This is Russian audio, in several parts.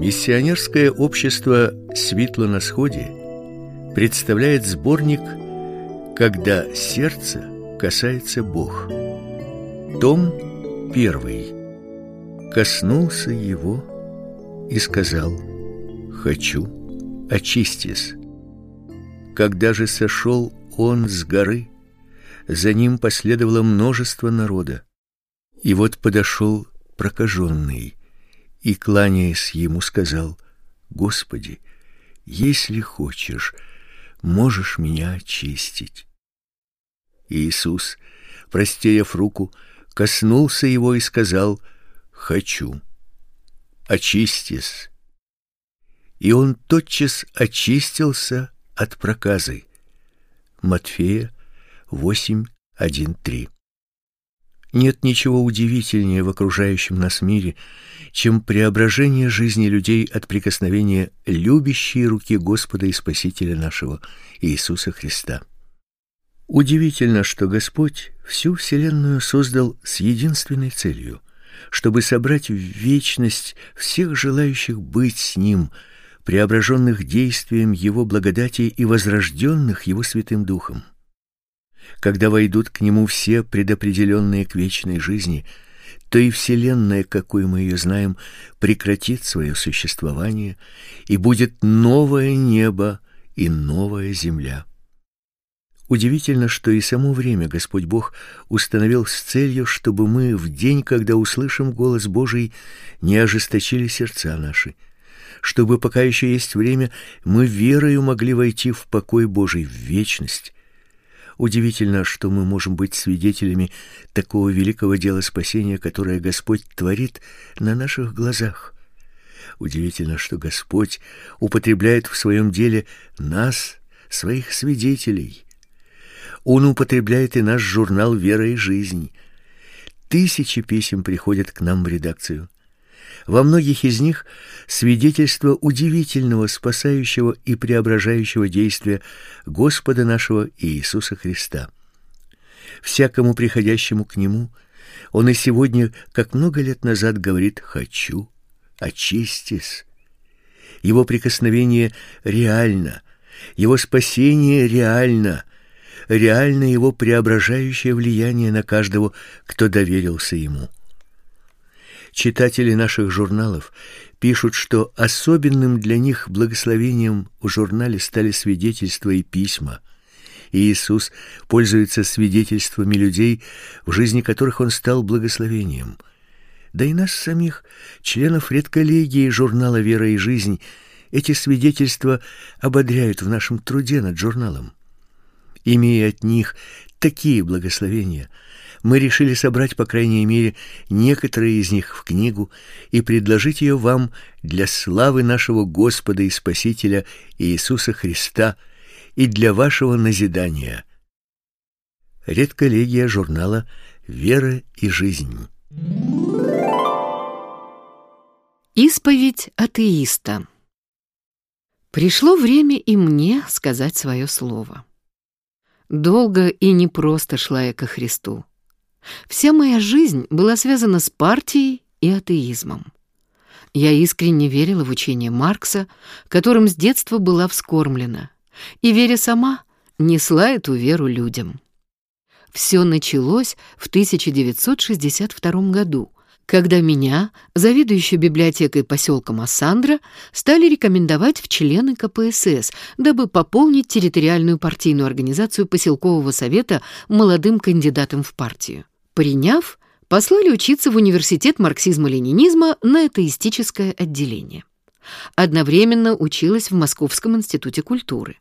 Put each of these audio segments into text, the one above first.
Миссионерское общество Светло на сходе представляет сборник Когда сердце касается Бог. Том первый. Коснулся его и сказал: "Хочу, очистись". Когда же сошел он с горы, за ним последовало множество народа. И вот подошел прокаженный и, кланяясь ему, сказал, «Господи, если хочешь, можешь меня очистить». Иисус, простеяв руку, коснулся его и сказал, «Хочу, очистись». И он тотчас очистился от проказы. Матфея 8:1-3. Нет ничего удивительнее в окружающем нас мире, чем преображение жизни людей от прикосновения любящей руки Господа и Спасителя нашего Иисуса Христа. Удивительно, что Господь всю вселенную создал с единственной целью чтобы собрать в вечность всех желающих быть с ним, преображенных действием его благодати и возрожденных его святым духом когда войдут к нему все предопределенные к вечной жизни, то и вселенная, какой мы ее знаем, прекратит свое существование, и будет новое небо и новая земля. Удивительно, что и само время Господь Бог установил с целью, чтобы мы в день, когда услышим голос Божий, не ожесточили сердца наши, чтобы пока еще есть время, мы верою могли войти в покой Божий в вечность Удивительно, что мы можем быть свидетелями такого великого дела спасения, которое Господь творит на наших глазах. Удивительно, что Господь употребляет в своем деле нас, своих свидетелей. Он употребляет и наш журнал «Вера и жизнь». Тысячи писем приходят к нам в редакцию. Во многих из них свидетельство удивительного спасающего и преображающего действия Господа нашего Иисуса Христа. Всякому приходящему к нему он и сегодня, как много лет назад говорит: "Хочу, очистись". Его прикосновение реально, его спасение реально, реально его преображающее влияние на каждого, кто доверился ему. Читатели наших журналов пишут, что особенным для них благословением в журнале стали свидетельства и письма. Иисус пользуется свидетельствами людей, в жизни которых он стал благословением. Да и нас самих, членов редколлегии журнала Вера и жизнь, эти свидетельства ободряют в нашем труде над журналом. Имея от них такие благословения, мы решили собрать, по крайней мере, некоторые из них в книгу и предложить ее вам для славы нашего Господа и Спасителя Иисуса Христа и для вашего назидания. Редколлегия журнала «Вера и жизнь». Исповедь атеиста. Пришло время и мне сказать свое слово. Долго и непросто шла я ко Христу. Вся моя жизнь была связана с партией и атеизмом. Я искренне верила в учение Маркса, которым с детства была вскормлена, и, веря сама, несла эту веру людям. Все началось в 1962 году, когда меня, заведующую библиотекой поселка Массандра, стали рекомендовать в члены КПСС, дабы пополнить территориальную партийную организацию поселкового совета молодым кандидатам в партию. Приняв, послали учиться в университет марксизма-ленинизма на атеистическое отделение. Одновременно училась в Московском институте культуры.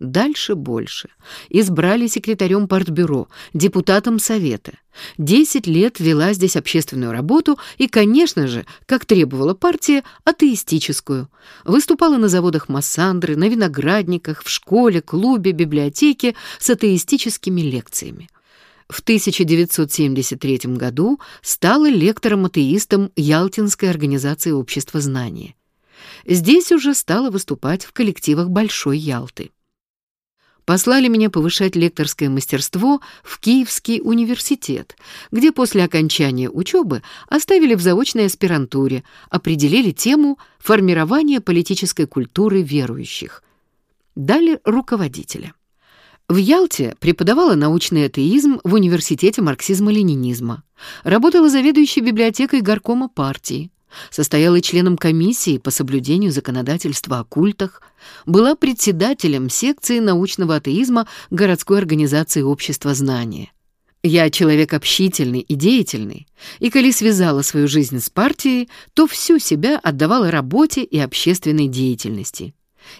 Дальше больше. Избрали секретарем партбюро, депутатом совета. Десять лет вела здесь общественную работу и, конечно же, как требовала партия, атеистическую. Выступала на заводах Массандры, на виноградниках, в школе, клубе, библиотеке с атеистическими лекциями в 1973 году стала лектором-атеистом Ялтинской организации общества знания. Здесь уже стала выступать в коллективах Большой Ялты. послали меня повышать лекторское мастерство в Киевский университет, где после окончания учебы оставили в заочной аспирантуре, определили тему формирования политической культуры верующих. Дали руководителя. В Ялте преподавала научный атеизм в Университете марксизма-ленинизма. Работала заведующей библиотекой горкома партии. Состояла членом комиссии по соблюдению законодательства о культах. Была председателем секции научного атеизма городской организации общества знания. Я человек общительный и деятельный, и коли связала свою жизнь с партией, то всю себя отдавала работе и общественной деятельности.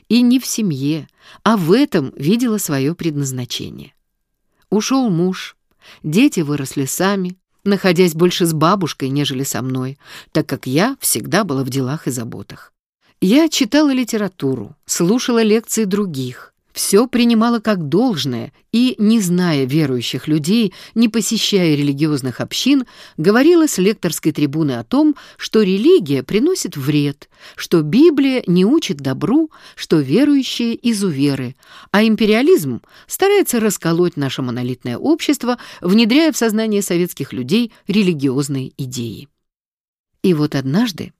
И не в семье, а в этом видела свое предназначение. Ушел муж, дети выросли сами, находясь больше с бабушкой, нежели со мной, так как я всегда была в делах и заботах. Я читала литературу, слушала лекции других, все принимала как должное и, не зная верующих людей, не посещая религиозных общин, говорила с лекторской трибуны о том, что религия приносит вред, что Библия не учит добру, что верующие изуверы, а империализм старается расколоть наше монолитное общество, внедряя в сознание советских людей религиозные идеи. И вот однажды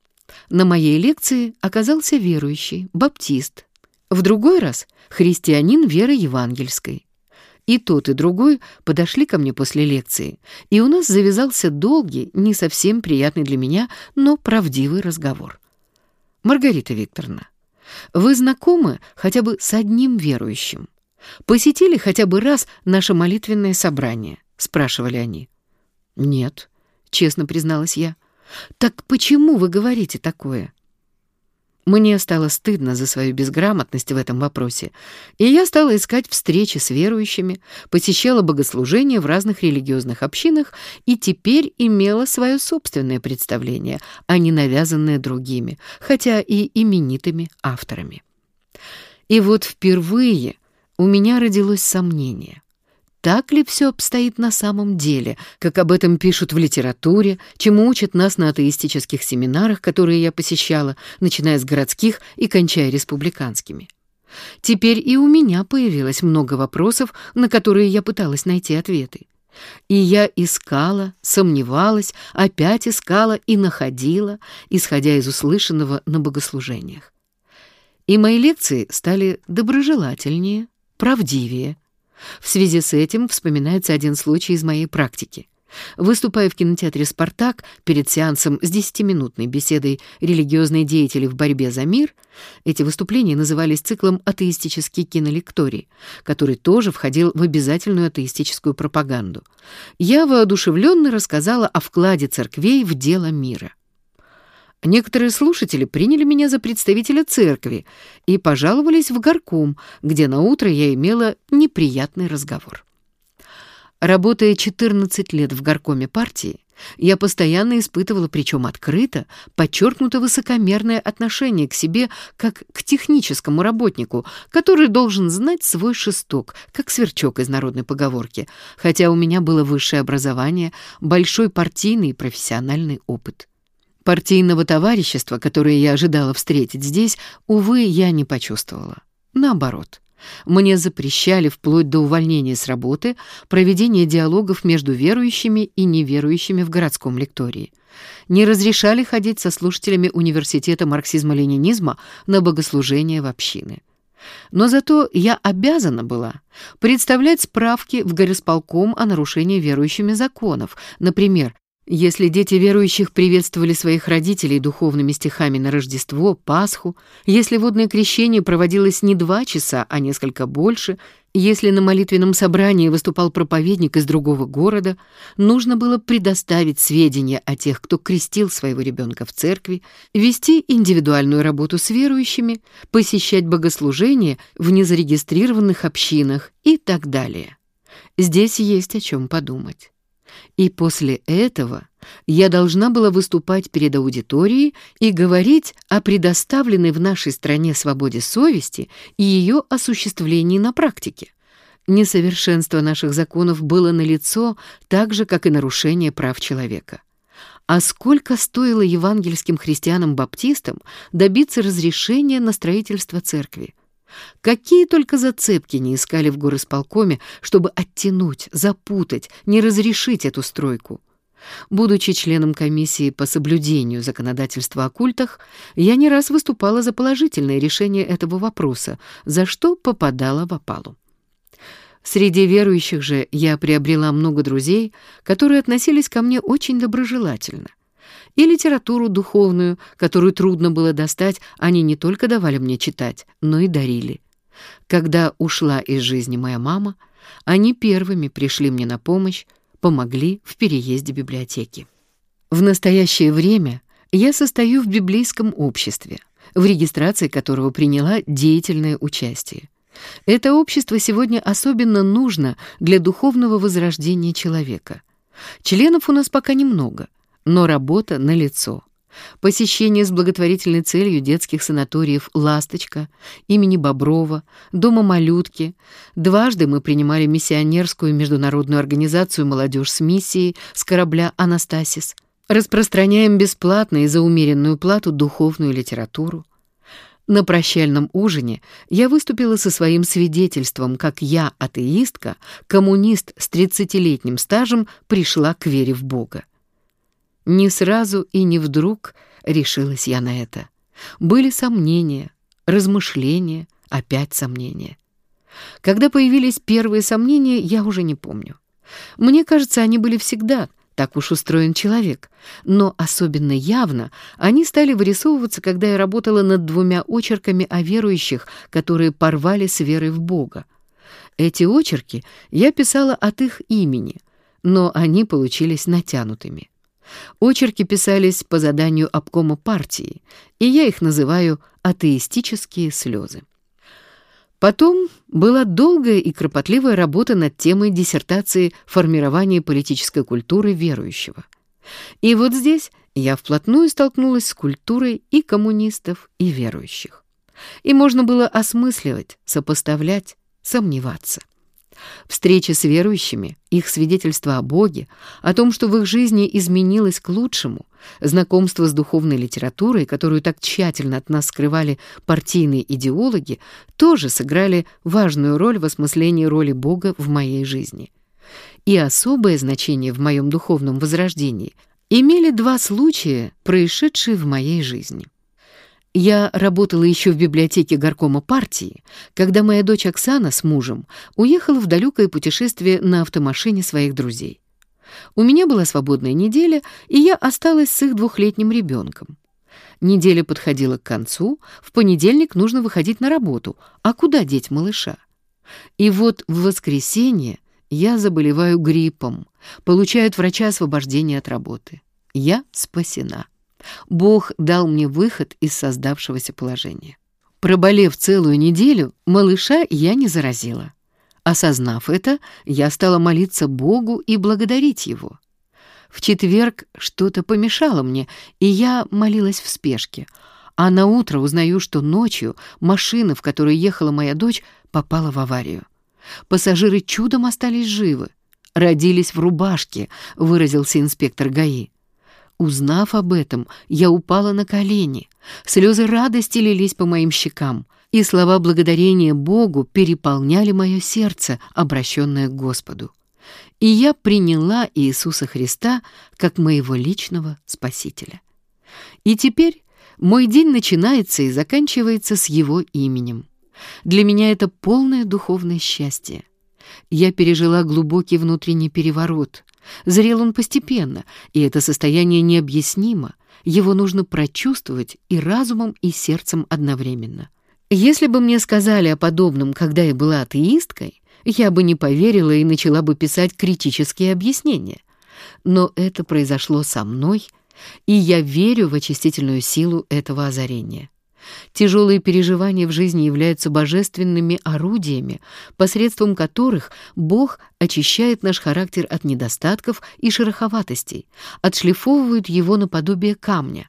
на моей лекции оказался верующий, баптист, в другой раз христианин веры евангельской. И тот, и другой подошли ко мне после лекции, и у нас завязался долгий, не совсем приятный для меня, но правдивый разговор. «Маргарита Викторовна, вы знакомы хотя бы с одним верующим? Посетили хотя бы раз наше молитвенное собрание?» — спрашивали они. «Нет», — честно призналась я. «Так почему вы говорите такое?» Мне стало стыдно за свою безграмотность в этом вопросе, и я стала искать встречи с верующими, посещала богослужения в разных религиозных общинах и теперь имела свое собственное представление, а не навязанное другими, хотя и именитыми авторами. И вот впервые у меня родилось сомнение — так ли все обстоит на самом деле, как об этом пишут в литературе, чему учат нас на атеистических семинарах, которые я посещала, начиная с городских и кончая республиканскими. Теперь и у меня появилось много вопросов, на которые я пыталась найти ответы. И я искала, сомневалась, опять искала и находила, исходя из услышанного на богослужениях. И мои лекции стали доброжелательнее, правдивее, в связи с этим вспоминается один случай из моей практики. Выступая в кинотеатре «Спартак» перед сеансом с десятиминутной беседой религиозные деятели в борьбе за мир, эти выступления назывались циклом «Атеистический кинолекторий», который тоже входил в обязательную атеистическую пропаганду. Я воодушевленно рассказала о вкладе церквей в дело мира. Некоторые слушатели приняли меня за представителя церкви и пожаловались в горком, где на утро я имела неприятный разговор. Работая 14 лет в горкоме партии, я постоянно испытывала, причем открыто, подчеркнуто высокомерное отношение к себе как к техническому работнику, который должен знать свой шесток, как сверчок из народной поговорки, хотя у меня было высшее образование, большой партийный и профессиональный опыт. Партийного товарищества, которое я ожидала встретить здесь, увы, я не почувствовала. Наоборот. Мне запрещали вплоть до увольнения с работы проведение диалогов между верующими и неверующими в городском лектории. Не разрешали ходить со слушателями университета марксизма-ленинизма на богослужения в общины. Но зато я обязана была представлять справки в горисполком о нарушении верующими законов, например, если дети верующих приветствовали своих родителей духовными стихами на Рождество, Пасху, если водное крещение проводилось не два часа, а несколько больше, если на молитвенном собрании выступал проповедник из другого города, нужно было предоставить сведения о тех, кто крестил своего ребенка в церкви, вести индивидуальную работу с верующими, посещать богослужения в незарегистрированных общинах и так далее. Здесь есть о чем подумать. И после этого я должна была выступать перед аудиторией и говорить о предоставленной в нашей стране свободе совести и ее осуществлении на практике. Несовершенство наших законов было налицо, так же, как и нарушение прав человека. А сколько стоило евангельским христианам-баптистам добиться разрешения на строительство церкви? Какие только зацепки не искали в горосполкоме, чтобы оттянуть, запутать, не разрешить эту стройку. Будучи членом комиссии по соблюдению законодательства о культах, я не раз выступала за положительное решение этого вопроса, за что попадала в опалу. Среди верующих же я приобрела много друзей, которые относились ко мне очень доброжелательно. И литературу духовную, которую трудно было достать, они не только давали мне читать, но и дарили. Когда ушла из жизни моя мама, они первыми пришли мне на помощь, помогли в переезде библиотеки. В настоящее время я состою в библейском обществе, в регистрации которого приняла деятельное участие. Это общество сегодня особенно нужно для духовного возрождения человека. Членов у нас пока немного, но работа налицо посещение с благотворительной целью детских санаториев «Ласточка», имени Боброва, Дома малютки. Дважды мы принимали миссионерскую международную организацию «Молодежь с миссией» с корабля «Анастасис». Распространяем бесплатно и за умеренную плату духовную литературу. На прощальном ужине я выступила со своим свидетельством, как я, атеистка, коммунист с 30-летним стажем, пришла к вере в Бога. Не сразу и не вдруг решилась я на это. Были сомнения, размышления, опять сомнения. Когда появились первые сомнения, я уже не помню. Мне кажется, они были всегда, так уж устроен человек. Но особенно явно они стали вырисовываться, когда я работала над двумя очерками о верующих, которые порвали с верой в Бога. Эти очерки я писала от их имени, но они получились натянутыми. Очерки писались по заданию обкома партии, и я их называю «атеистические слезы». Потом была долгая и кропотливая работа над темой диссертации формирования политической культуры верующего. И вот здесь я вплотную столкнулась с культурой и коммунистов, и верующих. И можно было осмысливать, сопоставлять, сомневаться. Встречи с верующими, их свидетельства о Боге, о том, что в их жизни изменилось к лучшему, знакомство с духовной литературой, которую так тщательно от нас скрывали партийные идеологи, тоже сыграли важную роль в осмыслении роли Бога в моей жизни. И особое значение в моем духовном возрождении имели два случая, происшедшие в моей жизни. Я работала еще в библиотеке горкома партии, когда моя дочь Оксана с мужем уехала в далекое путешествие на автомашине своих друзей. У меня была свободная неделя, и я осталась с их двухлетним ребенком. Неделя подходила к концу, в понедельник нужно выходить на работу, а куда деть малыша? И вот в воскресенье я заболеваю гриппом, получаю от врача освобождение от работы. Я спасена. Бог дал мне выход из создавшегося положения. Проболев целую неделю, малыша я не заразила. Осознав это, я стала молиться Богу и благодарить Его. В четверг что-то помешало мне, и я молилась в спешке. А на утро узнаю, что ночью машина, в которой ехала моя дочь, попала в аварию. Пассажиры чудом остались живы. Родились в рубашке, выразился инспектор ГАИ. Узнав об этом, я упала на колени. Слезы радости лились по моим щекам, и слова благодарения Богу переполняли мое сердце, обращенное к Господу. И я приняла Иисуса Христа как моего личного Спасителя. И теперь мой день начинается и заканчивается с Его именем. Для меня это полное духовное счастье. Я пережила глубокий внутренний переворот — Зрел он постепенно, и это состояние необъяснимо. Его нужно прочувствовать и разумом, и сердцем одновременно. Если бы мне сказали о подобном, когда я была атеисткой, я бы не поверила и начала бы писать критические объяснения. Но это произошло со мной, и я верю в очистительную силу этого озарения. Тяжелые переживания в жизни являются божественными орудиями, посредством которых Бог очищает наш характер от недостатков и шероховатостей, отшлифовывает его наподобие камня.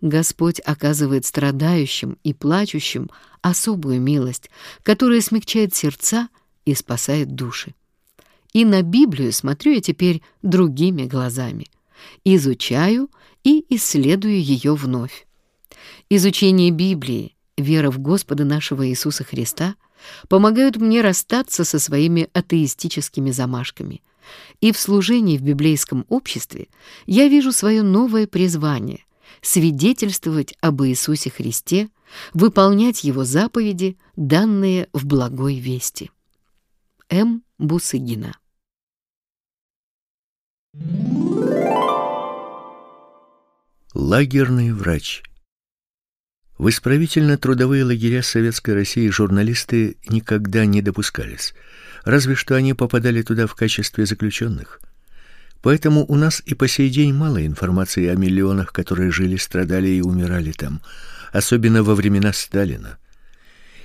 Господь оказывает страдающим и плачущим особую милость, которая смягчает сердца и спасает души. И на Библию смотрю я теперь другими глазами. Изучаю и исследую ее вновь. Изучение Библии, вера в Господа нашего Иисуса Христа помогают мне расстаться со своими атеистическими замашками. И в служении в библейском обществе я вижу свое новое призвание — свидетельствовать об Иисусе Христе, выполнять Его заповеди, данные в благой вести. М. Бусыгина Лагерный врач В исправительно-трудовые лагеря Советской России журналисты никогда не допускались, разве что они попадали туда в качестве заключенных. Поэтому у нас и по сей день мало информации о миллионах, которые жили, страдали и умирали там, особенно во времена Сталина.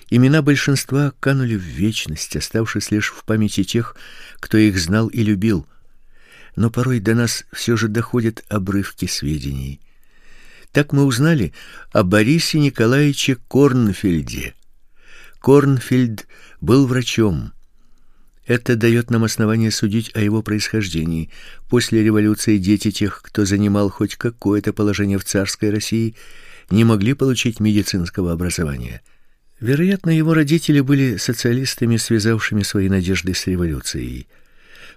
Имена большинства канули в вечность, оставшись лишь в памяти тех, кто их знал и любил. Но порой до нас все же доходят обрывки сведений. Так мы узнали о Борисе Николаевиче Корнфельде. Корнфельд был врачом. Это дает нам основание судить о его происхождении. После революции дети тех, кто занимал хоть какое-то положение в царской России, не могли получить медицинского образования. Вероятно, его родители были социалистами, связавшими свои надежды с революцией.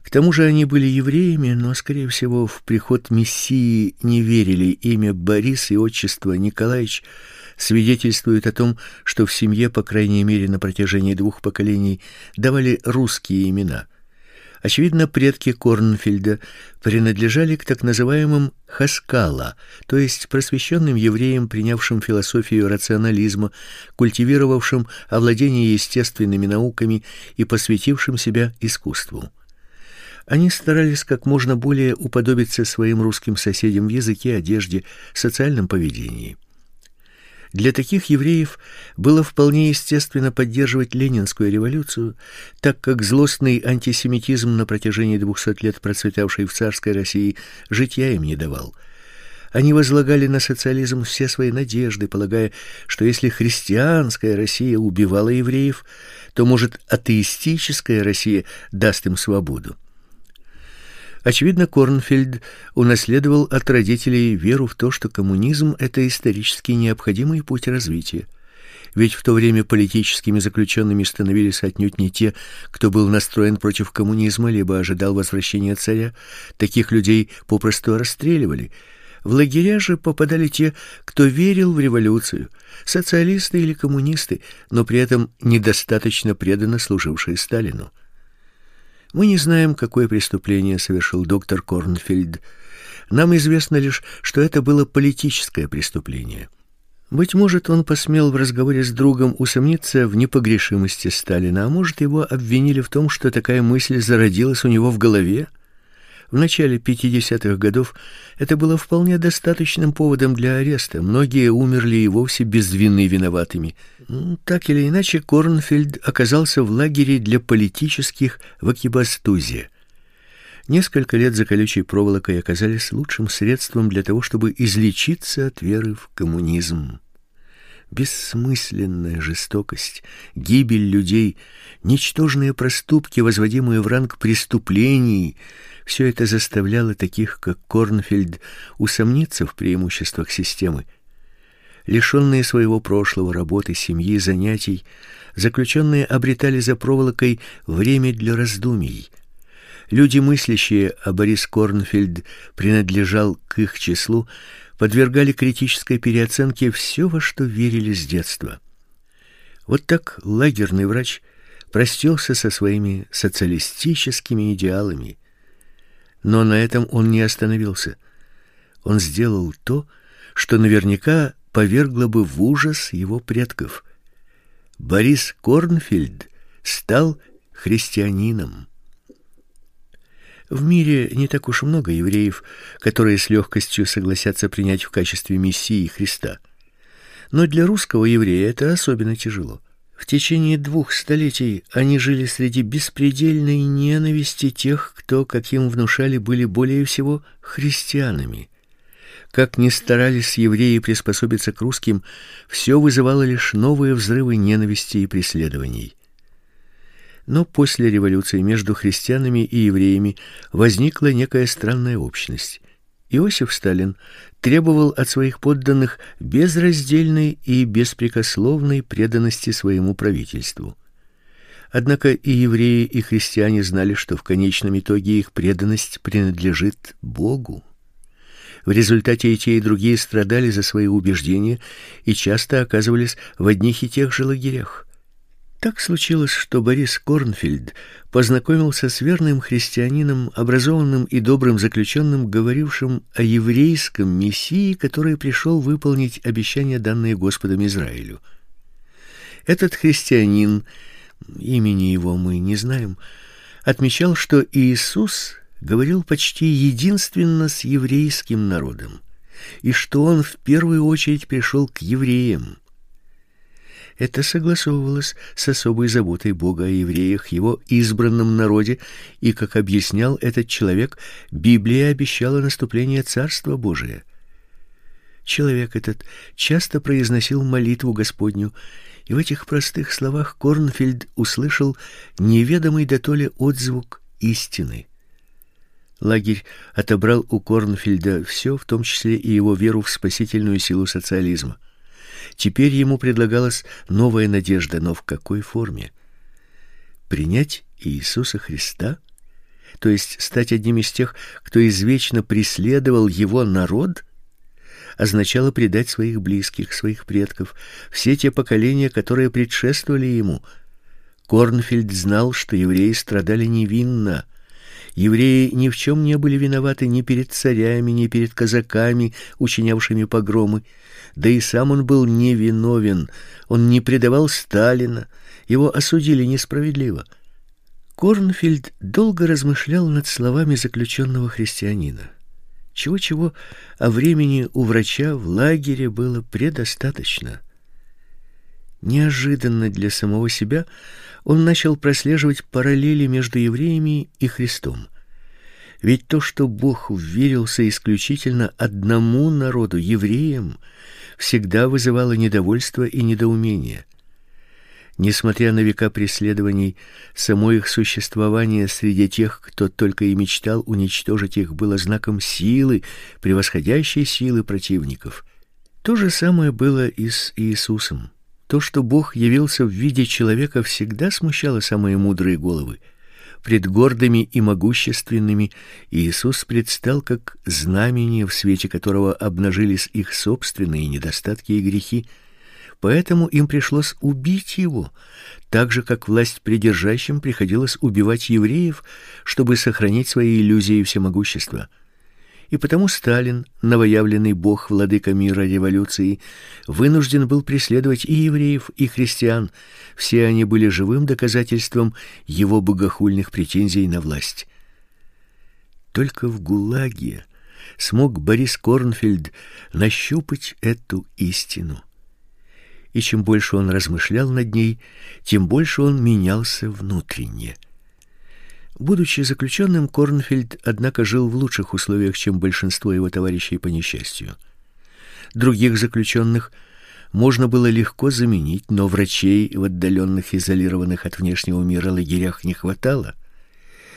К тому же они были евреями, но, скорее всего, в приход Мессии не верили. Имя Борис и отчество Николаевич свидетельствуют о том, что в семье, по крайней мере, на протяжении двух поколений давали русские имена. Очевидно, предки Корнфельда принадлежали к так называемым хаскала, то есть просвещенным евреям, принявшим философию рационализма, культивировавшим овладение естественными науками и посвятившим себя искусству. Они старались как можно более уподобиться своим русским соседям в языке, одежде, социальном поведении. Для таких евреев было вполне естественно поддерживать ленинскую революцию, так как злостный антисемитизм на протяжении двухсот лет процветавший в царской России житья им не давал. Они возлагали на социализм все свои надежды, полагая, что если христианская Россия убивала евреев, то, может, атеистическая Россия даст им свободу. Очевидно, Корнфельд унаследовал от родителей веру в то, что коммунизм это исторически необходимый путь развития. Ведь в то время политическими заключенными становились отнюдь не те, кто был настроен против коммунизма либо ожидал возвращения царя. Таких людей попросту расстреливали. В лагеря же попадали те, кто верил в революцию, социалисты или коммунисты, но при этом недостаточно преданно служившие Сталину. Мы не знаем, какое преступление совершил доктор Корнфельд. Нам известно лишь, что это было политическое преступление. Быть может, он посмел в разговоре с другом усомниться в непогрешимости Сталина, а может, его обвинили в том, что такая мысль зародилась у него в голове. В начале 50-х годов это было вполне достаточным поводом для ареста. Многие умерли и вовсе без вины виноватыми. Так или иначе, Корнфельд оказался в лагере для политических в Акибастузе. Несколько лет за колючей проволокой оказались лучшим средством для того, чтобы излечиться от веры в коммунизм. Бессмысленная жестокость, гибель людей, ничтожные проступки, возводимые в ранг преступлений — все это заставляло таких, как Корнфельд, усомниться в преимуществах системы. Лишенные своего прошлого, работы, семьи, занятий, заключенные обретали за проволокой время для раздумий. Люди, мыслящие, а Борис Корнфельд принадлежал к их числу, подвергали критической переоценке все, во что верили с детства. Вот так лагерный врач простился со своими социалистическими идеалами, но на этом он не остановился. Он сделал то, что наверняка повергло бы в ужас его предков. Борис Корнфельд стал христианином. В мире не так уж много евреев, которые с легкостью согласятся принять в качестве мессии Христа. Но для русского еврея это особенно тяжело. В течение двух столетий они жили среди беспредельной ненависти тех, кто, как им внушали, были более всего христианами. Как ни старались евреи приспособиться к русским, все вызывало лишь новые взрывы ненависти и преследований. Но после революции между христианами и евреями возникла некая странная общность. Иосиф Сталин требовал от своих подданных безраздельной и беспрекословной преданности своему правительству. Однако и евреи, и христиане знали, что в конечном итоге их преданность принадлежит Богу. В результате и те, и другие страдали за свои убеждения и часто оказывались в одних и тех же лагерях. Так случилось, что Борис Корнфельд познакомился с верным христианином, образованным и добрым заключенным, говорившим о еврейском мессии, который пришел выполнить обещания, данные Господом Израилю. Этот христианин, имени его мы не знаем, отмечал, что Иисус говорил почти единственно с еврейским народом, и что он в первую очередь пришел к евреям. Это согласовывалось с особой заботой Бога о евреях, его избранном народе, и, как объяснял этот человек, Библия обещала наступление Царства Божия. Человек этот часто произносил молитву Господню, и в этих простых словах Корнфельд услышал неведомый дотоле отзвук истины. Лагерь отобрал у Корнфельда все, в том числе и его веру в спасительную силу социализма. Теперь ему предлагалась новая надежда, но в какой форме? Принять Иисуса Христа, то есть стать одним из тех, кто извечно преследовал его народ, означало предать своих близких, своих предков, все те поколения, которые предшествовали ему. Корнфельд знал, что евреи страдали невинно. Евреи ни в чем не были виноваты ни перед царями, ни перед казаками, учинявшими погромы. Да и сам он был невиновен. Он не предавал Сталина. Его осудили несправедливо. Корнфельд долго размышлял над словами заключенного христианина. Чего-чего, а времени у врача в лагере было предостаточно. Неожиданно для самого себя он начал прослеживать параллели между евреями и Христом. Ведь то, что Бог вверился исключительно одному народу, евреям, всегда вызывало недовольство и недоумение. Несмотря на века преследований, само их существование среди тех, кто только и мечтал уничтожить их, было знаком силы, превосходящей силы противников. То же самое было и с Иисусом. То, что Бог явился в виде человека, всегда смущало самые мудрые головы. Пред гордыми и могущественными Иисус предстал как знамение, в свете которого обнажились их собственные недостатки и грехи. Поэтому им пришлось убить его, так же как власть придержащим приходилось убивать евреев, чтобы сохранить свои иллюзии всемогущества и потому Сталин, новоявленный бог, владыка мира революции, вынужден был преследовать и евреев, и христиан. Все они были живым доказательством его богохульных претензий на власть. Только в ГУЛАГе смог Борис Корнфельд нащупать эту истину. И чем больше он размышлял над ней, тем больше он менялся внутренне. Будучи заключенным, Корнфельд, однако, жил в лучших условиях, чем большинство его товарищей по несчастью. Других заключенных можно было легко заменить, но врачей в отдаленных, изолированных от внешнего мира лагерях не хватало.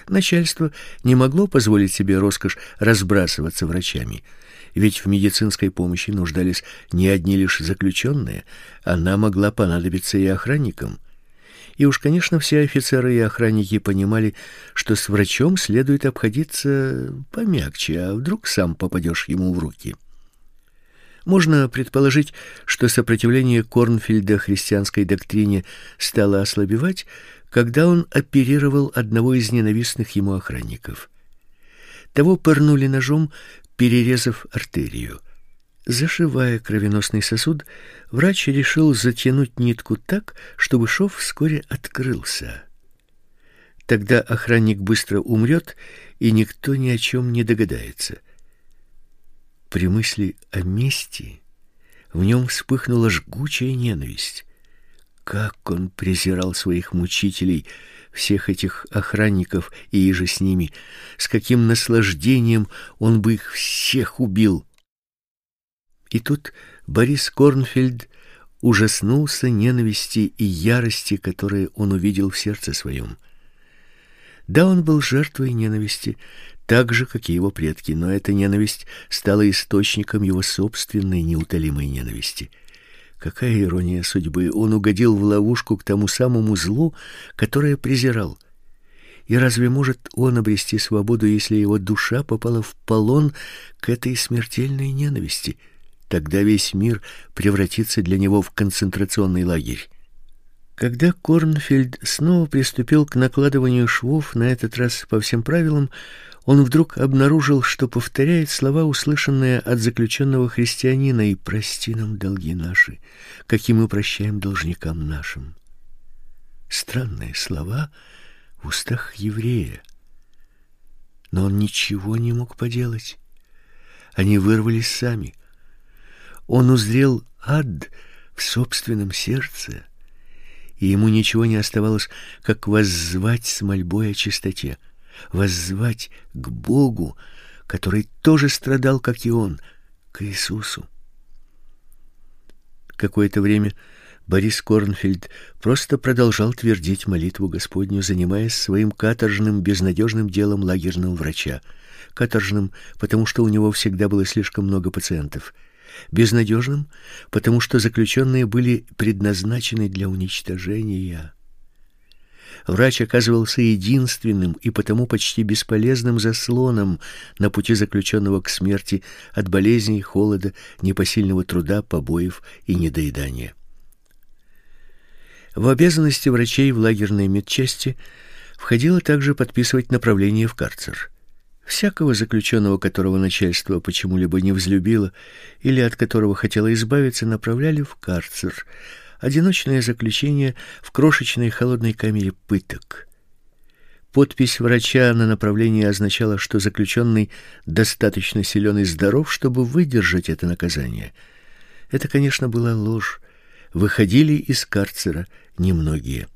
Начальство не могло позволить себе роскошь разбрасываться врачами, ведь в медицинской помощи нуждались не одни лишь заключенные, она могла понадобиться и охранникам. И уж, конечно, все офицеры и охранники понимали, что с врачом следует обходиться помягче, а вдруг сам попадешь ему в руки. Можно предположить, что сопротивление Корнфельда христианской доктрине стало ослабевать, когда он оперировал одного из ненавистных ему охранников. Того пырнули ножом, перерезав артерию. Зашивая кровеносный сосуд, врач решил затянуть нитку так, чтобы шов вскоре открылся. Тогда охранник быстро умрет, и никто ни о чем не догадается. При мысли о мести в нем вспыхнула жгучая ненависть. Как он презирал своих мучителей, всех этих охранников и иже с ними, с каким наслаждением он бы их всех убил. И тут Борис Корнфельд ужаснулся ненависти и ярости, которые он увидел в сердце своем. Да, он был жертвой ненависти, так же, как и его предки, но эта ненависть стала источником его собственной неутолимой ненависти. Какая ирония судьбы! Он угодил в ловушку к тому самому злу, которое презирал. И разве может он обрести свободу, если его душа попала в полон к этой смертельной ненависти? Тогда весь мир превратится для него в концентрационный лагерь. Когда Корнфельд снова приступил к накладыванию швов, на этот раз по всем правилам, он вдруг обнаружил, что повторяет слова, услышанные от заключенного христианина, «И прости нам долги наши, какие мы прощаем должникам нашим». Странные слова в устах еврея. Но он ничего не мог поделать. Они вырвались сами. Он узрел ад в собственном сердце, и ему ничего не оставалось, как воззвать с мольбой о чистоте воззвать к Богу, который тоже страдал, как и он, к Иисусу. Какое-то время Борис Корнфельд просто продолжал твердить молитву Господню, занимаясь своим каторжным, безнадежным делом лагерного врача. Каторжным, потому что у него всегда было слишком много пациентов. Безнадежным, потому что заключенные были предназначены для уничтожения. Врач оказывался единственным и потому почти бесполезным заслоном на пути заключенного к смерти от болезней, холода, непосильного труда, побоев и недоедания. В обязанности врачей в лагерной медчасти входило также подписывать направление в карцер. Всякого заключенного, которого начальство почему-либо не взлюбило или от которого хотело избавиться, направляли в карцер – одиночное заключение в крошечной холодной камере пыток. Подпись врача на направлении означала, что заключенный достаточно силен и здоров, чтобы выдержать это наказание. Это, конечно, была ложь. Выходили из карцера немногие.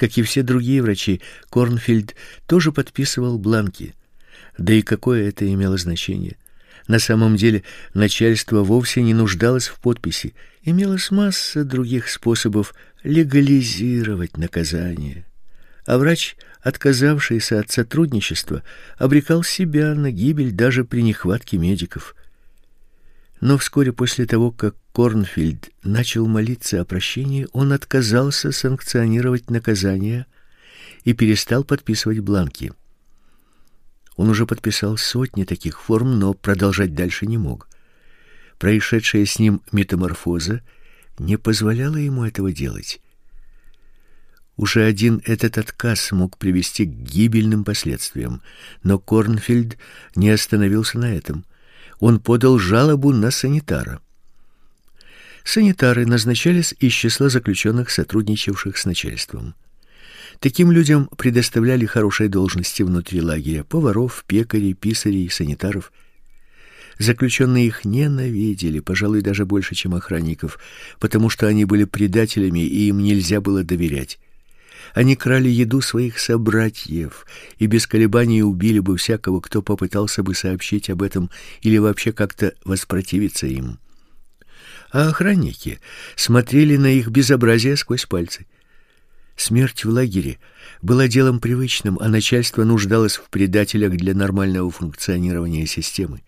Как и все другие врачи, Корнфельд тоже подписывал бланки. Да и какое это имело значение? На самом деле, начальство вовсе не нуждалось в подписи имелась масса других способов легализировать наказание. А врач, отказавшийся от сотрудничества, обрекал себя на гибель даже при нехватке медиков. Но вскоре после того, как Корнфильд начал молиться о прощении, он отказался санкционировать наказание и перестал подписывать бланки. Он уже подписал сотни таких форм, но продолжать дальше не мог. Происшедшая с ним метаморфоза не позволяла ему этого делать. Уже один этот отказ мог привести к гибельным последствиям, но Корнфельд не остановился на этом. Он подал жалобу на санитара. Санитары назначались из числа заключенных, сотрудничавших с начальством. Таким людям предоставляли хорошие должности внутри лагеря: поваров, пекарей, писарей, санитаров – Заключенные их ненавидели, пожалуй, даже больше, чем охранников, потому что они были предателями, и им нельзя было доверять. Они крали еду своих собратьев и без колебаний убили бы всякого, кто попытался бы сообщить об этом или вообще как-то воспротивиться им. А охранники смотрели на их безобразие сквозь пальцы. Смерть в лагере была делом привычным, а начальство нуждалось в предателях для нормального функционирования системы.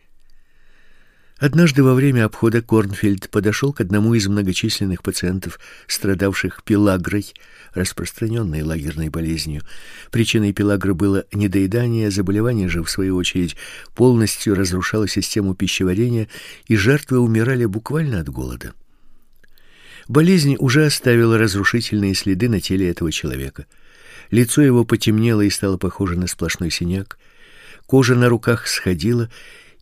Однажды во время обхода Корнфельд подошел к одному из многочисленных пациентов, страдавших пелагрой, распространенной лагерной болезнью. Причиной пелагры было недоедание, заболевание же в свою очередь полностью разрушало систему пищеварения, и жертвы умирали буквально от голода. Болезнь уже оставила разрушительные следы на теле этого человека. Лицо его потемнело и стало похоже на сплошной синяк. Кожа на руках сходила,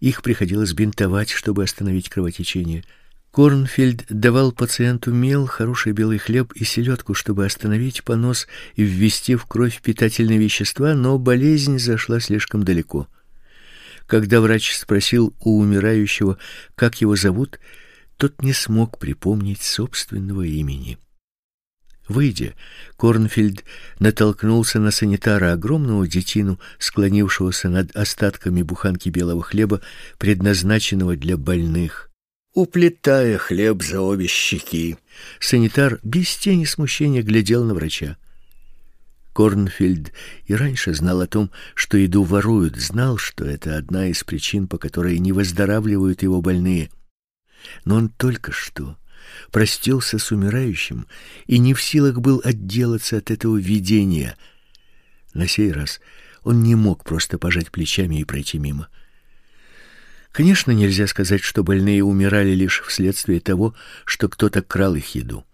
их приходилось бинтовать, чтобы остановить кровотечение. Корнфельд давал пациенту мел, хороший белый хлеб и селедку, чтобы остановить понос и ввести в кровь питательные вещества, но болезнь зашла слишком далеко. Когда врач спросил у умирающего, как его зовут, тот не смог припомнить собственного имени. Выйдя, Корнфельд натолкнулся на санитара, огромного детину, склонившегося над остатками буханки белого хлеба, предназначенного для больных. Уплетая хлеб за обе щеки, санитар без тени смущения глядел на врача. Корнфельд и раньше знал о том, что еду воруют, знал, что это одна из причин, по которой не выздоравливают его больные. Но он только что простился с умирающим и не в силах был отделаться от этого видения. На сей раз он не мог просто пожать плечами и пройти мимо. Конечно, нельзя сказать, что больные умирали лишь вследствие того, что кто-то крал их еду.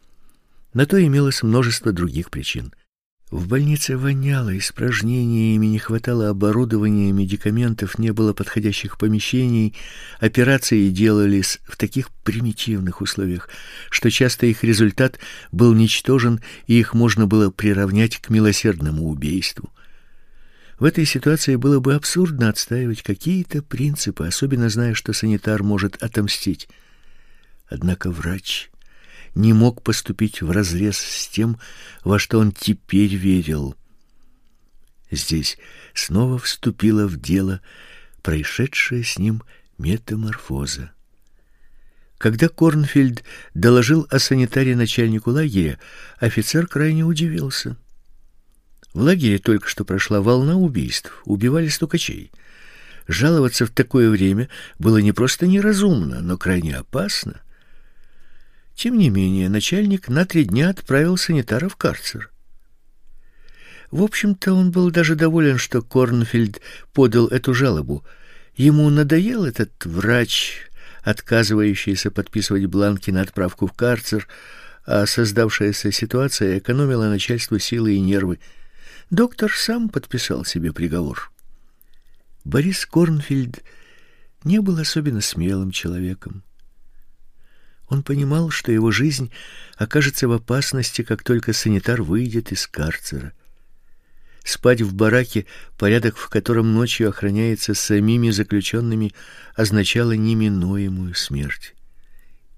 На то имелось множество других причин. В больнице воняло испражнениями, не хватало оборудования, медикаментов, не было подходящих помещений, операции делались в таких примитивных условиях, что часто их результат был ничтожен, и их можно было приравнять к милосердному убийству. В этой ситуации было бы абсурдно отстаивать какие-то принципы, особенно зная, что санитар может отомстить. Однако врач не мог поступить вразрез с тем, во что он теперь верил. Здесь снова вступила в дело происшедшая с ним метаморфоза. Когда Корнфельд доложил о санитаре начальнику лагеря, офицер крайне удивился. В лагере только что прошла волна убийств, убивали стукачей. Жаловаться в такое время было не просто неразумно, но крайне опасно. Тем не менее, начальник на три дня отправил санитара в карцер. В общем-то, он был даже доволен, что Корнфельд подал эту жалобу. Ему надоел этот врач, отказывающийся подписывать бланки на отправку в карцер, а создавшаяся ситуация экономила начальству силы и нервы. Доктор сам подписал себе приговор. Борис Корнфельд не был особенно смелым человеком. Он понимал, что его жизнь окажется в опасности, как только санитар выйдет из карцера. Спать в бараке, порядок в котором ночью охраняется самими заключенными, означало неминуемую смерть.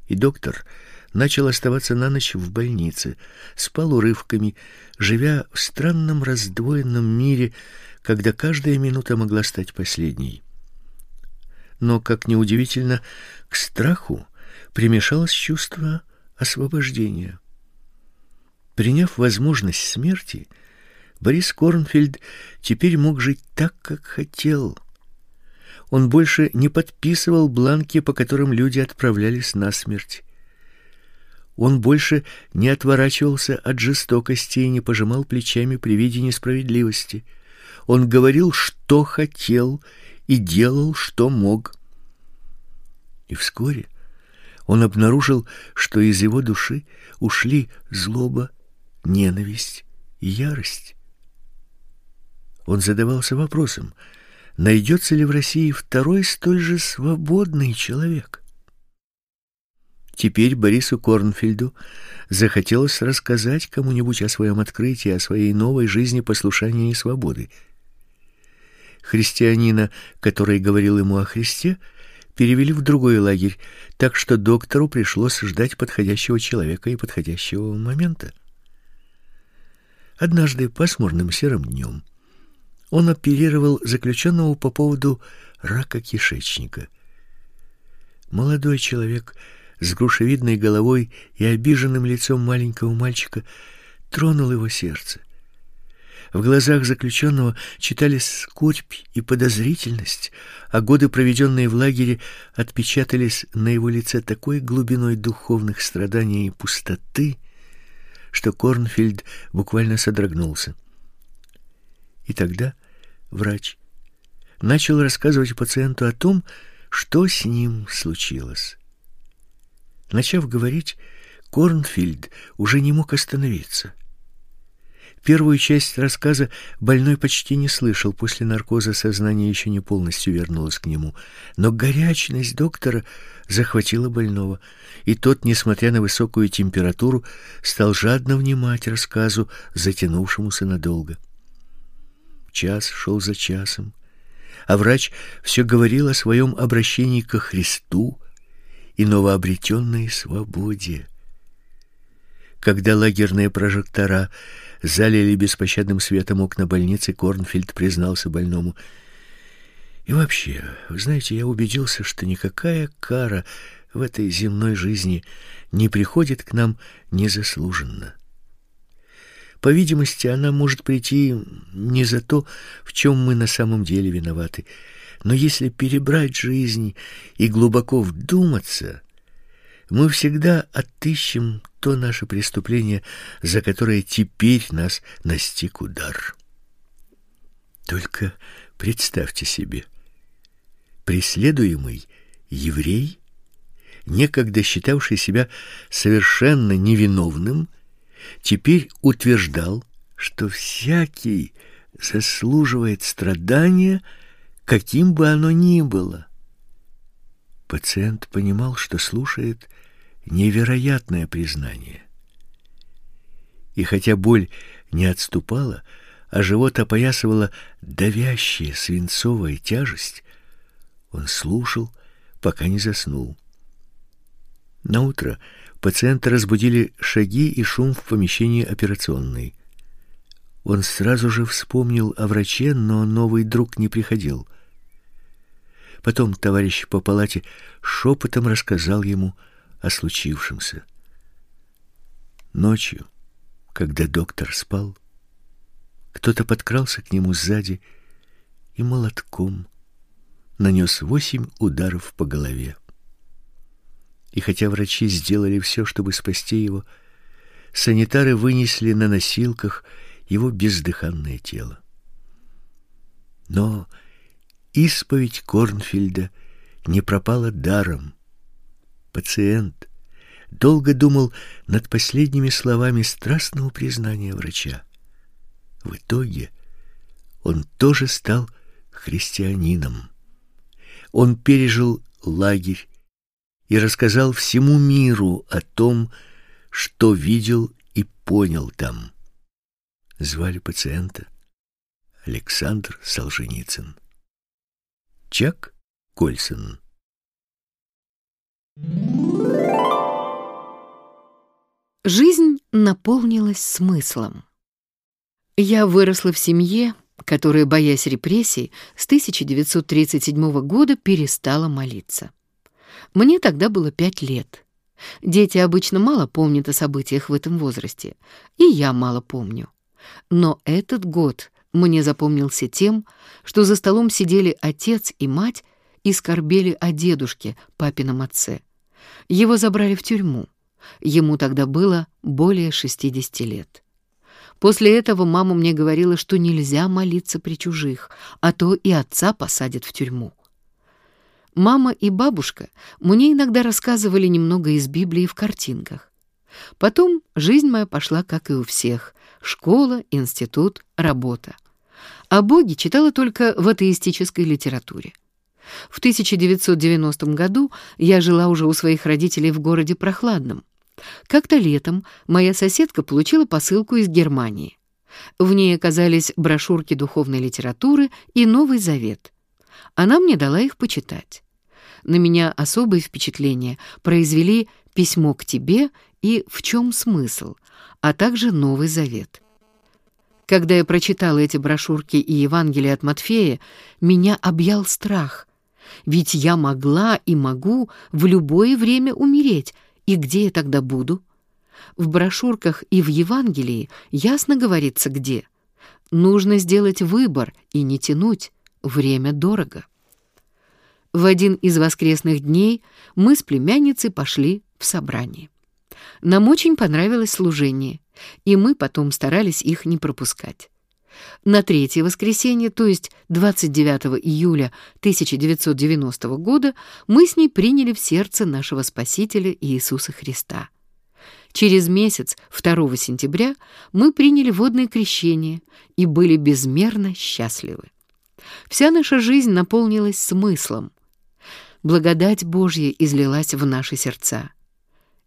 И доктор начал оставаться на ночь в больнице, спал урывками, живя в странном раздвоенном мире, когда каждая минута могла стать последней. Но, как ни удивительно, к страху примешалось чувство освобождения. Приняв возможность смерти, Борис Корнфельд теперь мог жить так, как хотел. Он больше не подписывал бланки, по которым люди отправлялись на смерть. Он больше не отворачивался от жестокости и не пожимал плечами при виде несправедливости. Он говорил, что хотел, и делал, что мог. И вскоре он обнаружил, что из его души ушли злоба, ненависть и ярость. Он задавался вопросом, найдется ли в России второй столь же свободный человек. Теперь Борису Корнфельду захотелось рассказать кому-нибудь о своем открытии, о своей новой жизни послушания и свободы. Христианина, который говорил ему о Христе, перевели в другой лагерь, так что доктору пришлось ждать подходящего человека и подходящего момента. Однажды пасмурным серым днем он оперировал заключенного по поводу рака кишечника. Молодой человек с грушевидной головой и обиженным лицом маленького мальчика тронул его сердце. В глазах заключенного читались скорбь и подозрительность, а годы, проведенные в лагере, отпечатались на его лице такой глубиной духовных страданий и пустоты, что Корнфельд буквально содрогнулся. И тогда врач начал рассказывать пациенту о том, что с ним случилось. Начав говорить, Корнфельд уже не мог остановиться. Первую часть рассказа больной почти не слышал, после наркоза сознание еще не полностью вернулось к нему, но горячность доктора захватила больного, и тот, несмотря на высокую температуру, стал жадно внимать рассказу, затянувшемуся надолго. Час шел за часом, а врач все говорил о своем обращении ко Христу и новообретенной свободе. Когда лагерные прожектора залили беспощадным светом окна больницы, Корнфельд признался больному. И вообще, вы знаете, я убедился, что никакая кара в этой земной жизни не приходит к нам незаслуженно. По видимости, она может прийти не за то, в чем мы на самом деле виноваты, но если перебрать жизнь и глубоко вдуматься, мы всегда отыщем то наше преступление, за которое теперь нас настиг удар. Только представьте себе, преследуемый еврей, некогда считавший себя совершенно невиновным, теперь утверждал, что всякий заслуживает страдания, каким бы оно ни было. Пациент понимал, что слушает невероятное признание. И хотя боль не отступала, а живот опоясывала давящая свинцовая тяжесть, он слушал, пока не заснул. На утро пациента разбудили шаги и шум в помещении операционной. Он сразу же вспомнил о враче, но новый друг не приходил. Потом товарищ по палате шепотом рассказал ему о случившемся. Ночью, когда доктор спал, кто-то подкрался к нему сзади и молотком нанес восемь ударов по голове. И хотя врачи сделали все, чтобы спасти его, санитары вынесли на носилках его бездыханное тело. Но исповедь Корнфельда не пропала даром. Пациент долго думал над последними словами страстного признания врача. В итоге он тоже стал христианином. Он пережил лагерь и рассказал всему миру о том, что видел и понял там. Звали пациента Александр Солженицын. Чак Кольсон. Жизнь наполнилась смыслом. Я выросла в семье, которая, боясь репрессий, с 1937 года перестала молиться. Мне тогда было пять лет. Дети обычно мало помнят о событиях в этом возрасте, и я мало помню. Но этот год мне запомнился тем, что за столом сидели отец и мать и скорбели о дедушке, папином отце. Его забрали в тюрьму. Ему тогда было более 60 лет. После этого мама мне говорила, что нельзя молиться при чужих, а то и отца посадят в тюрьму. Мама и бабушка мне иногда рассказывали немного из Библии в картинках. Потом жизнь моя пошла, как и у всех. Школа, институт, работа. О Боге читала только в атеистической литературе. В 1990 году я жила уже у своих родителей в городе Прохладном. Как-то летом моя соседка получила посылку из Германии. В ней оказались брошюрки духовной литературы и Новый Завет. Она мне дала их почитать. На меня особое впечатление произвели «Письмо к тебе» и «В чем смысл», а также Новый Завет. Когда я прочитала эти брошюрки и Евангелие от Матфея, меня объял страх. Ведь я могла и могу в любое время умереть, и где я тогда буду? В брошюрках и в Евангелии ясно говорится где. Нужно сделать выбор и не тянуть. Время дорого. В один из воскресных дней мы с племянницей пошли в собрание. Нам очень понравилось служение, и мы потом старались их не пропускать. На третье воскресенье, то есть 29 июля 1990 года, мы с ней приняли в сердце нашего Спасителя Иисуса Христа. Через месяц, 2 сентября, мы приняли водное крещение и были безмерно счастливы. Вся наша жизнь наполнилась смыслом. Благодать Божья излилась в наши сердца.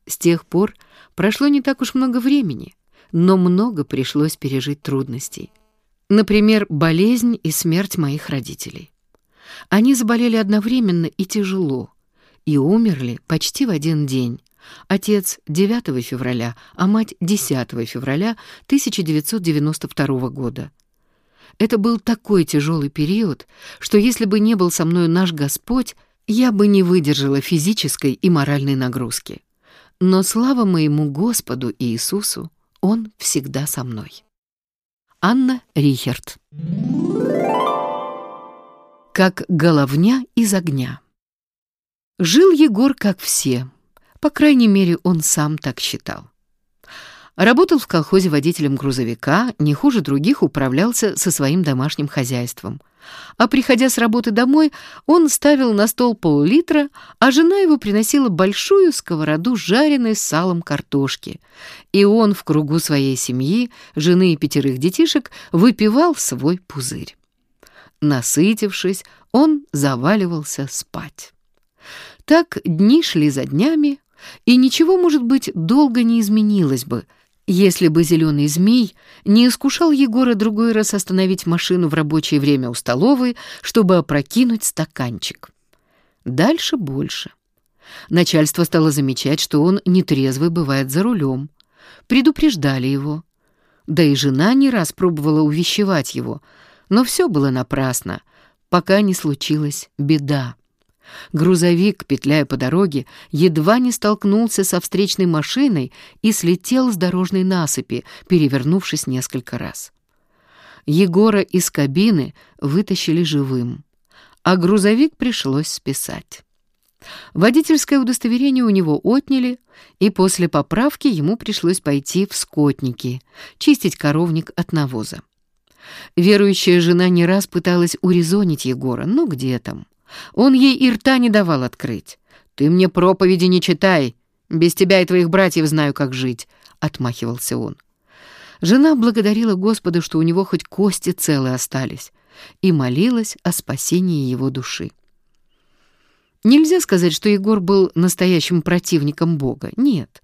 С тех пор прошло не так уж много времени, но много пришлось пережить трудностей. Например, болезнь и смерть моих родителей. Они заболели одновременно и тяжело, и умерли почти в один день. Отец 9 февраля, а мать 10 февраля 1992 года. Это был такой тяжелый период, что если бы не был со мной наш Господь, я бы не выдержала физической и моральной нагрузки. Но слава моему Господу Иисусу, Он всегда со мной. Анна Рихерт. Как головня из огня. Жил Егор как все. По крайней мере, он сам так считал. Работал в колхозе водителем грузовика, не хуже других управлялся со своим домашним хозяйством. А приходя с работы домой, он ставил на стол пол-литра, а жена его приносила большую сковороду жареной с салом картошки. И он в кругу своей семьи, жены и пятерых детишек, выпивал свой пузырь. Насытившись, он заваливался спать. Так дни шли за днями, и ничего, может быть, долго не изменилось бы — если бы зеленый змей не искушал Егора другой раз остановить машину в рабочее время у столовой, чтобы опрокинуть стаканчик. Дальше больше. Начальство стало замечать, что он нетрезвый бывает за рулем. Предупреждали его. Да и жена не раз пробовала увещевать его, но все было напрасно, пока не случилась беда. Грузовик, петляя по дороге, едва не столкнулся со встречной машиной и слетел с дорожной насыпи, перевернувшись несколько раз. Егора из кабины вытащили живым, а грузовик пришлось списать. Водительское удостоверение у него отняли, и после поправки ему пришлось пойти в скотники, чистить коровник от навоза. Верующая жена не раз пыталась урезонить Егора, но где там. Он ей и рта не давал открыть. «Ты мне проповеди не читай. Без тебя и твоих братьев знаю, как жить», — отмахивался он. Жена благодарила Господа, что у него хоть кости целые остались, и молилась о спасении его души. Нельзя сказать, что Егор был настоящим противником Бога. Нет.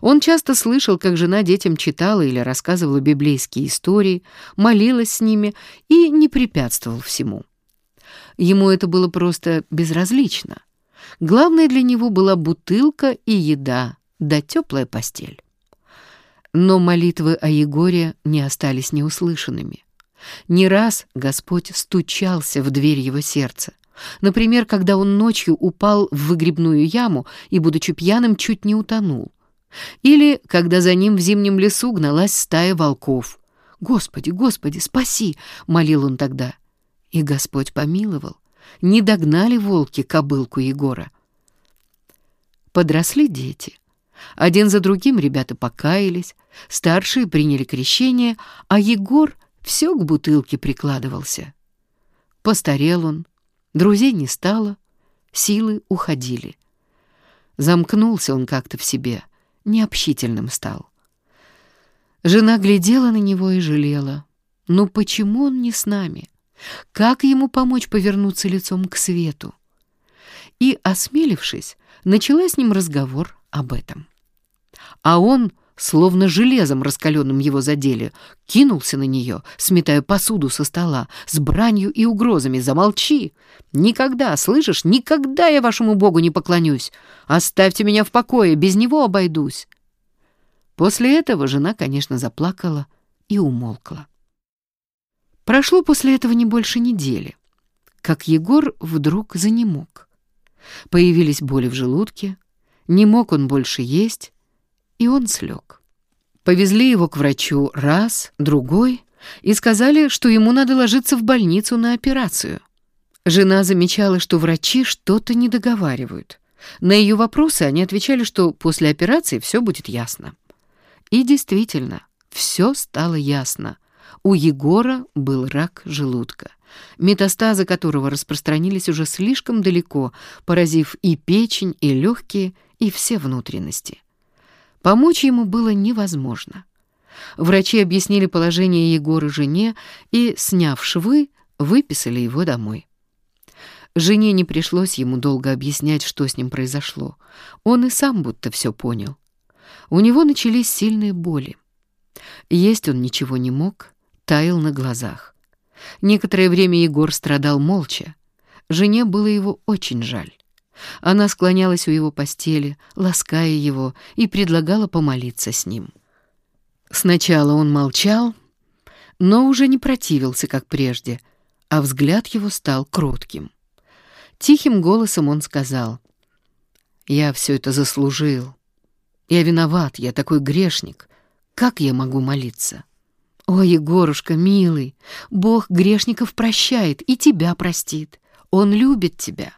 Он часто слышал, как жена детям читала или рассказывала библейские истории, молилась с ними и не препятствовал всему. Ему это было просто безразлично. Главное для него была бутылка и еда, да теплая постель. Но молитвы о Егоре не остались неуслышанными. Не раз Господь стучался в дверь его сердца. Например, когда он ночью упал в выгребную яму и, будучи пьяным, чуть не утонул. Или когда за ним в зимнем лесу гналась стая волков. «Господи, Господи, спаси!» — молил он тогда. И Господь помиловал. Не догнали волки кобылку Егора. Подросли дети. Один за другим ребята покаялись, старшие приняли крещение, а Егор все к бутылке прикладывался. Постарел он, друзей не стало, силы уходили. Замкнулся он как-то в себе, необщительным стал. Жена глядела на него и жалела. «Ну почему он не с нами?» Как ему помочь повернуться лицом к свету? И, осмелившись, начала с ним разговор об этом. А он, словно железом раскаленным его задели, кинулся на нее, сметая посуду со стола, с бранью и угрозами «Замолчи! Никогда, слышишь, никогда я вашему богу не поклонюсь! Оставьте меня в покое, без него обойдусь!» После этого жена, конечно, заплакала и умолкла. Прошло после этого не больше недели, как Егор вдруг занемог. Появились боли в желудке, не мог он больше есть, и он слег. Повезли его к врачу раз, другой, и сказали, что ему надо ложиться в больницу на операцию. Жена замечала, что врачи что-то не договаривают. На ее вопросы они отвечали, что после операции все будет ясно. И действительно, все стало ясно. У Егора был рак желудка, метастазы которого распространились уже слишком далеко, поразив и печень, и легкие, и все внутренности. Помочь ему было невозможно. Врачи объяснили положение Егора жене и, сняв швы, выписали его домой. Жене не пришлось ему долго объяснять, что с ним произошло. Он и сам будто все понял. У него начались сильные боли. Есть он ничего не мог, таял на глазах. Некоторое время Егор страдал молча. Жене было его очень жаль. Она склонялась у его постели, лаская его, и предлагала помолиться с ним. Сначала он молчал, но уже не противился, как прежде, а взгляд его стал кротким. Тихим голосом он сказал, «Я все это заслужил. Я виноват, я такой грешник. как я могу молиться? О, Егорушка, милый, Бог грешников прощает и тебя простит. Он любит тебя.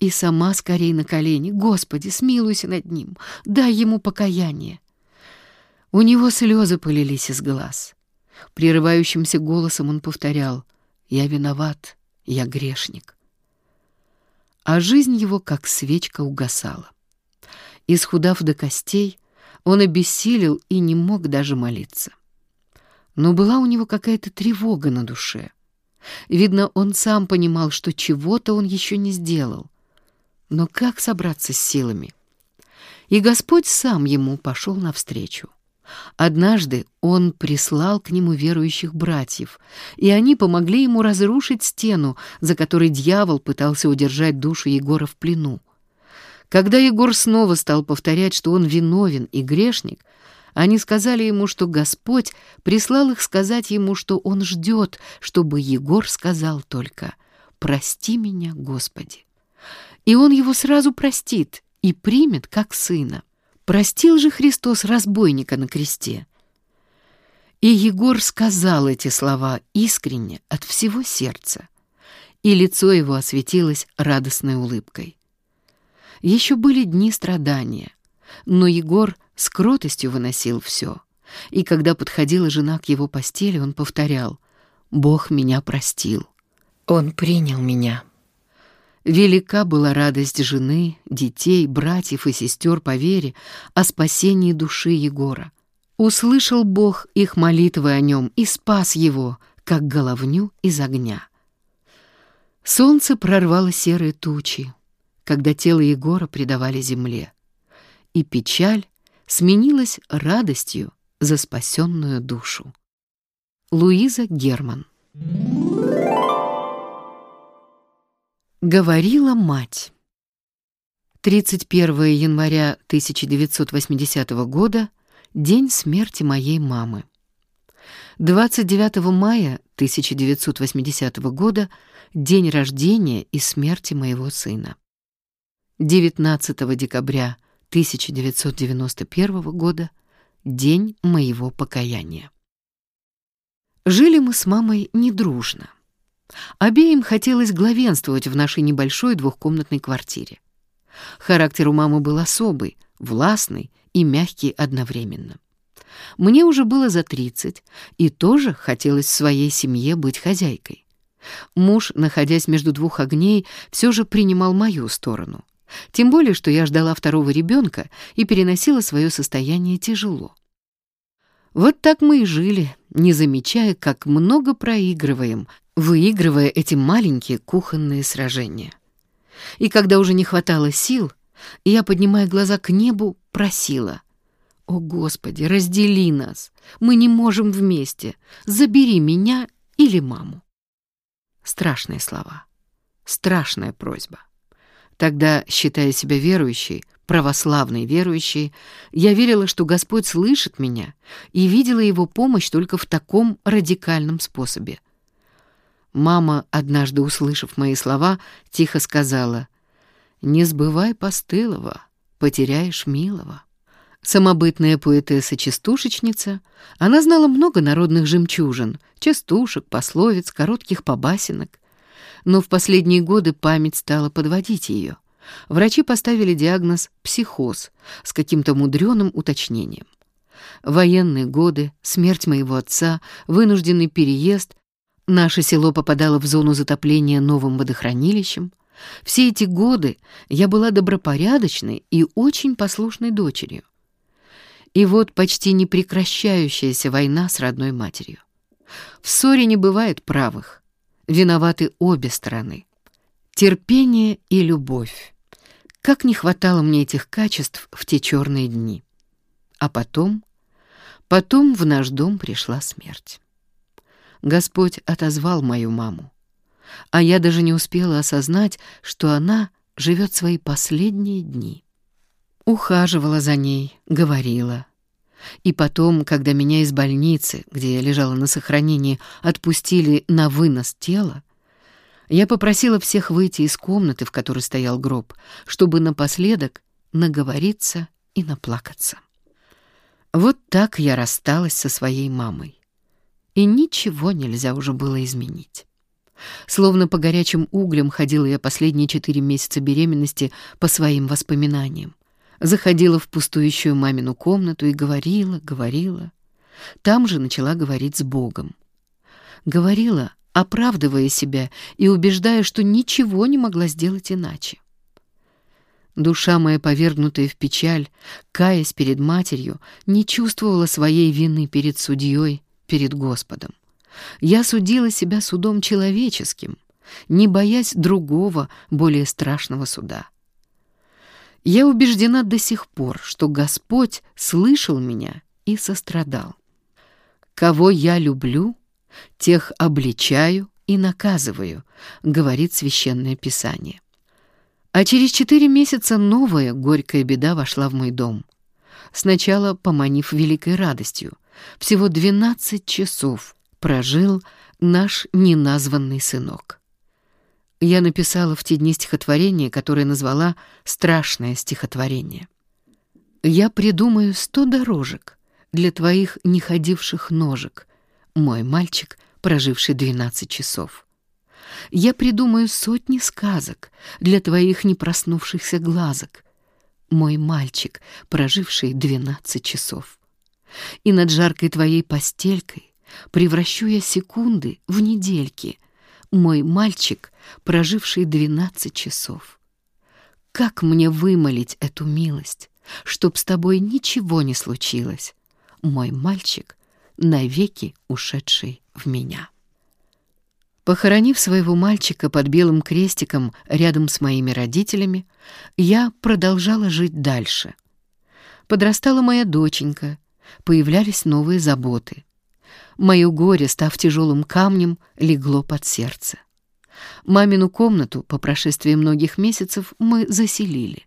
И сама скорей на колени. Господи, смилуйся над ним, дай ему покаяние. У него слезы полились из глаз. Прерывающимся голосом он повторял «Я виноват, я грешник». А жизнь его, как свечка, угасала. Исхудав до костей, он обессилел и не мог даже молиться но была у него какая-то тревога на душе. Видно, он сам понимал, что чего-то он еще не сделал. Но как собраться с силами? И Господь сам ему пошел навстречу. Однажды он прислал к нему верующих братьев, и они помогли ему разрушить стену, за которой дьявол пытался удержать душу Егора в плену. Когда Егор снова стал повторять, что он виновен и грешник, они сказали ему, что Господь прислал их сказать ему, что он ждет, чтобы Егор сказал только «Прости меня, Господи». И он его сразу простит и примет как сына. Простил же Христос разбойника на кресте. И Егор сказал эти слова искренне, от всего сердца, и лицо его осветилось радостной улыбкой. Еще были дни страдания, но Егор с кротостью выносил все. И когда подходила жена к его постели, он повторял «Бог меня простил, Он принял меня». Велика была радость жены, детей, братьев и сестер по вере о спасении души Егора. Услышал Бог их молитвы о нем и спас его, как головню из огня. Солнце прорвало серые тучи, когда тело Егора предавали земле, и печаль сменилась радостью за спасенную душу. Луиза Герман Говорила мать. 31 января 1980 года — день смерти моей мамы. 29 мая 1980 года — день рождения и смерти моего сына. 19 декабря 1991 года, день моего покаяния. Жили мы с мамой недружно. Обеим хотелось главенствовать в нашей небольшой двухкомнатной квартире. Характер у мамы был особый, властный и мягкий одновременно. Мне уже было за 30, и тоже хотелось в своей семье быть хозяйкой. Муж, находясь между двух огней, все же принимал мою сторону. Тем более, что я ждала второго ребенка и переносила свое состояние тяжело. Вот так мы и жили, не замечая, как много проигрываем, выигрывая эти маленькие кухонные сражения. И когда уже не хватало сил, я, поднимая глаза к небу, просила. «О, Господи, раздели нас! Мы не можем вместе! Забери меня или маму!» Страшные слова, страшная просьба. Тогда, считая себя верующей, православной верующей, я верила, что Господь слышит меня и видела его помощь только в таком радикальном способе. Мама, однажды услышав мои слова, тихо сказала, «Не сбывай постылого, потеряешь милого». Самобытная поэтесса-частушечница, она знала много народных жемчужин, частушек, пословиц, коротких побасенок но в последние годы память стала подводить ее. Врачи поставили диагноз «психоз» с каким-то мудреным уточнением. Военные годы, смерть моего отца, вынужденный переезд, наше село попадало в зону затопления новым водохранилищем. Все эти годы я была добропорядочной и очень послушной дочерью. И вот почти непрекращающаяся война с родной матерью. В ссоре не бывает правых виноваты обе стороны. Терпение и любовь. Как не хватало мне этих качеств в те черные дни. А потом, потом в наш дом пришла смерть. Господь отозвал мою маму, а я даже не успела осознать, что она живет свои последние дни. Ухаживала за ней, говорила, и потом, когда меня из больницы, где я лежала на сохранении, отпустили на вынос тела, я попросила всех выйти из комнаты, в которой стоял гроб, чтобы напоследок наговориться и наплакаться. Вот так я рассталась со своей мамой. И ничего нельзя уже было изменить. Словно по горячим углям ходила я последние четыре месяца беременности по своим воспоминаниям. Заходила в пустующую мамину комнату и говорила, говорила. Там же начала говорить с Богом. Говорила, оправдывая себя и убеждая, что ничего не могла сделать иначе. Душа моя, повергнутая в печаль, каясь перед матерью, не чувствовала своей вины перед судьей, перед Господом. Я судила себя судом человеческим, не боясь другого, более страшного суда. Я убеждена до сих пор, что Господь слышал меня и сострадал. Кого я люблю, тех обличаю и наказываю, говорит священное писание. А через четыре месяца новая горькая беда вошла в мой дом. Сначала поманив великой радостью. Всего двенадцать часов прожил наш неназванный сынок. Я написала в те дни стихотворение, которое назвала «Страшное стихотворение». «Я придумаю сто дорожек для твоих неходивших ножек, мой мальчик, проживший двенадцать часов. Я придумаю сотни сказок для твоих непроснувшихся глазок, мой мальчик, проживший двенадцать часов. И над жаркой твоей постелькой Превращу я секунды в недельки. Мой мальчик, проживший двенадцать часов. Как мне вымолить эту милость, чтоб с тобой ничего не случилось? Мой мальчик, навеки ушедший в меня. Похоронив своего мальчика под белым крестиком рядом с моими родителями, я продолжала жить дальше. Подрастала моя доченька, появлялись новые заботы — Мое горе, став тяжелым камнем, легло под сердце. Мамину комнату по прошествии многих месяцев мы заселили.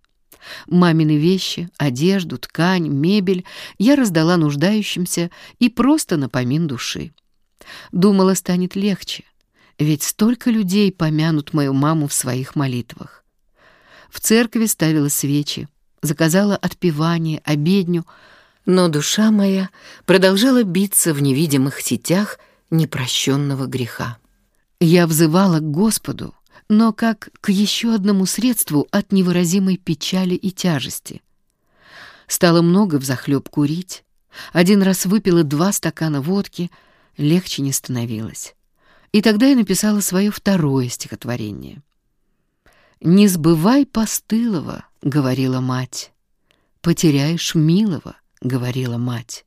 Мамины вещи, одежду, ткань, мебель я раздала нуждающимся и просто напомин души. Думала, станет легче, ведь столько людей помянут мою маму в своих молитвах. В церкви ставила свечи, заказала отпевание, обедню — но душа моя продолжала биться в невидимых сетях непрощенного греха. Я взывала к Господу, но как к еще одному средству от невыразимой печали и тяжести. Стало много взахлеб курить. Один раз выпила два стакана водки, легче не становилось. И тогда я написала свое второе стихотворение. «Не сбывай постылого», — говорила мать, — «потеряешь милого» говорила мать.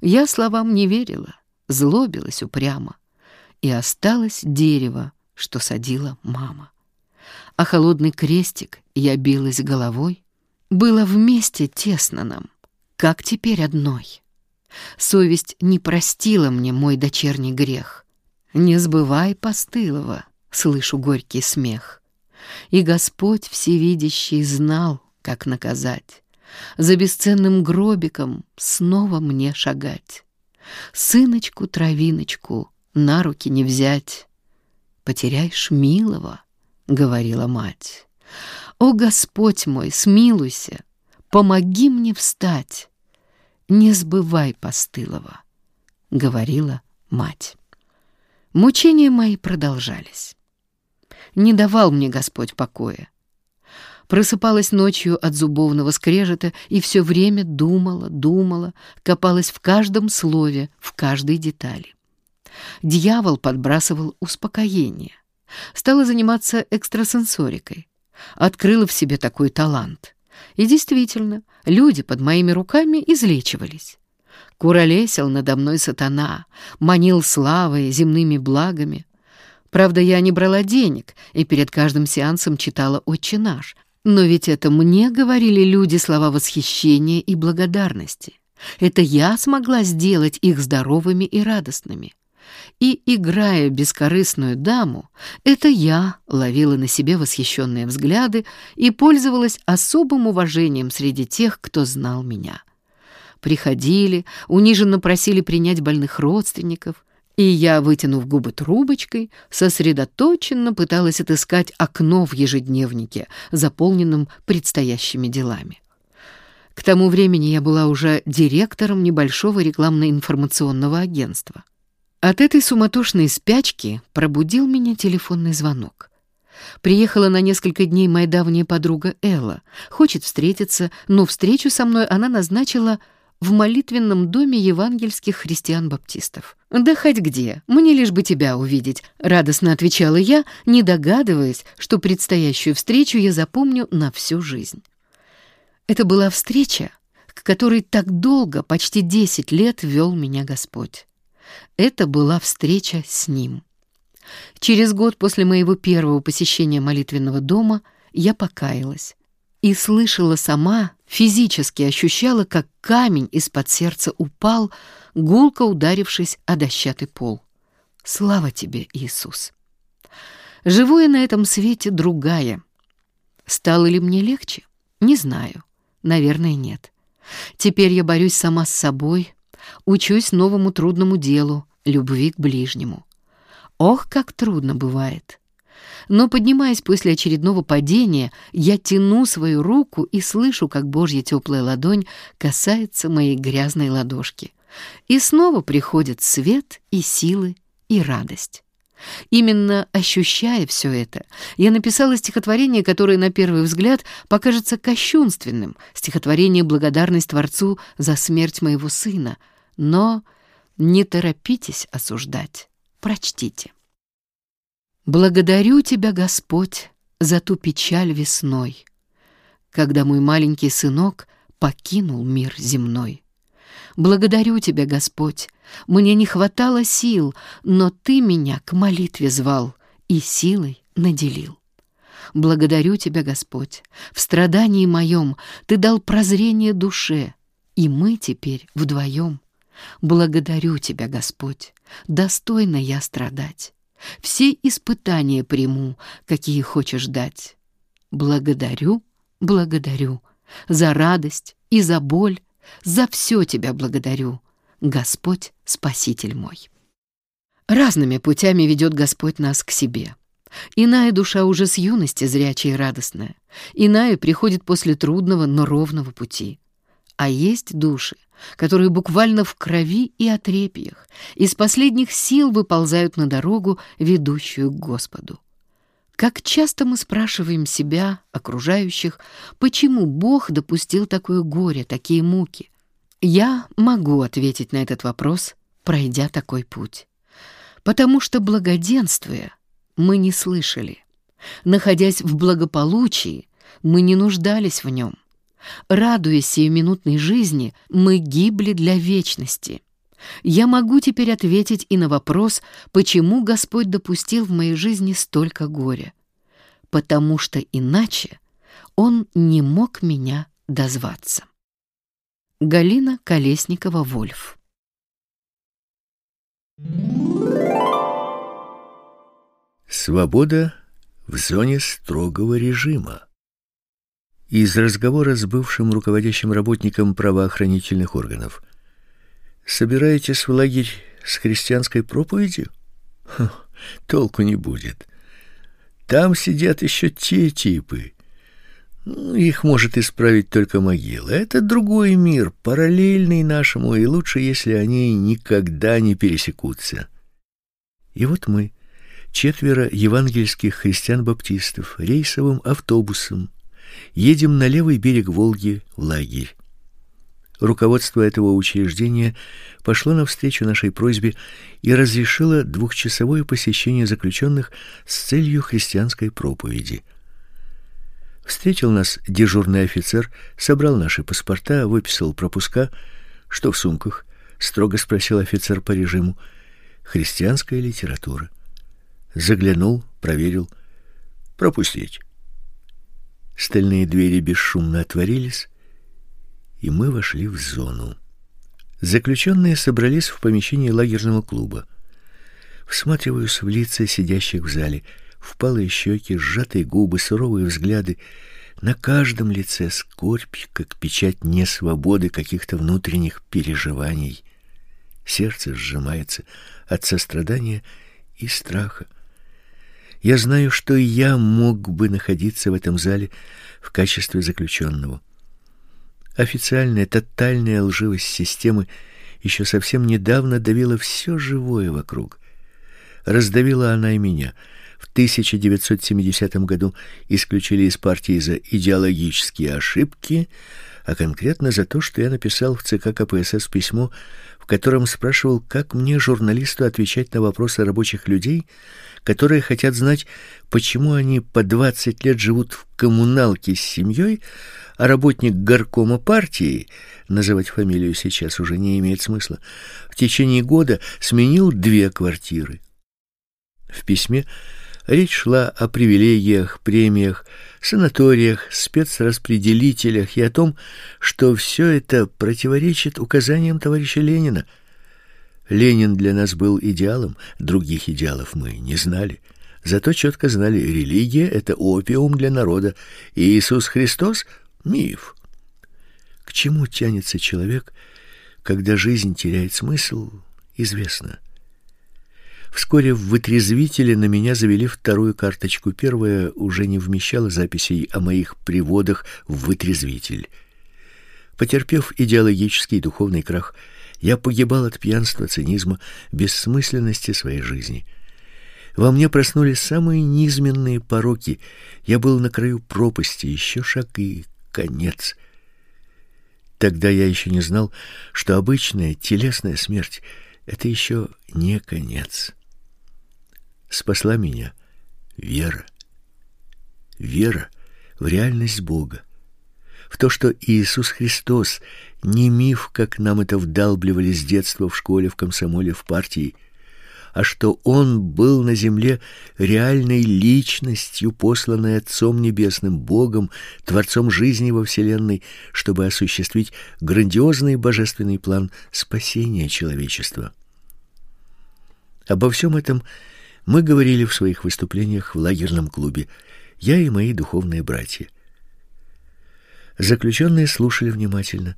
Я словам не верила, злобилась упрямо. И осталось дерево, что садила мама. А холодный крестик я билась головой. Было вместе тесно нам, как теперь одной. Совесть не простила мне мой дочерний грех. Не сбывай постылого, слышу горький смех. И Господь Всевидящий знал, как наказать за бесценным гробиком снова мне шагать. Сыночку-травиночку на руки не взять. Потеряешь милого, — говорила мать. О, Господь мой, смилуйся, помоги мне встать. Не сбывай постылого, — говорила мать. Мучения мои продолжались. Не давал мне Господь покоя. Просыпалась ночью от зубовного скрежета и все время думала, думала, копалась в каждом слове, в каждой детали. Дьявол подбрасывал успокоение. Стала заниматься экстрасенсорикой. Открыла в себе такой талант. И действительно, люди под моими руками излечивались. Куролесил надо мной сатана, манил славой, земными благами. Правда, я не брала денег и перед каждым сеансом читала «Отче наш», но ведь это мне говорили люди слова восхищения и благодарности. Это я смогла сделать их здоровыми и радостными. И, играя бескорыстную даму, это я ловила на себе восхищенные взгляды и пользовалась особым уважением среди тех, кто знал меня. Приходили, униженно просили принять больных родственников, и я, вытянув губы трубочкой, сосредоточенно пыталась отыскать окно в ежедневнике, заполненном предстоящими делами. К тому времени я была уже директором небольшого рекламно-информационного агентства. От этой суматошной спячки пробудил меня телефонный звонок. Приехала на несколько дней моя давняя подруга Элла. Хочет встретиться, но встречу со мной она назначила в молитвенном доме евангельских христиан-баптистов. «Да хоть где, мне лишь бы тебя увидеть», — радостно отвечала я, не догадываясь, что предстоящую встречу я запомню на всю жизнь. Это была встреча, к которой так долго, почти десять лет, вел меня Господь. Это была встреча с Ним. Через год после моего первого посещения молитвенного дома я покаялась и слышала сама, физически ощущала, как камень из-под сердца упал, гулко ударившись о дощатый пол. Слава тебе, Иисус! Живу я на этом свете другая. Стало ли мне легче? Не знаю. Наверное, нет. Теперь я борюсь сама с собой, учусь новому трудному делу — любви к ближнему. Ох, как трудно бывает. Но, поднимаясь после очередного падения, я тяну свою руку и слышу, как Божья теплая ладонь касается моей грязной ладошки. И снова приходят свет и силы и радость. Именно ощущая все это, я написала стихотворение, которое на первый взгляд покажется кощунственным, стихотворение «Благодарность Творцу за смерть моего сына». Но не торопитесь осуждать, прочтите. «Благодарю Тебя, Господь, за ту печаль весной, когда мой маленький сынок покинул мир земной. Благодарю Тебя, Господь. Мне не хватало сил, но Ты меня к молитве звал и силой наделил. Благодарю Тебя, Господь. В страдании моем Ты дал прозрение душе, и мы теперь вдвоем. Благодарю Тебя, Господь. Достойно я страдать. Все испытания приму, какие хочешь дать. Благодарю, благодарю за радость и за боль, за все тебя благодарю, Господь, Спаситель мой. Разными путями ведет Господь нас к себе. Иная душа уже с юности зрячая и радостная, иная приходит после трудного, но ровного пути. А есть души, которые буквально в крови и отрепьях, из последних сил выползают на дорогу, ведущую к Господу. Как часто мы спрашиваем себя, окружающих, почему Бог допустил такое горе, такие муки? Я могу ответить на этот вопрос, пройдя такой путь. Потому что благоденствуя, мы не слышали. Находясь в благополучии, мы не нуждались в нем. Радуясь сиюминутной жизни, мы гибли для вечности. Я могу теперь ответить и на вопрос, почему Господь допустил в моей жизни столько горя. Потому что иначе Он не мог меня дозваться. Галина Колесникова-Вольф Свобода в зоне строгого режима. Из разговора с бывшим руководящим работником правоохранительных органов – Собираетесь в лагерь с христианской проповедью? Ха, толку не будет. Там сидят еще те типы. Ну, их может исправить только могила. Это другой мир, параллельный нашему, и лучше, если они никогда не пересекутся. И вот мы, четверо евангельских христиан-баптистов, рейсовым автобусом едем на левый берег Волги в лагерь. Руководство этого учреждения пошло навстречу нашей просьбе и разрешило двухчасовое посещение заключенных с целью христианской проповеди. Встретил нас дежурный офицер, собрал наши паспорта, выписал пропуска. Что в сумках? строго спросил офицер по режиму. Христианская литература. Заглянул, проверил. Пропустить. Стальные двери бесшумно отворились, и мы вошли в зону. Заключенные собрались в помещении лагерного клуба. Всматриваюсь в лица сидящих в зале, впалые щеки, сжатые губы, суровые взгляды. На каждом лице скорбь, как печать несвободы каких-то внутренних переживаний. Сердце сжимается от сострадания и страха. Я знаю, что я мог бы находиться в этом зале в качестве заключенного. Официальная тотальная лживость системы еще совсем недавно давила все живое вокруг. Раздавила она и меня. В 1970 году исключили из партии за идеологические ошибки, а конкретно за то, что я написал в ЦК КПСС письмо, в котором спрашивал, как мне, журналисту, отвечать на вопросы рабочих людей, которые хотят знать, почему они по 20 лет живут в коммуналке с семьей, а работник горкома партии, называть фамилию сейчас уже не имеет смысла, в течение года сменил две квартиры. В письме речь шла о привилегиях, премиях, санаториях, спецраспределителях и о том, что все это противоречит указаниям товарища Ленина. Ленин для нас был идеалом, других идеалов мы не знали. Зато четко знали, религия это опиум для народа, и Иисус Христос миф. К чему тянется человек, когда жизнь теряет смысл, известно. Вскоре в вытрезвителе на меня завели вторую карточку. Первая уже не вмещала записей о моих приводах в вытрезвитель. Потерпев идеологический духовный крах, я погибал от пьянства, цинизма, бессмысленности своей жизни. Во мне проснулись самые низменные пороки. Я был на краю пропасти, еще шаг и конец. Тогда я еще не знал, что обычная телесная смерть это еще не конец спасла меня вера. Вера в реальность Бога, в то, что Иисус Христос не миф, как нам это вдалбливали с детства в школе, в комсомоле, в партии, а что он был на земле реальной личностью, посланной Отцом Небесным, Богом, Творцом жизни во Вселенной, чтобы осуществить грандиозный божественный план спасения человечества. Обо всем этом мы говорили в своих выступлениях в лагерном клубе, я и мои духовные братья. Заключенные слушали внимательно.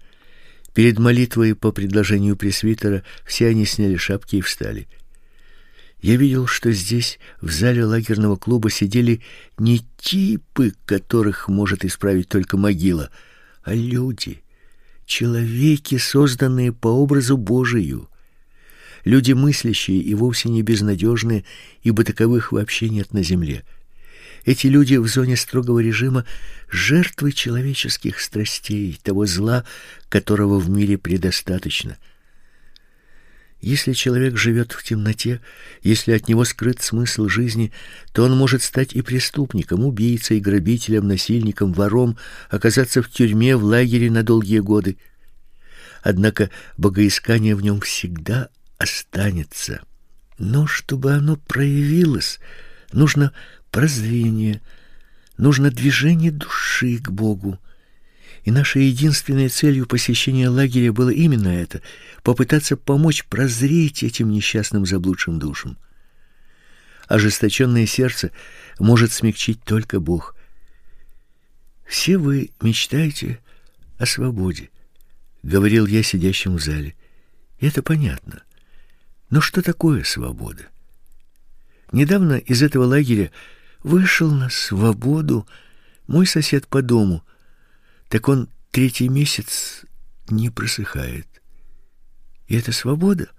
Перед молитвой по предложению пресвитера все они сняли шапки и встали. Я видел, что здесь, в зале лагерного клуба, сидели не типы, которых может исправить только могила, а люди, человеки, созданные по образу Божию люди мыслящие и вовсе не безнадежные, ибо таковых вообще нет на земле. Эти люди в зоне строгого режима жертвы человеческих страстей, того зла, которого в мире предостаточно. Если человек живет в темноте, если от него скрыт смысл жизни, то он может стать и преступником, убийцей, грабителем, насильником, вором, оказаться в тюрьме, в лагере на долгие годы. Однако богоискание в нем всегда останется. Но чтобы оно проявилось, нужно прозрение, нужно движение души к Богу. И нашей единственной целью посещения лагеря было именно это попытаться помочь прозреть этим несчастным заблудшим душам. Ожесточенное сердце может смягчить только Бог. Все вы мечтаете о свободе, говорил я сидящим в зале. И это понятно. Но что такое свобода? Недавно из этого лагеря вышел на свободу мой сосед по дому. Так он третий месяц не просыхает. И это свобода?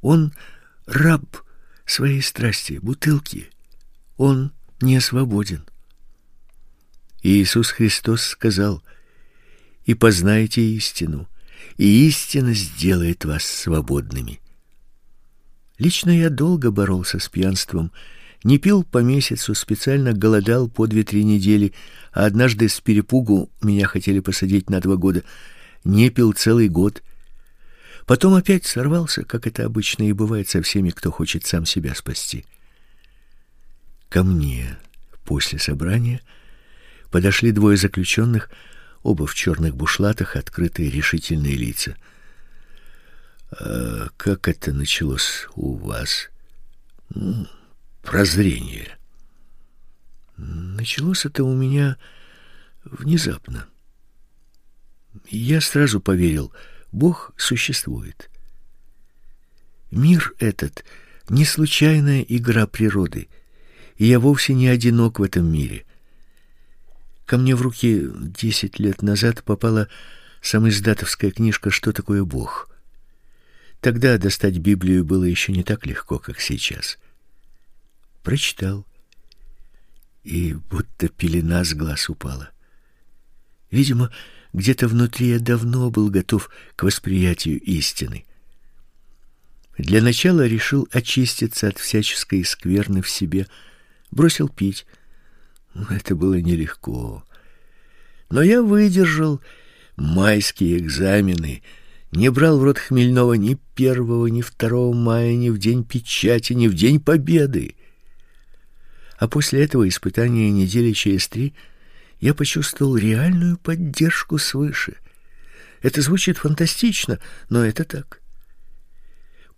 Он раб своей страсти, бутылки. Он не свободен. Иисус Христос сказал: "И познайте истину, и истина сделает вас свободными". Лично я долго боролся с пьянством, не пил по месяцу, специально голодал по две-три недели, а однажды с перепугу меня хотели посадить на два года. Не пил целый год. Потом опять сорвался, как это обычно и бывает со всеми, кто хочет сам себя спасти. Ко мне после собрания подошли двое заключенных, оба в черных бушлатах, открытые решительные лица — а как это началось у вас? Прозрение. Началось это у меня внезапно. Я сразу поверил, Бог существует. Мир этот не случайная игра природы, и я вовсе не одинок в этом мире. Ко мне в руки десять лет назад попала самоиздатовская книжка «Что такое Бог?». Тогда достать Библию было еще не так легко, как сейчас. Прочитал, и будто пелена с глаз упала. Видимо, где-то внутри я давно был готов к восприятию истины. Для начала решил очиститься от всяческой скверны в себе, бросил пить. Это было нелегко. Но я выдержал майские экзамены, не брал в рот хмельного ни первого, ни второго мая, ни в день печати, ни в день победы. А после этого испытания недели через три я почувствовал реальную поддержку свыше. Это звучит фантастично, но это так.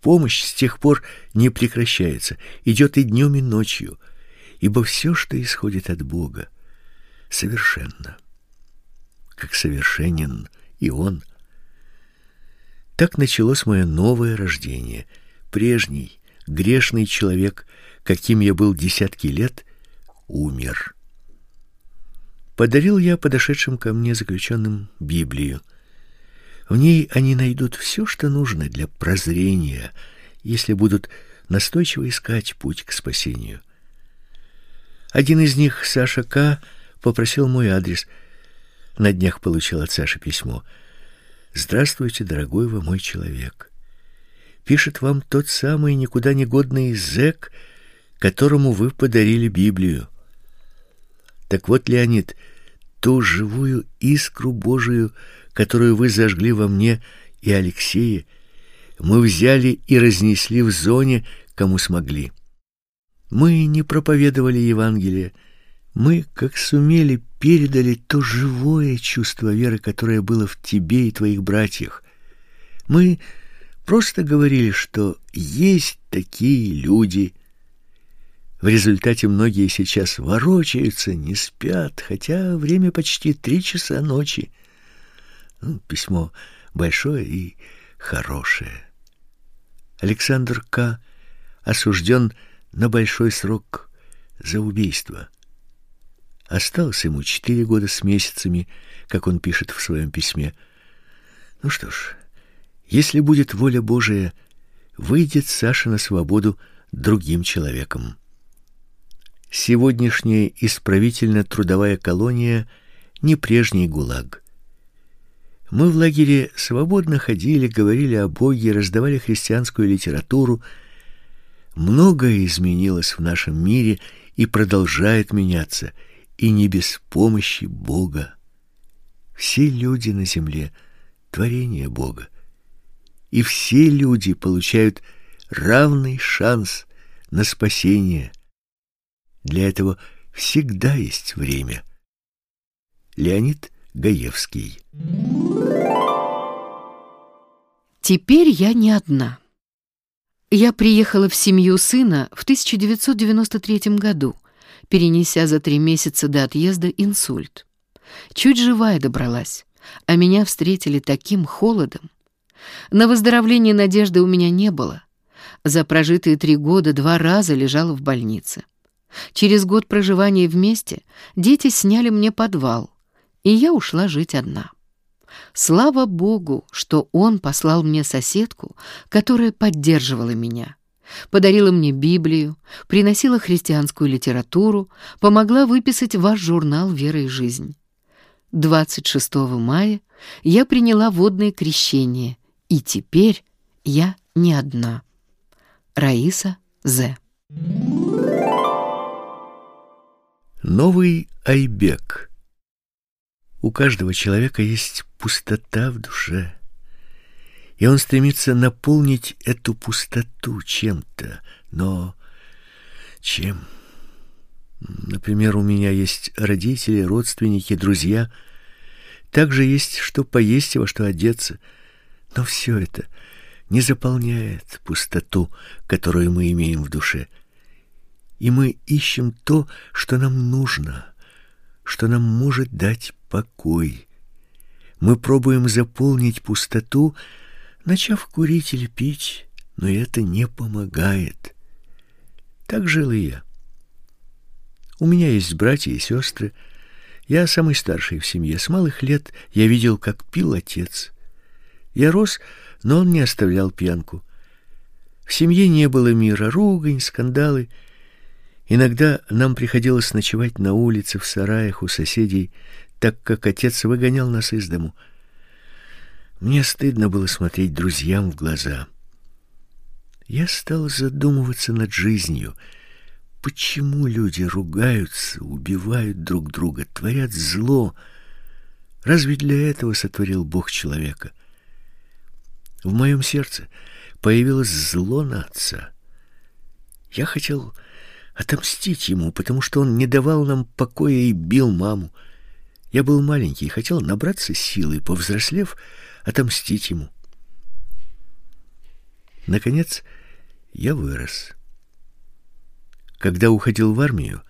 Помощь с тех пор не прекращается, идет и днем, и ночью, ибо все, что исходит от Бога, совершенно. Как совершенен и Он. Так началось мое новое рождение. Прежний, грешный человек, каким я был десятки лет, умер. Подарил я подошедшим ко мне заключенным Библию. В ней они найдут все, что нужно для прозрения, если будут настойчиво искать путь к спасению. Один из них, Саша К, попросил мой адрес. На днях получил от Саши письмо. Здравствуйте, дорогой вы мой человек. Пишет вам тот самый никуда не годный зэк, которому вы подарили Библию. Так вот, Леонид, ту живую искру Божию которую вы зажгли во мне и Алексее, мы взяли и разнесли в зоне, кому смогли. Мы не проповедовали Евангелие, мы, как сумели, передали то живое чувство веры, которое было в тебе и твоих братьях. Мы просто говорили, что есть такие люди. В результате многие сейчас ворочаются, не спят, хотя время почти три часа ночи. Ну, письмо большое и хорошее. Александр К. осужден на большой срок за убийство. Осталось ему четыре года с месяцами, как он пишет в своем письме. Ну что ж, если будет воля Божия, выйдет Саша на свободу другим человеком. Сегодняшняя исправительно-трудовая колония не прежний ГУЛАГ. Мы в лагере свободно ходили, говорили о Боге, раздавали христианскую литературу. Многое изменилось в нашем мире и продолжает меняться, и не без помощи Бога. Все люди на земле творение Бога. И все люди получают равный шанс на спасение. Для этого всегда есть время. Леонид Гаевский. Теперь я не одна. Я приехала в семью сына в 1993 году, перенеся за три месяца до отъезда инсульт. Чуть живая добралась, а меня встретили таким холодом. На выздоровление надежды у меня не было. За прожитые три года два раза лежала в больнице. Через год проживания вместе дети сняли мне подвал — и я ушла жить одна. Слава Богу, что он послал мне соседку, которая поддерживала меня, подарила мне Библию, приносила христианскую литературу, помогла выписать ваш журнал «Вера и жизнь». 26 мая я приняла водное крещение, и теперь я не одна. Раиса З. Новый Айбек у каждого человека есть пустота в душе, и он стремится наполнить эту пустоту чем-то, но чем? Например, у меня есть родители, родственники, друзья, также есть что поесть и во что одеться, но все это не заполняет пустоту, которую мы имеем в душе. И мы ищем то, что нам нужно, что нам может дать покой. Мы пробуем заполнить пустоту, начав курить или пить, но это не помогает. Так жил и я. У меня есть братья и сестры. Я самый старший в семье. С малых лет я видел, как пил отец. Я рос, но он не оставлял пьянку. В семье не было мира, ругань, скандалы. Иногда нам приходилось ночевать на улице, в сараях у соседей, так как отец выгонял нас из дому. Мне стыдно было смотреть друзьям в глаза. Я стал задумываться над жизнью. Почему люди ругаются, убивают друг друга, творят зло? Разве для этого сотворил Бог человека? В моем сердце появилось зло на отца. Я хотел отомстить ему, потому что он не давал нам покоя и бил маму. Я был маленький и хотел набраться силы, повзрослев, отомстить ему. Наконец, я вырос. Когда уходил в армию,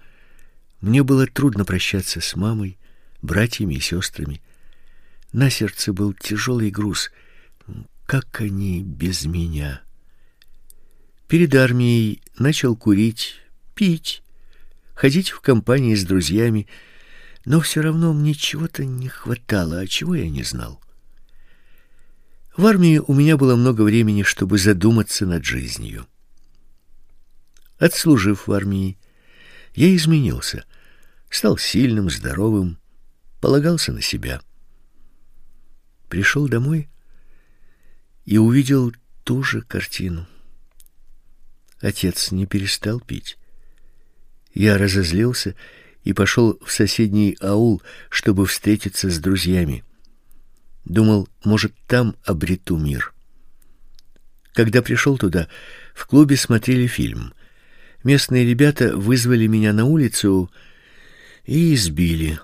мне было трудно прощаться с мамой, братьями и сестрами. На сердце был тяжелый груз. Как они без меня? Перед армией начал курить, пить, ходить в компании с друзьями, но все равно мне чего-то не хватало, а чего я не знал. В армии у меня было много времени, чтобы задуматься над жизнью. Отслужив в армии, я изменился, стал сильным, здоровым, полагался на себя. Пришел домой и увидел ту же картину. Отец не перестал пить. Я разозлился и пошел в соседний аул, чтобы встретиться с друзьями. Думал, может, там обрету мир. Когда пришел туда, в клубе смотрели фильм. Местные ребята вызвали меня на улицу и избили.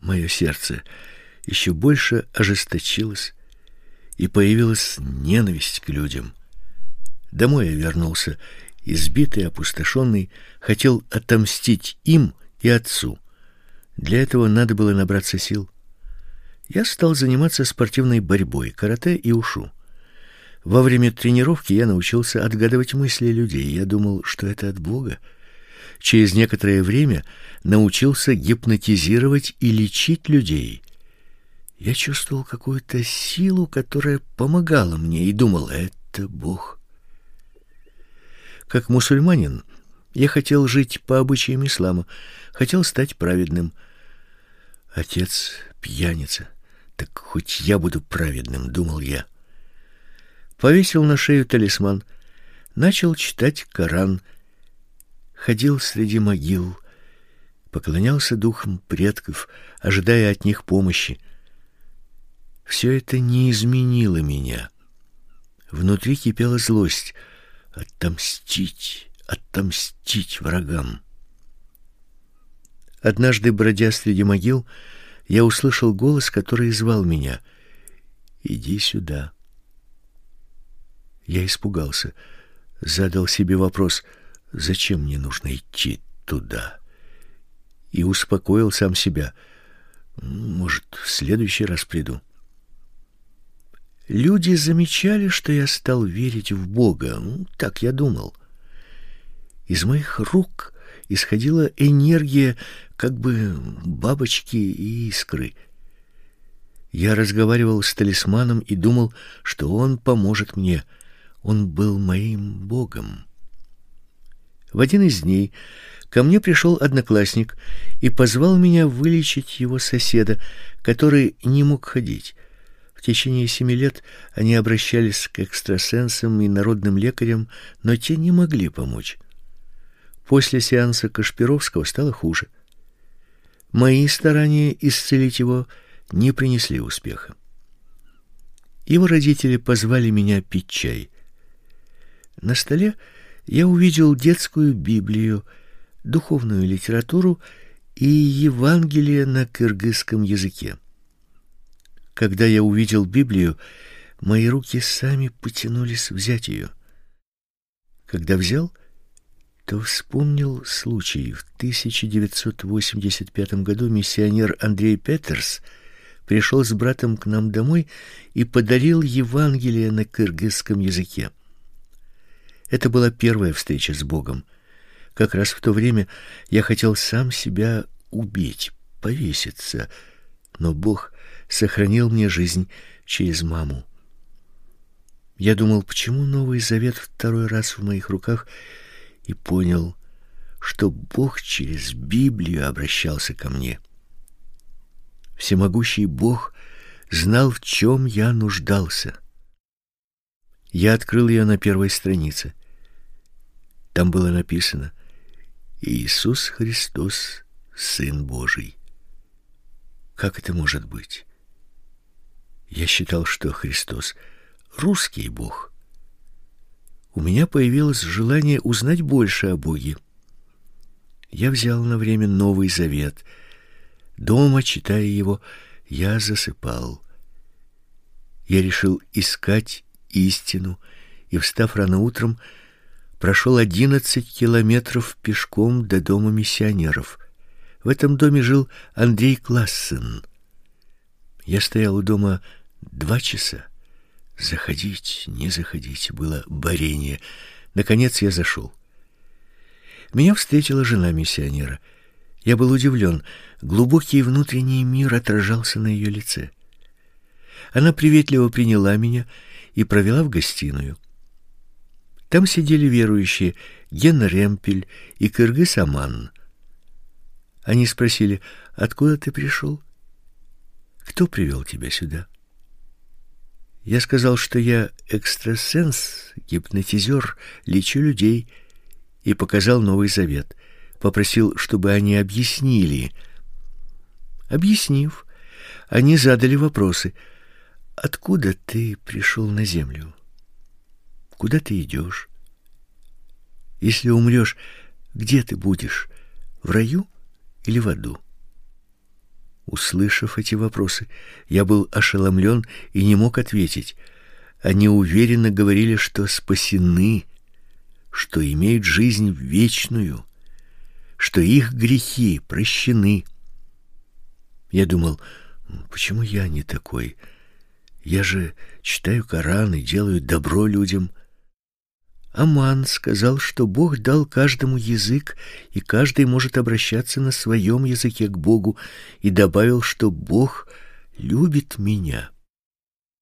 Мое сердце еще больше ожесточилось, и появилась ненависть к людям. Домой я вернулся, избитый, опустошенный, хотел отомстить им и отцу. Для этого надо было набраться сил. Я стал заниматься спортивной борьбой, карате и ушу. Во время тренировки я научился отгадывать мысли людей. Я думал, что это от Бога. Через некоторое время научился гипнотизировать и лечить людей. Я чувствовал какую-то силу, которая помогала мне, и думал, это Бог. Как мусульманин, я хотел жить по обычаям ислама, хотел стать праведным. Отец пьяница. Так хоть я буду праведным, думал я повесил на шею талисман, начал читать Коран, ходил среди могил, поклонялся духам предков, ожидая от них помощи. Все это не изменило меня. Внутри кипела злость отомстить, отомстить врагам. Однажды, бродя среди могил, я услышал голос, который звал меня: "Иди сюда". Я испугался, задал себе вопрос: зачем мне нужно идти туда? И успокоил сам себя. Может, в следующий раз приду. Люди замечали, что я стал верить в Бога. Ну, так я думал. Из моих рук исходила энергия, как бы бабочки и искры. Я разговаривал с талисманом и думал, что он поможет мне. Он был моим богом. В один из дней ко мне пришел одноклассник и позвал меня вылечить его соседа, который не мог ходить. Течение семи лет они обращались к экстрасенсам и народным лекарям, но те не могли помочь. После сеанса Кашпировского стало хуже. Мои старания исцелить его не принесли успеха. Его родители позвали меня пить чай. На столе я увидел детскую Библию, духовную литературу и Евангелие на кыргызском языке. Когда я увидел Библию, мои руки сами потянулись взять ее. Когда взял, то вспомнил случай. В 1985 году миссионер Андрей Петерс пришел с братом к нам домой и подарил Евангелие на кыргызском языке. Это была первая встреча с Богом. Как раз в то время я хотел сам себя убить, повеситься, но Бог сохранил мне жизнь через маму. Я думал, почему Новый Завет второй раз в моих руках, и понял, что Бог через Библию обращался ко мне. Всемогущий Бог знал, в чем я нуждался. Я открыл ее на первой странице. Там было написано «Иисус Христос, Сын Божий». Как это может быть? Я считал, что Христос — русский Бог. У меня появилось желание узнать больше о Боге. Я взял на время Новый Завет. Дома, читая его, я засыпал. Я решил искать истину и, встав рано утром, прошел одиннадцать километров пешком до дома миссионеров. В этом доме жил Андрей Классен. Я стоял у дома два часа. Заходить, не заходить, было борение. Наконец я зашел. Меня встретила жена миссионера. Я был удивлен. Глубокий внутренний мир отражался на ее лице. Она приветливо приняла меня и провела в гостиную. Там сидели верующие Ген Ремпель и Кыргыз Аман. Они спросили, откуда ты пришел? Кто привел тебя сюда? Я сказал, что я экстрасенс, гипнотизер, лечу людей, и показал Новый Завет. Попросил, чтобы они объяснили. Объяснив, они задали вопросы. Откуда ты пришел на землю? Куда ты идешь? Если умрешь, где ты будешь? В раю или в аду? Услышав эти вопросы, я был ошеломлен и не мог ответить. Они уверенно говорили, что спасены, что имеют жизнь вечную, что их грехи прощены. Я думал, почему я не такой? Я же читаю Коран и делаю добро людям. Аман сказал, что Бог дал каждому язык, и каждый может обращаться на своем языке к Богу, и добавил, что Бог любит меня.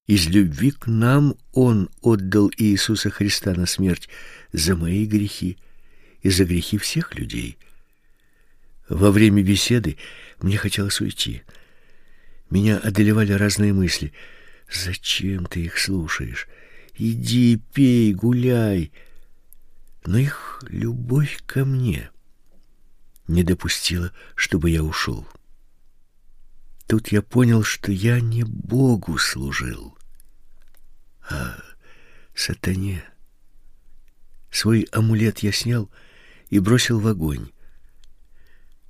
Из любви к нам Он отдал Иисуса Христа на смерть за мои грехи и за грехи всех людей. Во время беседы мне хотелось уйти. Меня одолевали разные мысли. «Зачем ты их слушаешь? Иди, пей, гуляй!» Но их любовь ко мне не допустила, чтобы я ушел. Тут я понял, что я не Богу служил, а сатане. Свой амулет я снял и бросил в огонь.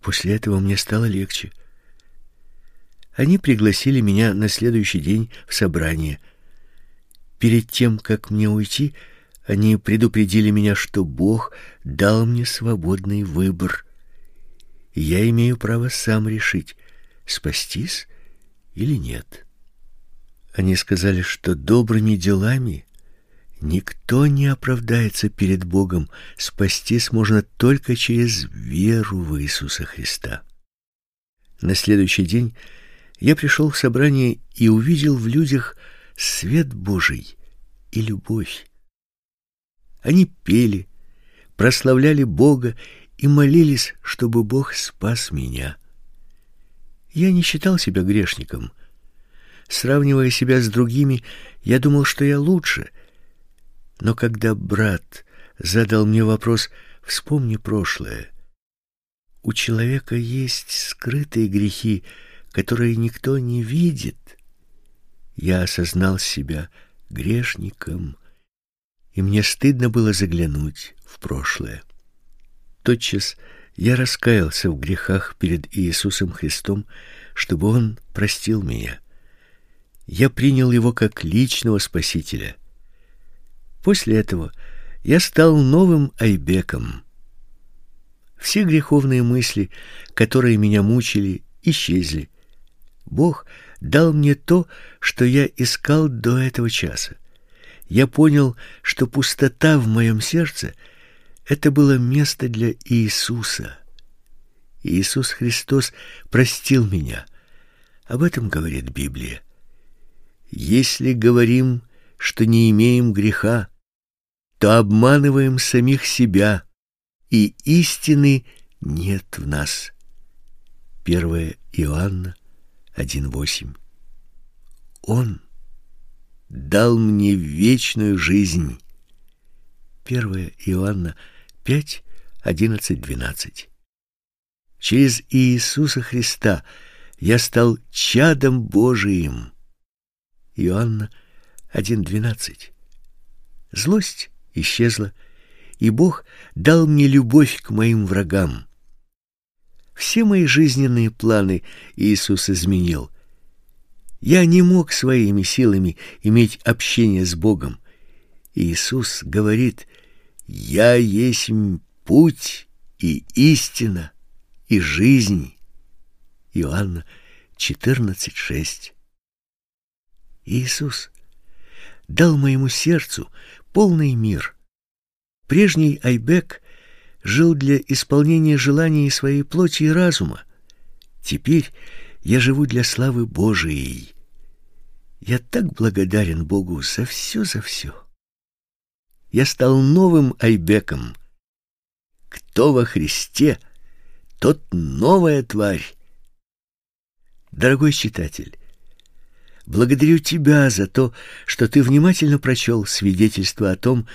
После этого мне стало легче. Они пригласили меня на следующий день в собрание. Перед тем, как мне уйти, они предупредили меня, что Бог дал мне свободный выбор. Я имею право сам решить, спастись или нет. Они сказали, что добрыми делами никто не оправдается перед Богом, спастись можно только через веру в Иисуса Христа. На следующий день я пришел в собрание и увидел в людях свет Божий и любовь. Они пели, прославляли Бога и молились, чтобы Бог спас меня. Я не считал себя грешником. Сравнивая себя с другими, я думал, что я лучше. Но когда брат задал мне вопрос «Вспомни прошлое», у человека есть скрытые грехи, которые никто не видит. Я осознал себя грешником и мне стыдно было заглянуть в прошлое. Тотчас я раскаялся в грехах перед Иисусом Христом, чтобы Он простил меня. Я принял Его как личного Спасителя. После этого я стал новым Айбеком. Все греховные мысли, которые меня мучили, исчезли. Бог дал мне то, что я искал до этого часа я понял, что пустота в моем сердце — это было место для Иисуса. Иисус Христос простил меня. Об этом говорит Библия. Если говорим, что не имеем греха, то обманываем самих себя, и истины нет в нас. 1 Иоанна 1:8. Он дал мне вечную жизнь. 1 Иоанна 5 11 12. Через Иисуса Христа я стал чадом Божиим. Иоанна 1:12. Злость исчезла, и Бог дал мне любовь к моим врагам. Все мои жизненные планы Иисус изменил. Я не мог своими силами иметь общение с Богом. Иисус говорит: "Я есть путь и истина и жизнь". Иоанна 14:6. Иисус дал моему сердцу полный мир. Прежний Айбек жил для исполнения желаний своей плоти и разума. Теперь я живу для славы Божией. Я так благодарен Богу за все, за все. Я стал новым Айбеком. Кто во Христе, тот новая тварь. Дорогой читатель, благодарю тебя за то, что ты внимательно прочел свидетельство о том,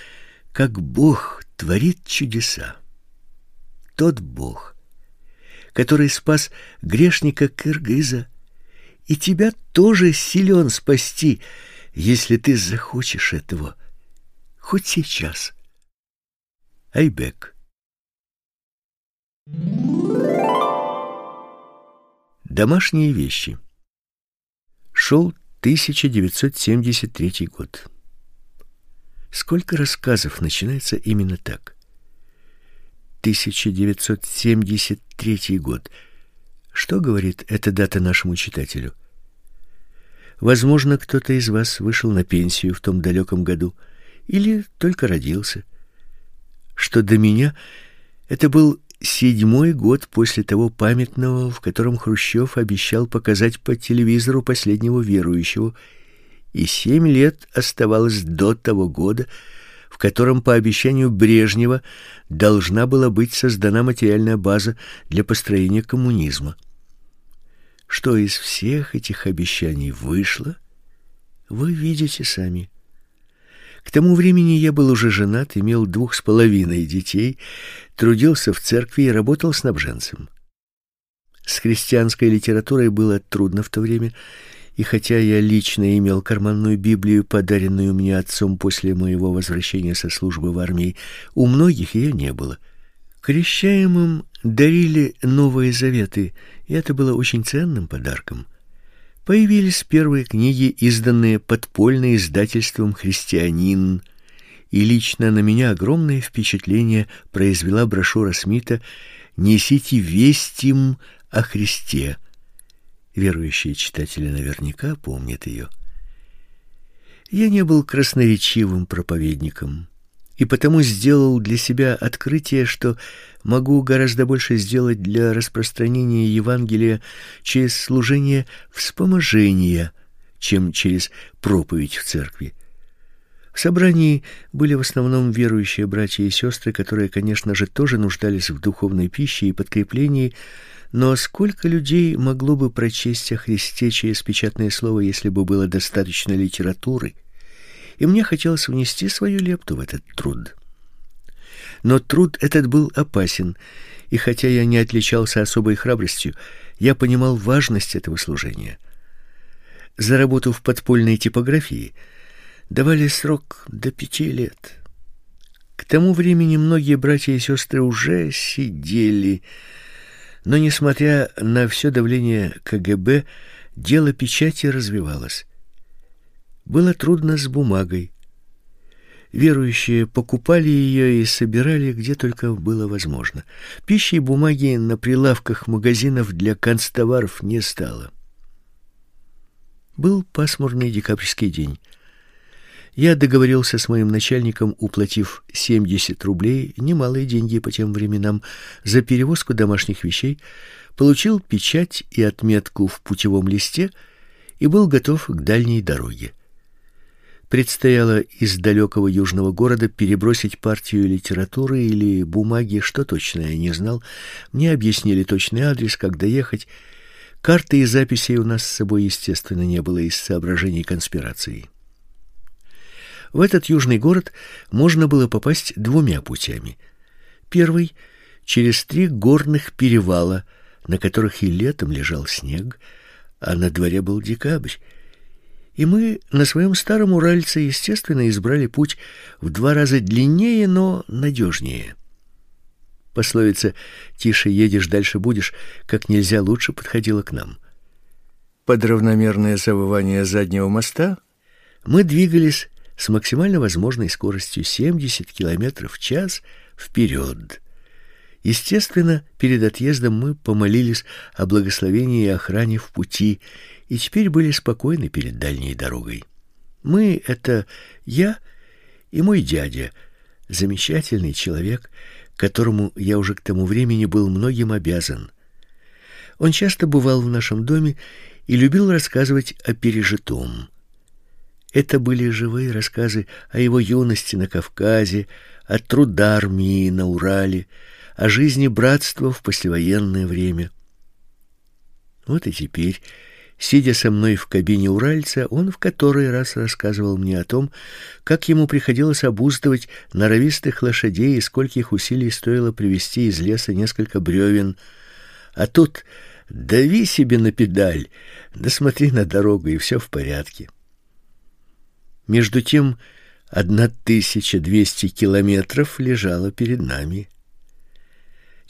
как Бог творит чудеса тот Бог, который спас грешника Кыргыза, и тебя тоже силен спасти, если ты захочешь этого, хоть сейчас. Айбек. Домашние вещи. Шел 1973 год. Сколько рассказов начинается именно так? 1973 год. Что говорит эта дата нашему читателю? Возможно, кто-то из вас вышел на пенсию в том далеком году или только родился. Что до меня, это был седьмой год после того памятного, в котором Хрущев обещал показать по телевизору последнего верующего, и семь лет оставалось до того года, в котором по обещанию Брежнева должна была быть создана материальная база для построения коммунизма. Что из всех этих обещаний вышло, вы видите сами. К тому времени я был уже женат, имел двух с половиной детей, трудился в церкви и работал снабженцем. С христианской литературой было трудно в то время, и хотя я лично имел карманную Библию, подаренную мне отцом после моего возвращения со службы в армии, у многих ее не было. Крещаемым дарили Новые Заветы, и это было очень ценным подарком. Появились первые книги, изданные подпольным издательством «Христианин», и лично на меня огромное впечатление произвела брошюра Смита «Несите весть им о Христе», Верующие читатели наверняка помнят ее. Я не был красноречивым проповедником, и потому сделал для себя открытие, что могу гораздо больше сделать для распространения Евангелия через служение вспоможения, чем через проповедь в церкви. В собрании были в основном верующие братья и сестры, которые, конечно же, тоже нуждались в духовной пище и подкреплении, но сколько людей могло бы прочесть о Христе через печатное слово, если бы было достаточно литературы? И мне хотелось внести свою лепту в этот труд. Но труд этот был опасен, и хотя я не отличался особой храбростью, я понимал важность этого служения. За работу в подпольной типографии давали срок до пяти лет. К тому времени многие братья и сестры уже сидели но, несмотря на все давление КГБ, дело печати развивалось. Было трудно с бумагой. Верующие покупали ее и собирали где только было возможно. Пищи и бумаги на прилавках магазинов для канцтоваров не стало. Был пасмурный декабрьский день. Я договорился с моим начальником, уплатив 70 рублей, немалые деньги по тем временам, за перевозку домашних вещей, получил печать и отметку в путевом листе и был готов к дальней дороге. Предстояло из далекого южного города перебросить партию литературы или бумаги, что точно я не знал. Мне объяснили точный адрес, как доехать. Карты и записей у нас с собой, естественно, не было из соображений конспирации. В этот южный город можно было попасть двумя путями. Первый — через три горных перевала, на которых и летом лежал снег, а на дворе был декабрь. И мы на своем старом Уральце, естественно, избрали путь в два раза длиннее, но надежнее. Пословица «тише едешь, дальше будешь» как нельзя лучше подходила к нам. Под равномерное завывание заднего моста мы двигались с максимально возможной скоростью 70 км в час вперед. Естественно, перед отъездом мы помолились о благословении и охране в пути и теперь были спокойны перед дальней дорогой. Мы — это я и мой дядя, замечательный человек, которому я уже к тому времени был многим обязан. Он часто бывал в нашем доме и любил рассказывать о пережитом. Это были живые рассказы о его юности на Кавказе, о труда армии на Урале, о жизни братства в послевоенное время. Вот и теперь Сидя со мной в кабине Уральца, он в который раз рассказывал мне о том, как ему приходилось обуздывать норовистых лошадей и скольких усилий стоило привезти из леса несколько бревен. А тут дави себе на педаль, да смотри на дорогу, и все в порядке. Между тем, одна тысяча двести километров лежала перед нами.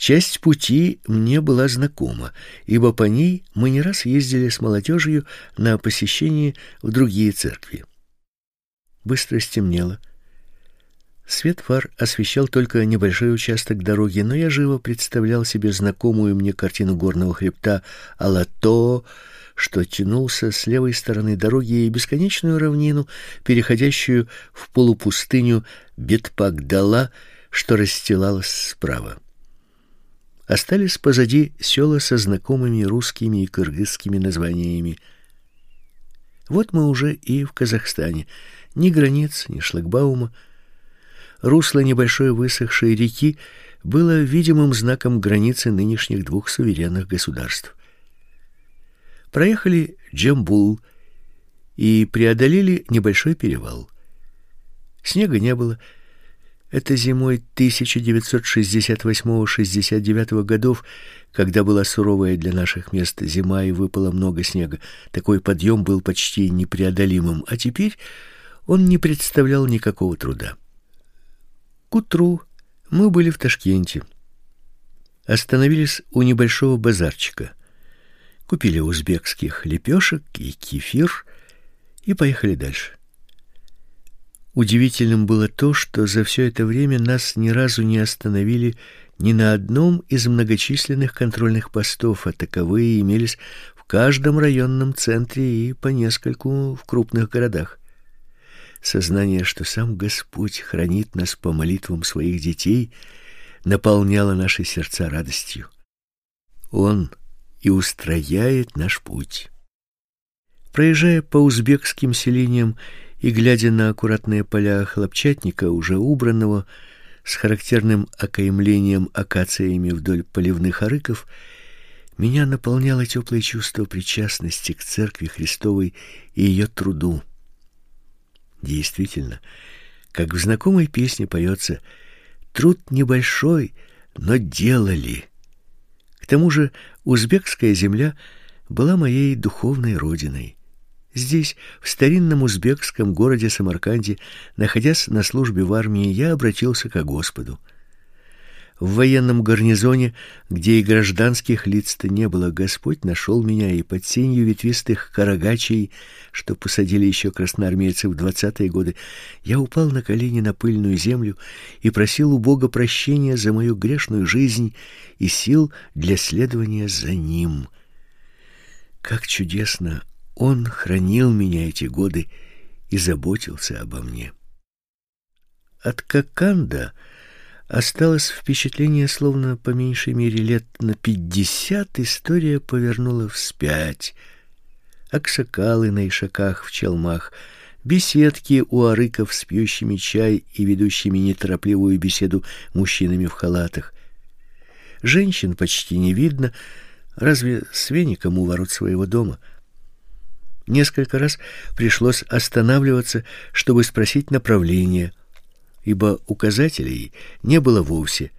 Часть пути мне была знакома, ибо по ней мы не раз ездили с молодежью на посещение в другие церкви. Быстро стемнело. Свет фар освещал только небольшой участок дороги, но я живо представлял себе знакомую мне картину горного хребта Алато, что тянулся с левой стороны дороги и бесконечную равнину, переходящую в полупустыню Бетпагдала, что расстилалась справа. Остались позади села со знакомыми русскими и кыргызскими названиями. Вот мы уже и в Казахстане. Ни границ, ни шлагбаума. Русло небольшой высохшей реки было видимым знаком границы нынешних двух суверенных государств. Проехали Джамбул и преодолели небольшой перевал. Снега не было, это зимой 1968-69 годов, когда была суровая для наших мест зима и выпало много снега, такой подъем был почти непреодолимым, а теперь он не представлял никакого труда. К утру мы были в Ташкенте. Остановились у небольшого базарчика. Купили узбекских лепешек и кефир и поехали дальше. Удивительным было то, что за все это время нас ни разу не остановили ни на одном из многочисленных контрольных постов, а таковые имелись в каждом районном центре и по нескольку в крупных городах. Сознание, что сам Господь хранит нас по молитвам своих детей, наполняло наши сердца радостью. Он и устрояет наш путь. Проезжая по узбекским селениям и, глядя на аккуратные поля хлопчатника, уже убранного, с характерным окаймлением акациями вдоль поливных арыков, меня наполняло теплое чувство причастности к Церкви Христовой и ее труду. Действительно, как в знакомой песне поется «Труд небольшой, но делали». К тому же узбекская земля была моей духовной родиной. Здесь, в старинном узбекском городе Самарканде, находясь на службе в армии, я обратился к Господу. В военном гарнизоне, где и гражданских лиц-то не было, Господь нашел меня и под сенью ветвистых карагачей, что посадили еще красноармейцы в двадцатые годы, я упал на колени на пыльную землю и просил у Бога прощения за мою грешную жизнь и сил для следования за Ним. Как чудесно он хранил меня эти годы и заботился обо мне. От Коканда осталось впечатление, словно по меньшей мере лет на пятьдесят история повернула вспять. Аксакалы на ишаках в челмах, беседки у арыков с пьющими чай и ведущими неторопливую беседу мужчинами в халатах. Женщин почти не видно, разве с веником у ворот своего дома — Несколько раз пришлось останавливаться, чтобы спросить направление, ибо указателей не было вовсе.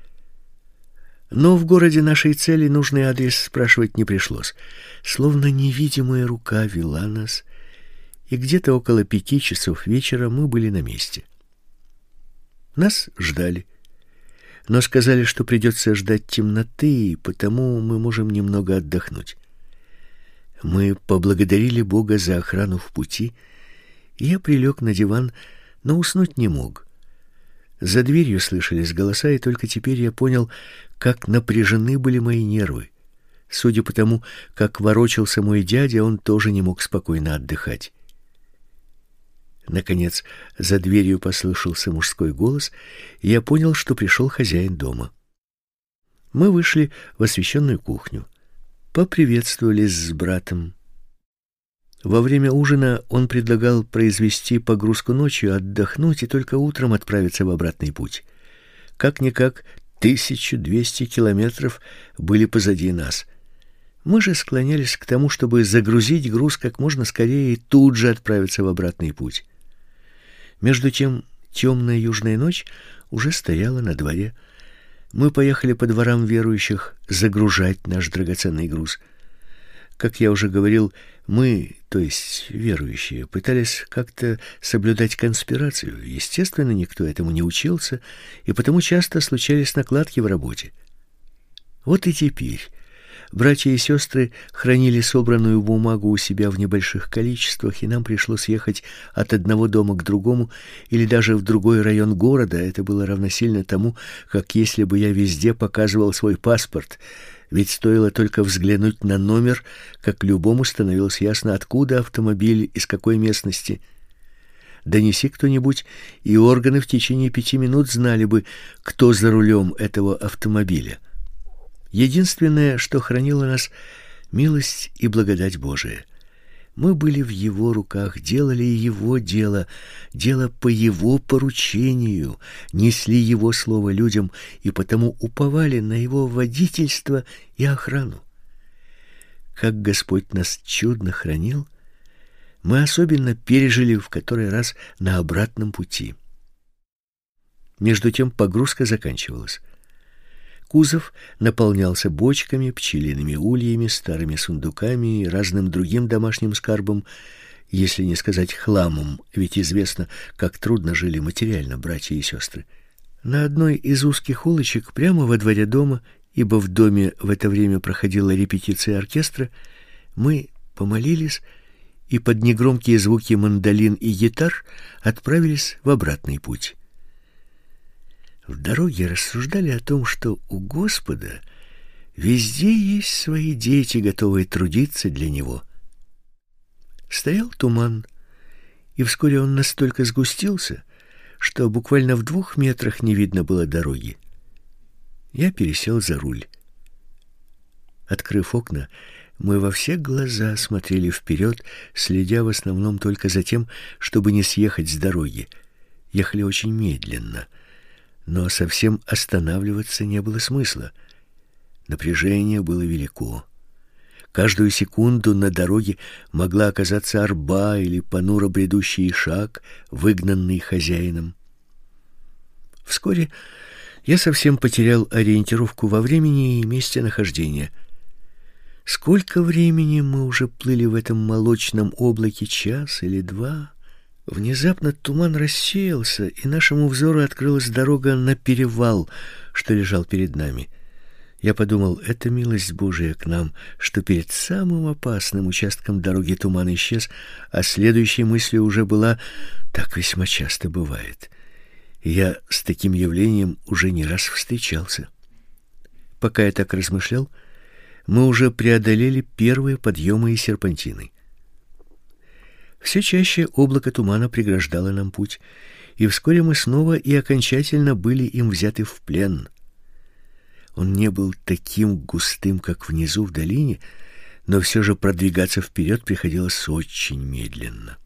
Но в городе нашей цели нужный адрес спрашивать не пришлось. Словно невидимая рука вела нас, и где-то около пяти часов вечера мы были на месте. Нас ждали, но сказали, что придется ждать темноты, и потому мы можем немного отдохнуть. Мы поблагодарили Бога за охрану в пути, я прилег на диван, но уснуть не мог. За дверью слышались голоса, и только теперь я понял, как напряжены были мои нервы. Судя по тому, как ворочался мой дядя, он тоже не мог спокойно отдыхать. Наконец, за дверью послышался мужской голос, и я понял, что пришел хозяин дома. Мы вышли в освещенную кухню поприветствовались с братом. Во время ужина он предлагал произвести погрузку ночью, отдохнуть и только утром отправиться в обратный путь. Как-никак 1200 километров были позади нас. Мы же склонялись к тому, чтобы загрузить груз как можно скорее и тут же отправиться в обратный путь. Между тем темная южная ночь уже стояла на дворе, мы поехали по дворам верующих загружать наш драгоценный груз. Как я уже говорил, мы, то есть верующие, пытались как-то соблюдать конспирацию. Естественно, никто этому не учился, и потому часто случались накладки в работе. Вот и теперь Братья и сестры хранили собранную бумагу у себя в небольших количествах, и нам пришлось ехать от одного дома к другому или даже в другой район города. Это было равносильно тому, как если бы я везде показывал свой паспорт. Ведь стоило только взглянуть на номер, как любому становилось ясно, откуда автомобиль, из какой местности. Донеси кто-нибудь, и органы в течение пяти минут знали бы, кто за рулем этого автомобиля. Единственное, что хранило нас милость и благодать Божия. Мы были в его руках, делали его дело, дело по его поручению, несли его слово людям и потому уповали на его водительство и охрану. Как Господь нас чудно хранил, мы особенно пережили в который раз на обратном пути. Между тем погрузка заканчивалась. Кузов наполнялся бочками, пчелиными ульями, старыми сундуками и разным другим домашним скарбом, если не сказать хламом, ведь известно, как трудно жили материально братья и сестры. На одной из узких улочек прямо во дворе дома, ибо в доме в это время проходила репетиция оркестра, мы помолились и под негромкие звуки мандолин и гитар отправились в обратный путь. В дороге рассуждали о том, что у Господа везде есть свои дети, готовые трудиться для него. Стоял туман, и вскоре он настолько сгустился, что буквально в двух метрах не видно было дороги. Я пересел за руль. Открыв окна, мы во все глаза смотрели вперед, следя в основном только за тем, чтобы не съехать с дороги. Ехали очень медленно — но совсем останавливаться не было смысла. Напряжение было велико. Каждую секунду на дороге могла оказаться арба или понуро бредущий шаг, выгнанный хозяином. Вскоре я совсем потерял ориентировку во времени и месте нахождения. Сколько времени мы уже плыли в этом молочном облаке, час или два? Внезапно туман рассеялся, и нашему взору открылась дорога на перевал, что лежал перед нами. Я подумал, это милость Божия к нам, что перед самым опасным участком дороги туман исчез, а следующей мыслью уже была «так весьма часто бывает». я с таким явлением уже не раз встречался. Пока я так размышлял, мы уже преодолели первые подъемы и серпантины. Все чаще облако тумана преграждало нам путь, и вскоре мы снова и окончательно были им взяты в плен. Он не был таким густым, как внизу в долине, но все же продвигаться вперед приходилось очень медленно.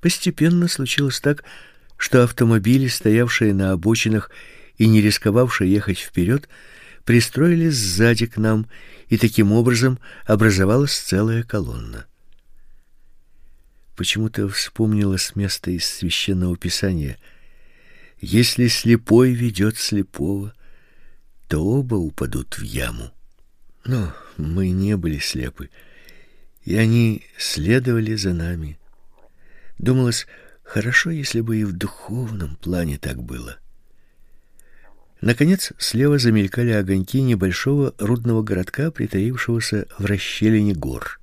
Постепенно случилось так, что автомобили, стоявшие на обочинах и не рисковавшие ехать вперед, пристроились сзади к нам, и таким образом образовалась целая колонна. Почему-то вспомнилось место из священного писания: если слепой ведет слепого, то оба упадут в яму. Но мы не были слепы, и они следовали за нами. Думалось, хорошо, если бы и в духовном плане так было. Наконец, слева замелькали огоньки небольшого рудного городка, притаившегося в расщелине гор.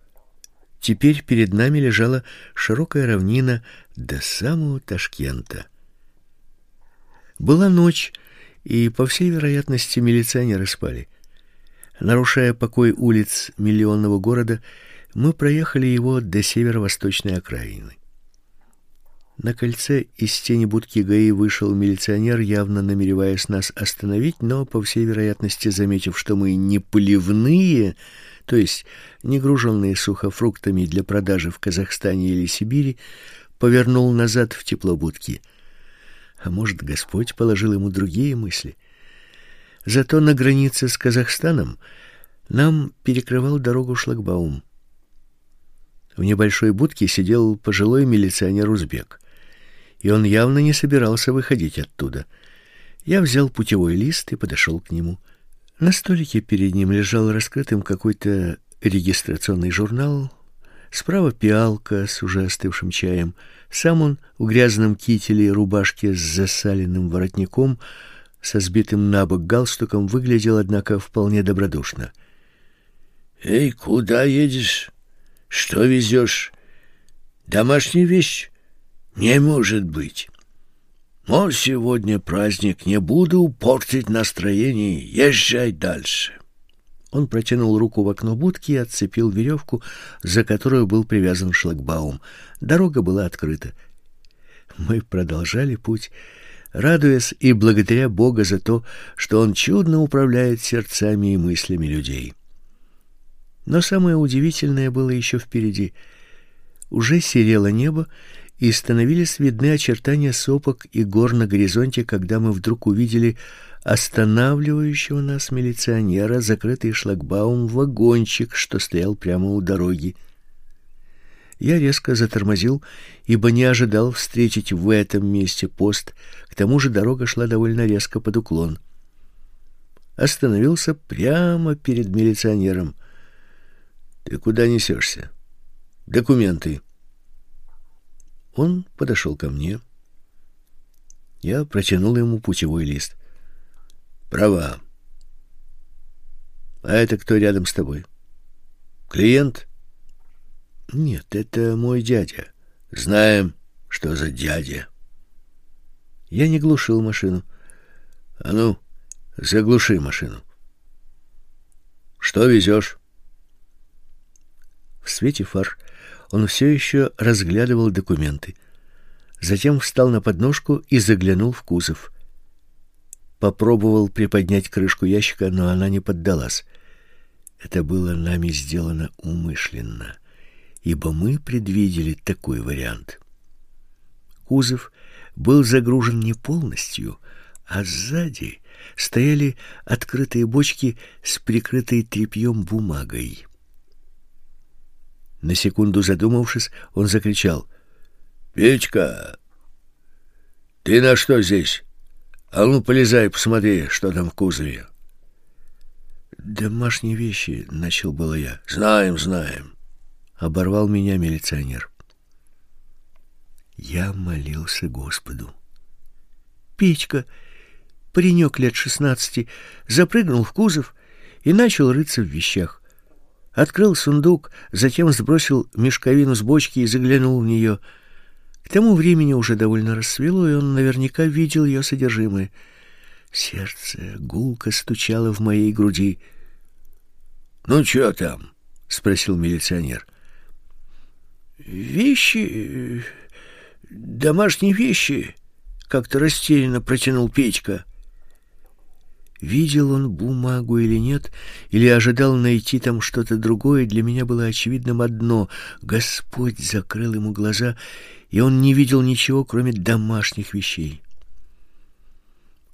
Теперь перед нами лежала широкая равнина до самого Ташкента. Была ночь, и, по всей вероятности, милиционеры спали. Нарушая покой улиц миллионного города, мы проехали его до северо-восточной окраины. На кольце из тени будки ГАИ вышел милиционер, явно намереваясь нас остановить, но, по всей вероятности, заметив, что мы не поливные, то есть не груженные сухофруктами для продажи в Казахстане или Сибири, повернул назад в тепло будки. А может, Господь положил ему другие мысли? Зато на границе с Казахстаном нам перекрывал дорогу шлагбаум. В небольшой будке сидел пожилой милиционер-узбек и он явно не собирался выходить оттуда. Я взял путевой лист и подошел к нему. На столике перед ним лежал раскрытым какой-то регистрационный журнал, справа пиалка с уже остывшим чаем. Сам он в грязном кителе и рубашке с засаленным воротником, со сбитым на бок галстуком, выглядел, однако, вполне добродушно. «Эй, куда едешь? Что везешь? Домашняя вещь?» Не может быть. Но сегодня праздник, не буду портить настроение, езжай дальше. Он протянул руку в окно будки и отцепил веревку, за которую был привязан шлагбаум. Дорога была открыта. Мы продолжали путь, радуясь и благодаря Бога за то, что он чудно управляет сердцами и мыслями людей. Но самое удивительное было еще впереди. Уже серело небо, и становились видны очертания сопок и гор на горизонте, когда мы вдруг увидели останавливающего нас милиционера, закрытый шлагбаум вагончик, что стоял прямо у дороги. Я резко затормозил, ибо не ожидал встретить в этом месте пост. К тому же дорога шла довольно резко под уклон. Остановился прямо перед милиционером. Ты куда несешься? Документы. Он подошел ко мне. Я протянул ему путевой лист. Права. А это кто рядом с тобой? Клиент? Нет, это мой дядя. Знаем, что за дядя. Я не глушил машину. А ну, заглуши машину. Что везешь? В свете фар он все еще разглядывал документы. Затем встал на подножку и заглянул в кузов. Попробовал приподнять крышку ящика, но она не поддалась. Это было нами сделано умышленно, ибо мы предвидели такой вариант. Кузов был загружен не полностью, а сзади стояли открытые бочки с прикрытой тряпьем бумагой. На секунду задумавшись, он закричал: "Петька, ты на что здесь? А ну полезай, посмотри, что там в кузове". "Домашние вещи", начал было я. "Знаем, знаем", оборвал меня милиционер. Я молился Господу. Петька, паренек лет шестнадцати, запрыгнул в кузов и начал рыться в вещах. Открыл сундук, затем сбросил мешковину с бочки и заглянул в нее. К тому времени уже довольно рассвело, и он наверняка видел ее содержимое. Сердце гулко стучало в моей груди. "Ну что там?" спросил милиционер. Вещи, домашние вещи, как-то растерянно протянул Петька. Видел он бумагу или нет, или ожидал найти там что-то другое, для меня было очевидным одно — Господь закрыл ему глаза, и он не видел ничего, кроме домашних вещей.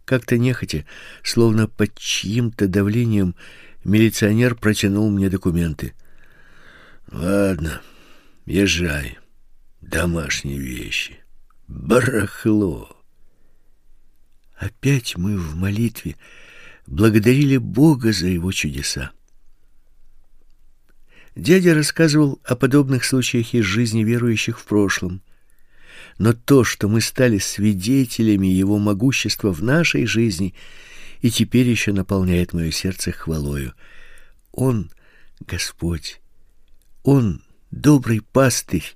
Как-то нехотя, словно под чьим-то давлением, милиционер протянул мне документы. «Ладно, езжай. Домашние вещи. Барахло». Опять мы в молитве — благодарили Бога за его чудеса. Дядя рассказывал о подобных случаях из жизни верующих в прошлом. Но то, что мы стали свидетелями его могущества в нашей жизни, и теперь еще наполняет мое сердце хвалою. Он — Господь, Он — добрый пастырь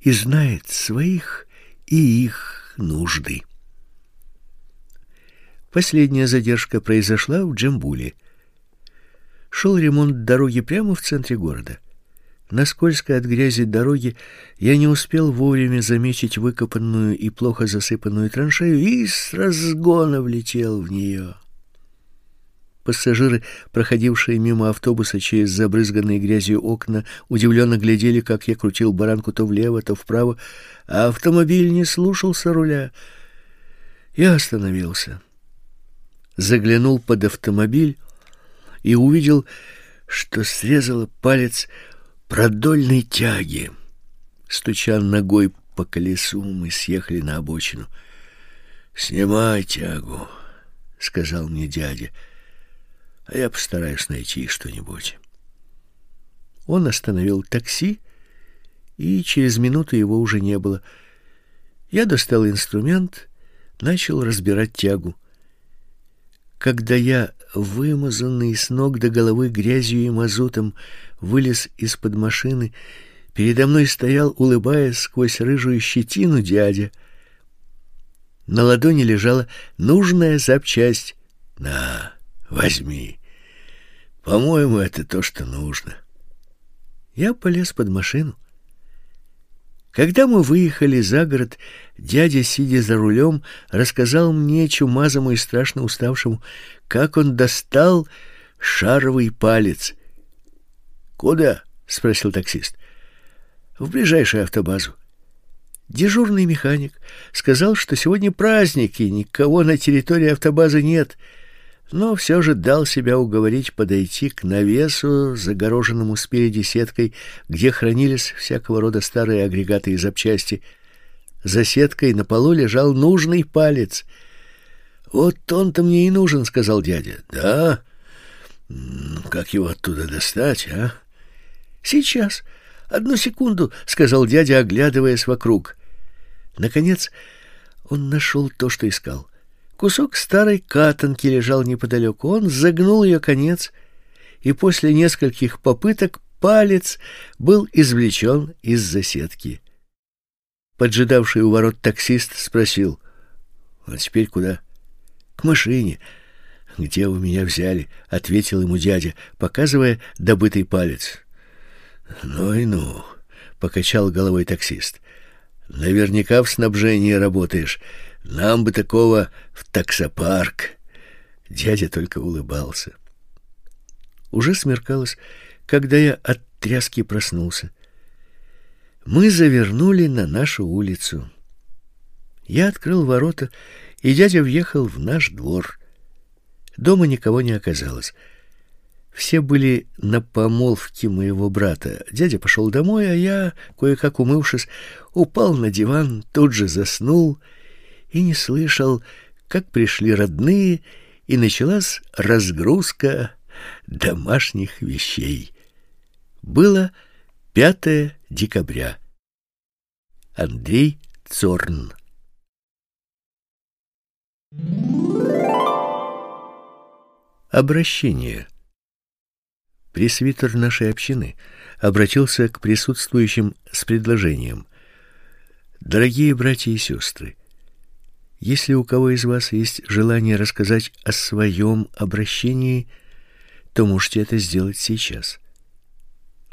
и знает своих и их нужды. Последняя задержка произошла в Джамбуле. Шел ремонт дороги прямо в центре города. На скользкой от грязи дороге я не успел вовремя заметить выкопанную и плохо засыпанную траншею и с разгона влетел в нее. Пассажиры, проходившие мимо автобуса через забрызганные грязью окна, удивленно глядели, как я крутил баранку то влево, то вправо, а автомобиль не слушался руля. Я остановился заглянул под автомобиль и увидел, что срезала палец продольной тяги. Стуча ногой по колесу, мы съехали на обочину. «Снимай тягу», — сказал мне дядя, — «а я постараюсь найти что-нибудь». Он остановил такси, и через минуту его уже не было. Я достал инструмент, начал разбирать тягу. Когда я, вымазанный с ног до головы грязью и мазутом, вылез из-под машины, передо мной стоял, улыбаясь сквозь рыжую щетину, дядя. На ладони лежала нужная запчасть. «На, возьми. По-моему, это то, что нужно». Я полез под машину. Когда мы выехали за город, дядя, сидя за рулем, рассказал мне, чумазому и страшно уставшему, как он достал шаровый палец. «Куда?» — спросил таксист. «В ближайшую автобазу». Дежурный механик сказал, что сегодня праздник, и никого на территории автобазы нет — но все же дал себя уговорить подойти к навесу, загороженному спереди сеткой, где хранились всякого рода старые агрегаты и запчасти. За сеткой на полу лежал нужный палец. «Вот он-то мне и нужен», — сказал дядя. «Да? Как его оттуда достать, а?» «Сейчас. Одну секунду», — сказал дядя, оглядываясь вокруг. Наконец он нашел то, что искал — Кусок старой катанки лежал неподалеку. Он загнул ее конец, и после нескольких попыток палец был извлечен из засетки. Поджидавший у ворот таксист спросил, «А теперь куда?» «К машине». «Где вы меня взяли?» — ответил ему дядя, показывая добытый палец. «Ну и ну», — покачал головой таксист. «Наверняка в снабжении работаешь». Нам бы такого в таксопарк. Дядя только улыбался. Уже смеркалось, когда я от тряски проснулся. Мы завернули на нашу улицу. Я открыл ворота, и дядя въехал в наш двор. Дома никого не оказалось. Все были на помолвке моего брата. Дядя пошел домой, а я, кое-как умывшись, упал на диван, тут же заснул — не слышал, как пришли родные, и началась разгрузка домашних вещей. Было 5 декабря. Андрей Цорн Обращение Пресвитер нашей общины обратился к присутствующим с предложением. Дорогие братья и сестры, если у кого из вас есть желание рассказать о своем обращении, то можете это сделать сейчас.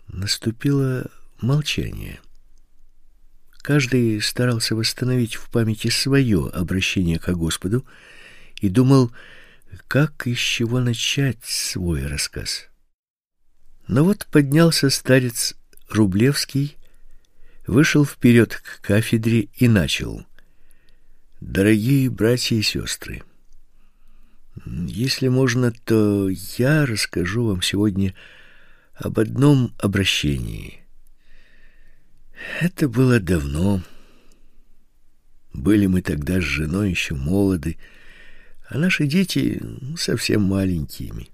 Наступило молчание. Каждый старался восстановить в памяти свое обращение к Господу и думал, как и с чего начать свой рассказ. Но вот поднялся старец Рублевский, вышел вперед к кафедре и начал. Дорогие братья и сестры, если можно, то я расскажу вам сегодня об одном обращении. Это было давно. Были мы тогда с женой еще молоды, а наши дети совсем маленькими.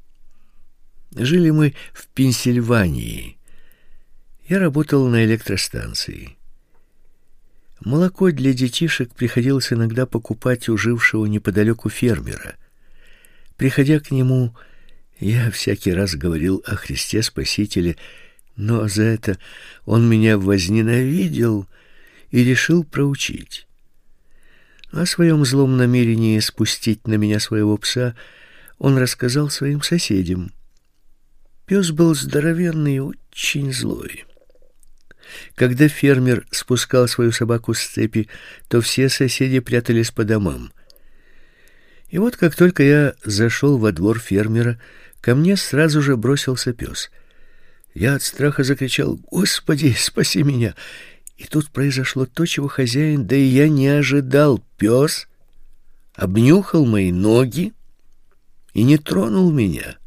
Жили мы в Пенсильвании. Я работал на электростанции. Молоко для детишек приходилось иногда покупать у жившего неподалеку фермера. Приходя к нему, я всякий раз говорил о Христе Спасителе, но за это он меня возненавидел и решил проучить. О своем злом намерении спустить на меня своего пса он рассказал своим соседям. Пес был здоровенный и очень злой. Когда фермер спускал свою собаку с цепи, то все соседи прятались по домам. И вот как только я зашел во двор фермера, ко мне сразу же бросился пес. Я от страха закричал «Господи, спаси меня!» И тут произошло то, чего хозяин, да и я не ожидал. Пес обнюхал мои ноги и не тронул меня.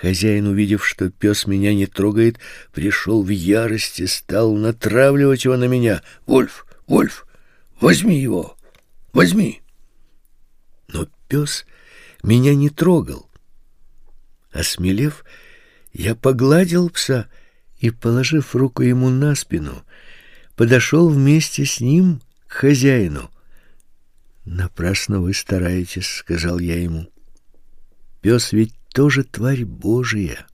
Хозяин, увидев, что пес меня не трогает, пришел в ярости, стал натравливать его на меня. «Вольф! Вольф! Возьми его! Возьми!» Но пес меня не трогал. Осмелев, я погладил пса и, положив руку ему на спину, подошел вместе с ним к хозяину. «Напрасно вы стараетесь», — сказал я ему. «Пес ведь тоже тварь Божия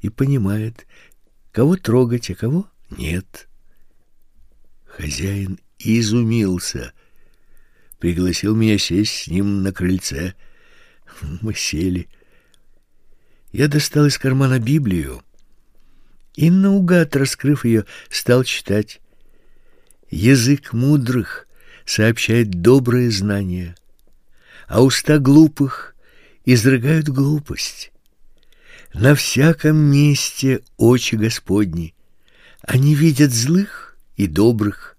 и понимает, кого трогать, а кого нет. Хозяин изумился, пригласил меня сесть с ним на крыльце. Мы сели. Я достал из кармана Библию и наугад, раскрыв ее, стал читать. Язык мудрых сообщает добрые знания, а уста глупых изрыгают глупость. На всяком месте очи Господни. Они видят злых и добрых.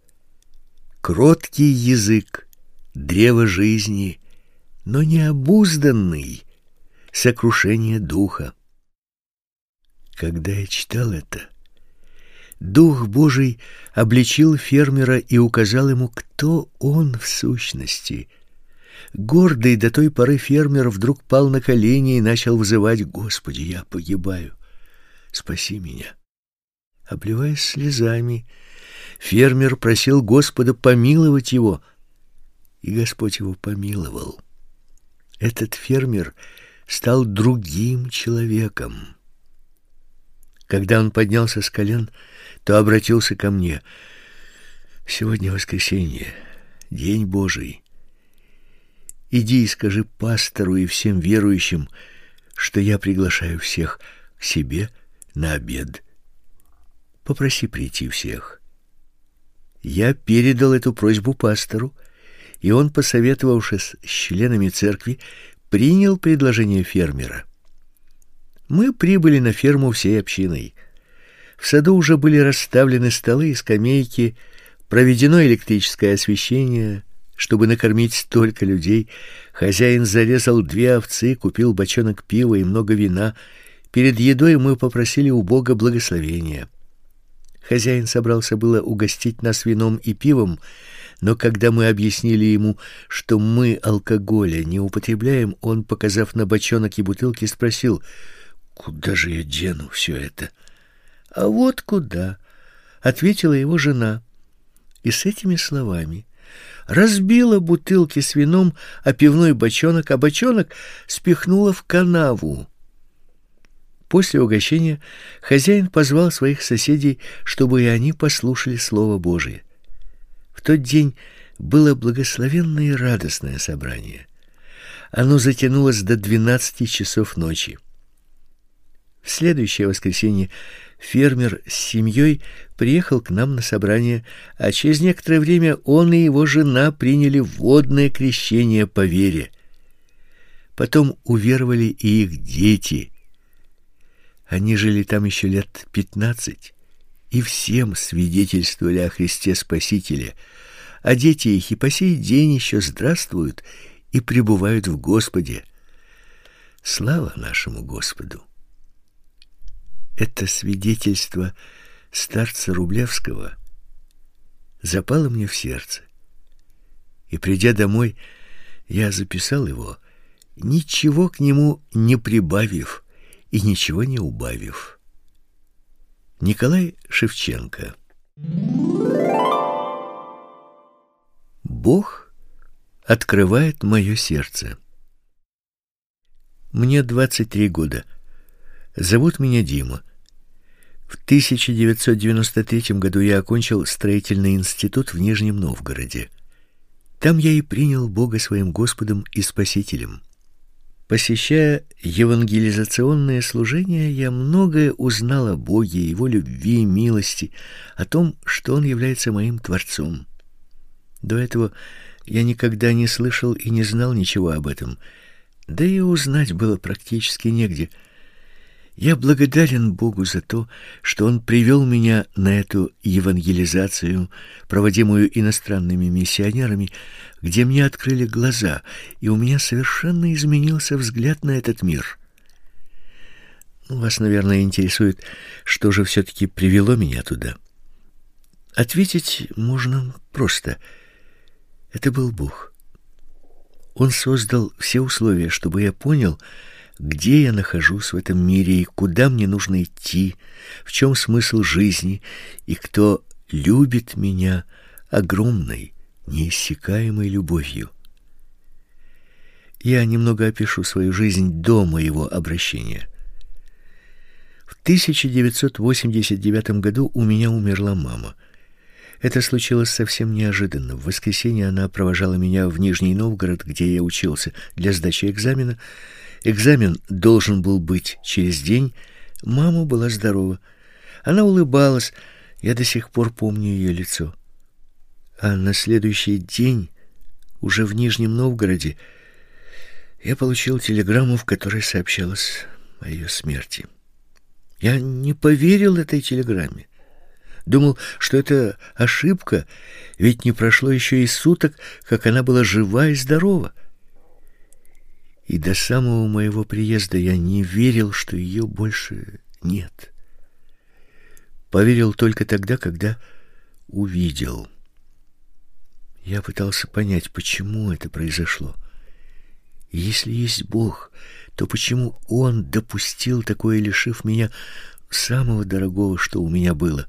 Кроткий язык, древо жизни, но необузданный — сокрушение духа. Когда я читал это, Дух Божий обличил фермера и указал ему, кто он в сущности — Гордый до той поры фермер вдруг пал на колени и начал взывать: "Господи, я погибаю. Спаси меня". Обливаясь слезами, фермер просил Господа помиловать его, и Господь его помиловал. Этот фермер стал другим человеком. Когда он поднялся с колен, то обратился ко мне: "Сегодня воскресенье, день Божий. Иди и скажи пастору и всем верующим, что я приглашаю всех к себе на обед. Попроси прийти всех. Я передал эту просьбу пастору, и он, посоветовавшись с членами церкви, принял предложение фермера. Мы прибыли на ферму всей общиной. В саду уже были расставлены столы и скамейки, проведено электрическое освещение, чтобы накормить столько людей, хозяин зарезал две овцы, купил бочонок пива и много вина. Перед едой мы попросили у Бога благословения. Хозяин собрался было угостить нас вином и пивом, но когда мы объяснили ему, что мы алкоголя не употребляем, он, показав на бочонок и бутылки, спросил: "Куда же я дену все это?" "А вот куда", ответила его жена. И с этими словами разбила бутылки с вином о пивной бочонок, а бочонок спихнула в канаву. После угощения хозяин позвал своих соседей, чтобы и они послушали слово Божие. В тот день было благословенное и радостное собрание. Оно затянулось до двенадцати часов ночи. В следующее воскресенье фермер с семьей приехал к нам на собрание, а через некоторое время он и его жена приняли водное крещение по вере. Потом уверовали и их дети. Они жили там еще лет пятнадцать и всем свидетельствовали о Христе Спасителе, а дети их и по сей день еще здравствуют и пребывают в Господе. Слава нашему Господу! Это свидетельство старца Рублевского запало мне в сердце. И придя домой, я записал его, ничего к нему не прибавив и ничего не убавив. Николай Шевченко. Бог открывает мое сердце. Мне 23 года. Зовут меня Дима. В 1993 году я окончил строительный институт в Нижнем Новгороде. Там я и принял Бога своим Господом и Спасителем. Посещая евангелизационное служение, я многое узнал о Боге, его любви и милости, о том, что он является моим творцом. До этого я никогда не слышал и не знал ничего об этом. Да и узнать было практически негде. Я благодарен Богу за то, что Он привел меня на эту евангелизацию, проводимую иностранными миссионерами, где мне открыли глаза, и у меня совершенно изменился взгляд на этот мир. Ну, вас, наверное, интересует, что же все-таки привело меня туда. Ответить можно просто. Это был Бог. Он создал все условия, чтобы я понял, где я нахожусь в этом мире и куда мне нужно идти, в чем смысл жизни и кто любит меня огромной, неиссякаемой любовью. Я немного опишу свою жизнь до моего обращения. В 1989 году у меня умерла мама. Это случилось совсем неожиданно. В воскресенье она провожала меня в Нижний Новгород, где я учился, для сдачи экзамена. Экзамен должен был быть через день. Мама была здорова. Она улыбалась. Я до сих пор помню ее лицо. А на следующий день, уже в Нижнем Новгороде, я получил телеграмму, в которой сообщалось о ее смерти. Я не поверил этой телеграмме. Думал, что это ошибка, ведь не прошло еще и суток, как она была жива и здорова. И до самого моего приезда я не верил, что ее больше нет. Поверил только тогда, когда увидел. Я пытался понять, почему это произошло. Если есть Бог, то почему Он допустил такое, лишив меня самого дорогого, что у меня было?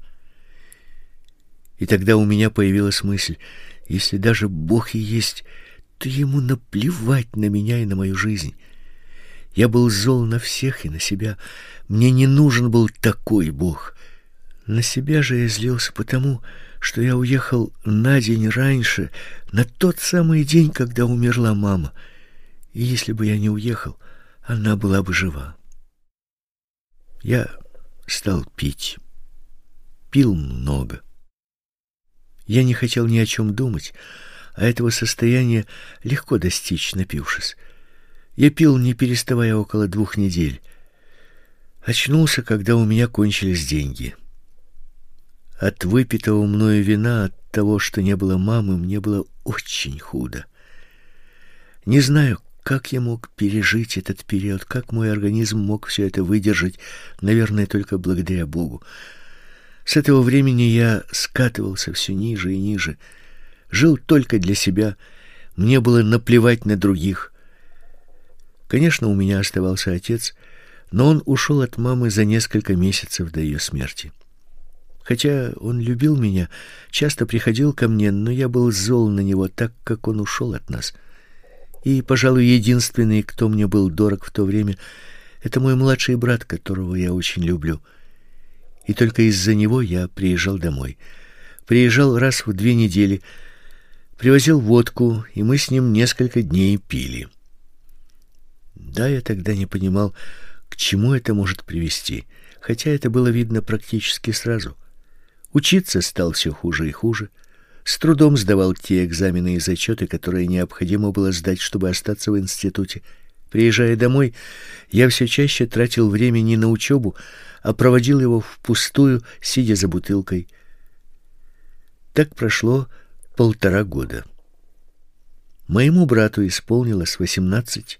И тогда у меня появилась мысль, если даже Бог и есть, то ему наплевать на меня и на мою жизнь. Я был зол на всех и на себя. Мне не нужен был такой Бог. На себя же я злился потому, что я уехал на день раньше, на тот самый день, когда умерла мама. И если бы я не уехал, она была бы жива. Я стал пить. Пил много. Я не хотел ни о чем думать, а этого состояния легко достичь, напившись. Я пил, не переставая, около двух недель. Очнулся, когда у меня кончились деньги. От выпитого мною вина, от того, что не было мамы, мне было очень худо. Не знаю, как я мог пережить этот период, как мой организм мог все это выдержать, наверное, только благодаря Богу. С этого времени я скатывался все ниже и ниже, жил только для себя, мне было наплевать на других. Конечно, у меня оставался отец, но он ушел от мамы за несколько месяцев до ее смерти. Хотя он любил меня, часто приходил ко мне, но я был зол на него, так как он ушел от нас. И, пожалуй, единственный, кто мне был дорог в то время, это мой младший брат, которого я очень люблю. И только из-за него я приезжал домой. Приезжал раз в две недели, привозил водку, и мы с ним несколько дней пили. Да, я тогда не понимал, к чему это может привести, хотя это было видно практически сразу. Учиться стал все хуже и хуже. С трудом сдавал те экзамены и зачеты, которые необходимо было сдать, чтобы остаться в институте. Приезжая домой, я все чаще тратил время не на учебу, а проводил его впустую, сидя за бутылкой. Так прошло полтора года. Моему брату исполнилось восемнадцать,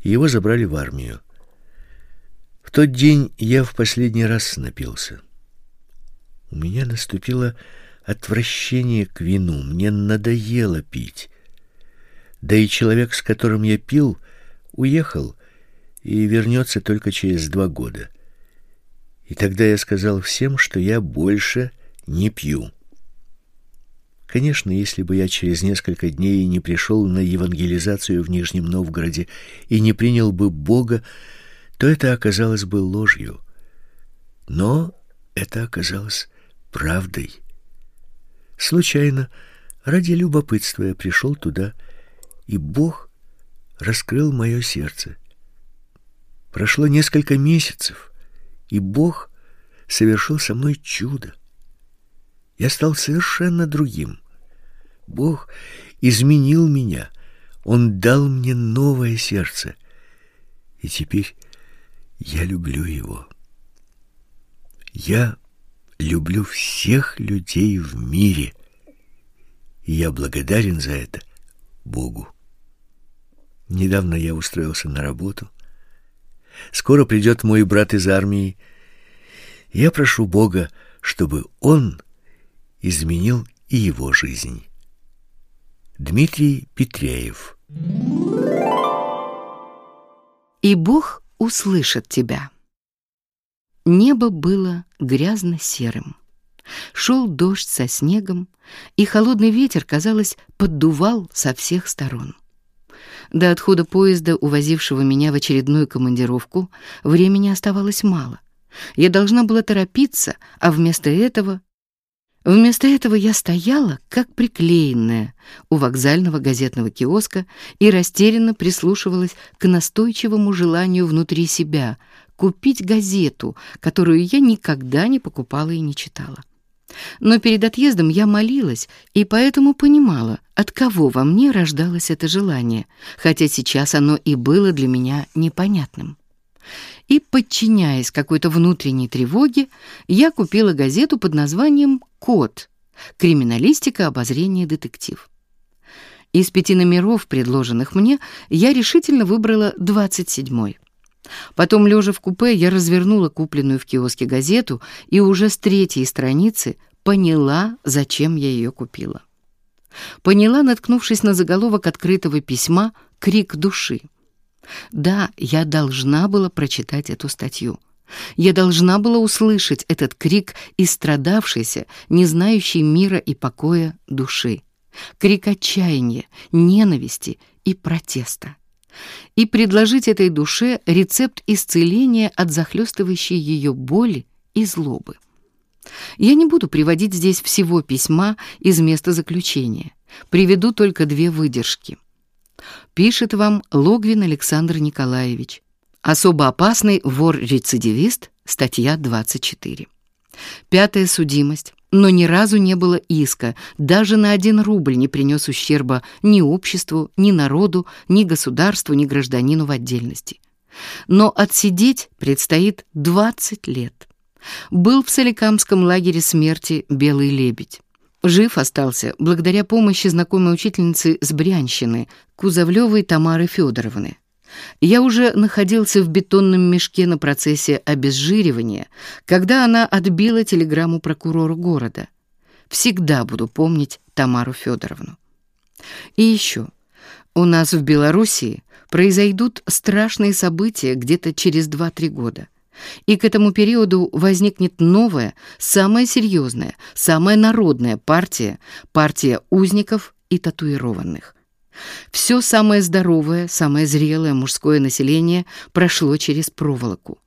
и его забрали в армию. В тот день я в последний раз напился. У меня наступило отвращение к вину, мне надоело пить. Да и человек, с которым я пил, уехал и вернется только через два года. И тогда я сказал всем, что я больше не пью. Конечно, если бы я через несколько дней не пришел на евангелизацию в Нижнем Новгороде и не принял бы Бога, то это оказалось бы ложью. Но это оказалось правдой. Случайно, ради любопытства я пришел туда, и Бог раскрыл мое сердце. Прошло несколько месяцев, и Бог совершил со мной чудо. Я стал совершенно другим. Бог изменил меня. Он дал мне новое сердце. И теперь я люблю его. Я люблю всех людей в мире. И я благодарен за это Богу. Недавно я устроился на работу. Скоро придет мой брат из армии. Я прошу Бога, чтобы он изменил и его жизнь. Дмитрий Петряев И Бог услышит тебя. Небо было грязно-серым. Шел дождь со снегом, и холодный ветер, казалось, поддувал со всех сторон. До отхода поезда, увозившего меня в очередную командировку, времени оставалось мало. Я должна была торопиться, а вместо этого... Вместо этого я стояла, как приклеенная, у вокзального газетного киоска и растерянно прислушивалась к настойчивому желанию внутри себя купить газету, которую я никогда не покупала и не читала. Но перед отъездом я молилась и поэтому понимала, от кого во мне рождалось это желание, хотя сейчас оно и было для меня непонятным. И, подчиняясь какой-то внутренней тревоге, я купила газету под названием «Код. Криминалистика, обозрение, детектив». Из пяти номеров, предложенных мне, я решительно выбрала двадцать седьмой. Потом, лежа в купе, я развернула купленную в киоске газету и уже с третьей страницы поняла, зачем я ее купила. Поняла, наткнувшись на заголовок открытого письма «Крик души». Да, я должна была прочитать эту статью. Я должна была услышать этот крик истрадавшейся, не знающей мира и покоя души. Крик отчаяния, ненависти и протеста и предложить этой душе рецепт исцеления от захлестывающей ее боли и злобы. Я не буду приводить здесь всего письма из места заключения. Приведу только две выдержки. Пишет вам Логвин Александр Николаевич. Особо опасный вор-рецидивист, статья 24. Пятая судимость но ни разу не было иска, даже на один рубль не принес ущерба ни обществу, ни народу, ни государству, ни гражданину в отдельности. Но отсидеть предстоит 20 лет. Был в Соликамском лагере смерти «Белый лебедь». Жив остался благодаря помощи знакомой учительницы с Брянщины, Кузовлевой Тамары Федоровны. Я уже находился в бетонном мешке на процессе обезжиривания, когда она отбила телеграмму прокурору города. Всегда буду помнить Тамару Федоровну. И еще. У нас в Белоруссии произойдут страшные события где-то через 2-3 года. И к этому периоду возникнет новая, самая серьезная, самая народная партия, партия узников и татуированных. Все самое здоровое, самое зрелое мужское население прошло через проволоку.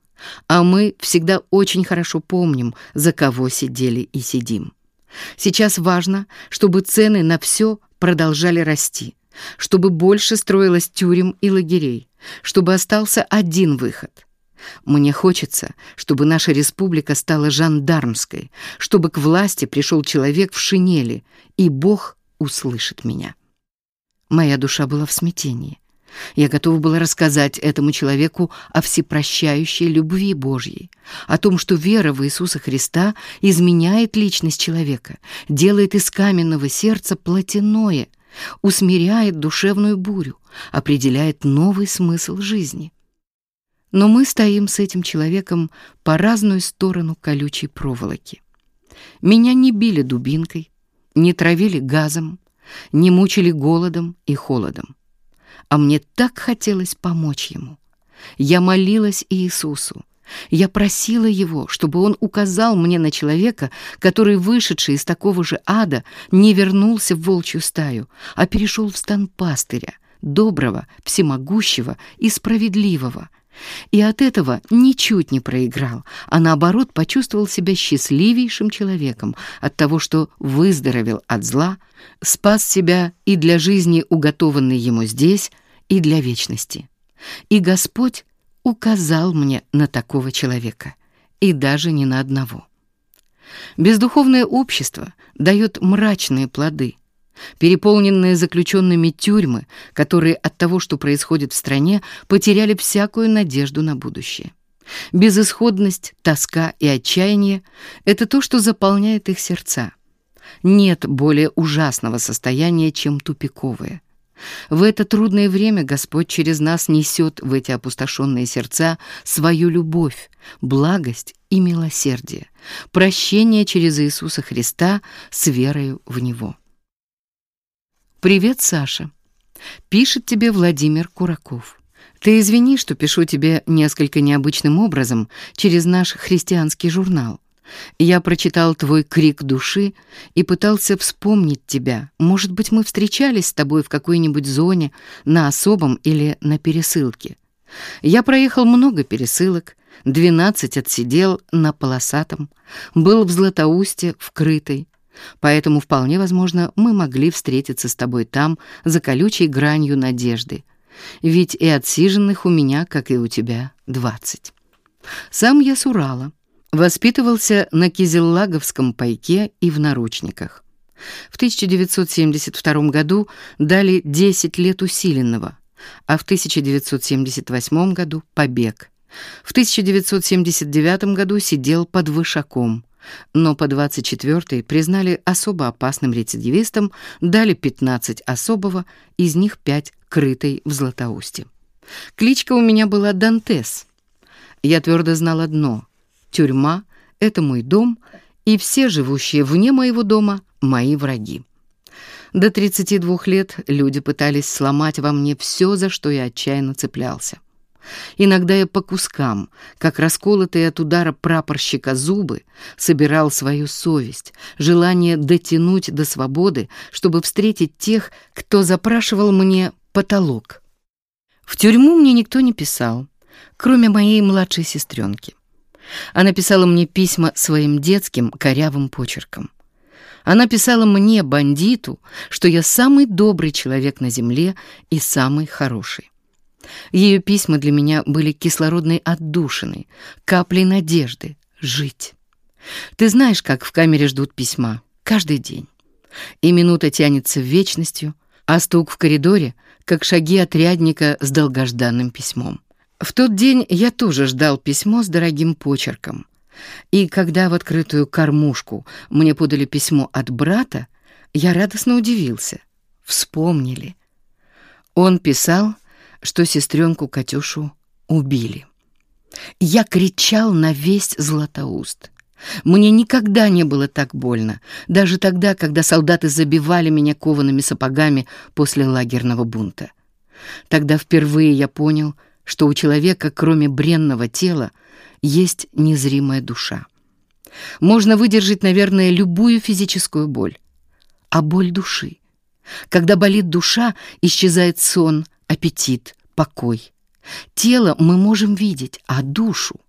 А мы всегда очень хорошо помним, за кого сидели и сидим. Сейчас важно, чтобы цены на все продолжали расти, чтобы больше строилось тюрем и лагерей, чтобы остался один выход Мне хочется, чтобы наша республика стала жандармской, чтобы к власти пришел человек в шинели, и Бог услышит меня. Моя душа была в смятении. Я готова была рассказать этому человеку о всепрощающей любви Божьей, о том, что вера в Иисуса Христа изменяет личность человека, делает из каменного сердца плотяное, усмиряет душевную бурю, определяет новый смысл жизни. Но мы стоим с этим человеком по разную сторону колючей проволоки. Меня не били дубинкой, не травили газом, не мучили голодом и холодом. А мне так хотелось помочь ему. Я молилась Иисусу. Я просила его, чтобы он указал мне на человека, который, вышедший из такого же ада, не вернулся в волчью стаю, а перешел в стан пастыря, доброго, всемогущего и справедливого, и от этого ничуть не проиграл, а наоборот почувствовал себя счастливейшим человеком от того, что выздоровел от зла, спас себя и для жизни, уготованной ему здесь, и для вечности. И Господь указал мне на такого человека, и даже не на одного. Бездуховное общество дает мрачные плоды – переполненные заключенными тюрьмы, которые от того, что происходит в стране, потеряли всякую надежду на будущее. Безысходность, тоска и отчаяние — это то, что заполняет их сердца. Нет более ужасного состояния, чем тупиковое. В это трудное время Господь через нас несет в эти опустошенные сердца свою любовь, благость и милосердие, прощение через Иисуса Христа с верою в Него. «Привет, Саша. Пишет тебе Владимир Кураков. Ты извини, что пишу тебе несколько необычным образом через наш христианский журнал. Я прочитал твой крик души и пытался вспомнить тебя. Может быть, мы встречались с тобой в какой-нибудь зоне, на особом или на пересылке. Я проехал много пересылок, 12 отсидел на полосатом, был в Златоусте, в Крытой, Поэтому вполне возможно, мы могли встретиться с тобой там, за колючей гранью надежды. Ведь и отсиженных у меня, как и у тебя, двадцать. Сам я с Урала. Воспитывался на Кизеллаговском пайке и в наручниках. В 1972 году дали 10 лет усиленного, а в 1978 году — побег. В 1979 году сидел под вышаком — но по 24-й признали особо опасным рецидивистом, дали 15 особого, из них 5 крытой в Златоусте. Кличка у меня была Дантес. Я твердо знал одно — тюрьма — это мой дом, и все живущие вне моего дома — мои враги. До 32 лет люди пытались сломать во мне все, за что я отчаянно цеплялся. Иногда я по кускам, как расколотые от удара прапорщика зубы, собирал свою совесть, желание дотянуть до свободы, чтобы встретить тех, кто запрашивал мне потолок. В тюрьму мне никто не писал, кроме моей младшей сестренки. Она писала мне письма своим детским корявым почерком. Она писала мне, бандиту, что я самый добрый человек на земле и самый хороший. Ее письма для меня были кислородной отдушиной, каплей надежды жить. Ты знаешь, как в камере ждут письма. Каждый день. И минута тянется вечностью, а стук в коридоре, как шаги отрядника с долгожданным письмом. В тот день я тоже ждал письмо с дорогим почерком. И когда в открытую кормушку мне подали письмо от брата, я радостно удивился. Вспомнили. Он писал что сестренку Катюшу убили. Я кричал на весь Златоуст. Мне никогда не было так больно, даже тогда, когда солдаты забивали меня коваными сапогами после лагерного бунта. Тогда впервые я понял, что у человека, кроме бренного тела, есть незримая душа. Можно выдержать, наверное, любую физическую боль. А боль души. Когда болит душа, исчезает сон, аппетит, покой. Тело мы можем видеть, а душу?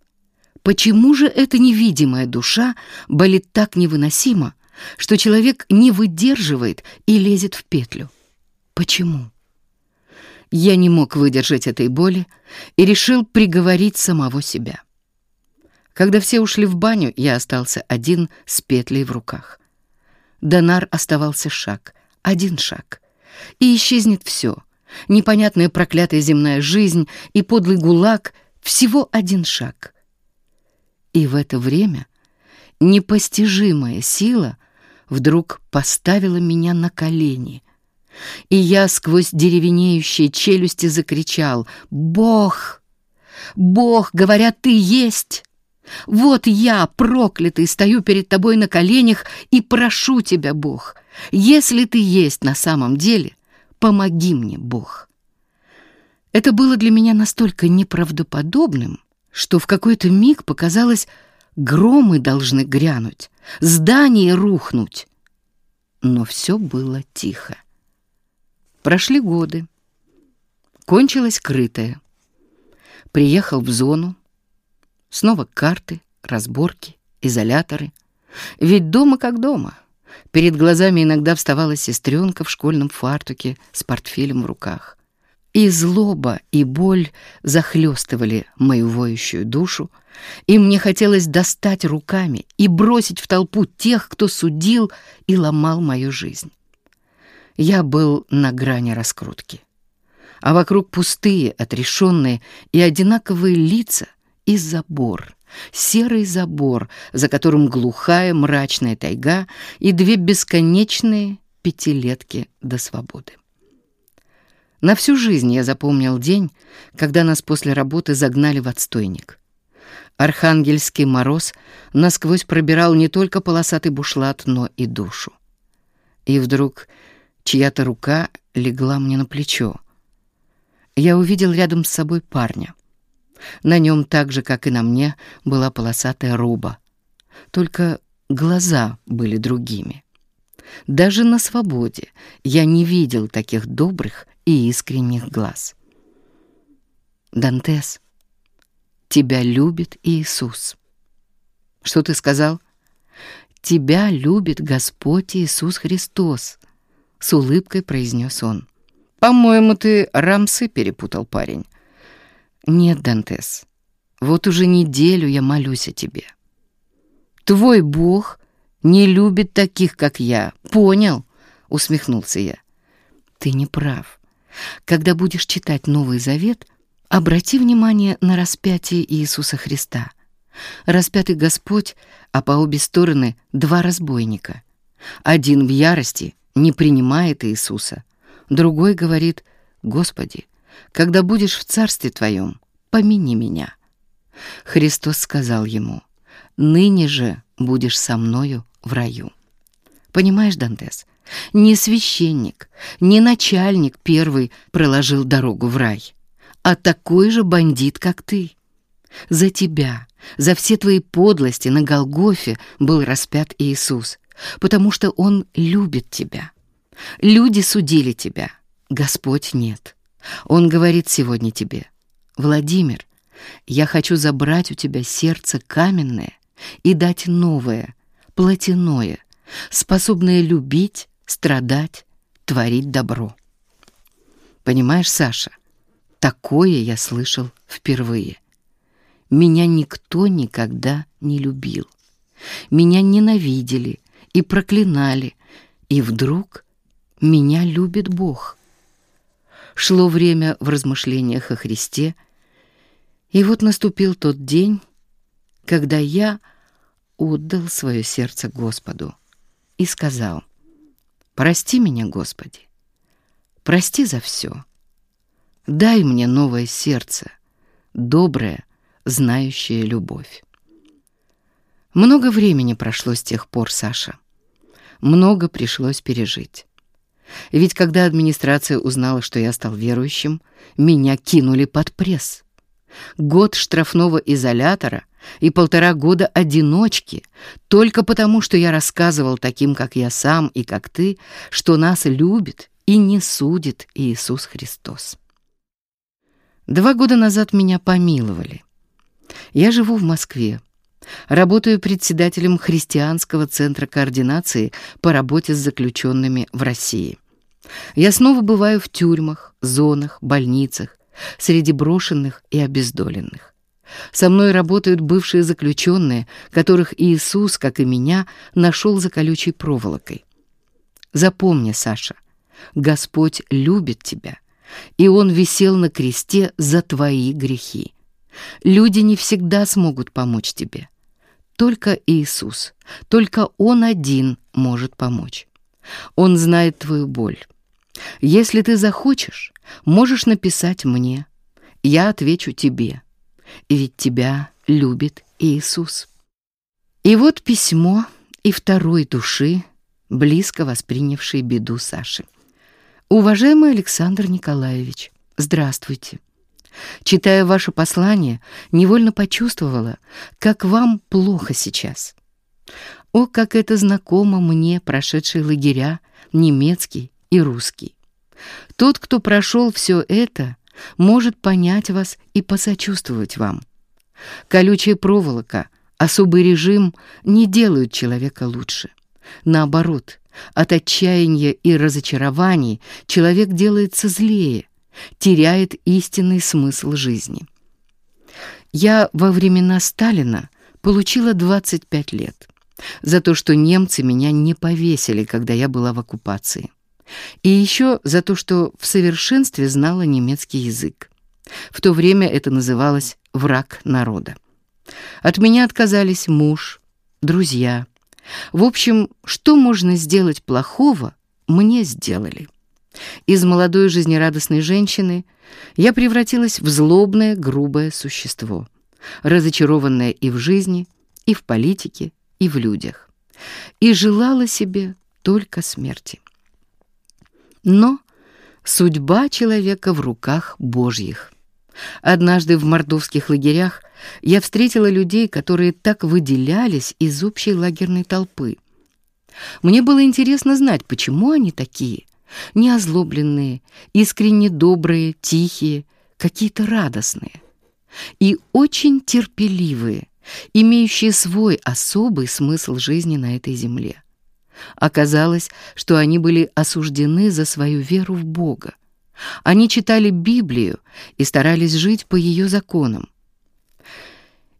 Почему же эта невидимая душа болит так невыносимо, что человек не выдерживает и лезет в петлю? Почему? Я не мог выдержать этой боли и решил приговорить самого себя. Когда все ушли в баню, я остался один с петлей в руках. Донар оставался шаг, один шаг. И исчезнет все. Непонятная проклятая земная жизнь и подлый гулаг — всего один шаг. И в это время непостижимая сила вдруг поставила меня на колени. И я сквозь деревенеющие челюсти закричал «Бог! Бог, говорят, ты есть!» Вот я, проклятый, стою перед тобой на коленях и прошу тебя, Бог, если ты есть на самом деле, помоги мне, Бог. Это было для меня настолько неправдоподобным, что в какой-то миг показалось, громы должны грянуть, здание рухнуть. Но все было тихо. Прошли годы. Кончилось крытое. Приехал в зону. Снова карты, разборки, изоляторы. Ведь дома как дома. Перед глазами иногда вставала сестренка в школьном фартуке с портфелем в руках. И злоба, и боль захлестывали мою воющую душу, и мне хотелось достать руками и бросить в толпу тех, кто судил и ломал мою жизнь. Я был на грани раскрутки. А вокруг пустые, отрешенные и одинаковые лица и забор, серый забор, за которым глухая мрачная тайга и две бесконечные пятилетки до свободы. На всю жизнь я запомнил день, когда нас после работы загнали в отстойник. Архангельский мороз насквозь пробирал не только полосатый бушлат, но и душу. И вдруг чья-то рука легла мне на плечо. Я увидел рядом с собой парня. На нем так же, как и на мне, была полосатая руба. Только глаза были другими. Даже на свободе я не видел таких добрых и искренних глаз. «Дантес, тебя любит Иисус». «Что ты сказал?» «Тебя любит Господь Иисус Христос», — с улыбкой произнес он. «По-моему, ты рамсы перепутал, парень». «Нет, Дантес, вот уже неделю я молюсь о тебе. Твой Бог не любит таких, как я. Понял?» — усмехнулся я. «Ты не прав. Когда будешь читать Новый Завет, обрати внимание на распятие Иисуса Христа. Распятый Господь, а по обе стороны два разбойника. Один в ярости, не принимает Иисуса. Другой говорит, «Господи, когда будешь в Царстве Твоем, помяни меня». Христос сказал ему, «Ныне же будешь со мною в раю». Понимаешь, Дантес, не священник, не начальник первый проложил дорогу в рай, а такой же бандит, как ты. За тебя, за все твои подлости на Голгофе был распят Иисус потому что Он любит тебя. Люди судили тебя, Господь нет. Он говорит сегодня тебе, Владимир, я хочу забрать у тебя сердце каменное и дать новое, плотяное, способное любить, страдать, творить добро. Понимаешь, Саша, такое я слышал впервые. Меня никто никогда не любил. Меня ненавидели, и проклинали, и вдруг меня любит Бог. Шло время в размышлениях о Христе, и вот наступил тот день, когда я отдал свое сердце Господу и сказал, «Прости меня, Господи, прости за все. Дай мне новое сердце, доброе, знающее любовь». Много времени прошло с тех пор, Саша. Много пришлось пережить. Ведь когда администрация узнала, что я стал верующим, меня кинули под пресс. Год штрафного изолятора и полтора года одиночки только потому, что я рассказывал таким, как я сам и как ты, что нас любит и не судит Иисус Христос. Два года назад меня помиловали. Я живу в Москве, Работаю председателем Христианского центра координации по работе с заключенными в России. Я снова бываю в тюрьмах, зонах, больницах, среди брошенных и обездоленных. Со мной работают бывшие заключенные, которых Иисус, как и меня, нашел за колючей проволокой. Запомни, Саша, Господь любит тебя, и Он висел на кресте за твои грехи. Люди не всегда смогут помочь тебе. Только Иисус, только Он один может помочь. Он знает твою боль. Если ты захочешь, можешь написать мне. Я отвечу тебе. Ведь тебя любит Иисус. И вот письмо и второй души, близко воспринявшей беду Саши. Уважаемый Александр Николаевич, здравствуйте. Читая ваше послание, невольно почувствовала, как вам плохо сейчас. О, как это знакомо мне, прошедшие лагеря, немецкий и русский. Тот, кто прошел все это, может понять вас и посочувствовать вам. Колючая проволока, особый режим не делают человека лучше. Наоборот, от отчаяния и разочарований человек делается злее, теряет истинный смысл жизни. Я во времена Сталина получила 25 лет за то, что немцы меня не повесили, когда я была в оккупации. И еще за то, что в совершенстве знала немецкий язык. В то время это называлось «враг народа». От меня отказались муж, друзья. В общем, что можно сделать плохого, мне сделали. Из молодой жизнерадостной женщины я превратилась в злобное, грубое существо, разочарованное и в жизни, и в политике, и в людях, и желала себе только смерти. Но судьба человека в руках Божьих. Однажды в мордовских лагерях я встретила людей, которые так выделялись из общей лагерной толпы. Мне было интересно знать, почему они такие – неозлобленные, искренне добрые, тихие, какие-то радостные. И очень терпеливые, имеющие свой особый смысл жизни на этой земле. Оказалось, что они были осуждены за свою веру в Бога. Они читали Библию и старались жить по ее законам.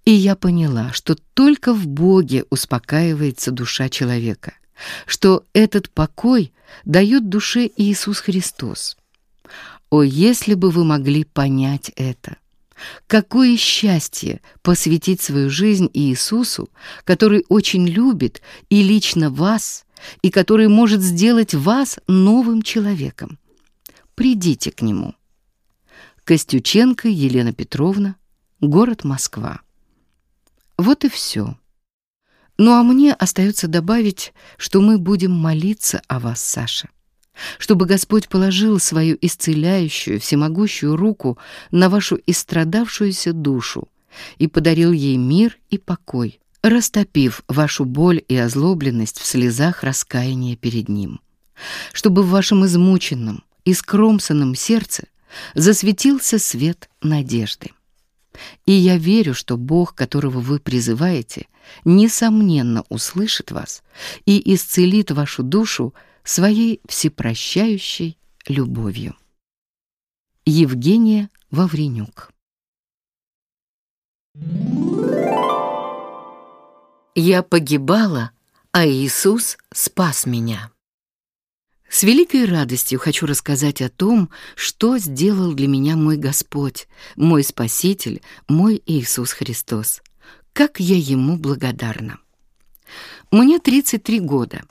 И я поняла, что только в Боге успокаивается душа человека — что этот покой дает душе Иисус Христос. О, если бы вы могли понять это! Какое счастье посвятить свою жизнь Иисусу, который очень любит и лично вас, и который может сделать вас новым человеком. Придите к Нему. Костюченко Елена Петровна, город Москва. Вот и все. Ну а мне остается добавить, что мы будем молиться о вас, Саша, чтобы Господь положил свою исцеляющую, всемогущую руку на вашу истрадавшуюся душу и подарил ей мир и покой, растопив вашу боль и озлобленность в слезах раскаяния перед Ним, чтобы в вашем измученном и скромсанном сердце засветился свет надежды. И я верю, что Бог, которого вы призываете, несомненно услышит вас и исцелит вашу душу своей всепрощающей любовью. Евгения Вавренюк Я погибала, а Иисус спас меня. С великой радостью хочу рассказать о том, что сделал для меня мой Господь, мой Спаситель, мой Иисус Христос. Как я Ему благодарна. Мне 33 года.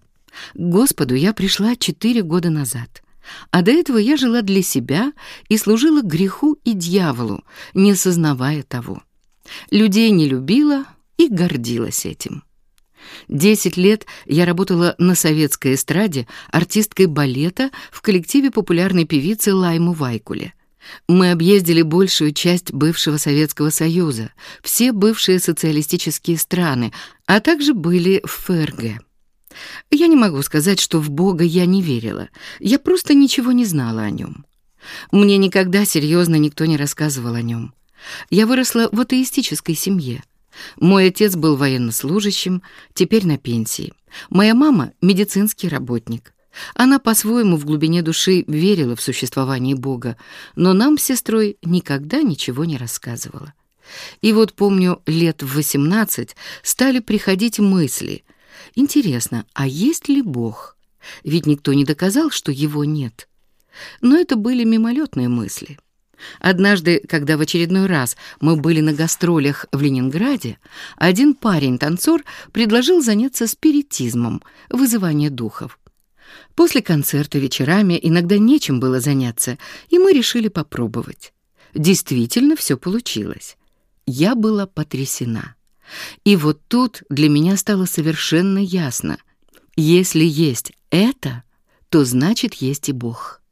К Господу я пришла 4 года назад. А до этого я жила для себя и служила греху и дьяволу, не сознавая того. Людей не любила и гордилась этим. Десять лет я работала на советской эстраде артисткой балета в коллективе популярной певицы Лайму Вайкуле. Мы объездили большую часть бывшего Советского Союза, все бывшие социалистические страны, а также были в ФРГ. Я не могу сказать, что в Бога я не верила, я просто ничего не знала о нем. Мне никогда серьезно никто не рассказывал о нем. Я выросла в атеистической семье. Мой отец был военнослужащим, теперь на пенсии. Моя мама — медицинский работник. Она по-своему в глубине души верила в существование Бога, но нам с сестрой никогда ничего не рассказывала. И вот помню, лет в 18 стали приходить мысли. Интересно, а есть ли Бог? Ведь никто не доказал, что его нет. Но это были мимолетные мысли. Однажды, когда в очередной раз мы были на гастролях в Ленинграде, один парень-танцор предложил заняться спиритизмом, вызывание духов. После концерта вечерами иногда нечем было заняться, и мы решили попробовать. Действительно, все получилось. Я была потрясена. И вот тут для меня стало совершенно ясно. Если есть это, то значит есть и Бог.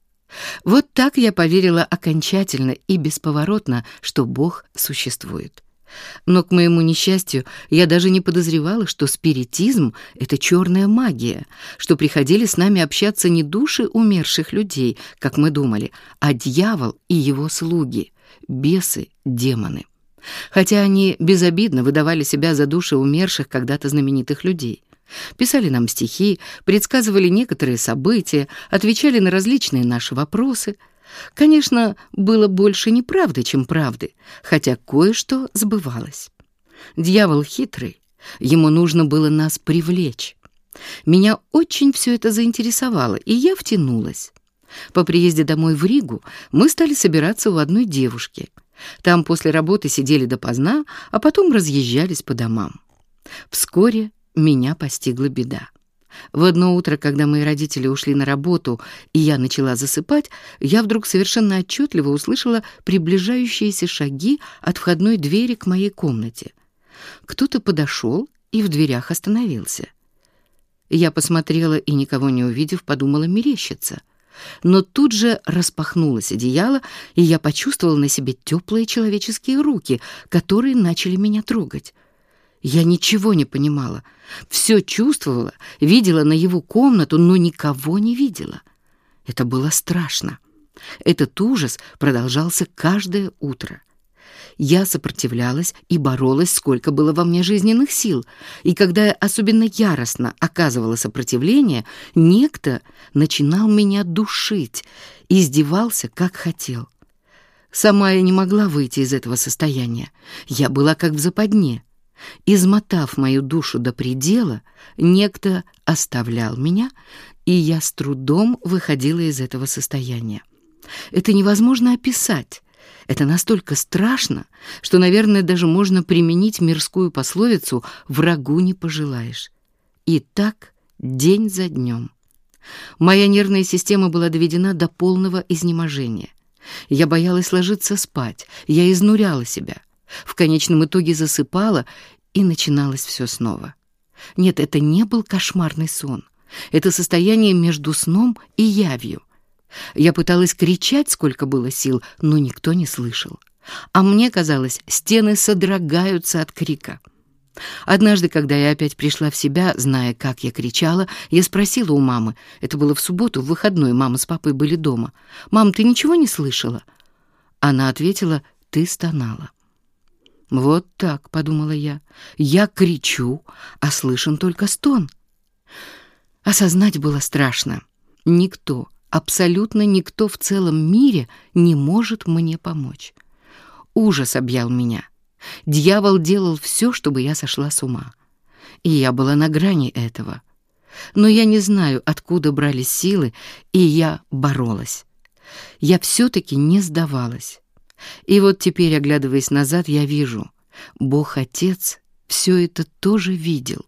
Вот так я поверила окончательно и бесповоротно, что Бог существует. Но, к моему несчастью, я даже не подозревала, что спиритизм — это черная магия, что приходили с нами общаться не души умерших людей, как мы думали, а дьявол и его слуги, бесы, демоны. Хотя они безобидно выдавали себя за души умерших когда-то знаменитых людей. Писали нам стихи, предсказывали некоторые события, отвечали на различные наши вопросы. Конечно, было больше неправды, чем правды, хотя кое-что сбывалось. Дьявол хитрый, ему нужно было нас привлечь. Меня очень все это заинтересовало, и я втянулась. По приезде домой в Ригу мы стали собираться у одной девушки. Там после работы сидели допоздна, а потом разъезжались по домам. Вскоре меня постигла беда. В одно утро, когда мои родители ушли на работу, и я начала засыпать, я вдруг совершенно отчетливо услышала приближающиеся шаги от входной двери к моей комнате. Кто-то подошел и в дверях остановился. Я посмотрела и, никого не увидев, подумала мерещиться. Но тут же распахнулось одеяло, и я почувствовала на себе теплые человеческие руки, которые начали меня трогать. Я ничего не понимала. Все чувствовала, видела на его комнату, но никого не видела. Это было страшно. Этот ужас продолжался каждое утро. Я сопротивлялась и боролась, сколько было во мне жизненных сил, и когда я особенно яростно оказывала сопротивление, некто начинал меня душить, издевался, как хотел. Сама я не могла выйти из этого состояния. Я была как в западне. Измотав мою душу до предела, некто оставлял меня, и я с трудом выходила из этого состояния. Это невозможно описать. Это настолько страшно, что, наверное, даже можно применить мирскую пословицу «врагу не пожелаешь». И так день за днем. Моя нервная система была доведена до полного изнеможения. Я боялась ложиться спать, я изнуряла себя. В конечном итоге засыпала, и начиналось все снова. Нет, это не был кошмарный сон. Это состояние между сном и явью. Я пыталась кричать, сколько было сил, но никто не слышал. А мне казалось, стены содрогаются от крика. Однажды, когда я опять пришла в себя, зная, как я кричала, я спросила у мамы. Это было в субботу, в выходной, мама с папой были дома. «Мам, ты ничего не слышала?» Она ответила, «Ты стонала». «Вот так», — подумала я, — «я кричу, а слышен только стон». Осознать было страшно. Никто, абсолютно никто в целом мире не может мне помочь. Ужас объял меня. Дьявол делал все, чтобы я сошла с ума. И я была на грани этого. Но я не знаю, откуда брались силы, и я боролась. Я все-таки не сдавалась. И вот теперь, оглядываясь назад, я вижу, Бог-Отец все это тоже видел.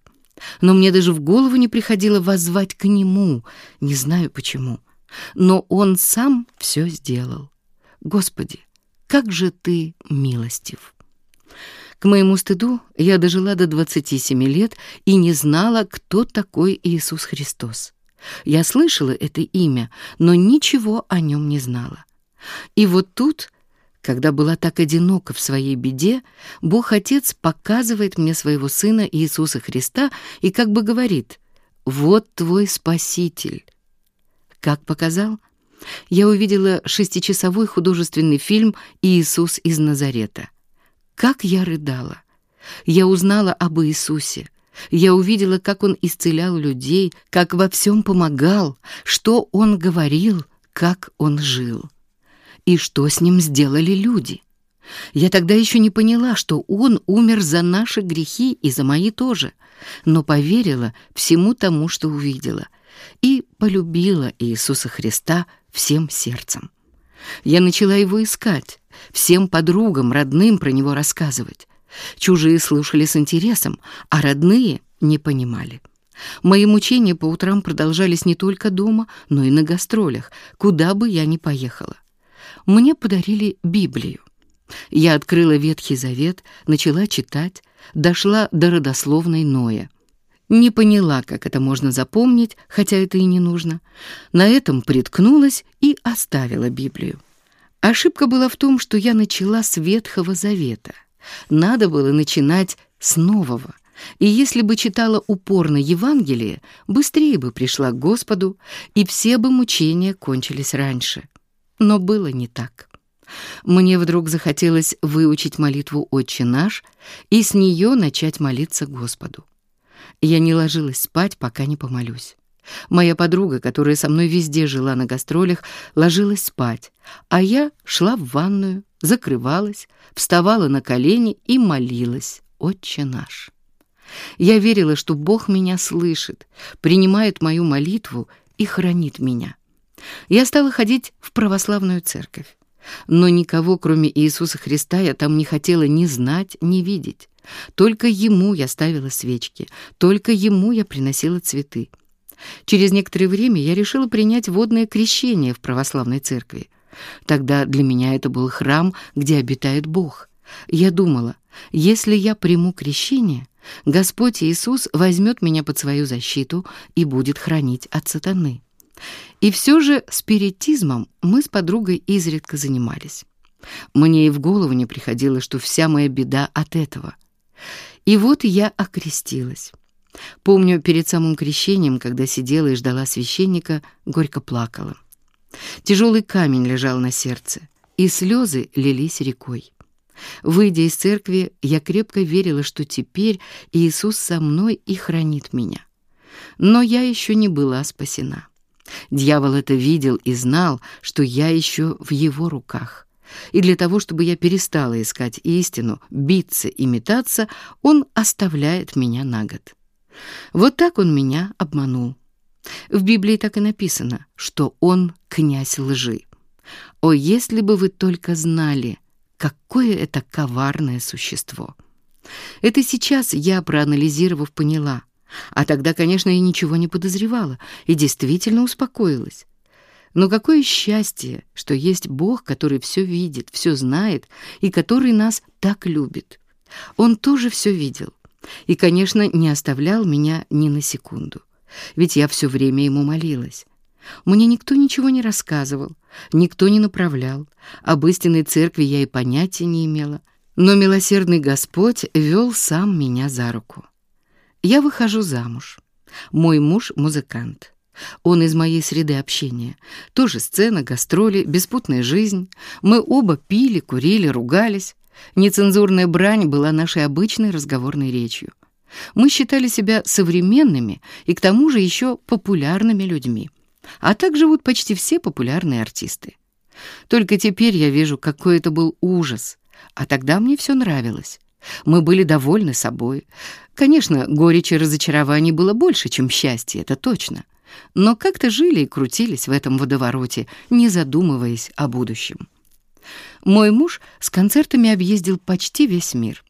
Но мне даже в голову не приходило воззвать к Нему, не знаю почему. Но Он сам все сделал. Господи, как же Ты милостив! К моему стыду я дожила до 27 лет и не знала, кто такой Иисус Христос. Я слышала это имя, но ничего о нем не знала. И вот тут когда была так одинока в своей беде, Бог Отец показывает мне своего Сына Иисуса Христа и как бы говорит «Вот твой Спаситель». Как показал? Я увидела шестичасовой художественный фильм «Иисус из Назарета». Как я рыдала! Я узнала об Иисусе. Я увидела, как он исцелял людей, как во всем помогал, что он говорил, как он жил. И что с ним сделали люди. Я тогда еще не поняла, что он умер за наши грехи и за мои тоже, но поверила всему тому, что увидела, и полюбила Иисуса Христа всем сердцем. Я начала его искать, всем подругам, родным про него рассказывать. Чужие слушали с интересом, а родные не понимали. Мои мучения по утрам продолжались не только дома, но и на гастролях, куда бы я ни поехала. Мне подарили Библию. Я открыла Ветхий Завет, начала читать, дошла до родословной Ноя. Не поняла, как это можно запомнить, хотя это и не нужно. На этом приткнулась и оставила Библию. Ошибка была в том, что я начала с Ветхого Завета. Надо было начинать с Нового. И если бы читала упорно Евангелие, быстрее бы пришла к Господу, и все бы мучения кончились раньше. Но было не так. Мне вдруг захотелось выучить молитву «Отче наш» и с нее начать молиться Господу. Я не ложилась спать, пока не помолюсь. Моя подруга, которая со мной везде жила на гастролях, ложилась спать, а я шла в ванную, закрывалась, вставала на колени и молилась «Отче наш». Я верила, что Бог меня слышит, принимает мою молитву и хранит меня. Я стала ходить в православную церковь. Но никого, кроме Иисуса Христа, я там не хотела ни знать, ни видеть. Только Ему я ставила свечки, только Ему я приносила цветы. Через некоторое время я решила принять водное крещение в православной церкви. Тогда для меня это был храм, где обитает Бог. Я думала, если я приму крещение, Господь Иисус возьмет меня под свою защиту и будет хранить от сатаны. И все же спиритизмом мы с подругой изредка занимались. Мне и в голову не приходило, что вся моя беда от этого. И вот я окрестилась. Помню, перед самым крещением, когда сидела и ждала священника, горько плакала. Тяжелый камень лежал на сердце, и слезы лились рекой. Выйдя из церкви, я крепко верила, что теперь Иисус со мной и хранит меня. Но я еще не была спасена. Дьявол это видел и знал, что я еще в его руках. И для того, чтобы я перестала искать истину, биться и метаться, он оставляет меня на год. Вот так он меня обманул. В Библии так и написано, что он князь лжи. О, если бы вы только знали, какое это коварное существо! Это сейчас я, проанализировав, поняла — а тогда, конечно, я ничего не подозревала и действительно успокоилась. Но какое счастье, что есть Бог, который все видит, все знает и который нас так любит. Он тоже все видел и, конечно, не оставлял меня ни на секунду. Ведь я все время ему молилась. Мне никто ничего не рассказывал, никто не направлял. Об истинной церкви я и понятия не имела. Но милосердный Господь вел сам меня за руку. Я выхожу замуж. Мой муж — музыкант. Он из моей среды общения. Тоже сцена, гастроли, беспутная жизнь. Мы оба пили, курили, ругались. Нецензурная брань была нашей обычной разговорной речью. Мы считали себя современными и к тому же еще популярными людьми. А так живут почти все популярные артисты. Только теперь я вижу, какой это был ужас. А тогда мне все нравилось. Мы были довольны собой. Конечно, горечи и разочарований было больше, чем счастья, это точно. Но как-то жили и крутились в этом водовороте, не задумываясь о будущем. Мой муж с концертами объездил почти весь мир.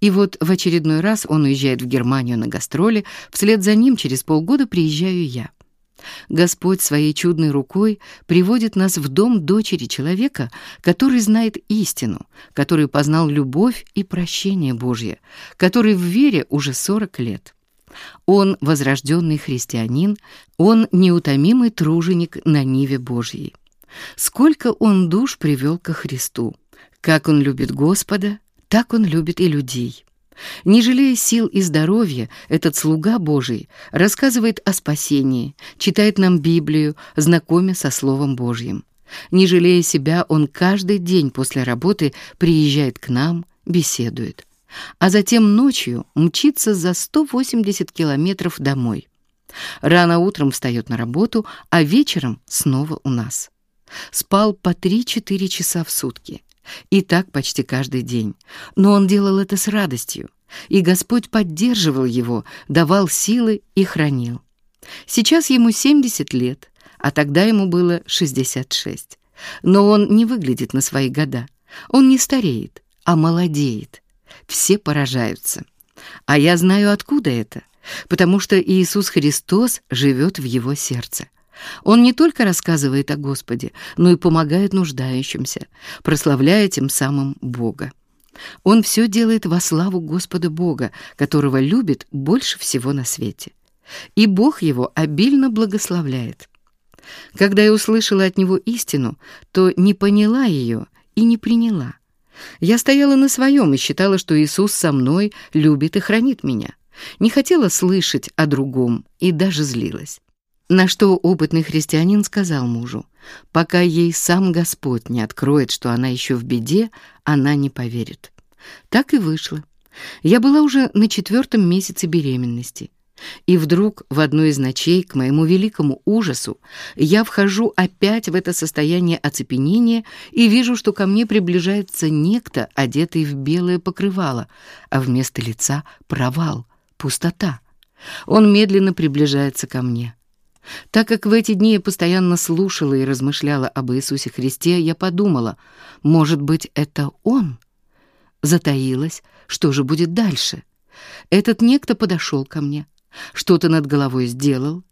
И вот в очередной раз он уезжает в Германию на гастроли, вслед за ним через полгода приезжаю я. Господь своей чудной рукой приводит нас в дом дочери человека, который знает истину, который познал любовь и прощение Божье, который в вере уже 40 лет. Он возрожденный христианин, он неутомимый труженик на Ниве Божьей. Сколько он душ привел ко Христу. Как он любит Господа, так он любит и людей. Не жалея сил и здоровья, этот слуга Божий рассказывает о спасении, читает нам Библию, знакомя со Словом Божьим. Не жалея себя, он каждый день после работы приезжает к нам, беседует. а затем ночью мчится за 180 километров домой. Рано утром встает на работу, а вечером снова у нас. Спал по 3-4 часа в сутки. И так почти каждый день. Но он делал это с радостью. И Господь поддерживал его, давал силы и хранил. Сейчас ему 70 лет, а тогда ему было 66. Но он не выглядит на свои года. Он не стареет, а молодеет. Все поражаются. А я знаю, откуда это. Потому что Иисус Христос живет в его сердце. Он не только рассказывает о Господе, но и помогает нуждающимся, прославляя тем самым Бога. Он все делает во славу Господа Бога, которого любит больше всего на свете. И Бог его обильно благословляет. Когда я услышала от него истину, то не поняла ее и не приняла. Я стояла на своем и считала, что Иисус со мной любит и хранит меня. Не хотела слышать о другом и даже злилась. На что опытный христианин сказал мужу, «Пока ей сам Господь не откроет, что она еще в беде, она не поверит». Так и вышло. Я была уже на четвертом месяце беременности. И вдруг в одну из ночей, к моему великому ужасу, я вхожу опять в это состояние оцепенения и вижу, что ко мне приближается некто, одетый в белое покрывало, а вместо лица провал, пустота. Он медленно приближается ко мне. Так как в эти дни я постоянно слушала и размышляла об Иисусе Христе, я подумала, может быть, это Он? Затаилась, что же будет дальше? Этот некто подошел ко мне, что-то над головой сделал,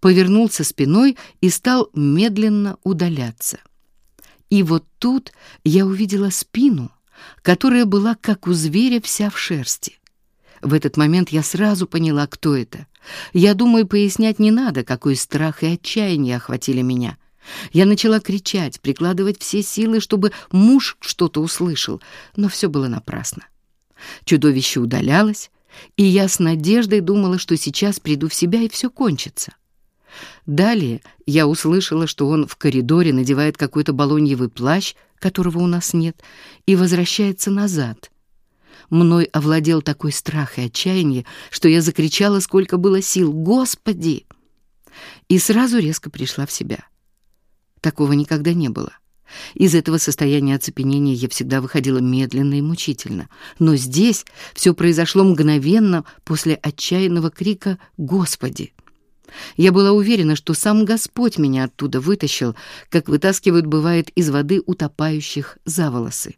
повернулся спиной и стал медленно удаляться. И вот тут я увидела спину, которая была как у зверя вся в шерсти. В этот момент я сразу поняла, кто это. Я думаю, пояснять не надо, какой страх и отчаяние охватили меня. Я начала кричать, прикладывать все силы, чтобы муж что-то услышал, но все было напрасно. Чудовище удалялось, и я с надеждой думала, что сейчас приду в себя и все кончится. Далее я услышала, что он в коридоре надевает какой-то балоньевый плащ, которого у нас нет, и возвращается назад — Мной овладел такой страх и отчаяние, что я закричала, сколько было сил «Господи!» и сразу резко пришла в себя. Такого никогда не было. Из этого состояния оцепенения я всегда выходила медленно и мучительно. Но здесь все произошло мгновенно после отчаянного крика «Господи!». Я была уверена, что сам Господь меня оттуда вытащил, как вытаскивают, бывает, из воды утопающих за волосы.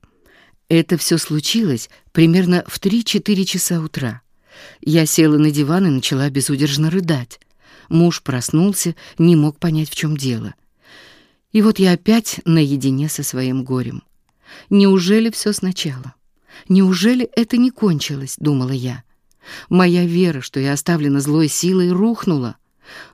Это все случилось примерно в 3-4 часа утра. Я села на диван и начала безудержно рыдать. Муж проснулся, не мог понять, в чем дело. И вот я опять наедине со своим горем. Неужели все сначала? Неужели это не кончилось, думала я. Моя вера, что я оставлена злой силой, рухнула.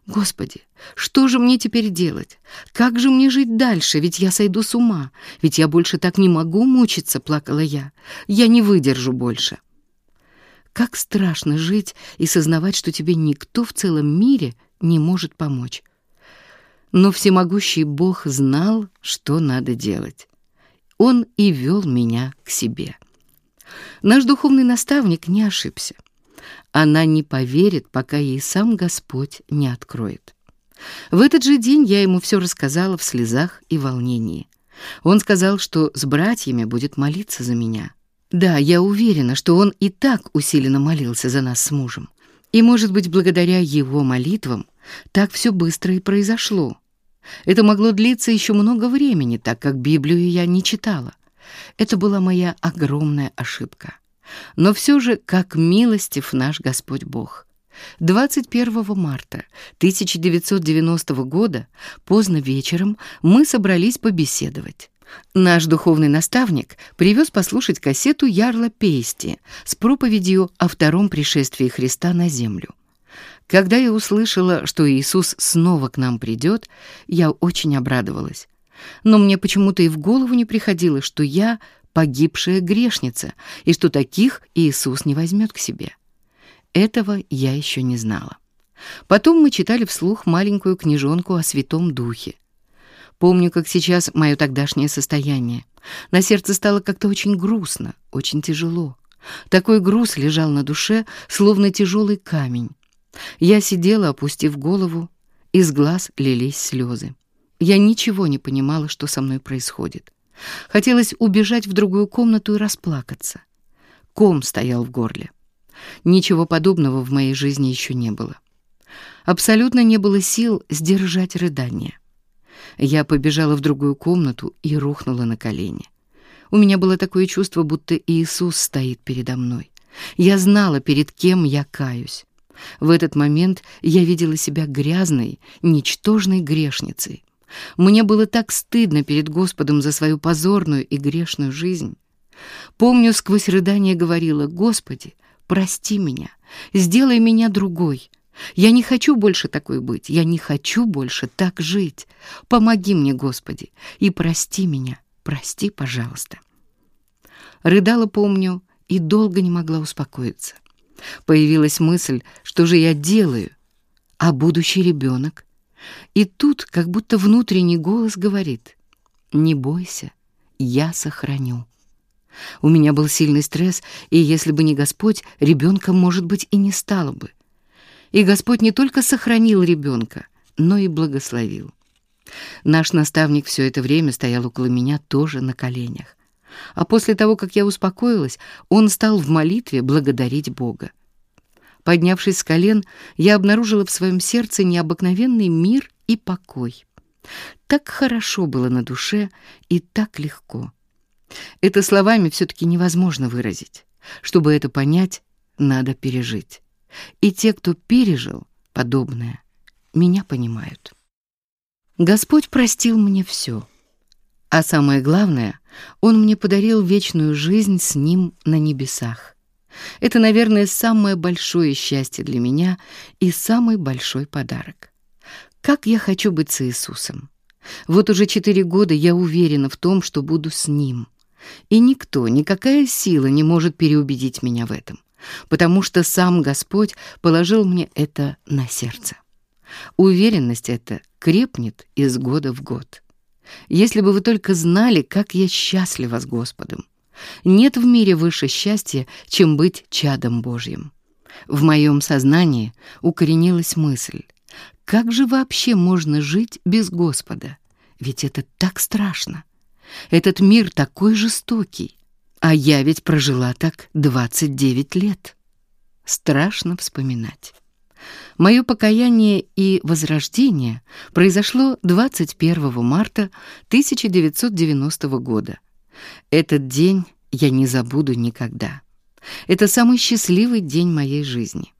Господи, что же мне теперь делать? Как же мне жить дальше? Ведь я сойду с ума. Ведь я больше так не могу мучиться, плакала я. Я не выдержу больше. Как страшно жить и сознавать, что тебе никто в целом мире не может помочь. Но всемогущий Бог знал, что надо делать. Он и вел меня к себе. Наш духовный наставник не ошибся. Она не поверит, пока ей сам Господь не откроет. В этот же день я ему все рассказала в слезах и волнении. Он сказал, что с братьями будет молиться за меня. Да, я уверена, что он и так усиленно молился за нас с мужем. И, может быть, благодаря его молитвам так все быстро и произошло. Это могло длиться еще много времени, так как Библию я не читала. Это была моя огромная ошибка. Но все же, как милостив наш Господь Бог. 21 марта 1990 года, поздно вечером, мы собрались побеседовать. Наш духовный наставник привез послушать кассету Ярла Пейсти с проповедью о втором пришествии Христа на землю. Когда я услышала, что Иисус снова к нам придет, я очень обрадовалась. Но мне почему-то и в голову не приходило, что я погибшая грешница, и что таких Иисус не возьмет к себе. Этого я еще не знала. Потом мы читали вслух маленькую книжонку о Святом Духе. Помню, как сейчас мое тогдашнее состояние. На сердце стало как-то очень грустно, очень тяжело. Такой груз лежал на душе, словно тяжелый камень. Я сидела, опустив голову, из глаз лились слезы. Я ничего не понимала, что со мной происходит. Хотелось убежать в другую комнату и расплакаться. Ком стоял в горле. Ничего подобного в моей жизни еще не было. Абсолютно не было сил сдержать рыдание. Я побежала в другую комнату и рухнула на колени. У меня было такое чувство, будто Иисус стоит передо мной. Я знала, перед кем я каюсь. В этот момент я видела себя грязной, ничтожной грешницей. Мне было так стыдно перед Господом за свою позорную и грешную жизнь. Помню, сквозь рыдание говорила, «Господи, прости меня, сделай меня другой. Я не хочу больше такой быть, я не хочу больше так жить. Помоги мне, Господи, и прости меня, прости, пожалуйста». Рыдала, помню, и долго не могла успокоиться. Появилась мысль, что же я делаю, а будущий ребенок? И тут как будто внутренний голос говорит, «Не бойся, я сохраню». У меня был сильный стресс, и если бы не Господь, ребенка, может быть, и не стало бы. И Господь не только сохранил ребенка, но и благословил. Наш наставник все это время стоял около меня тоже на коленях. А после того, как я успокоилась, он стал в молитве благодарить Бога. Поднявшись с колен, я обнаружила в своем сердце необыкновенный мир и покой. Так хорошо было на душе и так легко. Это словами все-таки невозможно выразить. Чтобы это понять, надо пережить. И те, кто пережил подобное, меня понимают. Господь простил мне все. А самое главное, Он мне подарил вечную жизнь с Ним на небесах. Это, наверное, самое большое счастье для меня и самый большой подарок. Как я хочу быть с Иисусом. Вот уже четыре года я уверена в том, что буду с Ним. И никто, никакая сила не может переубедить меня в этом, потому что сам Господь положил мне это на сердце. Уверенность эта крепнет из года в год. Если бы вы только знали, как я счастлива с Господом. Нет в мире выше счастья, чем быть чадом Божьим. В моем сознании укоренилась мысль, как же вообще можно жить без Господа? Ведь это так страшно. Этот мир такой жестокий. А я ведь прожила так 29 лет. Страшно вспоминать. Мое покаяние и возрождение произошло 21 марта 1990 года. Этот день я не забуду никогда. Это самый счастливый день моей жизни.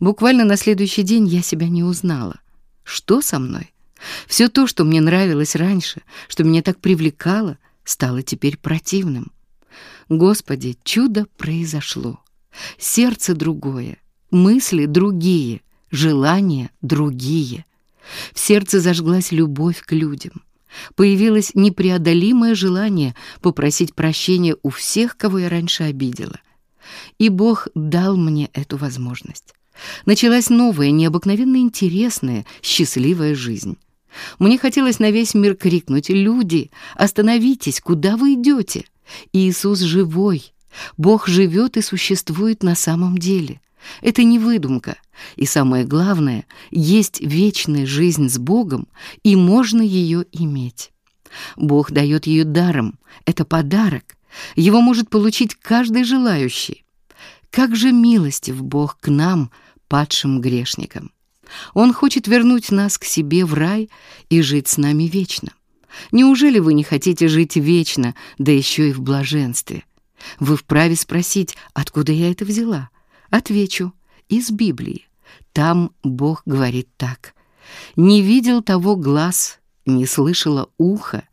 Буквально на следующий день я себя не узнала. Что со мной? Все то, что мне нравилось раньше, что меня так привлекало, стало теперь противным. Господи, чудо произошло. Сердце другое, мысли другие, желания другие. В сердце зажглась любовь к людям. Появилось непреодолимое желание попросить прощения у всех, кого я раньше обидела. И Бог дал мне эту возможность. Началась новая, необыкновенно интересная, счастливая жизнь. Мне хотелось на весь мир крикнуть «Люди, остановитесь, куда вы идете? Иисус живой, Бог живет и существует на самом деле». Это не выдумка. И самое главное, есть вечная жизнь с Богом, и можно ее иметь. Бог дает ее даром. Это подарок. Его может получить каждый желающий. Как же милостив Бог к нам, падшим грешникам. Он хочет вернуть нас к себе в рай и жить с нами вечно. Неужели вы не хотите жить вечно, да еще и в блаженстве? Вы вправе спросить, откуда я это взяла? Отвечу, из Библии. Там Бог говорит так. «Не видел того глаз, не слышало ухо,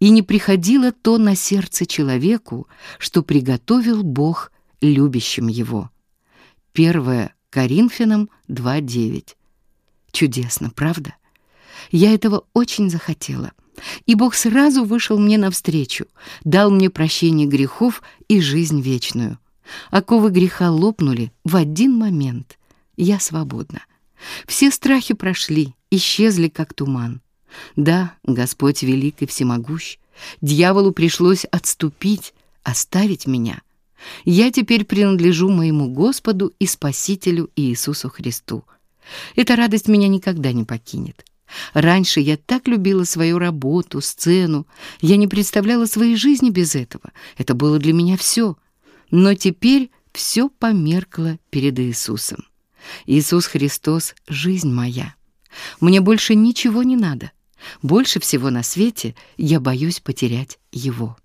и не приходило то на сердце человеку, что приготовил Бог любящим его». 1 Коринфянам 2.9. Чудесно, правда? Я этого очень захотела. И Бог сразу вышел мне навстречу, дал мне прощение грехов и жизнь вечную. Оковы греха лопнули в один момент. Я свободна. Все страхи прошли, исчезли, как туман. Да, Господь велик и всемогущ. Дьяволу пришлось отступить, оставить меня. Я теперь принадлежу моему Господу и Спасителю Иисусу Христу. Эта радость меня никогда не покинет. Раньше я так любила свою работу, сцену. Я не представляла своей жизни без этого. Это было для меня все. Но теперь все померкло перед Иисусом. Иисус Христос — жизнь моя. Мне больше ничего не надо. Больше всего на свете я боюсь потерять Его.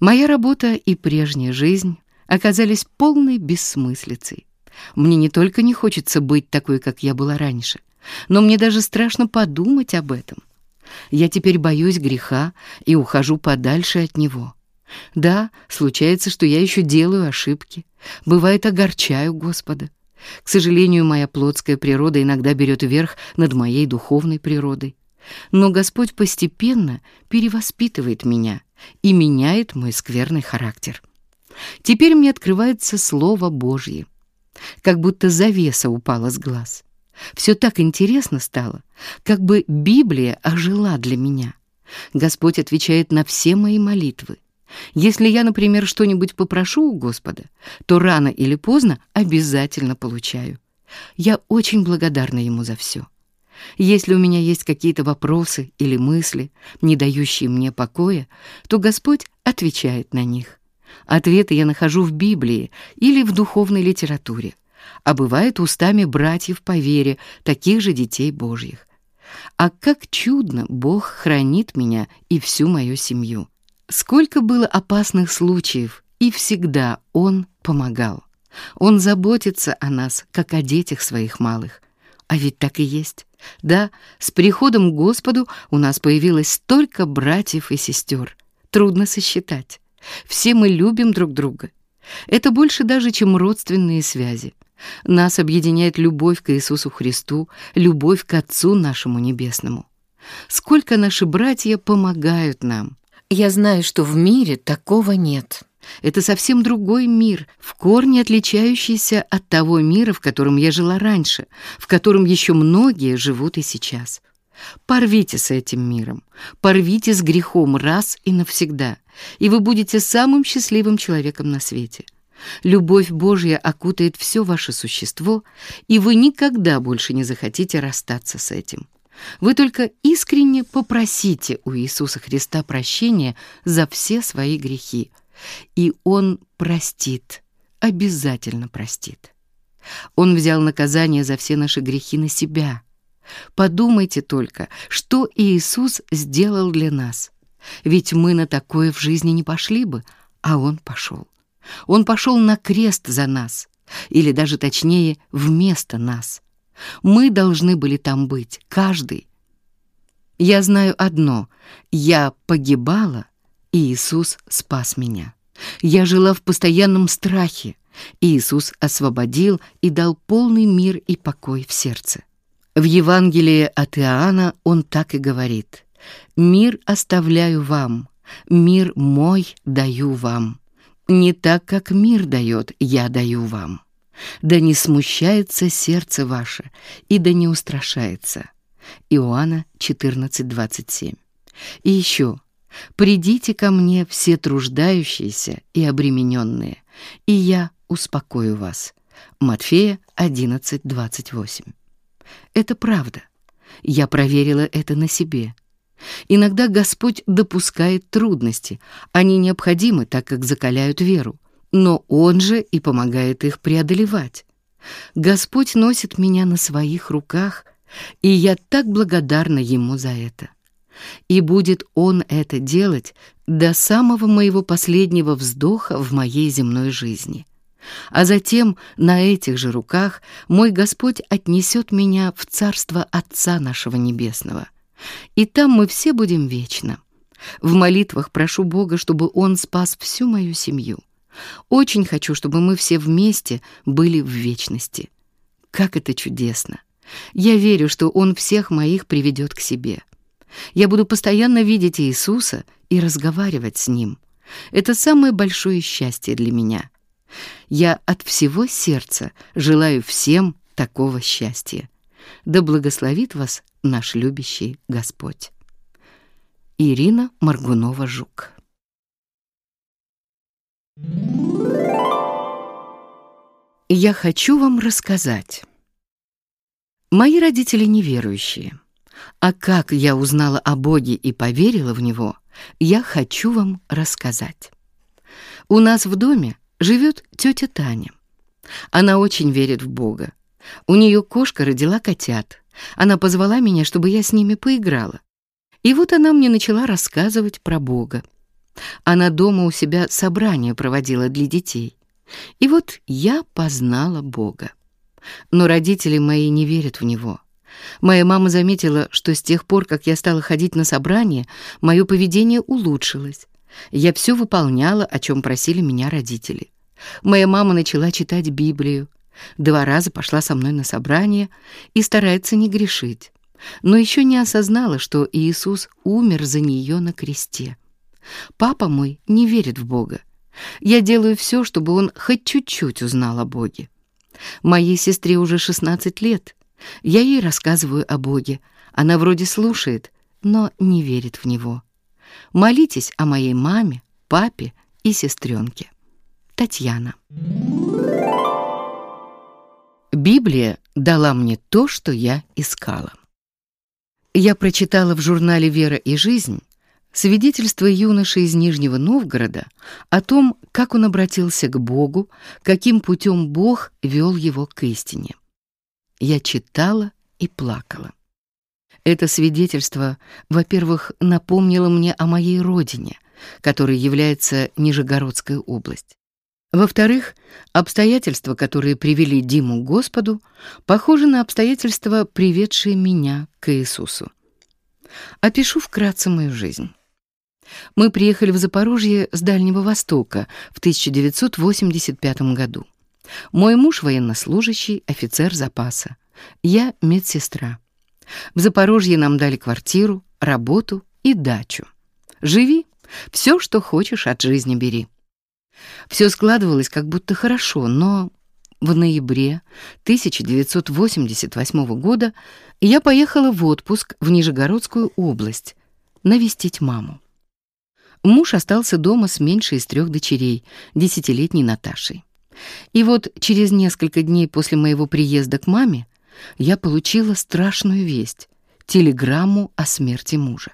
Моя работа и прежняя жизнь оказались полной бессмыслицей. Мне не только не хочется быть такой, как я была раньше, но мне даже страшно подумать об этом. Я теперь боюсь греха и ухожу подальше от него. Да, случается, что я еще делаю ошибки. Бывает, огорчаю Господа. К сожалению, моя плотская природа иногда берет верх над моей духовной природой. Но Господь постепенно перевоспитывает меня и меняет мой скверный характер. Теперь мне открывается Слово Божье. Как будто завеса упала с глаз. Все так интересно стало, как бы Библия ожила для меня. Господь отвечает на все мои молитвы. Если я, например, что-нибудь попрошу у Господа, то рано или поздно обязательно получаю. Я очень благодарна Ему за все. Если у меня есть какие-то вопросы или мысли, не дающие мне покоя, то Господь отвечает на них. Ответы я нахожу в Библии или в духовной литературе, а бывает устами братьев по вере, таких же детей Божьих. А как чудно Бог хранит меня и всю мою семью. Сколько было опасных случаев, и всегда Он помогал. Он заботится о нас, как о детях своих малых. А ведь так и есть. Да, с приходом к Господу у нас появилось столько братьев и сестер. Трудно сосчитать. Все мы любим друг друга. Это больше даже, чем родственные связи. Нас объединяет любовь к Иисусу Христу, любовь к Отцу нашему Небесному. Сколько наши братья помогают нам. Я знаю, что в мире такого нет. Это совсем другой мир, в корне отличающийся от того мира, в котором я жила раньше, в котором еще многие живут и сейчас. Порвите с этим миром, порвите с грехом раз и навсегда, и вы будете самым счастливым человеком на свете. Любовь Божья окутает все ваше существо, и вы никогда больше не захотите расстаться с этим. Вы только искренне попросите у Иисуса Христа прощения за все свои грехи, и Он простит, обязательно простит. Он взял наказание за все наши грехи на себя. Подумайте только, что Иисус сделал для нас. Ведь мы на такое в жизни не пошли бы, а Он пошел. Он пошел на крест за нас, или даже точнее, вместо нас. Мы должны были там быть, каждый. Я знаю одно — я погибала, и Иисус спас меня. Я жила в постоянном страхе, и Иисус освободил и дал полный мир и покой в сердце. В Евангелии от Иоанна он так и говорит «Мир оставляю вам, мир мой даю вам». Не так, как мир дает, я даю вам. Да не смущается сердце ваше, и да не устрашается. Иоанна 14:27. И еще: придите ко мне все труждающиеся и обремененные, и я успокою вас. Матфея 11:28. Это правда. Я проверила это на себе. Иногда Господь допускает трудности. Они необходимы, так как закаляют веру. Но Он же и помогает их преодолевать. Господь носит меня на своих руках, и я так благодарна Ему за это. И будет Он это делать до самого моего последнего вздоха в моей земной жизни. А затем на этих же руках мой Господь отнесет меня в царство Отца нашего Небесного и там мы все будем вечно. В молитвах прошу Бога, чтобы Он спас всю мою семью. Очень хочу, чтобы мы все вместе были в вечности. Как это чудесно! Я верю, что Он всех моих приведет к себе. Я буду постоянно видеть Иисуса и разговаривать с Ним. Это самое большое счастье для меня. Я от всего сердца желаю всем такого счастья. Да благословит вас наш любящий Господь. Ирина Маргунова-Жук Я хочу вам рассказать. Мои родители неверующие. А как я узнала о Боге и поверила в Него, я хочу вам рассказать. У нас в доме живет тетя Таня. Она очень верит в Бога. У нее кошка родила котят. Она позвала меня, чтобы я с ними поиграла. И вот она мне начала рассказывать про Бога. Она дома у себя собрание проводила для детей. И вот я познала Бога. Но родители мои не верят в Него. Моя мама заметила, что с тех пор, как я стала ходить на собрания, мое поведение улучшилось. Я все выполняла, о чем просили меня родители. Моя мама начала читать Библию. Два раза пошла со мной на собрание и старается не грешить. Но еще не осознала, что Иисус умер за нее на кресте. Папа мой не верит в Бога. Я делаю все, чтобы он хоть чуть-чуть узнал о Боге. Моей сестре уже 16 лет. Я ей рассказываю о Боге. Она вроде слушает, но не верит в Него. Молитесь о моей маме, папе и сестренке. Татьяна. Библия дала мне то, что я искала. Я прочитала в журнале «Вера и жизнь» свидетельство юноши из Нижнего Новгорода о том, как он обратился к Богу, каким путем Бог вел его к истине. Я читала и плакала. Это свидетельство, во-первых, напомнило мне о моей родине, которой является Нижегородская область. Во-вторых, обстоятельства, которые привели Диму к Господу, похожи на обстоятельства, приведшие меня к Иисусу. Опишу вкратце мою жизнь. Мы приехали в Запорожье с Дальнего Востока в 1985 году. Мой муж военнослужащий, офицер запаса. Я медсестра. В Запорожье нам дали квартиру, работу и дачу. Живи, все, что хочешь от жизни бери. Все складывалось как будто хорошо, но в ноябре 1988 года я поехала в отпуск в Нижегородскую область навестить маму. Муж остался дома с меньшей из трех дочерей, десятилетней Наташей. И вот через несколько дней после моего приезда к маме я получила страшную весть — телеграмму о смерти мужа.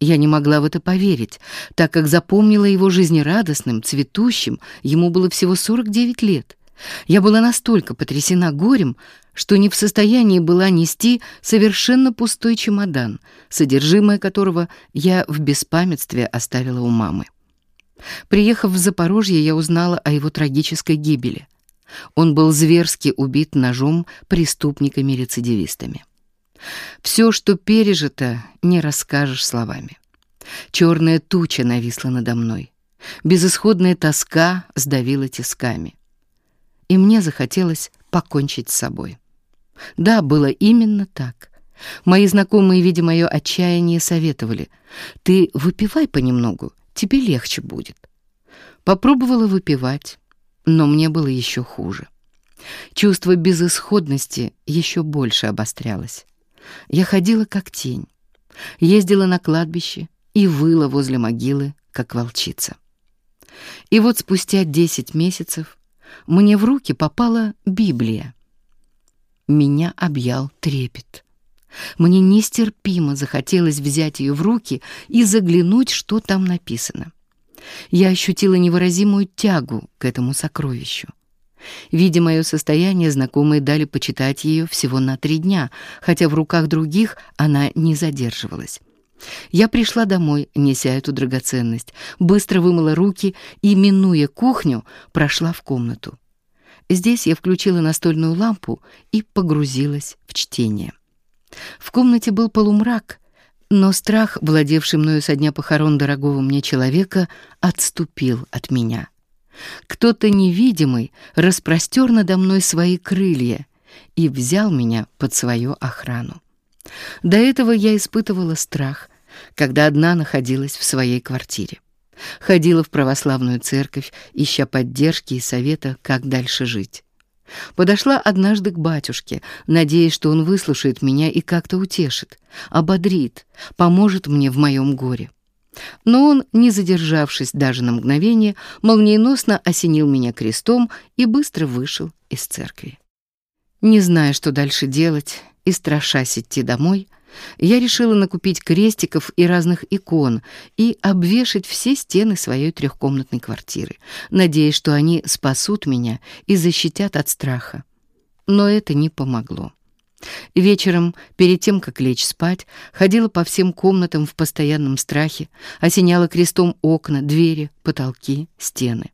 Я не могла в это поверить, так как запомнила его жизнерадостным, цветущим, ему было всего 49 лет. Я была настолько потрясена горем, что не в состоянии была нести совершенно пустой чемодан, содержимое которого я в беспамятстве оставила у мамы. Приехав в Запорожье, я узнала о его трагической гибели. Он был зверски убит ножом преступниками-рецидивистами. Все, что пережито, не расскажешь словами. Черная туча нависла надо мной. Безысходная тоска сдавила тисками. И мне захотелось покончить с собой. Да, было именно так. Мои знакомые, видя мое отчаяние, советовали. «Ты выпивай понемногу, тебе легче будет». Попробовала выпивать, но мне было еще хуже. Чувство безысходности еще больше обострялось. Я ходила как тень, ездила на кладбище и выла возле могилы, как волчица. И вот спустя десять месяцев мне в руки попала Библия. Меня объял трепет. Мне нестерпимо захотелось взять ее в руки и заглянуть, что там написано. Я ощутила невыразимую тягу к этому сокровищу. Видя мое состояние, знакомые дали почитать ее всего на три дня, хотя в руках других она не задерживалась. Я пришла домой, неся эту драгоценность, быстро вымыла руки и, минуя кухню, прошла в комнату. Здесь я включила настольную лампу и погрузилась в чтение. В комнате был полумрак, но страх, владевший мною со дня похорон дорогого мне человека, отступил от меня. Кто-то невидимый распростер надо мной свои крылья и взял меня под свою охрану. До этого я испытывала страх, когда одна находилась в своей квартире. Ходила в православную церковь, ища поддержки и совета, как дальше жить. Подошла однажды к батюшке, надеясь, что он выслушает меня и как-то утешит, ободрит, поможет мне в моем горе. Но он, не задержавшись даже на мгновение, молниеносно осенил меня крестом и быстро вышел из церкви. Не зная, что дальше делать, и страшась идти домой, я решила накупить крестиков и разных икон и обвешать все стены своей трехкомнатной квартиры, надеясь, что они спасут меня и защитят от страха. Но это не помогло. Вечером, перед тем, как лечь спать, ходила по всем комнатам в постоянном страхе, осеняла крестом окна, двери, потолки, стены.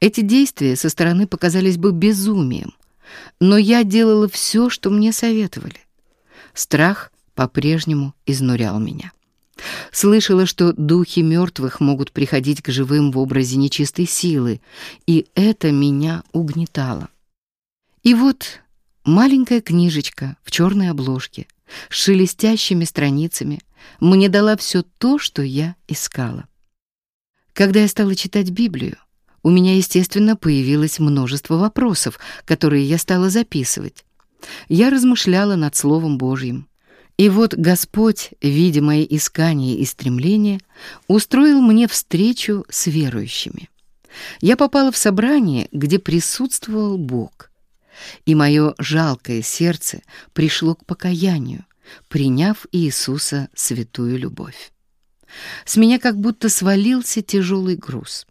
Эти действия со стороны показались бы безумием, но я делала все, что мне советовали. Страх по-прежнему изнурял меня. Слышала, что духи мертвых могут приходить к живым в образе нечистой силы, и это меня угнетало. И вот маленькая книжечка в черной обложке с шелестящими страницами мне дала все то, что я искала. Когда я стала читать Библию, у меня, естественно, появилось множество вопросов, которые я стала записывать. Я размышляла над Словом Божьим, и вот Господь, видя мои искания и стремления, устроил мне встречу с верующими. Я попала в собрание, где присутствовал Бог, и мое жалкое сердце пришло к покаянию, приняв Иисуса святую любовь. С меня как будто свалился тяжелый груз.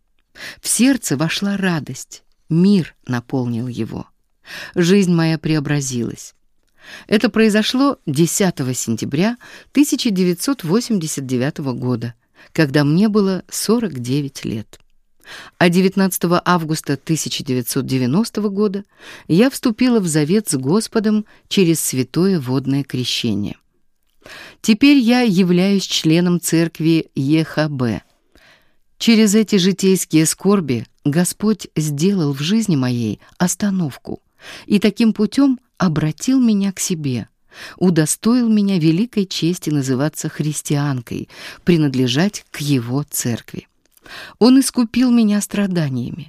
В сердце вошла радость, мир наполнил его. Жизнь моя преобразилась. Это произошло 10 сентября 1989 года, когда мне было 49 лет. А 19 августа 1990 года я вступила в завет с Господом через святое водное крещение. Теперь я являюсь членом церкви ЕХБ. Через эти житейские скорби Господь сделал в жизни моей остановку, и таким путем обратил меня к себе, удостоил меня великой чести называться христианкой, принадлежать к его церкви. Он искупил меня страданиями.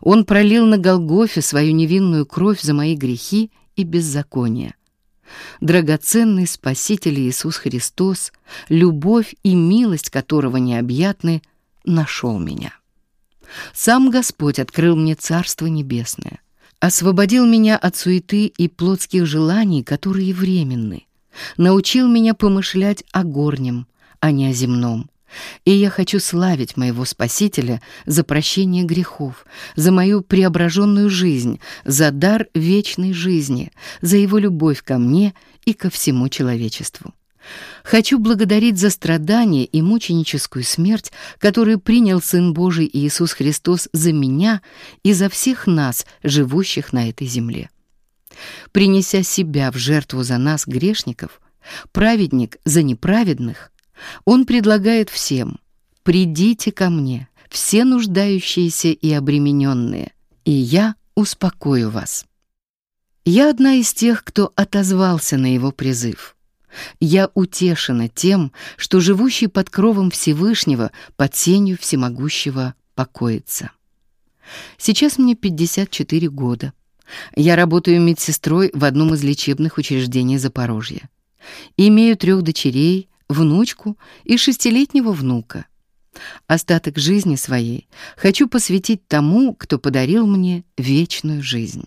Он пролил на Голгофе свою невинную кровь за мои грехи и беззакония. Драгоценный Спаситель Иисус Христос, любовь и милость которого необъятны, нашел меня. Сам Господь открыл мне Царство Небесное — освободил меня от суеты и плотских желаний, которые временны, научил меня помышлять о горнем, а не о земном. И я хочу славить моего Спасителя за прощение грехов, за мою преображенную жизнь, за дар вечной жизни, за его любовь ко мне и ко всему человечеству. Хочу благодарить за страдания и мученическую смерть, которую принял Сын Божий Иисус Христос за меня и за всех нас, живущих на этой земле. Принеся себя в жертву за нас, грешников, праведник за неправедных, Он предлагает всем «Придите ко мне, все нуждающиеся и обремененные, и я успокою вас». Я одна из тех, кто отозвался на Его призыв – я утешена тем, что живущий под кровом Всевышнего, под сенью Всемогущего покоится. Сейчас мне 54 года. Я работаю медсестрой в одном из лечебных учреждений Запорожья. Имею трех дочерей, внучку и шестилетнего внука. Остаток жизни своей хочу посвятить тому, кто подарил мне вечную жизнь.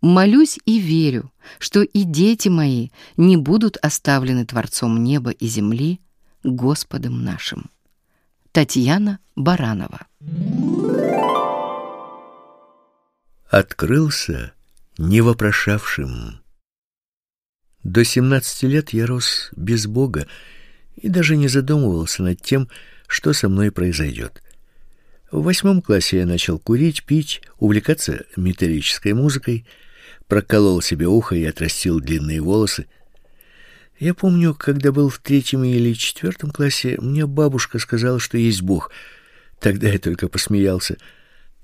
Молюсь и верю, что и дети мои не будут оставлены Творцом неба и земли, Господом нашим. Татьяна Баранова Открылся невопрошавшим. До 17 лет я рос без Бога и даже не задумывался над тем, что со мной произойдет. В восьмом классе я начал курить, пить, увлекаться металлической музыкой, проколол себе ухо и отрастил длинные волосы. Я помню, когда был в третьем или четвертом классе, мне бабушка сказала, что есть Бог. Тогда я только посмеялся.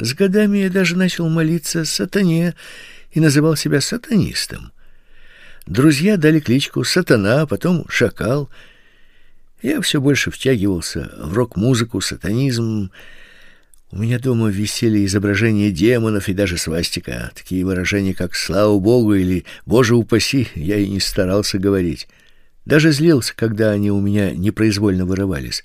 С годами я даже начал молиться сатане и называл себя сатанистом. Друзья дали кличку Сатана, а потом Шакал. Я все больше втягивался в рок-музыку, сатанизм, у меня дома висели изображения демонов и даже свастика. Такие выражения, как «слава Богу» или «Боже упаси», я и не старался говорить. Даже злился, когда они у меня непроизвольно вырывались.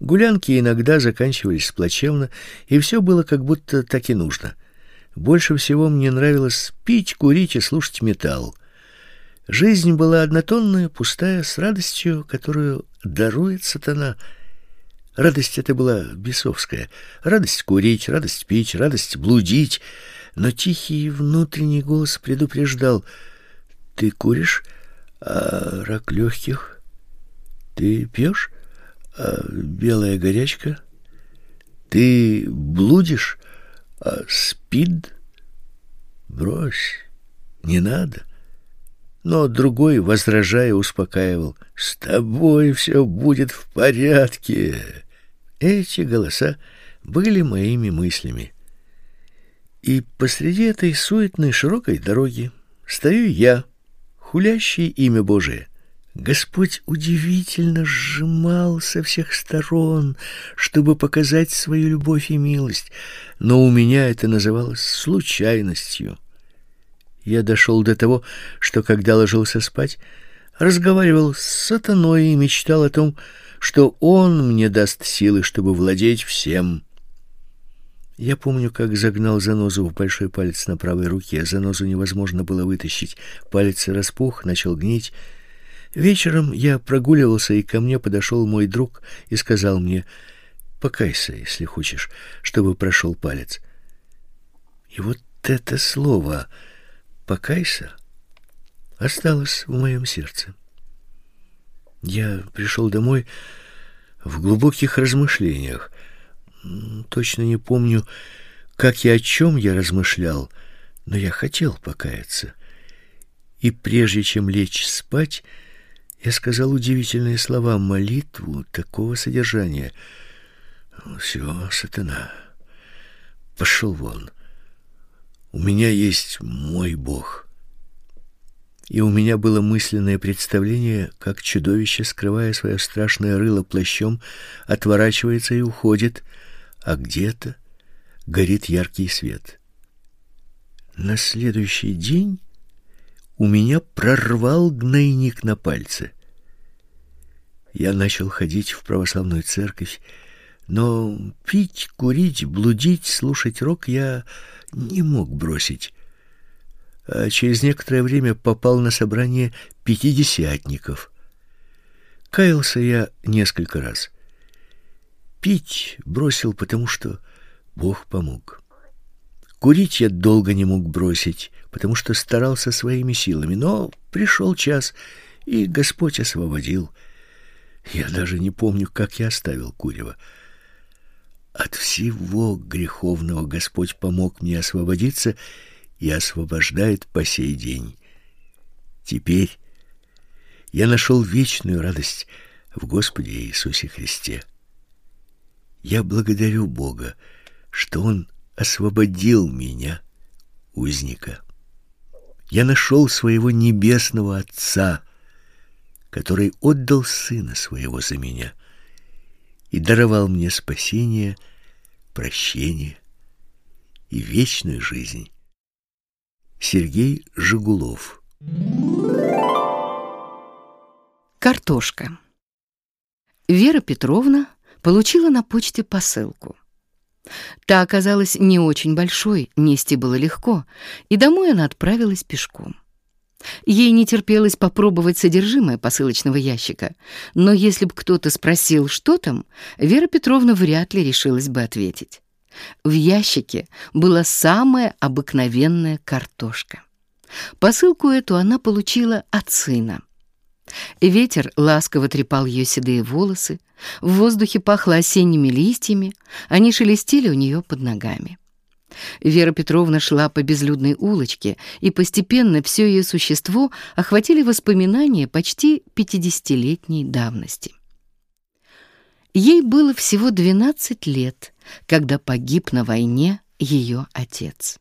Гулянки иногда заканчивались плачевно, и все было как будто так и нужно. Больше всего мне нравилось пить, курить и слушать металл. Жизнь была однотонная, пустая, с радостью, которую дарует сатана. Радость эта была бесовская. Радость курить, радость пить, радость блудить. Но тихий внутренний голос предупреждал. Ты куришь, а рак легких? Ты пьешь, а белая горячка? Ты блудишь, а спид? Брось, не надо. Но другой, возражая, успокаивал. «С тобой все будет в порядке». Эти голоса были моими мыслями. И посреди этой суетной широкой дороги стою я, хулящий имя Божие. Господь удивительно сжимал со всех сторон, чтобы показать свою любовь и милость, но у меня это называлось случайностью. Я дошел до того, что когда ложился спать, разговаривал с сатаной и мечтал о том, что он мне даст силы, чтобы владеть всем. Я помню, как загнал занозу в большой палец на правой руке. Занозу невозможно было вытащить. Палец распух, начал гнить. Вечером я прогуливался, и ко мне подошел мой друг и сказал мне: "Покайся, если хочешь, чтобы прошел палец". И вот это слово покайся осталось в моем сердце. Я пришел домой в глубоких размышлениях. Точно не помню, как и о чем я размышлял, но я хотел покаяться. И прежде чем лечь спать, я сказал удивительные слова, молитву такого содержания. «Все, сатана, пошел вон. У меня есть мой Бог». И у меня было мысленное представление, как чудовище, скрывая свое страшное рыло плащом, отворачивается и уходит, а где-то горит яркий свет. На следующий день у меня прорвал гнойник на пальце. Я начал ходить в православную церковь, но пить, курить, блудить, слушать рок я не мог бросить. А через некоторое время попал на собрание пятидесятников. Каялся я несколько раз. Пить бросил, потому что Бог помог. Курить я долго не мог бросить, потому что старался своими силами, но пришел час, и Господь освободил. Я даже не помню, как я оставил курево. От всего греховного Господь помог мне освободиться и освобождает по сей день. Теперь я нашел вечную радость в Господе Иисусе Христе. Я благодарю Бога, что Он освободил меня, узника. Я нашел своего небесного Отца, который отдал Сына Своего за меня и даровал мне спасение, прощение и вечную жизнь. Сергей Жигулов Картошка Вера Петровна получила на почте посылку. Та оказалась не очень большой, нести было легко, и домой она отправилась пешком. Ей не терпелось попробовать содержимое посылочного ящика, но если бы кто-то спросил, что там, Вера Петровна вряд ли решилась бы ответить. В ящике была самая обыкновенная картошка. Посылку эту она получила от сына. Ветер ласково трепал ее седые волосы, в воздухе пахло осенними листьями, они шелестели у нее под ногами. Вера Петровна шла по безлюдной улочке, и постепенно все ее существо охватили воспоминания почти пятидесятилетней давности. Ей было всего 12 лет, когда погиб на войне ее отец.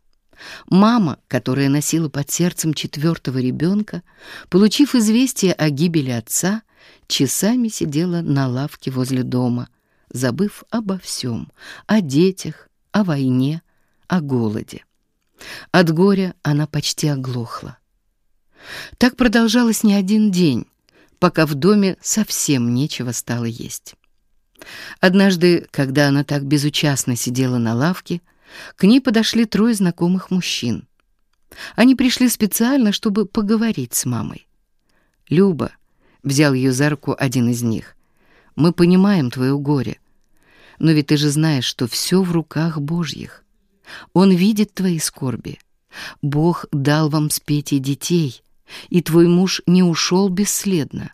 Мама, которая носила под сердцем четвертого ребенка, получив известие о гибели отца, часами сидела на лавке возле дома, забыв обо всем, о детях, о войне, о голоде. От горя она почти оглохла. Так продолжалось не один день, пока в доме совсем нечего стало есть. Однажды, когда она так безучастно сидела на лавке, к ней подошли трое знакомых мужчин. Они пришли специально, чтобы поговорить с мамой. «Люба», — взял ее за руку один из них, — «мы понимаем твое горе. Но ведь ты же знаешь, что все в руках Божьих. Он видит твои скорби. Бог дал вам с Петей детей, и твой муж не ушел бесследно.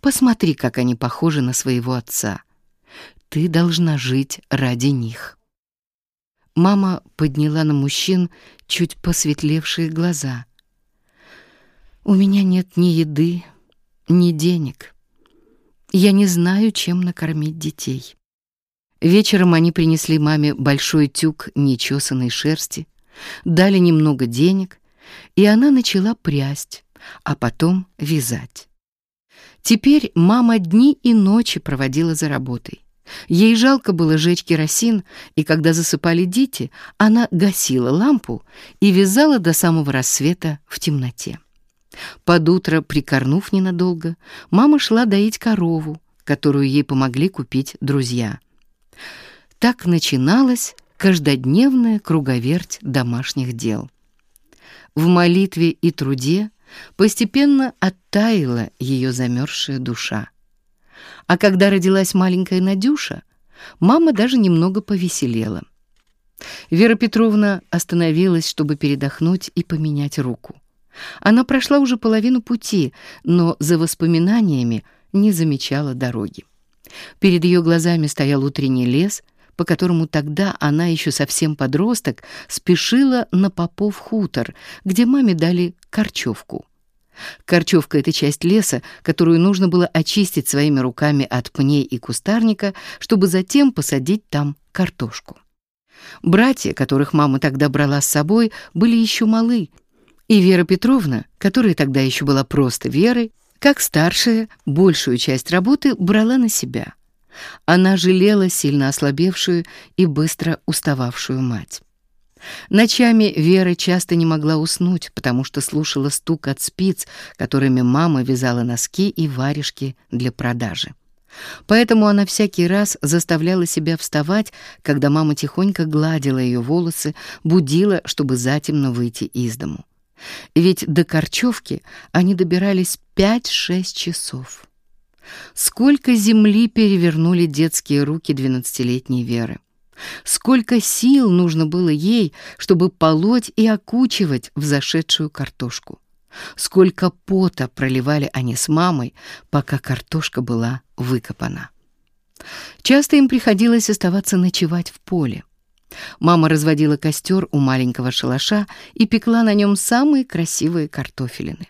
Посмотри, как они похожи на своего отца. Ты должна жить ради них». Мама подняла на мужчин чуть посветлевшие глаза. «У меня нет ни еды, ни денег. Я не знаю, чем накормить детей». Вечером они принесли маме большой тюк нечесанной шерсти, дали немного денег, и она начала прясть, а потом вязать. Теперь мама дни и ночи проводила за работой. Ей жалко было жечь керосин, и когда засыпали дети, она гасила лампу и вязала до самого рассвета в темноте. Под утро, прикорнув ненадолго, мама шла доить корову, которую ей помогли купить друзья. Так начиналась каждодневная круговерть домашних дел. В молитве и труде постепенно оттаяла ее замерзшая душа. А когда родилась маленькая Надюша, мама даже немного повеселела. Вера Петровна остановилась, чтобы передохнуть и поменять руку. Она прошла уже половину пути, но за воспоминаниями не замечала дороги. Перед ее глазами стоял утренний лес, по которому тогда она еще совсем подросток спешила на Попов хутор, где маме дали корчевку. Корчевка — это часть леса, которую нужно было очистить своими руками от пней и кустарника, чтобы затем посадить там картошку. Братья, которых мама тогда брала с собой, были еще малы, и Вера Петровна, которая тогда еще была просто Верой, как старшая, большую часть работы брала на себя. Она жалела сильно ослабевшую и быстро устававшую мать. Ночами Вера часто не могла уснуть, потому что слушала стук от спиц, которыми мама вязала носки и варежки для продажи. Поэтому она всякий раз заставляла себя вставать, когда мама тихонько гладила ее волосы, будила, чтобы затемно выйти из дому. Ведь до Корчевки они добирались пять-шесть часов. Сколько земли перевернули детские руки двенадцатилетней Веры. Сколько сил нужно было ей, чтобы полоть и окучивать взошедшую картошку. Сколько пота проливали они с мамой, пока картошка была выкопана. Часто им приходилось оставаться ночевать в поле. Мама разводила костер у маленького шалаша и пекла на нем самые красивые картофелины.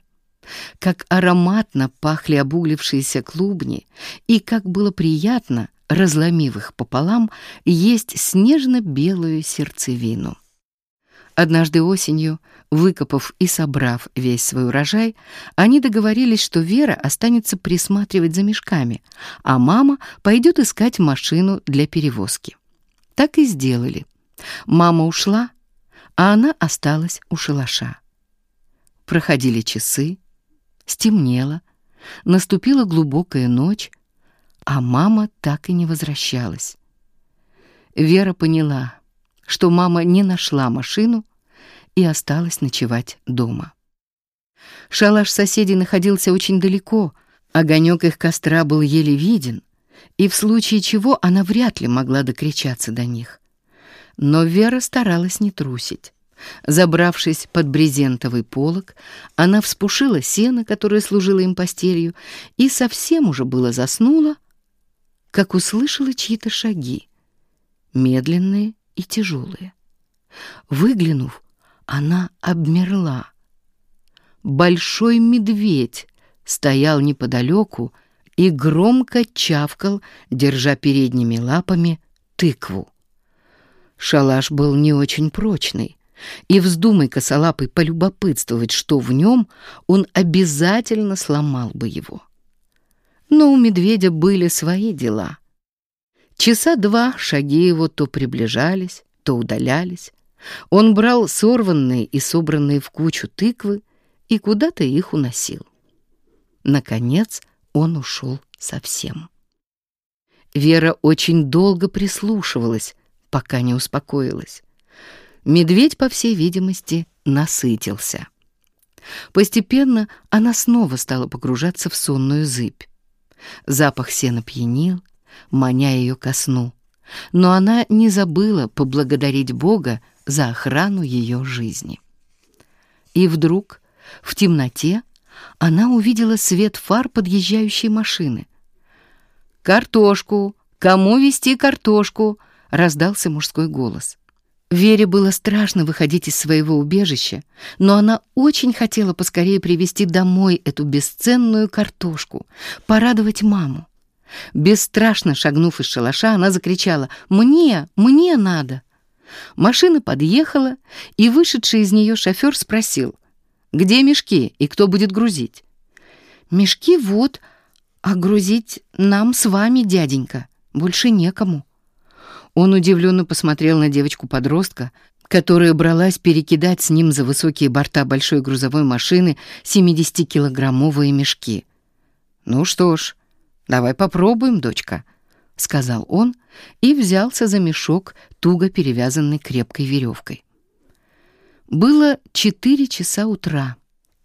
Как ароматно пахли обуглившиеся клубни, и как было приятно, разломив их пополам, есть снежно-белую сердцевину. Однажды осенью, выкопав и собрав весь свой урожай, они договорились, что Вера останется присматривать за мешками, а мама пойдет искать машину для перевозки. Так и сделали. Мама ушла, а она осталась у шалаша. Проходили часы, стемнело, наступила глубокая ночь, а мама так и не возвращалась. Вера поняла, что мама не нашла машину и осталась ночевать дома. Шалаш соседей находился очень далеко, огонек их костра был еле виден, и в случае чего она вряд ли могла докричаться до них. Но Вера старалась не трусить. Забравшись под брезентовый полог, она вспушила сено, которое служило им постелью, и совсем уже было заснула, как услышала чьи-то шаги, медленные и тяжелые. Выглянув, она обмерла. Большой медведь стоял неподалеку и громко чавкал, держа передними лапами тыкву. Шалаш был не очень прочный, и вздумай косолапый полюбопытствовать, что в нем, он обязательно сломал бы его. Но у медведя были свои дела. Часа два шаги его то приближались, то удалялись. Он брал сорванные и собранные в кучу тыквы и куда-то их уносил. Наконец он ушел совсем. Вера очень долго прислушивалась, пока не успокоилась. Медведь, по всей видимости, насытился. Постепенно она снова стала погружаться в сонную зыбь. Запах сена пьянил, маня ее ко сну, но она не забыла поблагодарить Бога за охрану ее жизни. И вдруг, в темноте, она увидела свет фар подъезжающей машины. «Картошку! Кому везти картошку?» — раздался мужской голос. Вере было страшно выходить из своего убежища, но она очень хотела поскорее привезти домой эту бесценную картошку, порадовать маму. Бесстрашно шагнув из шалаша, она закричала «Мне! Мне надо!». Машина подъехала, и вышедший из нее шофер спросил «Где мешки и кто будет грузить?» «Мешки вот, а грузить нам с вами, дяденька, больше некому». Он удивленно посмотрел на девочку-подростка, которая бралась перекидать с ним за высокие борта большой грузовой машины 70-килограммовые мешки. «Ну что ж, давай попробуем, дочка», — сказал он и взялся за мешок, туго перевязанный крепкой веревкой. Было четыре часа утра,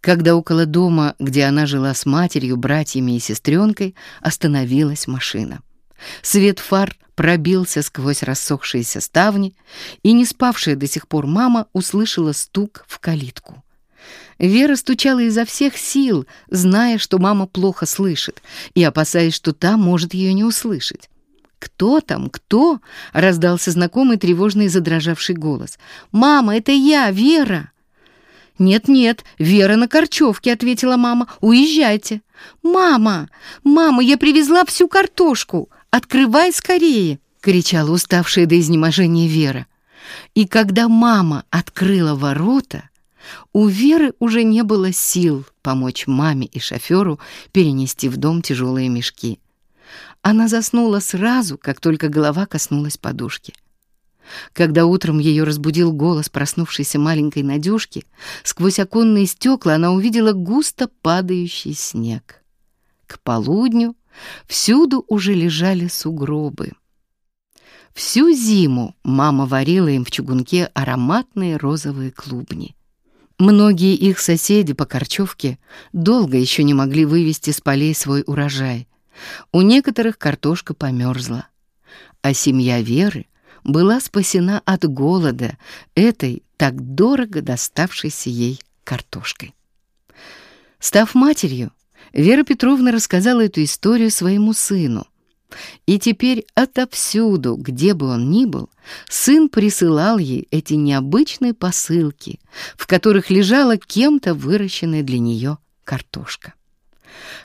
когда около дома, где она жила с матерью, братьями и сестренкой, остановилась машина. Свет фар пробился сквозь рассохшиеся ставни, и не спавшая до сих пор мама услышала стук в калитку. Вера стучала изо всех сил, зная, что мама плохо слышит, и опасаясь, что та может ее не услышать. «Кто там? Кто?» — раздался знакомый тревожный задрожавший голос. «Мама, это я, Вера!» «Нет-нет, Вера на Корчевке», — ответила мама. «Уезжайте». «Мама! Мама, я привезла всю картошку! Открывай скорее!» — кричала уставшая до изнеможения Вера. И когда мама открыла ворота, у Веры уже не было сил помочь маме и шоферу перенести в дом тяжелые мешки. Она заснула сразу, как только голова коснулась подушки. Когда утром ее разбудил голос проснувшейся маленькой Надюшки, сквозь оконные стекла она увидела густо падающий снег. К полудню Всюду уже лежали сугробы. Всю зиму мама варила им в чугунке ароматные розовые клубни. Многие их соседи по Корчевке долго еще не могли вывести с полей свой урожай. У некоторых картошка померзла. А семья Веры была спасена от голода этой так дорого доставшейся ей картошкой. Став матерью, Вера Петровна рассказала эту историю своему сыну. И теперь отовсюду, где бы он ни был, сын присылал ей эти необычные посылки, в которых лежала кем-то выращенная для нее картошка.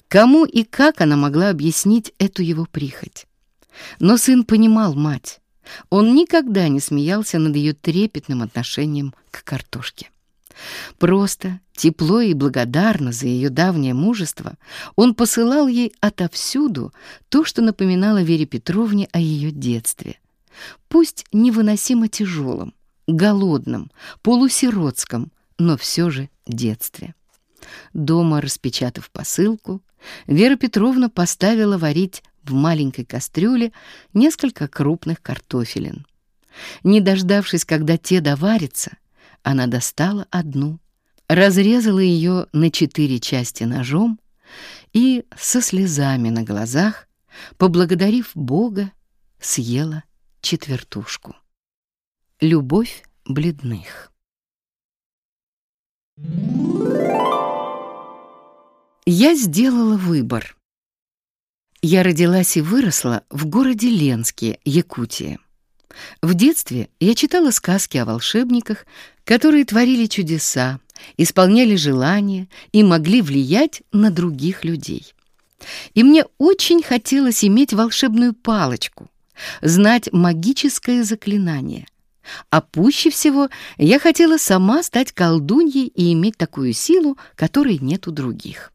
Кому и как она могла объяснить эту его прихоть? Но сын понимал мать. Он никогда не смеялся над ее трепетным отношением к картошке. Просто, тепло и благодарно за ее давнее мужество, он посылал ей отовсюду то, что напоминало Вере Петровне о ее детстве. Пусть невыносимо тяжелом, голодном, полусиротском, но все же детстве. Дома, распечатав посылку, Вера Петровна поставила варить в маленькой кастрюле несколько крупных картофелин. Не дождавшись, когда те доварятся, она достала одну, разрезала ее на четыре части ножом и со слезами на глазах, поблагодарив Бога, съела четвертушку. Любовь бледных. Я сделала выбор. Я родилась и выросла в городе Ленске, Якутия. В детстве я читала сказки о волшебниках, которые творили чудеса, исполняли желания и могли влиять на других людей. И мне очень хотелось иметь волшебную палочку, знать магическое заклинание. А пуще всего я хотела сама стать колдуньей и иметь такую силу, которой нет у других.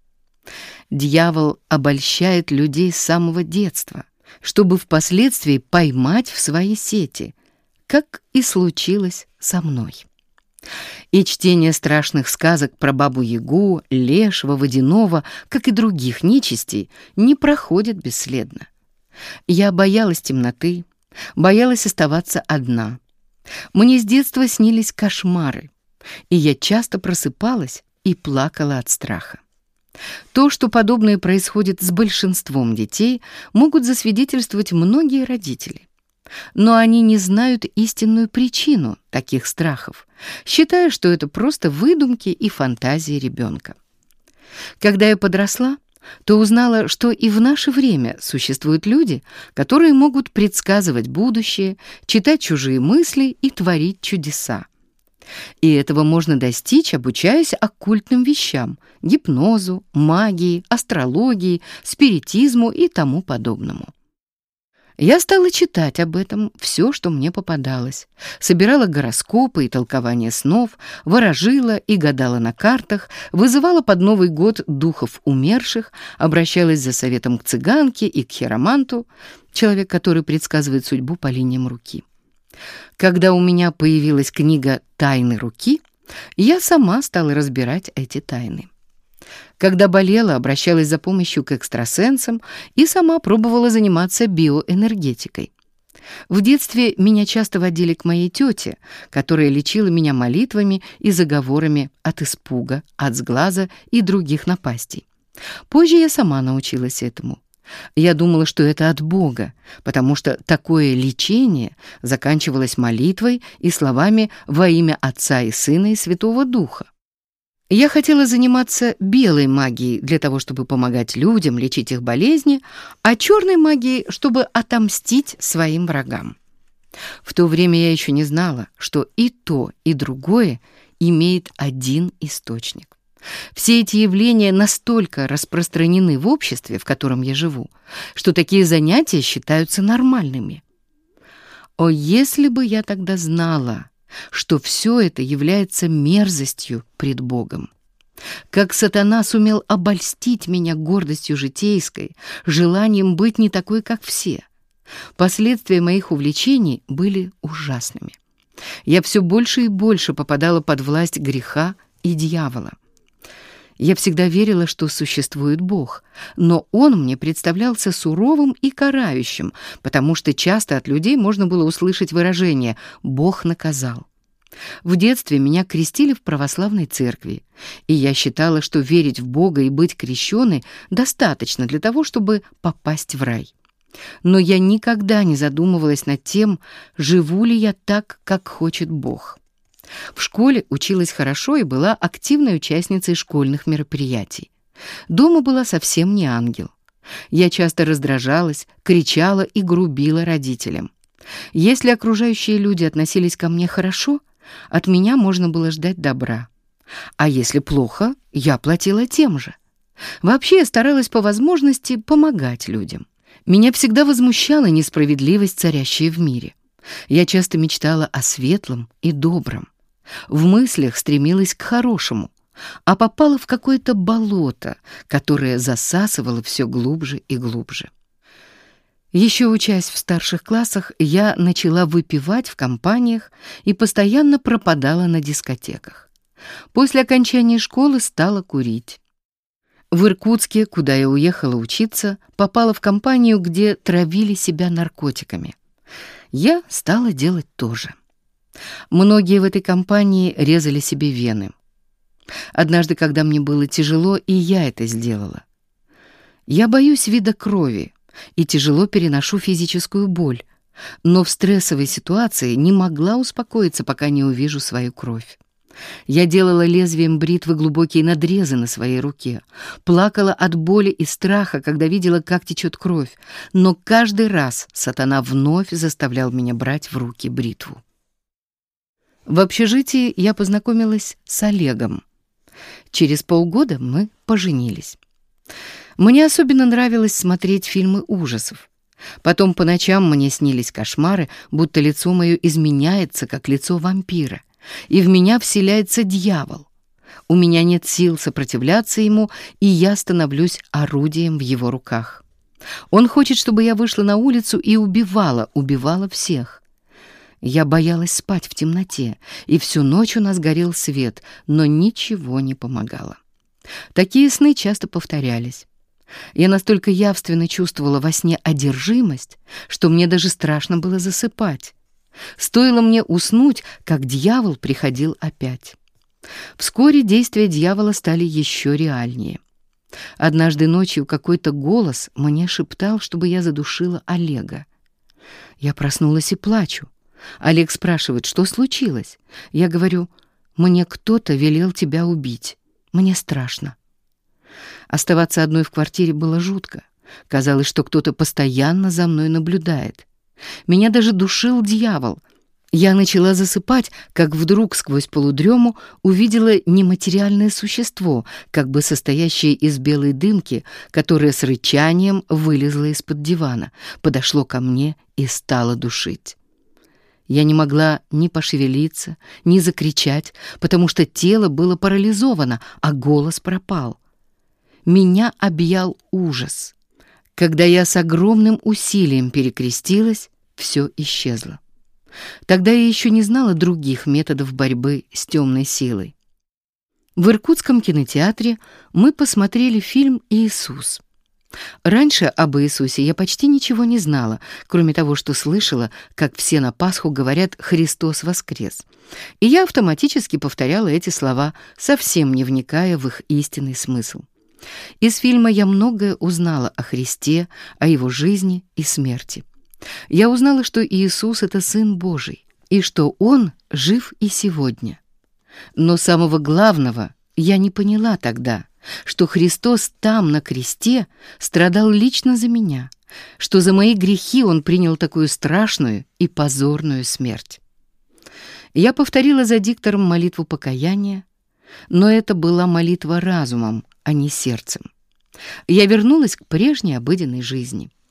Дьявол обольщает людей с самого детства — чтобы впоследствии поймать в свои сети, как и случилось со мной. И чтение страшных сказок про Бабу-Ягу, Лешего, Водяного, как и других нечистей, не проходит бесследно. Я боялась темноты, боялась оставаться одна. Мне с детства снились кошмары, и я часто просыпалась и плакала от страха. То, что подобное происходит с большинством детей, могут засвидетельствовать многие родители. Но они не знают истинную причину таких страхов, считая, что это просто выдумки и фантазии ребенка. Когда я подросла, то узнала, что и в наше время существуют люди, которые могут предсказывать будущее, читать чужие мысли и творить чудеса. И этого можно достичь, обучаясь оккультным вещам, гипнозу, магии, астрологии, спиритизму и тому подобному. Я стала читать об этом все, что мне попадалось. Собирала гороскопы и толкования снов, ворожила и гадала на картах, вызывала под Новый год духов умерших, обращалась за советом к цыганке и к хироманту, человек, который предсказывает судьбу по линиям руки. Когда у меня появилась книга «Тайны руки», я сама стала разбирать эти тайны. Когда болела, обращалась за помощью к экстрасенсам и сама пробовала заниматься биоэнергетикой. В детстве меня часто водили к моей тете, которая лечила меня молитвами и заговорами от испуга, от сглаза и других напастей. Позже я сама научилась этому. Я думала, что это от Бога, потому что такое лечение заканчивалось молитвой и словами «во имя Отца и Сына и Святого Духа». Я хотела заниматься белой магией для того, чтобы помогать людям, лечить их болезни, а черной магией, чтобы отомстить своим врагам. В то время я еще не знала, что и то, и другое имеет один источник. Все эти явления настолько распространены в обществе, в котором я живу, что такие занятия считаются нормальными. О, если бы я тогда знала, что все это является мерзостью пред Богом! Как сатана сумел обольстить меня гордостью житейской, желанием быть не такой, как все. Последствия моих увлечений были ужасными. Я все больше и больше попадала под власть греха и дьявола. Я всегда верила, что существует Бог, но Он мне представлялся суровым и карающим, потому что часто от людей можно было услышать выражение «Бог наказал». В детстве меня крестили в православной церкви, и я считала, что верить в Бога и быть крещенной достаточно для того, чтобы попасть в рай. Но я никогда не задумывалась над тем, живу ли я так, как хочет Бог. В школе училась хорошо и была активной участницей школьных мероприятий. Дома была совсем не ангел. Я часто раздражалась, кричала и грубила родителям. Если окружающие люди относились ко мне хорошо, от меня можно было ждать добра. А если плохо, я платила тем же. Вообще я старалась по возможности помогать людям. Меня всегда возмущала несправедливость, царящая в мире. Я часто мечтала о светлом и добром. В мыслях стремилась к хорошему, а попала в какое-то болото, которое засасывало все глубже и глубже. Еще учась в старших классах, я начала выпивать в компаниях и постоянно пропадала на дискотеках. После окончания школы стала курить. В Иркутске, куда я уехала учиться, попала в компанию, где травили себя наркотиками. Я стала делать то же. Многие в этой компании резали себе вены. Однажды, когда мне было тяжело, и я это сделала. Я боюсь вида крови и тяжело переношу физическую боль, но в стрессовой ситуации не могла успокоиться, пока не увижу свою кровь. Я делала лезвием бритвы глубокие надрезы на своей руке, плакала от боли и страха, когда видела, как течет кровь, но каждый раз сатана вновь заставлял меня брать в руки бритву. В общежитии я познакомилась с Олегом. Через полгода мы поженились. Мне особенно нравилось смотреть фильмы ужасов. Потом по ночам мне снились кошмары, будто лицо мое изменяется, как лицо вампира, и в меня вселяется дьявол. У меня нет сил сопротивляться ему, и я становлюсь орудием в его руках. Он хочет, чтобы я вышла на улицу и убивала, убивала всех. Я боялась спать в темноте, и всю ночь у нас горел свет, но ничего не помогало. Такие сны часто повторялись. Я настолько явственно чувствовала во сне одержимость, что мне даже страшно было засыпать. Стоило мне уснуть, как дьявол приходил опять. Вскоре действия дьявола стали еще реальнее. Однажды ночью какой-то голос мне шептал, чтобы я задушила Олега. Я проснулась и плачу. Олег спрашивает, что случилось. Я говорю, мне кто-то велел тебя убить. Мне страшно. Оставаться одной в квартире было жутко. Казалось, что кто-то постоянно за мной наблюдает. Меня даже душил дьявол — я начала засыпать, как вдруг сквозь полудрему увидела нематериальное существо, как бы состоящее из белой дымки, которое с рычанием вылезло из-под дивана, подошло ко мне и стало душить. Я не могла ни пошевелиться, ни закричать, потому что тело было парализовано, а голос пропал. Меня объял ужас. Когда я с огромным усилием перекрестилась, все исчезло. Тогда я еще не знала других методов борьбы с темной силой. В Иркутском кинотеатре мы посмотрели фильм «Иисус». Раньше об Иисусе я почти ничего не знала, кроме того, что слышала, как все на Пасху говорят «Христос воскрес». И я автоматически повторяла эти слова, совсем не вникая в их истинный смысл. Из фильма я многое узнала о Христе, о его жизни и смерти. Я узнала, что Иисус — это Сын Божий, и что Он жив и сегодня. Но самого главного я не поняла тогда, что Христос там, на кресте, страдал лично за меня, что за мои грехи Он принял такую страшную и позорную смерть. Я повторила за диктором молитву покаяния, но это была молитва разумом, а не сердцем. Я вернулась к прежней обыденной жизни —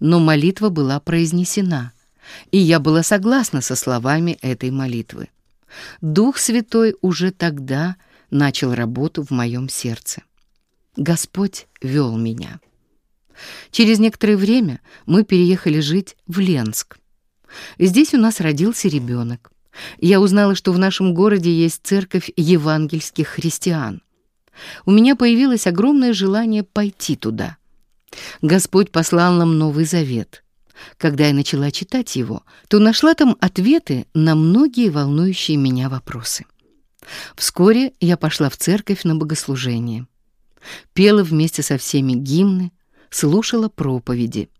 но молитва была произнесена, и я была согласна со словами этой молитвы. Дух Святой уже тогда начал работу в моем сердце. Господь вел меня. Через некоторое время мы переехали жить в Ленск. Здесь у нас родился ребенок. Я узнала, что в нашем городе есть церковь евангельских христиан. У меня появилось огромное желание пойти туда. Господь послал нам Новый Завет. Когда я начала читать его, то нашла там ответы на многие волнующие меня вопросы. Вскоре я пошла в церковь на богослужение. Пела вместе со всеми гимны, слушала проповеди.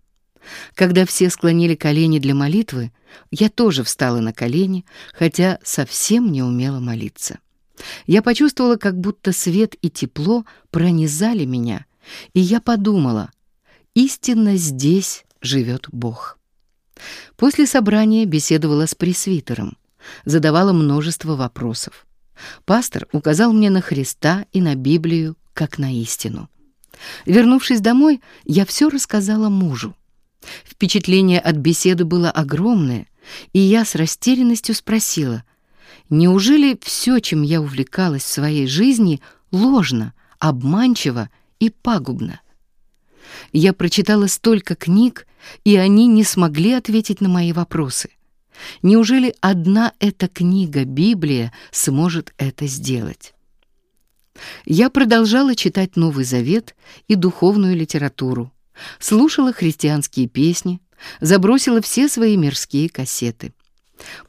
Когда все склонили колени для молитвы, я тоже встала на колени, хотя совсем не умела молиться. Я почувствовала, как будто свет и тепло пронизали меня, и я подумала, Истинно здесь живет Бог. После собрания беседовала с пресвитером, задавала множество вопросов. Пастор указал мне на Христа и на Библию, как на истину. Вернувшись домой, я все рассказала мужу. Впечатление от беседы было огромное, и я с растерянностью спросила, неужели все, чем я увлекалась в своей жизни, ложно, обманчиво и пагубно? Я прочитала столько книг, и они не смогли ответить на мои вопросы. Неужели одна эта книга, Библия, сможет это сделать? Я продолжала читать Новый Завет и духовную литературу, слушала христианские песни, забросила все свои мирские кассеты.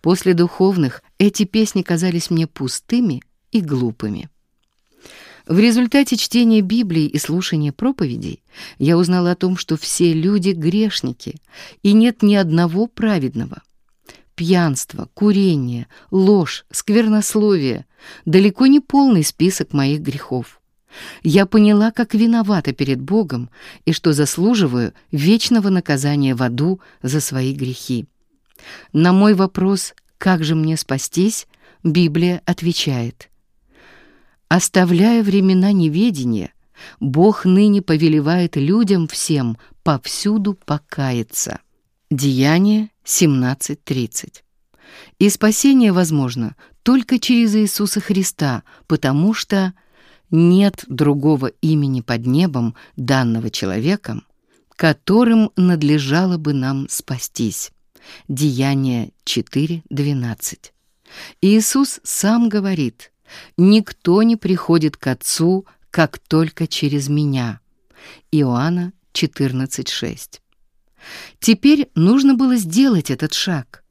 После духовных эти песни казались мне пустыми и глупыми. В результате чтения Библии и слушания проповедей я узнала о том, что все люди грешники, и нет ни одного праведного. Пьянство, курение, ложь, сквернословие — далеко не полный список моих грехов. Я поняла, как виновата перед Богом и что заслуживаю вечного наказания в аду за свои грехи. На мой вопрос «Как же мне спастись?» Библия отвечает Оставляя времена неведения, Бог ныне повелевает людям всем повсюду покаяться. Деяние 17.30. И спасение возможно только через Иисуса Христа, потому что нет другого имени под небом, данного человеком, которым надлежало бы нам спастись. Деяние 4.12. Иисус сам говорит – Никто не приходит к Отцу, как только через меня. Иоанна 14.6. Теперь нужно было сделать этот шаг.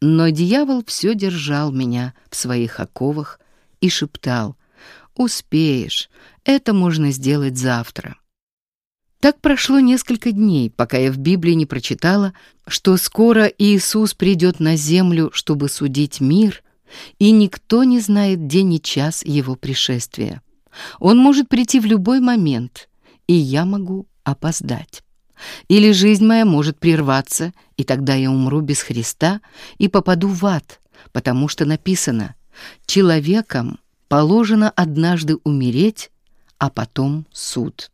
Но дьявол все держал меня в своих оковах и шептал «Успеешь, это можно сделать завтра». Так прошло несколько дней, пока я в Библии не прочитала, что скоро Иисус придет на землю, чтобы судить мир, и никто не знает день и час его пришествия. Он может прийти в любой момент, и я могу опоздать. Или жизнь моя может прерваться, и тогда я умру без Христа и попаду в ад, потому что написано «Человекам положено однажды умереть, а потом суд».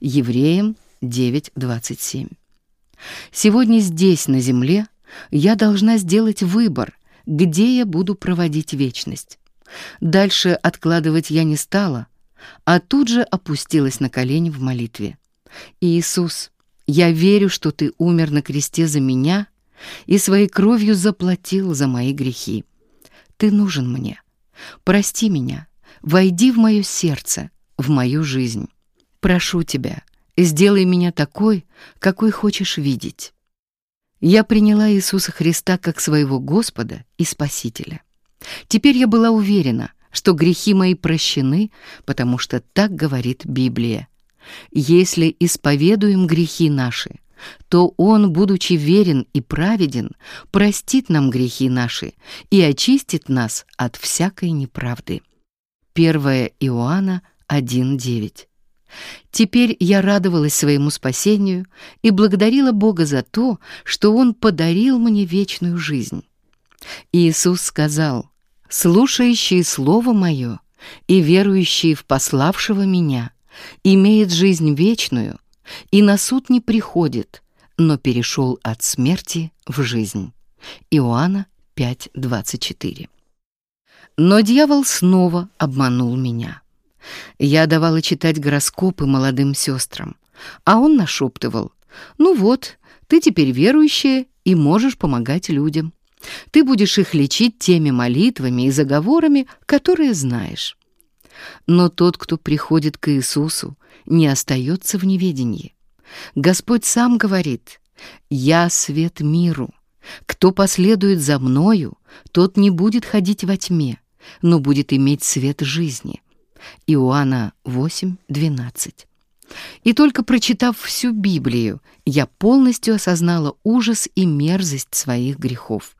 Евреям 9.27. Сегодня здесь, на земле, я должна сделать выбор, где я буду проводить вечность. Дальше откладывать я не стала, а тут же опустилась на колени в молитве. «Иисус, я верю, что Ты умер на кресте за меня и своей кровью заплатил за мои грехи. Ты нужен мне. Прости меня, войди в мое сердце, в мою жизнь. Прошу Тебя, сделай меня такой, какой хочешь видеть». Я приняла Иисуса Христа как своего Господа и Спасителя. Теперь я была уверена, что грехи мои прощены, потому что так говорит Библия. Если исповедуем грехи наши, то Он, будучи верен и праведен, простит нам грехи наши и очистит нас от всякой неправды. 1 Иоанна 1.9 Теперь я радовалась своему спасению и благодарила Бога за то, что Он подарил мне вечную жизнь. Иисус сказал, «Слушающие Слово Мое и верующие в пославшего Меня имеет жизнь вечную и на суд не приходит, но перешел от смерти в жизнь». Иоанна 5.24 Но дьявол снова обманул меня. Я давала читать гороскопы молодым сестрам, а он нашептывал, «Ну вот, ты теперь верующая и можешь помогать людям. Ты будешь их лечить теми молитвами и заговорами, которые знаешь». Но тот, кто приходит к Иисусу, не остается в неведении. Господь сам говорит, «Я свет миру. Кто последует за Мною, тот не будет ходить во тьме, но будет иметь свет жизни». Иоанна 8:12. И только прочитав всю Библию, я полностью осознала ужас и мерзость своих грехов.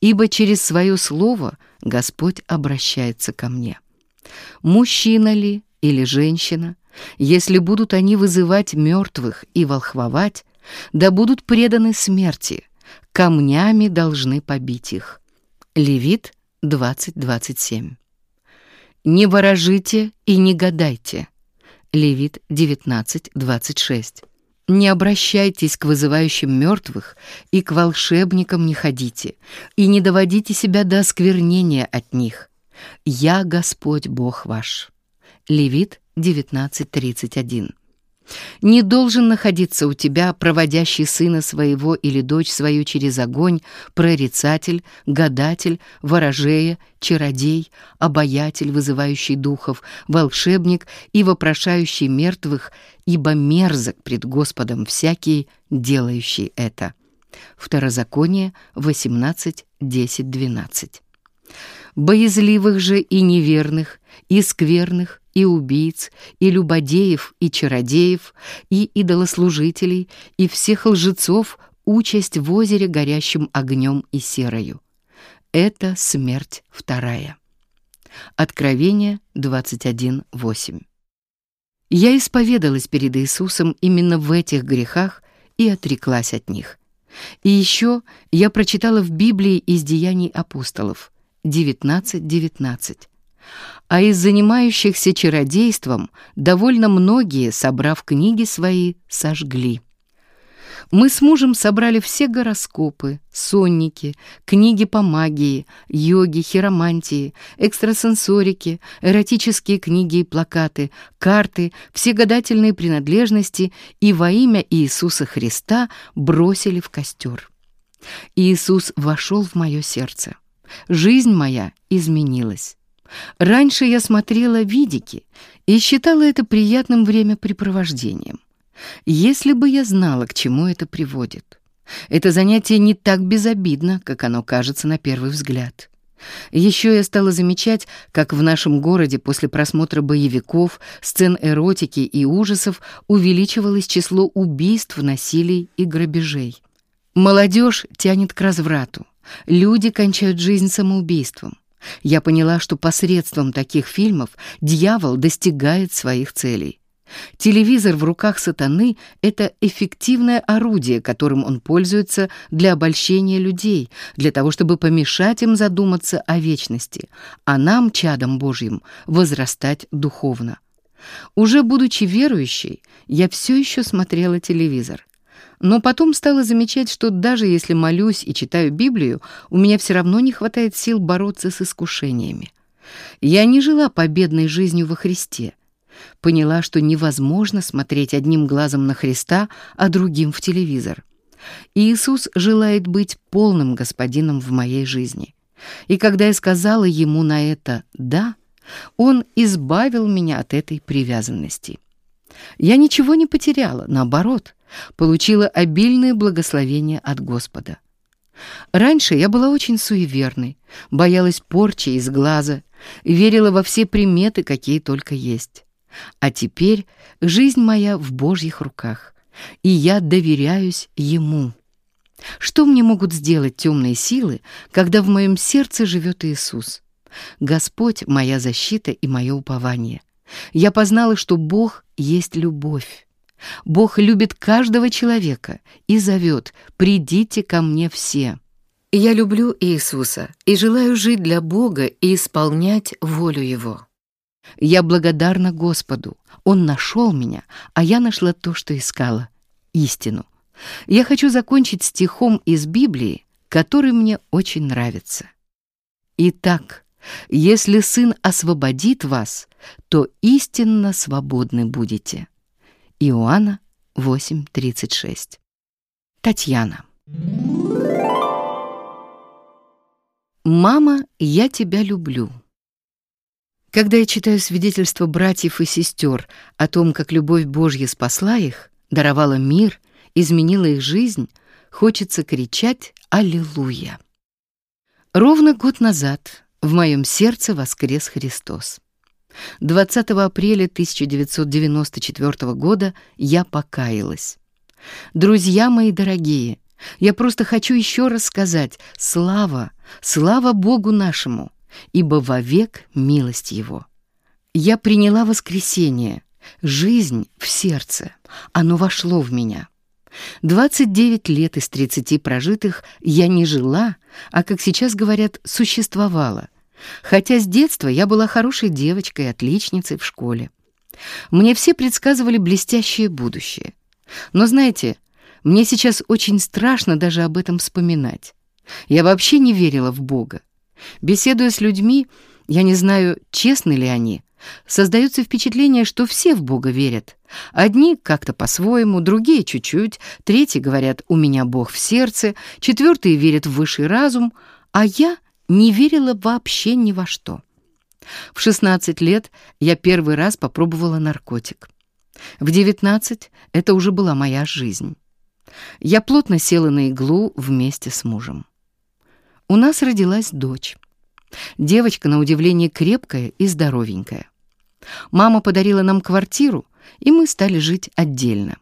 Ибо через свое слово Господь обращается ко мне. Мужчина ли или женщина, если будут они вызывать мертвых и волхвовать, да будут преданы смерти, камнями должны побить их. Левит 20.27 «Не ворожите и не гадайте». Левит 19.26. «Не обращайтесь к вызывающим мертвых и к волшебникам не ходите, и не доводите себя до осквернения от них. Я Господь Бог ваш». Левит 19.31. Не должен находиться у тебя проводящий сына своего или дочь свою через огонь, прорицатель, гадатель, ворожея, чародей, обаятель, вызывающий духов, волшебник и вопрошающий мертвых, ибо мерзок пред Господом всякий, делающий это. Второзаконие 18, 10, 12. Боязливых же и неверных, и скверных, и убийц, и любодеев, и чародеев, и идолослужителей, и всех лжецов участь в озере горящим огнем и серою. Это смерть вторая. Откровение 21.8. Я исповедалась перед Иисусом именно в этих грехах и отреклась от них. И еще я прочитала в Библии из Деяний апостолов 19.19. 19 а из занимающихся чародейством довольно многие, собрав книги свои, сожгли. Мы с мужем собрали все гороскопы, сонники, книги по магии, йоге, хиромантии, экстрасенсорики, эротические книги и плакаты, карты, все гадательные принадлежности и во имя Иисуса Христа бросили в костер. Иисус вошел в мое сердце. Жизнь моя изменилась. Раньше я смотрела видики и считала это приятным времяпрепровождением. Если бы я знала, к чему это приводит. Это занятие не так безобидно, как оно кажется на первый взгляд. Еще я стала замечать, как в нашем городе после просмотра боевиков, сцен эротики и ужасов увеличивалось число убийств, насилий и грабежей. Молодежь тянет к разврату. Люди кончают жизнь самоубийством. Я поняла, что посредством таких фильмов дьявол достигает своих целей. Телевизор в руках сатаны — это эффективное орудие, которым он пользуется для обольщения людей, для того, чтобы помешать им задуматься о вечности, а нам, чадом Божьим, возрастать духовно. Уже будучи верующей, я все еще смотрела телевизор. Но потом стала замечать, что даже если молюсь и читаю Библию, у меня все равно не хватает сил бороться с искушениями. Я не жила победной жизнью во Христе — Поняла, что невозможно смотреть одним глазом на Христа, а другим в телевизор. Иисус желает быть полным господином в моей жизни. И когда я сказала ему на это «да», он избавил меня от этой привязанности. Я ничего не потеряла, наоборот, получила обильное благословение от Господа. Раньше я была очень суеверной, боялась порчи из глаза, верила во все приметы, какие только есть. А теперь жизнь моя в Божьих руках, и я доверяюсь Ему. Что мне могут сделать темные силы, когда в моем сердце живет Иисус? Господь — моя защита и мое упование. Я познала, что Бог есть любовь. Бог любит каждого человека и зовет «Придите ко мне все». Я люблю Иисуса и желаю жить для Бога и исполнять волю Его. Я благодарна Господу. Он нашел меня, а я нашла то, что искала — истину. Я хочу закончить стихом из Библии, который мне очень нравится. Итак, если Сын освободит вас, то истинно свободны будете. Иоанна 8.36. Татьяна. «Мама, я тебя люблю». Когда я читаю свидетельства братьев и сестер о том, как любовь Божья спасла их, даровала мир, изменила их жизнь, хочется кричать «Аллилуйя!». Ровно год назад в моем сердце воскрес Христос. 20 апреля 1994 года я покаялась. Друзья мои дорогие, я просто хочу еще раз сказать «Слава! Слава Богу нашему!» ибо вовек милость Его. Я приняла воскресение, жизнь в сердце, оно вошло в меня. 29 лет из 30 прожитых я не жила, а, как сейчас говорят, существовала. Хотя с детства я была хорошей девочкой, отличницей в школе. Мне все предсказывали блестящее будущее. Но знаете, мне сейчас очень страшно даже об этом вспоминать. Я вообще не верила в Бога. Беседуя с людьми, я не знаю, честны ли они, создается впечатление, что все в Бога верят. Одни как-то по-своему, другие чуть-чуть, третьи говорят «у меня Бог в сердце», четвертые верят в высший разум, а я не верила вообще ни во что. В 16 лет я первый раз попробовала наркотик. В 19 это уже была моя жизнь. Я плотно села на иглу вместе с мужем у нас родилась дочь. Девочка, на удивление, крепкая и здоровенькая. Мама подарила нам квартиру, и мы стали жить отдельно.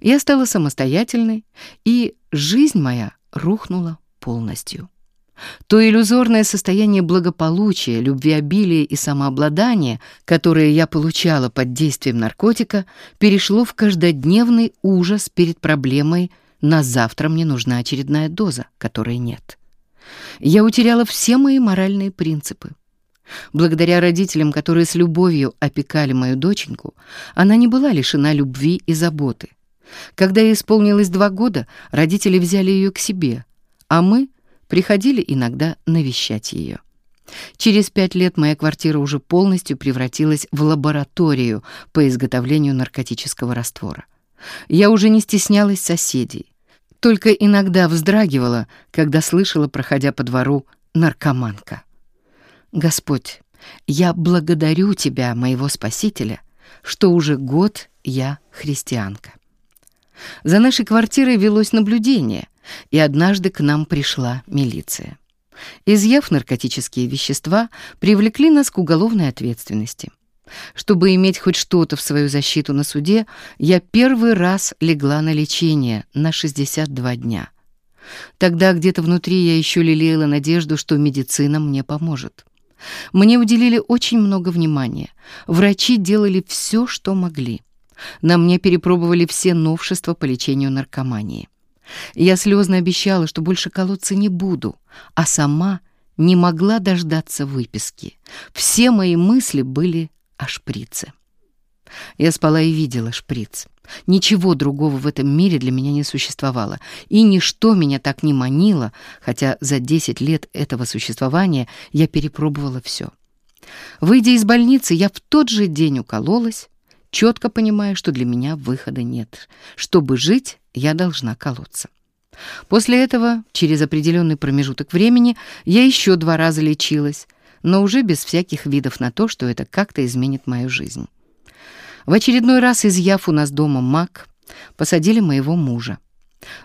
Я стала самостоятельной, и жизнь моя рухнула полностью. То иллюзорное состояние благополучия, любвеобилия и самообладания, которое я получала под действием наркотика, перешло в каждодневный ужас перед проблемой «на завтра мне нужна очередная доза, которой нет». Я утеряла все мои моральные принципы. Благодаря родителям, которые с любовью опекали мою доченьку, она не была лишена любви и заботы. Когда ей исполнилось два года, родители взяли ее к себе, а мы приходили иногда навещать ее. Через пять лет моя квартира уже полностью превратилась в лабораторию по изготовлению наркотического раствора. Я уже не стеснялась соседей. Только иногда вздрагивала, когда слышала, проходя по двору, наркоманка. Господь, Я благодарю тебя, моего Спасителя, что уже год я христианка. За нашей квартирой велось наблюдение, и однажды к нам пришла милиция. Изъяв наркотические вещества, привлекли нас к уголовной ответственности. Чтобы иметь хоть что-то в свою защиту на суде, я первый раз легла на лечение на 62 дня. Тогда где-то внутри я еще лелеяла надежду, что медицина мне поможет. Мне уделили очень много внимания. Врачи делали все, что могли. На мне перепробовали все новшества по лечению наркомании. Я слезно обещала, что больше колоться не буду, а сама не могла дождаться выписки. Все мои мысли были о шприце. Я спала и видела шприц. Ничего другого в этом мире для меня не существовало, и ничто меня так не манило, хотя за 10 лет этого существования я перепробовала все. Выйдя из больницы, я в тот же день укололась, четко понимая, что для меня выхода нет. Чтобы жить, я должна колоться. После этого, через определенный промежуток времени, я еще два раза лечилась, но уже без всяких видов на то, что это как-то изменит мою жизнь. В очередной раз, изъяв у нас дома мак, посадили моего мужа.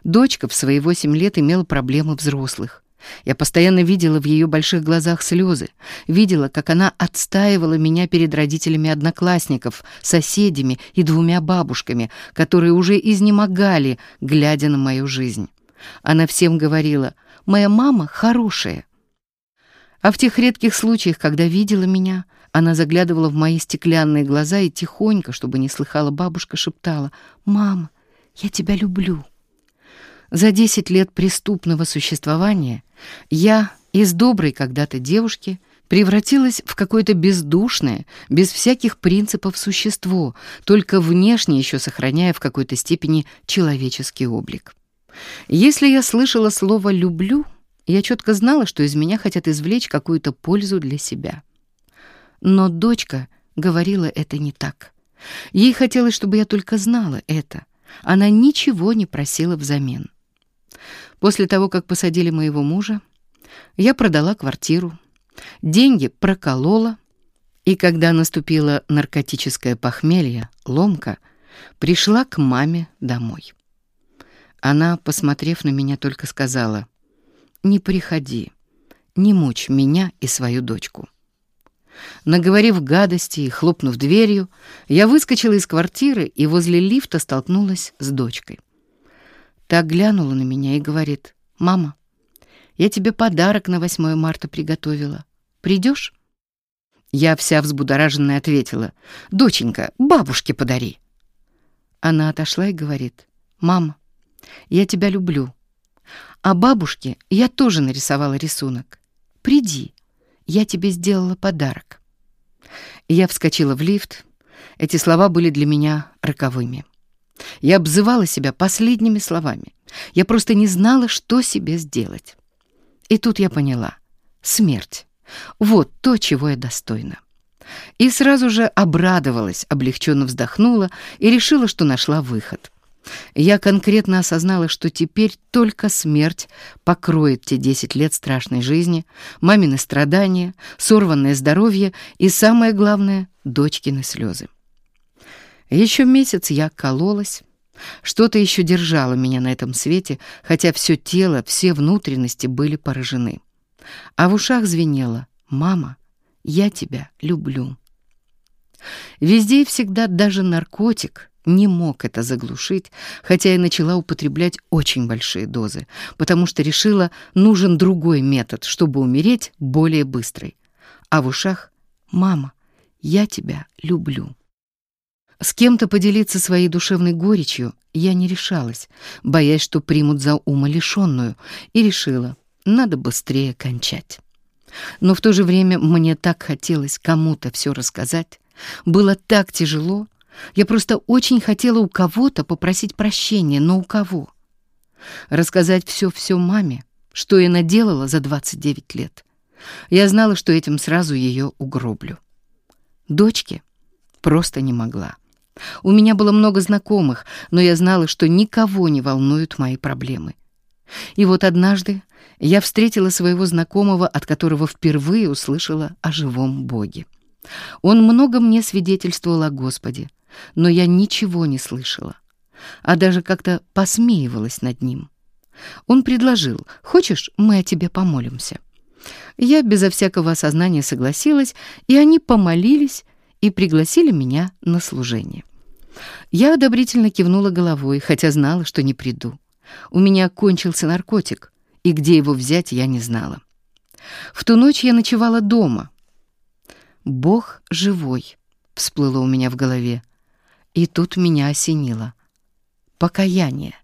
Дочка в свои восемь лет имела проблемы взрослых. Я постоянно видела в ее больших глазах слезы, видела, как она отстаивала меня перед родителями одноклассников, соседями и двумя бабушками, которые уже изнемогали, глядя на мою жизнь. Она всем говорила «Моя мама хорошая». А в тех редких случаях, когда видела меня, она заглядывала в мои стеклянные глаза и тихонько, чтобы не слыхала бабушка, шептала «Мама, я тебя люблю». За десять лет преступного существования я из доброй когда-то девушки превратилась в какое-то бездушное, без всяких принципов существо, только внешне еще сохраняя в какой-то степени человеческий облик. Если я слышала слово «люблю», я четко знала, что из меня хотят извлечь какую-то пользу для себя. Но дочка говорила это не так. Ей хотелось, чтобы я только знала это. Она ничего не просила взамен. После того, как посадили моего мужа, я продала квартиру, деньги проколола, и когда наступило наркотическое похмелье, ломка, пришла к маме домой. Она, посмотрев на меня, только сказала, «Не приходи, не мучь меня и свою дочку». Наговорив гадости и хлопнув дверью, я выскочила из квартиры и возле лифта столкнулась с дочкой. Так глянула на меня и говорит, «Мама, я тебе подарок на 8 марта приготовила. Придешь?» Я вся взбудораженная ответила, «Доченька, бабушке подари». Она отошла и говорит, «Мама, я тебя люблю. А бабушке я тоже нарисовала рисунок. Приди, я тебе сделала подарок. Я вскочила в лифт. Эти слова были для меня роковыми. Я обзывала себя последними словами. Я просто не знала, что себе сделать. И тут я поняла. Смерть. Вот то, чего я достойна. И сразу же обрадовалась, облегченно вздохнула и решила, что нашла выход. Я конкретно осознала, что теперь только смерть покроет те десять лет страшной жизни, мамины страдания, сорванное здоровье и, самое главное, дочкины слезы. Еще месяц я кололась, что-то еще держало меня на этом свете, хотя все тело, все внутренности были поражены. А в ушах звенело «Мама, я тебя люблю». Везде и всегда даже наркотик — не мог это заглушить, хотя и начала употреблять очень большие дозы, потому что решила, нужен другой метод, чтобы умереть более быстрый. А в ушах «Мама, я тебя люблю». С кем-то поделиться своей душевной горечью я не решалась, боясь, что примут за умалишенную, и решила, надо быстрее кончать. Но в то же время мне так хотелось кому-то все рассказать, было так тяжело, я просто очень хотела у кого-то попросить прощения, но у кого? Рассказать все-все маме, что я наделала за 29 лет. Я знала, что этим сразу ее угроблю. Дочке просто не могла. У меня было много знакомых, но я знала, что никого не волнуют мои проблемы. И вот однажды я встретила своего знакомого, от которого впервые услышала о живом Боге. Он много мне свидетельствовал о Господе, но я ничего не слышала, а даже как-то посмеивалась над ним. Он предложил, «Хочешь, мы о тебе помолимся?» Я безо всякого осознания согласилась, и они помолились и пригласили меня на служение. Я одобрительно кивнула головой, хотя знала, что не приду. У меня кончился наркотик, и где его взять, я не знала. В ту ночь я ночевала дома. «Бог живой», — всплыло у меня в голове. И тут меня осенило. Покаяние.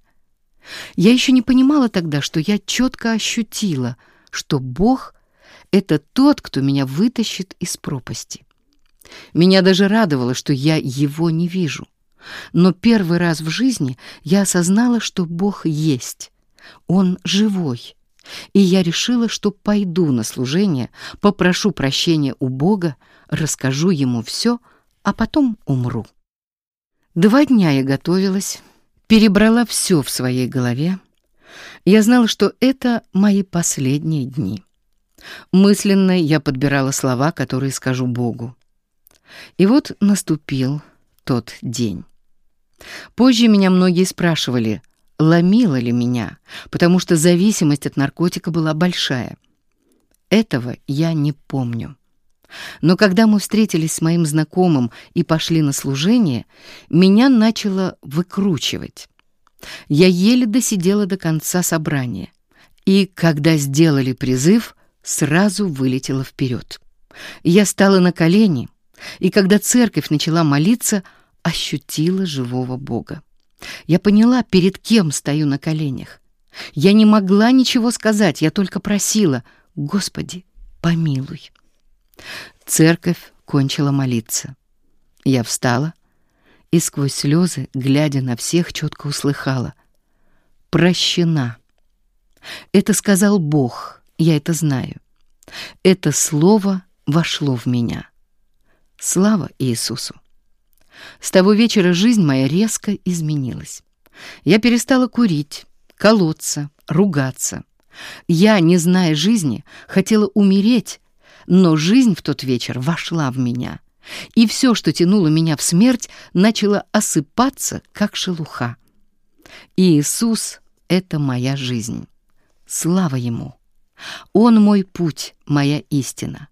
Я еще не понимала тогда, что я четко ощутила, что Бог — это тот, кто меня вытащит из пропасти. Меня даже радовало, что я его не вижу. Но первый раз в жизни я осознала, что Бог есть. Он живой. И я решила, что пойду на служение, попрошу прощения у Бога, расскажу ему все, а потом умру. Два дня я готовилась, перебрала все в своей голове. Я знала, что это мои последние дни. Мысленно я подбирала слова, которые скажу Богу. И вот наступил тот день. Позже меня многие спрашивали, ломило ли меня, потому что зависимость от наркотика была большая. Этого я не помню. Но когда мы встретились с моим знакомым и пошли на служение, меня начало выкручивать. Я еле досидела до конца собрания. И когда сделали призыв, сразу вылетела вперед. Я стала на колени, и когда церковь начала молиться, ощутила живого Бога. Я поняла, перед кем стою на коленях. Я не могла ничего сказать, я только просила, «Господи, помилуй». Церковь кончила молиться. Я встала и сквозь слезы, глядя на всех, четко услыхала. «Прощена». Это сказал Бог, я это знаю. Это слово вошло в меня. Слава Иисусу! С того вечера жизнь моя резко изменилась. Я перестала курить, колоться, ругаться. Я, не зная жизни, хотела умереть, но жизнь в тот вечер вошла в меня, и все, что тянуло меня в смерть, начало осыпаться, как шелуха. Иисус — это моя жизнь. Слава Ему! Он мой путь, моя истина.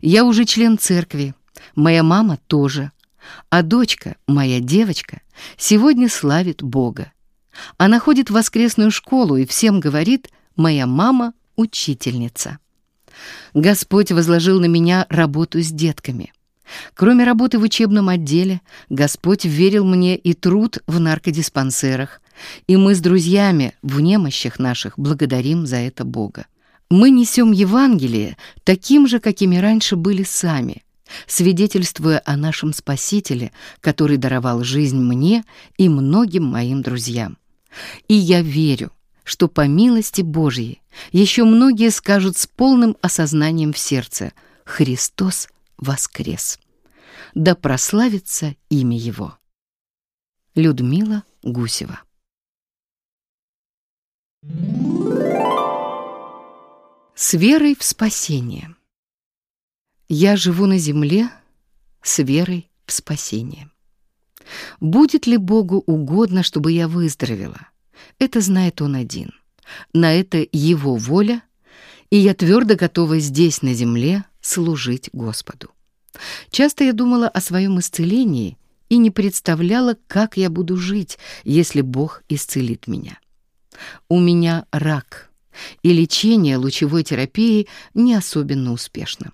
Я уже член церкви, моя мама тоже — а дочка, моя девочка, сегодня славит Бога. Она ходит в воскресную школу и всем говорит «моя мама – учительница». Господь возложил на меня работу с детками. Кроме работы в учебном отделе, Господь верил мне и труд в наркодиспансерах, и мы с друзьями в немощах наших благодарим за это Бога. Мы несем Евангелие таким же, какими раньше были сами – свидетельствуя о нашем Спасителе, который даровал жизнь мне и многим моим друзьям. И я верю, что по милости Божьей еще многие скажут с полным осознанием в сердце «Христос воскрес». Да прославится имя Его. Людмила Гусева С верой в спасение. Я живу на земле с верой в спасение. Будет ли Богу угодно, чтобы я выздоровела? Это знает Он один. На это Его воля, и я твердо готова здесь, на земле, служить Господу. Часто я думала о своем исцелении и не представляла, как я буду жить, если Бог исцелит меня. У меня рак, и лечение лучевой терапией не особенно успешно.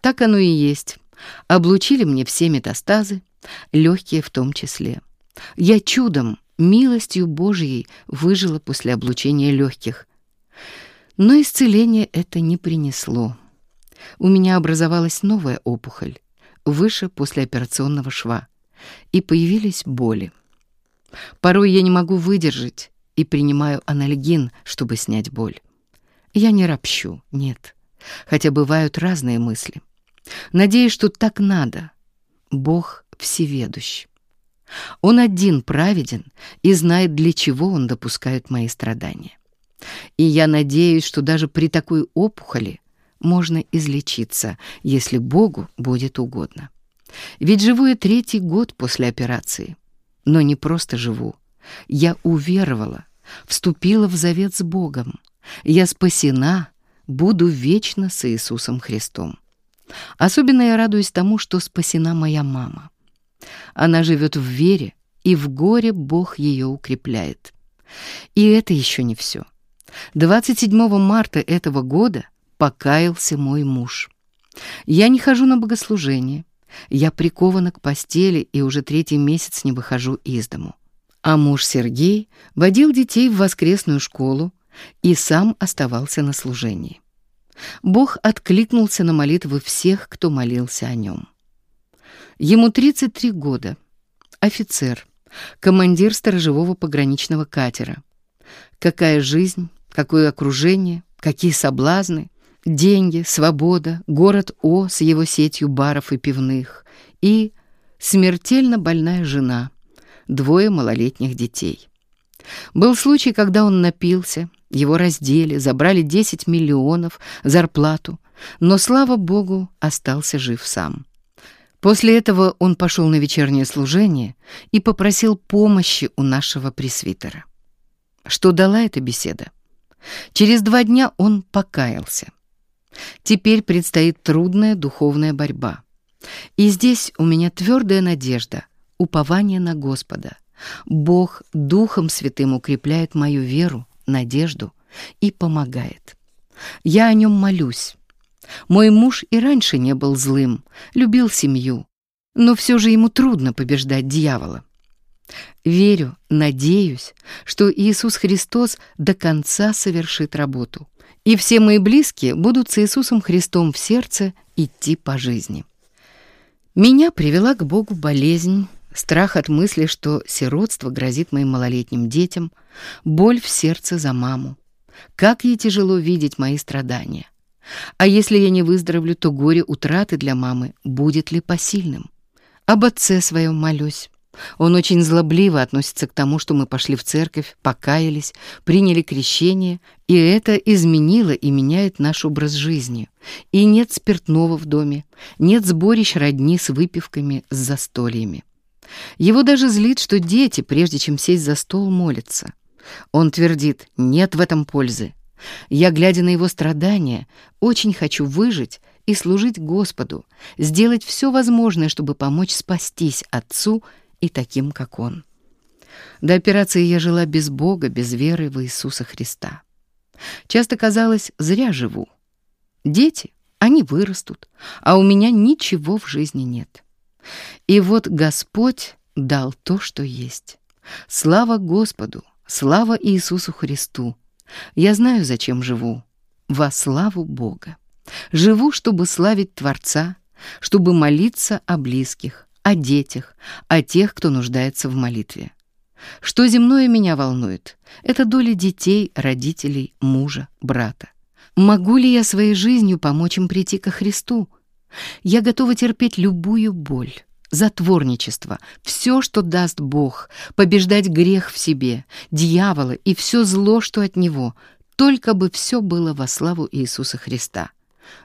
Так оно и есть. Облучили мне все метастазы, легкие в том числе. Я чудом, милостью Божьей выжила после облучения легких. Но исцеление это не принесло. У меня образовалась новая опухоль, выше послеоперационного шва, и появились боли. Порой я не могу выдержать и принимаю анальгин, чтобы снять боль. Я не ропщу, нет, хотя бывают разные мысли. Надеюсь, что так надо. Бог всеведущ. Он один праведен и знает, для чего он допускает мои страдания. И я надеюсь, что даже при такой опухоли можно излечиться, если Богу будет угодно. Ведь живу я третий год после операции. Но не просто живу. Я уверовала, вступила в завет с Богом. Я спасена, буду вечно с Иисусом Христом. Особенно я радуюсь тому, что спасена моя мама. Она живет в вере, и в горе Бог ее укрепляет. И это еще не все. 27 марта этого года покаялся мой муж. Я не хожу на богослужение. Я прикована к постели и уже третий месяц не выхожу из дому. А муж Сергей водил детей в воскресную школу и сам оставался на служении. Бог откликнулся на молитвы всех, кто молился о нем. Ему 33 года, офицер, командир сторожевого пограничного катера. Какая жизнь, какое окружение, какие соблазны, деньги, свобода, город О с его сетью баров и пивных и смертельно больная жена, двое малолетних детей. Был случай, когда он напился, его раздели, забрали 10 миллионов, зарплату, но, слава богу, остался жив сам. После этого он пошел на вечернее служение и попросил помощи у нашего пресвитера. Что дала эта беседа? Через два дня он покаялся. Теперь предстоит трудная духовная борьба. И здесь у меня твердая надежда, упование на Господа. Бог Духом Святым укрепляет мою веру, надежду и помогает. Я о нем молюсь. Мой муж и раньше не был злым, любил семью, но все же ему трудно побеждать дьявола. Верю, надеюсь, что Иисус Христос до конца совершит работу, и все мои близкие будут с Иисусом Христом в сердце идти по жизни. Меня привела к Богу болезнь, страх от мысли, что сиротство грозит моим малолетним детям, боль в сердце за маму. Как ей тяжело видеть мои страдания. А если я не выздоровлю, то горе утраты для мамы будет ли посильным? Об отце своем молюсь. Он очень злобливо относится к тому, что мы пошли в церковь, покаялись, приняли крещение, и это изменило и меняет наш образ жизни. И нет спиртного в доме, нет сборищ родни с выпивками, с застольями. Его даже злит, что дети, прежде чем сесть за стол, молятся. Он твердит, нет в этом пользы. Я, глядя на его страдания, очень хочу выжить и служить Господу, сделать все возможное, чтобы помочь спастись отцу и таким, как он. До операции я жила без Бога, без веры в Иисуса Христа. Часто казалось, зря живу. Дети, они вырастут, а у меня ничего в жизни нет. И вот Господь дал то, что есть. Слава Господу, слава Иисусу Христу. Я знаю, зачем живу. Во славу Бога. Живу, чтобы славить Творца, чтобы молиться о близких, о детях, о тех, кто нуждается в молитве. Что земное меня волнует, это доля детей, родителей, мужа, брата. Могу ли я своей жизнью помочь им прийти ко Христу? Я готова терпеть любую боль, затворничество, все, что даст Бог, побеждать грех в себе, дьявола и все зло, что от него, только бы все было во славу Иисуса Христа.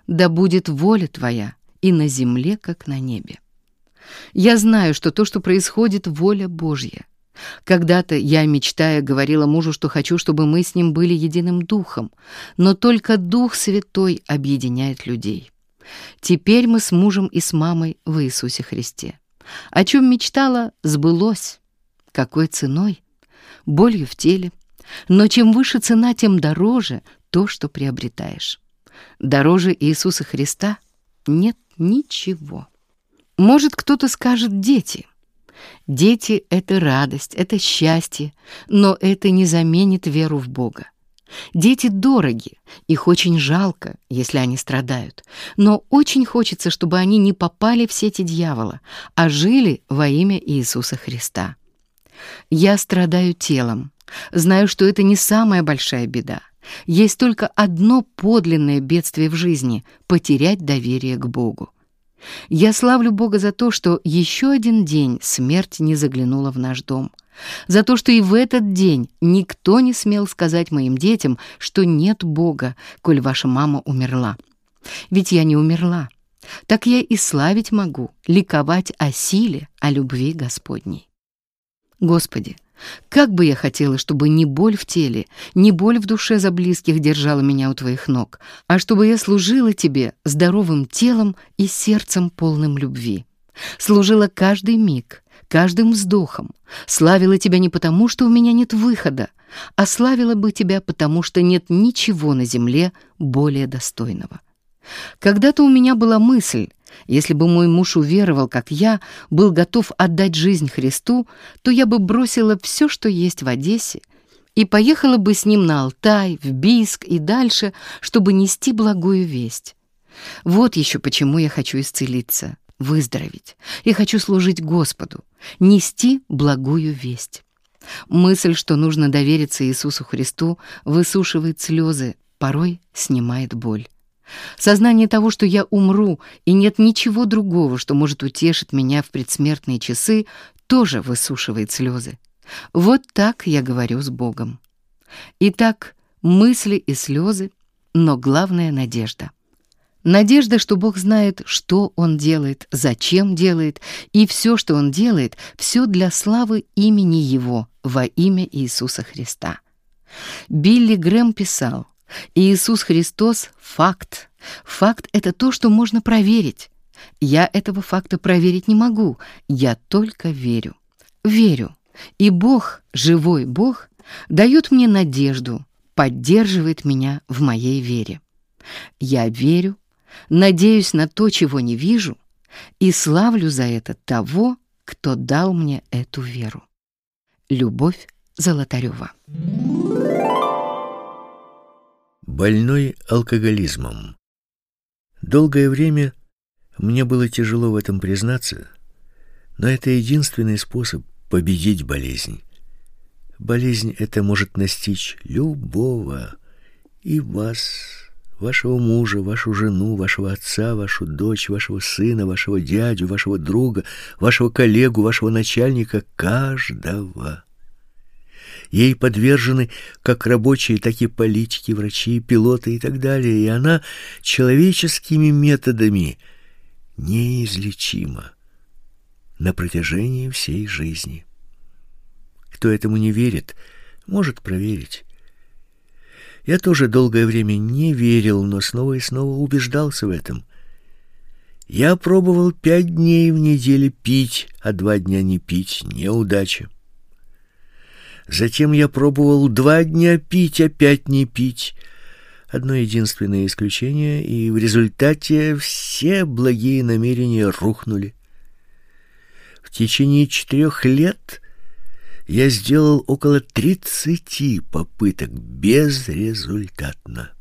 Да будет воля Твоя и на земле, как на небе. Я знаю, что то, что происходит, воля Божья. Когда-то я, мечтая, говорила мужу, что хочу, чтобы мы с ним были единым духом, но только Дух Святой объединяет людей. Теперь мы с мужем и с мамой в Иисусе Христе. О чем мечтала, сбылось. Какой ценой? Болью в теле. Но чем выше цена, тем дороже то, что приобретаешь. Дороже Иисуса Христа нет ничего. Может, кто-то скажет «дети». Дети — это радость, это счастье, но это не заменит веру в Бога. Дети дороги, их очень жалко, если они страдают, но очень хочется, чтобы они не попали в сети дьявола, а жили во имя Иисуса Христа. Я страдаю телом, знаю, что это не самая большая беда. Есть только одно подлинное бедствие в жизни — потерять доверие к Богу. Я славлю Бога за то, что еще один день смерть не заглянула в наш дом. За то, что и в этот день никто не смел сказать моим детям, что нет Бога, коль ваша мама умерла. Ведь я не умерла. Так я и славить могу, ликовать о силе, о любви Господней. Господи, как бы я хотела, чтобы ни боль в теле, ни боль в душе за близких держала меня у Твоих ног, а чтобы я служила Тебе здоровым телом и сердцем полным любви. Служила каждый миг, каждым вздохом, славила Тебя не потому, что у меня нет выхода, а славила бы Тебя потому, что нет ничего на земле более достойного. Когда-то у меня была мысль, если бы мой муж уверовал, как я, был готов отдать жизнь Христу, то я бы бросила все, что есть в Одессе, и поехала бы с ним на Алтай, в Бийск и дальше, чтобы нести благую весть. Вот еще почему я хочу исцелиться, выздороветь. Я хочу служить Господу, нести благую весть. Мысль, что нужно довериться Иисусу Христу, высушивает слезы, порой снимает боль. Сознание того, что я умру, и нет ничего другого, что может утешить меня в предсмертные часы, тоже высушивает слезы. Вот так я говорю с Богом. Итак, мысли и слезы, но главное — надежда. Надежда, что Бог знает, что Он делает, зачем делает, и все, что Он делает, все для славы имени Его во имя Иисуса Христа. Билли Грэм писал, Иисус Христос — факт. Факт — это то, что можно проверить. Я этого факта проверить не могу, я только верю. Верю. И Бог, живой Бог, дает мне надежду, поддерживает меня в моей вере. Я верю, надеюсь на то, чего не вижу, и славлю за это того, кто дал мне эту веру. Любовь Золотарева. Больной алкоголизмом. Долгое время мне было тяжело в этом признаться, но это единственный способ победить болезнь. Болезнь эта может настичь любого, и вас, вашего мужа, вашу жену, вашего отца, вашу дочь, вашего сына, вашего дядю, вашего друга, вашего коллегу, вашего начальника, каждого. Ей подвержены как рабочие, так и политики, врачи, пилоты и так далее, и она человеческими методами неизлечима на протяжении всей жизни. Кто этому не верит, может проверить. Я тоже долгое время не верил, но снова и снова убеждался в этом. Я пробовал пять дней в неделю пить, а два дня не пить — неудача. Затем я пробовал два дня пить, опять не пить. Одно единственное исключение, и в результате все благие намерения рухнули. В течение четырех лет я сделал около тридцати попыток безрезультатно.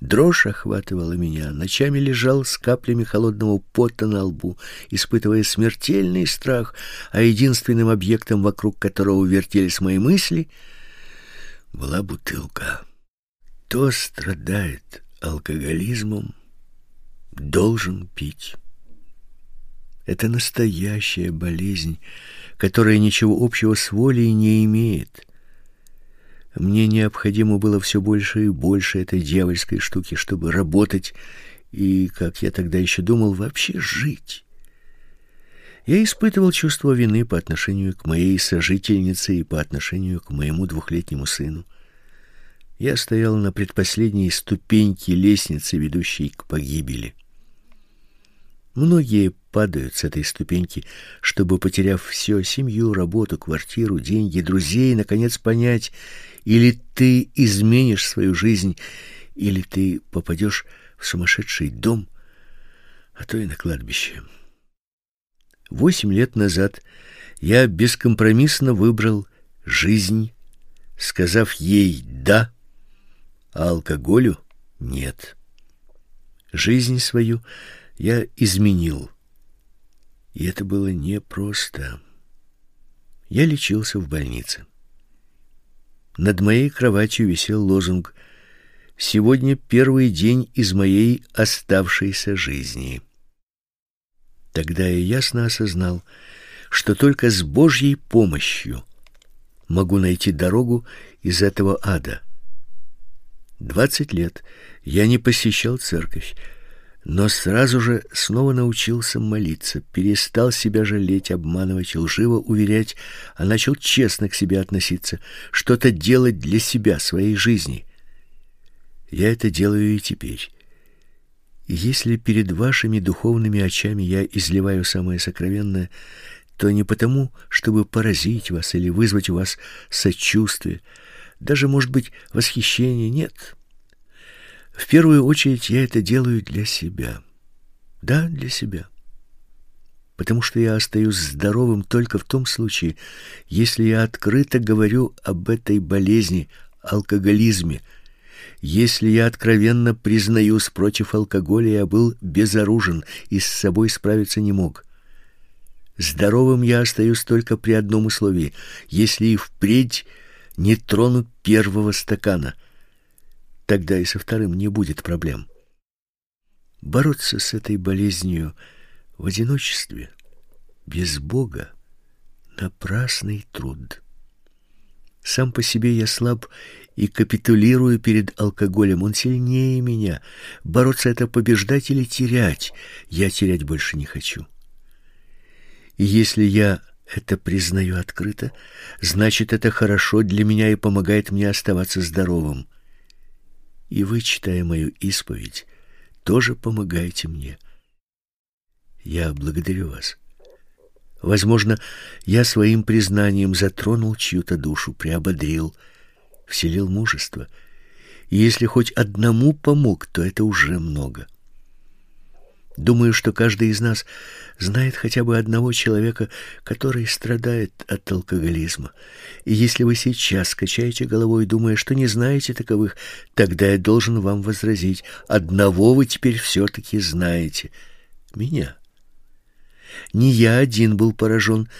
Дрожь охватывала меня, ночами лежал с каплями холодного пота на лбу, испытывая смертельный страх, а единственным объектом, вокруг которого вертелись мои мысли, была бутылка. Кто страдает алкоголизмом, должен пить. Это настоящая болезнь, которая ничего общего с волей не имеет. Мне необходимо было все больше и больше этой дьявольской штуки, чтобы работать и, как я тогда еще думал, вообще жить. Я испытывал чувство вины по отношению к моей сожительнице и по отношению к моему двухлетнему сыну. Я стоял на предпоследней ступеньке лестницы, ведущей к погибели. Многие падают с этой ступеньки, чтобы, потеряв все — семью, работу, квартиру, деньги, друзей, наконец понять, или ты изменишь свою жизнь, или ты попадешь в сумасшедший дом, а то и на кладбище. Восемь лет назад я бескомпромиссно выбрал жизнь, сказав ей «да», а алкоголю «нет». Жизнь свою я изменил, и это было непросто. Я лечился в больнице. Над моей кроватью висел лозунг «Сегодня первый день из моей оставшейся жизни». Тогда я ясно осознал, что только с Божьей помощью могу найти дорогу из этого ада. Двадцать лет я не посещал церковь, но сразу же снова научился молиться, перестал себя жалеть, обманывать, лживо уверять, а начал честно к себе относиться, что-то делать для себя, своей жизни. Я это делаю и теперь. если перед вашими духовными очами я изливаю самое сокровенное, то не потому, чтобы поразить вас или вызвать у вас сочувствие, даже, может быть, восхищение, нет. В первую очередь я это делаю для себя. Да, для себя. Потому что я остаюсь здоровым только в том случае, если я открыто говорю об этой болезни, алкоголизме, если я откровенно признаюсь против алкоголя, я был безоружен и с собой справиться не мог. Здоровым я остаюсь только при одном условии, если и впредь не трону первого стакана — Тогда и со вторым не будет проблем. Бороться с этой болезнью в одиночестве, без Бога, напрасный труд. Сам по себе я слаб и капитулирую перед алкоголем. Он сильнее меня. Бороться это побеждать или терять. Я терять больше не хочу. И если я это признаю открыто, значит, это хорошо для меня и помогает мне оставаться здоровым. И вы, читая мою исповедь, тоже помогаете мне. Я благодарю вас. Возможно, я своим признанием затронул чью-то душу, приободрил, вселил мужество. И если хоть одному помог, то это уже много. Думаю, что каждый из нас знает хотя бы одного человека, который страдает от алкоголизма. И если вы сейчас качаете головой, думая, что не знаете таковых, тогда я должен вам возразить: одного вы теперь все таки знаете меня. Не я один был поражен,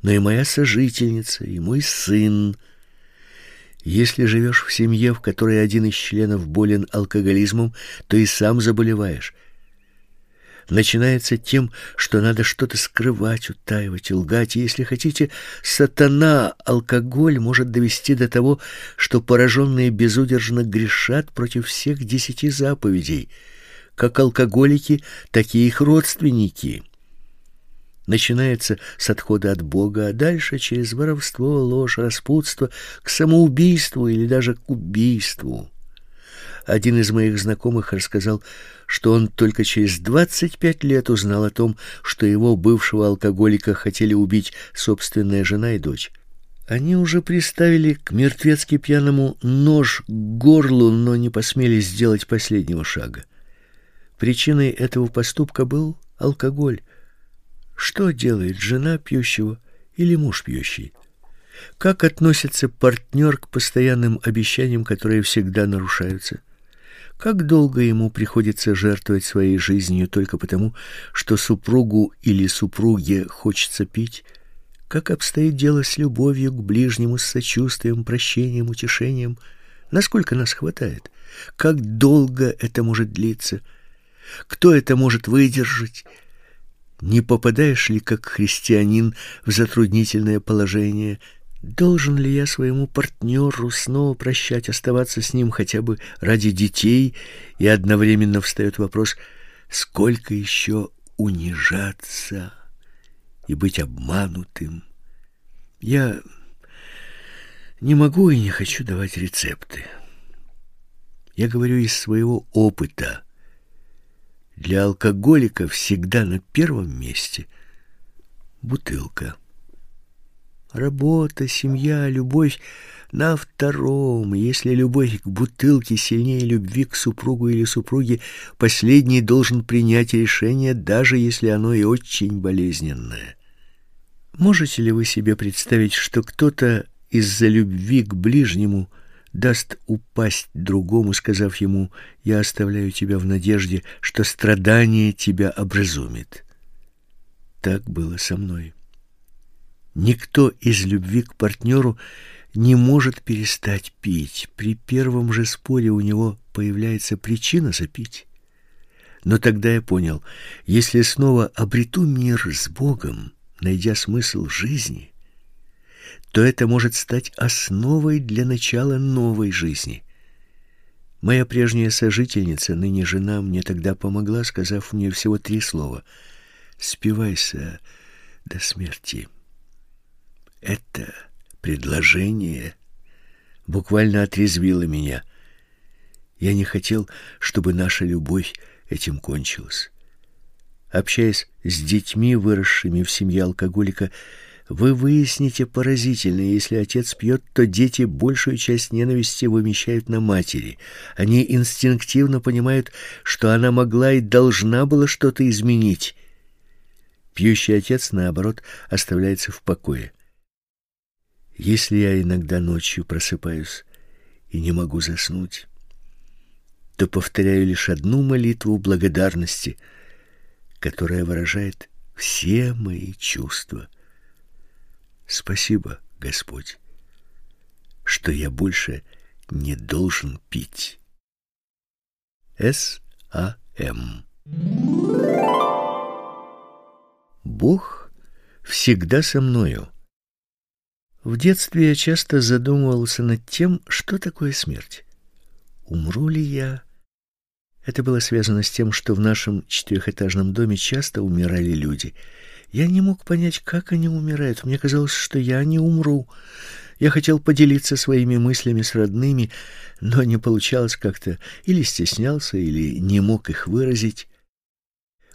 но и моя сожительница, и мой сын. Если живешь в семье, в которой один из членов болен алкоголизмом, то и сам заболеваешь начинается тем, что надо что-то скрывать, утаивать, лгать. И, если хотите, сатана, алкоголь может довести до того, что пораженные безудержно грешат против всех десяти заповедей. Как алкоголики, так и их родственники. Начинается с отхода от Бога, а дальше через воровство, ложь, распутство к самоубийству или даже к убийству. Один из моих знакомых рассказал, что он только через 25 лет узнал о том, что его бывшего алкоголика хотели убить собственная жена и дочь. Они уже приставили к мертвецки пьяному нож к горлу, но не посмели сделать последнего шага. Причиной этого поступка был алкоголь. Что делает жена пьющего или муж пьющий? Как относится партнер к постоянным обещаниям, которые всегда нарушаются? Как долго ему приходится жертвовать своей жизнью только потому, что супругу или супруге хочется пить? Как обстоит дело с любовью к ближнему, с сочувствием, прощением, утешением? Насколько нас хватает? Как долго это может длиться? Кто это может выдержать? Не попадаешь ли как христианин в затруднительное положение – Должен ли я своему партнеру снова прощать, оставаться с ним хотя бы ради детей? И одновременно встает вопрос, сколько еще унижаться и быть обманутым? Я не могу и не хочу давать рецепты. Я говорю из своего опыта. Для алкоголика всегда на первом месте бутылка. Работа, семья, любовь на втором. Если любовь к бутылке сильнее любви к супругу или супруге, последний должен принять решение, даже если оно и очень болезненное. Можете ли вы себе представить, что кто-то из-за любви к ближнему даст упасть другому, сказав ему: "Я оставляю тебя в надежде, что страдание тебя образумит"? Так было со мной. Никто из любви к партнеру не может перестать пить. При первом же споре у него появляется причина запить. Но тогда я понял, если снова обрету мир с Богом, найдя смысл жизни, то это может стать основой для начала новой жизни. Моя прежняя сожительница, ныне жена, мне тогда помогла, сказав мне всего три слова: "Спивайся до смерти". Это предложение буквально отрезвило меня. Я не хотел, чтобы наша любовь этим кончилась. Общаясь с детьми, выросшими в семье алкоголика, вы выясните поразительно, если отец пьет, то дети большую часть ненависти вымещают на матери. Они инстинктивно понимают, что она могла и должна была что-то изменить. Пьющий отец, наоборот, оставляется в покое. Если я иногда ночью просыпаюсь и не могу заснуть, то повторяю лишь одну молитву благодарности, которая выражает все мои чувства. Спасибо, Господь, что я больше не должен пить. С. А. М. Бог всегда со мною. В детстве я часто задумывался над тем, что такое смерть. Умру ли я? Это было связано с тем, что в нашем четырехэтажном доме часто умирали люди. Я не мог понять, как они умирают. Мне казалось, что я не умру. Я хотел поделиться своими мыслями с родными, но не получалось как-то, или стеснялся, или не мог их выразить.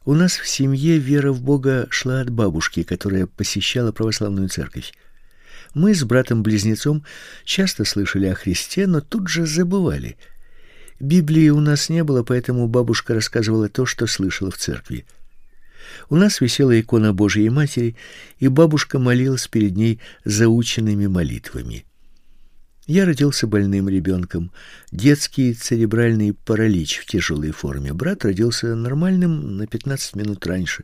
У нас в семье вера в Бога шла от бабушки, которая посещала православную церковь. Мы с братом-близнецом часто слышали о Христе, но тут же забывали. Библии у нас не было, поэтому бабушка рассказывала то, что слышала в церкви. У нас висела икона Божией Матери, и бабушка молилась перед ней заученными молитвами. Я родился больным ребенком, детский церебральный паралич в тяжелой форме. Брат родился нормальным на 15 минут раньше.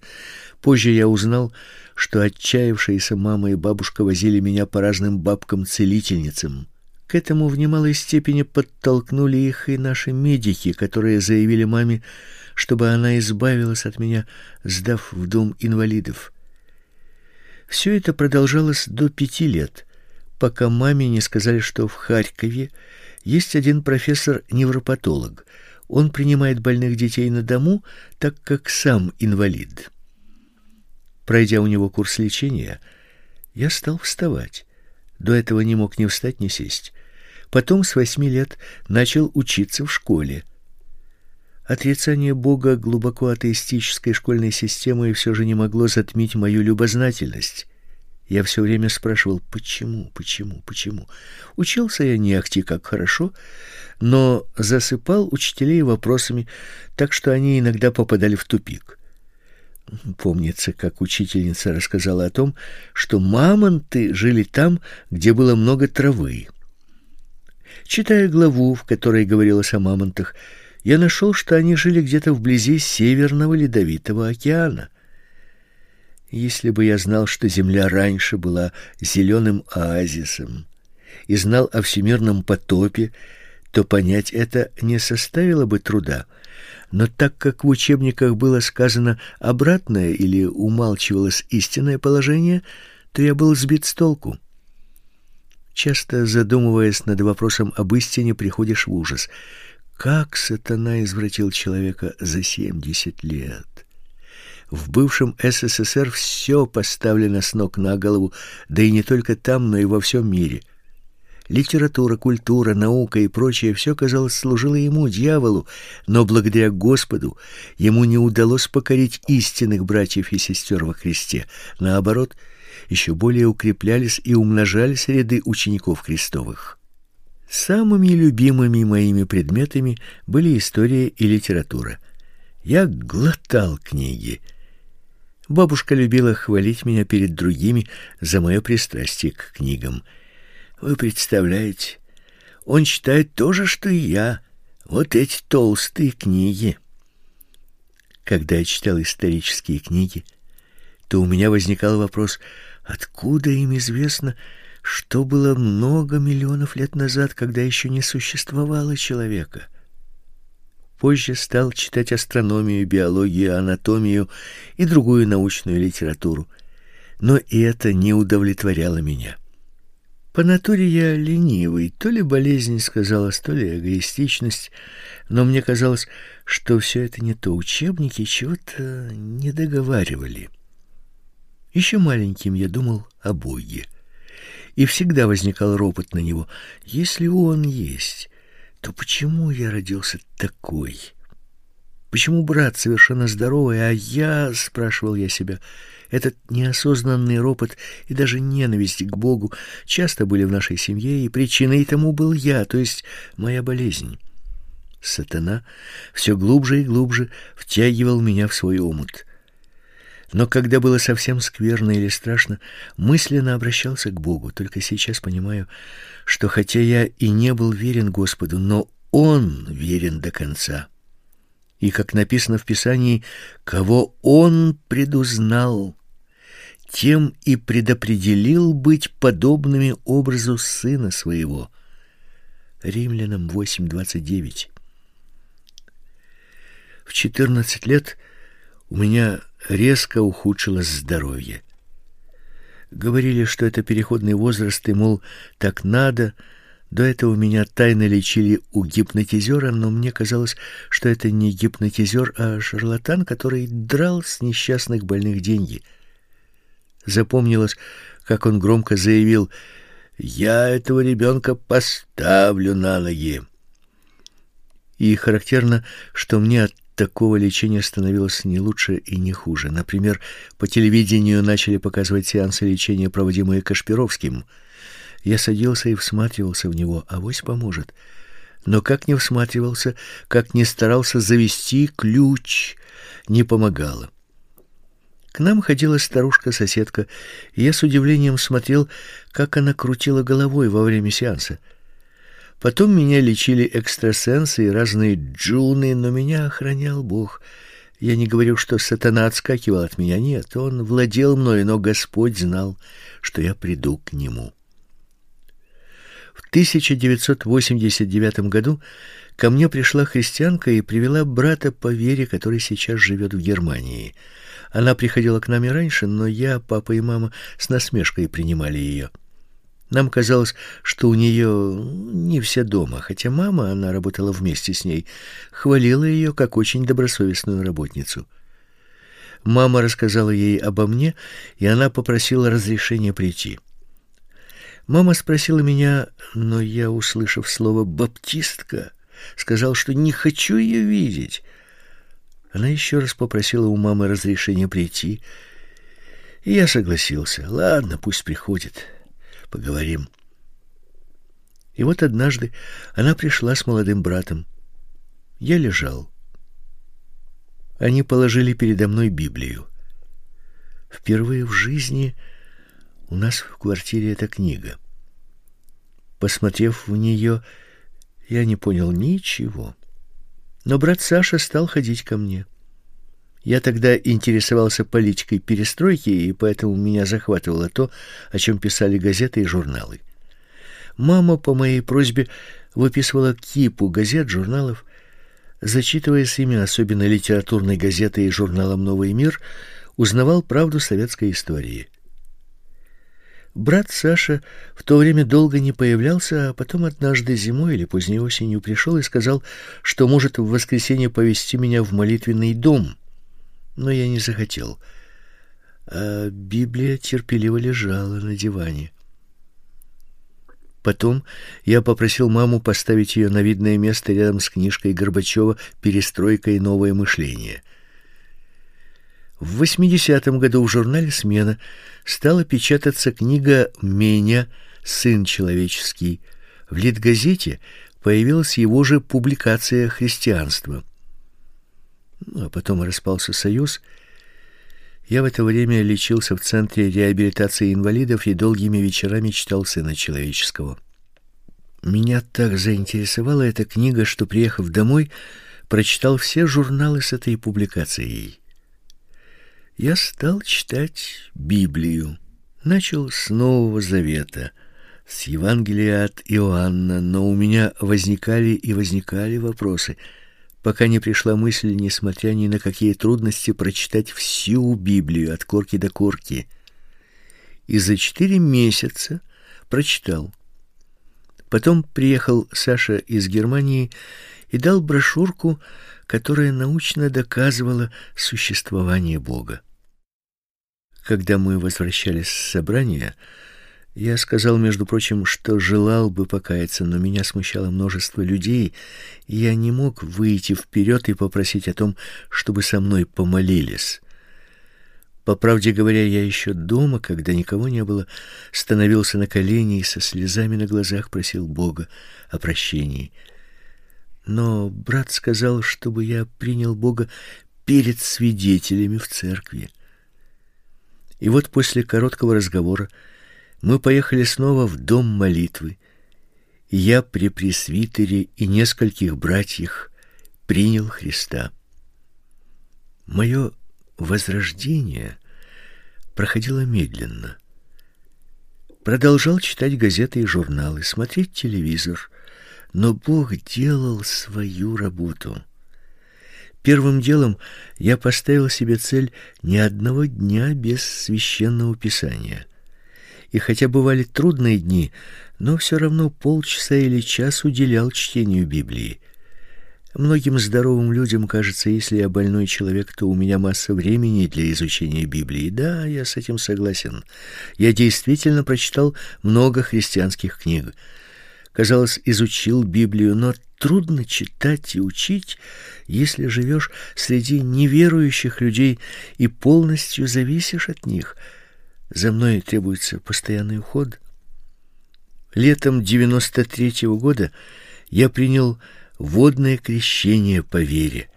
Позже я узнал, что отчаявшиеся мама и бабушка возили меня по разным бабкам-целительницам. К этому в немалой степени подтолкнули их и наши медики, которые заявили маме, чтобы она избавилась от меня, сдав в дом инвалидов. Все это продолжалось до пяти лет, пока маме не сказали, что в Харькове есть один профессор-невропатолог. Он принимает больных детей на дому, так как сам инвалид. Пройдя у него курс лечения, я стал вставать. До этого не мог ни встать, ни сесть. Потом с восьми лет начал учиться в школе. Отрицание Бога глубоко атеистической школьной системы все же не могло затмить мою любознательность. Я все время спрашивал, почему, почему, почему. Учился я не ахти как хорошо, но засыпал учителей вопросами, так что они иногда попадали в тупик. Помнится, как учительница рассказала о том, что мамонты жили там, где было много травы. Читая главу, в которой говорилось о мамонтах, я нашел, что они жили где-то вблизи Северного Ледовитого океана. Если бы я знал, что Земля раньше была зеленым оазисом, и знал о всемирном потопе, то понять это не составило бы труда. Но так как в учебниках было сказано обратное или умалчивалось истинное положение, то я был сбит с толку. Часто задумываясь над вопросом об истине, приходишь в ужас. Как сатана извратил человека за семьдесят лет? В бывшем СССР все поставлено с ног на голову, да и не только там, но и во всем мире. Литература, культура, наука и прочее все, казалось, служило ему, дьяволу, но благодаря Господу ему не удалось покорить истинных братьев и сестер во Христе. Наоборот, еще более укреплялись и умножались ряды учеников Христовых. Самыми любимыми моими предметами были история и литература. Я глотал книги. Бабушка любила хвалить меня перед другими за мое пристрастие к книгам. Вы представляете, он читает то же, что и я. Вот эти толстые книги. Когда я читал исторические книги, то у меня возникал вопрос: откуда им известно, что было много миллионов лет назад, когда еще не существовало человека? Позже стал читать астрономию, биологию, анатомию и другую научную литературу. Но и это не удовлетворяло меня. По натуре я ленивый, то ли болезнь сказалась, то ли эгоистичность, но мне казалось, что все это не то. Учебники чего-то не договаривали. Еще маленьким я думал о Боге. И всегда возникал ропот на него. Если он есть, то почему я родился такой? Почему брат совершенно здоровый, а я, спрашивал я себя, этот неосознанный ропот и даже ненависть к Богу часто были в нашей семье, и причиной тому был я, то есть моя болезнь. Сатана все глубже и глубже втягивал меня в свой омут. Но когда было совсем скверно или страшно, мысленно обращался к Богу. Только сейчас понимаю, что хотя я и не был верен Господу, но Он верен до конца. И, как написано в Писании, кого Он предузнал, тем и предопределил быть подобными образу Сына Своего. Римлянам 8.29 В четырнадцать лет у меня резко ухудшилось здоровье. Говорили, что это переходный возраст, и, мол, так надо. До этого меня тайно лечили у гипнотизера, но мне казалось, что это не гипнотизер, а шарлатан, который драл с несчастных больных деньги. Запомнилось, как он громко заявил «Я этого ребенка поставлю на ноги». И характерно, что мне от такого лечения становилось не лучше и не хуже. Например, по телевидению начали показывать сеансы лечения, проводимые Кашпировским. Я садился и всматривался в него, а авось поможет. Но как не всматривался, как не старался завести ключ, не помогало. К нам ходила старушка-соседка, и я с удивлением смотрел, как она крутила головой во время сеанса. Потом меня лечили экстрасенсы и разные джуны, но меня охранял Бог. Я не говорю, что сатана отскакивал от меня, нет, он владел мной, но Господь знал, что я приду к нему. В 1989 году ко мне пришла христианка и привела брата по вере, который сейчас живет в Германии. Она приходила к нам и раньше, но я, папа и мама с насмешкой принимали ее. Нам казалось, что у нее не все дома, хотя мама, она работала вместе с ней, хвалила ее как очень добросовестную работницу. Мама рассказала ей обо мне, и она попросила разрешения прийти. Мама спросила меня, но я, услышав слово баптистка, сказал, что не хочу ее видеть. Она еще раз попросила у мамы разрешения прийти, и я согласился. Ладно, пусть приходит поговорим. И вот однажды она пришла с молодым братом. Я лежал. Они положили передо мной Библию. Впервые в жизни у нас в квартире эта книга. Посмотрев в нее, я не понял ничего. Но брат Саша стал ходить ко мне. Я тогда интересовался политикой перестройки, и поэтому меня захватывало то, о чем писали газеты и журналы. Мама по моей просьбе выписывала кипу газет, журналов. Зачитывая с ими, особенно литературной газеты и журналом «Новый мир», узнавал правду советской истории. Брат Саша в то время долго не появлялся, а потом однажды зимой или поздней осенью пришел и сказал, что может в воскресенье повести меня в молитвенный дом — но я не захотел. А Библия терпеливо лежала на диване. Потом я попросил маму поставить ее на видное место рядом с книжкой Горбачева «Перестройка и новое мышление». В 80-м году в журнале «Смена» стала печататься книга «Меня. Сын человеческий». В Литгазете появилась его же публикация «Христианство». Ну, а потом распался союз. Я в это время лечился в центре реабилитации инвалидов и долгими вечерами читал Сына Человеческого. Меня так заинтересовала эта книга, что, приехав домой, прочитал все журналы с этой публикацией. Я стал читать Библию. Начал с Нового Завета, с Евангелия от Иоанна, но у меня возникали и возникали вопросы – пока не пришла мысль, несмотря ни на какие трудности, прочитать всю Библию от корки до корки. И за четыре месяца прочитал. Потом приехал Саша из Германии и дал брошюрку, которая научно доказывала существование Бога. Когда мы возвращались с собрания, я сказал, между прочим, что желал бы покаяться, но меня смущало множество людей, и я не мог выйти вперед и попросить о том, чтобы со мной помолились. По правде говоря, я еще дома, когда никого не было, становился на колени и со слезами на глазах просил Бога о прощении. Но брат сказал, чтобы я принял Бога перед свидетелями в церкви. И вот после короткого разговора мы поехали снова в дом молитвы, и я при пресвитере и нескольких братьях принял Христа. Мое возрождение проходило медленно. Продолжал читать газеты и журналы, смотреть телевизор, но Бог делал свою работу. Первым делом я поставил себе цель ни одного дня без священного писания — и хотя бывали трудные дни, но все равно полчаса или час уделял чтению Библии. Многим здоровым людям кажется, если я больной человек, то у меня масса времени для изучения Библии. Да, я с этим согласен. Я действительно прочитал много христианских книг. Казалось, изучил Библию, но трудно читать и учить, если живешь среди неверующих людей и полностью зависишь от них – за мной требуется постоянный уход. Летом 93-го года я принял водное крещение по вере.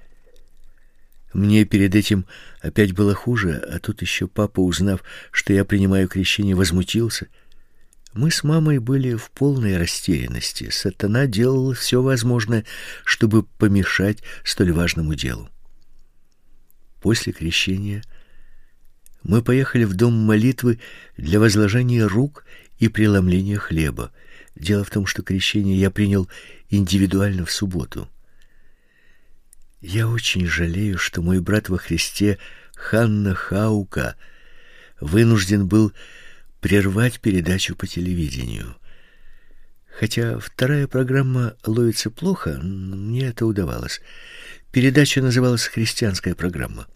Мне перед этим опять было хуже, а тут еще папа, узнав, что я принимаю крещение, возмутился. Мы с мамой были в полной растерянности. Сатана делал все возможное, чтобы помешать столь важному делу. После крещения мы поехали в дом молитвы для возложения рук и преломления хлеба. Дело в том, что крещение я принял индивидуально в субботу. Я очень жалею, что мой брат во Христе Ханна Хаука вынужден был прервать передачу по телевидению. Хотя вторая программа ловится плохо, мне это удавалось. Передача называлась «Христианская программа».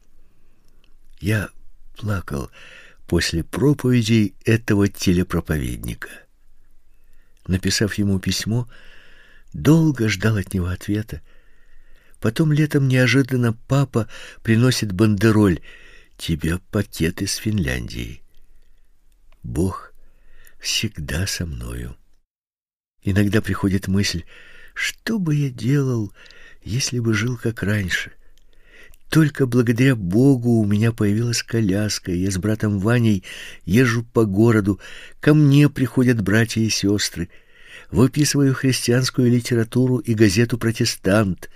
Я плакал после проповедей этого телепроповедника. Написав ему письмо, долго ждал от него ответа. Потом летом неожиданно папа приносит бандероль «Тебе пакет из Финляндии». Бог всегда со мною. Иногда приходит мысль, что бы я делал, если бы жил как раньше — только благодаря Богу у меня появилась коляска, я с братом Ваней езжу по городу, ко мне приходят братья и сестры, выписываю христианскую литературу и газету «Протестант».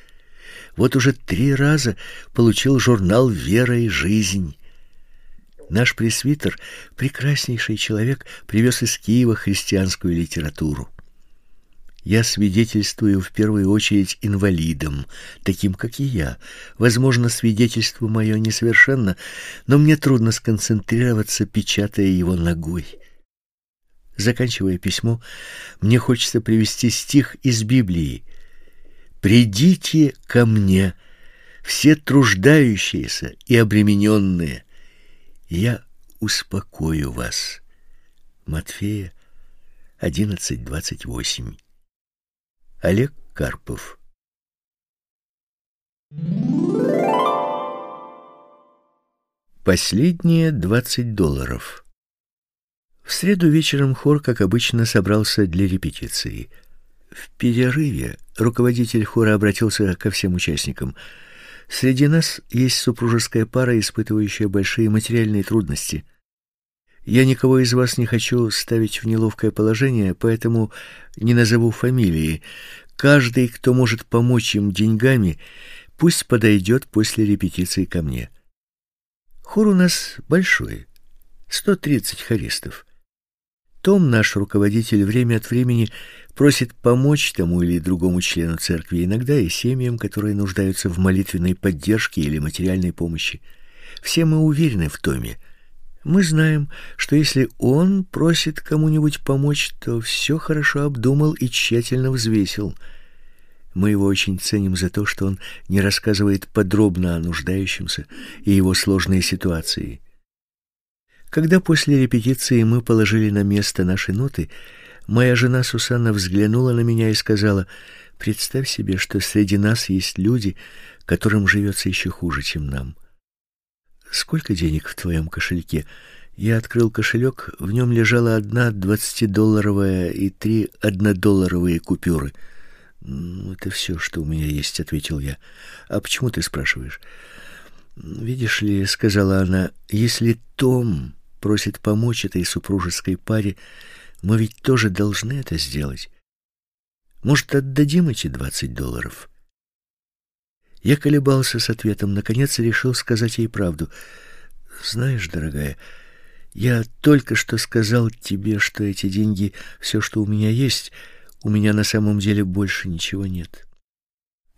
Вот уже три раза получил журнал «Вера и жизнь». Наш пресвитер, прекраснейший человек, привез из Киева христианскую литературу. Я свидетельствую в первую очередь инвалидам, таким как и я. Возможно, свидетельство мое несовершенно, но мне трудно сконцентрироваться, печатая его ногой. Заканчивая письмо, мне хочется привести стих из Библии. «Придите ко мне, все труждающиеся и обремененные, я успокою вас». Матфея 11:28 Олег Карпов. Последние 20 долларов. В среду вечером хор, как обычно, собрался для репетиции. В перерыве руководитель хора обратился ко всем участникам. Среди нас есть супружеская пара, испытывающая большие материальные трудности. Я никого из вас не хочу ставить в неловкое положение, поэтому не назову фамилии. Каждый, кто может помочь им деньгами, пусть подойдет после репетиции ко мне. Хор у нас большой, 130 хористов. Том, наш руководитель, время от времени просит помочь тому или другому члену церкви, иногда и семьям, которые нуждаются в молитвенной поддержке или материальной помощи. Все мы уверены в Томе. Мы знаем, что если он просит кому-нибудь помочь, то все хорошо обдумал и тщательно взвесил. Мы его очень ценим за то, что он не рассказывает подробно о нуждающемся и его сложной ситуации. Когда после репетиции мы положили на место наши ноты, моя жена Сусанна взглянула на меня и сказала: "Представь себе, что среди нас есть люди, которым живется еще хуже, чем нам. Сколько денег в твоем кошельке?" Я открыл кошелек, в нем лежала одна двадцатидолларовая и три однодолларовые купюры. «Ну, это все, что у меня есть, ответил я. А почему ты спрашиваешь? Видишь ли, сказала она, если Том просит помочь этой супружеской паре, мы ведь тоже должны это сделать. Может, отдадим эти двадцать долларов? Я колебался с ответом, наконец решил сказать ей правду. Знаешь, дорогая, я только что сказал тебе, что эти деньги все, что у меня есть, у меня на самом деле больше ничего нет.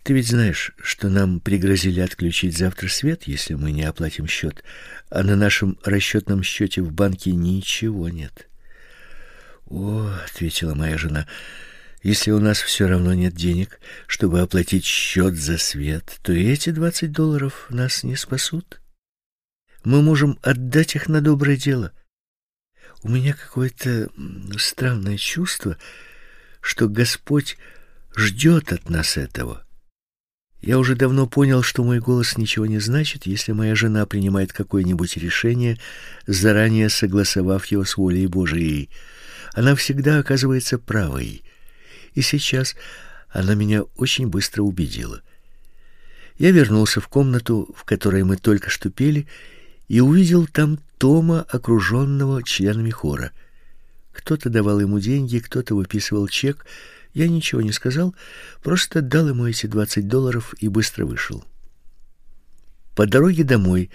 Ты ведь знаешь, что нам пригрозили отключить завтра свет, если мы не оплатим счет, а на нашем расчетном счете в банке ничего нет. О, ответила моя жена. Если у нас все равно нет денег, чтобы оплатить счет за свет, то и эти двадцать долларов нас не спасут. Мы можем отдать их на доброе дело. У меня какое-то странное чувство, что Господь ждет от нас этого. Я уже давно понял, что мой голос ничего не значит, если моя жена принимает какое-нибудь решение, заранее согласовав его с волей Божией. Она всегда оказывается правой. И сейчас она меня очень быстро убедила. Я вернулся в комнату, в которой мы только что пели, и увидел там Тома, окруженного членами хора. Кто-то давал ему деньги, кто-то выписывал чек — я ничего не сказал, просто дал ему эти двадцать долларов и быстро вышел. По дороге домой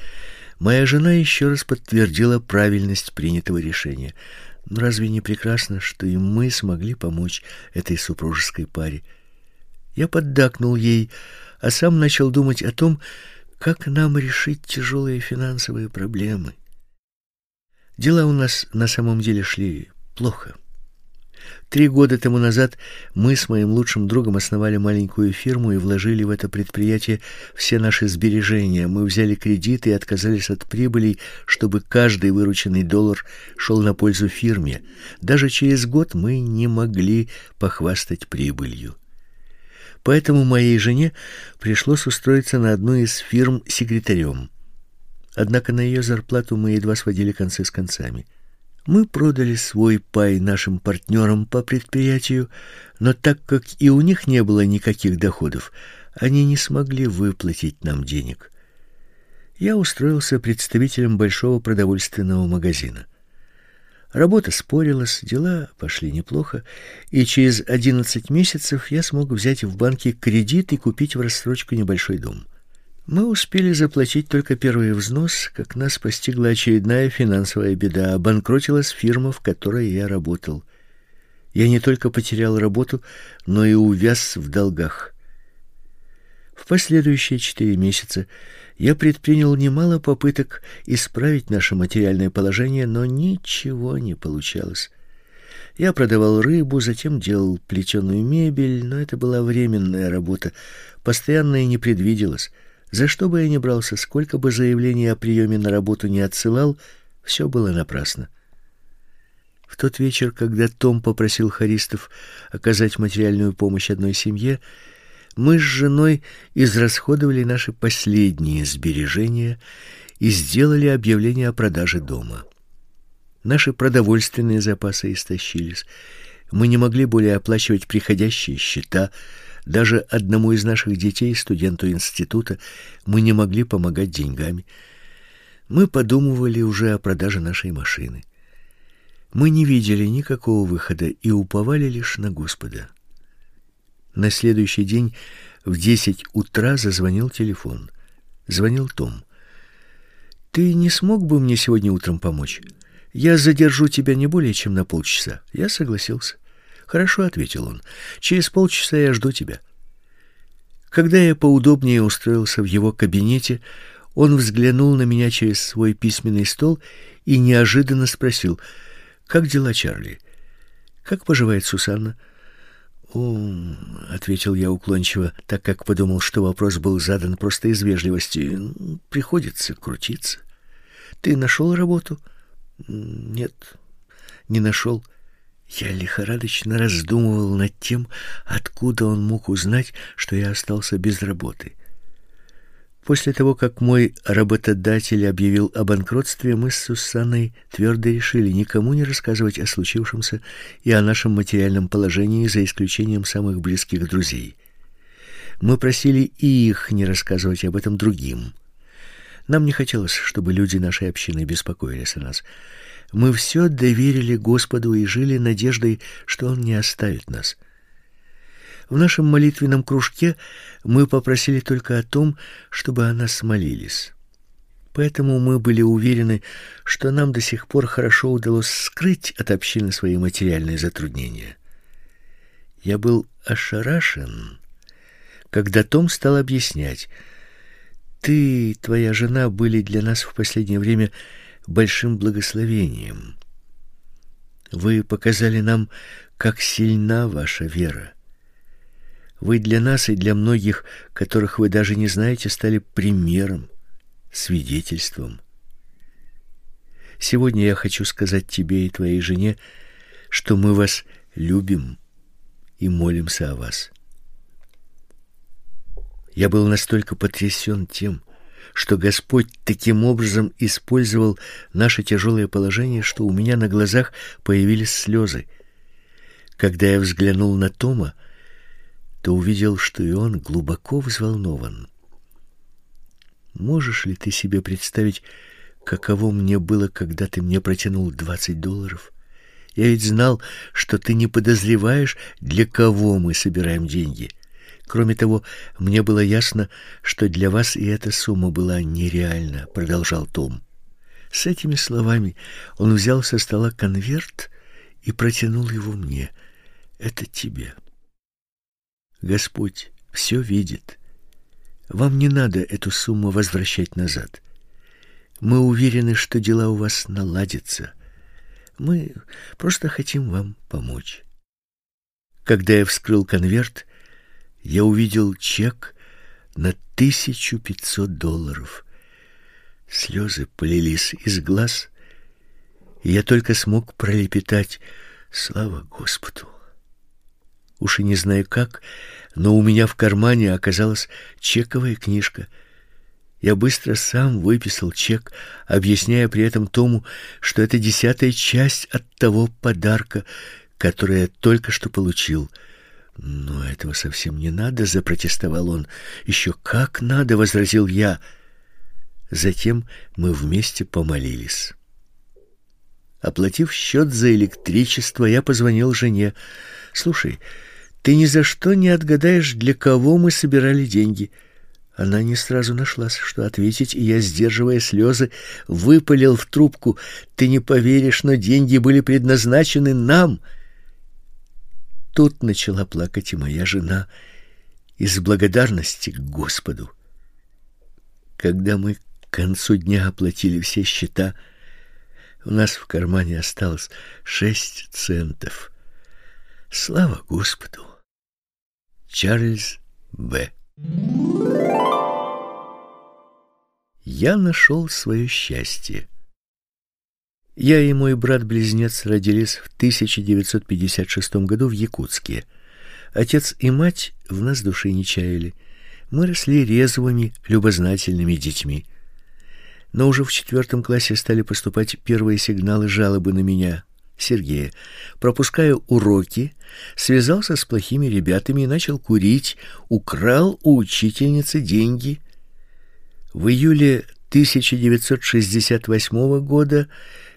моя жена еще раз подтвердила правильность принятого решения. Разве не прекрасно, что и мы смогли помочь этой супружеской паре? Я поддакнул ей, а сам начал думать о том, как нам решить тяжелые финансовые проблемы. Дела у нас на самом деле шли плохо. Три года тому назад мы с моим лучшим другом основали маленькую фирму и вложили в это предприятие все наши сбережения. Мы взяли кредиты и отказались от прибылей, чтобы каждый вырученный доллар шел на пользу фирме. Даже через год мы не могли похвастать прибылью. Поэтому моей жене пришлось устроиться на одну из фирм секретарем. Однако на ее зарплату мы едва сводили концы с концами. Мы продали свой пай нашим партнерам по предприятию, но так как и у них не было никаких доходов, они не смогли выплатить нам денег. Я устроился представителем большого продовольственного магазина. Работа спорилась, дела пошли неплохо, и через 11 месяцев я смог взять в банке кредит и купить в рассрочку небольшой дом. Мы успели заплатить только первый взнос, как нас постигла очередная финансовая беда. Обанкротилась фирма, в которой я работал. Я не только потерял работу, но и увяз в долгах. В последующие четыре месяца я предпринял немало попыток исправить наше материальное положение, но ничего не получалось. Я продавал рыбу, затем делал плетеную мебель, но это была временная работа, постоянная не предвиделась. За что бы я ни брался, сколько бы заявлений о приеме на работу не отсылал, все было напрасно. В тот вечер, когда Том попросил харистов оказать материальную помощь одной семье, мы с женой израсходовали наши последние сбережения и сделали объявление о продаже дома. Наши продовольственные запасы истощились. Мы не могли более оплачивать приходящие счета, даже одному из наших детей, студенту института, мы не могли помогать деньгами. Мы подумывали уже о продаже нашей машины. Мы не видели никакого выхода и уповали лишь на Господа. На следующий день в десять утра зазвонил телефон. Звонил Том. Ты не смог бы мне сегодня утром помочь? Я задержу тебя не более чем на полчаса. Я согласился. Хорошо, ответил он. Через полчаса я жду тебя. Когда я поудобнее устроился в его кабинете, он взглянул на меня через свой письменный стол и неожиданно спросил: "Как дела, Чарли? Как поживает Сусанна?" «О, — ответил я уклончиво, так как подумал, что вопрос был задан просто из вежливости. Приходится крутиться. Ты нашел работу?» «Нет, не нашел». Я лихорадочно раздумывал над тем, откуда он мог узнать, что я остался без работы. После того, как мой работодатель объявил о банкротстве, мы с Сусанной твердо решили никому не рассказывать о случившемся и о нашем материальном положении, за исключением самых близких друзей. Мы просили и их не рассказывать об этом другим. Нам не хотелось, чтобы люди нашей общины беспокоились о нас. Мы все доверили Господу и жили надеждой, что Он не оставит нас. В нашем молитвенном кружке мы попросили только о том, чтобы о нас молились. Поэтому мы были уверены, что нам до сих пор хорошо удалось скрыть от общины свои материальные затруднения. Я был ошарашен, когда Том стал объяснять: "Ты твоя жена были для нас в последнее время большим благословением. Вы показали нам, как сильна ваша вера. Вы для нас и для многих, которых вы даже не знаете, стали примером, свидетельством. Сегодня я хочу сказать тебе и твоей жене, что мы вас любим и молимся о вас. Я был настолько потрясен тем, что Господь таким образом использовал наше тяжелое положение, что у меня на глазах появились слезы. Когда я взглянул на Тома, то увидел, что и он глубоко взволнован. Можешь ли ты себе представить, каково мне было, когда ты мне протянул двадцать долларов? Я ведь знал, что ты не подозреваешь, для кого мы собираем деньги. Кроме того, мне было ясно, что для вас и эта сумма была нереальна, продолжал Том. С этими словами он взял со стола конверт и протянул его мне. Это тебе. Господь все видит. Вам не надо эту сумму возвращать назад. Мы уверены, что дела у вас наладятся. Мы просто хотим вам помочь. Когда я вскрыл конверт, я увидел чек на 1500 долларов. Слезы полились из глаз, и я только смог пролепетать «Слава Господу!». Уж и не знаю как, но у меня в кармане оказалась чековая книжка. Я быстро сам выписал чек, объясняя при этом Тому, что это десятая часть от того подарка, который я только что получил. Но этого совсем не надо, запротестовал он. Еще как надо, возразил я. Затем мы вместе помолились. Оплатив счет за электричество, я позвонил жене. Слушай, ты ни за что не отгадаешь, для кого мы собирали деньги. Она не сразу нашлась, что ответить, и я, сдерживая слезы, выпалил в трубку: "Ты не поверишь, но деньги были предназначены нам". Тут начала плакать и моя жена из благодарности к Господу. Когда мы к концу дня оплатили все счета, у нас в кармане осталось шесть центов. Слава Господу! Чарльз Б. Я нашел свое счастье. Я и мой брат-близнец родились в 1956 году в Якутске. Отец и мать в нас души не чаяли. Мы росли резвыми, любознательными детьми. Но уже в четвертом классе стали поступать первые сигналы жалобы на меня, Сергея. Пропуская уроки, связался с плохими ребятами и начал курить, украл у учительницы деньги. В июле 1968 года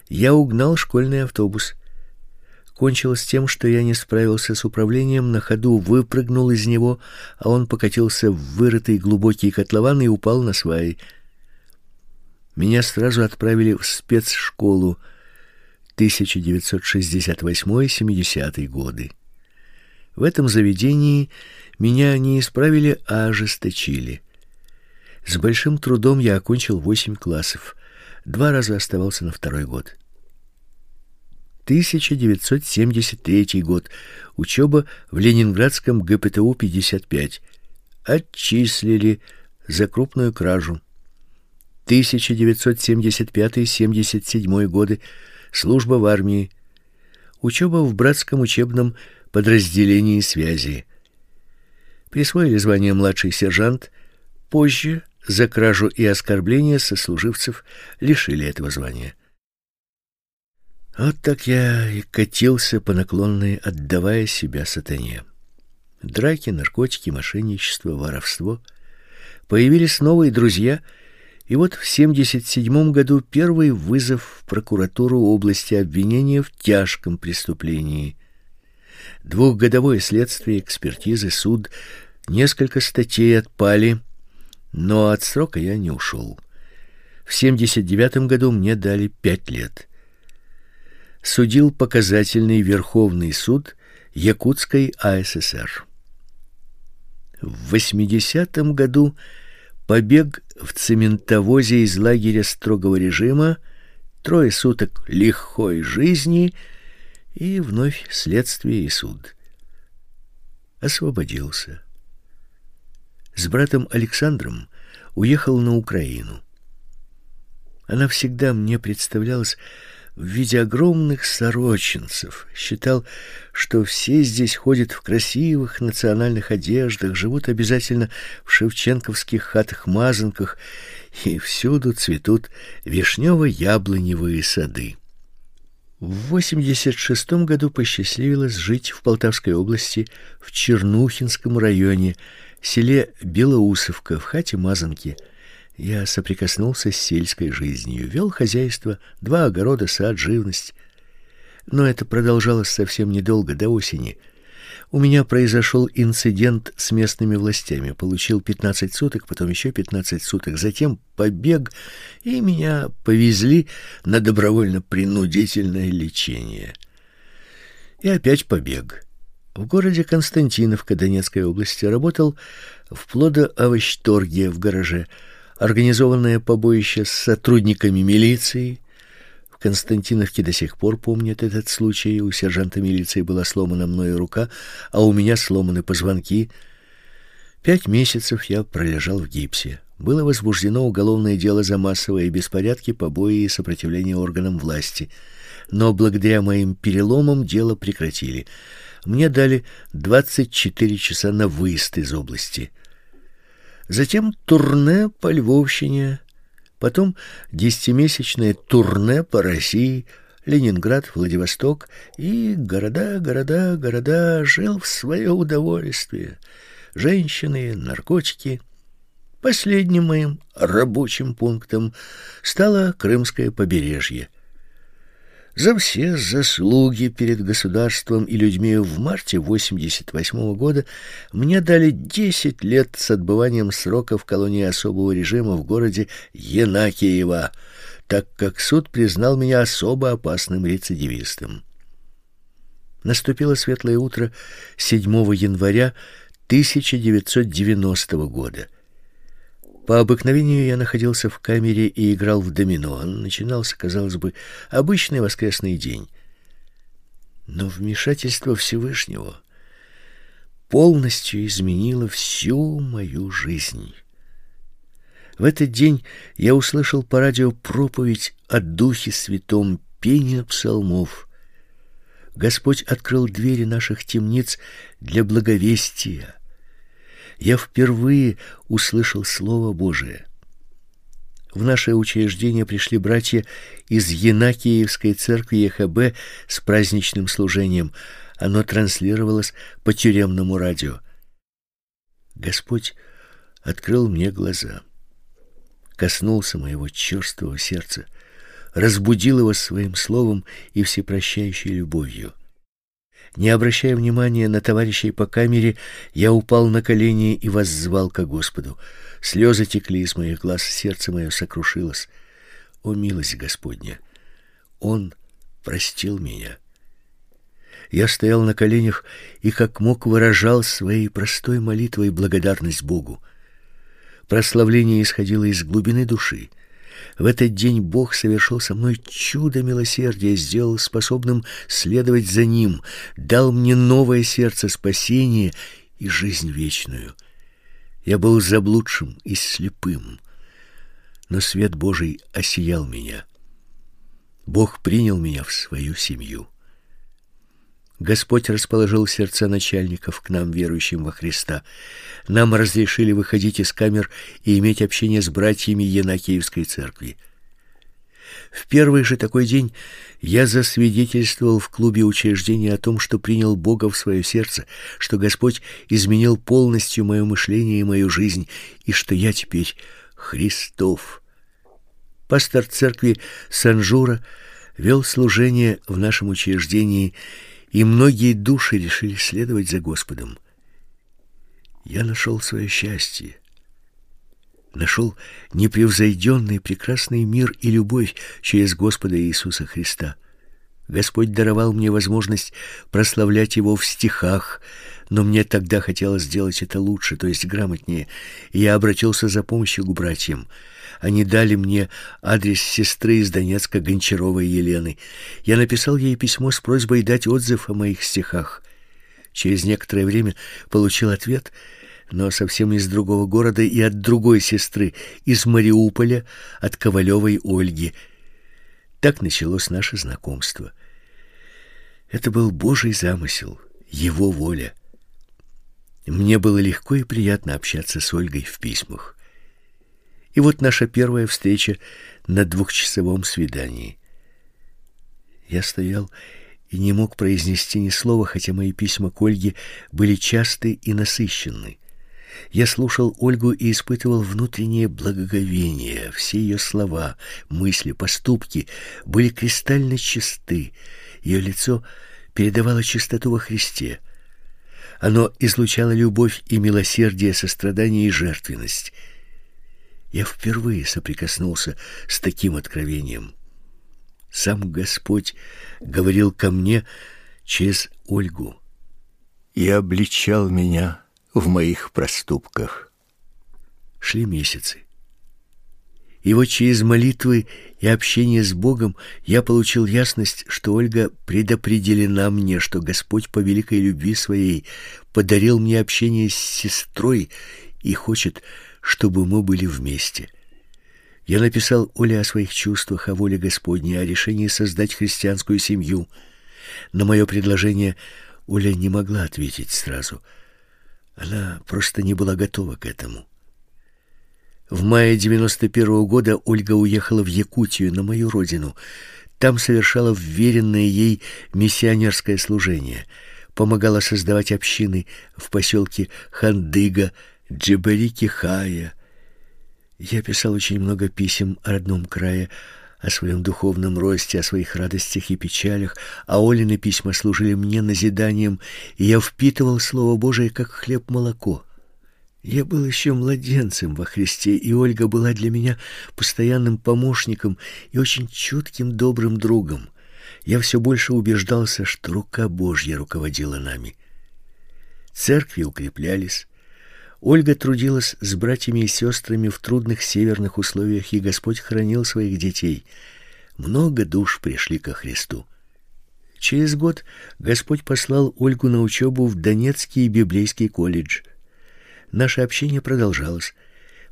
я угнал школьный автобус. Кончилось тем, что я не справился с управлением, на ходу выпрыгнул из него, а он покатился в вырытый глубокий котлован и упал на сваи. Меня сразу отправили в спецшколу 1968-70 годы. В этом заведении меня не исправили, а ожесточили. С большим трудом я окончил восемь классов. Два раза оставался на второй год. 1973 год. Учеба в Ленинградском ГПТУ 55. Отчислили за крупную кражу. 1975-77 годы. Служба в армии. Учеба в братском учебном подразделении связи. Присвоили звание младший сержант. Позже за кражу и оскорбление сослуживцев лишили этого звания. Вот так я и катился по наклонной, отдавая себя сатане. Драки, наркотики, мошенничество, воровство. Появились новые друзья, и вот в 77 году первый вызов в прокуратуру области обвинения в тяжком преступлении. Двухгодовое следствие, экспертизы, суд, несколько статей отпали, но от срока я не ушел. В 79 году мне дали пять лет судил показательный Верховный суд Якутской АССР. В 80 году побег в цементовозе из лагеря строгого режима, трое суток лихой жизни и вновь следствие и суд. Освободился. С братом Александром уехал на Украину. Она всегда мне представлялась в виде огромных сорочинцев. Считал, что все здесь ходят в красивых национальных одеждах, живут обязательно в шевченковских хатах-мазанках, и всюду цветут вишнево-яблоневые сады. В 86 году посчастливилось жить в Полтавской области, в Чернухинском районе, селе Белоусовка, в хате Мазанки – я соприкоснулся с сельской жизнью, вел хозяйство, два огорода, сад, живность. Но это продолжалось совсем недолго, до осени. У меня произошел инцидент с местными властями. Получил 15 суток, потом еще 15 суток, затем побег, и меня повезли на добровольно-принудительное лечение. И опять побег. В городе Константиновка Донецкой области работал в плодоовощторге в гараже организованное побоище с сотрудниками милиции. В Константиновке до сих пор помнят этот случай. У сержанта милиции была сломана мною рука, а у меня сломаны позвонки. Пять месяцев я пролежал в гипсе. Было возбуждено уголовное дело за массовые беспорядки, побои и сопротивление органам власти. Но благодаря моим переломам дело прекратили. Мне дали 24 часа на выезд из области. Затем турне по Львовщине, потом десятимесячное турне по России, Ленинград, Владивосток и города, города, города жил в свое удовольствие. Женщины, наркотики. Последним моим рабочим пунктом стало Крымское побережье – за все заслуги перед государством и людьми в марте 88 -го года мне дали 10 лет с отбыванием срока в колонии особого режима в городе Енакиево, так как суд признал меня особо опасным рецидивистом. Наступило светлое утро 7 января 1990 года. По обыкновению я находился в камере и играл в домино. Начинался, казалось бы, обычный воскресный день. Но вмешательство Всевышнего полностью изменило всю мою жизнь. В этот день я услышал по радио проповедь о Духе Святом, пение псалмов. Господь открыл двери наших темниц для благовестия я впервые услышал Слово Божие. В наше учреждение пришли братья из Енакиевской церкви ЕХБ с праздничным служением. Оно транслировалось по тюремному радио. Господь открыл мне глаза, коснулся моего черствого сердца, разбудил его своим словом и всепрощающей любовью. Не обращая внимания на товарищей по камере, я упал на колени и воззвал к Господу. Слезы текли из моих глаз, сердце мое сокрушилось. О милость Господня! Он простил меня. Я стоял на коленях и как мог выражал своей простой молитвой благодарность Богу. Прославление исходило из глубины души. В этот день Бог совершил со мной чудо милосердия, сделал способным следовать за Ним, дал мне новое сердце спасения и жизнь вечную. Я был заблудшим и слепым, но свет Божий осиял меня. Бог принял меня в свою семью. Господь расположил сердца начальников к нам, верующим во Христа. Нам разрешили выходить из камер и иметь общение с братьями Янакиевской церкви. В первый же такой день я засвидетельствовал в клубе учреждения о том, что принял Бога в свое сердце, что Господь изменил полностью мое мышление и мою жизнь, и что я теперь Христов. Пастор церкви Санжура вел служение в нашем учреждении и многие души решили следовать за Господом. Я нашел свое счастье, нашел непревзойденный прекрасный мир и любовь через Господа Иисуса Христа. Господь даровал мне возможность прославлять Его в стихах, но мне тогда хотелось сделать это лучше, то есть грамотнее, и я обратился за помощью к братьям — они дали мне адрес сестры из Донецка Гончаровой Елены. Я написал ей письмо с просьбой дать отзыв о моих стихах. Через некоторое время получил ответ, но совсем из другого города и от другой сестры, из Мариуполя, от Ковалевой Ольги. Так началось наше знакомство. Это был Божий замысел, его воля. Мне было легко и приятно общаться с Ольгой в письмах. И вот наша первая встреча на двухчасовом свидании. Я стоял и не мог произнести ни слова, хотя мои письма к Ольге были часты и насыщенны. Я слушал Ольгу и испытывал внутреннее благоговение. Все ее слова, мысли, поступки были кристально чисты. Ее лицо передавало чистоту во Христе. Оно излучало любовь и милосердие, сострадание и жертвенность — я впервые соприкоснулся с таким откровением. Сам Господь говорил ко мне через Ольгу и обличал меня в моих проступках. Шли месяцы. И вот через молитвы и общение с Богом я получил ясность, что Ольга предопределена мне, что Господь по великой любви своей подарил мне общение с сестрой и хочет, чтобы мы были вместе. Я написал Оле о своих чувствах, о воле Господней, о решении создать христианскую семью. На мое предложение Оля не могла ответить сразу. Она просто не была готова к этому. В мае 91 -го года Ольга уехала в Якутию, на мою родину. Там совершала вверенное ей миссионерское служение. Помогала создавать общины в поселке Хандыга, Джебарики Хая. Я писал очень много писем о родном крае, о своем духовном росте, о своих радостях и печалях, а Олины письма служили мне назиданием, и я впитывал Слово Божие как хлеб-молоко. Я был еще младенцем во Христе, и Ольга была для меня постоянным помощником и очень чутким, добрым другом. Я все больше убеждался, что рука Божья руководила нами. Церкви укреплялись, Ольга трудилась с братьями и сестрами в трудных северных условиях, и Господь хранил своих детей. Много душ пришли ко Христу. Через год Господь послал Ольгу на учебу в Донецкий библейский колледж. Наше общение продолжалось.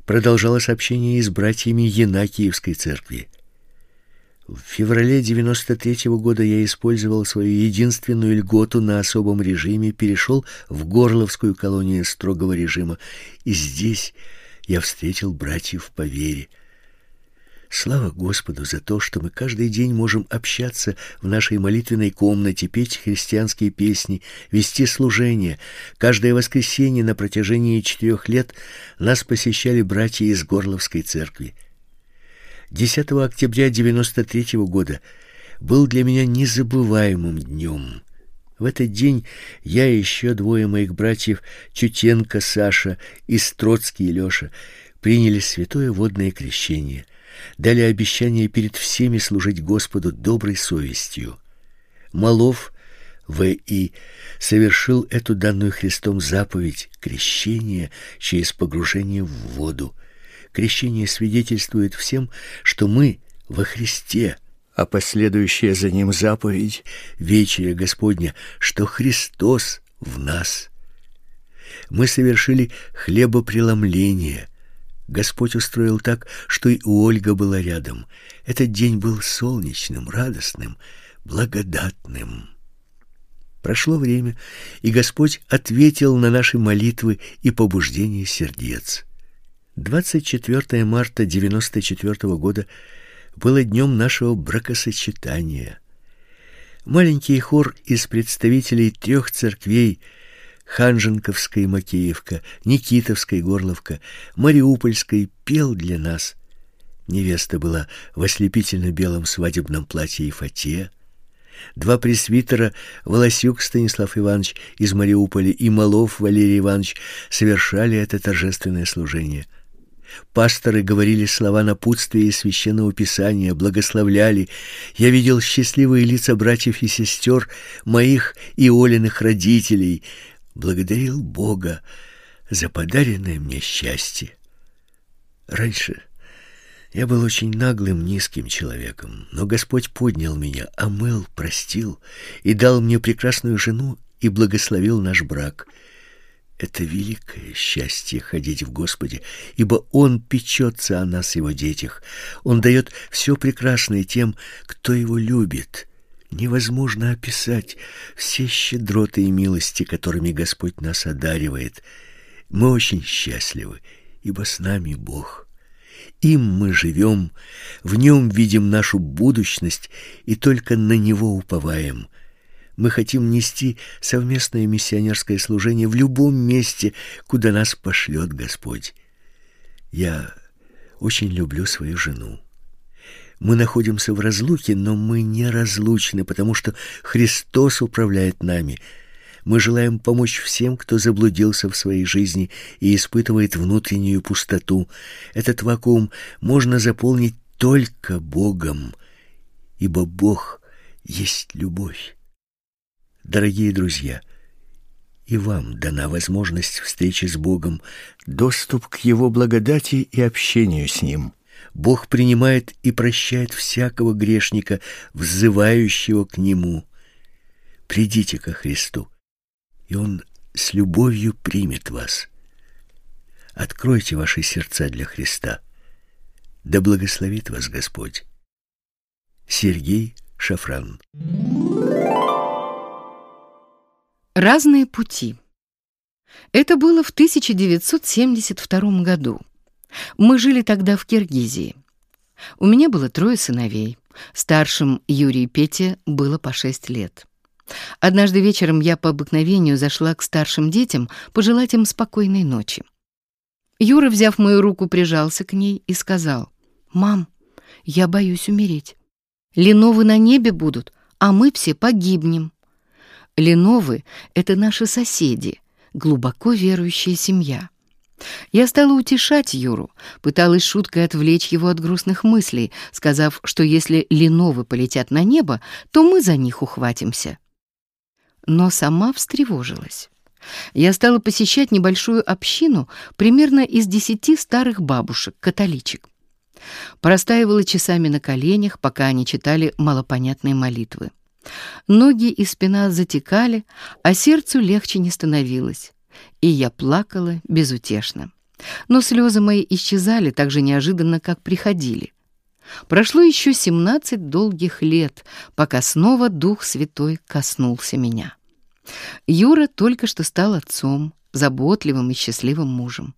Продолжалось общение и с братьями Янакиевской церкви. В феврале 93 -го года я использовал свою единственную льготу на особом режиме, перешел в Горловскую колонию строгого режима, и здесь я встретил братьев по вере. Слава Господу за то, что мы каждый день можем общаться в нашей молитвенной комнате, петь христианские песни, вести служение. Каждое воскресенье на протяжении четырех лет нас посещали братья из Горловской церкви. 10 октября 93 -го года был для меня незабываемым днем. В этот день я и еще двое моих братьев, Чутенко Саша и Строцкий Лёша, приняли святое водное крещение, дали обещание перед всеми служить Господу доброй совестью. Малов В.И. совершил эту данную Христом заповедь крещения через погружение в воду. Крещение свидетельствует всем, что мы во Христе, а последующая за ним заповедь вечеря Господня, что Христос в нас. Мы совершили хлебопреломление. Господь устроил так, что и Ольга была рядом. Этот день был солнечным, радостным, благодатным. Прошло время, и Господь ответил на наши молитвы и побуждения сердец. 24 марта 94 -го года было днем нашего бракосочетания. Маленький хор из представителей трех церквей Ханженковской Макеевка, Никитовской Горловка, Мариупольской пел для нас. Невеста была в ослепительно белом свадебном платье и фате, Два пресвитера, Волосюк Станислав Иванович из Мариуполя и Малов Валерий Иванович, совершали это торжественное служение. Пасторы говорили слова напутствия из священного писания, благословляли. Я видел счастливые лица братьев и сестер, моих и Олиных родителей, благодарил Бога за подаренное мне счастье. Раньше я был очень наглым, низким человеком, но Господь поднял меня, омыл, простил и дал мне прекрасную жену и благословил наш брак. Это великое счастье ходить в Господе, ибо Он печется о нас, Его детях. Он дает все прекрасное тем, кто Его любит. Невозможно описать все щедроты и милости, которыми Господь нас одаривает. Мы очень счастливы, ибо с нами Бог. Им мы живем, в нем видим нашу будущность и только на него уповаем. Мы хотим нести совместное миссионерское служение в любом месте, куда нас пошлет Господь. Я очень люблю свою жену. Мы находимся в разлуке, но мы не разлучны, потому что Христос управляет нами — мы желаем помочь всем, кто заблудился в своей жизни и испытывает внутреннюю пустоту. Этот вакуум можно заполнить только Богом, ибо Бог есть любовь. Дорогие друзья, и вам дана возможность встречи с Богом, доступ к Его благодати и общению с Ним. Бог принимает и прощает всякого грешника, взывающего к Нему. Придите ко Христу и Он с любовью примет вас. Откройте ваши сердца для Христа. Да благословит вас Господь. Сергей Шафран Разные пути. Это было в 1972 году. Мы жили тогда в Киргизии. У меня было трое сыновей. Старшим Юрий и Пете было по шесть лет. Однажды вечером я по обыкновению зашла к старшим детям пожелать им спокойной ночи. Юра, взяв мою руку, прижался к ней и сказал, «Мам, я боюсь умереть. Леновы на небе будут, а мы все погибнем». Леновы — это наши соседи, глубоко верующая семья. Я стала утешать Юру, пыталась шуткой отвлечь его от грустных мыслей, сказав, что если Леновы полетят на небо, то мы за них ухватимся но сама встревожилась. Я стала посещать небольшую общину примерно из десяти старых бабушек, католичек. Простаивала часами на коленях, пока они читали малопонятные молитвы. Ноги и спина затекали, а сердцу легче не становилось. И я плакала безутешно. Но слезы мои исчезали так же неожиданно, как приходили. Прошло еще семнадцать долгих лет, пока снова Дух Святой коснулся меня. Юра только что стал отцом, заботливым и счастливым мужем.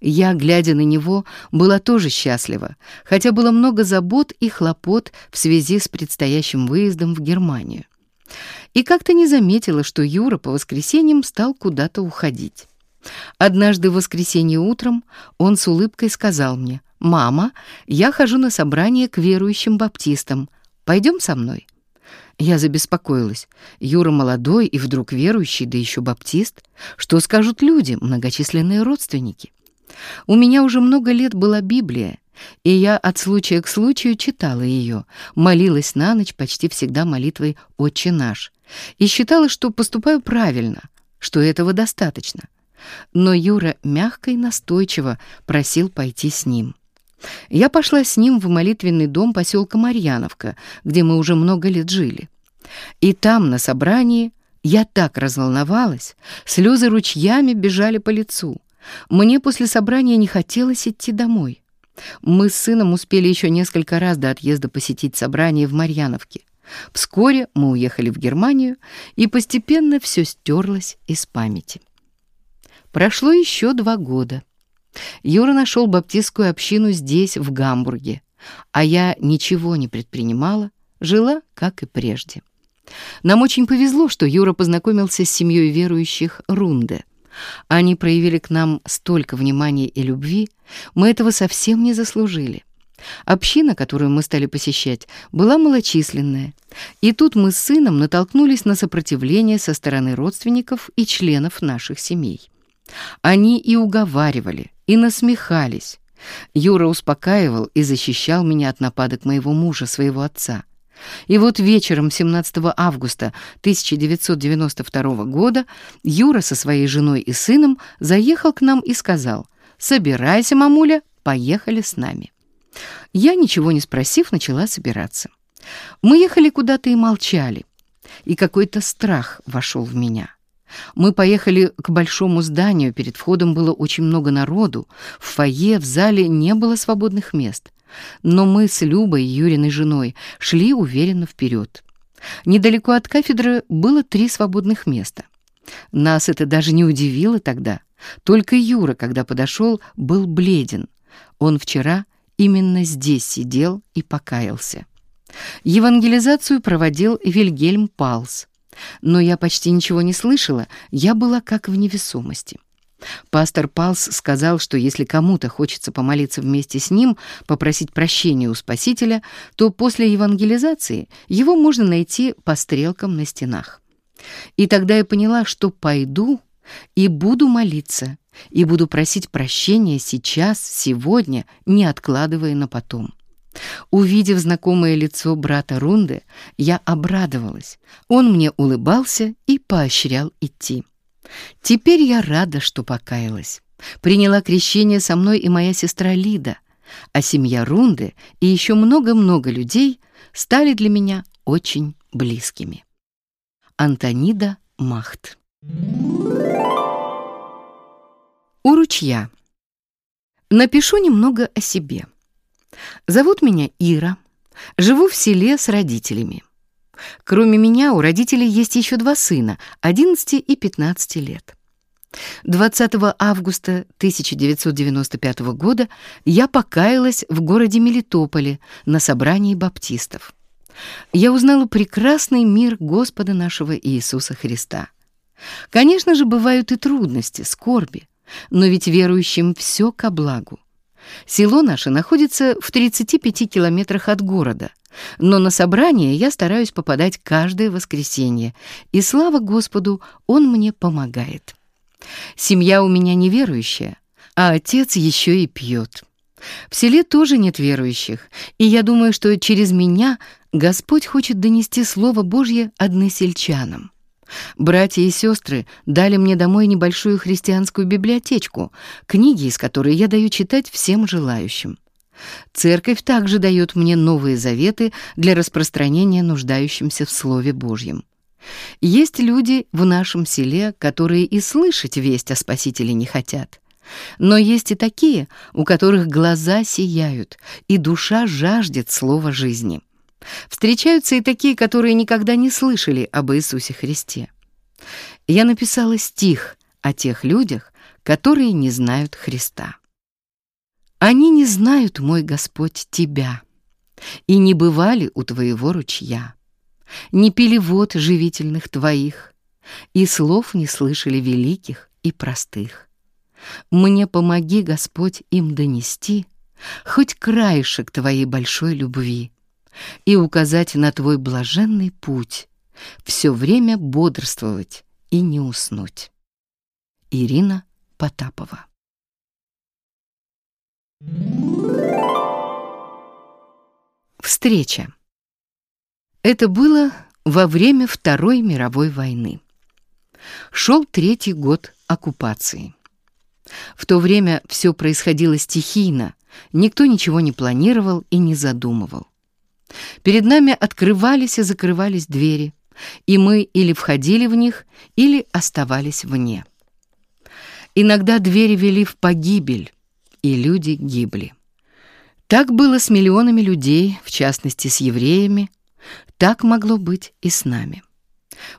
Я, глядя на него, была тоже счастлива, хотя было много забот и хлопот в связи с предстоящим выездом в Германию. И как-то не заметила, что Юра по воскресеньям стал куда-то уходить. Однажды в воскресенье утром он с улыбкой сказал мне, «Мама, я хожу на собрание к верующим баптистам. Пойдем со мной?» Я забеспокоилась. Юра молодой и вдруг верующий, да еще баптист. Что скажут люди, многочисленные родственники? У меня уже много лет была Библия, И я от случая к случаю читала ее, молилась на ночь почти всегда молитвой «Отче наш» и считала, что поступаю правильно, что этого достаточно. Но Юра мягко и настойчиво просил пойти с ним. Я пошла с ним в молитвенный дом поселка Марьяновка, где мы уже много лет жили. И там, на собрании, я так разволновалась, слезы ручьями бежали по лицу. Мне после собрания не хотелось идти домой. Мы с сыном успели еще несколько раз до отъезда посетить собрание в Марьяновке. Вскоре мы уехали в Германию, и постепенно все стерлось из памяти. Прошло еще два года. Юра нашел баптистскую общину здесь, в Гамбурге, а я ничего не предпринимала, жила, как и прежде. Нам очень повезло, что Юра познакомился с семьей верующих Рунде. Они проявили к нам столько внимания и любви, мы этого совсем не заслужили. Община, которую мы стали посещать, была малочисленная, и тут мы с сыном натолкнулись на сопротивление со стороны родственников и членов наших семей. Они и уговаривали, и насмехались. Юра успокаивал и защищал меня от нападок моего мужа, своего отца. И вот вечером 17 августа 1992 года Юра со своей женой и сыном заехал к нам и сказал «Собирайся, мамуля, поехали с нами». Я, ничего не спросив, начала собираться. Мы ехали куда-то и молчали, и какой-то страх вошел в меня. Мы поехали к большому зданию, перед входом было очень много народу, в фойе, в зале не было свободных мест — но мы с Любой, Юриной женой, шли уверенно вперед. Недалеко от кафедры было три свободных места. Нас это даже не удивило тогда. Только Юра, когда подошел, был бледен. Он вчера именно здесь сидел и покаялся. Евангелизацию проводил Вильгельм Палс. Но я почти ничего не слышала, я была как в невесомости. Пастор Палс сказал, что если кому-то хочется помолиться вместе с ним, попросить прощения у Спасителя, то после евангелизации его можно найти по стрелкам на стенах. И тогда я поняла, что пойду и буду молиться, и буду просить прощения сейчас, сегодня, не откладывая на потом. Увидев знакомое лицо брата Рунды, я обрадовалась. Он мне улыбался и поощрял идти. Теперь я рада, что покаялась. Приняла крещение со мной и моя сестра Лида, а семья Рунды и еще много-много людей стали для меня очень близкими. Антонида Махт У ручья. Напишу немного о себе. Зовут меня Ира. Живу в селе с родителями. Кроме меня, у родителей есть еще два сына, 11 и 15 лет. 20 августа 1995 года я покаялась в городе Мелитополе на собрании баптистов. Я узнала прекрасный мир Господа нашего Иисуса Христа. Конечно же, бывают и трудности, скорби, но ведь верующим все ко благу. Село наше находится в 35 километрах от города – но на собрание я стараюсь попадать каждое воскресенье, и слава Господу, Он мне помогает. Семья у меня неверующая, а отец еще и пьет. В селе тоже нет верующих, и я думаю, что через меня Господь хочет донести Слово Божье односельчанам. Братья и сестры дали мне домой небольшую христианскую библиотечку, книги из которой я даю читать всем желающим. Церковь также дает мне новые заветы для распространения нуждающимся в Слове Божьем. Есть люди в нашем селе, которые и слышать весть о Спасителе не хотят. Но есть и такие, у которых глаза сияют, и душа жаждет слова жизни. Встречаются и такие, которые никогда не слышали об Иисусе Христе. Я написала стих о тех людях, которые не знают Христа. Они не знают, мой Господь, Тебя, и не бывали у Твоего ручья, не пили вод живительных Твоих, и слов не слышали великих и простых. Мне помоги, Господь, им донести хоть краешек Твоей большой любви и указать на Твой блаженный путь, все время бодрствовать и не уснуть. Ирина Потапова Встреча. Это было во время Второй мировой войны. Шел третий год оккупации. В то время все происходило стихийно, никто ничего не планировал и не задумывал. Перед нами открывались и закрывались двери, и мы или входили в них, или оставались вне. Иногда двери вели в погибель, и люди гибли. Так было с миллионами людей, в частности с евреями, так могло быть и с нами.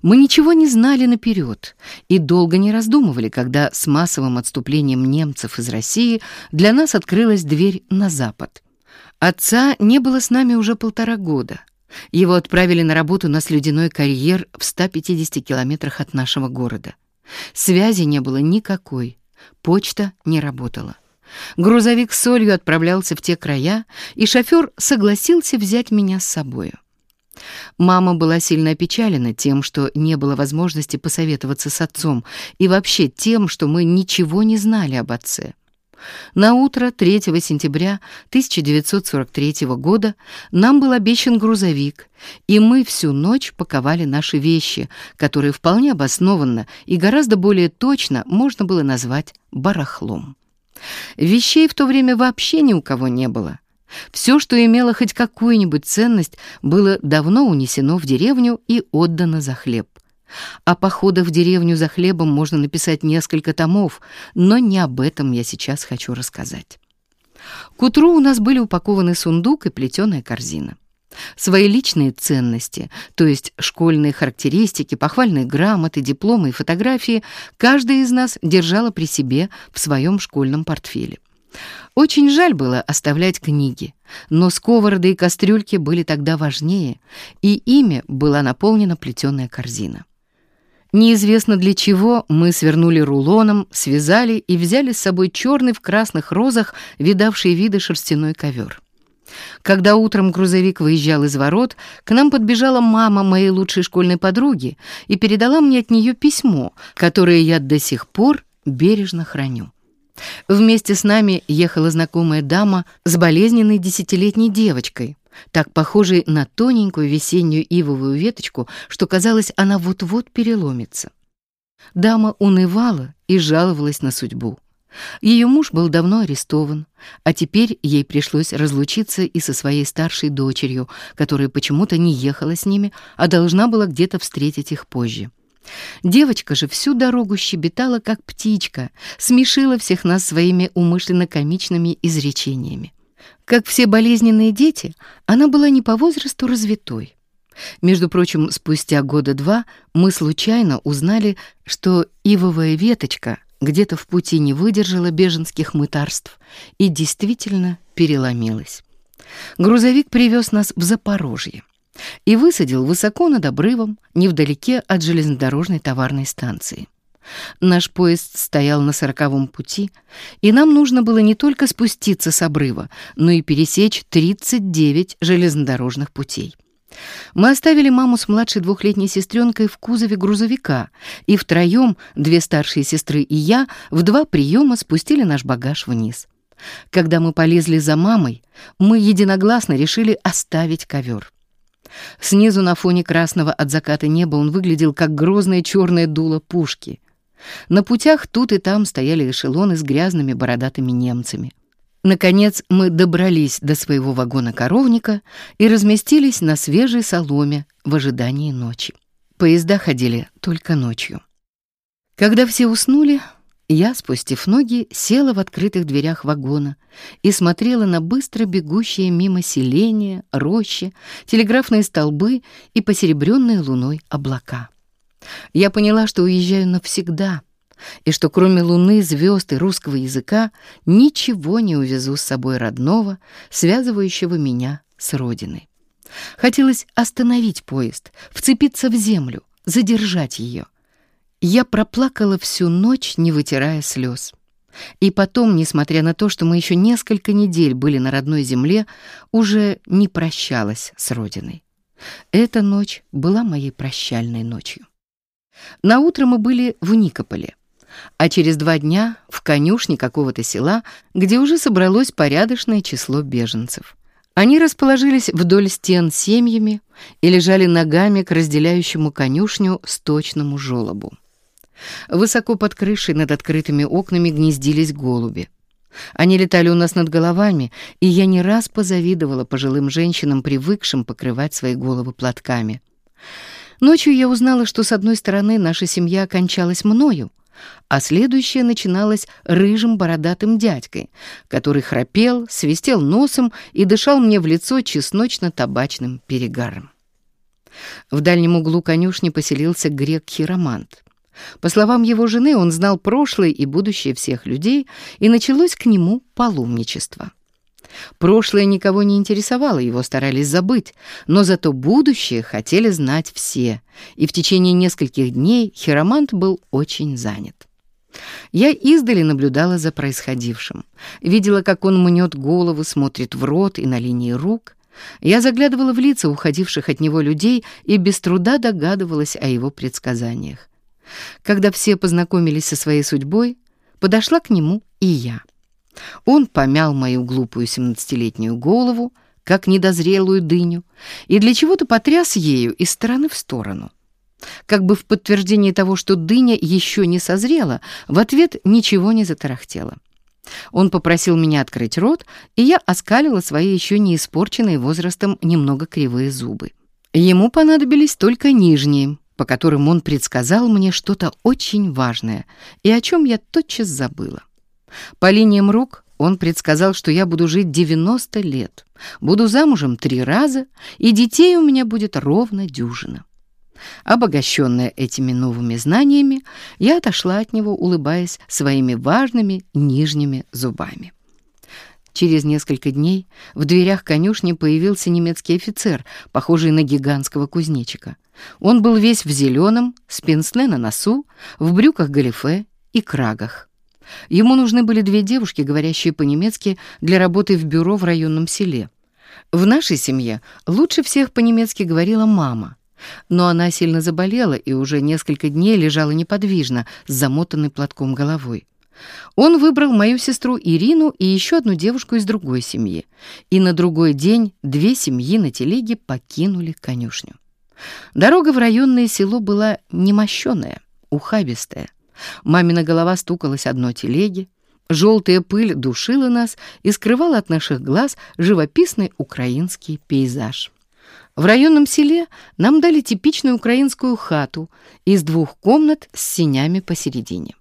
Мы ничего не знали наперед и долго не раздумывали, когда с массовым отступлением немцев из России для нас открылась дверь на запад. Отца не было с нами уже полтора года. Его отправили на работу на слюдяной карьер в 150 километрах от нашего города. Связи не было никакой, почта не работала. Грузовик с солью отправлялся в те края, и шофер согласился взять меня с собою. Мама была сильно опечалена тем, что не было возможности посоветоваться с отцом, и вообще тем, что мы ничего не знали об отце. На утро 3 сентября 1943 года нам был обещан грузовик, и мы всю ночь паковали наши вещи, которые вполне обоснованно и гораздо более точно можно было назвать барахлом. Вещей в то время вообще ни у кого не было. Все, что имело хоть какую-нибудь ценность, было давно унесено в деревню и отдано за хлеб. О походах в деревню за хлебом можно написать несколько томов, но не об этом я сейчас хочу рассказать. К утру у нас были упакованы сундук и плетеная корзина. Свои личные ценности, то есть школьные характеристики, похвальные грамоты, дипломы и фотографии, каждая из нас держала при себе в своем школьном портфеле. Очень жаль было оставлять книги, но сковороды и кастрюльки были тогда важнее, и ими была наполнена плетеная корзина. Неизвестно для чего мы свернули рулоном, связали и взяли с собой черный в красных розах видавший виды шерстяной ковер. Когда утром грузовик выезжал из ворот, к нам подбежала мама моей лучшей школьной подруги и передала мне от нее письмо, которое я до сих пор бережно храню. Вместе с нами ехала знакомая дама с болезненной десятилетней девочкой, так похожей на тоненькую весеннюю ивовую веточку, что казалось, она вот-вот переломится. Дама унывала и жаловалась на судьбу. Ее муж был давно арестован, а теперь ей пришлось разлучиться и со своей старшей дочерью, которая почему-то не ехала с ними, а должна была где-то встретить их позже. Девочка же всю дорогу щебетала, как птичка, смешила всех нас своими умышленно комичными изречениями. Как все болезненные дети, она была не по возрасту развитой. Между прочим, спустя года два мы случайно узнали, что ивовая веточка где-то в пути не выдержала беженских мытарств и действительно переломилась. Грузовик привез нас в Запорожье и высадил высоко над обрывом, невдалеке от железнодорожной товарной станции. Наш поезд стоял на сороковом пути, и нам нужно было не только спуститься с обрыва, но и пересечь 39 железнодорожных путей. Мы оставили маму с младшей двухлетней сестренкой в кузове грузовика, и втроем, две старшие сестры и я, в два приема спустили наш багаж вниз. Когда мы полезли за мамой, мы единогласно решили оставить ковер. Снизу на фоне красного от заката неба он выглядел как грозное черное дуло пушки. На путях тут и там стояли эшелоны с грязными бородатыми немцами. Наконец мы добрались до своего вагона-коровника и разместились на свежей соломе в ожидании ночи. Поезда ходили только ночью. Когда все уснули, я, спустив ноги, села в открытых дверях вагона и смотрела на быстро бегущие мимо селения, рощи, телеграфные столбы и посеребренные луной облака. Я поняла, что уезжаю навсегда, и что кроме луны, звезд и русского языка ничего не увезу с собой родного, связывающего меня с родиной. Хотелось остановить поезд, вцепиться в землю, задержать ее. Я проплакала всю ночь, не вытирая слез. И потом, несмотря на то, что мы еще несколько недель были на родной земле, уже не прощалась с родиной. Эта ночь была моей прощальной ночью. На утро мы были в Никополе, а через два дня в конюшне какого-то села, где уже собралось порядочное число беженцев. Они расположились вдоль стен семьями и лежали ногами к разделяющему конюшню сточному желобу. Высоко под крышей над открытыми окнами гнездились голуби. Они летали у нас над головами, и я не раз позавидовала пожилым женщинам, привыкшим покрывать свои головы платками. Ночью я узнала, что с одной стороны наша семья окончалась мною, а следующая начиналась рыжим бородатым дядькой, который храпел, свистел носом и дышал мне в лицо чесночно-табачным перегаром. В дальнем углу конюшни поселился грек-хиромант. По словам его жены, он знал прошлое и будущее всех людей, и началось к нему паломничество. Прошлое никого не интересовало, его старались забыть, но зато будущее хотели знать все, и в течение нескольких дней хиромант был очень занят. Я издали наблюдала за происходившим. Видела, как он мнет голову, смотрит в рот и на линии рук. Я заглядывала в лица уходивших от него людей и без труда догадывалась о его предсказаниях. Когда все познакомились со своей судьбой, подошла к нему и я. Он помял мою глупую семнадцатилетнюю голову, как недозрелую дыню, и для чего-то потряс ею из стороны в сторону. Как бы в подтверждение того, что дыня еще не созрела, в ответ ничего не затарахтело. Он попросил меня открыть рот, и я оскалила свои еще не испорченные возрастом немного кривые зубы. Ему понадобились только нижние, по которым он предсказал мне что-то очень важное, и о чем я тотчас забыла. По линиям рук он предсказал, что я буду жить 90 лет, буду замужем три раза, и детей у меня будет ровно дюжина. Обогащенная этими новыми знаниями, я отошла от него, улыбаясь своими важными нижними зубами. Через несколько дней в дверях конюшни появился немецкий офицер, похожий на гигантского кузнечика. Он был весь в зеленом, с пенсне на носу, в брюках галифе и крагах. Ему нужны были две девушки, говорящие по-немецки, для работы в бюро в районном селе. В нашей семье лучше всех по-немецки говорила мама, но она сильно заболела и уже несколько дней лежала неподвижно, с замотанной платком головой. Он выбрал мою сестру Ирину и еще одну девушку из другой семьи, и на другой день две семьи на телеге покинули конюшню. Дорога в районное село была немощенная, ухабистая. Мамина голова стукалась одной телеги, желтая пыль душила нас и скрывала от наших глаз живописный украинский пейзаж. В районном селе нам дали типичную украинскую хату из двух комнат с синями посередине.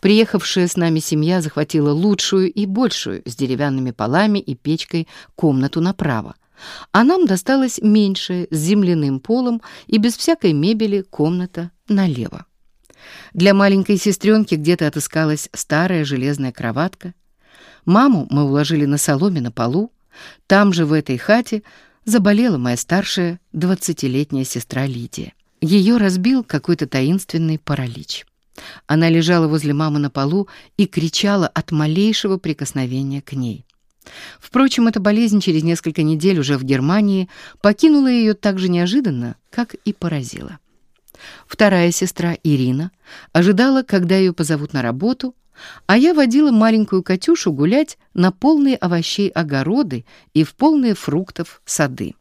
Приехавшая с нами семья захватила лучшую и большую с деревянными полами и печкой комнату направо, а нам досталась меньшая с земляным полом и без всякой мебели комната налево. Для маленькой сестренки где-то отыскалась старая железная кроватка. Маму мы уложили на соломе на полу. Там же, в этой хате, заболела моя старшая двадцатилетняя сестра Лидия. Ее разбил какой-то таинственный паралич. Она лежала возле мамы на полу и кричала от малейшего прикосновения к ней. Впрочем, эта болезнь через несколько недель уже в Германии покинула ее так же неожиданно, как и поразила. Вторая сестра, Ирина, ожидала, когда ее позовут на работу, а я водила маленькую Катюшу гулять на полные овощей огороды и в полные фруктов сады.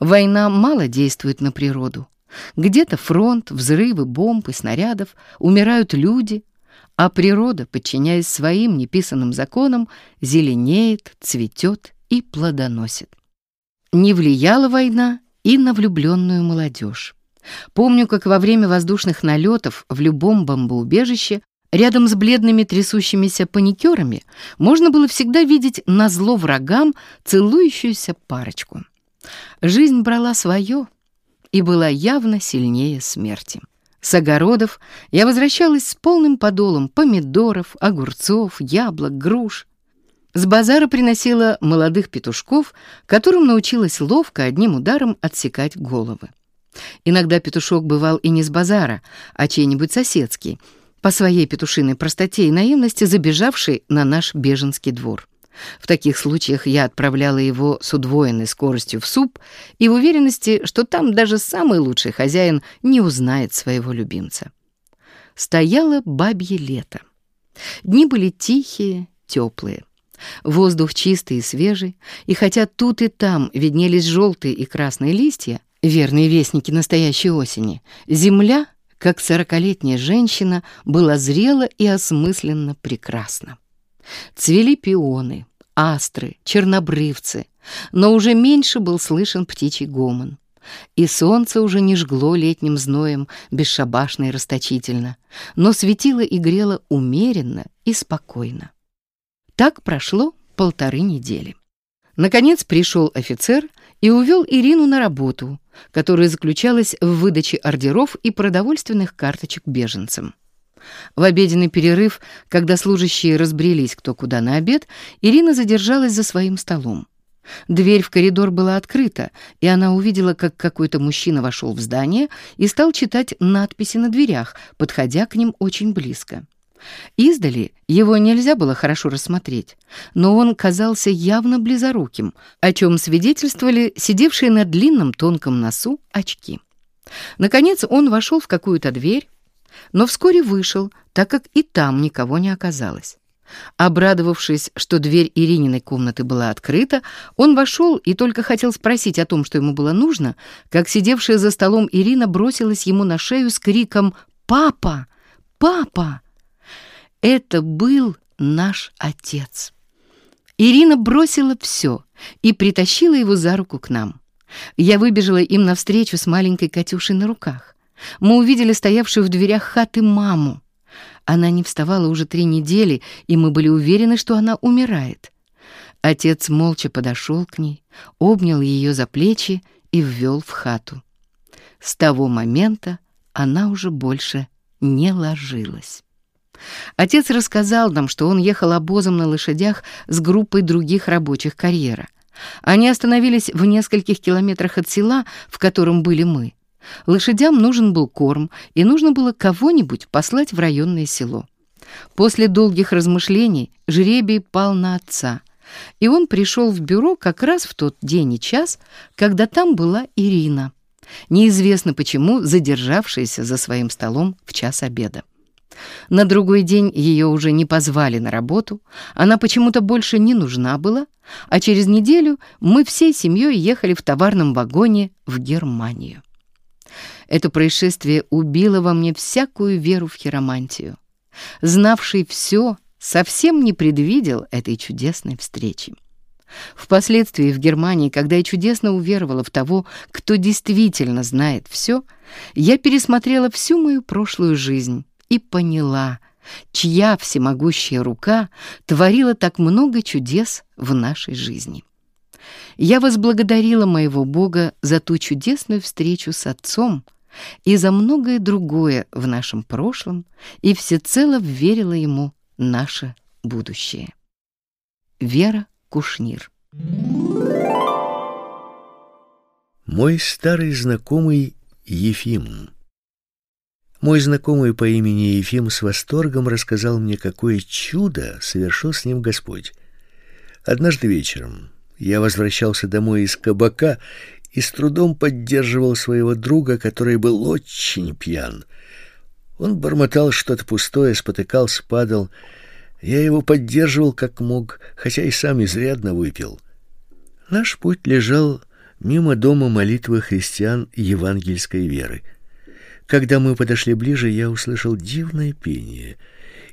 Война мало действует на природу. Где-то фронт, взрывы, бомбы, снарядов, умирают люди, а природа, подчиняясь своим неписанным законам, зеленеет, цветет и плодоносит. Не влияла война и на влюбленную молодежь. Помню, как во время воздушных налетов в любом бомбоубежище рядом с бледными трясущимися паникерами можно было всегда видеть на зло врагам целующуюся парочку. Жизнь брала свое и была явно сильнее смерти. С огородов я возвращалась с полным подолом помидоров, огурцов, яблок, груш. С базара приносила молодых петушков, которым научилась ловко одним ударом отсекать головы. Иногда петушок бывал и не с базара, а чей-нибудь соседский, по своей петушиной простоте и наивности забежавший на наш беженский двор. В таких случаях я отправляла его с удвоенной скоростью в суп и в уверенности, что там даже самый лучший хозяин не узнает своего любимца. Стояло бабье лето. Дни были тихие, теплые. Воздух чистый и свежий, и хотя тут и там виднелись желтые и красные листья, верные вестники настоящей осени, земля, как сорокалетняя женщина, была зрела и осмысленно прекрасна. Цвели пионы, астры, чернобрывцы, но уже меньше был слышен птичий гомон. И солнце уже не жгло летним зноем, бесшабашно и расточительно, но светило и грело умеренно и спокойно. Так прошло полторы недели. Наконец пришел офицер и увел Ирину на работу, которая заключалась в выдаче ордеров и продовольственных карточек беженцам. В обеденный перерыв, когда служащие разбрелись кто куда на обед, Ирина задержалась за своим столом. Дверь в коридор была открыта, и она увидела, как какой-то мужчина вошел в здание и стал читать надписи на дверях, подходя к ним очень близко. Издали его нельзя было хорошо рассмотреть, но он казался явно близоруким, о чем свидетельствовали сидевшие на длинном тонком носу очки. Наконец он вошел в какую-то дверь, но вскоре вышел, так как и там никого не оказалось. Обрадовавшись, что дверь Ирининой комнаты была открыта, он вошел и только хотел спросить о том, что ему было нужно, как сидевшая за столом Ирина бросилась ему на шею с криком «Папа! Папа!». Это был наш отец. Ирина бросила все и притащила его за руку к нам. Я выбежала им навстречу с маленькой Катюшей на руках. Мы увидели стоявшую в дверях хаты маму. Она не вставала уже три недели, и мы были уверены, что она умирает. Отец молча подошел к ней, обнял ее за плечи и ввел в хату. С того момента она уже больше не ложилась. Отец рассказал нам, что он ехал обозом на лошадях с группой других рабочих карьера. Они остановились в нескольких километрах от села, в котором были мы. Лошадям нужен был корм, и нужно было кого-нибудь послать в районное село. После долгих размышлений жребий пал на отца, и он пришел в бюро как раз в тот день и час, когда там была Ирина, неизвестно почему задержавшаяся за своим столом в час обеда. На другой день ее уже не позвали на работу, она почему-то больше не нужна была, а через неделю мы всей семьей ехали в товарном вагоне в Германию. Это происшествие убило во мне всякую веру в хиромантию. Знавший все, совсем не предвидел этой чудесной встречи. Впоследствии в Германии, когда я чудесно уверовала в того, кто действительно знает все, я пересмотрела всю мою прошлую жизнь и поняла, чья всемогущая рука творила так много чудес в нашей жизни. Я возблагодарила моего Бога за ту чудесную встречу с Отцом, и за многое другое в нашем прошлом и всецело верила ему наше будущее. Вера Кушнир Мой старый знакомый Ефим Мой знакомый по имени Ефим с восторгом рассказал мне, какое чудо совершил с ним Господь. Однажды вечером я возвращался домой из кабака и с трудом поддерживал своего друга, который был очень пьян. Он бормотал что-то пустое, спотыкался, падал. Я его поддерживал как мог, хотя и сам изрядно выпил. Наш путь лежал мимо дома молитвы христиан евангельской веры. Когда мы подошли ближе, я услышал дивное пение,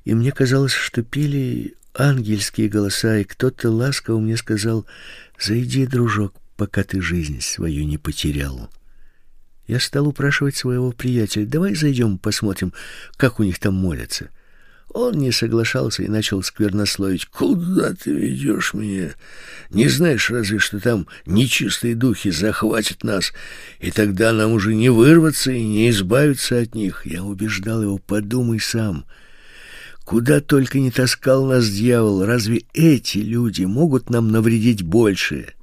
и мне казалось, что пели ангельские голоса, и кто-то ласково мне сказал «Зайди, дружок, пока ты жизнь свою не потерял. Я стал упрашивать своего приятеля, давай зайдем посмотрим, как у них там молятся. Он не соглашался и начал сквернословить. «Куда ты ведешь меня? Не знаешь разве, что там нечистые духи захватят нас, и тогда нам уже не вырваться и не избавиться от них?» Я убеждал его, подумай сам. Куда только не таскал нас дьявол, разве эти люди могут нам навредить больше?»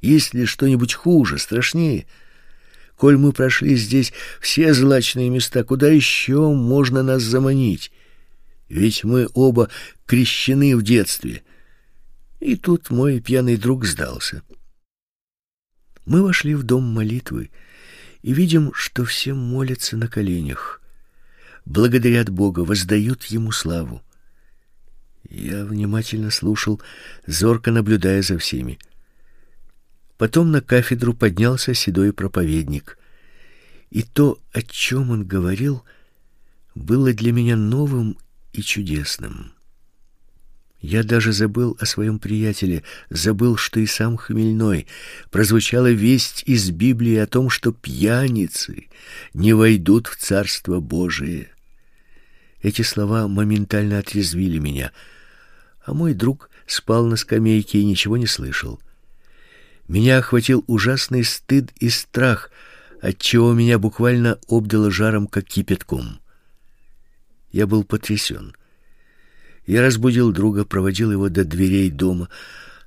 Есть ли что-нибудь хуже, страшнее? Коль мы прошли здесь все злачные места, куда еще можно нас заманить? Ведь мы оба крещены в детстве. И тут мой пьяный друг сдался. Мы вошли в дом молитвы и видим, что все молятся на коленях, благодарят Бога, воздают Ему славу. Я внимательно слушал, зорко наблюдая за всеми. Потом на кафедру поднялся седой проповедник. И то, о чем он говорил, было для меня новым и чудесным. Я даже забыл о своем приятеле, забыл, что и сам хмельной. Прозвучала весть из Библии о том, что пьяницы не войдут в Царство Божие. Эти слова моментально отрезвили меня, а мой друг спал на скамейке и ничего не слышал. Меня охватил ужасный стыд и страх, отчего меня буквально обдало жаром, как кипятком. Я был потрясен. Я разбудил друга, проводил его до дверей дома,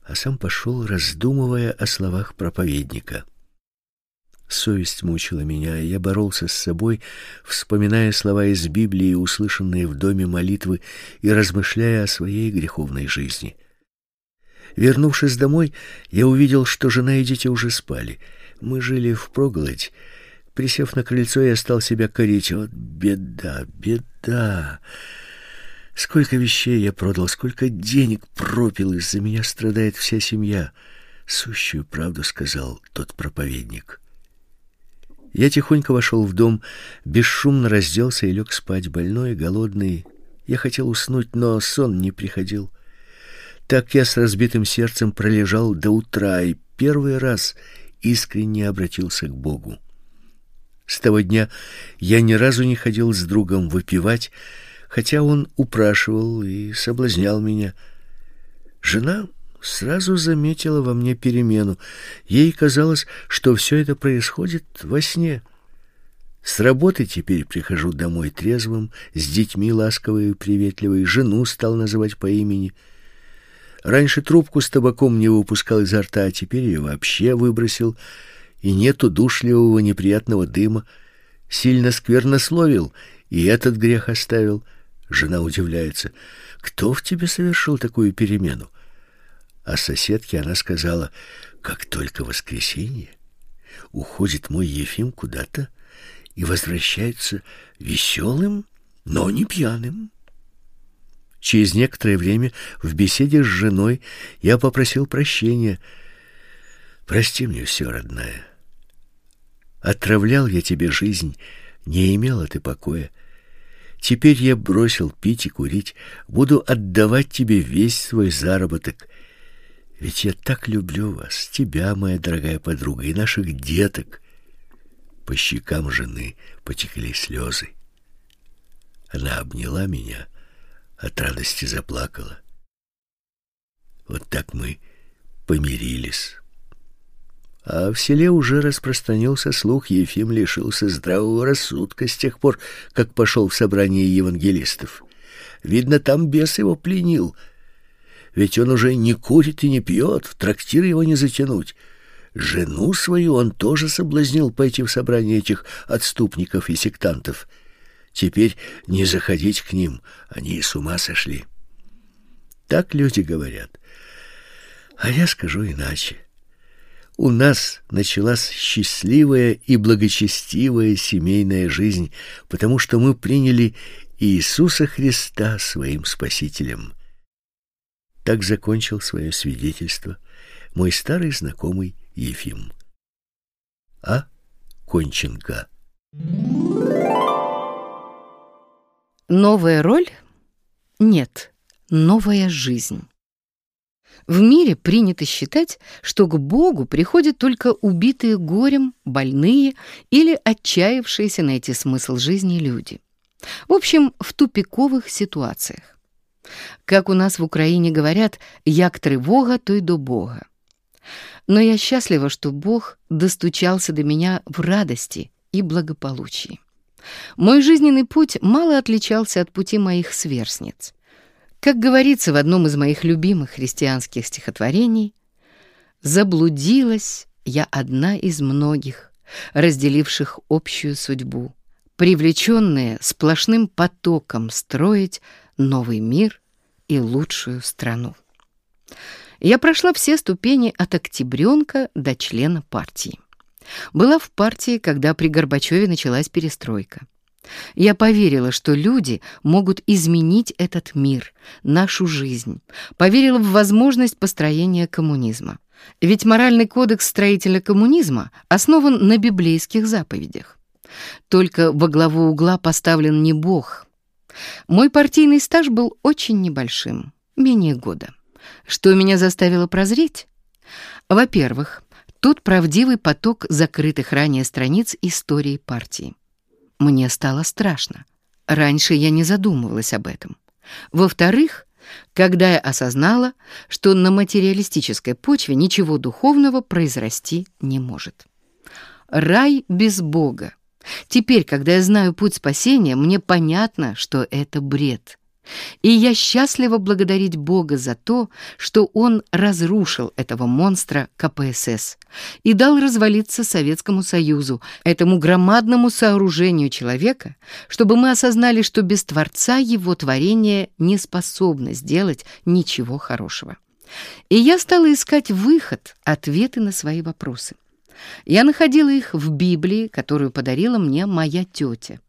а сам пошел, раздумывая о словах проповедника. Совесть мучила меня, и я боролся с собой, вспоминая слова из Библии, услышанные в доме молитвы, и размышляя о своей греховной жизни. Вернувшись домой, я увидел, что жена и дети уже спали. Мы жили в проголодь. Присев на крыльцо, я стал себя корить. Вот беда, беда. Сколько вещей я продал, сколько денег пропил, из-за меня страдает вся семья. Сущую правду сказал тот проповедник. Я тихонько вошел в дом, бесшумно разделся и лег спать, больной, голодный. Я хотел уснуть, но сон не приходил. Так я с разбитым сердцем пролежал до утра и первый раз искренне обратился к Богу. С того дня я ни разу не ходил с другом выпивать, хотя он упрашивал и соблазнял меня. Жена сразу заметила во мне перемену. Ей казалось, что все это происходит во сне. С работы теперь прихожу домой трезвым, с детьми ласковой и приветливой, жену стал называть по имени. Раньше трубку с табаком не выпускал изо рта, а теперь ее вообще выбросил, и нету душливого неприятного дыма. Сильно сквернословил, и этот грех оставил — Жена удивляется. «Кто в тебе совершил такую перемену?» А соседке она сказала, «Как только воскресенье, уходит мой Ефим куда-то и возвращается веселым, но не пьяным». Через некоторое время в беседе с женой я попросил прощения. «Прости мне все, родная. Отравлял я тебе жизнь, не имела ты покоя. Теперь я бросил пить и курить, буду отдавать тебе весь свой заработок. Ведь я так люблю вас, тебя, моя дорогая подруга, и наших деток. По щекам жены потекли слезы. Она обняла меня, от радости заплакала. Вот так мы помирились. А в селе уже распространился слух, Ефим лишился здравого рассудка с тех пор, как пошел в собрание евангелистов. Видно, там бес его пленил. Ведь он уже не курит и не пьет, в трактир его не затянуть. Жену свою он тоже соблазнил пойти в собрание этих отступников и сектантов. Теперь не заходить к ним, они и с ума сошли. Так люди говорят. А я скажу иначе у нас началась счастливая и благочестивая семейная жизнь, потому что мы приняли Иисуса Христа своим Спасителем. Так закончил свое свидетельство мой старый знакомый Ефим. А. Конченко. Новая роль? Нет, новая жизнь. В мире принято считать, что к Богу приходят только убитые горем, больные или отчаявшиеся найти смысл жизни люди. В общем, в тупиковых ситуациях. Как у нас в Украине говорят, як тревога, то и до Бога. Но я счастлива, что Бог достучался до меня в радости и благополучии. Мой жизненный путь мало отличался от пути моих сверстниц. Как говорится в одном из моих любимых христианских стихотворений, «Заблудилась я одна из многих, разделивших общую судьбу, привлеченная сплошным потоком строить новый мир и лучшую страну». Я прошла все ступени от октябренка до члена партии. Была в партии, когда при Горбачеве началась перестройка. Я поверила, что люди могут изменить этот мир, нашу жизнь. Поверила в возможность построения коммунизма. Ведь моральный кодекс строителя коммунизма основан на библейских заповедях. Только во главу угла поставлен не Бог. Мой партийный стаж был очень небольшим, менее года. Что меня заставило прозреть? Во-первых, тут правдивый поток закрытых ранее страниц истории партии. Мне стало страшно. Раньше я не задумывалась об этом. Во-вторых, когда я осознала, что на материалистической почве ничего духовного произрасти не может. Рай без Бога. Теперь, когда я знаю путь спасения, мне понятно, что это бред. И я счастлива благодарить Бога за то, что Он разрушил этого монстра КПСС и дал развалиться Советскому Союзу, этому громадному сооружению человека, чтобы мы осознали, что без Творца его творение не способно сделать ничего хорошего. И я стала искать выход, ответы на свои вопросы. Я находила их в Библии, которую подарила мне моя тетя.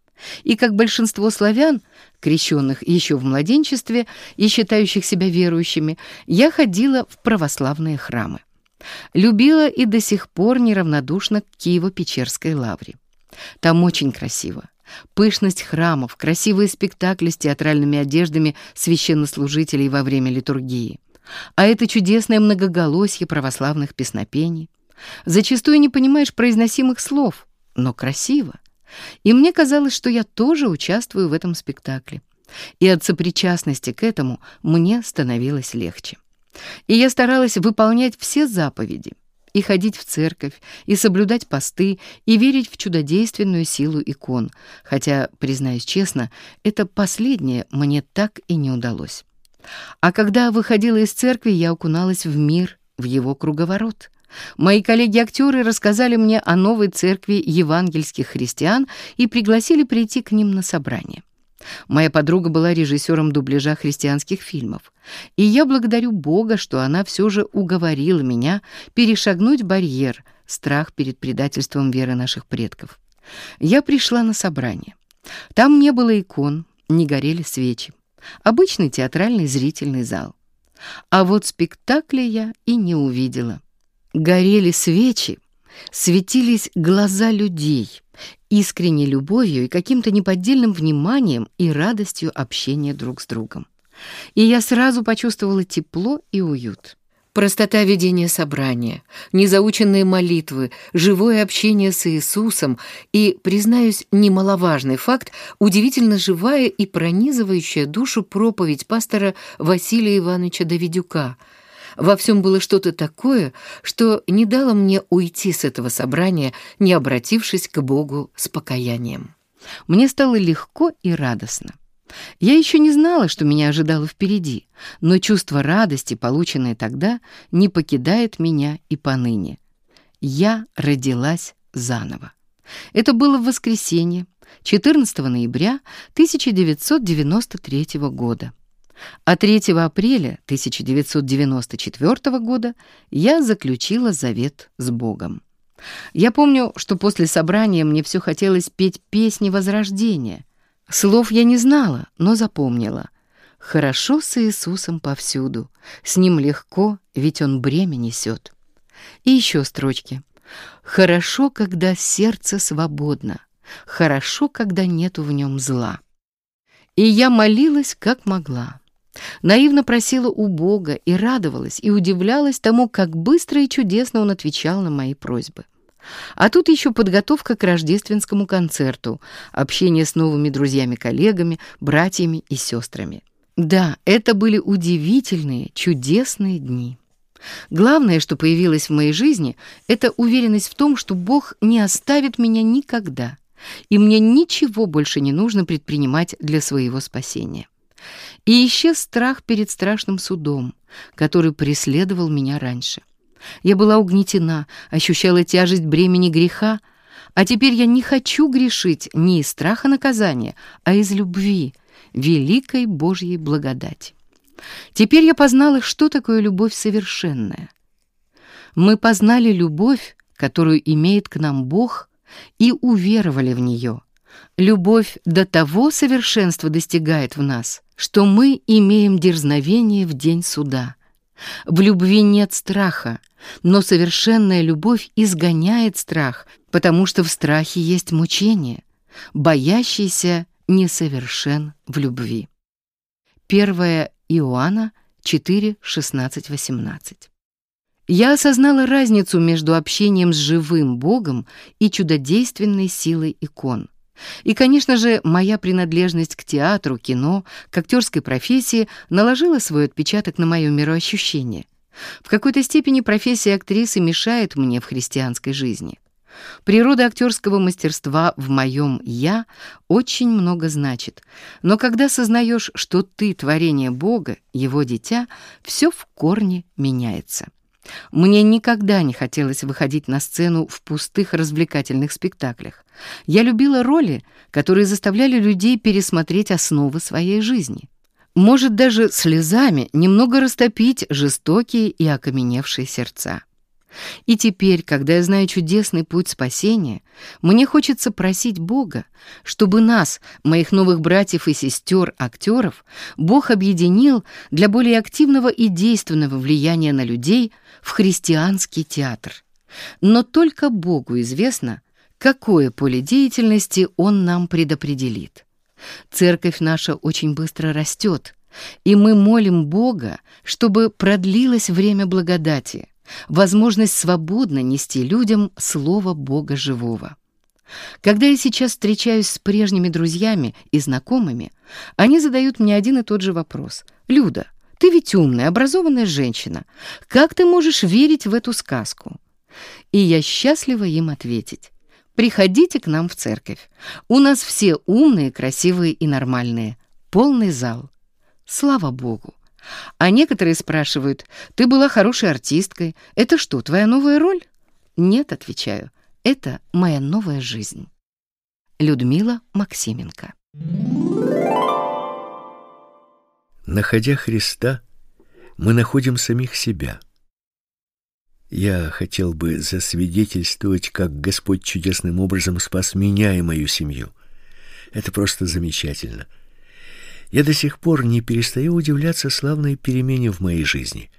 И как большинство славян, крещенных еще в младенчестве и считающих себя верующими, я ходила в православные храмы. Любила и до сих пор неравнодушна к Киево-Печерской лавре. Там очень красиво. Пышность храмов, красивые спектакли с театральными одеждами священнослужителей во время литургии. А это чудесное многоголосье православных песнопений. Зачастую не понимаешь произносимых слов, но красиво. И мне казалось, что я тоже участвую в этом спектакле. И от сопричастности к этому мне становилось легче. И я старалась выполнять все заповеди, и ходить в церковь, и соблюдать посты, и верить в чудодейственную силу икон, хотя, признаюсь честно, это последнее мне так и не удалось. А когда выходила из церкви, я окуналась в мир, в его круговорот. Мои коллеги-актеры рассказали мне о новой церкви евангельских христиан и пригласили прийти к ним на собрание. Моя подруга была режиссером дубляжа христианских фильмов, и я благодарю Бога, что она все же уговорила меня перешагнуть барьер, страх перед предательством веры наших предков. Я пришла на собрание. Там не было икон, не горели свечи. Обычный театральный зрительный зал. А вот спектакля я и не увидела. Горели свечи, светились глаза людей, искренней любовью и каким-то неподдельным вниманием и радостью общения друг с другом. И я сразу почувствовала тепло и уют. Простота ведения собрания, незаученные молитвы, живое общение с Иисусом и, признаюсь, немаловажный факт, удивительно живая и пронизывающая душу проповедь пастора Василия Ивановича Давидюка — во всем было что-то такое, что не дало мне уйти с этого собрания, не обратившись к Богу с покаянием. Мне стало легко и радостно. Я еще не знала, что меня ожидало впереди, но чувство радости, полученное тогда, не покидает меня и поныне. Я родилась заново. Это было в воскресенье, 14 ноября 1993 года. А 3 апреля 1994 года я заключила завет с Богом. Я помню, что после собрания мне все хотелось петь песни Возрождения. Слов я не знала, но запомнила. «Хорошо с Иисусом повсюду, с Ним легко, ведь Он бремя несет». И еще строчки. «Хорошо, когда сердце свободно, хорошо, когда нету в нем зла». И я молилась, как могла. Наивно просила у Бога и радовалась, и удивлялась тому, как быстро и чудесно он отвечал на мои просьбы. А тут еще подготовка к рождественскому концерту, общение с новыми друзьями-коллегами, братьями и сестрами. Да, это были удивительные, чудесные дни. Главное, что появилось в моей жизни, это уверенность в том, что Бог не оставит меня никогда, и мне ничего больше не нужно предпринимать для своего спасения. И исчез страх перед страшным судом, который преследовал меня раньше. Я была угнетена, ощущала тяжесть бремени греха, а теперь я не хочу грешить не из страха наказания, а из любви, великой Божьей благодати. Теперь я познала, что такое любовь совершенная. Мы познали любовь, которую имеет к нам Бог, и уверовали в нее, Любовь до того совершенства достигает в нас, что мы имеем дерзновение в день суда. В любви нет страха, но совершенная любовь изгоняет страх, потому что в страхе есть мучение. Боящийся несовершен в любви. 1 Иоанна 4, 16, 18. Я осознала разницу между общением с живым Богом и чудодейственной силой икон. И, конечно же, моя принадлежность к театру, кино, к актерской профессии наложила свой отпечаток на мое мироощущение. В какой-то степени профессия актрисы мешает мне в христианской жизни. Природа актерского мастерства в моем «я» очень много значит. Но когда сознаешь, что ты творение Бога, его дитя, все в корне меняется. Мне никогда не хотелось выходить на сцену в пустых развлекательных спектаклях. Я любила роли, которые заставляли людей пересмотреть основы своей жизни. Может, даже слезами немного растопить жестокие и окаменевшие сердца. И теперь, когда я знаю чудесный путь спасения, мне хочется просить Бога, чтобы нас, моих новых братьев и сестер, актеров, Бог объединил для более активного и действенного влияния на людей в христианский театр. Но только Богу известно, какое поле деятельности Он нам предопределит. Церковь наша очень быстро растет, и мы молим Бога, чтобы продлилось время благодати, возможность свободно нести людям Слово Бога живого. Когда я сейчас встречаюсь с прежними друзьями и знакомыми, они задают мне один и тот же вопрос. «Люда, ты ведь умная, образованная женщина. Как ты можешь верить в эту сказку?» И я счастлива им ответить. «Приходите к нам в церковь. У нас все умные, красивые и нормальные. Полный зал. Слава Богу! А некоторые спрашивают, ты была хорошей артисткой, это что, твоя новая роль? Нет, отвечаю, это моя новая жизнь. Людмила Максименко Находя Христа, мы находим самих себя. Я хотел бы засвидетельствовать, как Господь чудесным образом спас меня и мою семью. Это просто замечательно — я до сих пор не перестаю удивляться славной перемене в моей жизни.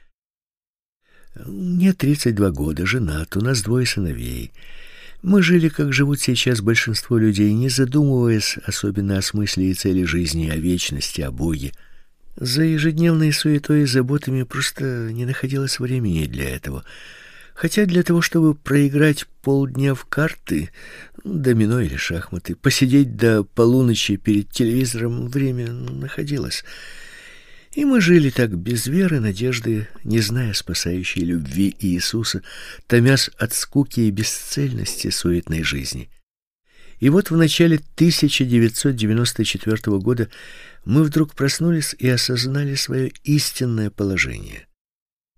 Мне 32 года, женат, у нас двое сыновей. Мы жили, как живут сейчас большинство людей, не задумываясь особенно о смысле и цели жизни, о вечности, о Боге. За ежедневной суетой и заботами просто не находилось времени для этого — Хотя для того, чтобы проиграть полдня в карты, домино или шахматы, посидеть до полуночи перед телевизором, время находилось. И мы жили так без веры, надежды, не зная спасающей любви Иисуса, томясь от скуки и бесцельности суетной жизни. И вот в начале 1994 года мы вдруг проснулись и осознали свое истинное положение.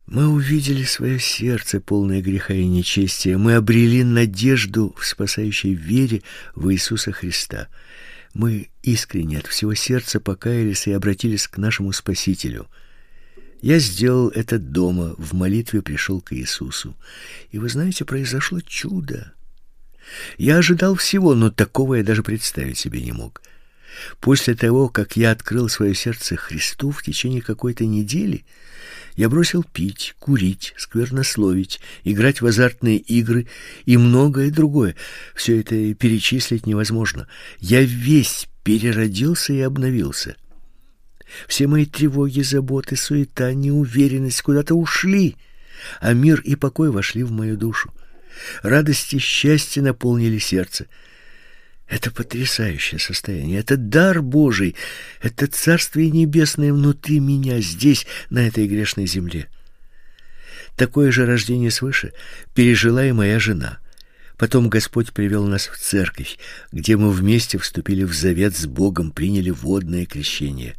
Мы увидели свое сердце, полное греха и нечестия. Мы обрели надежду в спасающей вере в Иисуса Христа. Мы искренне от всего сердца покаялись и обратились к нашему Спасителю. Я сделал это дома, в молитве пришел к Иисусу. И вы знаете, произошло чудо. Я ожидал всего, но такого я даже представить себе не мог. После того, как я открыл свое сердце Христу в течение какой-то недели, я бросил пить, курить, сквернословить, играть в азартные игры и многое другое. Все это перечислить невозможно. Я весь переродился и обновился. Все мои тревоги, заботы, суета, неуверенность куда-то ушли, а мир и покой вошли в мою душу. Радость и счастье наполнили сердце. Это потрясающее состояние, это дар Божий, это Царствие Небесное внутри меня, здесь, на этой грешной земле. Такое же рождение свыше пережила и моя жена. Потом Господь привел нас в церковь, где мы вместе вступили в завет с Богом, приняли водное крещение.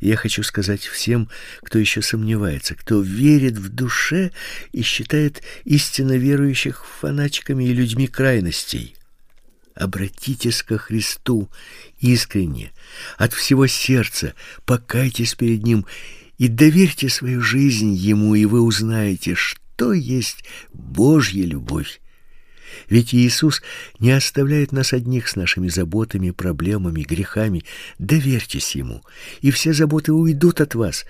Я хочу сказать всем, кто еще сомневается, кто верит в душе и считает истинно верующих фанатиками и людьми крайностей — Обратитесь ко Христу искренне, от всего сердца, покайтесь перед Ним и доверьте свою жизнь Ему, и вы узнаете, что есть Божья любовь. Ведь Иисус не оставляет нас одних с нашими заботами, проблемами, грехами. Доверьтесь Ему, и все заботы уйдут от вас.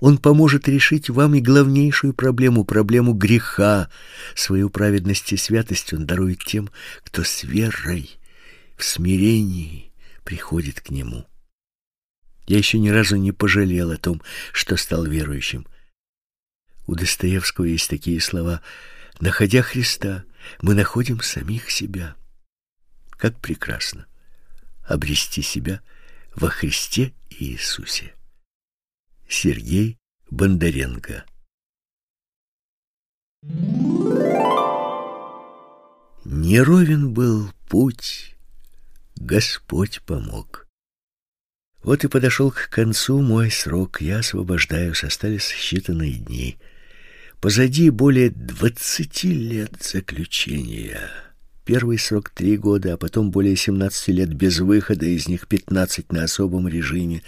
Он поможет решить вам и главнейшую проблему, проблему греха. Свою праведность и святость Он дарует тем, кто с верой, в смирении приходит к Нему. Я еще ни разу не пожалел о том, что стал верующим. У Достоевского есть такие слова «Находя Христа, мы находим самих себя». Как прекрасно обрести себя во Христе Иисусе. Сергей Бондаренко Неровен был путь, Господь помог. Вот и подошел к концу мой срок, я освобождаюсь, остались считанные дни. Позади более двадцати лет заключения. Первый срок три года, а потом более семнадцати лет без выхода, из них пятнадцать на особом режиме.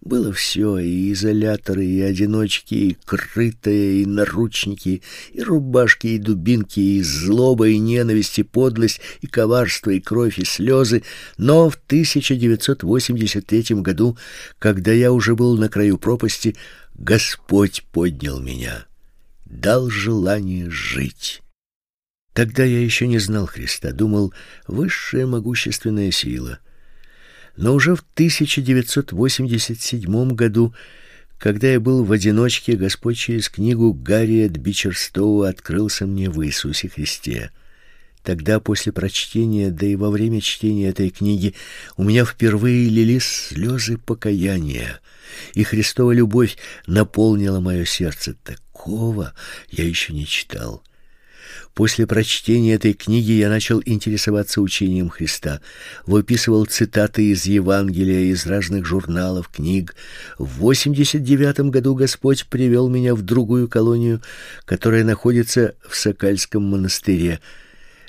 Было все, и изоляторы, и одиночки, и крытые, и наручники, и рубашки, и дубинки, и злоба, и ненависть, и подлость, и коварство, и кровь, и слезы. Но в 1983 году, когда я уже был на краю пропасти, Господь поднял меня, дал желание жить. Тогда я еще не знал Христа, думал, высшая могущественная сила — но уже в 1987 году, когда я был в одиночке, Господь через книгу Гарриет Бичерстоу открылся мне в Иисусе Христе. Тогда, после прочтения, да и во время чтения этой книги, у меня впервые лились слезы покаяния, и Христова любовь наполнила мое сердце. Такого я еще не читал. После прочтения этой книги я начал интересоваться учением Христа, выписывал цитаты из Евангелия, из разных журналов, книг. В 89 году Господь привел меня в другую колонию, которая находится в Сокальском монастыре.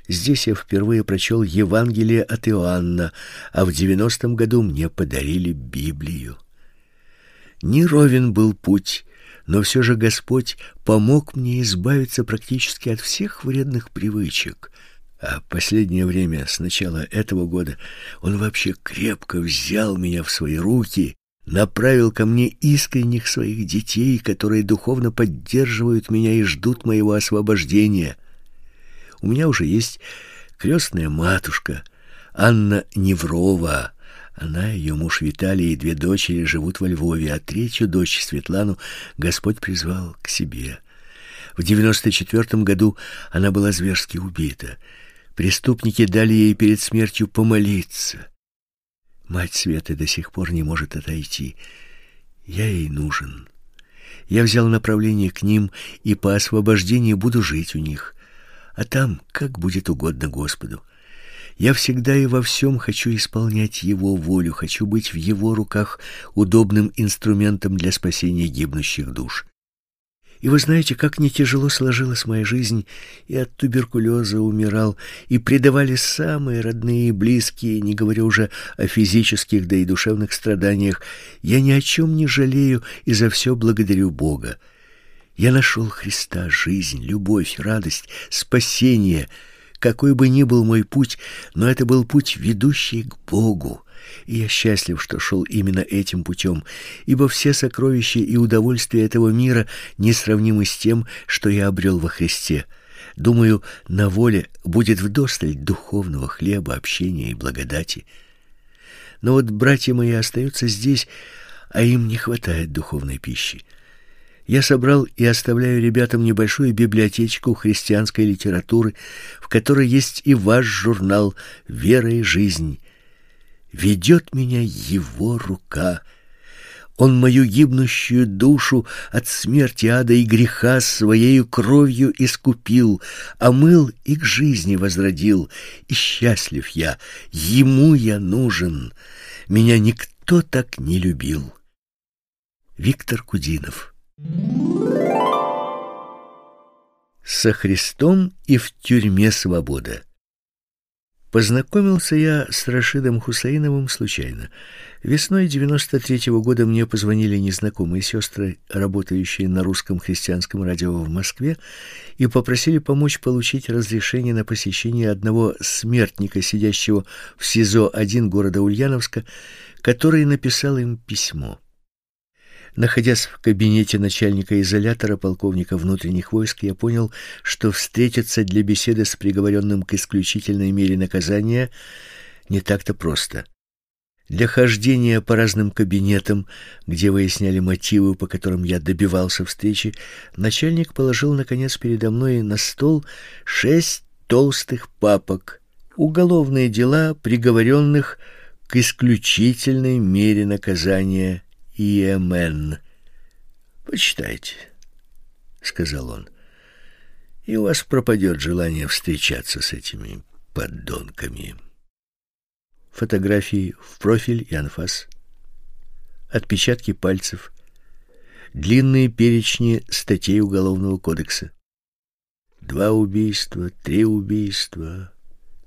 Здесь я впервые прочел Евангелие от Иоанна, а в 90 году мне подарили Библию. Неровен был путь, но все же Господь помог мне избавиться практически от всех вредных привычек. А последнее время, с начала этого года, он вообще крепко взял меня в свои руки, направил ко мне искренних своих детей, которые духовно поддерживают меня и ждут моего освобождения. У меня уже есть крестная матушка Анна Неврова, она, ее муж Виталий и две дочери живут во Львове, а третью дочь Светлану Господь призвал к себе. В девяносто четвертом году она была зверски убита. Преступники дали ей перед смертью помолиться. Мать Светы до сих пор не может отойти. Я ей нужен. Я взял направление к ним и по освобождении буду жить у них. А там, как будет угодно Господу. Я всегда и во всем хочу исполнять Его волю, хочу быть в Его руках удобным инструментом для спасения гибнущих душ. И вы знаете, как не тяжело сложилась моя жизнь, и от туберкулеза умирал, и предавали самые родные и близкие, не говоря уже о физических да и душевных страданиях. Я ни о чем не жалею и за все благодарю Бога. Я нашел Христа, жизнь, любовь, радость, спасение — какой бы ни был мой путь, но это был путь, ведущий к Богу. И я счастлив, что шел именно этим путем, ибо все сокровища и удовольствия этого мира несравнимы с тем, что я обрел во Христе. Думаю, на воле будет вдосталь духовного хлеба, общения и благодати. Но вот братья мои остаются здесь, а им не хватает духовной пищи. Я собрал и оставляю ребятам небольшую библиотечку христианской литературы, в которой есть и ваш журнал «Вера и жизнь». Ведет меня его рука. Он мою гибнущую душу от смерти, ада и греха своею кровью искупил, омыл и к жизни возродил. И счастлив я, ему я нужен. Меня никто так не любил. Виктор Кудинов со Христом и в тюрьме свобода. Познакомился я с Рашидом Хусаиновым случайно. Весной 93-го года мне позвонили незнакомые сестры, работающие на русском христианском радио в Москве, и попросили помочь получить разрешение на посещение одного смертника, сидящего в СИЗО-1 города Ульяновска, который написал им письмо. Находясь в кабинете начальника изолятора полковника внутренних войск, я понял, что встретиться для беседы с приговоренным к исключительной мере наказания не так-то просто. Для хождения по разным кабинетам, где выясняли мотивы, по которым я добивался встречи, начальник положил наконец передо мной на стол шесть толстых папок. Уголовные дела приговоренных к исключительной мере наказания Иемен. Почитайте, сказал он. И у вас пропадет желание встречаться с этими подонками. Фотографии в профиль и анфас. Отпечатки пальцев. Длинные перечни статей Уголовного кодекса. Два убийства, три убийства,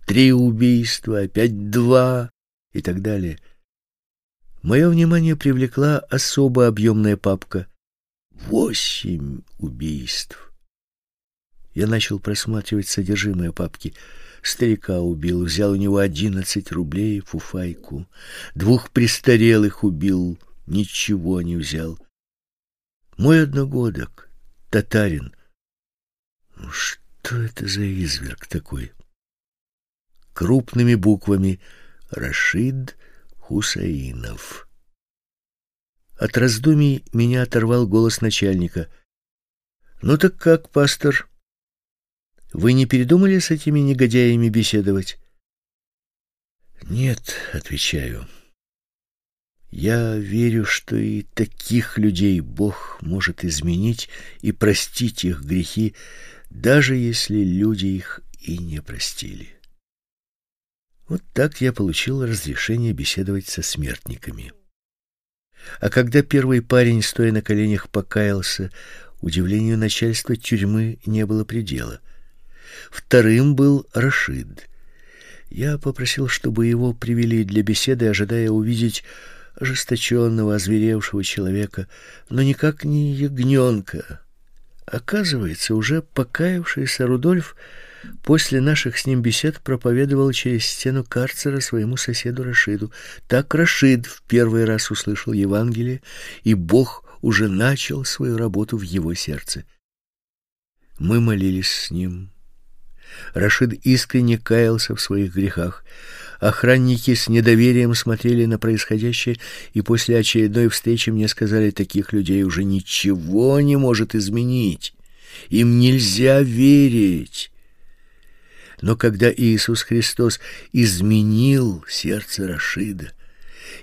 три убийства, опять два и так далее. Мое внимание привлекла особо объемная папка. Восемь убийств. Я начал просматривать содержимое папки. Старика убил, взял у него одиннадцать рублей, фуфайку. Двух престарелых убил, ничего не взял. Мой одногодок, татарин. Ну, что это за изверг такой? Крупными буквами «Рашид Хусаинов. От раздумий меня оторвал голос начальника. Ну так как, пастор? Вы не передумали с этими негодяями беседовать? Нет, отвечаю. Я верю, что и таких людей Бог может изменить и простить их грехи, даже если люди их и не простили. Вот так я получил разрешение беседовать со смертниками. А когда первый парень, стоя на коленях, покаялся, удивлению начальства тюрьмы не было предела. Вторым был Рашид. Я попросил, чтобы его привели для беседы, ожидая увидеть ожесточенного, озверевшего человека, но никак не ягненка. Оказывается, уже покаявшийся Рудольф После наших с ним бесед проповедовал через стену карцера своему соседу Рашиду. Так Рашид в первый раз услышал Евангелие, и Бог уже начал свою работу в его сердце. Мы молились с ним. Рашид искренне каялся в своих грехах. Охранники с недоверием смотрели на происходящее, и после очередной встречи мне сказали, таких людей уже ничего не может изменить. Им нельзя верить. Но когда Иисус Христос изменил сердце Рашида,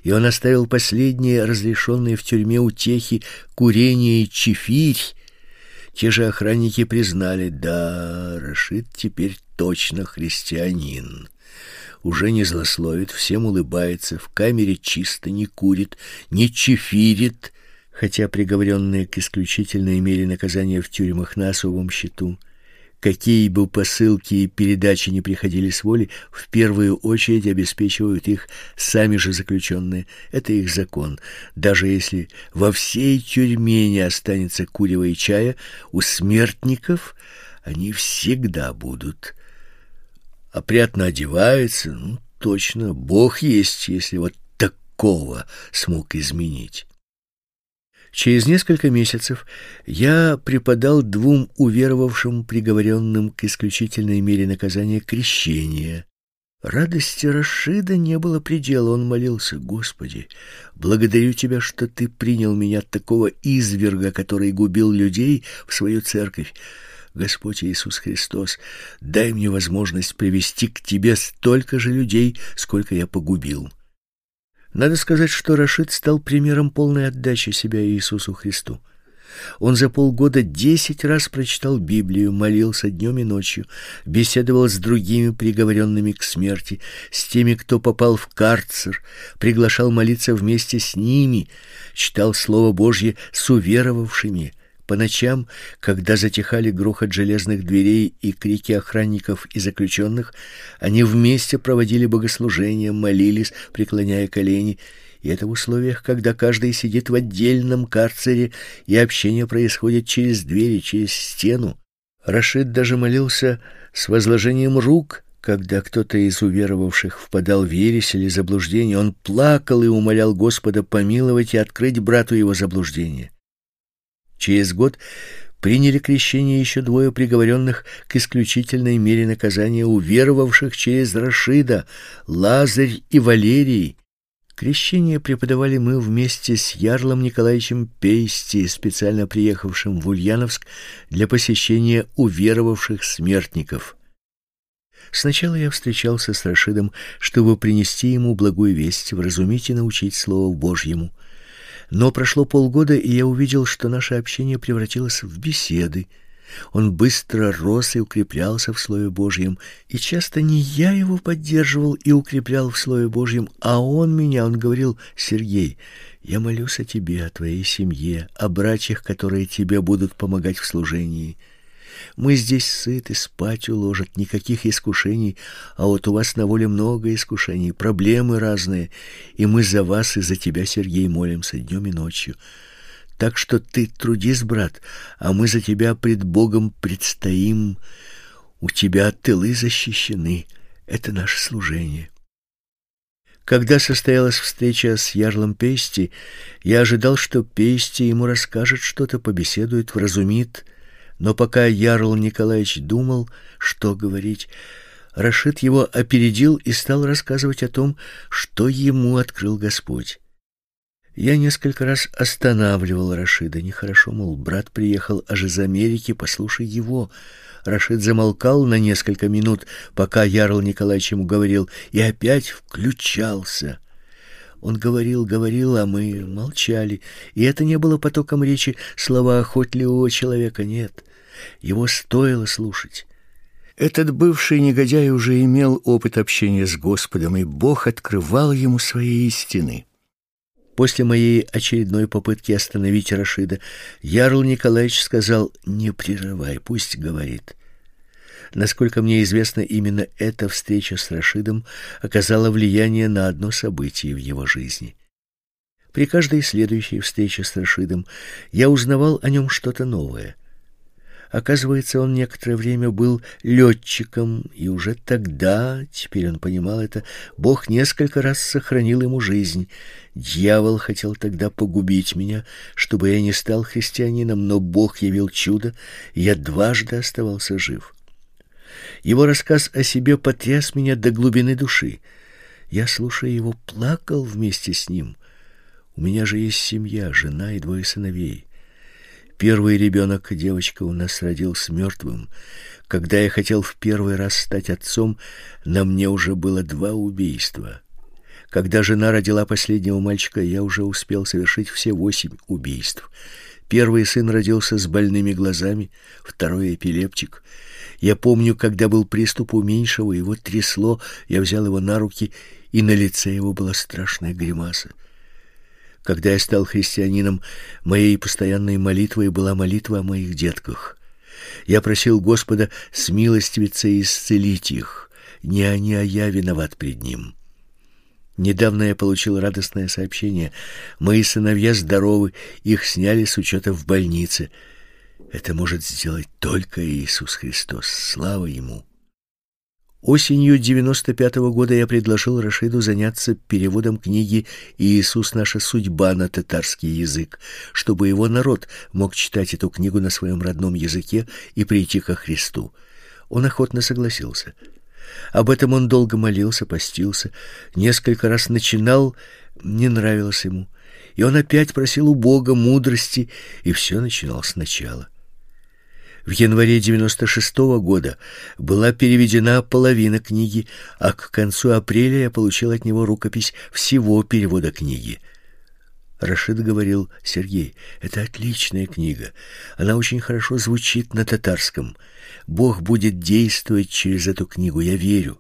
и он оставил последние разрешенные в тюрьме утехи курение и чефирь, те же охранники признали, да, Рашид теперь точно христианин. Уже не злословит, всем улыбается, в камере чисто, не курит, не чефирит, хотя приговоренные к исключительной мере наказания в тюрьмах на особом счету – Какие бы посылки и передачи ни приходили с воли, в первую очередь обеспечивают их сами же заключенные. Это их закон. Даже если во всей тюрьме не останется курева и чая, у смертников они всегда будут. Опрятно одеваются, ну, точно, Бог есть, если вот такого смог изменить. Через несколько месяцев я преподал двум уверовавшим приговоренным к исключительной мере наказания крещение. Радости Рашида не было предела, он молился: "Господи, благодарю тебя, что ты принял меня такого изверга, который губил людей, в свою церковь. Господь Иисус Христос, дай мне возможность привести к тебе столько же людей, сколько я погубил". Надо сказать, что Рашид стал примером полной отдачи себя Иисусу Христу. Он за полгода десять раз прочитал Библию, молился днем и ночью, беседовал с другими приговоренными к смерти, с теми, кто попал в карцер, приглашал молиться вместе с ними, читал Слово Божье с уверовавшими, По ночам, когда затихали грохот железных дверей и крики охранников и заключенных, они вместе проводили богослужения, молились, преклоняя колени, и это в условиях, когда каждый сидит в отдельном карцере, и общение происходит через двери, через стену. Рашид даже молился с возложением рук, когда кто-то из уверовавших впадал в ересь или заблуждение, он плакал и умолял Господа помиловать и открыть брату его заблуждение. Через год приняли крещение еще двое приговоренных к исключительной мере наказания уверовавших через Рашида, Лазарь и Валерий. Крещение преподавали мы вместе с Ярлом Николаевичем Пейсти, специально приехавшим в Ульяновск для посещения уверовавших смертников. Сначала я встречался с Рашидом, чтобы принести ему благую весть, вразумить и научить Слову Божьему. Но прошло полгода, и я увидел, что наше общение превратилось в беседы. Он быстро рос и укреплялся в Слове Божьем, и часто не я его поддерживал и укреплял в Слове Божьем, а он меня, он говорил, «Сергей, я молюсь о тебе, о твоей семье, о братьях, которые тебе будут помогать в служении». Мы здесь сыты, спать уложат, никаких искушений, а вот у вас на воле много искушений, проблемы разные, и мы за вас и за тебя, Сергей, молимся днем и ночью. Так что ты трудись, брат, а мы за тебя пред Богом предстоим. У тебя тылы защищены. Это наше служение. Когда состоялась встреча с Ярлом Пейсти, я ожидал, что Пейсти ему расскажет что-то, побеседует, вразумит, но пока Ярл Николаевич думал, что говорить, Рашид его опередил и стал рассказывать о том, что ему открыл Господь. Я несколько раз останавливал Рашида. Нехорошо, мол, брат приехал аж из Америки, послушай его. Рашид замолкал на несколько минут, пока Ярл Николаевич ему говорил, и опять включался. Он говорил, говорил, а мы молчали. И это не было потоком речи слова охотливого человека, нет. Его стоило слушать. Этот бывший негодяй уже имел опыт общения с Господом, и Бог открывал ему свои истины. После моей очередной попытки остановить Рашида, Ярл Николаевич сказал: "Не прерывай, пусть говорит". Насколько мне известно, именно эта встреча с Рашидом оказала влияние на одно событие в его жизни. При каждой следующей встрече с Рашидом я узнавал о нем что-то новое. Оказывается, он некоторое время был летчиком, и уже тогда, теперь он понимал это, Бог несколько раз сохранил ему жизнь. Дьявол хотел тогда погубить меня, чтобы я не стал христианином, но Бог явил чудо, и я дважды оставался жив. Его рассказ о себе потряс меня до глубины души. Я, слушая его, плакал вместе с ним. У меня же есть семья, жена и двое сыновей. Первый ребенок, девочка, у нас родился мертвым. Когда я хотел в первый раз стать отцом, на мне уже было два убийства. Когда жена родила последнего мальчика, я уже успел совершить все восемь убийств. Первый сын родился с больными глазами, второй эпилептик. Я помню, когда был приступ у меньшего, его трясло, я взял его на руки, и на лице его была страшная гримаса. Когда я стал христианином, моей постоянной молитвой была молитва о моих детках. Я просил Господа смилостивиться и исцелить их. Не они, а я виноват пред Ним. Недавно я получил радостное сообщение. Мои сыновья здоровы, их сняли с учета в больнице. Это может сделать только Иисус Христос. Слава Ему! Осенью 95 -го года я предложил Рашиду заняться переводом книги «Иисус. Наша судьба» на татарский язык, чтобы его народ мог читать эту книгу на своем родном языке и прийти ко Христу. Он охотно согласился. Об этом он долго молился, постился, несколько раз начинал, не нравилось ему, и он опять просил у Бога мудрости, и все начинал сначала. В январе 96 -го года была переведена половина книги, а к концу апреля я получил от него рукопись всего перевода книги. Рашид говорил: "Сергей, это отличная книга. Она очень хорошо звучит на татарском. Бог будет действовать через эту книгу, я верю".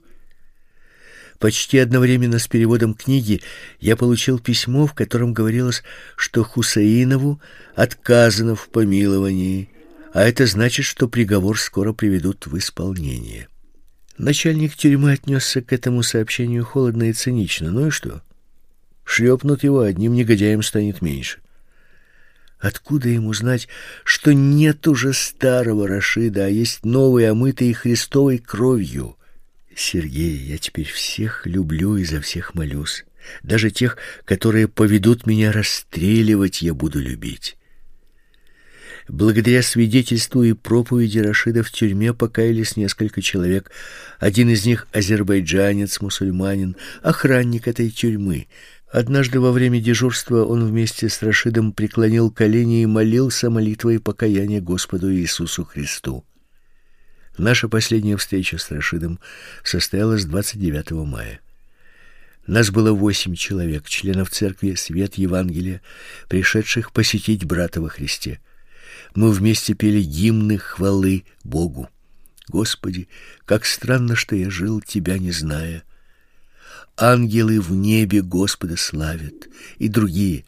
Почти одновременно с переводом книги я получил письмо, в котором говорилось, что Хусаинову отказано в помиловании, а это значит, что приговор скоро приведут в исполнение. Начальник тюрьмы отнесся к этому сообщению холодно и цинично. Ну и что? Шлепнут его, одним негодяем станет меньше. Откуда ему знать, что нет уже старого Рашида, а есть новый, омытый Христовой кровью? Сергей, я теперь всех люблю и за всех молюсь. Даже тех, которые поведут меня расстреливать, я буду любить. Благодаря свидетельству и проповеди Рашида в тюрьме покаялись несколько человек. Один из них азербайджанец, мусульманин, охранник этой тюрьмы. Однажды во время дежурства он вместе с Рашидом преклонил колени и молился молитвой покаяния Господу Иисусу Христу. Наша последняя встреча с Рашидом состоялась 29 мая. Нас было восемь человек, членов церкви Свет Евангелия, пришедших посетить брата во Христе. Мы вместе пели гимны хвалы Богу. Господи, как странно, что я жил, тебя не зная. Ангелы в небе Господа славят, и другие.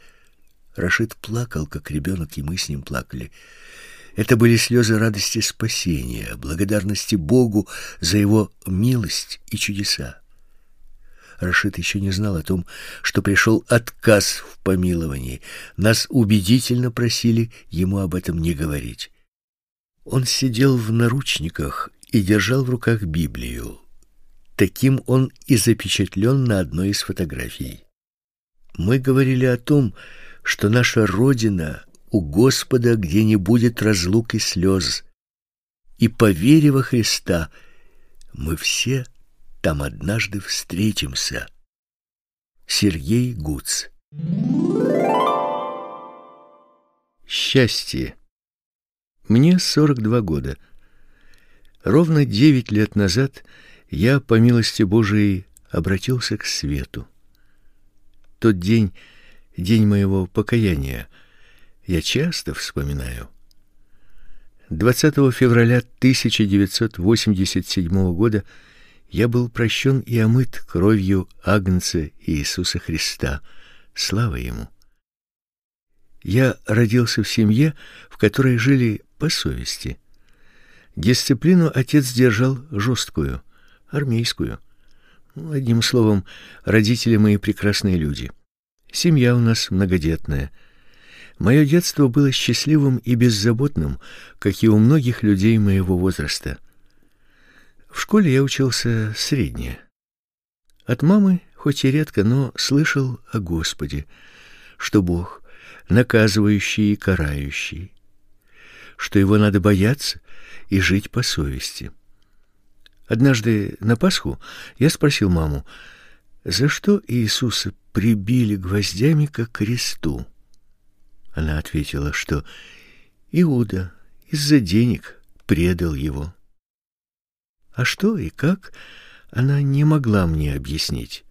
Рашид плакал, как ребенок, и мы с ним плакали. Это были слезы радости спасения, благодарности Богу за его милость и чудеса. Рашид еще не знал о том, что пришел отказ в помиловании. Нас убедительно просили ему об этом не говорить. Он сидел в наручниках и держал в руках Библию. Таким он и запечатлен на одной из фотографий. Мы говорили о том, что наша родина у Господа, где не будет разлук и слез. И по вере во Христа мы все там однажды встретимся. Сергей Гуц. Счастье. Мне 42 года. Ровно девять лет назад я, по милости Божией, обратился к свету. Тот день день моего покаяния. Я часто вспоминаю. 20 февраля 1987 года я был прощен и омыт кровью Агнца Иисуса Христа. Слава ему. Я родился в семье, в которой жили по совести. Дисциплину отец держал жесткую — армейскую. Ну, одним словом, родители мои прекрасные люди. Семья у нас многодетная. Мое детство было счастливым и беззаботным, как и у многих людей моего возраста. В школе я учился средне. От мамы, хоть и редко, но слышал о Господе, что Бог наказывающий и карающий, что его надо бояться и жить по совести. Однажды на Пасху я спросил маму, за что Иисуса прибили гвоздями к кресту. Она ответила, что Иуда из-за денег предал его. А что и как, она не могла мне объяснить.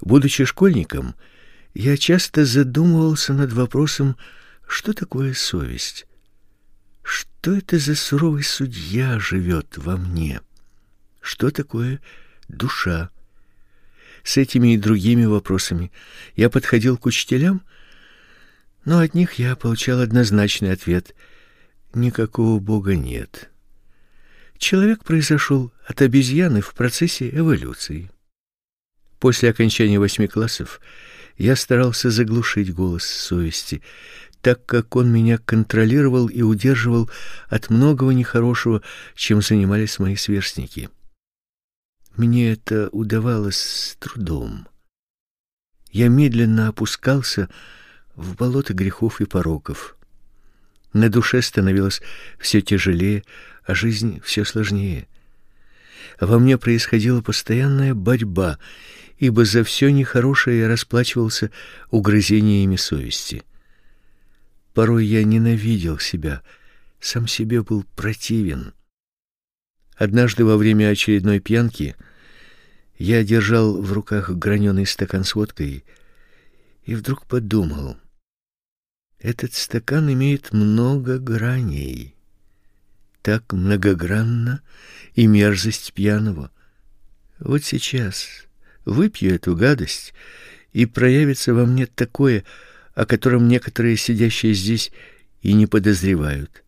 Будучи школьником, я часто задумывался над вопросом, что такое совесть. Что это за суровый судья живет во мне? Что такое душа? С этими и другими вопросами я подходил к учителям, но от них я получал однозначный ответ: никакого бога нет. Человек произошел от обезьяны в процессе эволюции. После окончания восьми классов я старался заглушить голос совести, так как он меня контролировал и удерживал от многого нехорошего, чем занимались мои сверстники. Мне это удавалось с трудом. Я медленно опускался в болото грехов и пороков. На душе становилось все тяжелее, а жизнь все сложнее. Во мне происходила постоянная борьба, ибо за все нехорошее я расплачивался угрызениями совести. Порой я ненавидел себя, сам себе был противен. Однажды во время очередной пьянки я держал в руках граненый стакан с водкой и вдруг подумал: этот стакан имеет много граней. Так многогранна и мерзость пьяного. Вот сейчас выпью эту гадость, и проявится во мне такое, о котором некоторые сидящие здесь и не подозревают.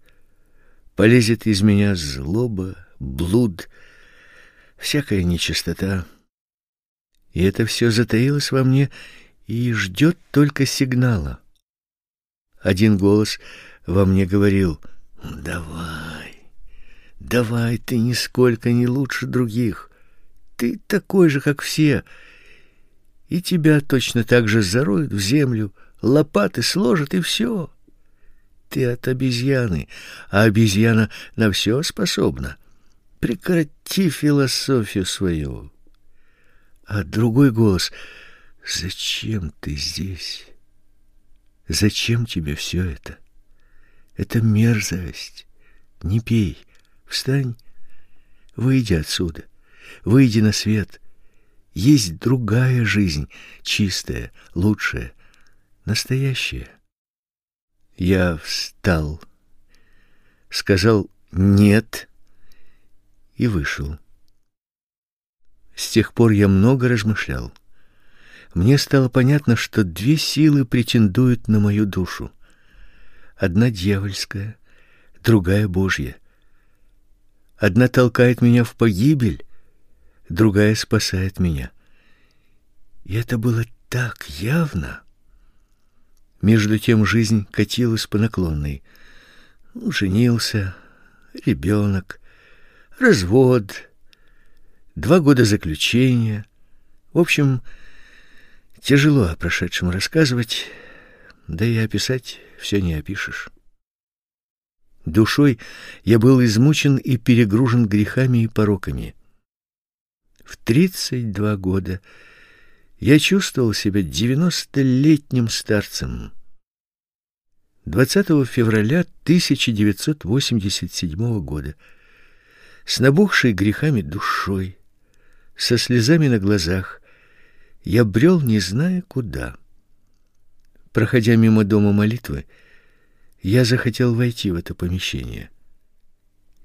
Полезет из меня злоба, блуд, всякая нечистота. И это все затаилось во мне и ждет только сигнала. Один голос во мне говорил: "Давай. Давай, ты нисколько не лучше других. Ты такой же, как все. И тебя точно так же зароют в землю, лопаты сложат и все. Ты от обезьяны, а обезьяна на все способна. Прекрати философию свою. А другой голос: "Зачем ты здесь? Зачем тебе все это? Это мерзость. Не пей. Встань. Выйди отсюда. Выйди на свет. Есть другая жизнь, чистая, лучшая, настоящая. Я встал, сказал «нет» и вышел. С тех пор я много размышлял. Мне стало понятно, что две силы претендуют на мою душу. Одна дьявольская, другая божья. Одна толкает меня в погибель, другая спасает меня. И это было так явно. Между тем жизнь катилась по наклонной. Ну, женился, ребенок, развод, два года заключения. В общем, тяжело о прошедшем рассказывать, да и описать все не опишешь. Душой я был измучен и перегружен грехами и пороками. В тридцать два года я чувствовал себя девяностолетним старцем. 20 февраля 1987 года с набухшей грехами душой, со слезами на глазах, я брел, не зная куда. Проходя мимо дома молитвы, я захотел войти в это помещение.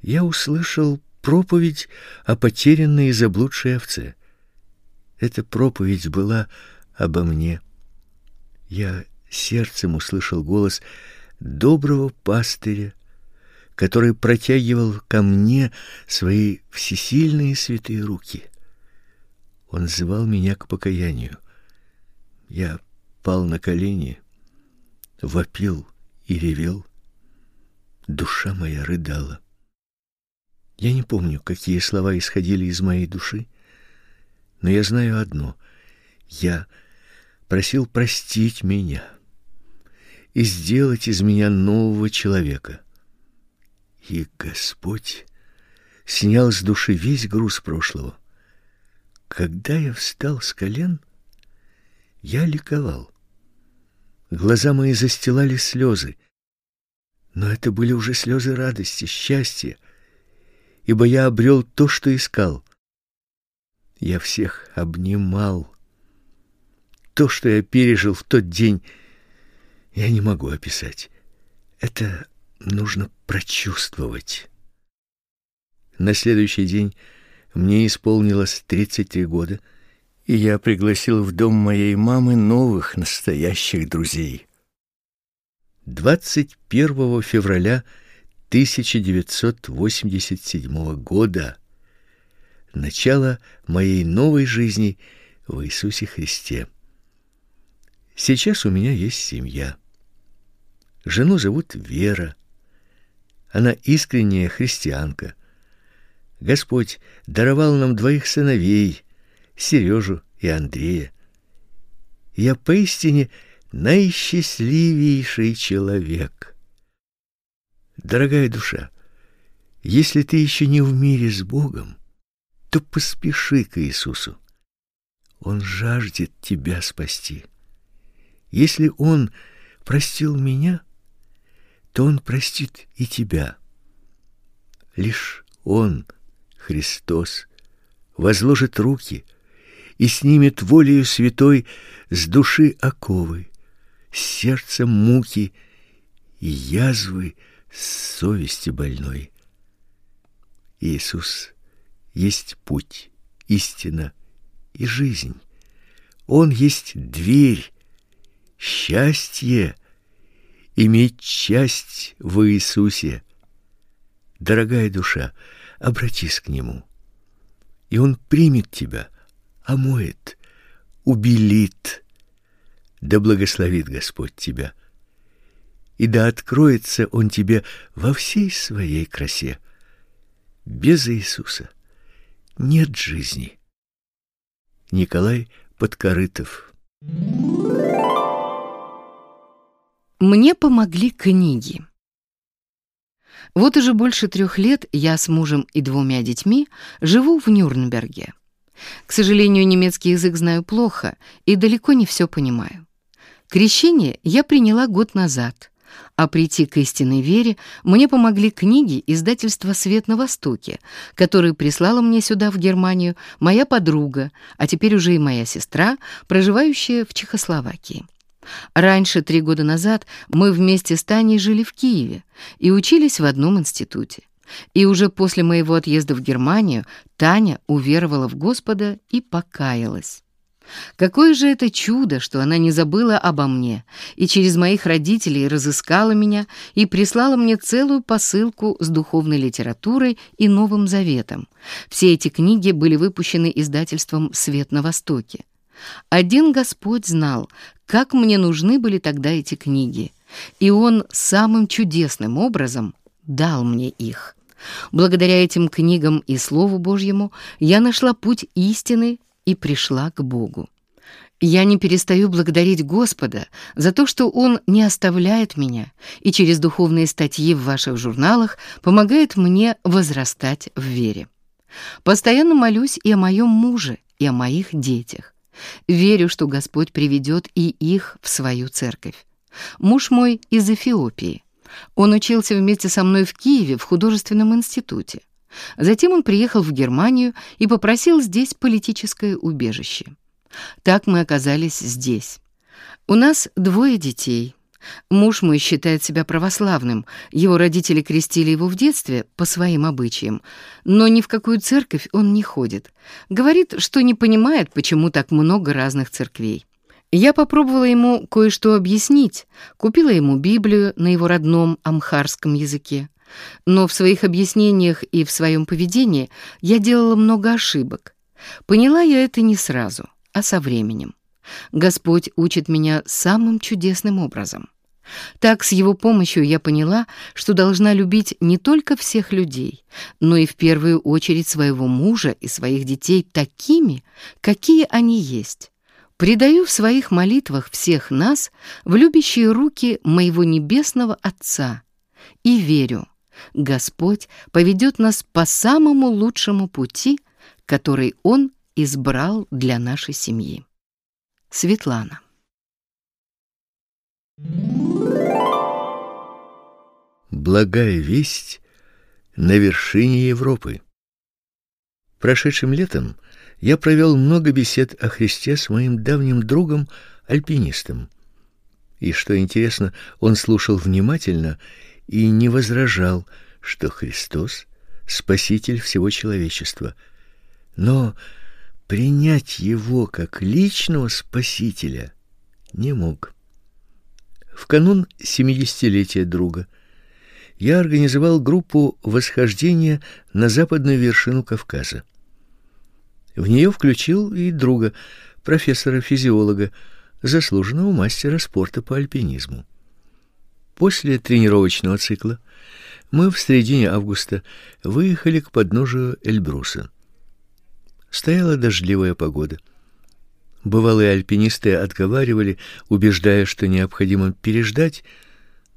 Я услышал проповедь о потерянной и заблудшей овце. Эта проповедь была обо мне. Я сердцем услышал голос доброго пастыря, который протягивал ко мне свои всесильные святые руки. Он звал меня к покаянию. Я пал на колени, вопил и ревел. Душа моя рыдала. Я не помню, какие слова исходили из моей души, но я знаю одно: я просил простить меня и сделать из меня нового человека. И Господь снял с души весь груз прошлого. Когда я встал с колен, я ликовал. Глаза мои застилали слезы, но это были уже слезы радости, счастья, ибо я обрел то, что искал. Я всех обнимал. То, что я пережил в тот день, я не могу описать. Это нужно прочувствовать. На следующий день мне исполнилось 33 года, и я пригласил в дом моей мамы новых настоящих друзей. 21 февраля 1987 года, начало моей новой жизни в Иисусе Христе. Сейчас у меня есть семья. Жену зовут Вера. Она искренняя христианка. Господь даровал нам двоих сыновей, Сережу и Андрея. Я поистине наисчастливейший человек. Дорогая душа, если ты еще не в мире с Богом, то поспеши к Иисусу. Он жаждет тебя спасти. Если он простил меня, то он простит и тебя. Лишь он, Христос, возложит руки и снимет волею святой с души оковы, с сердца муки и язвы совести больной. Иисус есть путь истина и жизнь. Он есть дверь, счастье, иметь часть в Иисусе. Дорогая душа, обратись к Нему, и Он примет тебя, омоет, убелит. Да благословит Господь тебя, и да откроется Он тебе во всей своей красе. Без Иисуса нет жизни. Николай Подкорытов Мне помогли книги. Вот уже больше трех лет я с мужем и двумя детьми живу в Нюрнберге. К сожалению, немецкий язык знаю плохо и далеко не все понимаю. Крещение я приняла год назад, а прийти к истинной вере мне помогли книги издательства «Свет на Востоке», которые прислала мне сюда, в Германию, моя подруга, а теперь уже и моя сестра, проживающая в Чехословакии. Раньше, три года назад, мы вместе с Таней жили в Киеве и учились в одном институте. И уже после моего отъезда в Германию Таня уверовала в Господа и покаялась. Какое же это чудо, что она не забыла обо мне и через моих родителей разыскала меня и прислала мне целую посылку с духовной литературой и Новым Заветом. Все эти книги были выпущены издательством «Свет на Востоке». Один Господь знал, как мне нужны были тогда эти книги, и Он самым чудесным образом дал мне их. Благодаря этим книгам и Слову Божьему я нашла путь истины и пришла к Богу. Я не перестаю благодарить Господа за то, что Он не оставляет меня и через духовные статьи в ваших журналах помогает мне возрастать в вере. Постоянно молюсь и о моем муже, и о моих детях. Верю, что Господь приведет и их в свою церковь. Муж мой из Эфиопии. Он учился вместе со мной в Киеве в художественном институте. Затем он приехал в Германию и попросил здесь политическое убежище. Так мы оказались здесь. У нас двое детей. Муж мой считает себя православным. Его родители крестили его в детстве по своим обычаям, но ни в какую церковь он не ходит. Говорит, что не понимает, почему так много разных церквей. Я попробовала ему кое-что объяснить, купила ему Библию на его родном амхарском языке. Но в своих объяснениях и в своем поведении я делала много ошибок. Поняла я это не сразу, а со временем. Господь учит меня самым чудесным образом. Так, с его помощью я поняла, что должна любить не только всех людей, но и в первую очередь своего мужа и своих детей такими, какие они есть. Предаю в своих молитвах всех нас в любящие руки моего небесного Отца и верю, Господь поведет нас по самому лучшему пути, который Он избрал для нашей семьи. Светлана. Благая весть на вершине Европы. Прошедшим летом я провел много бесед о Христе с моим давним другом, альпинистом. И что интересно, он слушал внимательно и не возражал, что Христос спаситель всего человечества. Но принять его как личного спасителя не мог. В канун семидесятилетия друга я организовал группу восхождения на западную вершину Кавказа. В нее включил и друга, профессора-физиолога, заслуженного мастера спорта по альпинизму. После тренировочного цикла мы в середине августа выехали к подножию Эльбруса. Стояла дождливая погода. Бывалые альпинисты отговаривали, убеждая, что необходимо переждать,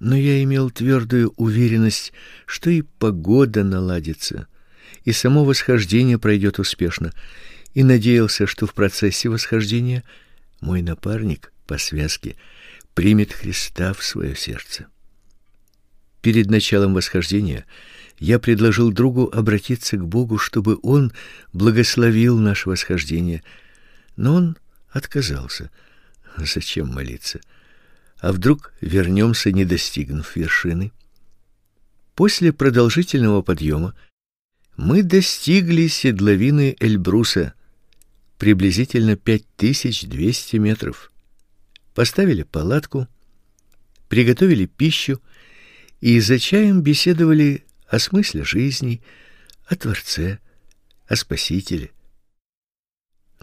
но я имел твердую уверенность, что и погода наладится, и само восхождение пройдет успешно, и надеялся, что в процессе восхождения мой напарник по связке примет Христа в свое сердце. Перед началом восхождения я предложил другу обратиться к Богу, чтобы он благословил наше восхождение, но он отказался. Зачем молиться? А вдруг вернемся, не достигнув вершины? После продолжительного подъема мы достигли седловины Эльбруса — приблизительно 5200 метров. Поставили палатку, приготовили пищу и за чаем беседовали о смысле жизни, о Творце, о Спасителе.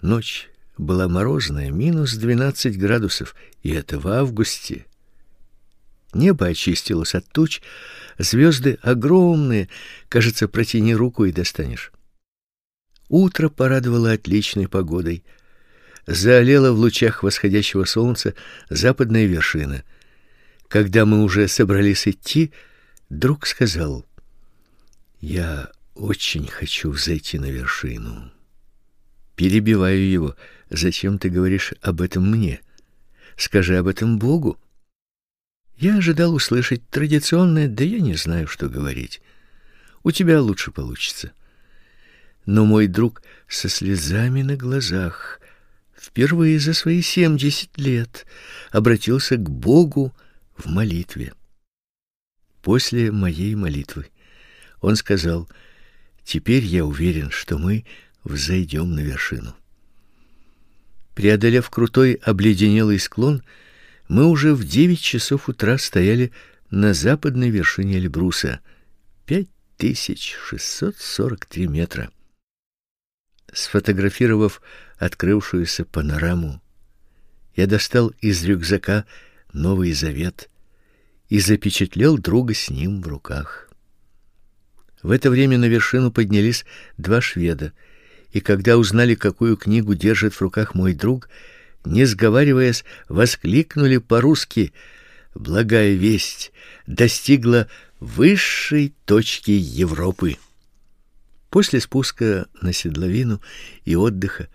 Ночь была морозная, минус 12 градусов, и это в августе. Небо очистилось от туч, звезды огромные, кажется, протяни руку и достанешь. Утро порадовало отличной погодой. Заолела в лучах восходящего солнца западная вершина. Когда мы уже собрались идти, друг сказал: "Я очень хочу зайти на вершину". Перебиваю его: "Зачем ты говоришь об этом мне? Скажи об этом Богу". Я ожидал услышать традиционное: "Да я не знаю, что говорить. У тебя лучше получится" но мой друг со слезами на глазах впервые за свои семьдесят лет обратился к Богу в молитве. После моей молитвы он сказал: "Теперь я уверен, что мы взойдем на вершину". Преодолев крутой обледенелый склон, мы уже в девять часов утра стояли на западной вершине Эльбруса. Пять тысяч шестьсот сорок три метра. Сфотографировав открывшуюся панораму, я достал из рюкзака Новый Завет и запечатлел друга с ним в руках. В это время на вершину поднялись два шведа, и когда узнали, какую книгу держит в руках мой друг, не сговариваясь, воскликнули по-русски: "Благая весть достигла высшей точки Европы". После спуска на седловину и отдыха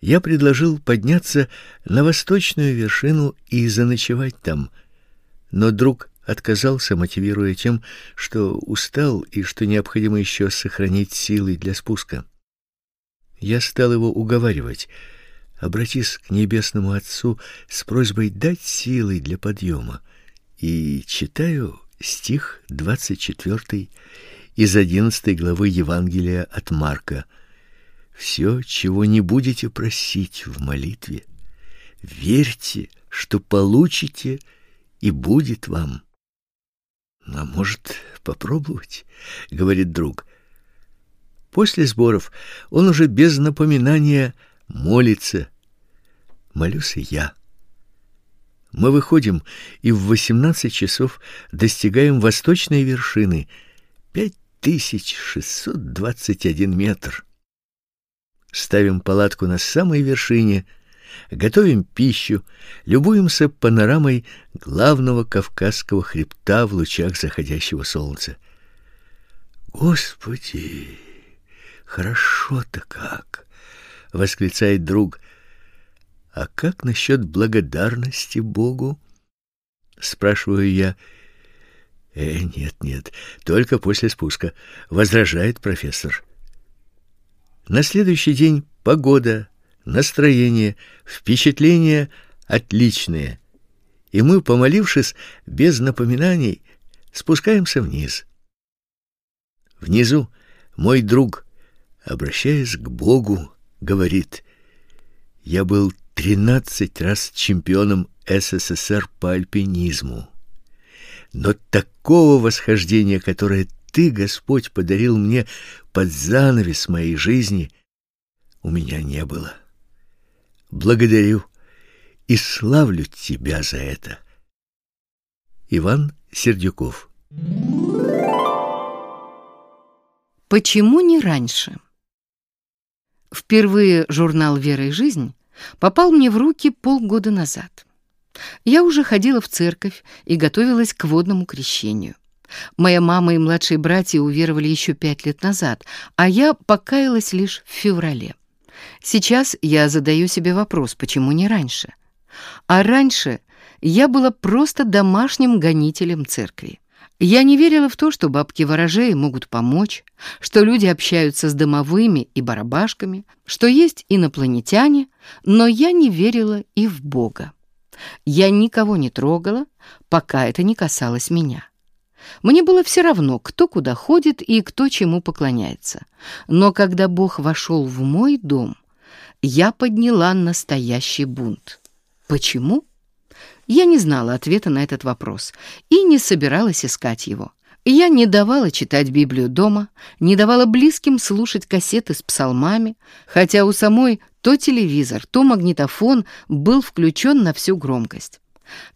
я предложил подняться на восточную вершину и заночевать там. Но друг отказался, мотивируя тем, что устал и что необходимо еще сохранить силы для спуска. Я стал его уговаривать: "Обратись к небесному Отцу с просьбой дать силы для подъема". И читаю стих двадцать четвертый из одиннадцатой главы Евангелия от Марка. Все, чего не будете просить в молитве, верьте, что получите, и будет вам. А может, попробовать, говорит друг. После сборов он уже без напоминания молится. Молюсь и я. Мы выходим и в восемнадцать часов достигаем восточной вершины. Пять 1621 метр. Ставим палатку на самой вершине, готовим пищу, любуемся панорамой главного Кавказского хребта в лучах заходящего солнца. Господи, хорошо-то как, восклицает друг. А как насчет благодарности Богу? спрашиваю я. Э, нет, нет, только после спуска, возражает профессор. На следующий день погода, настроение, впечатления отличные. И мы, помолившись без напоминаний, спускаемся вниз. Внизу мой друг, обращаясь к Богу, говорит: "Я был тринадцать раз чемпионом СССР по альпинизму но такого восхождения, которое ты, Господь, подарил мне под занавес моей жизни, у меня не было. Благодарю и славлю тебя за это. Иван Сердюков. Почему не раньше? Впервые журнал «Вера и жизнь» попал мне в руки полгода назад. Я уже ходила в церковь и готовилась к водному крещению. Моя мама и младшие братья уверовали еще пять лет назад, а я покаялась лишь в феврале. Сейчас я задаю себе вопрос, почему не раньше? А раньше я была просто домашним гонителем церкви. Я не верила в то, что бабки-ворожеи могут помочь, что люди общаются с домовыми и барабашками, что есть инопланетяне, но я не верила и в Бога. Я никого не трогала, пока это не касалось меня. Мне было все равно, кто куда ходит и кто чему поклоняется. Но когда Бог вошел в мой дом, я подняла настоящий бунт. Почему? Я не знала ответа на этот вопрос и не собиралась искать его. Я не давала читать Библию дома, не давала близким слушать кассеты с псалмами, хотя у самой то телевизор, то магнитофон был включен на всю громкость.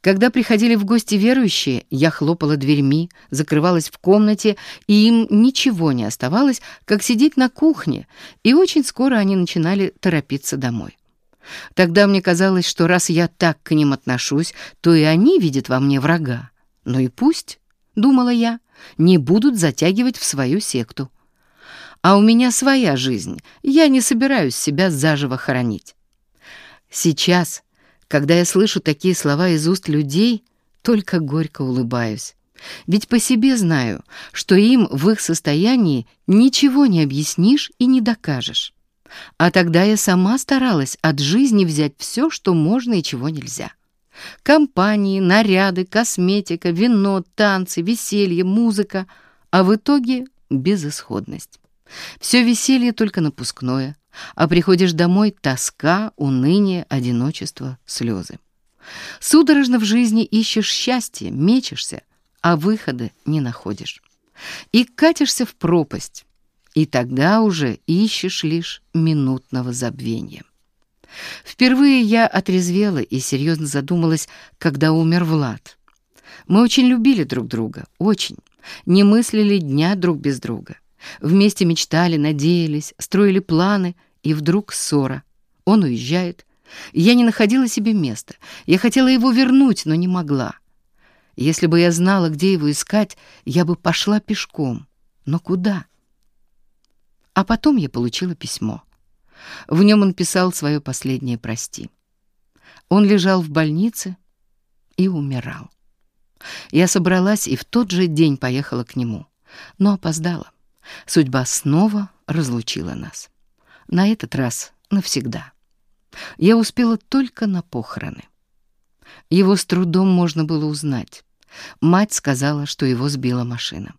Когда приходили в гости верующие, я хлопала дверьми, закрывалась в комнате, и им ничего не оставалось, как сидеть на кухне, и очень скоро они начинали торопиться домой. Тогда мне казалось, что раз я так к ним отношусь, то и они видят во мне врага. Ну и пусть, — думала я, — не будут затягивать в свою секту. А у меня своя жизнь, я не собираюсь себя заживо хоронить. Сейчас, когда я слышу такие слова из уст людей, только горько улыбаюсь. Ведь по себе знаю, что им в их состоянии ничего не объяснишь и не докажешь. А тогда я сама старалась от жизни взять все, что можно и чего нельзя. Компании, наряды, косметика, вино, танцы, веселье, музыка, а в итоге безысходность. Все веселье только напускное, а приходишь домой — тоска, уныние, одиночество, слезы. Судорожно в жизни ищешь счастье, мечешься, а выхода не находишь. И катишься в пропасть, и тогда уже ищешь лишь минутного забвения. Впервые я отрезвела и серьезно задумалась, когда умер Влад. Мы очень любили друг друга, очень. Не мыслили дня друг без друга. Вместе мечтали, надеялись, строили планы, и вдруг ссора. Он уезжает. Я не находила себе места. Я хотела его вернуть, но не могла. Если бы я знала, где его искать, я бы пошла пешком. Но куда? А потом я получила письмо. В нем он писал свое последнее «прости». Он лежал в больнице и умирал. Я собралась и в тот же день поехала к нему, но опоздала. Судьба снова разлучила нас. На этот раз навсегда. Я успела только на похороны. Его с трудом можно было узнать. Мать сказала, что его сбила машина.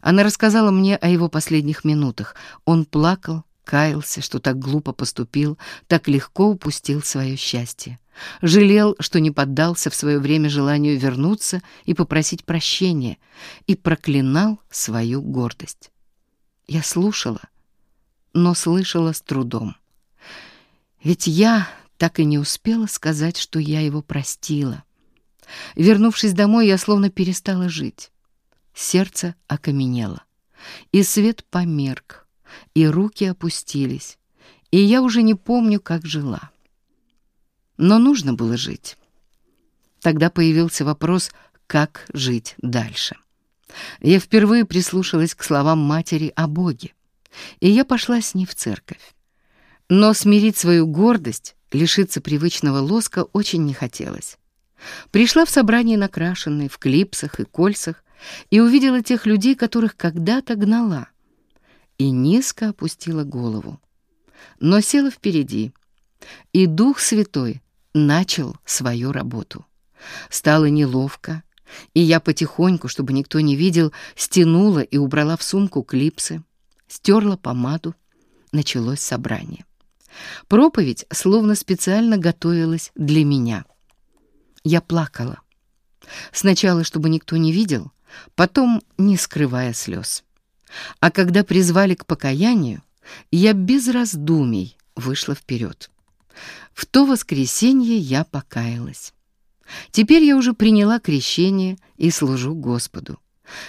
Она рассказала мне о его последних минутах. Он плакал, каялся, что так глупо поступил, так легко упустил свое счастье. Жалел, что не поддался в свое время желанию вернуться и попросить прощения, и проклинал свою гордость. Я слушала, но слышала с трудом. Ведь я так и не успела сказать, что я его простила. Вернувшись домой, я словно перестала жить. Сердце окаменело, и свет померк, и руки опустились, и я уже не помню, как жила. Но нужно было жить. Тогда появился вопрос, как жить дальше. Я впервые прислушалась к словам матери о Боге, и я пошла с ней в церковь. Но смирить свою гордость, лишиться привычного лоска очень не хотелось. Пришла в собрание накрашенной, в клипсах и кольцах, и увидела тех людей, которых когда-то гнала, и низко опустила голову. Но села впереди, и Дух Святой начал свою работу. Стало неловко, и я потихоньку, чтобы никто не видел, стянула и убрала в сумку клипсы, стерла помаду. Началось собрание. Проповедь словно специально готовилась для меня. Я плакала. Сначала, чтобы никто не видел, потом не скрывая слез. А когда призвали к покаянию, я без раздумий вышла вперед. В то воскресенье я покаялась. Теперь я уже приняла крещение и служу Господу.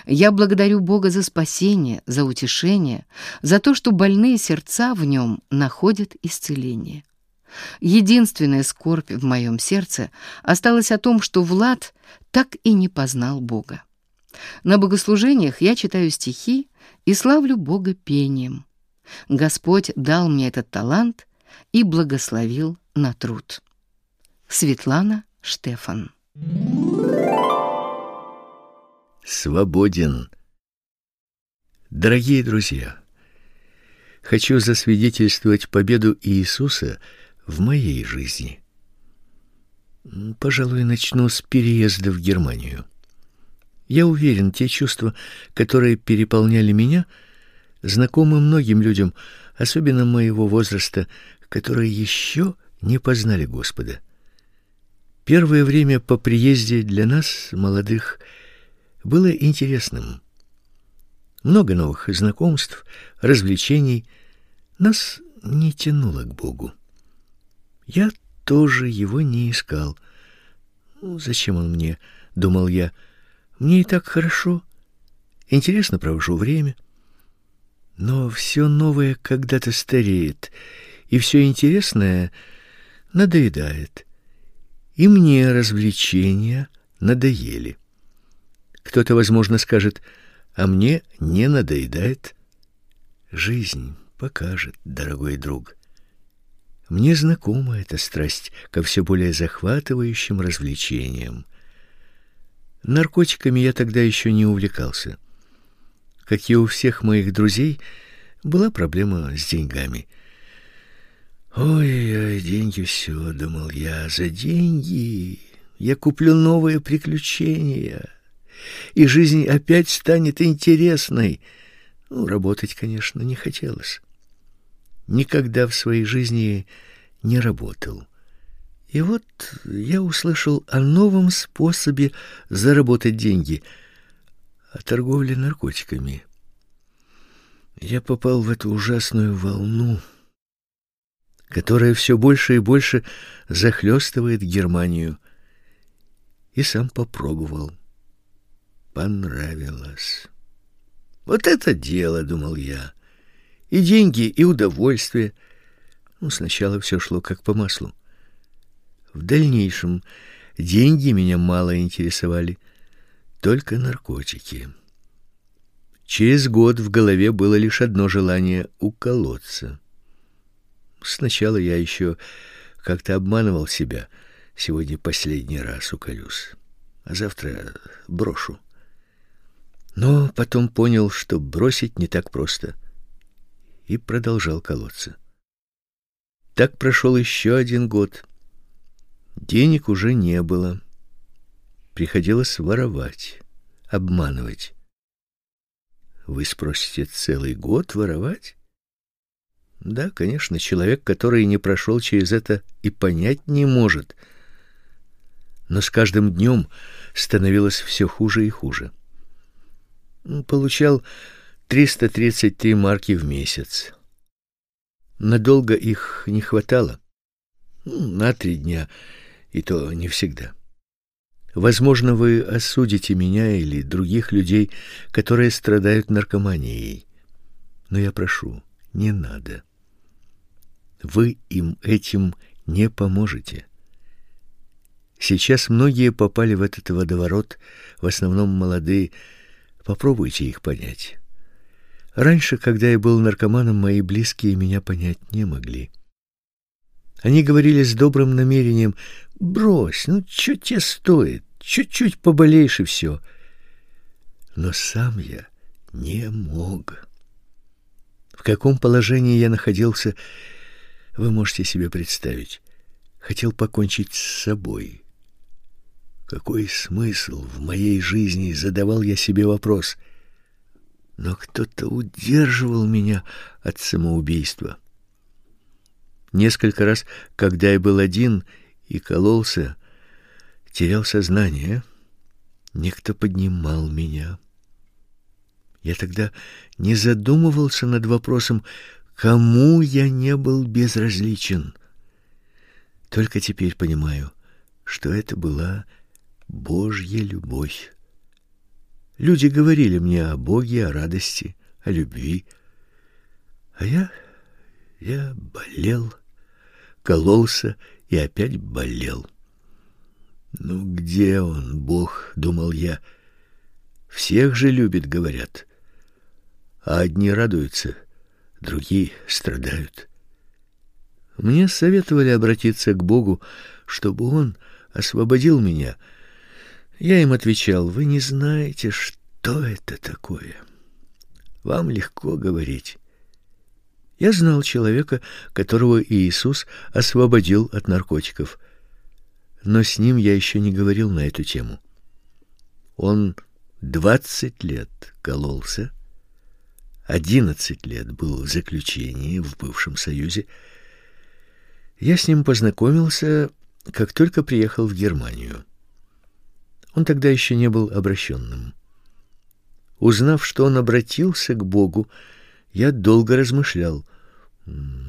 Я благодарю Бога за спасение, за утешение, за то, что больные сердца в нем находят исцеление. Единственная скорбь в моем сердце осталась о том, что Влад так и не познал Бога. На богослужениях я читаю стихи и славлю Бога пением. Господь дал мне этот талант и благословил на труд. Светлана Штефан. Свободен. Дорогие друзья, хочу засвидетельствовать победу Иисуса в моей жизни. Пожалуй, начну с переезда в Германию. Я уверен, те чувства, которые переполняли меня, знакомы многим людям, особенно моего возраста, которые еще не познали Господа. Первое время по приезде для нас, молодых, было интересным. Много новых знакомств, развлечений. Нас не тянуло к Богу. Я тоже его не искал. Ну, зачем он мне, думал я. Мне и так хорошо. Интересно провожу время. Но все новое когда-то стареет, и все интересное надоедает. И мне развлечения надоели. Кто-то, возможно, скажет: "А мне не надоедает". Жизнь покажет, дорогой друг. Мне знакома эта страсть ко все более захватывающим развлечениям. Наркотиками я тогда еще не увлекался. Как и у всех моих друзей, была проблема с деньгами. Ой, деньги все, думал я, за деньги я куплю новые приключения, и жизнь опять станет интересной. Ну, работать, конечно, не хотелось никогда в своей жизни не работал. И вот я услышал о новом способе заработать деньги о торговле наркотиками. Я попал в эту ужасную волну, которая все больше и больше захлестывает Германию. И сам попробовал. Понравилось. Вот это дело, думал я. И деньги, и удовольствие. Ну, сначала все шло как по маслу. В дальнейшем деньги меня мало интересовали, только наркотики. Через год в голове было лишь одно желание уколоться. Сначала я еще как-то обманывал себя. Сегодня последний раз уколюсь, а завтра брошу. Но потом понял, что бросить не так просто — и продолжал колоться. Так прошел еще один год. Денег уже не было. Приходилось воровать, обманывать. Вы спросите, целый год воровать? Да, конечно, человек, который не прошел через это и понять не может. Но с каждым днем становилось все хуже и хуже. Получал 333 марки в месяц. Надолго их не хватало. На три дня, и то не всегда. Возможно, вы осудите меня или других людей, которые страдают наркоманией. Но я прошу, не надо. Вы им этим не поможете. Сейчас многие попали в этот водоворот, в основном молодые. Попробуйте их понять. Раньше, когда я был наркоманом, мои близкие меня понять не могли. Они говорили с добрым намерением: "Брось, ну что тебе стоит? Чуть-чуть поболеешь и все". Но сам я не мог. В каком положении я находился, вы можете себе представить. Хотел покончить с собой. Какой смысл в моей жизни, задавал я себе вопрос но кто-то удерживал меня от самоубийства. Несколько раз, когда я был один и кололся, терял сознание, некто поднимал меня. Я тогда не задумывался над вопросом, кому я не был безразличен. Только теперь понимаю, что это была Божья любовь. Люди говорили мне о Боге, о радости, о любви. А я... я болел, кололся и опять болел. Ну где он, Бог, думал я. Всех же любит, говорят. А одни радуются, другие страдают. Мне советовали обратиться к Богу, чтобы он освободил меня я им отвечал: "Вы не знаете, что это такое. Вам легко говорить. Я знал человека, которого Иисус освободил от наркотиков, но с ним я еще не говорил на эту тему. Он двадцать лет кололся, одиннадцать лет был в заключении в бывшем Союзе Я с ним познакомился, как только приехал в Германию. Он тогда еще не был обращенным. Узнав, что он обратился к Богу, я долго размышлял.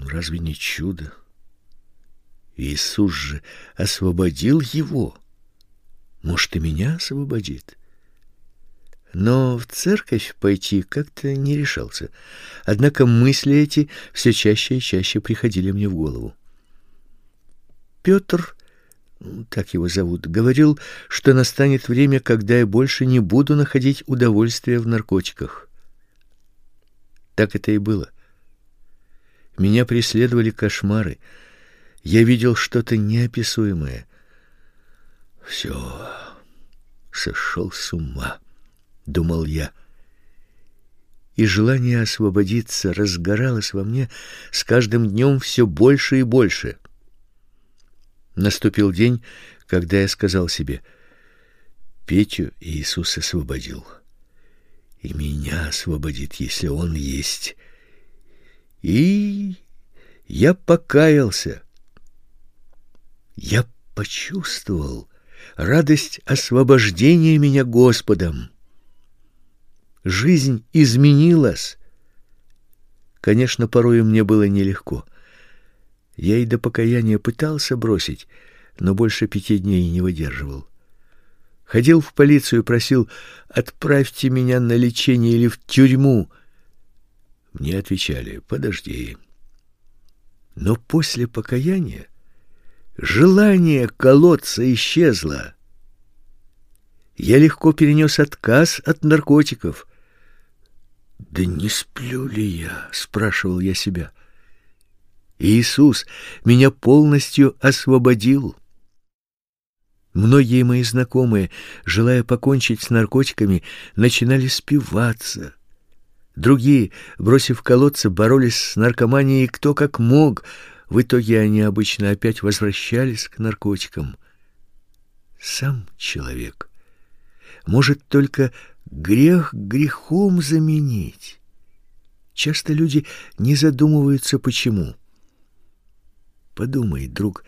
Разве не чудо? Иисус же освободил его. Может, и меня освободит? Но в церковь пойти как-то не решался. Однако мысли эти все чаще и чаще приходили мне в голову. Петр, так его зовут, говорил, что настанет время, когда я больше не буду находить удовольствия в наркотиках. Так это и было. Меня преследовали кошмары. Я видел что-то неописуемое. Все, сошел с ума, думал я. И желание освободиться разгоралось во мне с каждым днем все больше и больше. Наступил день, когда я сказал себе: Петю Иисус освободил, и меня освободит, если он есть. И я покаялся. Я почувствовал радость освобождения меня Господом. Жизнь изменилась. Конечно, порой мне было нелегко. Я и до покаяния пытался бросить, но больше пяти дней не выдерживал. Ходил в полицию, просил: "Отправьте меня на лечение или в тюрьму". Мне отвечали: "Подожди". Но после покаяния желание колоться исчезло. Я легко перенес отказ от наркотиков. Да не сплю ли я, спрашивал я себя. Иисус меня полностью освободил. Многие мои знакомые, желая покончить с наркотиками, начинали спиваться. Другие, бросив колодцы, боролись с наркоманией кто как мог. В итоге они обычно опять возвращались к наркотикам. Сам человек может только грех грехом заменить. Часто люди не задумываются почему. Подумай, друг,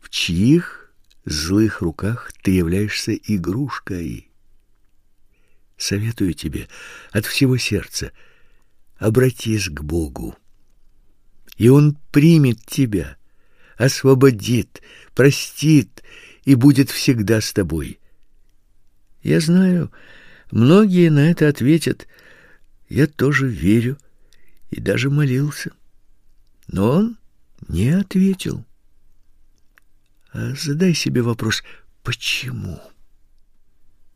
в чьих злых руках ты являешься игрушкой? Советую тебе от всего сердца обратись к Богу. И он примет тебя, освободит, простит и будет всегда с тобой. Я знаю, многие на это ответят: я тоже верю и даже молился. Но он не ответил. А задай себе вопрос: почему?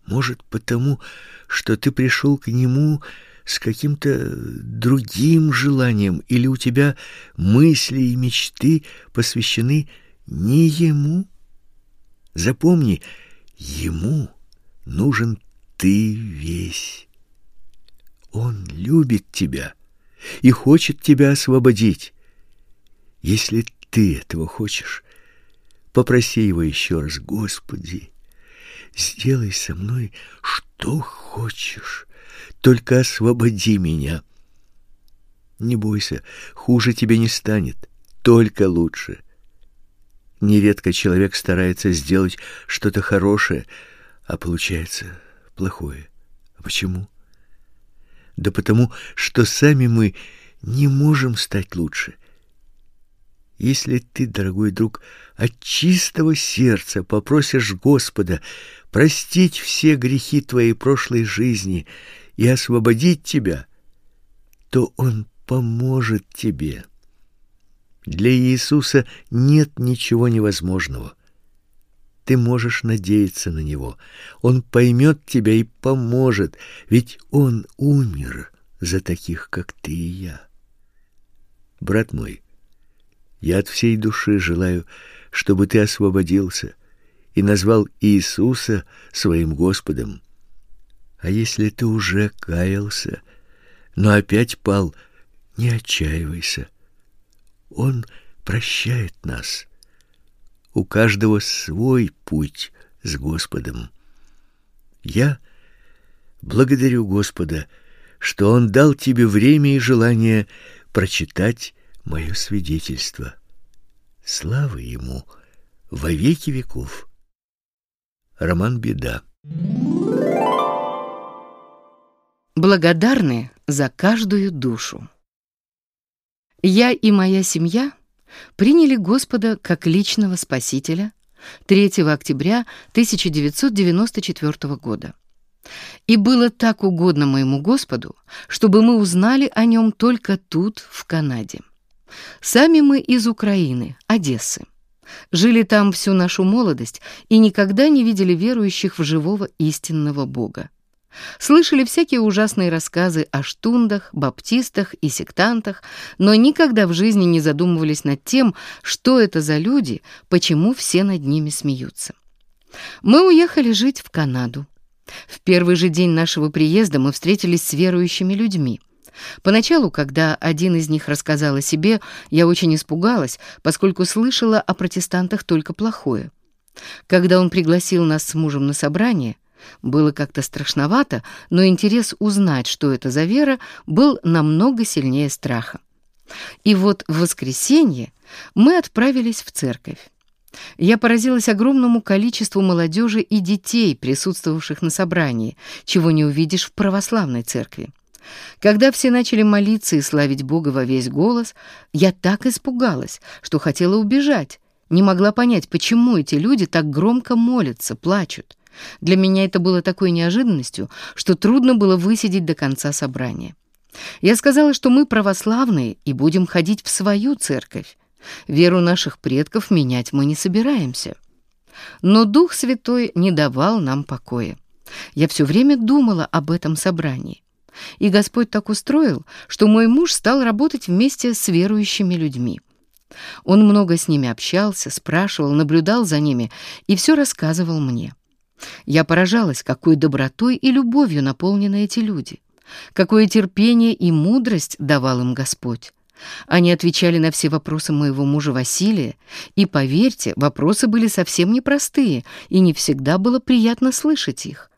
Может, потому, что ты пришел к нему с каким-то другим желанием, или у тебя мысли и мечты посвящены не ему? Запомни, ему нужен ты весь. Он любит тебя и хочет тебя освободить. Если ты этого хочешь, попроси его еще раз, Господи, сделай со мной что хочешь, только освободи меня. Не бойся, хуже тебе не станет, только лучше. Нередко человек старается сделать что-то хорошее, а получается плохое. А почему? Да потому, что сами мы не можем стать лучше. Если ты, дорогой друг, от чистого сердца попросишь Господа простить все грехи твоей прошлой жизни и освободить тебя, то Он поможет тебе. Для Иисуса нет ничего невозможного. Ты можешь надеяться на Него. Он поймет тебя и поможет, ведь Он умер за таких, как ты и я. Брат мой, я от всей души желаю, чтобы ты освободился и назвал Иисуса своим Господом. А если ты уже каялся, но опять пал, не отчаивайся. Он прощает нас. У каждого свой путь с Господом. Я благодарю Господа, что Он дал тебе время и желание прочитать мое свидетельство. Слава ему во веки веков. Роман Беда. Благодарны за каждую душу. Я и моя семья приняли Господа как личного Спасителя 3 октября 1994 года. И было так угодно моему Господу, чтобы мы узнали о нем только тут, в Канаде. Сами мы из Украины, Одессы. Жили там всю нашу молодость и никогда не видели верующих в живого истинного Бога. Слышали всякие ужасные рассказы о штундах, баптистах и сектантах, но никогда в жизни не задумывались над тем, что это за люди, почему все над ними смеются. Мы уехали жить в Канаду. В первый же день нашего приезда мы встретились с верующими людьми. Поначалу, когда один из них рассказал о себе, я очень испугалась, поскольку слышала о протестантах только плохое. Когда он пригласил нас с мужем на собрание, было как-то страшновато, но интерес узнать, что это за вера, был намного сильнее страха. И вот в воскресенье мы отправились в церковь. Я поразилась огромному количеству молодежи и детей, присутствовавших на собрании, чего не увидишь в православной церкви. Когда все начали молиться и славить Бога во весь голос, я так испугалась, что хотела убежать, не могла понять, почему эти люди так громко молятся, плачут. Для меня это было такой неожиданностью, что трудно было высидеть до конца собрания. Я сказала, что мы православные и будем ходить в свою церковь. Веру наших предков менять мы не собираемся. Но Дух Святой не давал нам покоя. Я все время думала об этом собрании. И Господь так устроил, что мой муж стал работать вместе с верующими людьми. Он много с ними общался, спрашивал, наблюдал за ними и все рассказывал мне. Я поражалась, какой добротой и любовью наполнены эти люди, какое терпение и мудрость давал им Господь. Они отвечали на все вопросы моего мужа Василия, и, поверьте, вопросы были совсем непростые, и не всегда было приятно слышать их.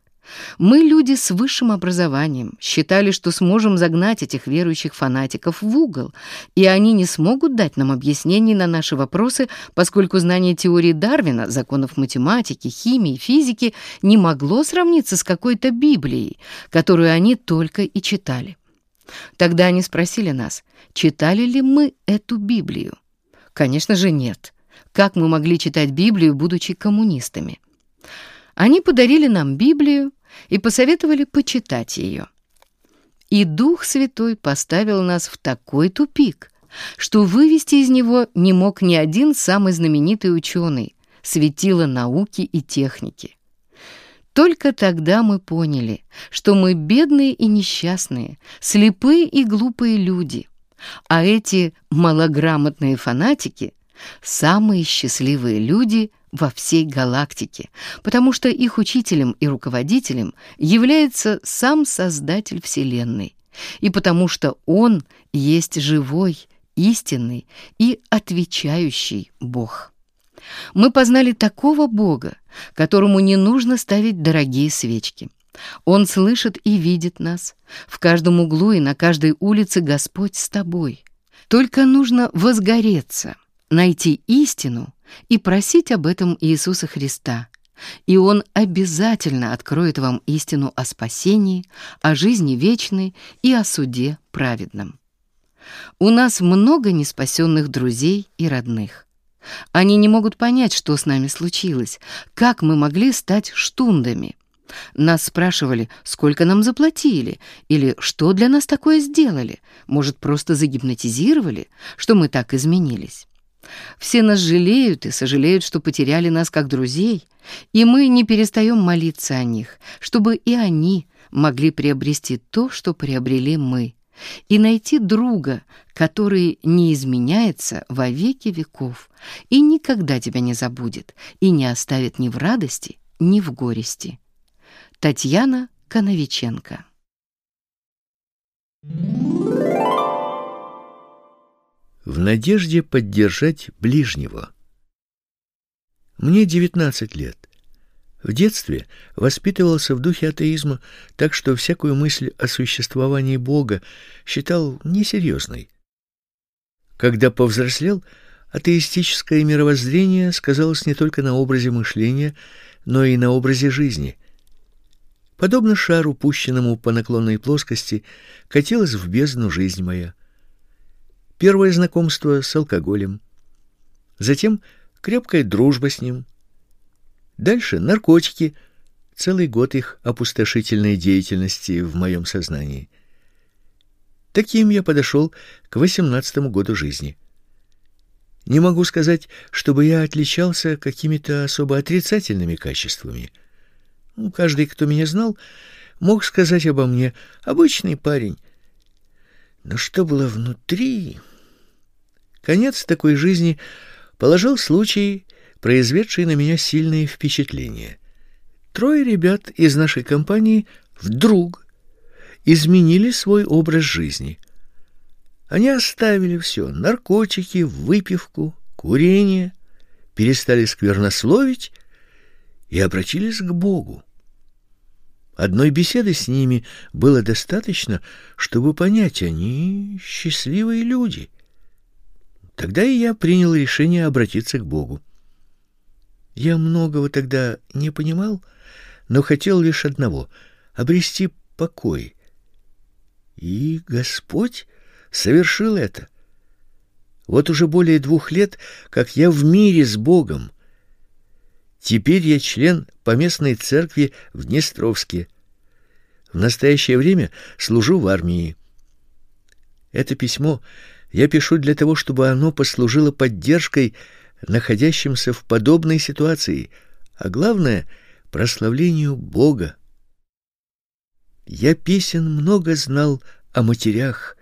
Мы люди с высшим образованием, считали, что сможем загнать этих верующих фанатиков в угол, и они не смогут дать нам объяснений на наши вопросы, поскольку знание теории Дарвина, законов математики, химии, физики не могло сравниться с какой-то Библией, которую они только и читали. Тогда они спросили нас, читали ли мы эту Библию. Конечно же, нет. Как мы могли читать Библию, будучи коммунистами? Они подарили нам Библию, и посоветовали почитать ее. И Дух Святой поставил нас в такой тупик, что вывести из него не мог ни один самый знаменитый ученый, светило науки и техники. Только тогда мы поняли, что мы бедные и несчастные, слепые и глупые люди, а эти малограмотные фанатики — самые счастливые люди во всей галактике, потому что их учителем и руководителем является сам Создатель Вселенной, и потому что Он есть живой, истинный и отвечающий Бог. Мы познали такого Бога, которому не нужно ставить дорогие свечки. Он слышит и видит нас. В каждом углу и на каждой улице Господь с тобой. Только нужно возгореться, найти истину и просить об этом Иисуса Христа, и Он обязательно откроет вам истину о спасении, о жизни вечной и о суде праведном. У нас много неспасенных друзей и родных. Они не могут понять, что с нами случилось, как мы могли стать штундами. Нас спрашивали, сколько нам заплатили, или что для нас такое сделали, может, просто загипнотизировали, что мы так изменились. Все нас жалеют и сожалеют, что потеряли нас как друзей, и мы не перестаем молиться о них, чтобы и они могли приобрести то, что приобрели мы, и найти друга, который не изменяется во веки веков и никогда тебя не забудет и не оставит ни в радости, ни в горести. Татьяна Коновиченко в надежде поддержать ближнего. Мне 19 лет. В детстве воспитывался в духе атеизма, так что всякую мысль о существовании Бога считал несерьезной. Когда повзрослел, Атеистическое мировоззрение сказалось не только на образе мышления, но и на образе жизни. Подобно шару, пущенному по наклонной плоскости, катилась в бездну жизнь моя. Первое знакомство с алкоголем, затем крепкая дружба с ним, дальше наркотики, целый год их опустошительной деятельности в моем сознании. Таким я подошел к восемнадцатому году жизни. Не могу сказать, чтобы я отличался какими-то особо отрицательными качествами. Ну, каждый, кто меня знал, мог сказать обо мне обычный парень. Но что было внутри? Конец такой жизни положил случай, произведший на меня сильные впечатления. Трое ребят из нашей компании вдруг изменили свой образ жизни — они оставили все: наркотики, выпивку, курение, перестали сквернословить и обратились к Богу. Одной беседы с ними было достаточно, чтобы понять, они счастливые люди. Тогда и я принял решение обратиться к Богу. Я многого тогда не понимал, но хотел лишь одного — обрести покой. И Господь совершил это. Вот уже более двух лет, как я в мире с Богом. Теперь я член поместной церкви в Днестровске. В настоящее время служу в армии. Это письмо я пишу для того, чтобы оно послужило поддержкой находящимся в подобной ситуации, а главное прославлению Бога. Я песен много знал о матерях,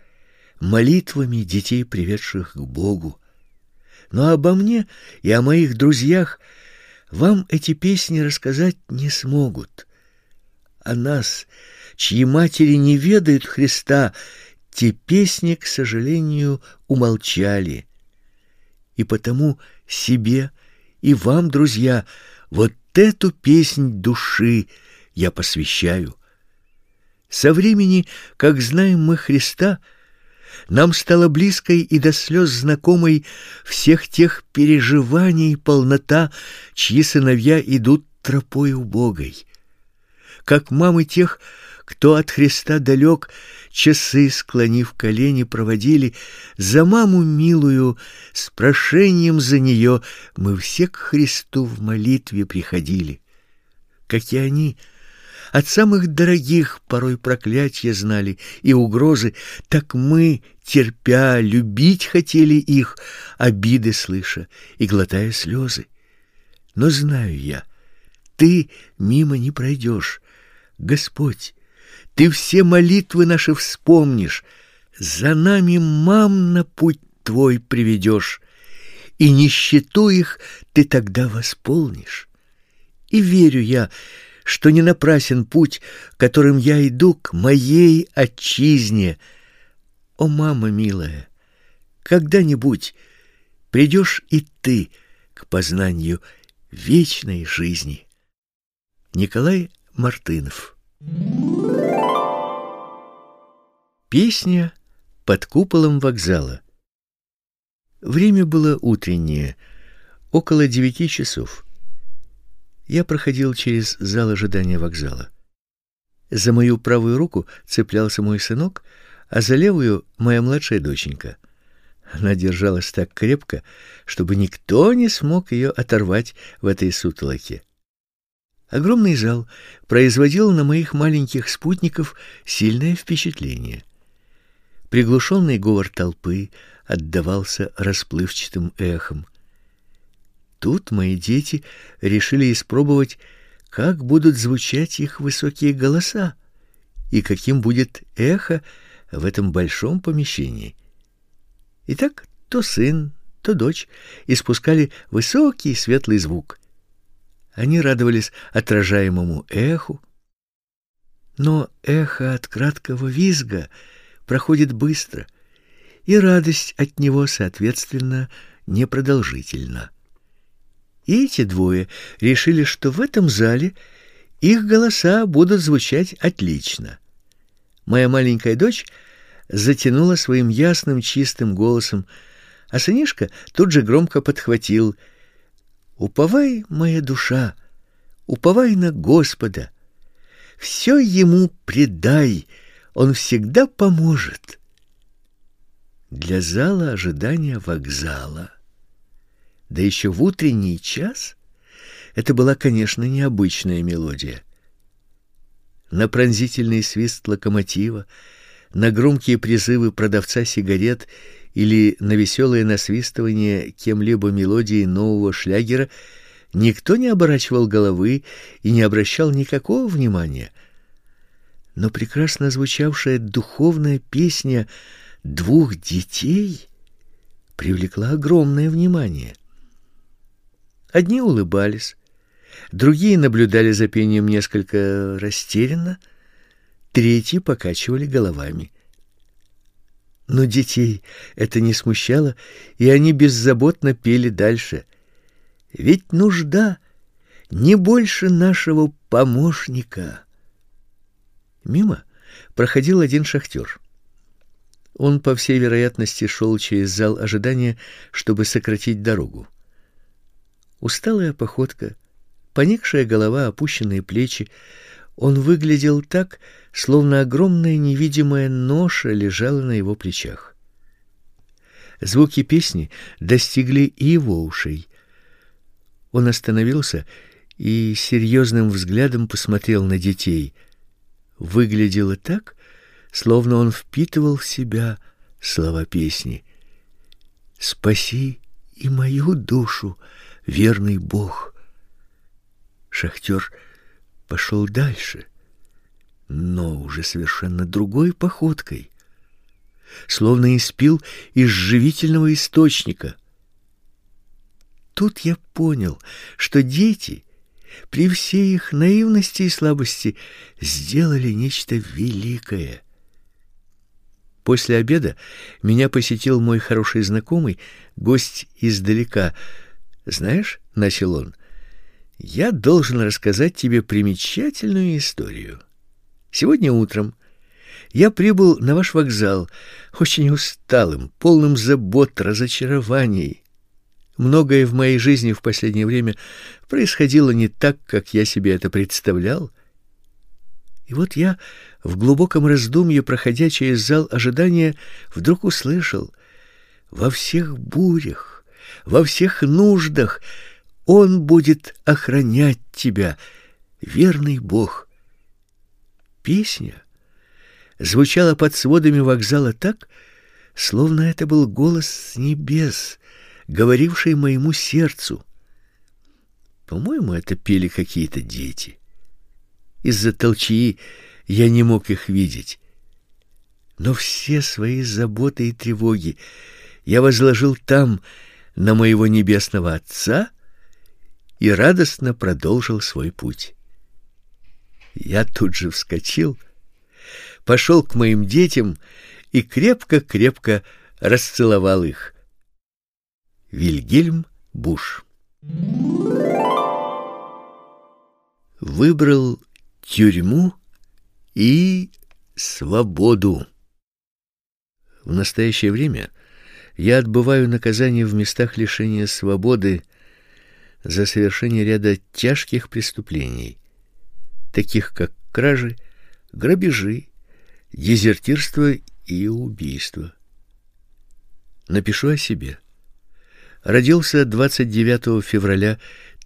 молитвами детей, приведших к Богу. Но обо мне и о моих друзьях вам эти песни рассказать не смогут. О нас, чьи матери не ведают Христа, те песни, к сожалению, умолчали. И потому себе и вам, друзья, вот эту песнь души я посвящаю. Со времени, как знаем мы Христа, — нам стало близкой и до слез знакомой всех тех переживаний полнота, чьи сыновья идут тропой убогой. Как мамы тех, кто от Христа далек, часы, склонив колени, проводили, за маму милую, с прошением за нее мы все к Христу в молитве приходили. Как и они — от самых дорогих порой проклятия знали и угрозы, так мы, терпя, любить хотели их, обиды слыша и глотая слезы. Но знаю я, ты мимо не пройдешь. Господь, ты все молитвы наши вспомнишь, за нами мам на путь твой приведешь, и нищету их ты тогда восполнишь. И верю я, что не напрасен путь, которым я иду к моей отчизне. О, мама милая, когда-нибудь придешь и ты к познанию вечной жизни. Николай Мартынов Песня под куполом вокзала Время было утреннее, около девяти часов я проходил через зал ожидания вокзала. За мою правую руку цеплялся мой сынок, а за левую моя младшая доченька. Она держалась так крепко, чтобы никто не смог ее оторвать в этой сутолоке. Огромный зал производил на моих маленьких спутников сильное впечатление. Приглушенный говор толпы отдавался расплывчатым эхом. Тут мои дети решили испробовать, как будут звучать их высокие голоса и каким будет эхо в этом большом помещении. Итак, то сын, то дочь испускали высокий светлый звук. Они радовались отражаемому эху, но эхо от краткого визга проходит быстро, и радость от него, соответственно, непродолжительна. И эти двое решили, что в этом зале их голоса будут звучать отлично. Моя маленькая дочь затянула своим ясным чистым голосом А сынишка тут же громко подхватил: "Уповай, моя душа, уповай на Господа. Все ему предай, он всегда поможет". Для зала ожидания вокзала, да еще в утренний час, это была, конечно, необычная мелодия. На пронзительный свист локомотива, на громкие призывы продавца сигарет или на веселое насвистывание кем-либо мелодии нового шлягера никто не оборачивал головы и не обращал никакого внимания. Но прекрасно звучавшая духовная песня двух детей привлекла огромное внимание. Одни улыбались, другие наблюдали за пением несколько растерянно, третьи покачивали головами. Но детей это не смущало, и они беззаботно пели дальше. Ведь нужда не больше нашего помощника. Мимо проходил один шахтер. Он, по всей вероятности, шел через зал ожидания, чтобы сократить дорогу. Усталая походка, поникшая голова, опущенные плечи, он выглядел так, словно огромная невидимая ноша лежала на его плечах. Звуки песни достигли и его ушей. Он остановился и серьезным взглядом посмотрел на детей. Выглядело так, словно он впитывал в себя слова песни. «Спаси и мою душу, верный Бог!» Шахтер пошел дальше — но уже совершенно другой походкой, словно испил из живительного источника. Тут я понял, что дети при всей их наивности и слабости сделали нечто великое. После обеда меня посетил мой хороший знакомый, гость издалека. «Знаешь, — начал он, — я должен рассказать тебе примечательную историю». Сегодня утром я прибыл на ваш вокзал очень усталым, полным забот, разочарований. Многое в моей жизни в последнее время происходило не так, как я себе это представлял. И вот я в глубоком раздумье, проходя через зал ожидания, вдруг услышал: во всех бурях, во всех нуждах он будет охранять тебя, верный Бог песня звучала под сводами вокзала так, словно это был голос с небес, говоривший моему сердцу. По-моему, это пели какие-то дети. Из-за толчии я не мог их видеть. Но все свои заботы и тревоги я возложил там, на моего небесного Отца, и радостно продолжил свой путь. Я тут же вскочил, пошел к моим детям и крепко-крепко расцеловал их. Вильгельм Буш выбрал тюрьму и свободу. В настоящее время я отбываю наказание в местах лишения свободы за совершение ряда тяжких преступлений таких как кражи, грабежи, дезертирство и убийство. Напишу о себе. Родился 29 февраля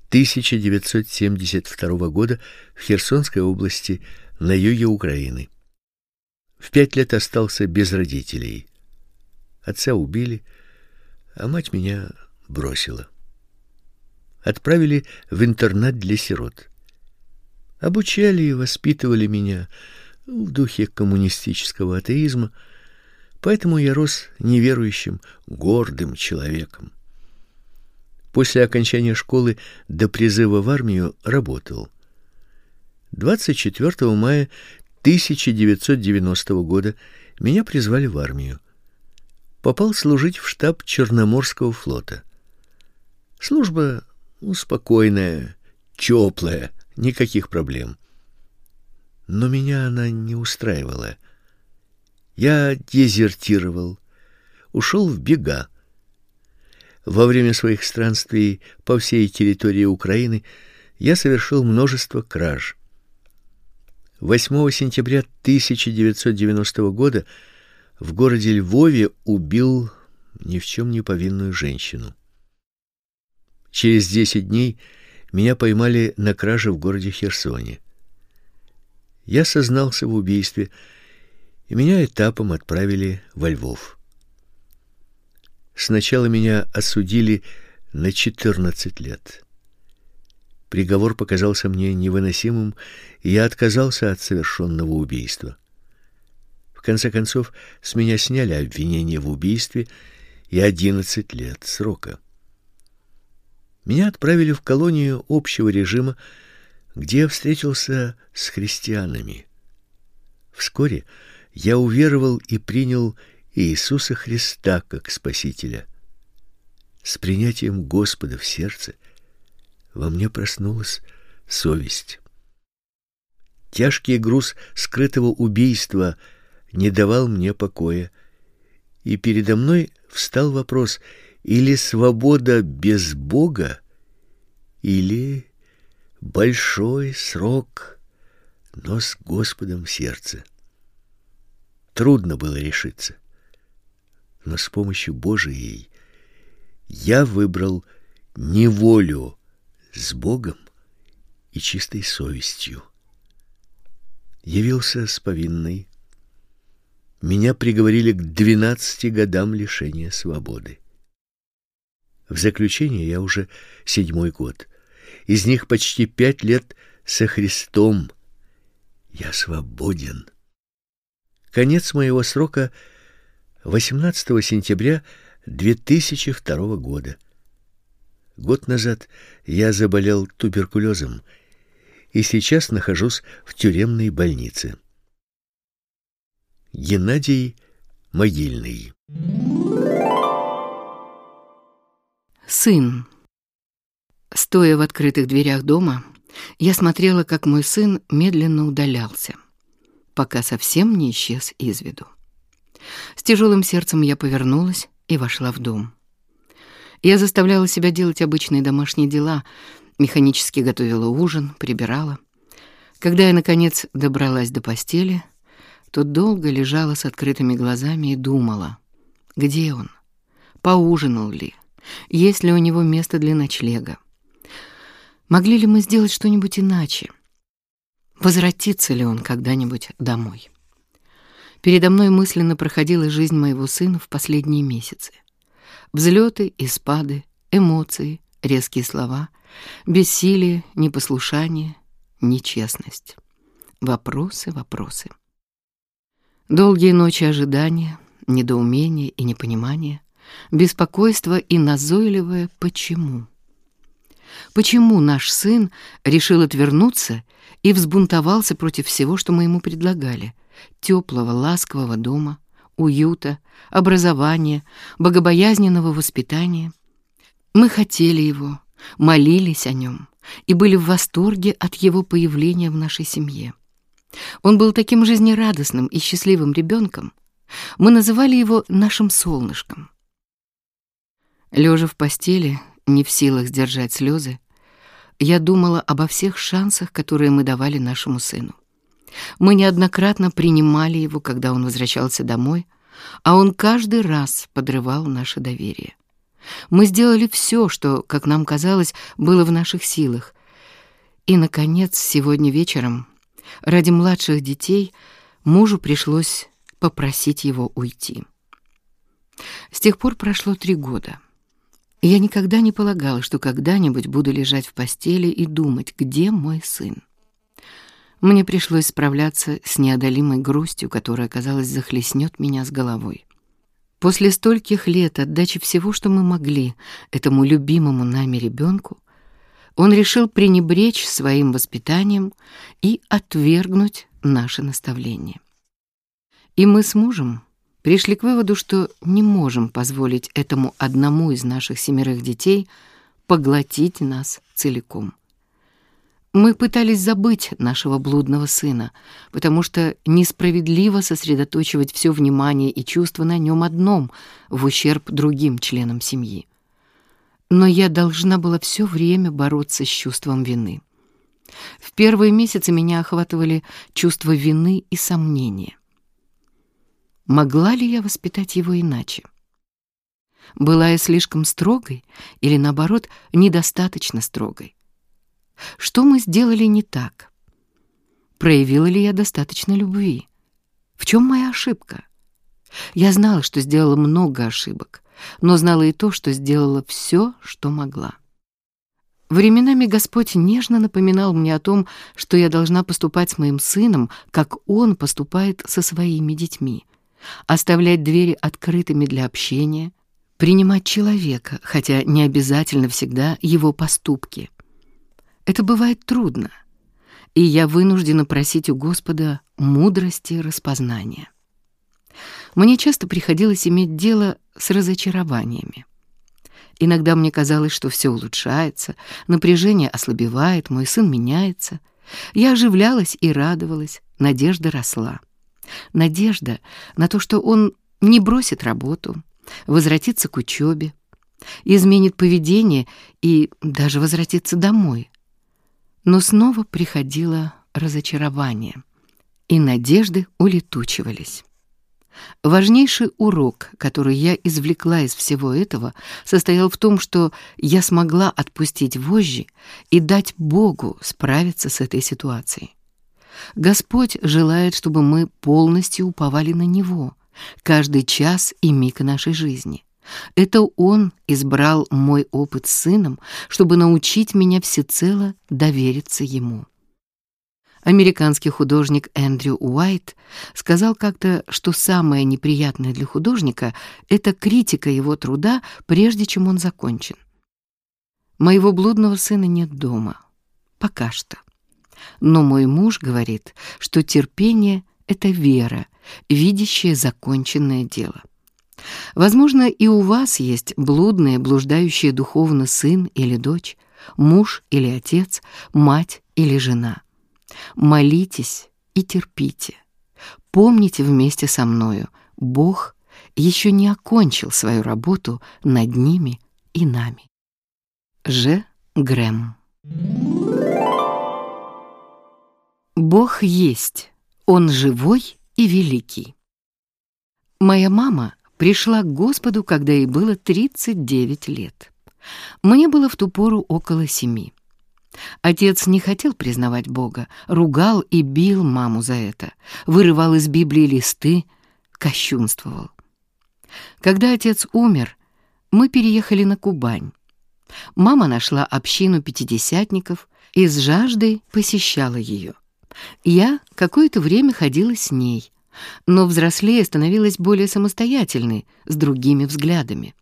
1972 года в Херсонской области на юге Украины. В пять лет остался без родителей. Отца убили, а мать меня бросила. Отправили в интернат для сирот обучали и воспитывали меня в духе коммунистического атеизма, поэтому я рос неверующим, гордым человеком. После окончания школы до призыва в армию работал. 24 мая 1990 года меня призвали в армию. Попал служить в штаб Черноморского флота. Служба ну, спокойная, теплая, Никаких проблем. Но меня она не устраивала. Я дезертировал, ушел в бега. Во время своих странствий по всей территории Украины я совершил множество краж. 8 сентября 1990 года в городе Львове убил ни в чем не повинную женщину. Через 10 дней меня поймали на краже в городе Херсоне. Я сознался в убийстве, и меня этапом отправили во Львов. Сначала меня осудили на 14 лет. Приговор показался мне невыносимым, и я отказался от совершенного убийства. В конце концов, с меня сняли обвинение в убийстве и 11 лет срока. Меня отправили в колонию общего режима, где я встретился с христианами. Вскоре я уверовал и принял Иисуса Христа как Спасителя. С принятием Господа в сердце во мне проснулась совесть. Тяжкий груз скрытого убийства не давал мне покоя, и передо мной встал вопрос: или свобода без Бога, или большой срок, но с Господом в сердце. Трудно было решиться но с помощью Божией я выбрал неволю с Богом и чистой совестью. Явился с повинной. Меня приговорили к двенадцати годам лишения свободы. В заключение я уже седьмой год. Из них почти пять лет со Христом. Я свободен. Конец моего срока — 18 сентября 2002 года. Год назад я заболел туберкулезом и сейчас нахожусь в тюремной больнице. Геннадий Могильный. Сын. Стоя в открытых дверях дома, я смотрела, как мой сын медленно удалялся, пока совсем не исчез из виду. С тяжелым сердцем я повернулась и вошла в дом. Я заставляла себя делать обычные домашние дела, механически готовила ужин, прибирала. Когда я, наконец, добралась до постели, то долго лежала с открытыми глазами и думала, где он, поужинал ли, есть ли у него место для ночлега. Могли ли мы сделать что-нибудь иначе? Возвратится ли он когда-нибудь домой? Передо мной мысленно проходила жизнь моего сына в последние месяцы. Взлеты и спады, эмоции, резкие слова, бессилие, непослушание, нечестность. Вопросы, вопросы. Долгие ночи ожидания, недоумения и непонимания, беспокойство и назойливое «почему?». Почему наш сын решил отвернуться и взбунтовался против всего, что мы ему предлагали? Теплого, ласкового дома, уюта, образования, богобоязненного воспитания. Мы хотели его, молились о нем и были в восторге от его появления в нашей семье. Он был таким жизнерадостным и счастливым ребенком. Мы называли его нашим солнышком. Лежа в постели, не в силах сдержать слезы, я думала обо всех шансах, которые мы давали нашему сыну. Мы неоднократно принимали его, когда он возвращался домой, а он каждый раз подрывал наше доверие. Мы сделали все, что, как нам казалось, было в наших силах. И, наконец, сегодня вечером, ради младших детей, мужу пришлось попросить его уйти. С тех пор прошло три года. Я никогда не полагала, что когда-нибудь буду лежать в постели и думать, где мой сын. Мне пришлось справляться с неодолимой грустью, которая, казалось, захлестнет меня с головой. После стольких лет отдачи всего, что мы могли, этому любимому нами ребенку, он решил пренебречь своим воспитанием и отвергнуть наше наставление. И мы с мужем пришли к выводу, что не можем позволить этому одному из наших семерых детей поглотить нас целиком. Мы пытались забыть нашего блудного сына, потому что несправедливо сосредоточивать все внимание и чувства на нем одном в ущерб другим членам семьи. Но я должна была все время бороться с чувством вины. В первые месяцы меня охватывали чувство вины и сомнения. Могла ли я воспитать его иначе? Была я слишком строгой или, наоборот, недостаточно строгой? Что мы сделали не так? Проявила ли я достаточно любви? В чем моя ошибка? Я знала, что сделала много ошибок, но знала и то, что сделала все, что могла. Временами Господь нежно напоминал мне о том, что я должна поступать с моим сыном, как он поступает со своими детьми, оставлять двери открытыми для общения, принимать человека, хотя не обязательно всегда его поступки. Это бывает трудно, и я вынуждена просить у Господа мудрости и распознания. Мне часто приходилось иметь дело с разочарованиями. Иногда мне казалось, что все улучшается, напряжение ослабевает, мой сын меняется. Я оживлялась и радовалась, надежда росла. Надежда на то, что он не бросит работу, возвратится к учебе, изменит поведение и даже возвратится домой. Но снова приходило разочарование, и надежды улетучивались. Важнейший урок, который я извлекла из всего этого, состоял в том, что я смогла отпустить вожжи и дать Богу справиться с этой ситуацией. Господь желает, чтобы мы полностью уповали на Него, каждый час и миг нашей жизни. Это Он избрал мой опыт с сыном, чтобы научить меня всецело довериться Ему. Американский художник Эндрю Уайт сказал как-то, что самое неприятное для художника — это критика его труда, прежде чем он закончен. Моего блудного сына нет дома. Пока что. Но мой муж говорит, что терпение — это вера, видящая законченное дело. Возможно, и у вас есть блудные, блуждающие духовно сын или дочь, муж или отец, мать или жена. Молитесь и терпите. Помните вместе со мною, Бог еще не окончил свою работу над ними и нами. Ж. Грэм Бог есть, Он живой и великий. Моя мама пришла к Господу, когда ей было 39 лет. Мне было в ту пору около семи. Отец не хотел признавать Бога, ругал и бил маму за это, вырывал из Библии листы, кощунствовал. Когда отец умер, мы переехали на Кубань. Мама нашла общину пятидесятников и с жаждой посещала ее. Я какое-то время ходила с ней, но взрослее становилась более самостоятельной, с другими взглядами.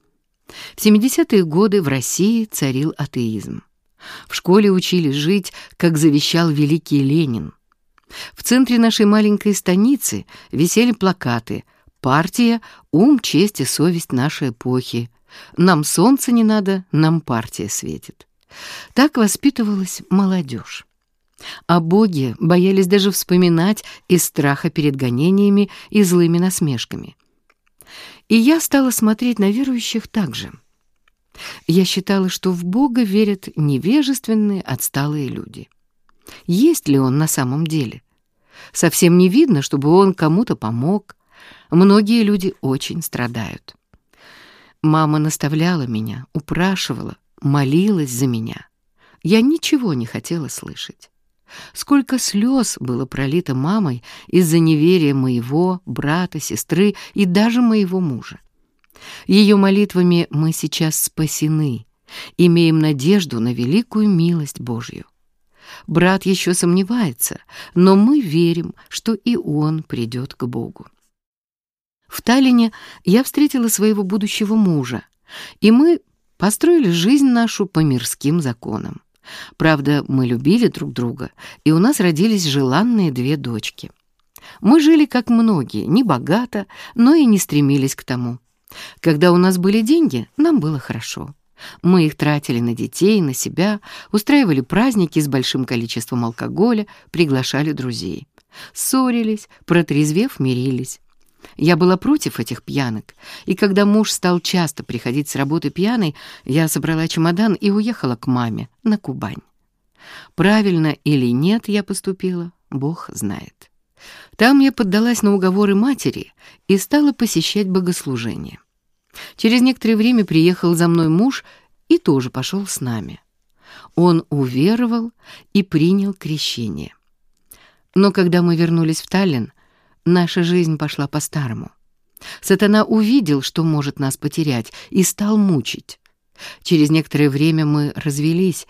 В 70-е годы в России царил атеизм. В школе учили жить, как завещал великий Ленин. В центре нашей маленькой станицы висели плакаты «Партия – ум, честь и совесть нашей эпохи», «Нам солнце не надо, нам партия светит». Так воспитывалась молодежь. О Боге боялись даже вспоминать из страха перед гонениями и злыми насмешками. И я стала смотреть на верующих так же – я считала, что в Бога верят невежественные, отсталые люди. Есть ли он на самом деле? Совсем не видно, чтобы он кому-то помог. Многие люди очень страдают. Мама наставляла меня, упрашивала, молилась за меня. Я ничего не хотела слышать. Сколько слез было пролито мамой из-за неверия моего брата, сестры и даже моего мужа. Ее молитвами мы сейчас спасены, имеем надежду на великую милость Божью. Брат еще сомневается, но мы верим, что и он придет к Богу. В Таллине я встретила своего будущего мужа, и мы построили жизнь нашу по мирским законам. Правда, мы любили друг друга, и у нас родились желанные две дочки. Мы жили, как многие, не богато, но и не стремились к тому. Когда у нас были деньги, нам было хорошо. Мы их тратили на детей, на себя, устраивали праздники с большим количеством алкоголя, приглашали друзей. Ссорились, протрезвев, мирились. Я была против этих пьянок, и когда муж стал часто приходить с работы пьяный, я собрала чемодан и уехала к маме на Кубань. Правильно или нет я поступила, Бог знает. Там я поддалась на уговоры матери и стала посещать богослужение. Через некоторое время приехал за мной муж и тоже пошел с нами. Он уверовал и принял крещение. Но когда мы вернулись в Таллин, наша жизнь пошла по-старому. Сатана увидел, что может нас потерять, и стал мучить. Через некоторое время мы развелись,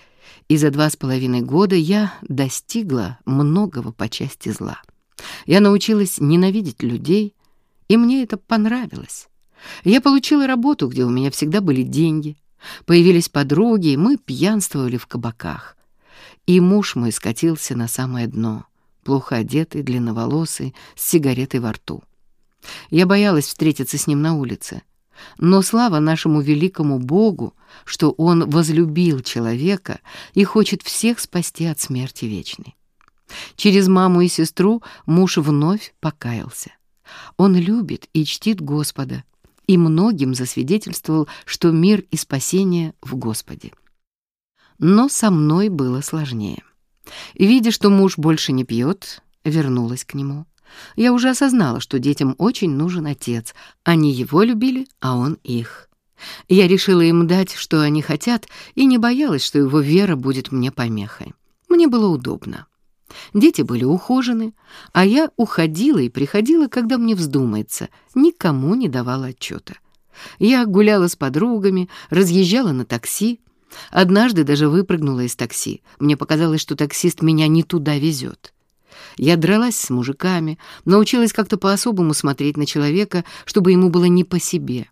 и за два с половиной года я достигла многого по части зла. Я научилась ненавидеть людей, и мне это понравилось. Я получила работу, где у меня всегда были деньги. Появились подруги, мы пьянствовали в кабаках. И муж мой скатился на самое дно, плохо одетый, длинноволосый, с сигаретой во рту. Я боялась встретиться с ним на улице. Но слава нашему великому Богу, что Он возлюбил человека и хочет всех спасти от смерти вечной. Через маму и сестру муж вновь покаялся. Он любит и чтит Господа, и многим засвидетельствовал, что мир и спасение в Господе. Но со мной было сложнее. Видя, что муж больше не пьет, вернулась к нему. Я уже осознала, что детям очень нужен отец. Они его любили, а он их. Я решила им дать, что они хотят, и не боялась, что его вера будет мне помехой. Мне было удобно. Дети были ухожены, а я уходила и приходила, когда мне вздумается, никому не давала отчета. Я гуляла с подругами, разъезжала на такси. Однажды даже выпрыгнула из такси. Мне показалось, что таксист меня не туда везет. Я дралась с мужиками, научилась как-то по-особому смотреть на человека, чтобы ему было не по себе.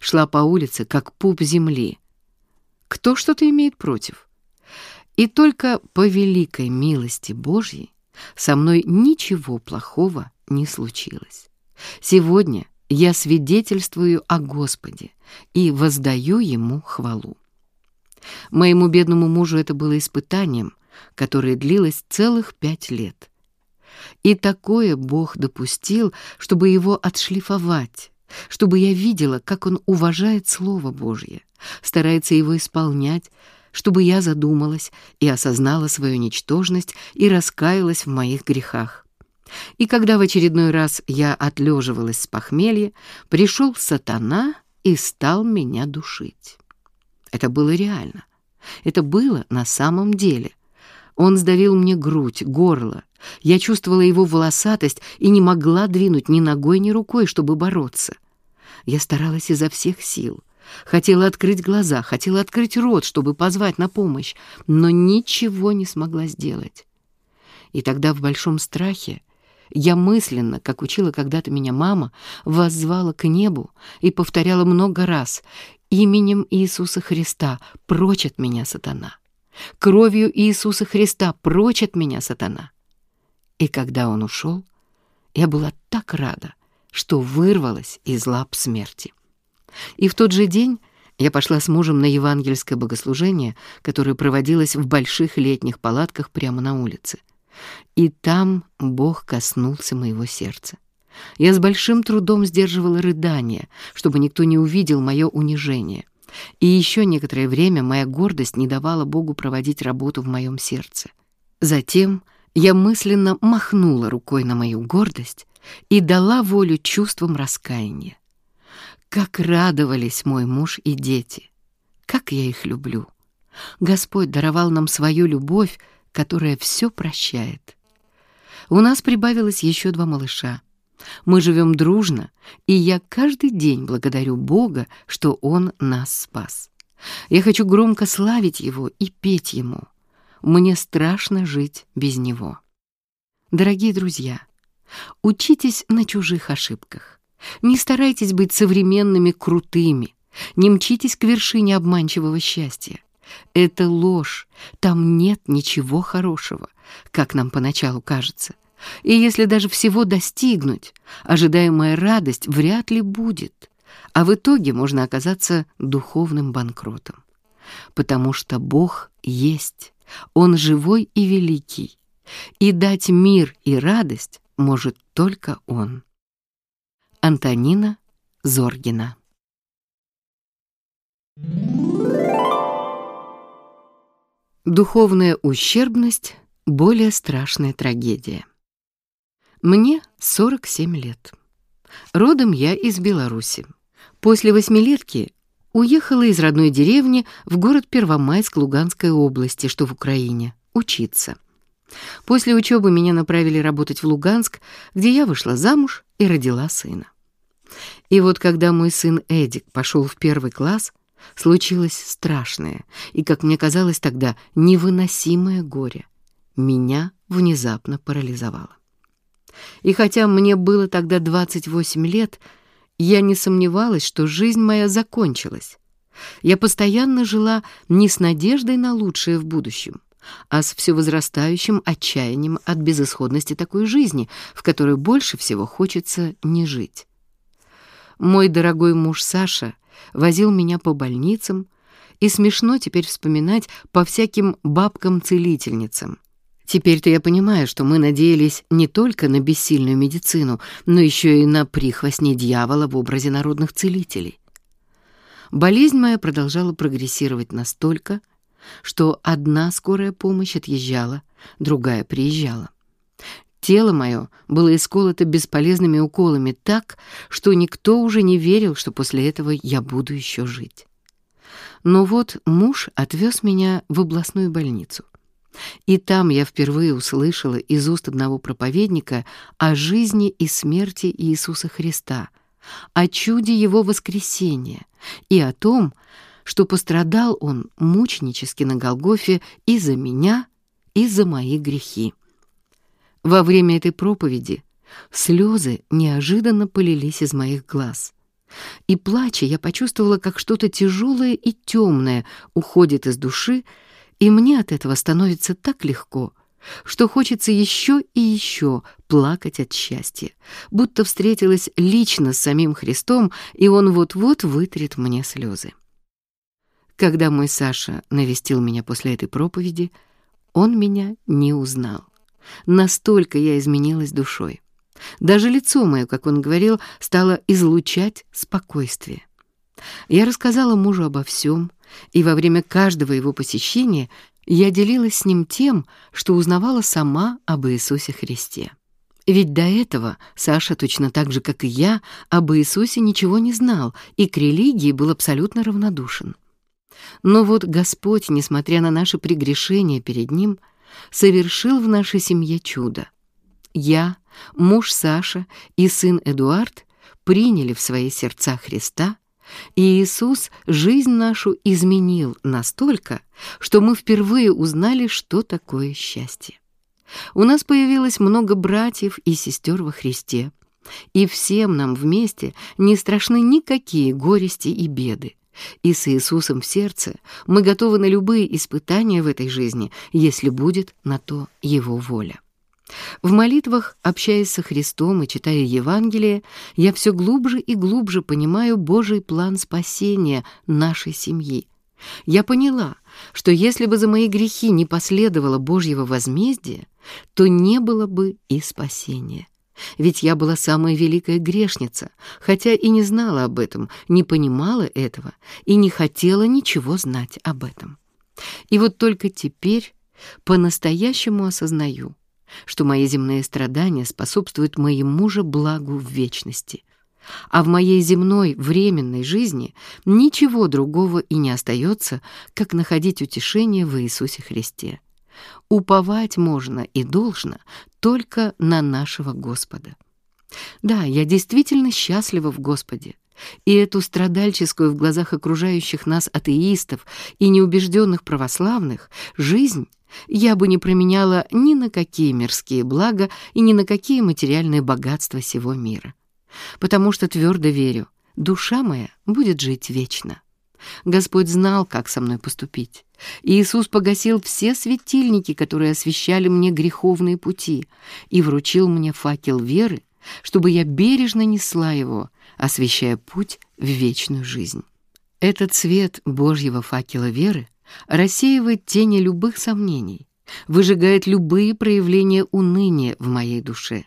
Шла по улице, как пуп земли. Кто что-то имеет против? И только по великой милости Божьей со мной ничего плохого не случилось. Сегодня я свидетельствую о Господе и воздаю Ему хвалу. Моему бедному мужу это было испытанием, которое длилось целых пять лет. И такое Бог допустил, чтобы его отшлифовать, чтобы я видела, как он уважает Слово Божье, старается его исполнять, чтобы я задумалась и осознала свою ничтожность и раскаялась в моих грехах. И когда в очередной раз я отлеживалась с похмелья, пришел сатана и стал меня душить. Это было реально. Это было на самом деле. Он сдавил мне грудь, горло. Я чувствовала его волосатость и не могла двинуть ни ногой, ни рукой, чтобы бороться. Я старалась изо всех сил — Хотела открыть глаза, хотела открыть рот, чтобы позвать на помощь, но ничего не смогла сделать. И тогда в большом страхе я мысленно, как учила когда-то меня мама, воззвала к небу и повторяла много раз «Именем Иисуса Христа прочь от меня, сатана! Кровью Иисуса Христа прочь от меня, сатана!» И когда он ушел, я была так рада, что вырвалась из лап смерти. И в тот же день я пошла с мужем на евангельское богослужение, которое проводилось в больших летних палатках прямо на улице. И там Бог коснулся моего сердца. Я с большим трудом сдерживала рыдания, чтобы никто не увидел мое унижение. И еще некоторое время моя гордость не давала Богу проводить работу в моем сердце. Затем я мысленно махнула рукой на мою гордость и дала волю чувствам раскаяния. Как радовались мой муж и дети! Как я их люблю! Господь даровал нам свою любовь, которая все прощает. У нас прибавилось еще два малыша. Мы живем дружно, и я каждый день благодарю Бога, что Он нас спас. Я хочу громко славить Его и петь Ему. Мне страшно жить без Него. Дорогие друзья, учитесь на чужих ошибках. Не старайтесь быть современными крутыми, не мчитесь к вершине обманчивого счастья. Это ложь, там нет ничего хорошего, как нам поначалу кажется. И если даже всего достигнуть, ожидаемая радость вряд ли будет, а в итоге можно оказаться духовным банкротом. Потому что Бог есть, Он живой и великий, и дать мир и радость может только Он. Антонина Зоргина Духовная ущербность — более страшная трагедия. Мне 47 лет. Родом я из Беларуси. После восьмилетки уехала из родной деревни в город Первомайск Луганской области, что в Украине, учиться. После учебы меня направили работать в Луганск, где я вышла замуж и родила сына. И вот когда мой сын Эдик пошел в первый класс, случилось страшное и, как мне казалось тогда, невыносимое горе. Меня внезапно парализовало. И хотя мне было тогда 28 лет, я не сомневалась, что жизнь моя закончилась. Я постоянно жила не с надеждой на лучшее в будущем, а с все возрастающим отчаянием от безысходности такой жизни, в которой больше всего хочется не жить. Мой дорогой муж Саша возил меня по больницам, и смешно теперь вспоминать по всяким бабкам-целительницам. Теперь-то я понимаю, что мы надеялись не только на бессильную медицину, но еще и на прихвостни дьявола в образе народных целителей. Болезнь моя продолжала прогрессировать настолько, что одна скорая помощь отъезжала, другая приезжала. Тело мое было исколото бесполезными уколами так, что никто уже не верил, что после этого я буду еще жить. Но вот муж отвез меня в областную больницу. И там я впервые услышала из уст одного проповедника о жизни и смерти Иисуса Христа, о чуде Его воскресения и о том, что пострадал Он мученически на Голгофе и за меня, и за мои грехи. Во время этой проповеди слезы неожиданно полились из моих глаз. И плача я почувствовала, как что-то тяжелое и темное уходит из души, и мне от этого становится так легко, что хочется еще и еще плакать от счастья, будто встретилась лично с самим Христом, и Он вот-вот вытрет мне слезы. Когда мой Саша навестил меня после этой проповеди, он меня не узнал. Настолько я изменилась душой. Даже лицо мое, как он говорил, стало излучать спокойствие. Я рассказала мужу обо всем, и во время каждого его посещения я делилась с ним тем, что узнавала сама об Иисусе Христе. Ведь до этого Саша, точно так же, как и я, об Иисусе ничего не знал и к религии был абсолютно равнодушен. Но вот Господь, несмотря на наши прегрешения перед Ним, — совершил в нашей семье чудо. Я, муж Саша и сын Эдуард приняли в свои сердца Христа, и Иисус жизнь нашу изменил настолько, что мы впервые узнали, что такое счастье. У нас появилось много братьев и сестер во Христе, и всем нам вместе не страшны никакие горести и беды, и с Иисусом в сердце мы готовы на любые испытания в этой жизни, если будет на то Его воля. В молитвах, общаясь со Христом и читая Евангелие, я все глубже и глубже понимаю Божий план спасения нашей семьи. Я поняла, что если бы за мои грехи не последовало Божьего возмездия, то не было бы и спасения. Ведь я была самая великая грешница, хотя и не знала об этом, не понимала этого и не хотела ничего знать об этом. И вот только теперь по-настоящему осознаю, что мои земные страдания способствуют моему же благу в вечности. А в моей земной временной жизни ничего другого и не остается, как находить утешение в Иисусе Христе. Уповать можно и должно только на нашего Господа. Да, я действительно счастлива в Господе. И эту страдальческую в глазах окружающих нас атеистов и неубежденных православных жизнь я бы не променяла ни на какие мирские блага и ни на какие материальные богатства сего мира. Потому что твердо верю, душа моя будет жить вечно. Господь знал, как со мной поступить. Иисус погасил все светильники, которые освещали мне греховные пути, и вручил мне факел веры, чтобы я бережно несла его, освещая путь в вечную жизнь. Этот свет Божьего факела веры рассеивает тени любых сомнений, выжигает любые проявления уныния в моей душе.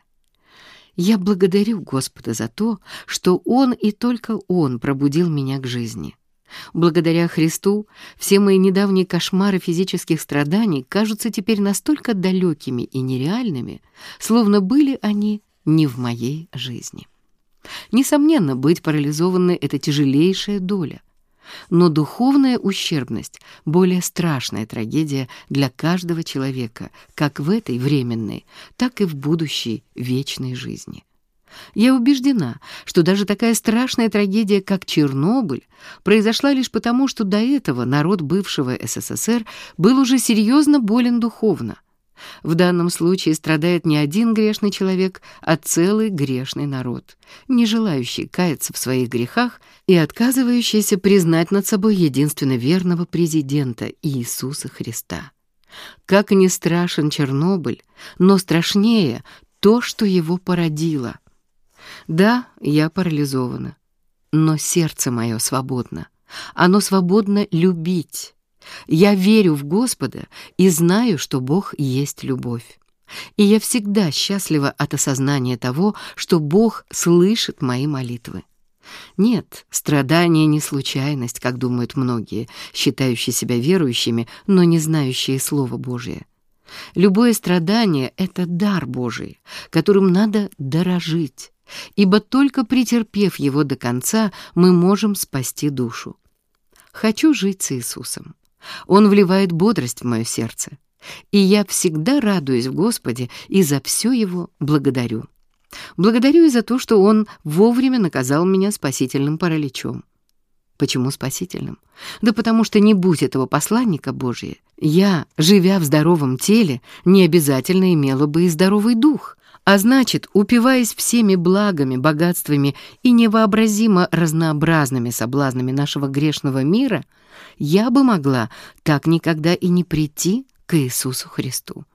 Я благодарю Господа за то, что Он и только Он пробудил меня к жизни. Благодаря Христу все мои недавние кошмары физических страданий кажутся теперь настолько далекими и нереальными, словно были они не в моей жизни. Несомненно, быть парализованной — это тяжелейшая доля. Но духовная ущербность — более страшная трагедия для каждого человека, как в этой временной, так и в будущей вечной жизни. Я убеждена, что даже такая страшная трагедия, как Чернобыль, произошла лишь потому, что до этого народ бывшего СССР был уже серьезно болен духовно. В данном случае страдает не один грешный человек, а целый грешный народ, не желающий каяться в своих грехах и отказывающийся признать над собой единственно верного президента Иисуса Христа. Как ни страшен Чернобыль, но страшнее то, что его породило — да, я парализована, но сердце мое свободно. Оно свободно любить. Я верю в Господа и знаю, что Бог есть любовь. И я всегда счастлива от осознания того, что Бог слышит мои молитвы. Нет, страдание не случайность, как думают многие, считающие себя верующими, но не знающие Слова Божие. Любое страдание — это дар Божий, которым надо дорожить ибо только претерпев его до конца, мы можем спасти душу. Хочу жить с Иисусом. Он вливает бодрость в мое сердце, и я всегда радуюсь в Господе и за все его благодарю. Благодарю и за то, что Он вовремя наказал меня спасительным параличом. Почему спасительным? Да потому что не будь этого посланника Божия, я, живя в здоровом теле, не обязательно имела бы и здоровый дух. А значит, упиваясь всеми благами, богатствами и невообразимо разнообразными соблазнами нашего грешного мира, я бы могла так никогда и не прийти к Иисусу Христу.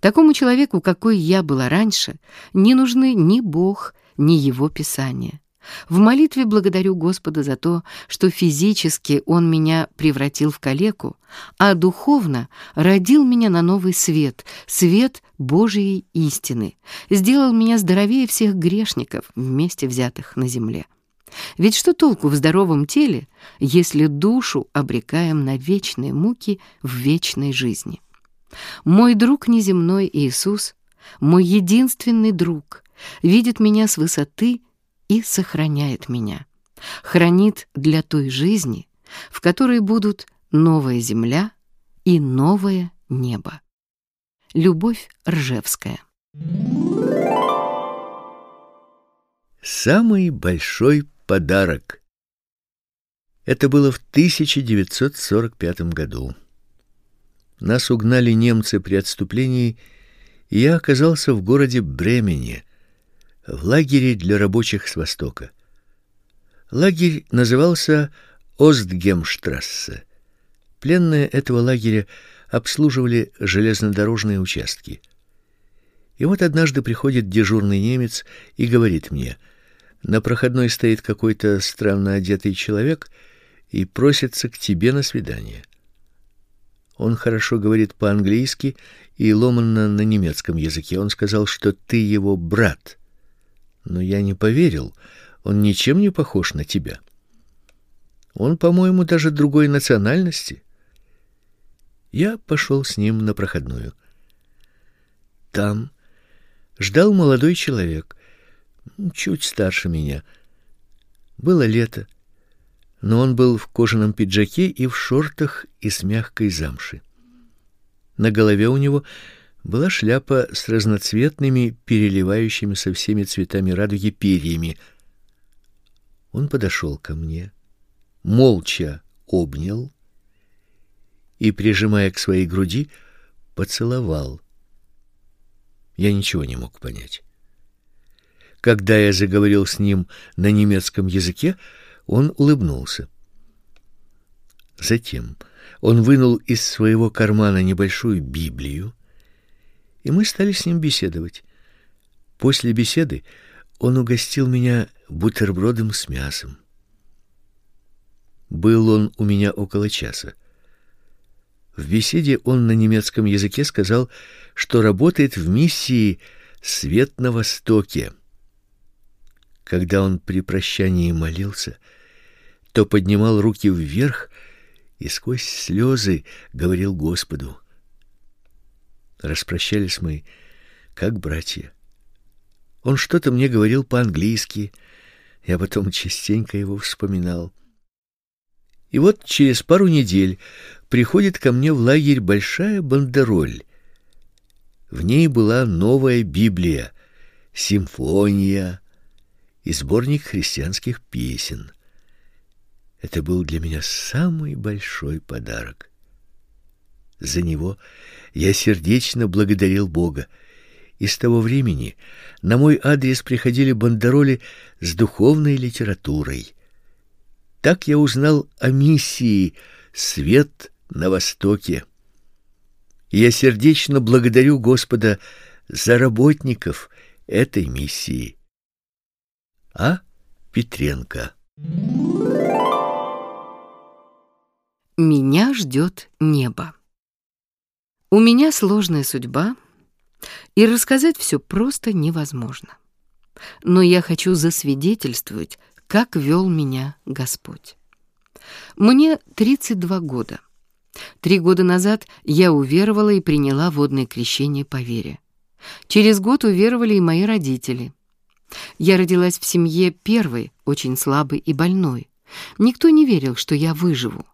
Такому человеку, какой я была раньше, не нужны ни Бог, ни Его Писание. В молитве благодарю Господа за то, что физически Он меня превратил в калеку, а духовно родил меня на новый свет, свет Божией истины, сделал меня здоровее всех грешников, вместе взятых на земле. Ведь что толку в здоровом теле, если душу обрекаем на вечные муки в вечной жизни? Мой друг неземной Иисус, мой единственный друг, видит меня с высоты и сохраняет меня, хранит для той жизни, в которой будут новая земля и новое небо. Любовь Ржевская Самый большой подарок Это было в 1945 году. Нас угнали немцы при отступлении, и я оказался в городе Бремене, в лагере для рабочих с востока. Лагерь назывался Остгемштрассе. Пленные этого лагеря обслуживали железнодорожные участки. И вот однажды приходит дежурный немец и говорит мне: "На проходной стоит какой-то странно одетый человек и просится к тебе на свидание". Он хорошо говорит по-английски и ломанно на немецком языке. Он сказал, что ты его брат но я не поверил. Он ничем не похож на тебя. Он, по-моему, даже другой национальности. Я пошел с ним на проходную. Там ждал молодой человек, чуть старше меня. Было лето, но он был в кожаном пиджаке и в шортах из мягкой замши. На голове у него была шляпа с разноцветными, переливающимися всеми цветами радуги перьями. Он подошел ко мне, молча обнял и, прижимая к своей груди, поцеловал. Я ничего не мог понять. Когда я заговорил с ним на немецком языке, он улыбнулся. Затем он вынул из своего кармана небольшую Библию, и мы стали с ним беседовать. После беседы он угостил меня бутербродом с мясом. Был он у меня около часа. В беседе он на немецком языке сказал, что работает в миссии «Свет на Востоке», Когда он при прощании молился, то поднимал руки вверх и сквозь слезы говорил Господу. Распрощались мы как братья. Он что-то мне говорил по-английски, я потом частенько его вспоминал. И вот через пару недель приходит ко мне в лагерь большая бандероль. В ней была новая Библия, симфония и сборник христианских песен. Это был для меня самый большой подарок. За него я сердечно благодарил Бога. И с того времени на мой адрес приходили бандероли с духовной литературой. Так я узнал о миссии «Свет на Востоке». Я сердечно благодарю Господа за работников этой миссии. А. Петренко Меня ждет небо. У меня сложная судьба, и рассказать все просто невозможно. Но я хочу засвидетельствовать, как вел меня Господь. Мне 32 года. Три года назад я уверовала и приняла водное крещение по вере. Через год уверовали и мои родители. Я родилась в семье первой, очень слабой и больной. Никто не верил, что я выживу.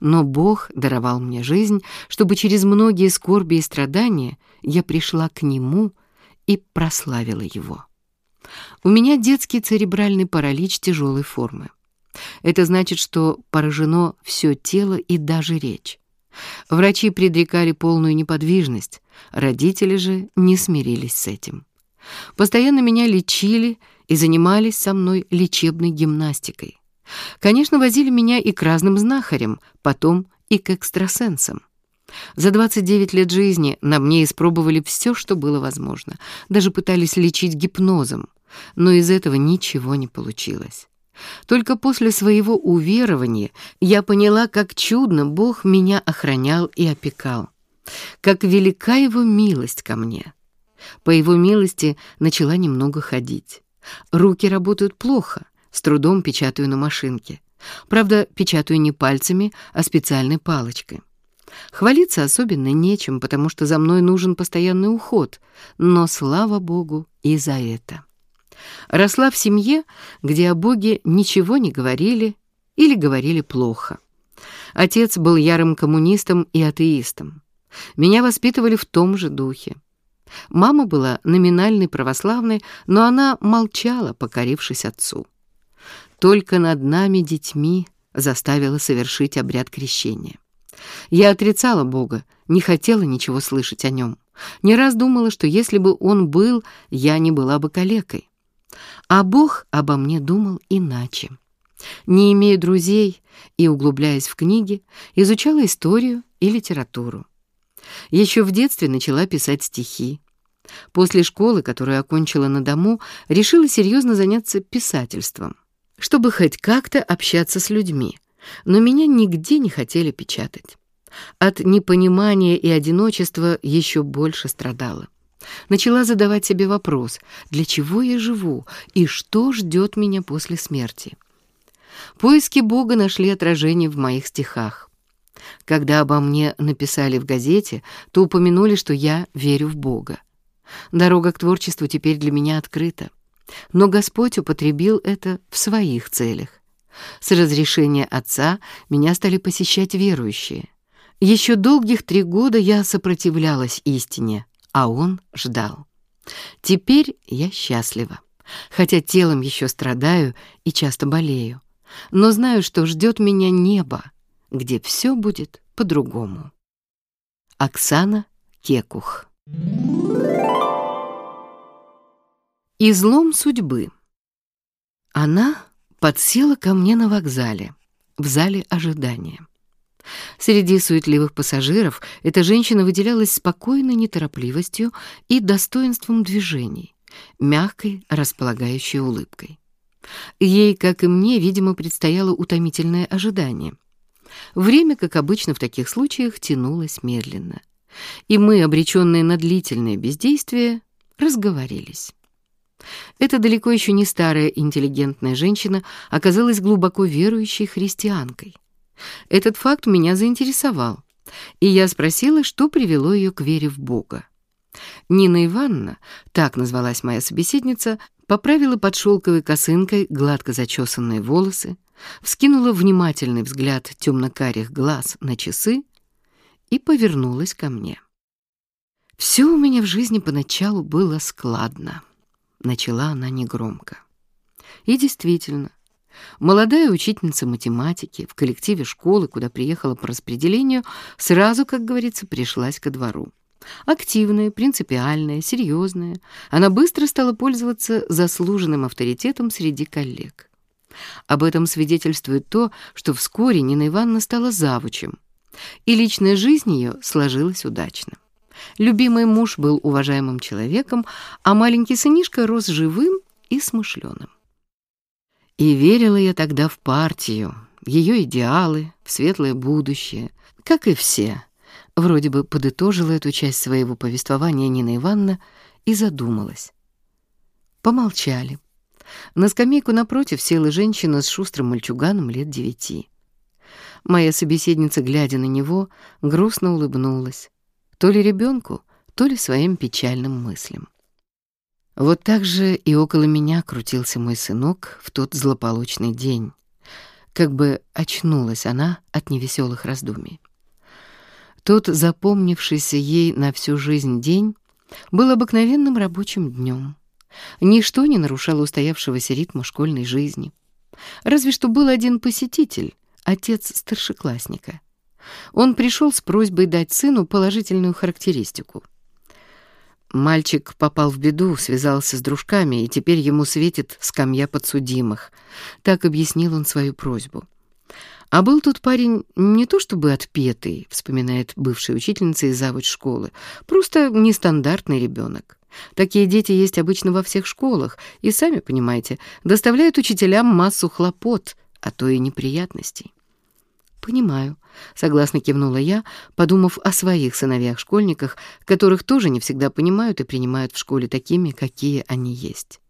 Но Бог даровал мне жизнь, чтобы через многие скорби и страдания я пришла к Нему и прославила Его. У меня детский церебральный паралич тяжелой формы. Это значит, что поражено все тело и даже речь. Врачи предрекали полную неподвижность, родители же не смирились с этим. Постоянно меня лечили и занимались со мной лечебной гимнастикой. Конечно, возили меня и к разным знахарям, потом и к экстрасенсам. За 29 лет жизни на мне испробовали все, что было возможно. Даже пытались лечить гипнозом, но из этого ничего не получилось. Только после своего уверования я поняла, как чудно Бог меня охранял и опекал, как велика Его милость ко мне. По Его милости начала немного ходить. Руки работают плохо, с трудом печатаю на машинке. Правда, печатаю не пальцами, а специальной палочкой. Хвалиться особенно нечем, потому что за мной нужен постоянный уход, но слава Богу и за это. Росла в семье, где о Боге ничего не говорили или говорили плохо. Отец был ярым коммунистом и атеистом. Меня воспитывали в том же духе. Мама была номинальной православной, но она молчала, покорившись отцу только над нами, детьми, заставила совершить обряд крещения. Я отрицала Бога, не хотела ничего слышать о нем. Не раз думала, что если бы он был, я не была бы калекой. А Бог обо мне думал иначе. Не имея друзей и углубляясь в книги, изучала историю и литературу. Еще в детстве начала писать стихи. После школы, которую окончила на дому, решила серьезно заняться писательством чтобы хоть как-то общаться с людьми, но меня нигде не хотели печатать. От непонимания и одиночества еще больше страдала. Начала задавать себе вопрос, для чего я живу и что ждет меня после смерти. Поиски Бога нашли отражение в моих стихах. Когда обо мне написали в газете, то упомянули, что я верю в Бога. Дорога к творчеству теперь для меня открыта. Но Господь употребил это в своих целях. С разрешения отца меня стали посещать верующие. Еще долгих три года я сопротивлялась истине, а он ждал. Теперь я счастлива, хотя телом еще страдаю и часто болею, но знаю, что ждет меня небо, где все будет по-другому. Оксана Кекух Излом судьбы. Она подсела ко мне на вокзале, в зале ожидания. Среди суетливых пассажиров эта женщина выделялась спокойной неторопливостью и достоинством движений, мягкой, располагающей улыбкой. Ей, как и мне, видимо, предстояло утомительное ожидание. Время, как обычно в таких случаях, тянулось медленно. И мы, обреченные на длительное бездействие, разговорились. Эта далеко еще не старая интеллигентная женщина оказалась глубоко верующей христианкой. Этот факт меня заинтересовал, и я спросила, что привело ее к вере в Бога. Нина Ивановна, так назвалась моя собеседница, поправила под шелковой косынкой гладко зачесанные волосы, вскинула внимательный взгляд темно-карих глаз на часы и повернулась ко мне. «Все у меня в жизни поначалу было складно», — начала она негромко. И действительно, молодая учительница математики в коллективе школы, куда приехала по распределению, сразу, как говорится, пришлась ко двору. Активная, принципиальная, серьезная, она быстро стала пользоваться заслуженным авторитетом среди коллег. Об этом свидетельствует то, что вскоре Нина Ивановна стала завучем, и личная жизнь ее сложилась удачно. Любимый муж был уважаемым человеком, а маленький сынишка рос живым и смышленым. И верила я тогда в партию, ее идеалы, в светлое будущее, как и все. Вроде бы подытожила эту часть своего повествования Нина Ивановна и задумалась. Помолчали. На скамейку напротив села женщина с шустрым мальчуганом лет девяти. Моя собеседница, глядя на него, грустно улыбнулась. То ли ребенку, то ли своим печальным мыслям. Вот так же и около меня крутился мой сынок в тот злополучный день. Как бы очнулась она от невеселых раздумий. Тот запомнившийся ей на всю жизнь день был обыкновенным рабочим днем. Ничто не нарушало устоявшегося ритма школьной жизни. Разве что был один посетитель, отец старшеклассника. Он пришел с просьбой дать сыну положительную характеристику. Мальчик попал в беду, связался с дружками, и теперь ему светит скамья подсудимых. Так объяснил он свою просьбу. А был тут парень не то чтобы отпетый, вспоминает бывшая учительница из завуч школы, просто нестандартный ребенок. Такие дети есть обычно во всех школах, и, сами понимаете, доставляют учителям массу хлопот, а то и неприятностей. «Понимаю», — согласно кивнула я, подумав о своих сыновьях-школьниках, которых тоже не всегда понимают и принимают в школе такими, какие они есть.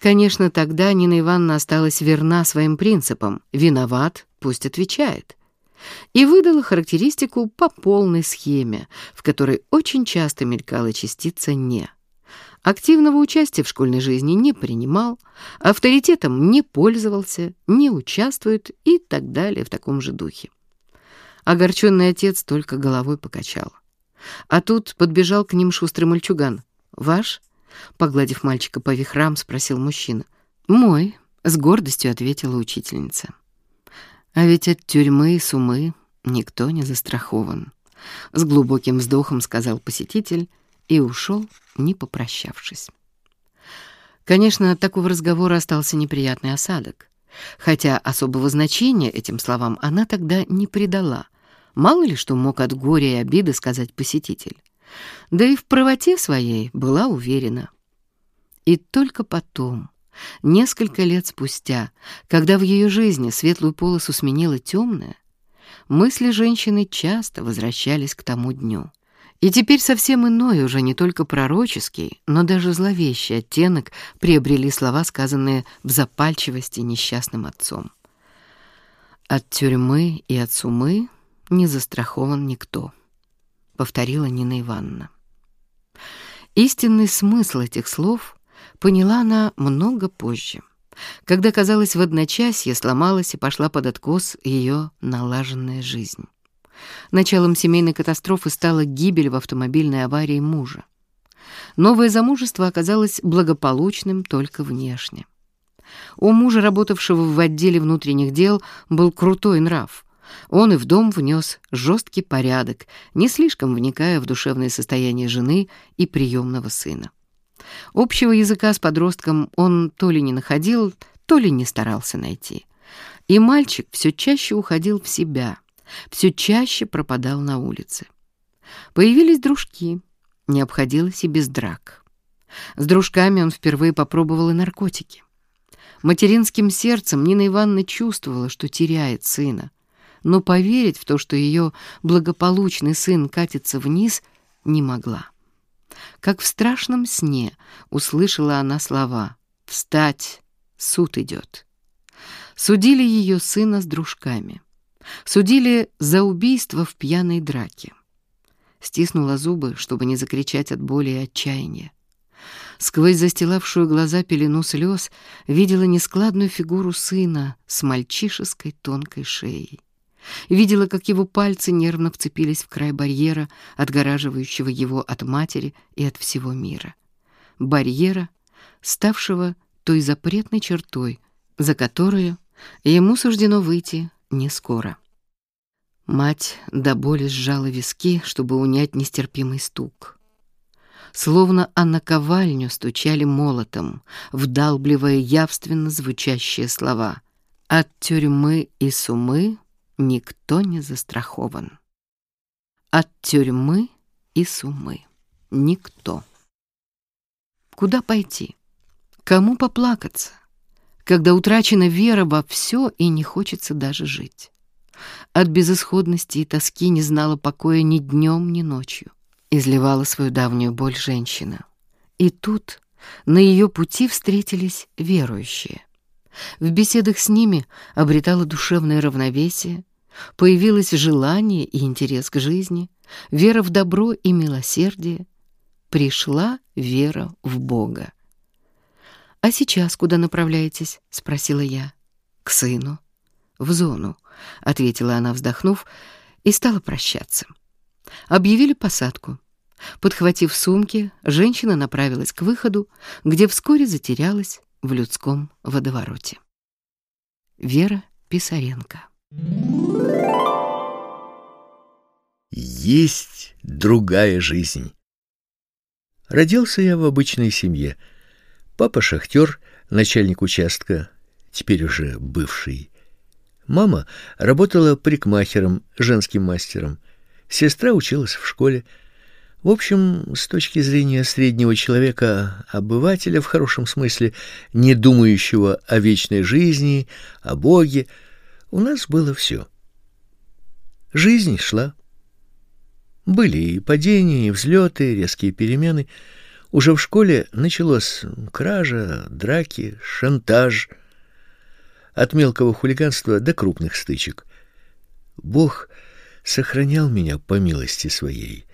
Конечно, тогда Нина Ивановна осталась верна своим принципам. «Виноват, пусть отвечает» и выдала характеристику по полной схеме, в которой очень часто мелькала частица «не». Активного участия в школьной жизни не принимал, авторитетом не пользовался, не участвует и так далее в таком же духе. Огорченный отец только головой покачал. А тут подбежал к ним шустрый мальчуган. «Ваш?» — погладив мальчика по вихрам, спросил мужчина. «Мой», — с гордостью ответила учительница. А ведь от тюрьмы и сумы никто не застрахован. С глубоким вздохом сказал посетитель и ушел, не попрощавшись. Конечно, от такого разговора остался неприятный осадок. Хотя особого значения этим словам она тогда не придала. Мало ли что мог от горя и обиды сказать посетитель. Да и в правоте своей была уверена. И только потом, Несколько лет спустя, когда в ее жизни светлую полосу сменила темная, мысли женщины часто возвращались к тому дню. И теперь совсем иной, уже не только пророческий, но даже зловещий оттенок приобрели слова, сказанные в запальчивости несчастным отцом. «От тюрьмы и от сумы не застрахован никто», — повторила Нина Ивановна. Истинный смысл этих слов Поняла она много позже, когда, казалось, в одночасье сломалась и пошла под откос ее налаженная жизнь. Началом семейной катастрофы стала гибель в автомобильной аварии мужа. Новое замужество оказалось благополучным только внешне. У мужа, работавшего в отделе внутренних дел, был крутой нрав. Он и в дом внес жесткий порядок, не слишком вникая в душевное состояние жены и приемного сына. Общего языка с подростком он то ли не находил, то ли не старался найти. И мальчик все чаще уходил в себя, все чаще пропадал на улице. Появились дружки, не обходилось и без драк. С дружками он впервые попробовал и наркотики. Материнским сердцем Нина Ивановна чувствовала, что теряет сына, но поверить в то, что ее благополучный сын катится вниз, не могла. как в страшном сне услышала она слова «Встать! Суд идет!» Судили ее сына с дружками. Судили за убийство в пьяной драке. Стиснула зубы, чтобы не закричать от боли и отчаяния. Сквозь застилавшую глаза пелену слез видела нескладную фигуру сына с мальчишеской тонкой шеей. Видела, как его пальцы нервно вцепились в край барьера, отгораживающего его от матери и от всего мира. Барьера, ставшего той запретной чертой, за которую ему суждено выйти не скоро. Мать до боли сжала виски, чтобы унять нестерпимый стук. Словно о наковальню стучали молотом, вдалбливая явственно звучащие слова. «От тюрьмы и сумы никто не застрахован. От тюрьмы и сумы никто. Куда пойти? Кому поплакаться? Когда утрачена вера во все и не хочется даже жить. От безысходности и тоски не знала покоя ни днем, ни ночью. Изливала свою давнюю боль женщина. И тут на ее пути встретились верующие. В беседах с ними обретала душевное равновесие, Появилось желание и интерес к жизни, вера в добро и милосердие. Пришла вера в Бога. «А сейчас куда направляетесь?» — спросила я. «К сыну». «В зону», — ответила она, вздохнув, и стала прощаться. Объявили посадку. Подхватив сумки, женщина направилась к выходу, где вскоре затерялась в людском водовороте. Вера Писаренко есть другая жизнь. Родился я в обычной семье. Папа шахтер, начальник участка, теперь уже бывший. Мама работала парикмахером, женским мастером. Сестра училась в школе. В общем, с точки зрения среднего человека, обывателя в хорошем смысле, не думающего о вечной жизни, о Боге, у нас было все. Жизнь шла были и падения, и взлеты, резкие перемены. Уже в школе началось кража, драки, шантаж. От мелкого хулиганства до крупных стычек. Бог сохранял меня по милости своей,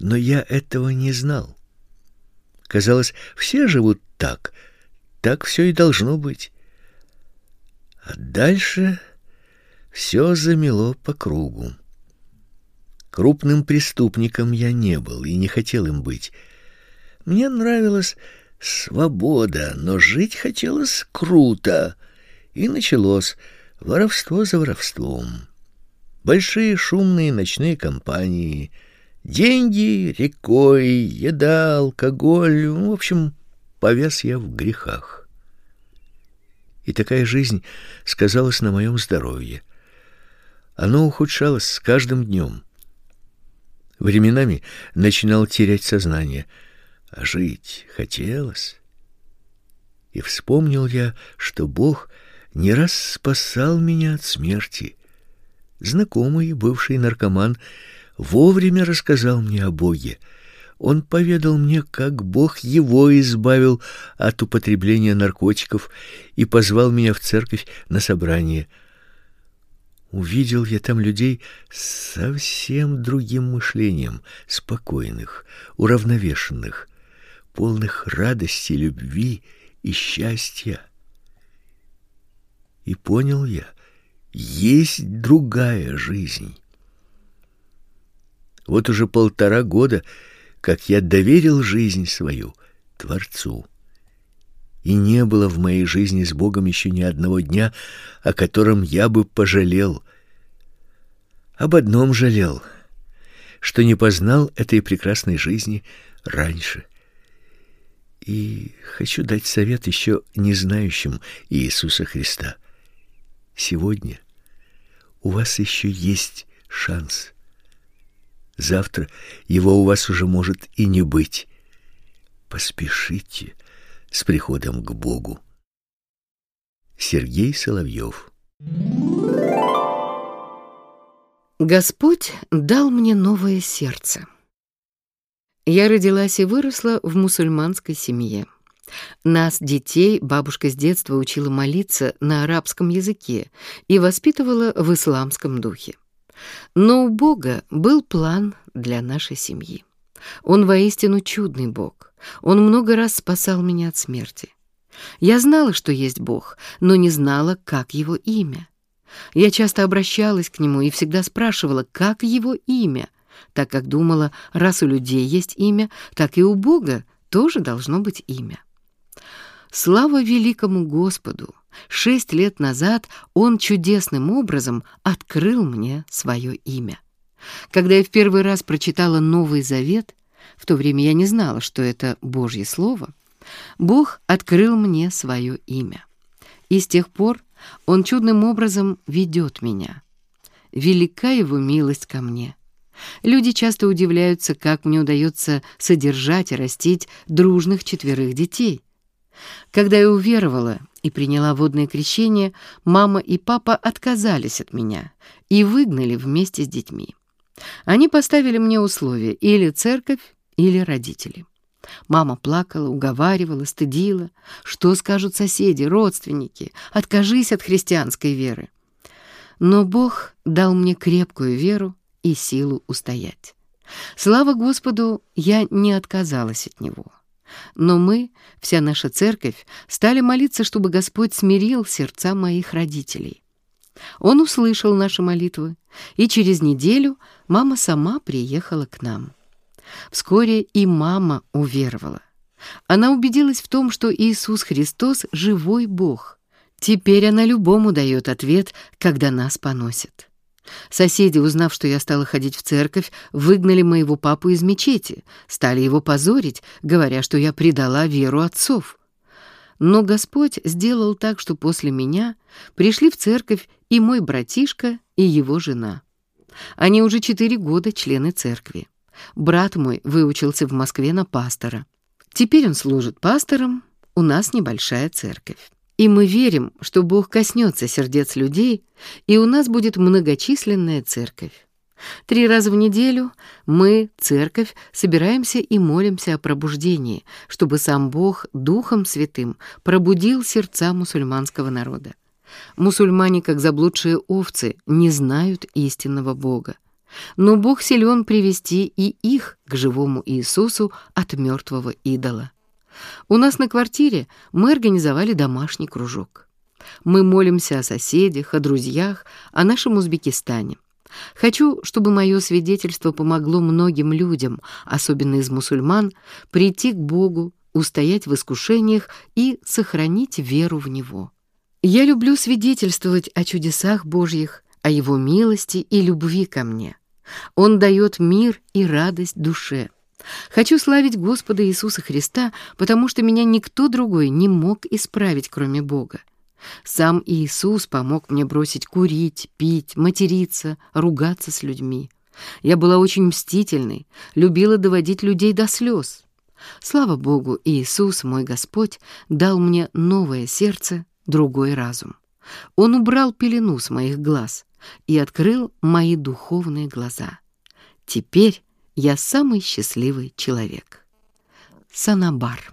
но я этого не знал. Казалось, все живут так, так все и должно быть. А дальше все замело по кругу. Крупным преступником я не был и не хотел им быть. Мне нравилась свобода, но жить хотелось круто. И началось воровство за воровством. Большие шумные ночные компании, деньги рекой, еда, алкоголь, в общем, повяз я в грехах. И такая жизнь сказалась на моем здоровье. Оно ухудшалось с каждым днем. Временами начинал терять сознание, а жить хотелось. И вспомнил я, что Бог не раз спасал меня от смерти. Знакомый, бывший наркоман, вовремя рассказал мне о Боге. Он поведал мне, как Бог его избавил от употребления наркотиков и позвал меня в церковь на собрание – Увидел я там людей с совсем другим мышлением, спокойных, уравновешенных, полных радости, любви и счастья. И понял я, есть другая жизнь. Вот уже полтора года, как я доверил жизнь свою Творцу и не было в моей жизни с Богом еще ни одного дня, о котором я бы пожалел. Об одном жалел, что не познал этой прекрасной жизни раньше. И хочу дать совет еще не знающим Иисуса Христа. Сегодня у вас еще есть шанс. Завтра его у вас уже может и не быть. Поспешите с приходом к Богу. Сергей Соловьев Господь дал мне новое сердце. Я родилась и выросла в мусульманской семье. Нас, детей, бабушка с детства учила молиться на арабском языке и воспитывала в исламском духе. Но у Бога был план для нашей семьи. Он воистину чудный Бог. Он много раз спасал меня от смерти. Я знала, что есть Бог, но не знала, как его имя. Я часто обращалась к нему и всегда спрашивала, как его имя, так как думала, раз у людей есть имя, так и у Бога тоже должно быть имя. Слава великому Господу! Шесть лет назад Он чудесным образом открыл мне свое имя. Когда я в первый раз прочитала Новый Завет, в то время я не знала, что это Божье Слово, Бог открыл мне свое имя. И с тех пор Он чудным образом ведет меня. Велика Его милость ко мне. Люди часто удивляются, как мне удается содержать и растить дружных четверых детей. Когда я уверовала и приняла водное крещение, мама и папа отказались от меня и выгнали вместе с детьми. Они поставили мне условия или церковь, или родители. Мама плакала, уговаривала, стыдила. Что скажут соседи, родственники? Откажись от христианской веры. Но Бог дал мне крепкую веру и силу устоять. Слава Господу, я не отказалась от Него. Но мы, вся наша церковь, стали молиться, чтобы Господь смирил сердца моих родителей. Он услышал наши молитвы, и через неделю мама сама приехала к нам. Вскоре и мама уверовала. Она убедилась в том, что Иисус Христос — живой Бог. Теперь она любому дает ответ, когда нас поносит. Соседи, узнав, что я стала ходить в церковь, выгнали моего папу из мечети, стали его позорить, говоря, что я предала веру отцов. Но Господь сделал так, что после меня пришли в церковь и мой братишка, и его жена. Они уже четыре года члены церкви. Брат мой выучился в Москве на пастора. Теперь он служит пастором, у нас небольшая церковь. И мы верим, что Бог коснется сердец людей, и у нас будет многочисленная церковь. Три раза в неделю мы, церковь, собираемся и молимся о пробуждении, чтобы сам Бог Духом Святым пробудил сердца мусульманского народа. Мусульмане, как заблудшие овцы, не знают истинного Бога. Но Бог силен привести и их к живому Иисусу от мертвого идола. У нас на квартире мы организовали домашний кружок. Мы молимся о соседях, о друзьях, о нашем Узбекистане. Хочу, чтобы мое свидетельство помогло многим людям, особенно из мусульман, прийти к Богу, устоять в искушениях и сохранить веру в Него. Я люблю свидетельствовать о чудесах Божьих, о Его милости и любви ко мне. Он дает мир и радость душе. Хочу славить Господа Иисуса Христа, потому что меня никто другой не мог исправить, кроме Бога. Сам Иисус помог мне бросить курить, пить, материться, ругаться с людьми. Я была очень мстительной, любила доводить людей до слез. Слава Богу, Иисус, мой Господь, дал мне новое сердце, другой разум. Он убрал пелену с моих глаз и открыл мои духовные глаза. Теперь я самый счастливый человек. Санабар.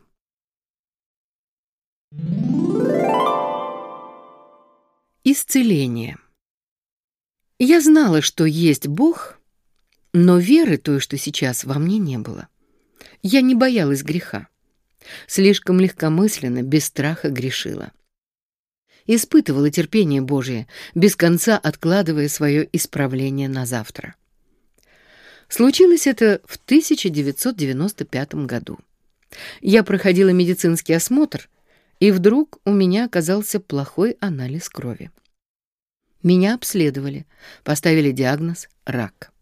Исцеление. Я знала, что есть Бог, но веры той, что сейчас во мне не было. Я не боялась греха. Слишком легкомысленно, без страха грешила. Испытывала терпение Божие, без конца откладывая свое исправление на завтра. Случилось это в 1995 году. Я проходила медицинский осмотр, и вдруг у меня оказался плохой анализ крови. Меня обследовали, поставили диагноз «рак».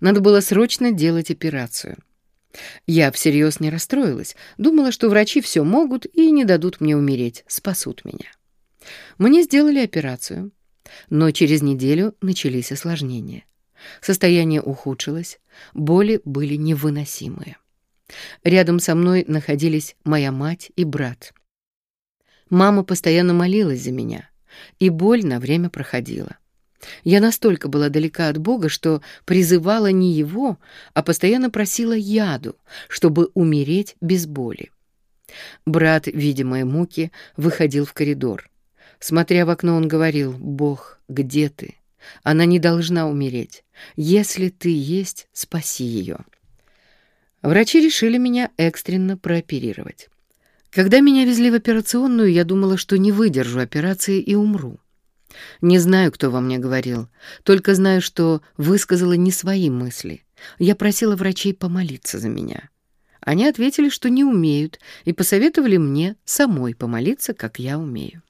Надо было срочно делать операцию. Я всерьез не расстроилась, думала, что врачи все могут и не дадут мне умереть, спасут меня. Мне сделали операцию, но через неделю начались осложнения. Состояние ухудшилось, боли были невыносимые. Рядом со мной находились моя мать и брат. Мама постоянно молилась за меня, и боль на время проходила. Я настолько была далека от Бога, что призывала не Его, а постоянно просила яду, чтобы умереть без боли. Брат, видя мои муки, выходил в коридор. Смотря в окно, он говорил, «Бог, где ты? Она не должна умереть. Если ты есть, спаси ее». Врачи решили меня экстренно прооперировать. Когда меня везли в операционную, я думала, что не выдержу операции и умру. Не знаю, кто во мне говорил, только знаю, что высказала не свои мысли. Я просила врачей помолиться за меня. Они ответили, что не умеют, и посоветовали мне самой помолиться, как я умею.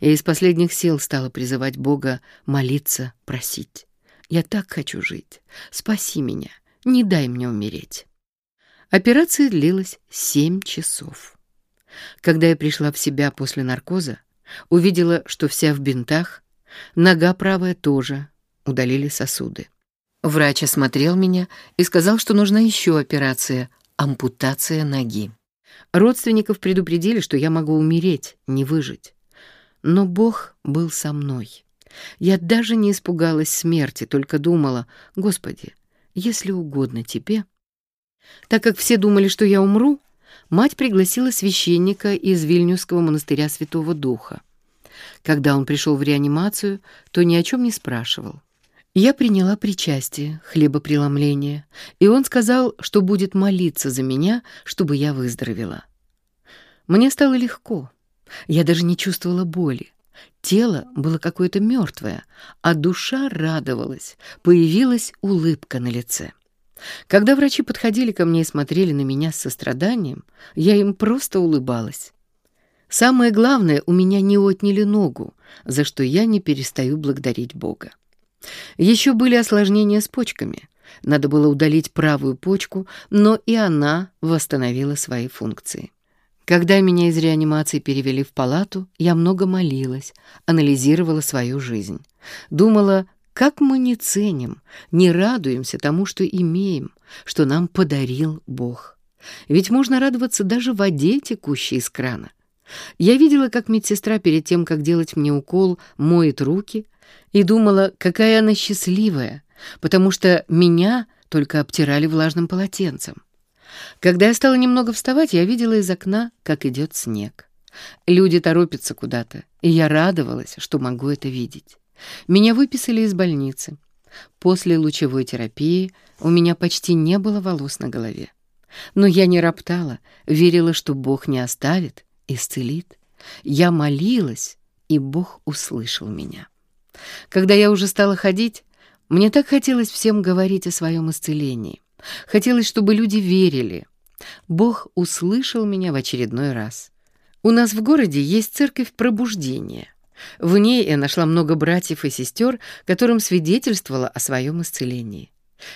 Я из последних сил стала призывать Бога молиться, просить. Я так хочу жить. Спаси меня, не дай мне умереть. Операция длилась семь часов. Когда я пришла в себя после наркоза, увидела, что вся в бинтах, нога правая тоже, удалили сосуды. Врач осмотрел меня и сказал, что нужна еще операция — ампутация ноги. Родственников предупредили, что я могу умереть, не выжить. Но Бог был со мной. Я даже не испугалась смерти, только думала, «Господи, если угодно Тебе...» Так как все думали, что я умру, мать пригласила священника из Вильнюсского монастыря Святого Духа. Когда он пришел в реанимацию, то ни о чем не спрашивал. Я приняла причастие, хлебопреломление, и он сказал, что будет молиться за меня, чтобы я выздоровела. Мне стало легко. Я даже не чувствовала боли. Тело было какое-то мертвое, а душа радовалась, появилась улыбка на лице. Когда врачи подходили ко мне и смотрели на меня с состраданием, я им просто улыбалась. Самое главное, у меня не отняли ногу, за что я не перестаю благодарить Бога. Еще были осложнения с почками. Надо было удалить правую почку, но и она восстановила свои функции. Когда меня из реанимации перевели в палату, я много молилась, анализировала свою жизнь. Думала, как мы не ценим, не радуемся тому, что имеем, что нам подарил Бог. Ведь можно радоваться даже воде, текущей из крана. Я видела, как медсестра перед тем, как делать мне укол, моет руки, и думала, какая она счастливая, потому что меня только обтирали влажным полотенцем. Когда я стала немного вставать, я видела из окна, как идет снег. Люди торопятся куда-то, и я радовалась, что могу это видеть. Меня выписали из больницы. После лучевой терапии у меня почти не было волос на голове. Но я не роптала, верила, что Бог не оставит, исцелит. Я молилась, и Бог услышал меня. Когда я уже стала ходить, мне так хотелось всем говорить о своем исцелении. Хотелось, чтобы люди верили. Бог услышал меня в очередной раз. У нас в городе есть церковь пробуждения. В ней я нашла много братьев и сестер, которым свидетельствовала о своем исцелении.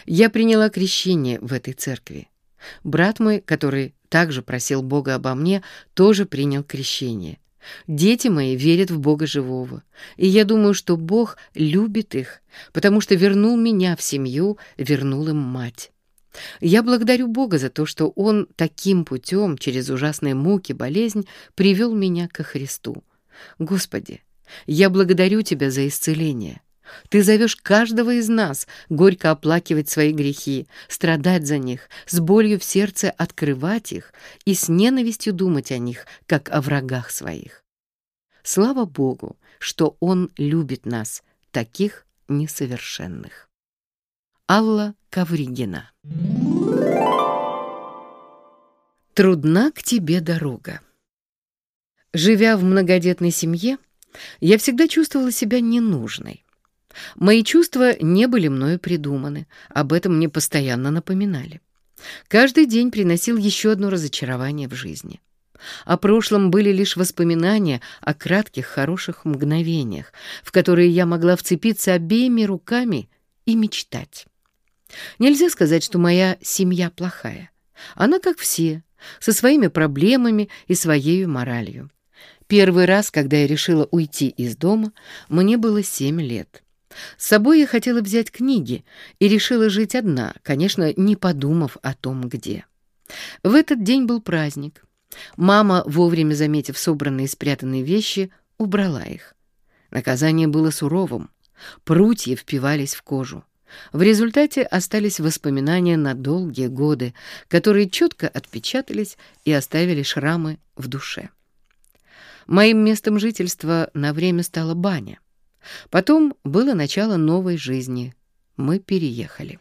Я приняла крещение в этой церкви. Брат мой, который также просил Бога обо мне, тоже принял крещение. Дети мои верят в Бога живого, и я думаю, что Бог любит их, потому что вернул меня в семью, вернул им мать. Я благодарю Бога за то, что Он таким путем, через ужасные муки, болезнь, привел меня ко Христу. Господи, я благодарю Тебя за исцеление. Ты зовешь каждого из нас горько оплакивать свои грехи, страдать за них, с болью в сердце открывать их и с ненавистью думать о них, как о врагах своих. Слава Богу, что Он любит нас, таких несовершенных. Алла Ковригина Трудна к тебе дорога. Живя в многодетной семье, я всегда чувствовала себя ненужной. Мои чувства не были мною придуманы, об этом мне постоянно напоминали. Каждый день приносил еще одно разочарование в жизни. О прошлом были лишь воспоминания о кратких хороших мгновениях, в которые я могла вцепиться обеими руками и мечтать. Нельзя сказать, что моя семья плохая. Она как все, со своими проблемами и своей моралью. Первый раз, когда я решила уйти из дома, мне было семь лет. С собой я хотела взять книги и решила жить одна, конечно, не подумав о том, где. В этот день был праздник. Мама, вовремя заметив собранные и спрятанные вещи, убрала их. Наказание было суровым. прутья впивались в кожу. В результате остались воспоминания на долгие годы, которые четко отпечатались и оставили шрамы в душе. Моим местом жительства на время стала баня. Потом было начало новой жизни. Мы переехали.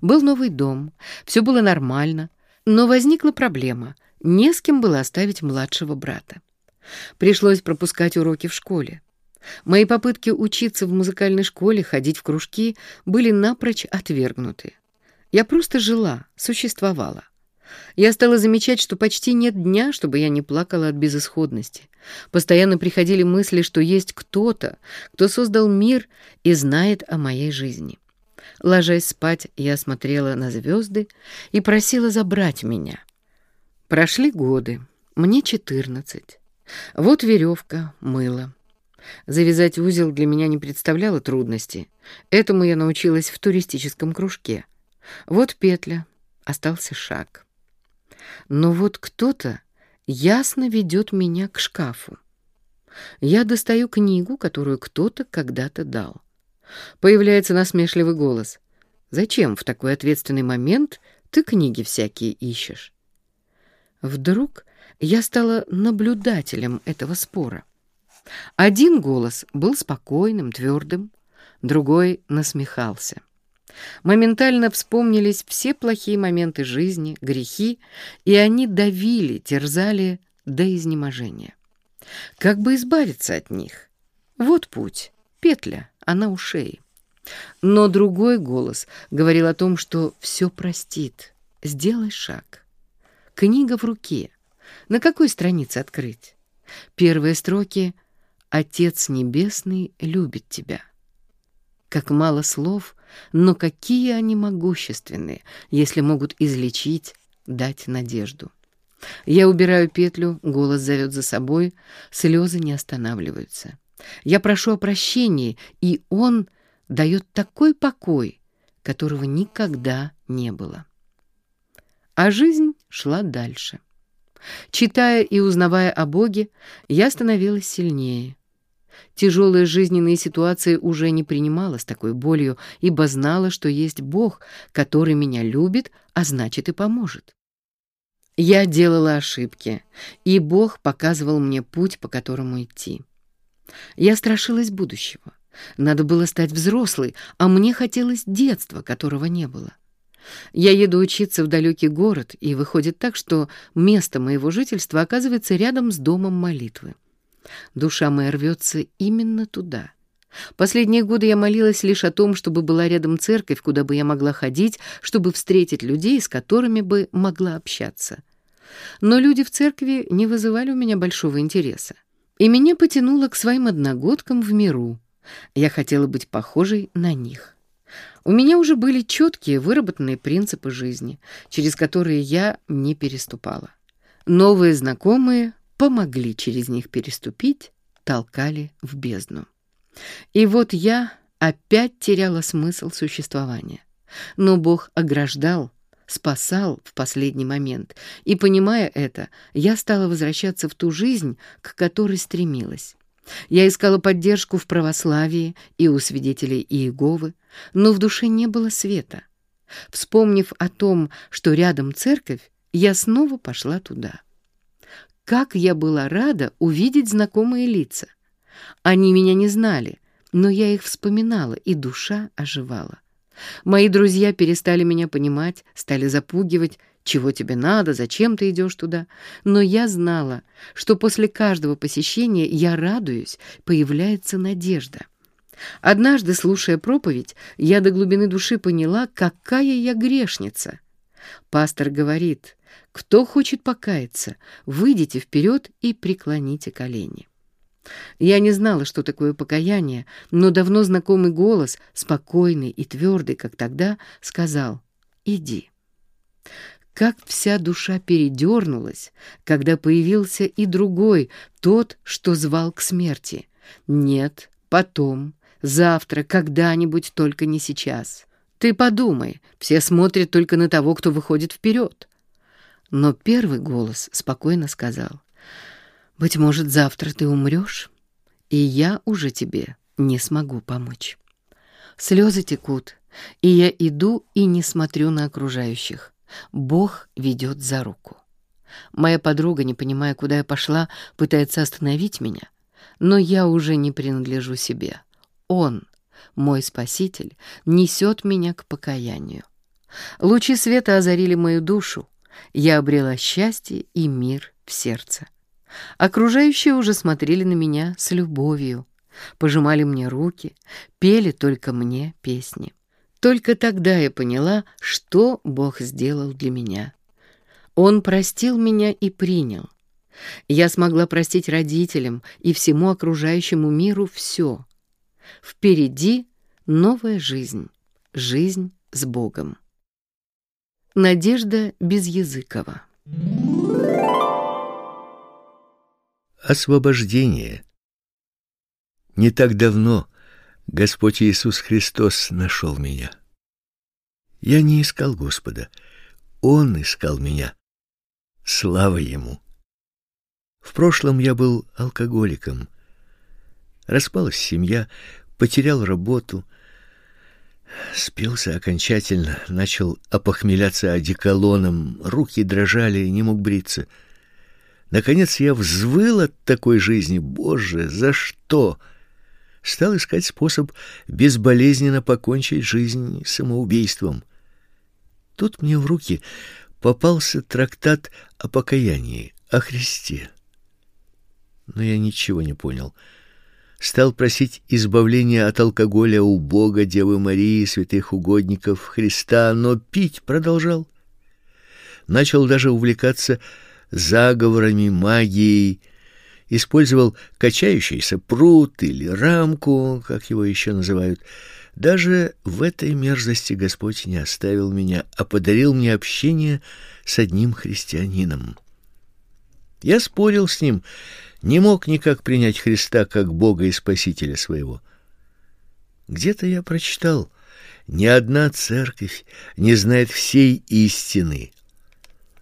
Был новый дом, все было нормально, но возникла проблема. Не с кем было оставить младшего брата. Пришлось пропускать уроки в школе. Мои попытки учиться в музыкальной школе, ходить в кружки были напрочь отвергнуты. Я просто жила, существовала. Я стала замечать, что почти нет дня, чтобы я не плакала от безысходности. Постоянно приходили мысли, что есть кто-то, кто создал мир и знает о моей жизни. Ложась спать, я смотрела на звезды и просила забрать меня. Прошли годы, мне четырнадцать. Вот веревка, мыло. Завязать узел для меня не представляло трудности. Этому я научилась в туристическом кружке. Вот петля, остался шаг. Но вот кто-то ясно ведет меня к шкафу. Я достаю книгу, которую кто-то когда-то дал. Появляется насмешливый голос. «Зачем в такой ответственный момент ты книги всякие ищешь?» Вдруг я стала наблюдателем этого спора. Один голос был спокойным, твердым, другой насмехался. Моментально вспомнились все плохие моменты жизни, грехи, и они давили, терзали до изнеможения. Как бы избавиться от них? Вот путь, петля, она у шеи. Но другой голос говорил о том, что все простит. Сделай шаг. Книга в руке. На какой странице открыть? Первые строки «Отец Небесный любит тебя». Как мало слов, но какие они могущественные, если могут излечить, дать надежду. Я убираю петлю, голос зовет за собой, слезы не останавливаются. Я прошу о прощении, и он дает такой покой, которого никогда не было. А жизнь шла дальше. Читая и узнавая о Боге, я становилась сильнее. Тяжелые жизненные ситуации уже не принимала с такой болью, ибо знала, что есть Бог, который меня любит, а значит и поможет. Я делала ошибки, и Бог показывал мне путь, по которому идти. Я страшилась будущего. Надо было стать взрослой, а мне хотелось детства, которого не было. Я еду учиться в далекий город, и выходит так, что место моего жительства оказывается рядом с домом молитвы. Душа моя рвется именно туда. Последние годы я молилась лишь о том, чтобы была рядом церковь, куда бы я могла ходить, чтобы встретить людей, с которыми бы могла общаться. Но люди в церкви не вызывали у меня большого интереса. И меня потянуло к своим одногодкам в миру. Я хотела быть похожей на них. У меня уже были четкие выработанные принципы жизни, через которые я не переступала. Новые знакомые помогли через них переступить, толкали в бездну. И вот я опять теряла смысл существования. Но Бог ограждал, спасал в последний момент, и, понимая это, я стала возвращаться в ту жизнь, к которой стремилась. Я искала поддержку в православии и у свидетелей Иеговы, но в душе не было света. Вспомнив о том, что рядом церковь, я снова пошла туда. Как я была рада увидеть знакомые лица. Они меня не знали, но я их вспоминала, и душа оживала. Мои друзья перестали меня понимать, стали запугивать, чего тебе надо, зачем ты идешь туда. Но я знала, что после каждого посещения я радуюсь, появляется надежда. Однажды, слушая проповедь, я до глубины души поняла, какая я грешница. Пастор говорит, кто хочет покаяться, выйдите вперед и преклоните колени. Я не знала, что такое покаяние, но давно знакомый голос, спокойный и твердый, как тогда, сказал «Иди». Как вся душа передернулась, когда появился и другой, тот, что звал к смерти. Нет, потом, завтра, когда-нибудь, только не сейчас. Ты подумай, все смотрят только на того, кто выходит вперед. Но первый голос спокойно сказал, «Быть может, завтра ты умрешь, и я уже тебе не смогу помочь». Слезы текут, и я иду и не смотрю на окружающих. Бог ведет за руку. Моя подруга, не понимая, куда я пошла, пытается остановить меня, но я уже не принадлежу себе. Он, мой спаситель, несет меня к покаянию. Лучи света озарили мою душу. Я обрела счастье и мир в сердце. Окружающие уже смотрели на меня с любовью, пожимали мне руки, пели только мне песни. Только тогда я поняла, что Бог сделал для меня. Он простил меня и принял. Я смогла простить родителям и всему окружающему миру все. Впереди новая жизнь, жизнь с Богом. Надежда Безязыкова Освобождение Не так давно Господь Иисус Христос нашел меня. Я не искал Господа, Он искал меня. Слава Ему! В прошлом я был алкоголиком. Распалась семья, потерял работу, спился окончательно, начал опохмеляться одеколоном, руки дрожали, не мог бриться. Наконец я взвыл от такой жизни. Боже, за что? Стал искать способ безболезненно покончить жизнь самоубийством. Тут мне в руки попался трактат о покаянии, о Христе. Но я ничего не понял. Стал просить избавления от алкоголя у Бога, Девы Марии, святых угодников Христа, но пить продолжал. Начал даже увлекаться заговорами, магией, использовал качающийся пруд или рамку, как его еще называют, даже в этой мерзости Господь не оставил меня, а подарил мне общение с одним христианином. Я спорил с ним, не мог никак принять Христа как Бога и Спасителя своего. Где-то я прочитал, ни одна церковь не знает всей истины.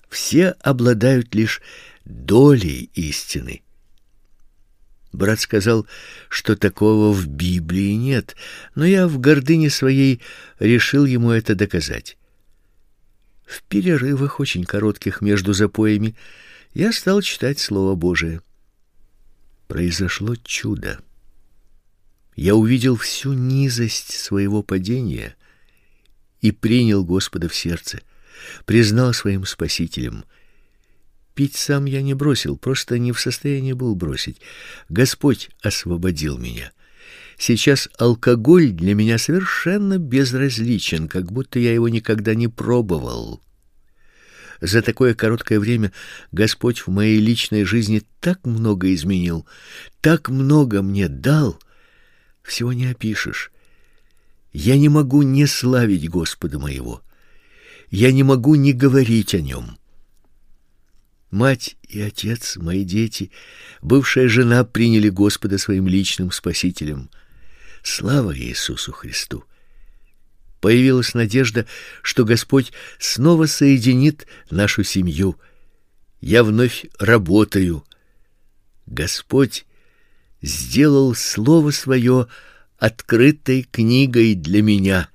Все обладают лишь долей истины. Брат сказал, что такого в Библии нет, но я в гордыне своей решил ему это доказать. В перерывах, очень коротких между запоями, я стал читать Слово Божие. Произошло чудо. Я увидел всю низость своего падения и принял Господа в сердце, признал своим Спасителем — Пить сам я не бросил, просто не в состоянии был бросить. Господь освободил меня. Сейчас алкоголь для меня совершенно безразличен, как будто я его никогда не пробовал. За такое короткое время Господь в моей личной жизни так много изменил, так много мне дал, всего не опишешь. Я не могу не славить Господа моего. Я не могу не говорить о нем. Мать и отец, мои дети, бывшая жена приняли Господа своим личным спасителем. Слава Иисусу Христу! Появилась надежда, что Господь снова соединит нашу семью. Я вновь работаю. Господь сделал слово свое открытой книгой для меня.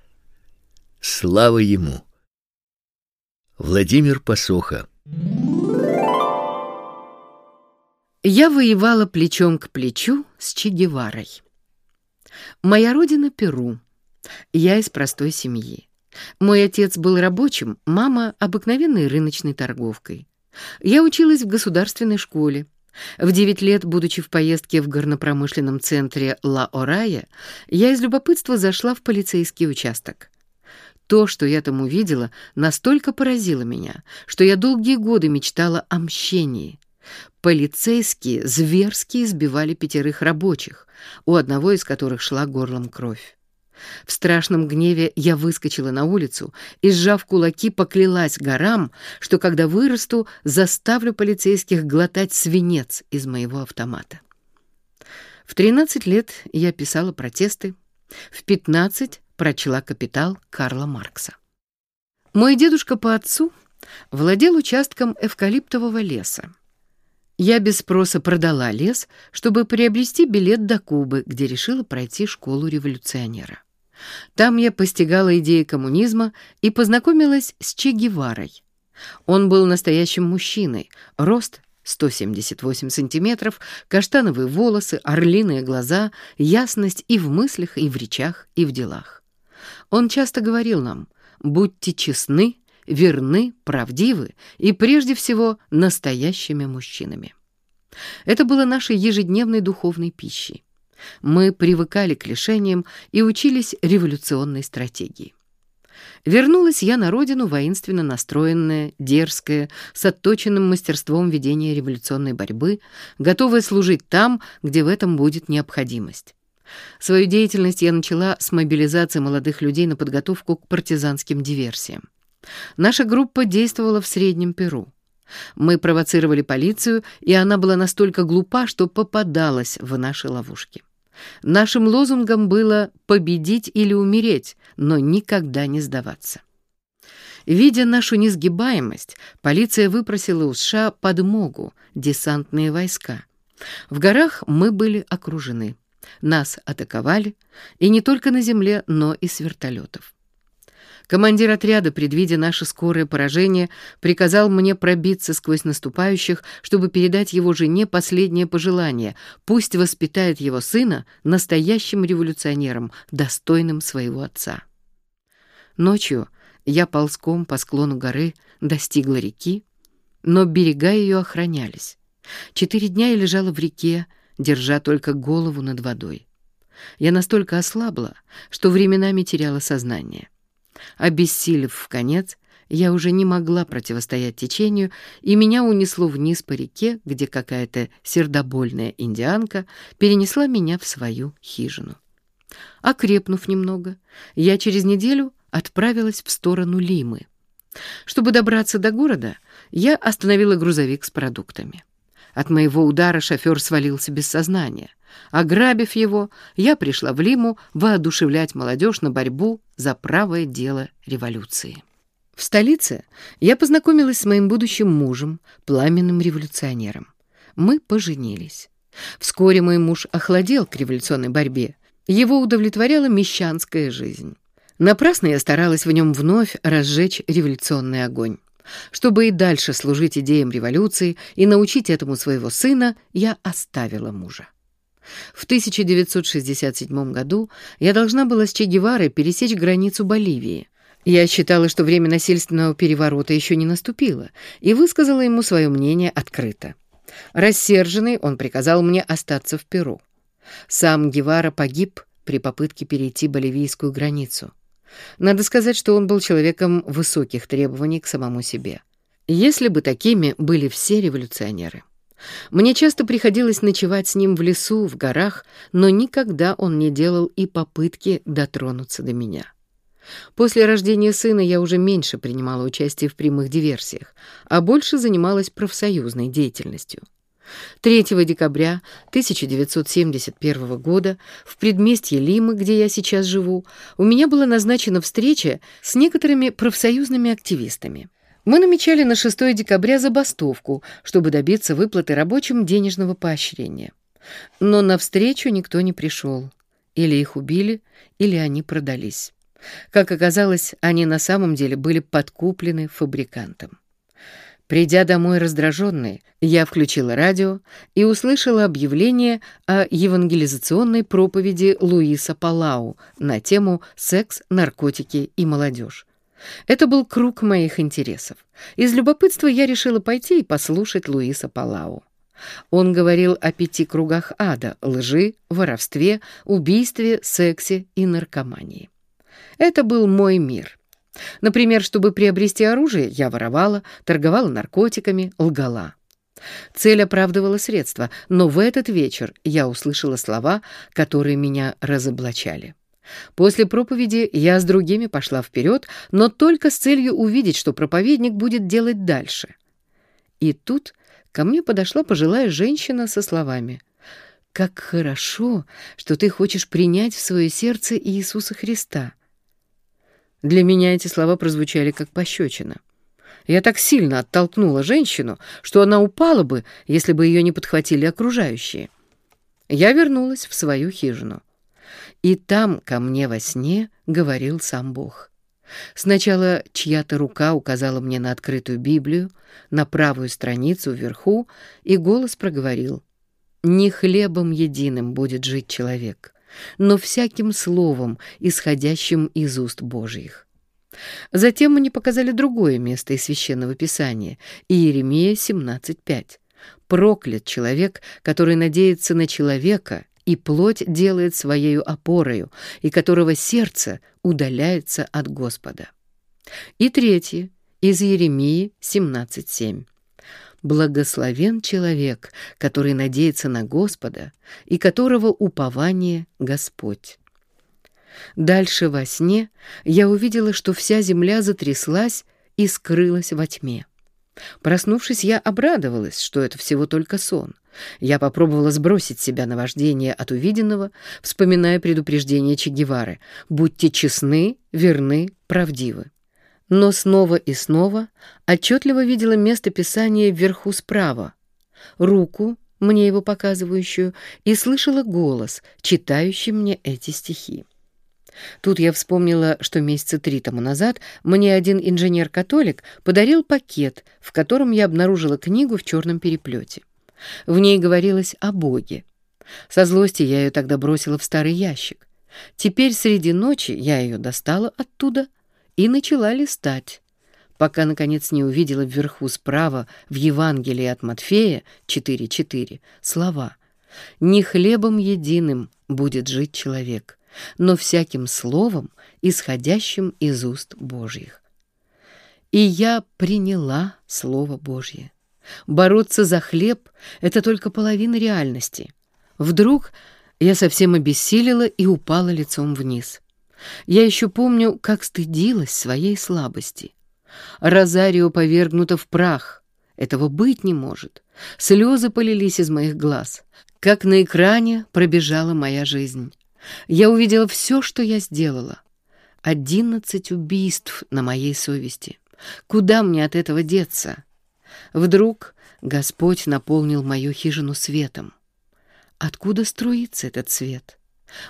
Слава ему. Владимир Посоха Я воевала плечом к плечу с Че Геварой. Моя родина Перу. Я из простой семьи. Мой отец был рабочим, мама — обыкновенной рыночной торговкой. Я училась в государственной школе. В девять лет, будучи в поездке в горнопромышленном центре Ла-Орая, я из любопытства зашла в полицейский участок. То, что я там увидела, настолько поразило меня, что я долгие годы мечтала о мщении — Полицейские зверски избивали пятерых рабочих, у одного из которых шла горлом кровь. В страшном гневе я выскочила на улицу и, сжав кулаки, поклялась горам, что когда вырасту, заставлю полицейских глотать свинец из моего автомата. В 13 лет я писала протесты, в 15 прочла «Капитал» Карла Маркса. Мой дедушка по отцу владел участком эвкалиптового леса. Я без спроса продала лес, чтобы приобрести билет до Кубы, где решила пройти школу революционера. Там я постигала идеи коммунизма и познакомилась с Че Геварой. Он был настоящим мужчиной, рост 178 сантиметров, каштановые волосы, орлиные глаза, ясность и в мыслях, и в речах, и в делах. Он часто говорил нам «Будьте честны, верны, правдивы и, прежде всего, настоящими мужчинами». Это было нашей ежедневной духовной пищей. Мы привыкали к лишениям и учились революционной стратегии. Вернулась я на родину воинственно настроенная, дерзкая, с отточенным мастерством ведения революционной борьбы, готовая служить там, где в этом будет необходимость. Свою деятельность я начала с мобилизации молодых людей на подготовку к партизанским диверсиям. Наша группа действовала в Среднем Перу. Мы провоцировали полицию, и она была настолько глупа, что попадалась в наши ловушки. Нашим лозунгом было «победить или умереть», но никогда не сдаваться. Видя нашу несгибаемость, полиция выпросила у США подмогу, десантные войска. В горах мы были окружены. Нас атаковали, и не только на земле, но и с вертолетов. Командир отряда, предвидя наше скорое поражение, приказал мне пробиться сквозь наступающих, чтобы передать его жене последнее пожелание — пусть воспитает его сына настоящим революционером, достойным своего отца. Ночью я ползком по склону горы достигла реки, но берега ее охранялись. Четыре дня я лежала в реке, держа только голову над водой. Я настолько ослабла, что временами теряла сознание. Обессилев в конец, я уже не могла противостоять течению, и меня унесло вниз по реке, где какая-то сердобольная индианка перенесла меня в свою хижину. Окрепнув немного, я через неделю отправилась в сторону Лимы. Чтобы добраться до города, я остановила грузовик с продуктами. От моего удара шофер свалился без сознания. Ограбив его, я пришла в Лиму воодушевлять молодежь на борьбу за правое дело революции. В столице я познакомилась с моим будущим мужем, пламенным революционером. Мы поженились. Вскоре мой муж охладел к революционной борьбе. Его удовлетворяла мещанская жизнь. Напрасно я старалась в нем вновь разжечь революционный огонь. Чтобы и дальше служить идеям революции и научить этому своего сына, я оставила мужа. В 1967 году я должна была с Че Геварой пересечь границу Боливии. Я считала, что время насильственного переворота еще не наступило, и высказала ему свое мнение открыто. Рассерженный он приказал мне остаться в Перу. Сам Гевара погиб при попытке перейти боливийскую границу. Надо сказать, что он был человеком высоких требований к самому себе. Если бы такими были все революционеры. Мне часто приходилось ночевать с ним в лесу, в горах, но никогда он не делал и попытки дотронуться до меня. После рождения сына я уже меньше принимала участие в прямых диверсиях, а больше занималась профсоюзной деятельностью. 3 декабря 1971 года в предместье Лимы, где я сейчас живу, у меня была назначена встреча с некоторыми профсоюзными активистами. Мы намечали на 6 декабря забастовку, чтобы добиться выплаты рабочим денежного поощрения. Но на встречу никто не пришел. Или их убили, или они продались. Как оказалось, они на самом деле были подкуплены фабрикантом. Придя домой раздраженной, я включила радио и услышала объявление о евангелизационной проповеди Луиса Палау на тему «Секс, наркотики и молодежь». Это был круг моих интересов. Из любопытства я решила пойти и послушать Луиса Палау. Он говорил о пяти кругах ада — лжи, воровстве, убийстве, сексе и наркомании. Это был мой мир. Например, чтобы приобрести оружие, я воровала, торговала наркотиками, лгала. Цель оправдывала средства, но в этот вечер я услышала слова, которые меня разоблачали. После проповеди я с другими пошла вперед, но только с целью увидеть, что проповедник будет делать дальше. И тут ко мне подошла пожилая женщина со словами «Как хорошо, что ты хочешь принять в свое сердце Иисуса Христа». Для меня эти слова прозвучали как пощечина. Я так сильно оттолкнула женщину, что она упала бы, если бы ее не подхватили окружающие. Я вернулась в свою хижину. И там ко мне во сне говорил сам Бог. Сначала чья-то рука указала мне на открытую Библию, на правую страницу вверху, и голос проговорил. «Не хлебом единым будет жить человек, но всяким словом, исходящим из уст Божьих». Затем мне показали другое место из Священного Писания, Иеремия 17.5. «Проклят человек, который надеется на человека и плоть делает своею опорою, и которого сердце удаляется от Господа. И третье, из Иеремии 17.7. Благословен человек, который надеется на Господа и которого упование Господь. Дальше во сне я увидела, что вся земля затряслась и скрылась во тьме. Проснувшись, я обрадовалась, что это всего только сон. Я попробовала сбросить себя на вождение от увиденного, вспоминая предупреждение Че Гевары «Будьте честны, верны, правдивы». Но снова и снова отчетливо видела место Писания вверху справа, руку, мне его показывающую, и слышала голос, читающий мне эти стихи. Тут я вспомнила, что месяца три тому назад мне один инженер-католик подарил пакет, в котором я обнаружила книгу в черном переплете. В ней говорилось о Боге. Со злости я ее тогда бросила в старый ящик. Теперь среди ночи я ее достала оттуда и начала листать, пока, наконец, не увидела вверху справа в Евангелии от Матфея 4.4 слова «Не хлебом единым будет жить человек, но всяким словом, исходящим из уст Божьих». И я приняла Слово Божье. Бороться за хлеб — это только половина реальности. Вдруг я совсем обессилила и упала лицом вниз. Я еще помню, как стыдилась своей слабости. Розарио повергнуто в прах. Этого быть не может. Слезы полились из моих глаз. Как на экране пробежала моя жизнь. Я увидела все, что я сделала. Одиннадцать убийств на моей совести. Куда мне от этого деться? Вдруг Господь наполнил мою хижину светом. Откуда струится этот свет?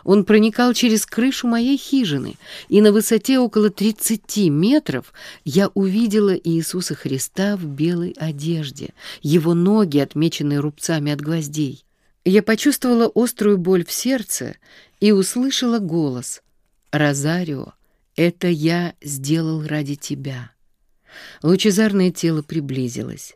Он проникал через крышу моей хижины, и на высоте около 30 метров я увидела Иисуса Христа в белой одежде, его ноги, отмеченные рубцами от гвоздей. Я почувствовала острую боль в сердце и услышала голос «Розарио, это я сделал ради тебя». Лучезарное тело приблизилось,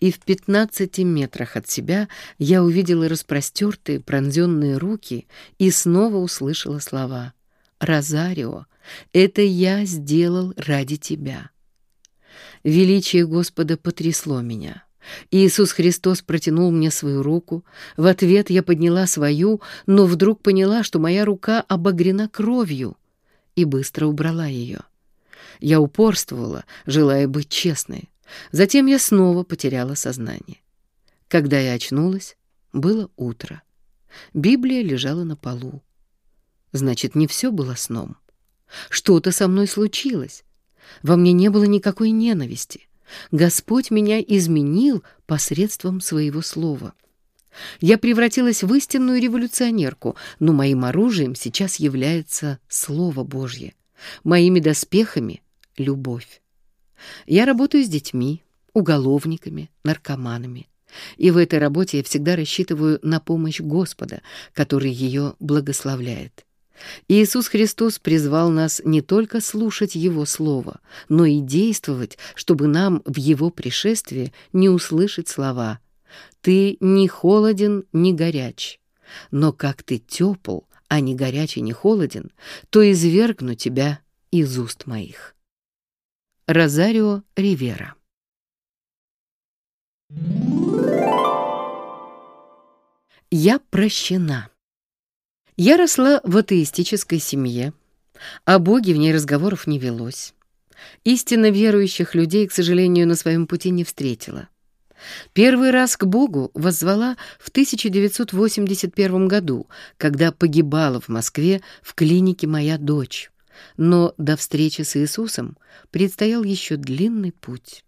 и в пятнадцати метрах от себя я увидела распростертые пронзенные руки и снова услышала слова «Розарио, это я сделал ради тебя». Величие Господа потрясло меня. Иисус Христос протянул мне свою руку. В ответ я подняла свою, но вдруг поняла, что моя рука обогрена кровью, и быстро убрала ее. Я упорствовала, желая быть честной. Затем я снова потеряла сознание. Когда я очнулась, было утро. Библия лежала на полу. Значит, не все было сном. Что-то со мной случилось. Во мне не было никакой ненависти. Господь меня изменил посредством своего слова. Я превратилась в истинную революционерку, но моим оружием сейчас является Слово Божье. Моими доспехами — любовь. Я работаю с детьми, уголовниками, наркоманами. И в этой работе я всегда рассчитываю на помощь Господа, который ее благословляет. Иисус Христос призвал нас не только слушать Его Слово, но и действовать, чтобы нам в Его пришествии не услышать слова «Ты не холоден, не горяч, но как ты тепл, а не горяч и не холоден, то извергну тебя из уст моих. Розарио Ривера Я прощена. Я росла в атеистической семье. О Боге в ней разговоров не велось. Истинно верующих людей, к сожалению, на своем пути не встретила. Первый раз к Богу воззвала в 1981 году, когда погибала в Москве в клинике моя дочь. Но до встречи с Иисусом предстоял еще длинный путь.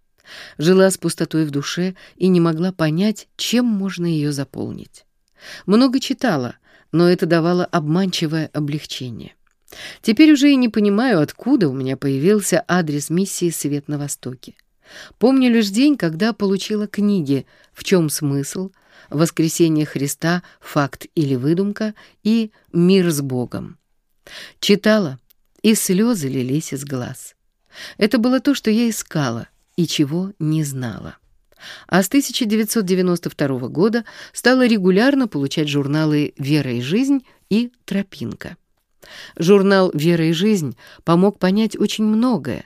Жила с пустотой в душе и не могла понять, чем можно ее заполнить. Много читала, но это давало обманчивое облегчение. Теперь уже и не понимаю, откуда у меня появился адрес миссии «Свет на Востоке». Помню лишь день, когда получила книги «В чем смысл?», «Воскресение Христа. Факт или выдумка» и «Мир с Богом». Читала, и слезы лились из глаз. Это было то, что я искала и чего не знала. А с 1992 года стала регулярно получать журналы «Вера и жизнь» и «Тропинка». Журнал «Вера и жизнь» помог понять очень многое,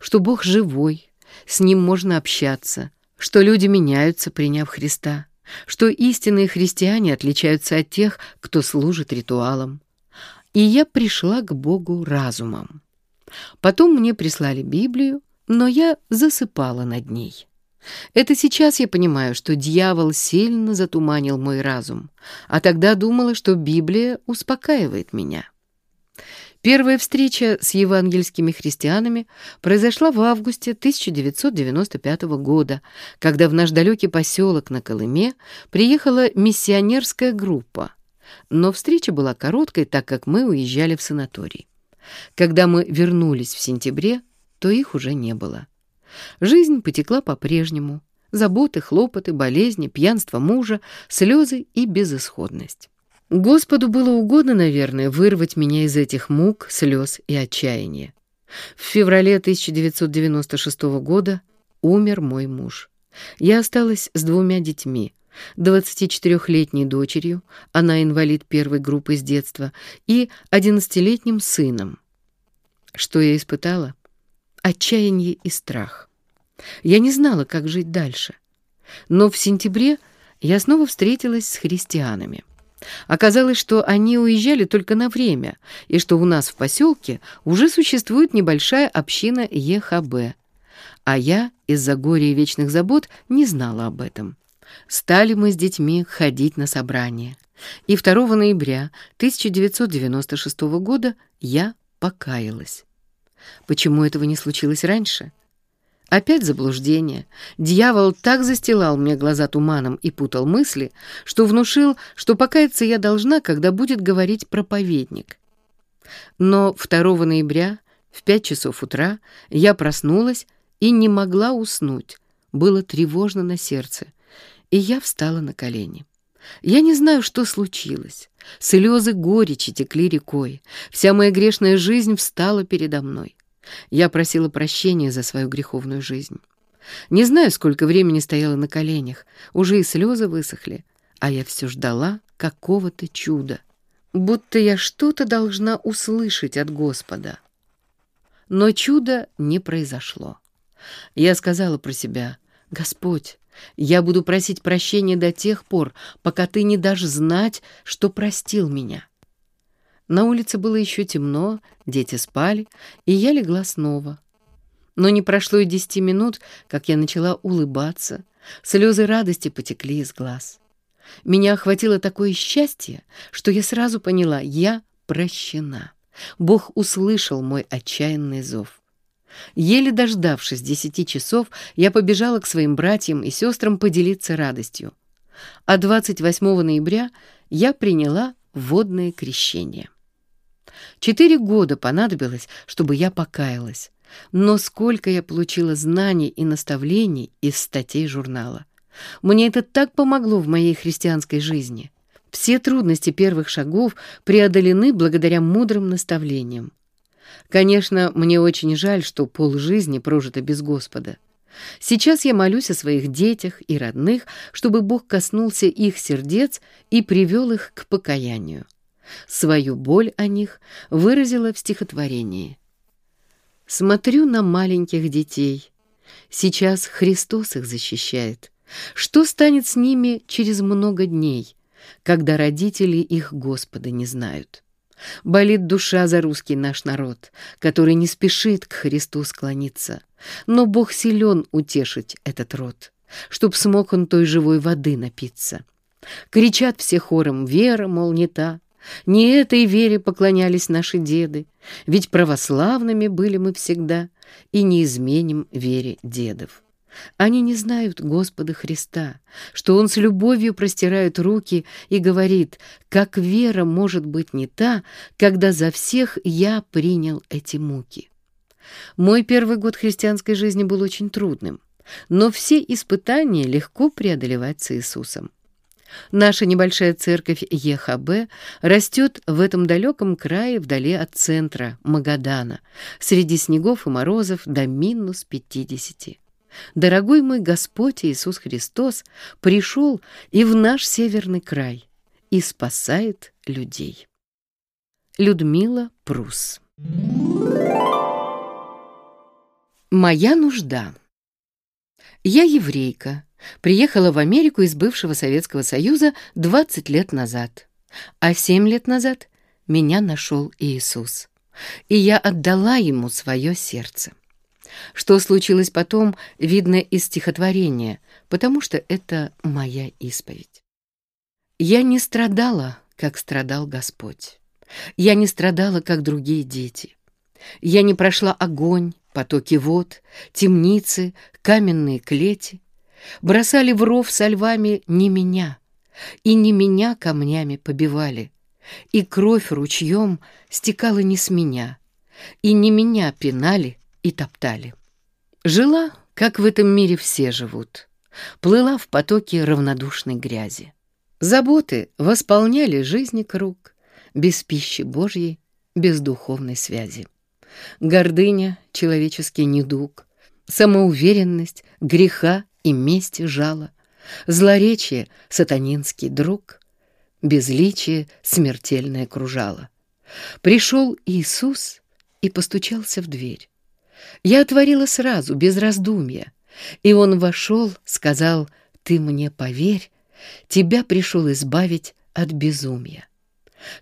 что Бог живой, с Ним можно общаться, что люди меняются, приняв Христа, что истинные христиане отличаются от тех, кто служит ритуалам. И я пришла к Богу разумом. Потом мне прислали Библию, но я засыпала над ней. Это сейчас я понимаю, что дьявол сильно затуманил мой разум, а тогда думала, что Библия успокаивает меня. Первая встреча с евангельскими христианами произошла в августе 1995 года, когда в наш далекий поселок на Колыме приехала миссионерская группа. Но встреча была короткой, так как мы уезжали в санаторий. Когда мы вернулись в сентябре, то их уже не было. Жизнь потекла по-прежнему. Заботы, хлопоты, болезни, пьянство мужа, слезы и безысходность. Господу было угодно, наверное, вырвать меня из этих мук, слез и отчаяния. В феврале 1996 года умер мой муж. Я осталась с двумя детьми. 24-летней дочерью, она инвалид первой группы с детства, и 11-летним сыном. Что я испытала? Отчаяние и страх. Я не знала, как жить дальше. Но в сентябре я снова встретилась с христианами. Оказалось, что они уезжали только на время, и что у нас в поселке уже существует небольшая община ЕХБ. А я из-за горя и вечных забот не знала об этом. Стали мы с детьми ходить на собрания. И 2 ноября 1996 года я покаялась. Почему этого не случилось раньше? Опять заблуждение. Дьявол так застилал мне глаза туманом и путал мысли, что внушил, что покаяться я должна, когда будет говорить проповедник. Но 2 ноября в 5 часов утра я проснулась и не могла уснуть. Было тревожно на сердце, и я встала на колени. Я не знаю, что случилось. Слезы горечи текли рекой. Вся моя грешная жизнь встала передо мной. Я просила прощения за свою греховную жизнь. Не знаю, сколько времени стояла на коленях, уже и слезы высохли, а я все ждала какого-то чуда, будто я что-то должна услышать от Господа. Но чуда не произошло. Я сказала про себя, «Господь, я буду просить прощения до тех пор, пока ты не дашь знать, что простил меня». На улице было еще темно, дети спали, и я легла снова. Но не прошло и десяти минут, как я начала улыбаться. Слезы радости потекли из глаз. Меня охватило такое счастье, что я сразу поняла — я прощена. Бог услышал мой отчаянный зов. Еле дождавшись десяти часов, я побежала к своим братьям и сестрам поделиться радостью. А 28 ноября я приняла водное крещение. Четыре года понадобилось, чтобы я покаялась. Но сколько я получила знаний и наставлений из статей журнала. Мне это так помогло в моей христианской жизни. Все трудности первых шагов преодолены благодаря мудрым наставлениям. Конечно, мне очень жаль, что полжизни прожито без Господа. Сейчас я молюсь о своих детях и родных, чтобы Бог коснулся их сердец и привел их к покаянию. Свою боль о них выразила в стихотворении. «Смотрю на маленьких детей. Сейчас Христос их защищает. Что станет с ними через много дней, когда родители их Господа не знают?» Болит душа за русский наш народ, который не спешит к Христу склониться. Но Бог силен утешить этот род, чтоб смог он той живой воды напиться. Кричат все хором «Вера, мол, не та, не этой вере поклонялись наши деды, ведь православными были мы всегда и не изменим вере дедов. Они не знают Господа Христа, что Он с любовью простирает руки и говорит, как вера может быть не та, когда за всех я принял эти муки. Мой первый год христианской жизни был очень трудным, но все испытания легко преодолевать Иисусом. Наша небольшая церковь ЕХБ растет в этом далеком крае вдали от центра, Магадана, среди снегов и морозов до минус пятидесяти. Дорогой мой Господь Иисус Христос пришел и в наш северный край и спасает людей. Людмила Прус Моя нужда Я еврейка, приехала в Америку из бывшего Советского Союза 20 лет назад, а 7 лет назад меня нашел Иисус, и я отдала Ему свое сердце. Что случилось потом, видно из стихотворения, потому что это моя исповедь. Я не страдала, как страдал Господь. Я не страдала, как другие дети. Я не прошла огонь, потоки вод, темницы, каменные клети. Бросали в ров со львами не меня, и не меня камнями побивали, и кровь ручьем стекала не с меня, и не меня пинали, и топтали. Жила, как в этом мире все живут, плыла в потоке равнодушной грязи. Заботы восполняли жизни круг, без пищи Божьей, без духовной связи. Гордыня — человеческий недуг, самоуверенность, греха и мести жало, злоречие — сатанинский друг, безличие — смертельное кружало. Пришел Иисус и постучался в дверь. Я отворила сразу, без раздумья. И он вошел, сказал, «Ты мне поверь, тебя пришел избавить от безумия».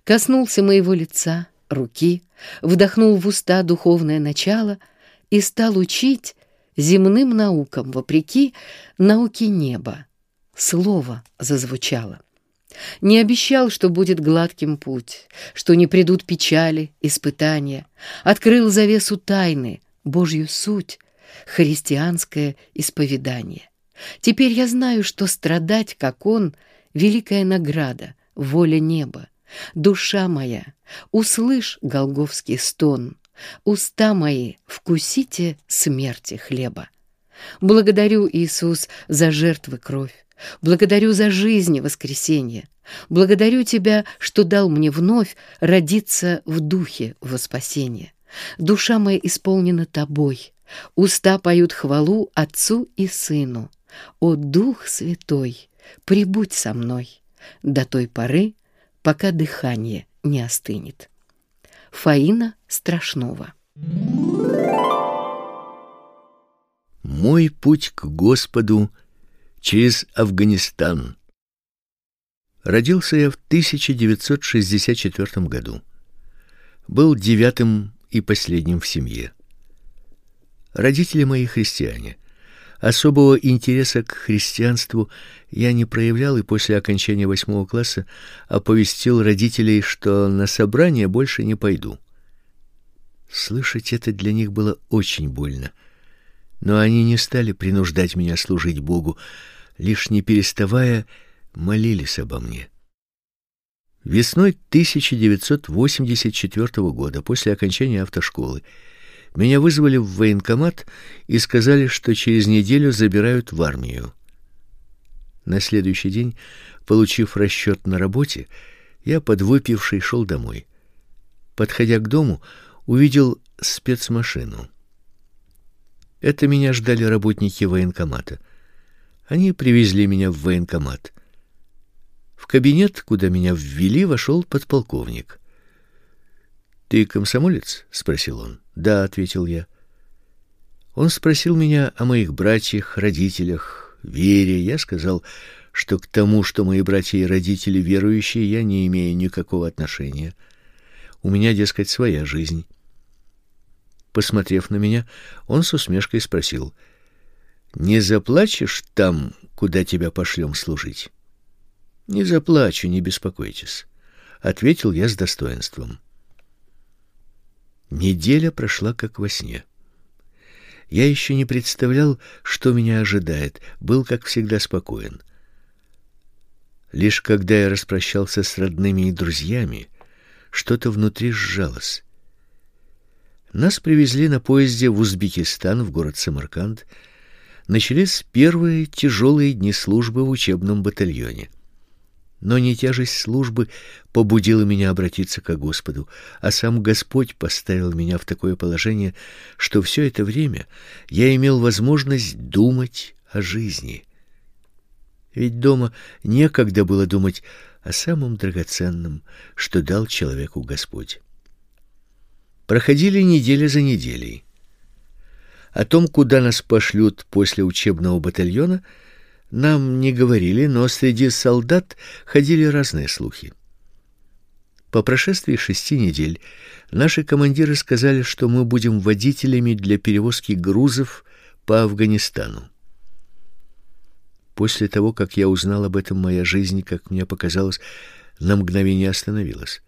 Коснулся моего лица, руки, вдохнул в уста духовное начало и стал учить земным наукам, вопреки науке неба. Слово зазвучало. Не обещал, что будет гладким путь, что не придут печали, испытания. Открыл завесу тайны, Божью суть, христианское исповедание. Теперь я знаю, что страдать, как Он, — великая награда, воля неба. Душа моя, услышь голговский стон, уста мои, вкусите смерти хлеба. Благодарю, Иисус, за жертвы кровь, благодарю за жизнь и воскресенье, благодарю Тебя, что дал мне вновь родиться в духе во спасение. Душа моя исполнена тобой, уста поют хвалу Отцу и Сыну. О Дух Святой, прибудь со мной до той поры, пока дыхание не остынет. Фаина Страшнова Мой путь к Господу через Афганистан. Родился я в 1964 году. Был девятым и последним в семье. Родители мои христиане. Особого интереса к христианству я не проявлял и после окончания восьмого класса оповестил родителей, что на собрание больше не пойду. Слышать это для них было очень больно. Но они не стали принуждать меня служить Богу, лишь не переставая молились обо мне. Весной 1984 года, после окончания автошколы, меня вызвали в военкомат и сказали, что через неделю забирают в армию. На следующий день, получив расчет на работе, я подвыпивший шел домой. Подходя к дому, увидел спецмашину. Это меня ждали работники военкомата. Они привезли меня в военкомат. В кабинет, куда меня ввели, вошел подполковник. Ты комсомолец? спросил он. Да, ответил я. Он спросил меня о моих братьях, родителях, вере. Я сказал, что к тому, что мои братья и родители верующие, я не имею никакого отношения. У меня, дескать, своя жизнь. Посмотрев на меня, он с усмешкой спросил: "Не заплачешь там, куда тебя пошлем служить?" Не заплачу, не беспокойтесь, ответил я с достоинством. Неделя прошла как во сне. Я еще не представлял, что меня ожидает, был, как всегда, спокоен. Лишь когда я распрощался с родными и друзьями, что-то внутри сжалось. Нас привезли на поезде в Узбекистан, в город Самарканд. Начались первые тяжелые дни службы в учебном батальоне. Но не тяжесть службы побудила меня обратиться к Господу, а сам Господь поставил меня в такое положение, что все это время я имел возможность думать о жизни. Ведь дома некогда было думать о самом драгоценном, что дал человеку Господь. Проходили недели за неделей. О том, куда нас пошлют после учебного батальона, нам не говорили, но среди солдат ходили разные слухи. По прошествии шести недель наши командиры сказали, что мы будем водителями для перевозки грузов по Афганистану. После того, как я узнал об этом, моя жизнь, как мне показалось, на мгновение остановилась.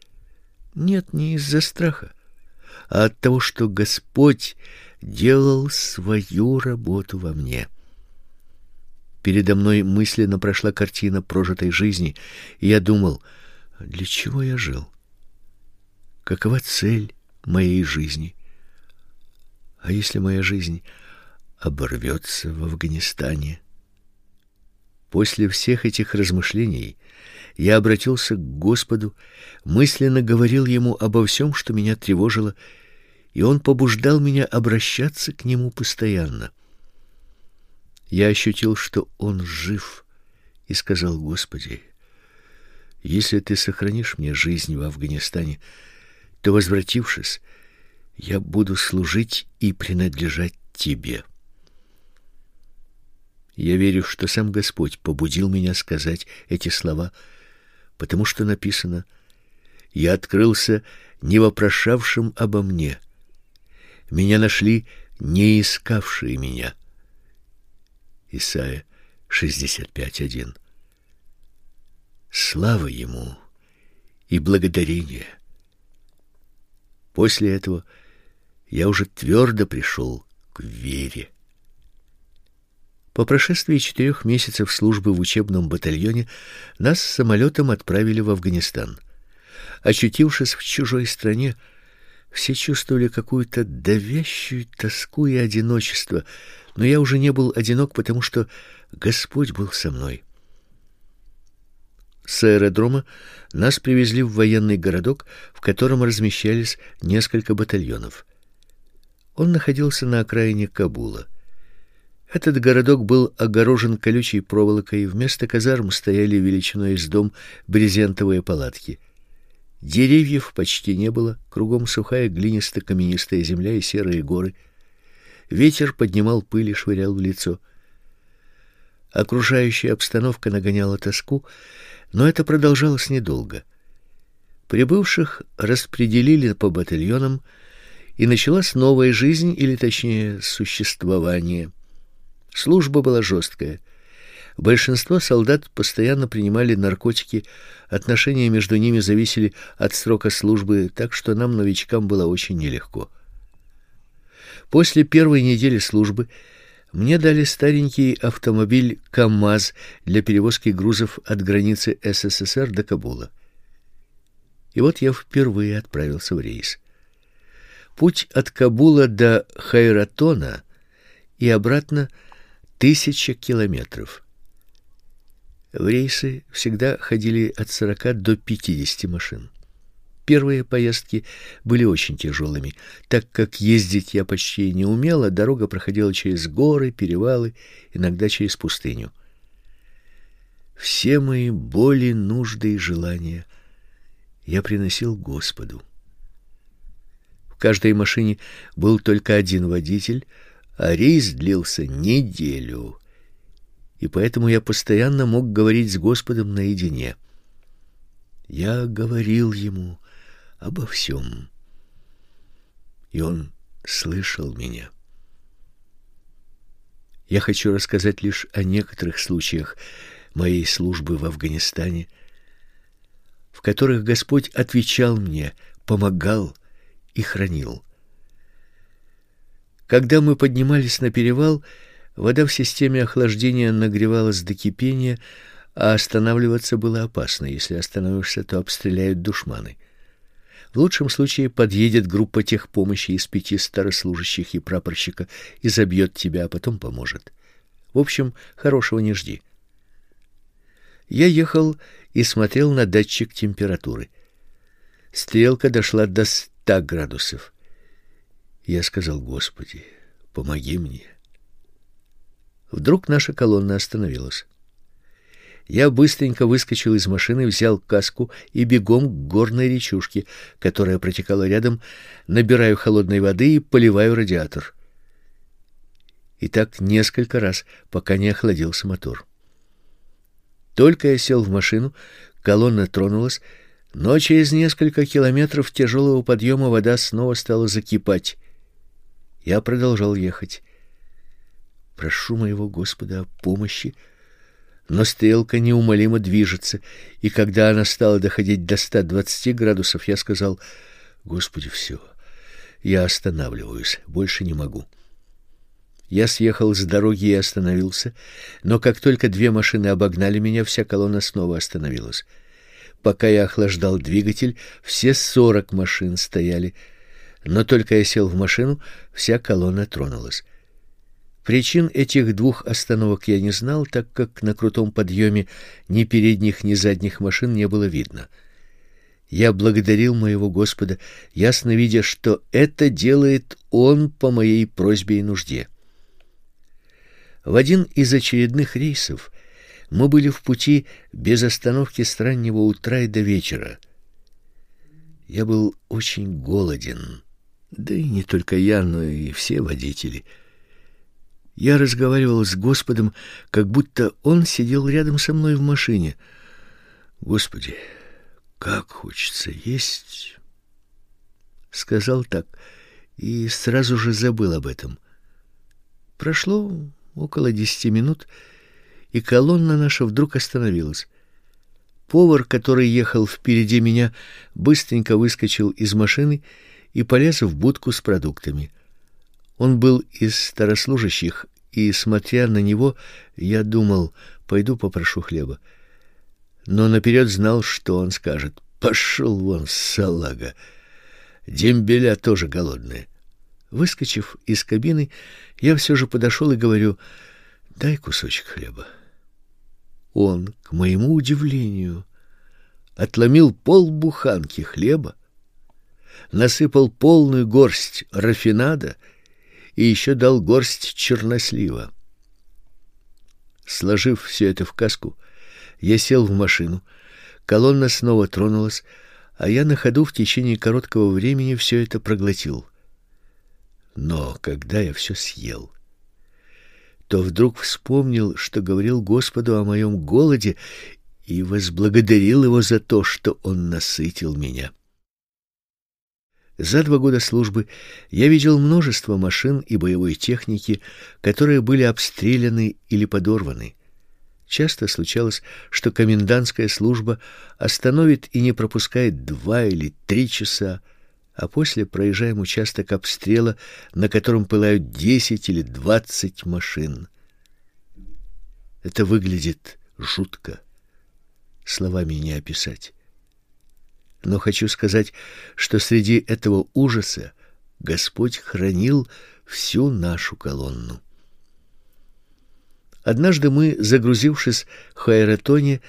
Нет, не из-за страха, а от того, что Господь делал свою работу во мне. Передо мной мысленно прошла картина прожитой жизни, и я думал, для чего я жил? Какова цель моей жизни? А если моя жизнь оборвется в Афганистане? После всех этих размышлений я обратился к Господу, мысленно говорил ему обо всем, что меня тревожило, и он побуждал меня обращаться к нему постоянно. Я ощутил, что он жив, и сказал: "Господи, если ты сохранишь мне жизнь в Афганистане, то возвратившись, я буду служить и принадлежать тебе". Я верю, что сам Господь побудил меня сказать эти слова, потому что написано: "Я открылся не вопрошавшим обо мне. Меня нашли не искавшие меня". Исайя 65:1. Слава ему и благодарение. После этого я уже твердо пришел к вере. По прошествии четырех месяцев службы в учебном батальоне нас самолетом отправили в Афганистан. Очутившись в чужой стране, все чувствовали какую-то давящую тоску и одиночество, но я уже не был одинок, потому что Господь был со мной. С аэродрома нас привезли в военный городок, в котором размещались несколько батальонов. Он находился на окраине Кабула. Этот городок был огорожен колючей проволокой, вместо казарм стояли величиной с дом брезентовые палатки. Деревьев почти не было, кругом сухая глинисто-каменистая земля и серые горы — Ветер поднимал пыль и швырял в лицо. Окружающая обстановка нагоняла тоску, но это продолжалось недолго. Прибывших распределили по батальонам, и началась новая жизнь, или точнее, существование. Служба была жесткая. Большинство солдат постоянно принимали наркотики, отношения между ними зависели от срока службы, так что нам, новичкам, было очень нелегко. После первой недели службы мне дали старенький автомобиль КАМАЗ для перевозки грузов от границы СССР до Кабула. И вот я впервые отправился в рейс. Путь от Кабула до Хайратона и обратно тысяча километров. В рейсы всегда ходили от 40 до 50 машин. Первые поездки были очень тяжелыми, так как ездить я почти не умела, дорога проходила через горы, перевалы, иногда через пустыню. Все мои боли, нужды и желания я приносил Господу. В каждой машине был только один водитель, а рейс длился неделю. И поэтому я постоянно мог говорить с Господом наедине. Я говорил ему: обо всем. И он слышал меня. Я хочу рассказать лишь о некоторых случаях моей службы в Афганистане, в которых Господь отвечал мне, помогал и хранил. Когда мы поднимались на перевал, вода в системе охлаждения нагревалась до кипения, а останавливаться было опасно. Если остановишься, то обстреляют душманы. В лучшем случае подъедет группа техпомощи из пяти старослужащих и прапорщика и забьет тебя, а потом поможет. В общем, хорошего не жди. Я ехал и смотрел на датчик температуры. Стрелка дошла до ста градусов. Я сказал: "Господи, помоги мне". Вдруг наша колонна остановилась. Я быстренько выскочил из машины, взял каску и бегом к горной речушке, которая протекала рядом, набираю холодной воды и поливаю радиатор. И так несколько раз, пока не охладился мотор. Только я сел в машину, колонна тронулась, но через несколько километров тяжелого подъема вода снова стала закипать. Я продолжал ехать. Прошу моего Господа о помощи, но стрелка неумолимо движется, и когда она стала доходить до 120 градусов, я сказал: "Господи, все. Я останавливаюсь, больше не могу". Я съехал с дороги и остановился, но как только две машины обогнали меня, вся колонна снова остановилась. Пока я охлаждал двигатель, все сорок машин стояли но только я сел в машину, вся колонна тронулась. Причин этих двух остановок я не знал, так как на крутом подъеме ни передних, ни задних машин не было видно. Я благодарил моего Господа, ясно видя, что это делает Он по моей просьбе и нужде. В один из очередных рейсов мы были в пути без остановки с раннего утра и до вечера. Я был очень голоден. Да и не только я, но и все водители. Я разговаривал с Господом, как будто он сидел рядом со мной в машине. Господи, как хочется есть, сказал так и сразу же забыл об этом. Прошло около десяти минут, и колонна наша вдруг остановилась. Повар, который ехал впереди меня, быстренько выскочил из машины и полез в будку с продуктами. Он был из старослужащих, и, смотря на него, я думал, пойду попрошу хлеба. Но наперед знал, что он скажет. Пошел вон, салага. Дембеля тоже голодные. Выскочив из кабины, я все же подошел и говорю: "Дай кусочек хлеба". Он, к моему удивлению, отломил полбуханки хлеба, насыпал полную горсть рафинада и еще дал горсть чернослива. Сложив все это в каску, я сел в машину. Колонна снова тронулась, а я на ходу в течение короткого времени все это проглотил. Но когда я все съел, то вдруг вспомнил, что говорил Господу о моем голоде и возблагодарил его за то, что он насытил меня. За два года службы я видел множество машин и боевой техники, которые были обстреляны или подорваны. Часто случалось, что комендантская служба остановит и не пропускает два или три часа, а после проезжаем участок обстрела, на котором пылают десять или двадцать машин. Это выглядит жутко. Словами не описать. Но хочу сказать, что среди этого ужаса Господь хранил всю нашу колонну. Однажды мы, загрузившись в Хайратоне,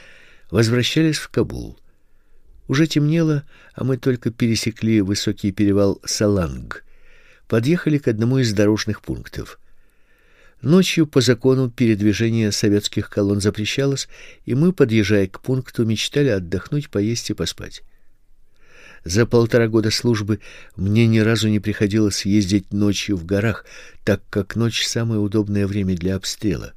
возвращались в Кабул. Уже темнело, а мы только пересекли высокий перевал Саланг. Подъехали к одному из дорожных пунктов. Ночью по закону передвижение советских колонн запрещалось, и мы, подъезжая к пункту, мечтали отдохнуть, поесть и поспать. За полтора года службы мне ни разу не приходилось ездить ночью в горах, так как ночь самое удобное время для обстрела.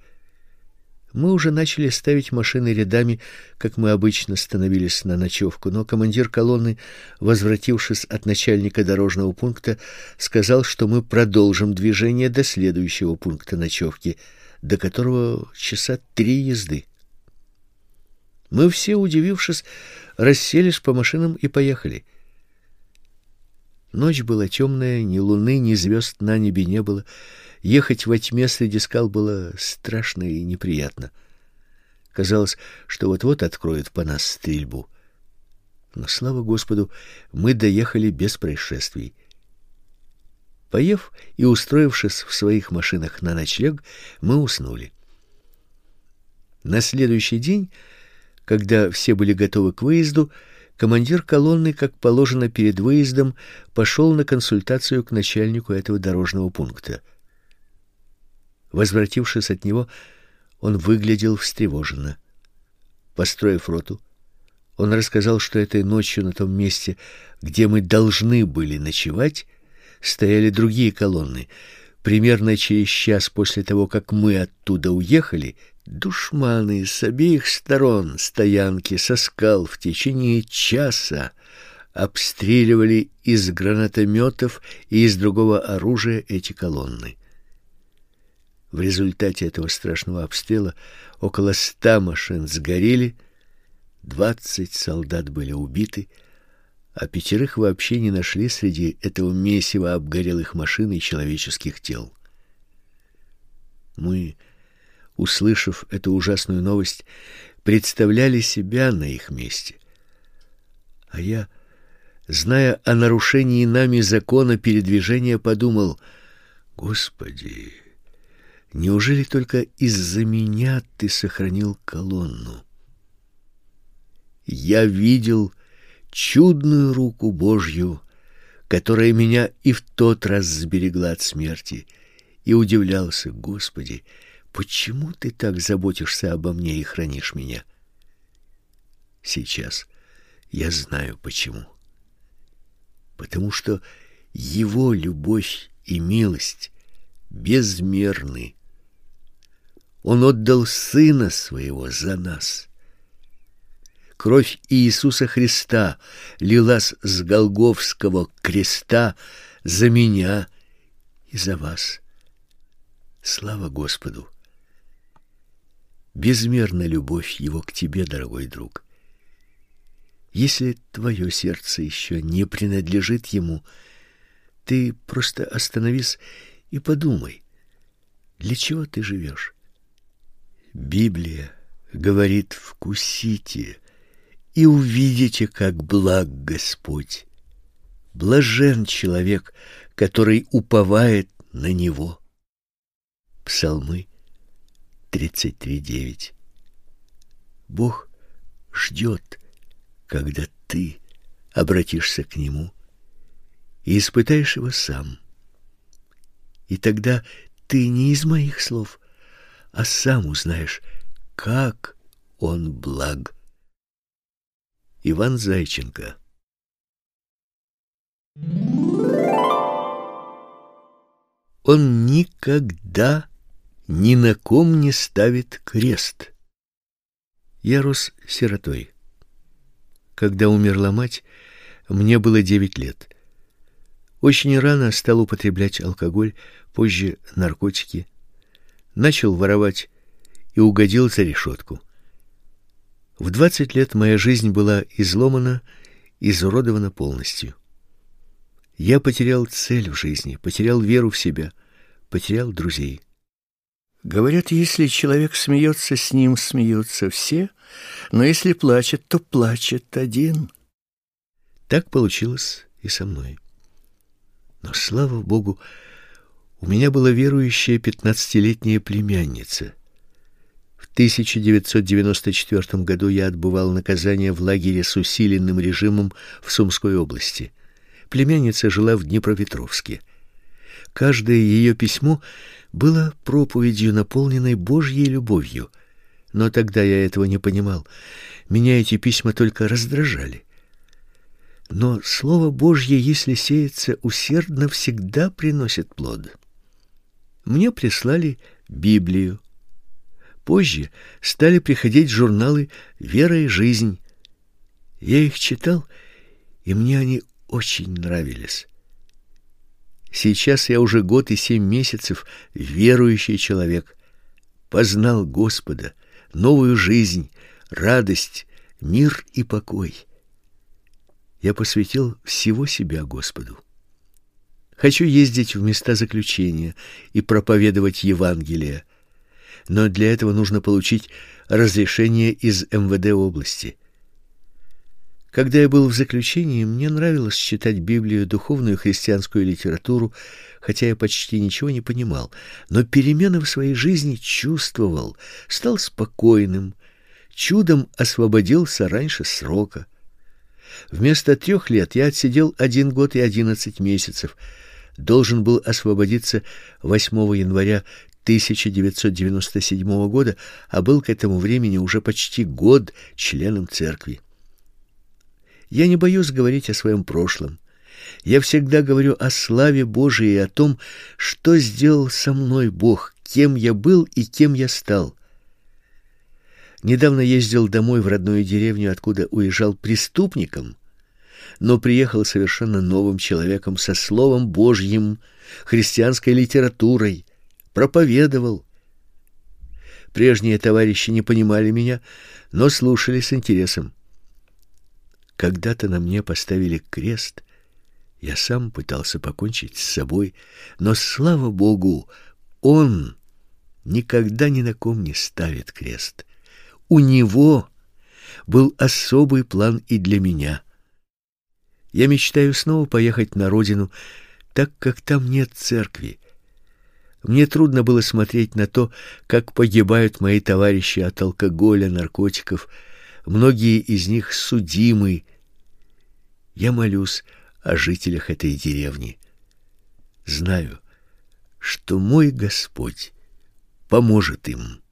Мы уже начали ставить машины рядами, как мы обычно становились на ночевку, но командир колонны, возвратившись от начальника дорожного пункта, сказал, что мы продолжим движение до следующего пункта ночевки, до которого часа три езды. Мы все, удивившись, расселись по машинам и поехали. Ночь была темная, ни луны, ни звезд на небе не было. Ехать во тьме среди скал было страшно и неприятно. Казалось, что вот-вот откроют по нас стрельбу. Но слава Господу, мы доехали без происшествий. Поев и устроившись в своих машинах на ночлег, мы уснули. На следующий день, когда все были готовы к выезду, командир колонны, как положено перед выездом, пошел на консультацию к начальнику этого дорожного пункта. Возвратившись от него, он выглядел встревоженно. Построив роту, он рассказал, что этой ночью на том месте, где мы должны были ночевать, стояли другие колонны. Примерно через час после того, как мы оттуда уехали, душманы с обеих сторон стоянки со скал в течение часа обстреливали из гранатометов и из другого оружия эти колонны. В результате этого страшного обстрела около ста машин сгорели, двадцать солдат были убиты, а пятерых вообще не нашли среди этого месива обгорелых машин и человеческих тел. Мы, услышав эту ужасную новость, представляли себя на их месте. А я, зная о нарушении нами закона передвижения, подумал: Господи, Неужели только из-за меня ты сохранил колонну? Я видел чудную руку Божью, которая меня и в тот раз сберегла от смерти, и удивлялся, Господи, почему ты так заботишься обо мне и хранишь меня? Сейчас я знаю почему. Потому что его любовь и милость безмерны он отдал сына своего за нас. Кровь Иисуса Христа лилась с Голгофского креста за меня и за вас. Слава Господу! Безмерна любовь его к тебе, дорогой друг. Если твое сердце еще не принадлежит ему, ты просто остановись и подумай, для чего ты живешь? Библия говорит: "Вкусите и увидите, как благ Господь. Блажен человек, который уповает на него". Псалмы 33:9. Бог ждет, когда ты обратишься к нему и испытаешь его сам. И тогда ты не из моих слов, а сам узнаешь, как он благ. Иван Зайченко Он никогда ни на ком не ставит крест. Я рос сиротой. Когда умерла мать, мне было девять лет. Очень рано стал употреблять алкоголь, позже наркотики начал воровать и угодил за решетку. В двадцать лет моя жизнь была изломана, изуродована полностью. Я потерял цель в жизни, потерял веру в себя, потерял друзей. Говорят, если человек смеется, с ним смеются все, но если плачет, то плачет один. Так получилось и со мной. Но слава богу, у меня была верующая пятнадцатилетняя племянница. В 1994 году я отбывал наказание в лагере с усиленным режимом в Сумской области. Племянница жила в Днепропетровске. Каждое ее письмо было проповедью, наполненной Божьей любовью. Но тогда я этого не понимал. Меня эти письма только раздражали. Но слово Божье, если сеется усердно, всегда приносит плод. Мне прислали Библию. Позже стали приходить журналы «Вера и жизнь». Я их читал, и мне они очень нравились. Сейчас я уже год и семь месяцев верующий человек. Познал Господа, новую жизнь, радость, мир и покой. Я посвятил всего себя Господу. Хочу ездить в места заключения и проповедовать Евангелие. Но для этого нужно получить разрешение из МВД области. Когда я был в заключении, мне нравилось читать Библию, духовную христианскую литературу, хотя я почти ничего не понимал, но перемены в своей жизни чувствовал, стал спокойным, чудом освободился раньше срока. Вместо трех лет я отсидел один год и одиннадцать месяцев. Должен был освободиться 8 января 1997 года, а был к этому времени уже почти год членом церкви. Я не боюсь говорить о своем прошлом. Я всегда говорю о славе Божией и о том, что сделал со мной Бог, кем я был и кем я стал. Недавно ездил домой в родную деревню, откуда уезжал преступником, но приехал совершенно новым человеком со словом Божьим, христианской литературой, проповедовал. Прежние товарищи не понимали меня, но слушали с интересом. Когда-то на мне поставили крест. Я сам пытался покончить с собой, но слава богу, он никогда ни на ком не ставит крест. У него был особый план и для меня. Я мечтаю снова поехать на родину, так как там нет церкви. Мне трудно было смотреть на то, как погибают мои товарищи от алкоголя, наркотиков. Многие из них судимы я молюсь о жителях этой деревни. Знаю, что мой Господь поможет им.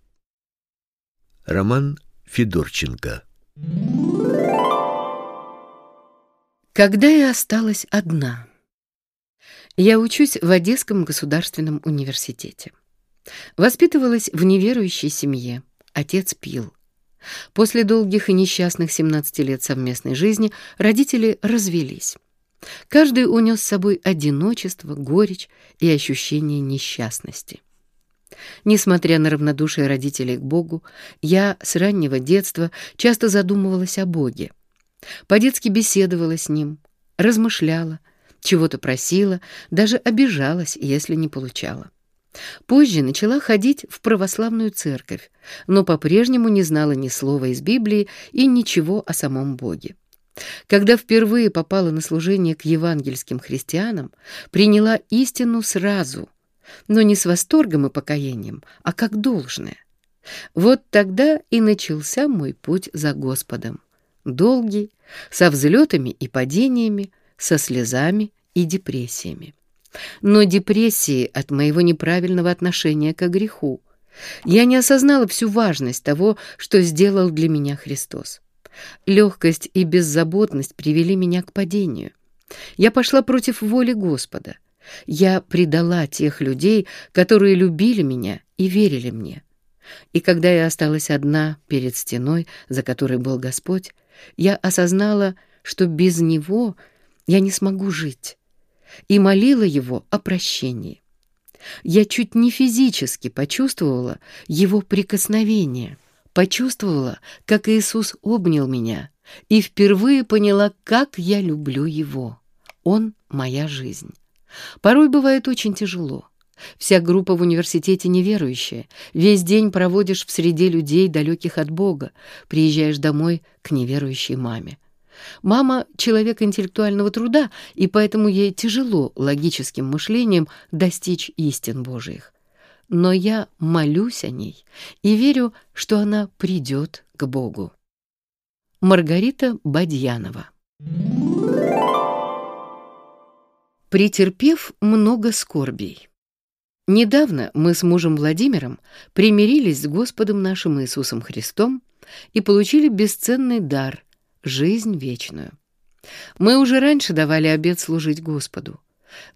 Роман Федорченко Когда я осталась одна. Я учусь в Одесском государственном университете. Воспитывалась в неверующей семье. Отец пил. После долгих и несчастных 17 лет совместной жизни родители развелись. Каждый унес с собой одиночество, горечь и ощущение несчастности. Несмотря на равнодушие родителей к Богу, я с раннего детства часто задумывалась о Боге. По-детски беседовала с Ним, размышляла, чего-то просила, даже обижалась, если не получала. Позже начала ходить в православную церковь, но по-прежнему не знала ни слова из Библии и ничего о самом Боге. Когда впервые попала на служение к евангельским христианам, приняла истину сразу, но не с восторгом и покаянием, а как должное. Вот тогда и начался мой путь за Господом. Долгий, со взлетами и падениями, со слезами и депрессиями но депрессии от моего неправильного отношения к греху. Я не осознала всю важность того, что сделал для меня Христос. Легкость и беззаботность привели меня к падению. Я пошла против воли Господа. Я предала тех людей, которые любили меня и верили мне. И когда я осталась одна перед стеной, за которой был Господь, я осознала, что без Него я не смогу жить и молила его о прощении. Я чуть не физически почувствовала его прикосновение, почувствовала, как Иисус обнял меня, и впервые поняла, как я люблю его. Он — моя жизнь. Порой бывает очень тяжело. Вся группа в университете неверующая. Весь день проводишь в среде людей, далеких от Бога. Приезжаешь домой к неверующей маме. Мама — человек интеллектуального труда, и поэтому ей тяжело логическим мышлением достичь истин Божиих. Но я молюсь о ней и верю, что она придет к Богу. Маргарита Бадьянова Претерпев много скорбей. Недавно мы с мужем Владимиром примирились с Господом нашим Иисусом Христом и получили бесценный дар — жизнь вечную. Мы уже раньше давали обет служить Господу.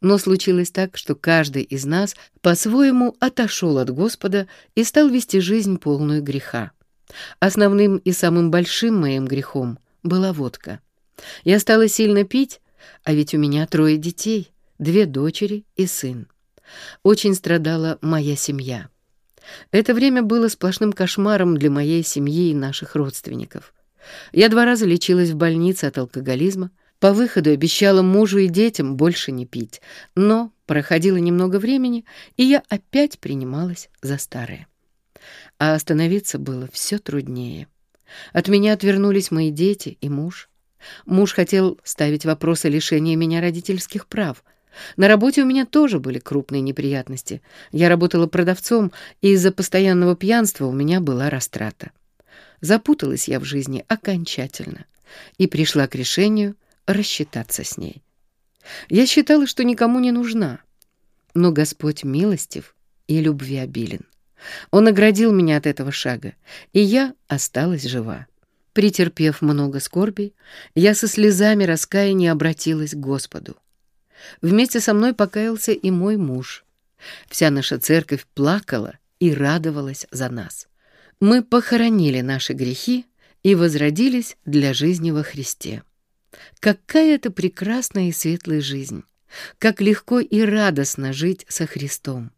Но случилось так, что каждый из нас по-своему отошел от Господа и стал вести жизнь полную греха. Основным и самым большим моим грехом была водка. Я стала сильно пить, а ведь у меня трое детей, две дочери и сын. Очень страдала моя семья. Это время было сплошным кошмаром для моей семьи и наших родственников. Я два раза лечилась в больнице от алкоголизма, По выходу обещала мужу и детям больше не пить, но проходило немного времени, и я опять принималась за старое. А остановиться было все труднее. От меня отвернулись мои дети и муж. Муж хотел ставить вопросы лишения меня родительских прав. На работе у меня тоже были крупные неприятности. Я работала продавцом, и из-за постоянного пьянства у меня была растрата. Запуталась я в жизни окончательно и пришла к решению рассчитаться с ней. Я считала, что никому не нужна, но Господь милостив и любвеобилен. Он оградил меня от этого шага, и я осталась жива. Претерпев много скорбей, я со слезами раскаяния обратилась к Господу. Вместе со мной покаялся и мой муж. Вся наша церковь плакала и радовалась за нас. Мы похоронили наши грехи и возродились для жизни во Христе. Какая это прекрасная и светлая жизнь! Как легко и радостно жить со Христом!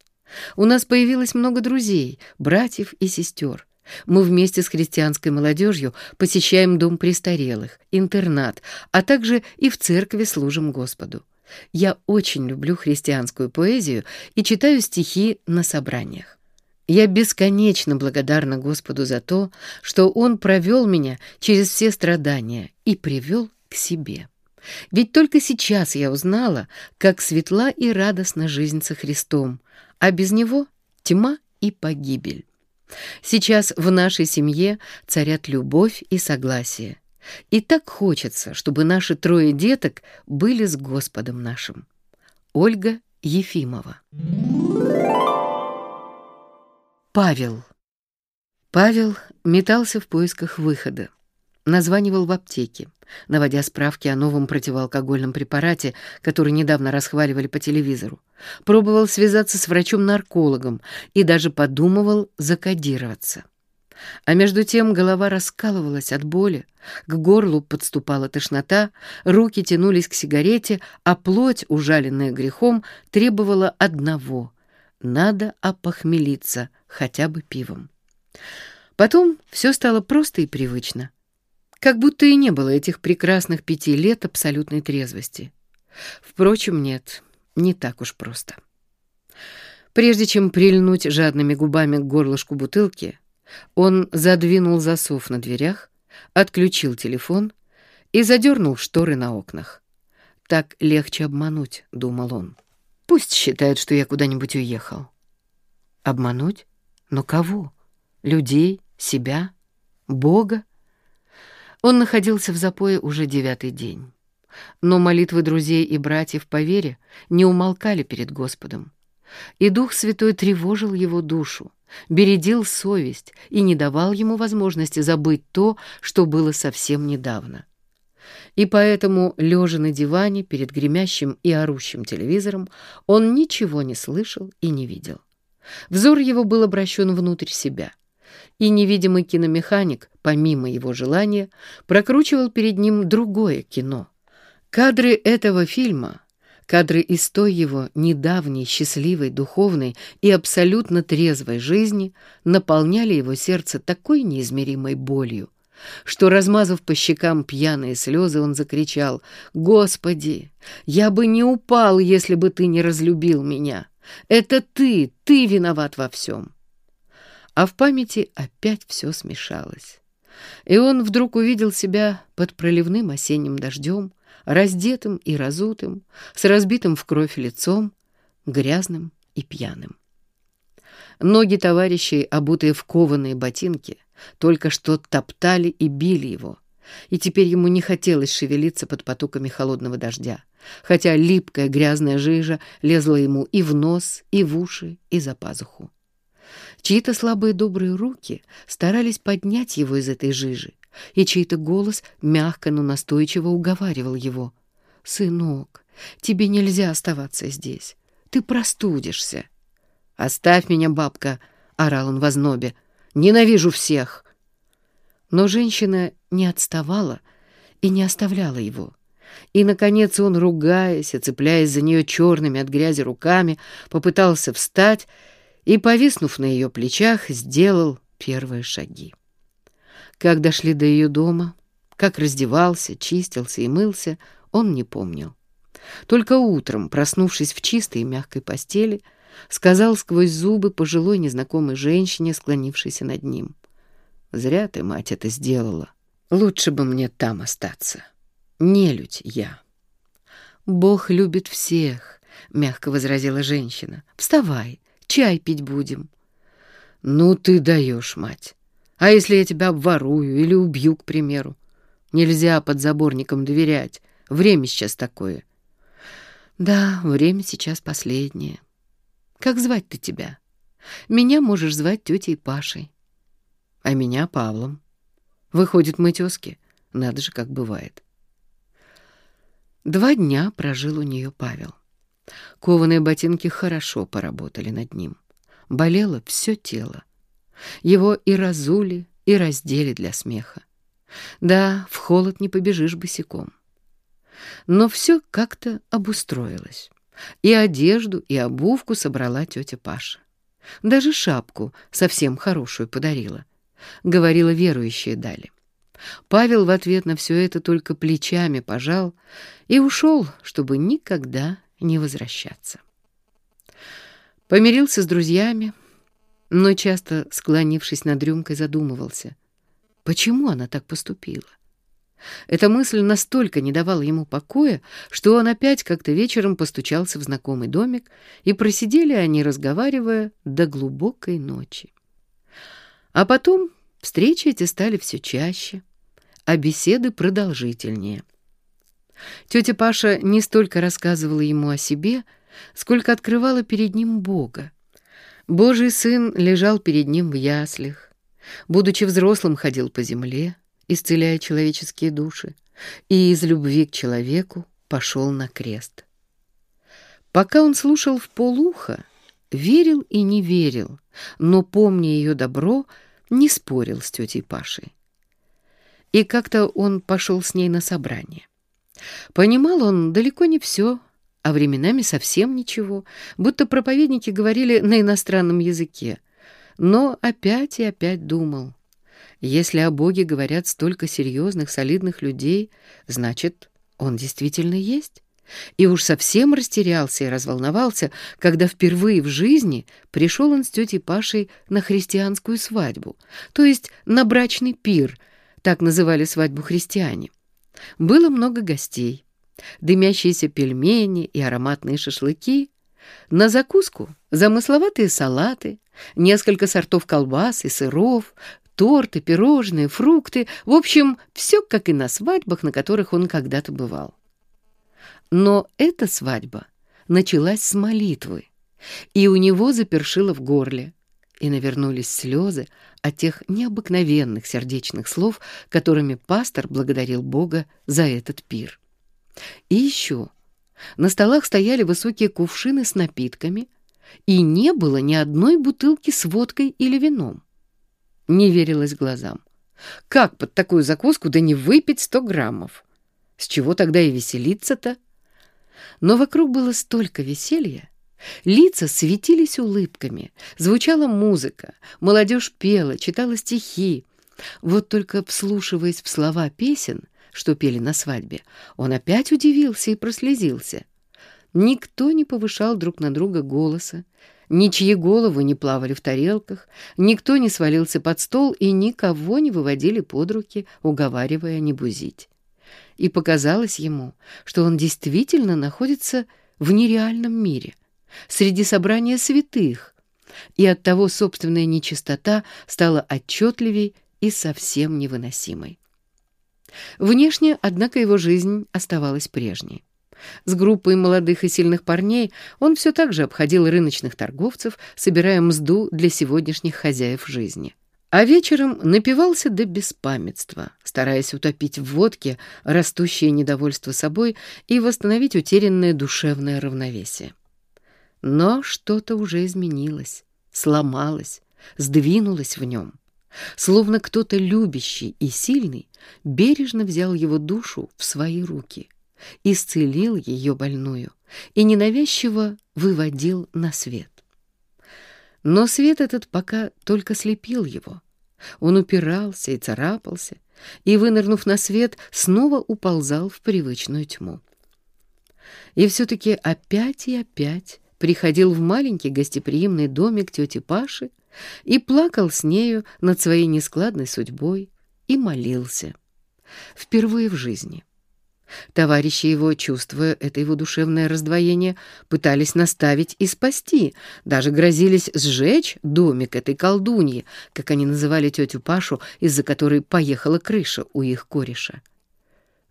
У нас появилось много друзей, братьев и сестер. Мы вместе с христианской молодежью посещаем дом престарелых, интернат, а также и в церкви служим Господу. Я очень люблю христианскую поэзию и читаю стихи на собраниях. Я бесконечно благодарна Господу за то, что Он провел меня через все страдания и привел к себе. Ведь только сейчас я узнала, как светла и радостна жизнь со Христом, а без Него тьма и погибель. Сейчас в нашей семье царят любовь и согласие. И так хочется, чтобы наши трое деток были с Господом нашим. Ольга Ефимова Павел Павел метался в поисках выхода. Названивал в аптеке наводя справки о новом противоалкогольном препарате, который недавно расхваливали по телевизору. Пробовал связаться с врачом-наркологом и даже подумывал закодироваться. А между тем голова раскалывалась от боли, к горлу подступала тошнота, руки тянулись к сигарете, а плоть, ужаленная грехом, требовала одного — надо опохмелиться хотя бы пивом. Потом все стало просто и привычно. Как будто и не было этих прекрасных пяти лет абсолютной трезвости. Впрочем, нет, не так уж просто. Прежде чем прильнуть жадными губами к горлышку бутылки, он задвинул засов на дверях, отключил телефон и задернул шторы на окнах. «Так легче обмануть», — думал он. «Пусть считают, что я куда-нибудь уехал». «Обмануть? Но кого? Людей? Себя? Бога?» Он находился в запое уже девятый день. Но молитвы друзей и братьев по вере не умолкали перед Господом. И Дух Святой тревожил его душу, бередил совесть и не давал ему возможности забыть то, что было совсем недавно. И поэтому, лежа на диване перед гремящим и орущим телевизором, он ничего не слышал и не видел. Взор его был обращен внутрь себя — и невидимый киномеханик, помимо его желания, прокручивал перед ним другое кино. Кадры этого фильма, кадры из той его недавней, счастливой, духовной и абсолютно трезвой жизни наполняли его сердце такой неизмеримой болью, что, размазав по щекам пьяные слезы, он закричал «Господи, я бы не упал, если бы ты не разлюбил меня! Это ты, ты виноват во всем!» а в памяти опять все смешалось. И он вдруг увидел себя под проливным осенним дождем, раздетым и разутым, с разбитым в кровь лицом, грязным и пьяным. Ноги товарищей, обутые в кованые ботинки, только что топтали и били его, и теперь ему не хотелось шевелиться под потоками холодного дождя, хотя липкая грязная жижа лезла ему и в нос, и в уши, и за пазуху. Чьи-то слабые добрые руки старались поднять его из этой жижи, и чей-то голос мягко, но настойчиво уговаривал его. «Сынок, тебе нельзя оставаться здесь. Ты простудишься». «Оставь меня, бабка!» — орал он в ознобе. «Ненавижу всех!» Но женщина не отставала и не оставляла его. И, наконец, он, ругаясь и цепляясь за нее черными от грязи руками, попытался встать и, повиснув на ее плечах, сделал первые шаги. Как дошли до ее дома, как раздевался, чистился и мылся, он не помнил. Только утром, проснувшись в чистой и мягкой постели, сказал сквозь зубы пожилой незнакомой женщине, склонившейся над ним. «Зря ты, мать, это сделала. Лучше бы мне там остаться. Нелюдь я». «Бог любит всех», — мягко возразила женщина. «Вставай, чай пить будем». «Ну ты даешь, мать. А если я тебя обворую или убью, к примеру? Нельзя под заборником доверять. Время сейчас такое». «Да, время сейчас последнее. Как звать ты тебя? Меня можешь звать тетей Пашей, а меня Павлом. Выходит, мы тезки. Надо же, как бывает». Два дня прожил у нее Павел. Кованые ботинки хорошо поработали над ним. Болело все тело. Его и разули, и раздели для смеха. Да, в холод не побежишь босиком. Но все как-то обустроилось. И одежду, и обувку собрала тетя Паша. Даже шапку совсем хорошую подарила. Говорила, верующие дали. Павел в ответ на все это только плечами пожал и ушел, чтобы никогда не возвращаться. Помирился с друзьями, но часто, склонившись над рюмкой, задумывался, почему она так поступила. Эта мысль настолько не давала ему покоя, что он опять как-то вечером постучался в знакомый домик, и просидели они, разговаривая, до глубокой ночи. А потом Встречи эти стали все чаще, а беседы продолжительнее. Тетя Паша не столько рассказывала ему о себе, сколько открывала перед ним Бога. Божий сын лежал перед ним в яслях, будучи взрослым, ходил по земле, исцеляя человеческие души, и из любви к человеку пошел на крест. Пока он слушал в полуха, верил и не верил, но, помня ее добро, не спорил с тетей Пашей. И как-то он пошел с ней на собрание. Понимал он далеко не все, а временами совсем ничего, будто проповедники говорили на иностранном языке. Но опять и опять думал, если о Боге говорят столько серьезных, солидных людей, значит, он действительно есть. И уж совсем растерялся и разволновался, когда впервые в жизни пришел он с тетей Пашей на христианскую свадьбу, то есть на брачный пир, так называли свадьбу христиане. Было много гостей, дымящиеся пельмени и ароматные шашлыки, на закуску замысловатые салаты, несколько сортов колбас и сыров, торты, пирожные, фрукты, в общем, все как и на свадьбах, на которых он когда-то бывал. Но эта свадьба началась с молитвы, и у него запершило в горле, и навернулись слезы от тех необыкновенных сердечных слов, которыми пастор благодарил Бога за этот пир. И еще на столах стояли высокие кувшины с напитками, и не было ни одной бутылки с водкой или вином. Не верилось глазам. Как под такую закуску да не выпить сто граммов? С чего тогда и веселиться-то? Но вокруг было столько веселья. Лица светились улыбками, звучала музыка, молодежь пела, читала стихи. Вот только вслушиваясь в слова песен, что пели на свадьбе, он опять удивился и прослезился. Никто не повышал друг на друга голоса, ничьи головы не плавали в тарелках, никто не свалился под стол и никого не выводили под руки, уговаривая не бузить и показалось ему, что он действительно находится в нереальном мире, среди собрания святых, и оттого собственная нечистота стала отчетливей и совсем невыносимой. Внешне, однако, его жизнь оставалась прежней. С группой молодых и сильных парней он все так же обходил рыночных торговцев, собирая мзду для сегодняшних хозяев жизни а вечером напивался до беспамятства, стараясь утопить в водке растущее недовольство собой и восстановить утерянное душевное равновесие. Но что-то уже изменилось, сломалось, сдвинулось в нем. Словно кто-то любящий и сильный бережно взял его душу в свои руки, исцелил ее больную и ненавязчиво выводил на свет. Но свет этот пока только слепил его. Он упирался и царапался, и, вынырнув на свет, снова уползал в привычную тьму. И все-таки опять и опять приходил в маленький гостеприимный домик тети Паши и плакал с нею над своей нескладной судьбой и молился. Впервые в жизни. Товарищи его, чувствуя это его душевное раздвоение, пытались наставить и спасти, даже грозились сжечь домик этой колдуньи, как они называли тетю Пашу, из-за которой поехала крыша у их кореша.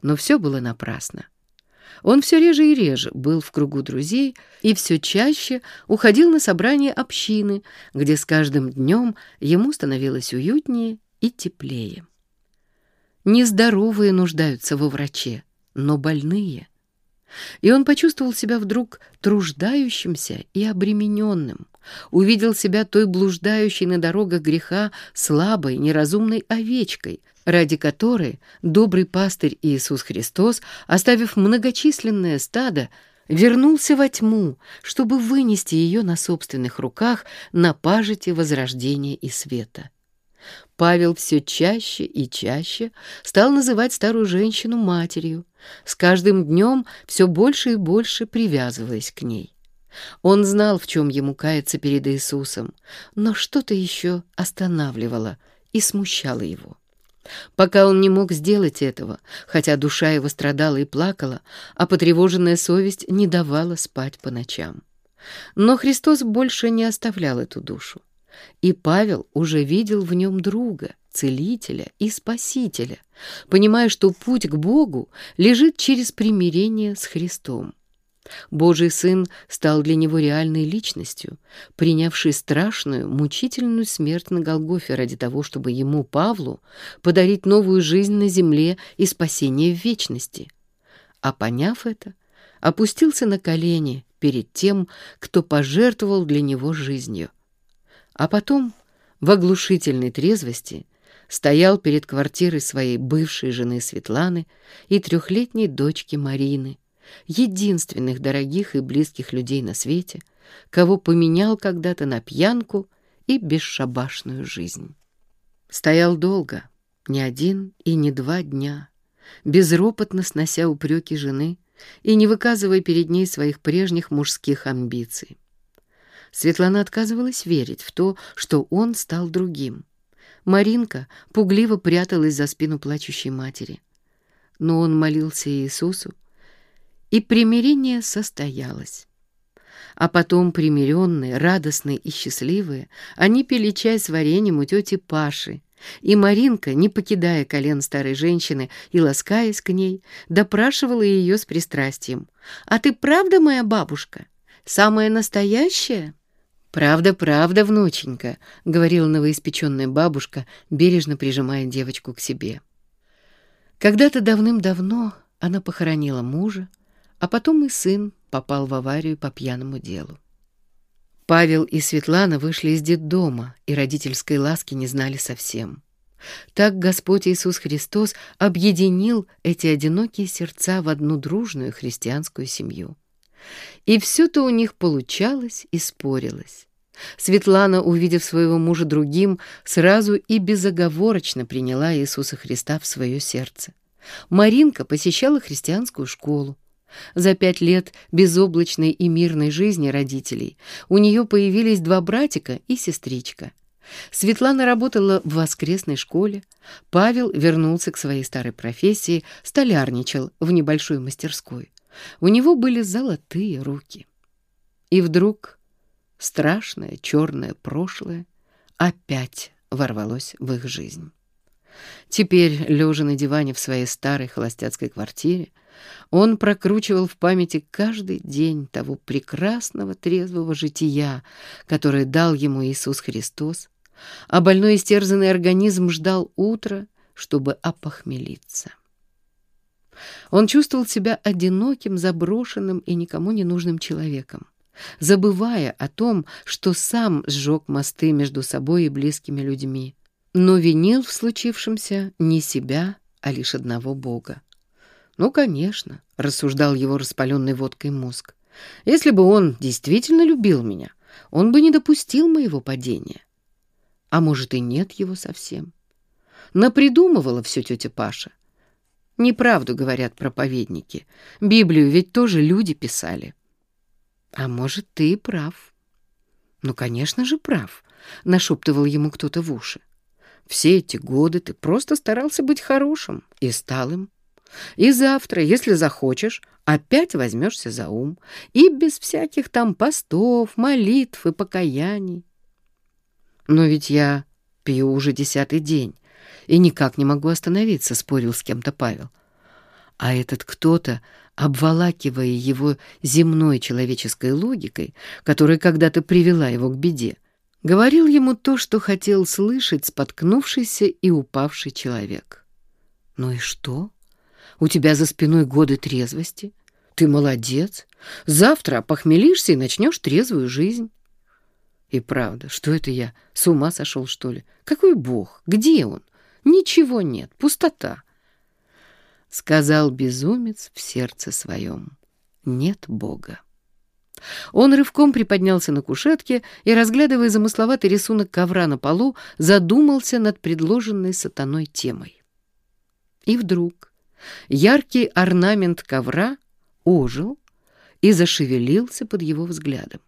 Но все было напрасно. Он все реже и реже был в кругу друзей и все чаще уходил на собрания общины, где с каждым днем ему становилось уютнее и теплее. Нездоровые нуждаются во враче, но больные. И он почувствовал себя вдруг труждающимся и обремененным, увидел себя той блуждающей на дорогах греха слабой, неразумной овечкой, ради которой добрый пастырь Иисус Христос, оставив многочисленное стадо, вернулся во тьму, чтобы вынести ее на собственных руках на пажите возрождения и света. Павел все чаще и чаще стал называть старую женщину матерью, с каждым днем все больше и больше привязываясь к ней. Он знал, в чем ему каяться перед Иисусом, но что-то еще останавливало и смущало его. Пока он не мог сделать этого, хотя душа его страдала и плакала, а потревоженная совесть не давала спать по ночам. Но Христос больше не оставлял эту душу. И Павел уже видел в нем друга, целителя и спасителя, понимая, что путь к Богу лежит через примирение с Христом. Божий Сын стал для него реальной личностью, принявшей страшную, мучительную смерть на Голгофе ради того, чтобы ему, Павлу, подарить новую жизнь на земле и спасение в вечности. А поняв это, опустился на колени перед тем, кто пожертвовал для него жизнью. А потом, в оглушительной трезвости, стоял перед квартирой своей бывшей жены Светланы и трехлетней дочки Марины, единственных дорогих и близких людей на свете, кого поменял когда-то на пьянку и бесшабашную жизнь. Стоял долго, не один и не два дня, безропотно снося упреки жены и не выказывая перед ней своих прежних мужских амбиций. Светлана отказывалась верить в то, что он стал другим. Маринка пугливо пряталась за спину плачущей матери. Но он молился Иисусу, и примирение состоялось. А потом, примиренные, радостные и счастливые, они пили чай с вареньем у тети Паши, и Маринка, не покидая колен старой женщины и ласкаясь к ней, допрашивала ее с пристрастием. «А ты правда моя бабушка? Самая настоящая?» «Правда, правда, внученька», — говорила новоиспеченная бабушка, бережно прижимая девочку к себе. Когда-то давным-давно она похоронила мужа, а потом и сын попал в аварию по пьяному делу. Павел и Светлана вышли из детдома, и родительской ласки не знали совсем. Так Господь Иисус Христос объединил эти одинокие сердца в одну дружную христианскую семью. И все-то у них получалось и спорилось. Светлана, увидев своего мужа другим, сразу и безоговорочно приняла Иисуса Христа в свое сердце. Маринка посещала христианскую школу. За пять лет безоблачной и мирной жизни родителей у нее появились два братика и сестричка. Светлана работала в воскресной школе, Павел вернулся к своей старой профессии, столярничал в небольшой мастерской. У него были золотые руки. И вдруг страшное черное прошлое опять ворвалось в их жизнь. Теперь, лежа на диване в своей старой холостяцкой квартире, он прокручивал в памяти каждый день того прекрасного трезвого жития, которое дал ему Иисус Христос, а больной истерзанный организм ждал утра, чтобы опохмелиться. Он чувствовал себя одиноким, заброшенным и никому не нужным человеком, забывая о том, что сам сжег мосты между собой и близкими людьми, но винил в случившемся не себя, а лишь одного Бога. «Ну, конечно», — рассуждал его распаленный водкой мозг, «если бы он действительно любил меня, он бы не допустил моего падения. А может, и нет его совсем. Напридумывала все тетя Паша. Неправду говорят проповедники. Библию ведь тоже люди писали. А может, ты и прав. Ну, конечно же, прав, нашептывал ему кто-то в уши. Все эти годы ты просто старался быть хорошим и стал им. И завтра, если захочешь, опять возьмешься за ум. И без всяких там постов, молитв и покаяний. Но ведь я пью уже десятый день и никак не могу остановиться, спорил с кем-то Павел. А этот кто-то, обволакивая его земной человеческой логикой, которая когда-то привела его к беде, говорил ему то, что хотел слышать споткнувшийся и упавший человек. «Ну и что? У тебя за спиной годы трезвости. Ты молодец. Завтра похмелишься и начнешь трезвую жизнь». И правда, что это я? С ума сошел, что ли? Какой бог? Где он? Ничего нет, пустота. Сказал безумец в сердце своем. Нет бога. Он рывком приподнялся на кушетке и, разглядывая замысловатый рисунок ковра на полу, задумался над предложенной сатаной темой. И вдруг яркий орнамент ковра ожил и зашевелился под его взглядом.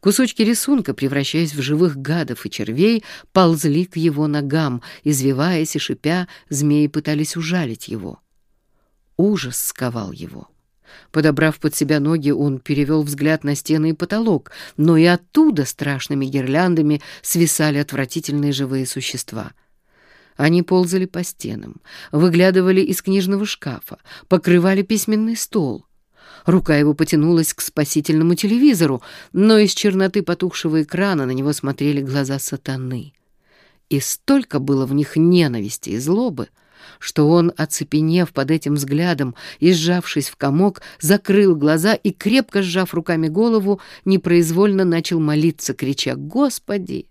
Кусочки рисунка, превращаясь в живых гадов и червей, ползли к его ногам, извиваясь и шипя, змеи пытались ужалить его. Ужас сковал его. Подобрав под себя ноги, он перевел взгляд на стены и потолок, но и оттуда страшными гирляндами свисали отвратительные живые существа. Они ползали по стенам, выглядывали из книжного шкафа, покрывали письменный стол. Рука его потянулась к спасительному телевизору, но из черноты потухшего экрана на него смотрели глаза сатаны. И столько было в них ненависти и злобы, что он, оцепенев под этим взглядом и сжавшись в комок, закрыл глаза и, крепко сжав руками голову, непроизвольно начал молиться, крича «Господи!»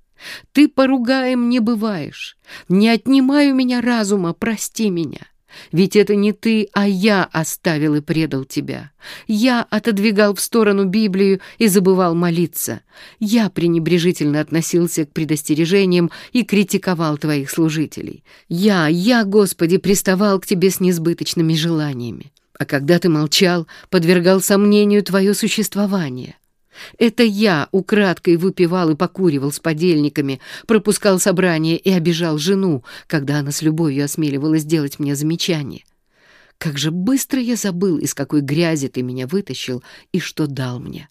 Ты поругаем не бываешь. Не отнимай у меня разума, прости меня. Ведь это не ты, а я оставил и предал тебя. Я отодвигал в сторону Библию и забывал молиться. Я пренебрежительно относился к предостережениям и критиковал твоих служителей. Я, я, Господи, приставал к тебе с несбыточными желаниями. А когда ты молчал, подвергал сомнению твое существование. Это я украдкой выпивал и покуривал с подельниками, пропускал собрания и обижал жену, когда она с любовью осмеливалась делать мне замечание. Как же быстро я забыл, из какой грязи ты меня вытащил и что дал мне.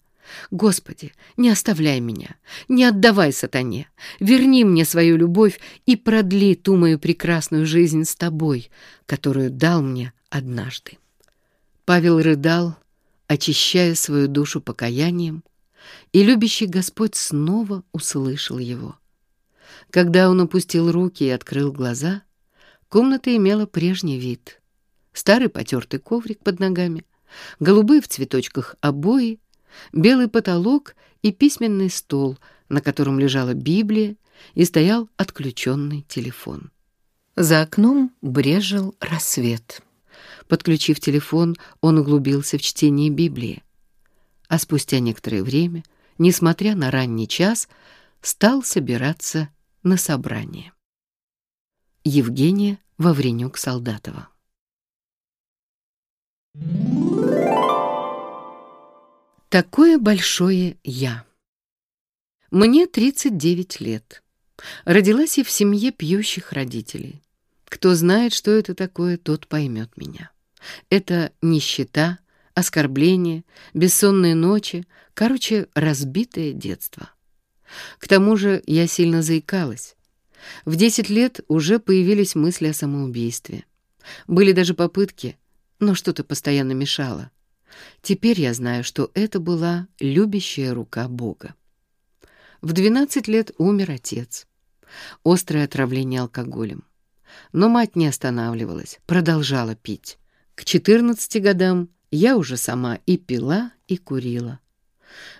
Господи, не оставляй меня, не отдавай сатане, верни мне свою любовь и продли ту мою прекрасную жизнь с тобой, которую дал мне однажды. Павел рыдал, очищая свою душу покаянием, и любящий Господь снова услышал его. Когда он опустил руки и открыл глаза, комната имела прежний вид. Старый потертый коврик под ногами, голубые в цветочках обои, белый потолок и письменный стол, на котором лежала Библия и стоял отключенный телефон. За окном брежил рассвет. Подключив телефон, он углубился в чтение Библии а спустя некоторое время, несмотря на ранний час, стал собираться на собрание. Евгения Вавренюк-Солдатова Такое большое «я». Мне 39 лет. Родилась я в семье пьющих родителей. Кто знает, что это такое, тот поймет меня. Это нищета, оскорбления, бессонные ночи, короче, разбитое детство. К тому же я сильно заикалась. В 10 лет уже появились мысли о самоубийстве. Были даже попытки, но что-то постоянно мешало. Теперь я знаю, что это была любящая рука Бога. В 12 лет умер отец. Острое отравление алкоголем. Но мать не останавливалась, продолжала пить. К 14 годам я уже сама и пила, и курила.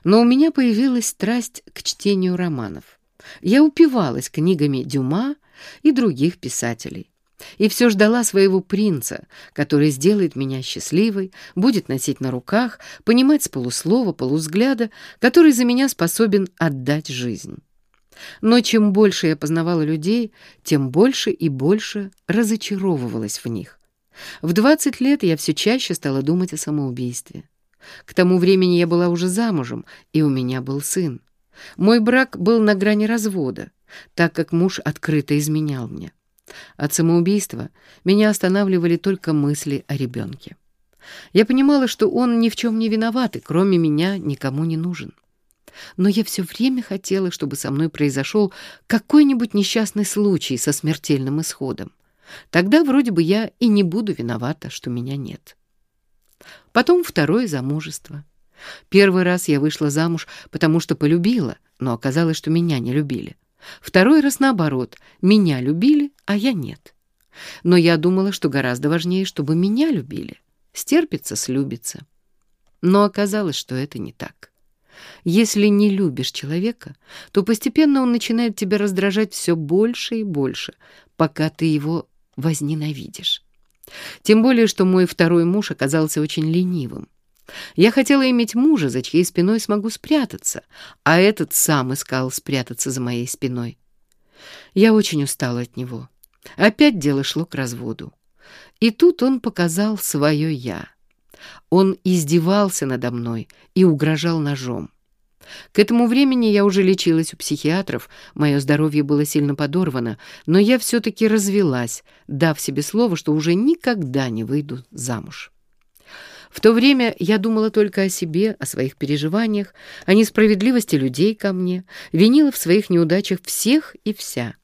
Но у меня появилась страсть к чтению романов. Я упивалась книгами Дюма и других писателей. И все ждала своего принца, который сделает меня счастливой, будет носить на руках, понимать с полуслова, полузгляда, который за меня способен отдать жизнь. Но чем больше я познавала людей, тем больше и больше разочаровывалась в них. В 20 лет я все чаще стала думать о самоубийстве. К тому времени я была уже замужем, и у меня был сын. Мой брак был на грани развода, так как муж открыто изменял мне. От самоубийства меня останавливали только мысли о ребенке. Я понимала, что он ни в чем не виноват и кроме меня никому не нужен. Но я все время хотела, чтобы со мной произошел какой-нибудь несчастный случай со смертельным исходом. Тогда вроде бы я и не буду виновата, что меня нет. Потом второе замужество. Первый раз я вышла замуж, потому что полюбила, но оказалось, что меня не любили. Второй раз наоборот, меня любили, а я нет. Но я думала, что гораздо важнее, чтобы меня любили. Стерпится, слюбится. Но оказалось, что это не так. Если не любишь человека, то постепенно он начинает тебя раздражать все больше и больше, пока ты его возненавидишь. Тем более, что мой второй муж оказался очень ленивым. Я хотела иметь мужа, за чьей спиной смогу спрятаться, а этот сам искал спрятаться за моей спиной. Я очень устала от него. Опять дело шло к разводу. И тут он показал свое «я». Он издевался надо мной и угрожал ножом. К этому времени я уже лечилась у психиатров, мое здоровье было сильно подорвано, но я все-таки развелась, дав себе слово, что уже никогда не выйду замуж. В то время я думала только о себе, о своих переживаниях, о несправедливости людей ко мне, винила в своих неудачах всех и вся.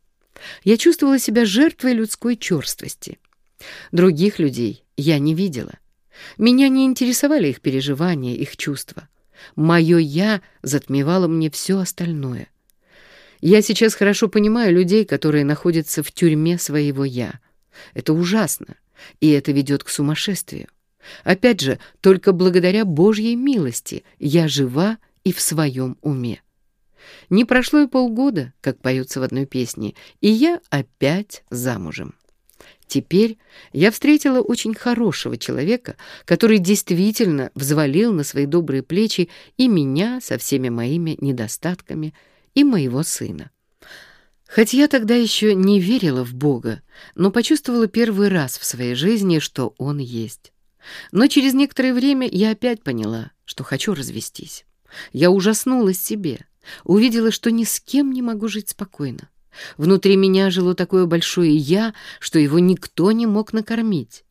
Я чувствовала себя жертвой людской черствости. Других людей я не видела. Меня не интересовали их переживания, их чувства. Мое «я» затмевало мне все остальное. Я сейчас хорошо понимаю людей, которые находятся в тюрьме своего «я». Это ужасно, и это ведет к сумасшествию. Опять же, только благодаря Божьей милости я жива и в своем уме. Не прошло и полгода, как поется в одной песне, и я опять замужем. Теперь я встретила очень хорошего человека, который действительно взвалил на свои добрые плечи и меня со всеми моими недостатками, и моего сына. Хоть я тогда еще не верила в Бога, но почувствовала первый раз в своей жизни, что Он есть. Но через некоторое время я опять поняла, что хочу развестись. Я ужаснулась себе, увидела, что ни с кем не могу жить спокойно. Внутри меня жило такое большое «я», что его никто не мог накормить.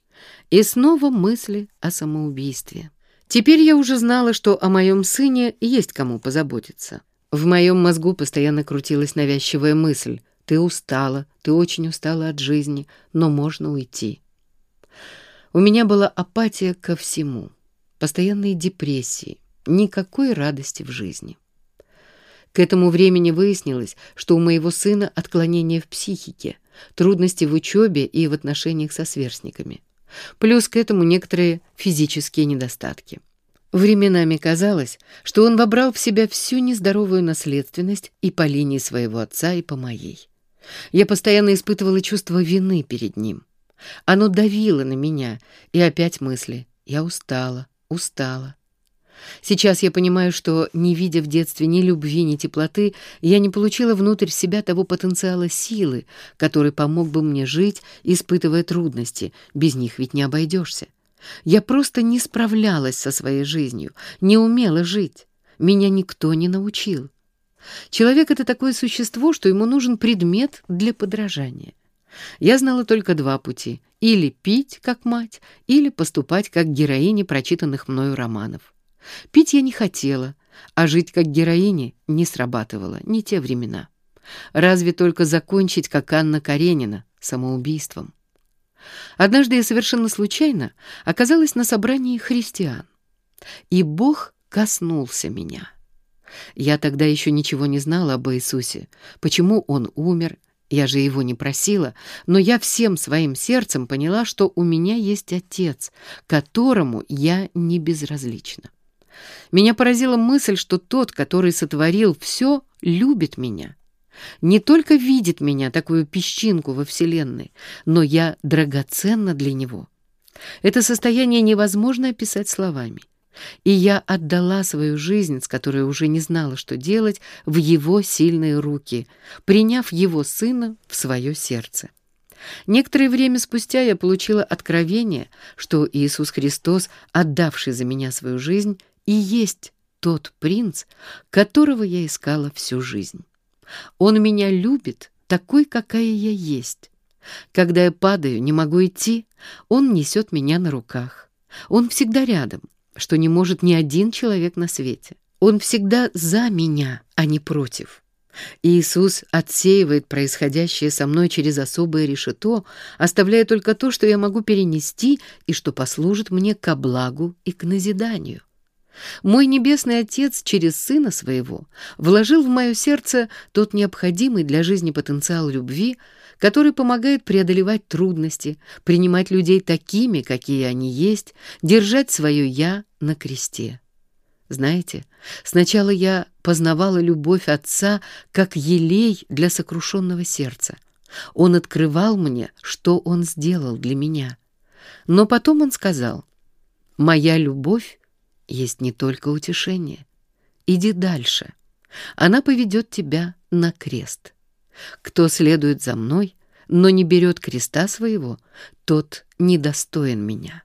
И снова мысли о самоубийстве. Теперь я уже знала, что о моем сыне есть кому позаботиться. В моем мозгу постоянно крутилась навязчивая мысль «Ты устала, ты очень устала от жизни, но можно уйти». У меня была апатия ко всему, постоянные депрессии, никакой радости в жизни. К этому времени выяснилось, что у моего сына отклонение в психике, трудности в учебе и в отношениях со сверстниками. Плюс к этому некоторые физические недостатки. Временами казалось, что он вобрал в себя всю нездоровую наследственность и по линии своего отца, и по моей. Я постоянно испытывала чувство вины перед ним. Оно давило на меня, и опять мысли. Я устала, устала. Сейчас я понимаю, что, не видя в детстве ни любви, ни теплоты, я не получила внутрь себя того потенциала силы, который помог бы мне жить, испытывая трудности. Без них ведь не обойдешься. Я просто не справлялась со своей жизнью, не умела жить. Меня никто не научил. Человек — это такое существо, что ему нужен предмет для подражания. Я знала только два пути — или пить, как мать, или поступать, как героиня прочитанных мною романов. Пить я не хотела, а жить как героиня не срабатывало, не те времена. Разве только закончить, как Анна Каренина, самоубийством. Однажды я совершенно случайно оказалась на собрании христиан, и Бог коснулся меня. Я тогда еще ничего не знала об Иисусе, почему Он умер, я же его не просила, но я всем своим сердцем поняла, что у меня есть отец, которому я не безразлична. Меня поразила мысль, что тот, который сотворил все, любит меня. Не только видит меня, такую песчинку во Вселенной, но я драгоценна для него. Это состояние невозможно описать словами. и я отдала свою жизнь, с которой уже не знала, что делать, в его сильные руки, приняв его сына в свое сердце. Некоторое время спустя я получила откровение, что Иисус Христос, отдавший за меня свою жизнь, и есть тот принц, которого я искала всю жизнь. Он меня любит такой, какая я есть. Когда я падаю, не могу идти, он несет меня на руках. Он всегда рядом, что не может ни один человек на свете. Он всегда за меня, а не против. Иисус отсеивает происходящее со мной через особое решето, оставляя только то, что я могу перенести и что послужит мне ко благу и к назиданию. Мой Небесный Отец через Сына Своего вложил в мое сердце тот необходимый для жизни потенциал любви, который помогает преодолевать трудности, принимать людей такими, какие они есть, держать свое «я» на кресте. Знаете, сначала я познавала любовь Отца как елей для сокрушенного сердца. Он открывал мне, что Он сделал для меня. Но потом Он сказал, «Моя любовь есть не только утешение. Иди дальше. Она поведет тебя на крест. Кто следует за мной, но не берет креста своего, тот недостоин меня.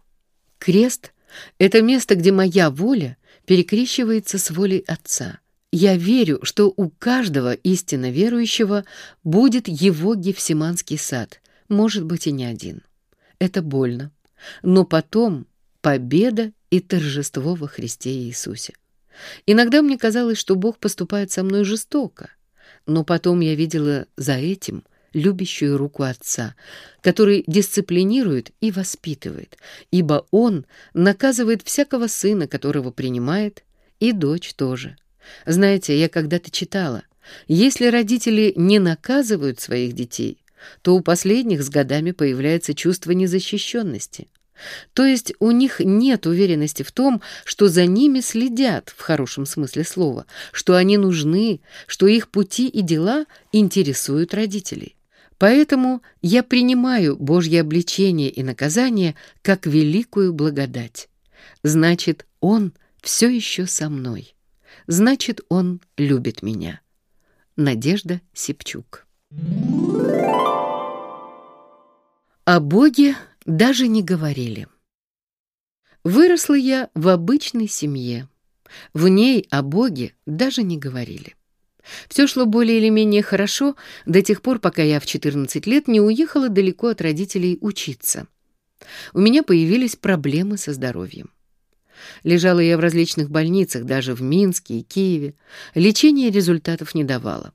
Крест — это место, где моя воля перекрещивается с волей Отца. Я верю, что у каждого истинно верующего будет его Гефсиманский сад, может быть и не один. Это больно, но потом победа и торжество во Христе Иисусе. Иногда мне казалось, что Бог поступает со мной жестоко, но потом я видела за этим любящую руку Отца, который дисциплинирует и воспитывает, ибо Он наказывает всякого сына, которого принимает, и дочь тоже. Знаете, я когда-то читала, если родители не наказывают своих детей, то у последних с годами появляется чувство незащищенности. То есть у них нет уверенности в том, что за ними следят, в хорошем смысле слова, что они нужны, что их пути и дела интересуют родителей. Поэтому я принимаю Божье обличение и наказание как великую благодать. Значит, Он все еще со мной. Значит, Он любит меня. Надежда Сипчук. О Боге даже не говорили. Выросла я в обычной семье. В ней о Боге даже не говорили. Все шло более или менее хорошо до тех пор, пока я в 14 лет не уехала далеко от родителей учиться. У меня появились проблемы со здоровьем. Лежала я в различных больницах, даже в Минске и Киеве. Лечение результатов не давало.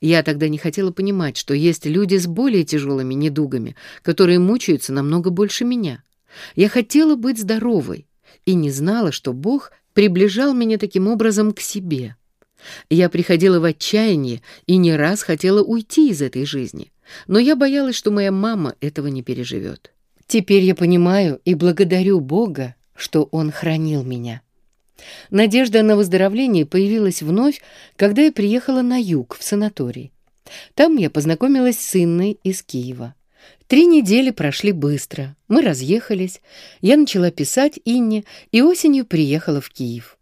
Я тогда не хотела понимать, что есть люди с более тяжелыми недугами, которые мучаются намного больше меня. Я хотела быть здоровой и не знала, что Бог приближал меня таким образом к себе. Я приходила в отчаяние и не раз хотела уйти из этой жизни, но я боялась, что моя мама этого не переживет. Теперь я понимаю и благодарю Бога, что Он хранил меня. Надежда на выздоровление появилась вновь, когда я приехала на юг, в санаторий. Там я познакомилась с Инной из Киева. Три недели прошли быстро. Мы разъехались. Я начала писать Инне и осенью приехала в Киев.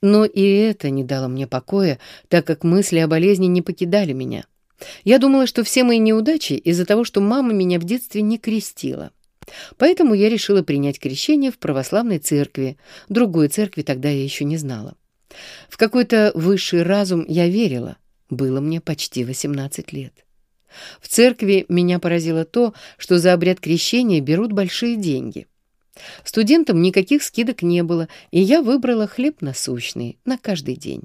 Но и это не дало мне покоя, так как мысли о болезни не покидали меня. Я думала, что все мои неудачи из-за того, что мама меня в детстве не крестила. Поэтому я решила принять крещение в православной церкви. Другой церкви тогда я еще не знала. В какой-то высший разум я верила. Было мне почти 18 лет. В церкви меня поразило то, что за обряд крещения берут большие деньги. Студентам никаких скидок не было, и я выбрала хлеб насущный на каждый день.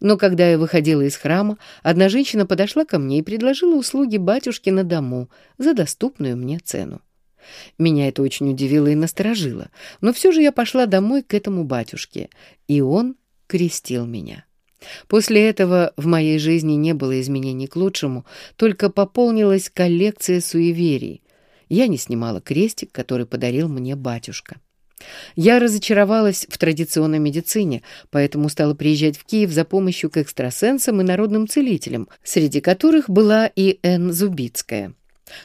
Но когда я выходила из храма, одна женщина подошла ко мне и предложила услуги батюшки на дому за доступную мне цену. Меня это очень удивило и насторожило, но все же я пошла домой к этому батюшке, и он крестил меня. После этого в моей жизни не было изменений к лучшему, только пополнилась коллекция суеверий. Я не снимала крестик, который подарил мне батюшка. Я разочаровалась в традиционной медицине, поэтому стала приезжать в Киев за помощью к экстрасенсам и народным целителям, среди которых была и Н. Зубицкая.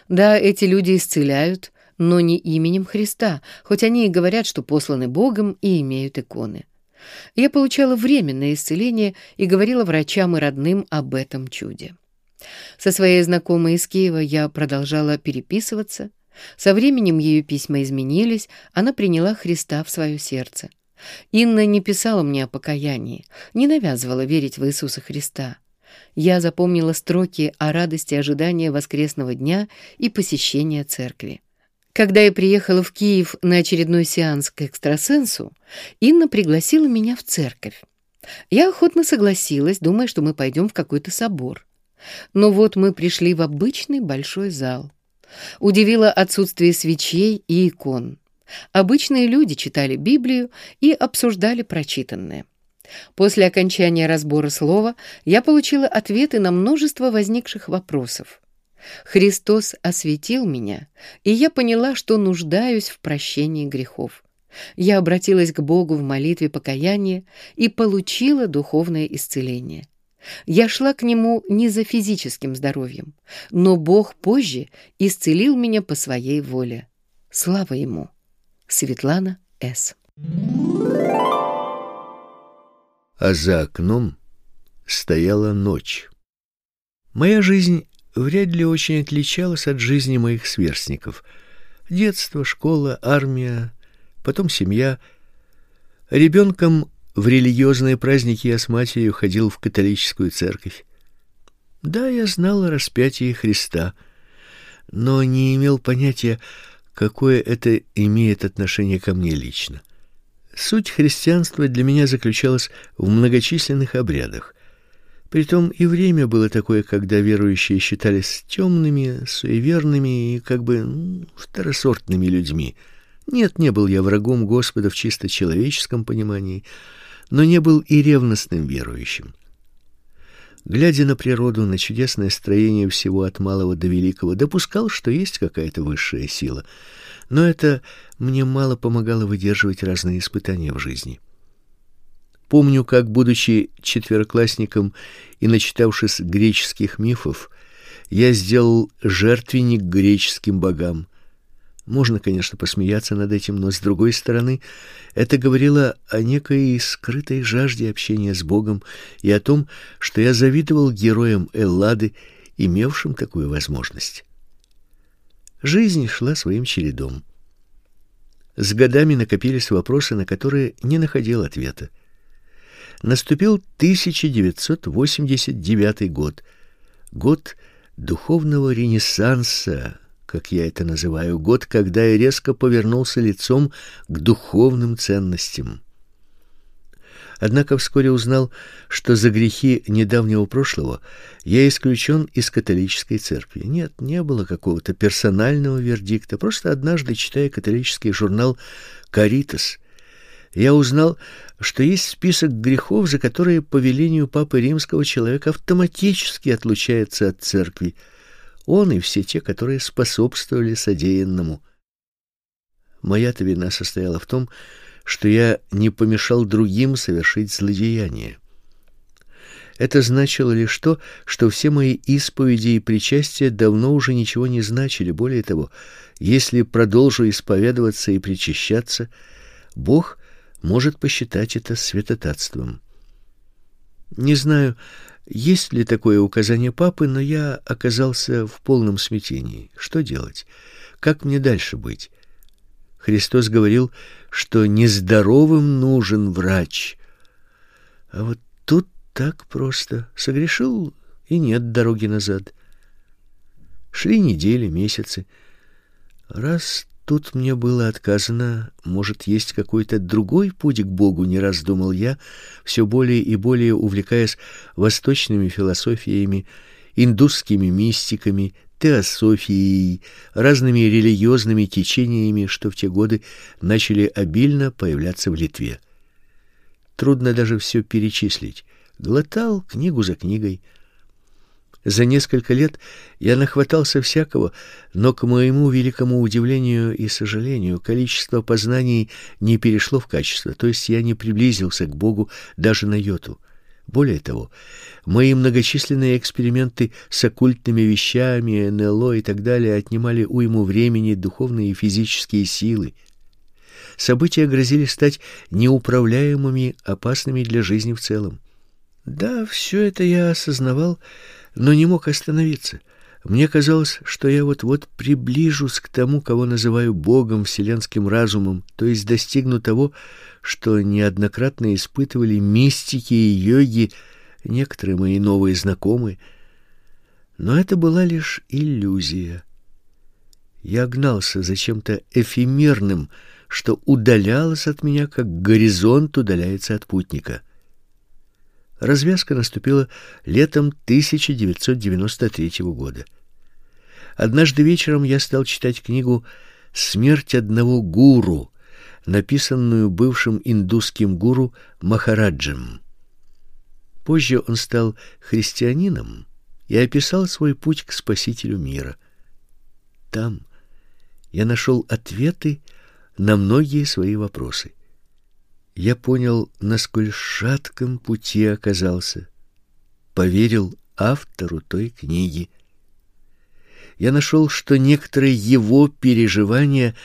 Да, эти люди исцеляют, но не именем Христа, хоть они и говорят, что посланы Богом и имеют иконы. Я получала временное исцеление и говорила врачам и родным об этом чуде. Со своей знакомой из Киева я продолжала переписываться. Со временем ее письма изменились, она приняла Христа в свое сердце. Инна не писала мне о покаянии, не навязывала верить в Иисуса Христа. Я запомнила строки о радости ожидания воскресного дня и посещения церкви. Когда я приехала в Киев на очередной сеанс к экстрасенсу, Инна пригласила меня в церковь. Я охотно согласилась, думая, что мы пойдем в какой-то собор. Но вот мы пришли в обычный большой зал. Удивило отсутствие свечей и икон. Обычные люди читали Библию и обсуждали прочитанное. После окончания разбора слова я получила ответы на множество возникших вопросов. Христос осветил меня, и я поняла, что нуждаюсь в прощении грехов. Я обратилась к Богу в молитве покаяния и получила духовное исцеление. Я шла к Нему не за физическим здоровьем, но Бог позже исцелил меня по своей воле. Слава Ему! Светлана С. А за окном стояла ночь. Моя жизнь вряд ли очень отличалась от жизни моих сверстников. Детство, школа, армия, потом семья. Ребенком в религиозные праздники я с матерью ходил в католическую церковь. Да, я знал о распятии Христа, но не имел понятия, какое это имеет отношение ко мне лично. Суть христианства для меня заключалась в многочисленных обрядах. Притом и время было такое, когда верующие считались темными, суеверными и как бы ну, второсортными людьми. Нет, не был я врагом Господа в чисто человеческом понимании, но не был и ревностным верующим. Глядя на природу, на чудесное строение всего от малого до великого, допускал, что есть какая-то высшая сила, но это мне мало помогало выдерживать разные испытания в жизни. Помню, как, будучи четвероклассником и начитавшись греческих мифов, я сделал жертвенник греческим богам. Можно, конечно, посмеяться над этим, но с другой стороны, это говорило о некой скрытой жажде общения с Богом и о том, что я завидовал героям Эллады, имевшим такую возможность. Жизнь шла своим чередом. С годами накопились вопросы, на которые не находил ответа наступил 1989 год, год духовного ренессанса, как я это называю, год, когда я резко повернулся лицом к духовным ценностям. Однако вскоре узнал, что за грехи недавнего прошлого я исключен из католической церкви. Нет, не было какого-то персонального вердикта. Просто однажды, читая католический журнал «Каритас», я узнал, что есть список грехов, за которые по велению Папы Римского человек автоматически отлучается от церкви. Он и все те, которые способствовали содеянному. Моя-то вина состояла в том, что я не помешал другим совершить злодеяние. Это значило лишь то, что все мои исповеди и причастия давно уже ничего не значили. Более того, если продолжу исповедоваться и причащаться, Бог может посчитать это святотатством. Не знаю, есть ли такое указание папы, но я оказался в полном смятении. Что делать? Как мне дальше быть? Христос говорил, что нездоровым нужен врач. А вот тут так просто. Согрешил, и нет дороги назад. Шли недели, месяцы. Раз тут мне было отказано, может, есть какой-то другой путь к Богу, не раз думал я, все более и более увлекаясь восточными философиями, индусскими мистиками, теософией, разными религиозными течениями, что в те годы начали обильно появляться в Литве. Трудно даже все перечислить. Глотал книгу за книгой, за несколько лет я нахватался всякого, но к моему великому удивлению и сожалению, количество познаний не перешло в качество, то есть я не приблизился к Богу даже на йоту. Более того, мои многочисленные эксперименты с оккультными вещами, НЛО и так далее отнимали уйму времени, духовные и физические силы. События грозили стать неуправляемыми, опасными для жизни в целом. Да, все это я осознавал, но не мог остановиться. Мне казалось, что я вот-вот приближусь к тому, кого называю Богом, вселенским разумом, то есть достигну того, что неоднократно испытывали мистики и йоги, некоторые мои новые знакомые. Но это была лишь иллюзия. Я гнался за чем-то эфемерным, что удалялось от меня, как горизонт удаляется от путника. Развязка наступила летом 1993 года. Однажды вечером я стал читать книгу «Смерть одного гуру», написанную бывшим индусским гуру Махараджем. Позже он стал христианином и описал свой путь к Спасителю мира. Там я нашел ответы на многие свои вопросы. Я понял, насколько шатком пути оказался. Поверил автору той книги. Я нашел, что некоторые его переживания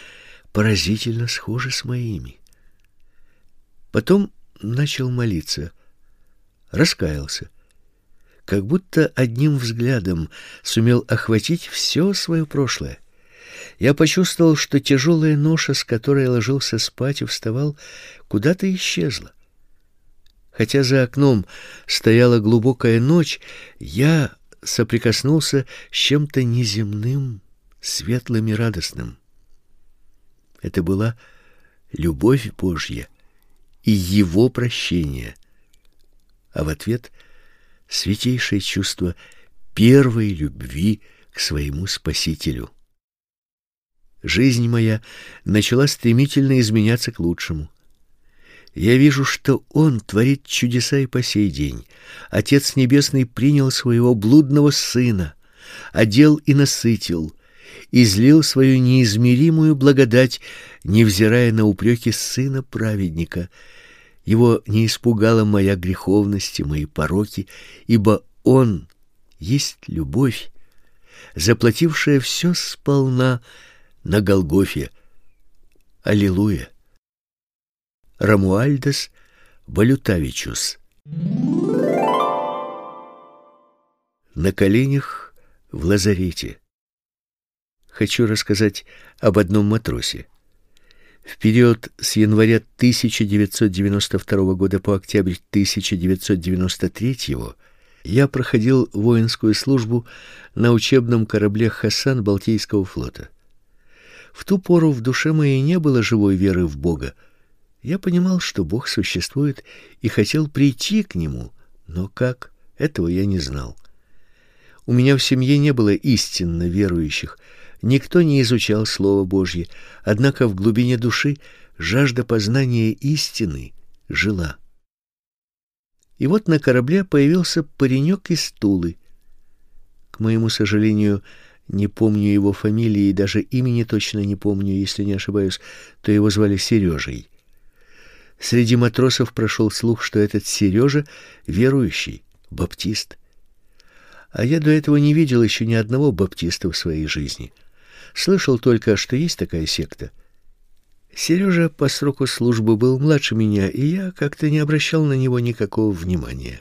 поразительно схожи с моими. Потом начал молиться, раскаялся, как будто одним взглядом сумел охватить все свое прошлое. Я почувствовал, что тяжелая ноша, с которой ложился спать и вставал, куда-то исчезла. Хотя за окном стояла глубокая ночь, я соприкоснулся с чем-то неземным, светлым и радостным. Это была любовь Божья и его прощение. А в ответ святейшее чувство первой любви к своему Спасителю. Жизнь моя начала стремительно изменяться к лучшему. Я вижу, что Он творит чудеса и по сей день. Отец Небесный принял своего блудного сына, одел и насытил, излил свою неизмеримую благодать, невзирая на упреки сына праведника. Его не испугала моя греховность и мои пороки, ибо Он есть любовь, заплатившая все сполна на Голгофе. Аллилуйя! Рамуальдес Балютавичус На коленях в лазарете Хочу рассказать об одном матросе. В период с января 1992 года по октябрь 1993 я проходил воинскую службу на учебном корабле Хасан Балтийского флота. В ту пору в душе моей не было живой веры в Бога. Я понимал, что Бог существует и хотел прийти к нему, но как, этого я не знал. У меня в семье не было истинно верующих. Никто не изучал слово Божье, однако в глубине души жажда познания истины жила. И вот на корабле появился паренек из Тулы. К моему сожалению, не помню его фамилии и даже имени точно не помню, если не ошибаюсь, то его звали Сережей. Среди матросов прошел слух, что этот Сережа верующий, баптист. А я до этого не видел еще ни одного баптиста в своей жизни. Слышал только, что есть такая секта. Сережа по сроку службы был младше меня, и я как-то не обращал на него никакого внимания.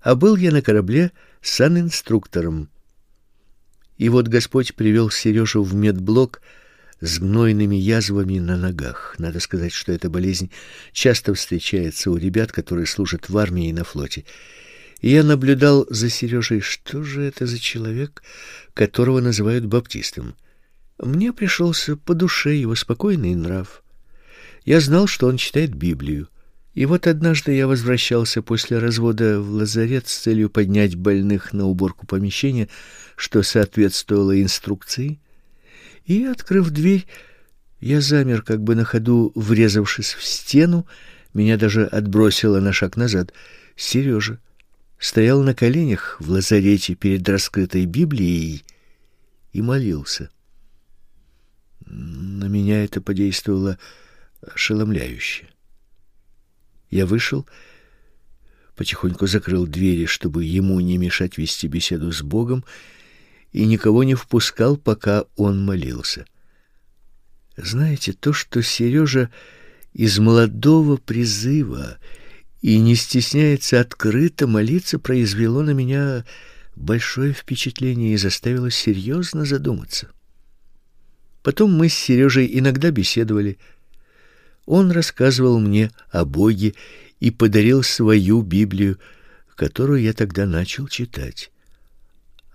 А был я на корабле санинструктором. И вот Господь привел Сережу в медблок с гнойными язвами на ногах. Надо сказать, что эта болезнь часто встречается у ребят, которые служат в армии и на флоте. И я наблюдал за Сережей, что же это за человек, которого называют баптистом. Мне пришелся по душе его спокойный нрав. Я знал, что он читает Библию. И вот однажды я возвращался после развода в лазарет с целью поднять больных на уборку помещения, что соответствовало инструкции, и, открыв дверь, я замер, как бы на ходу врезавшись в стену, меня даже отбросило на шаг назад. Сережа стоял на коленях в лазарете перед раскрытой Библией и молился. На меня это подействовало ошеломляюще. Я вышел, потихоньку закрыл двери, чтобы ему не мешать вести беседу с Богом, и никого не впускал, пока он молился. Знаете, то, что Сережа из молодого призыва и не стесняется открыто молиться, произвело на меня большое впечатление и заставило серьезно задуматься. Потом мы с Сережей иногда беседовали. Он рассказывал мне о Боге и подарил свою Библию, которую я тогда начал читать.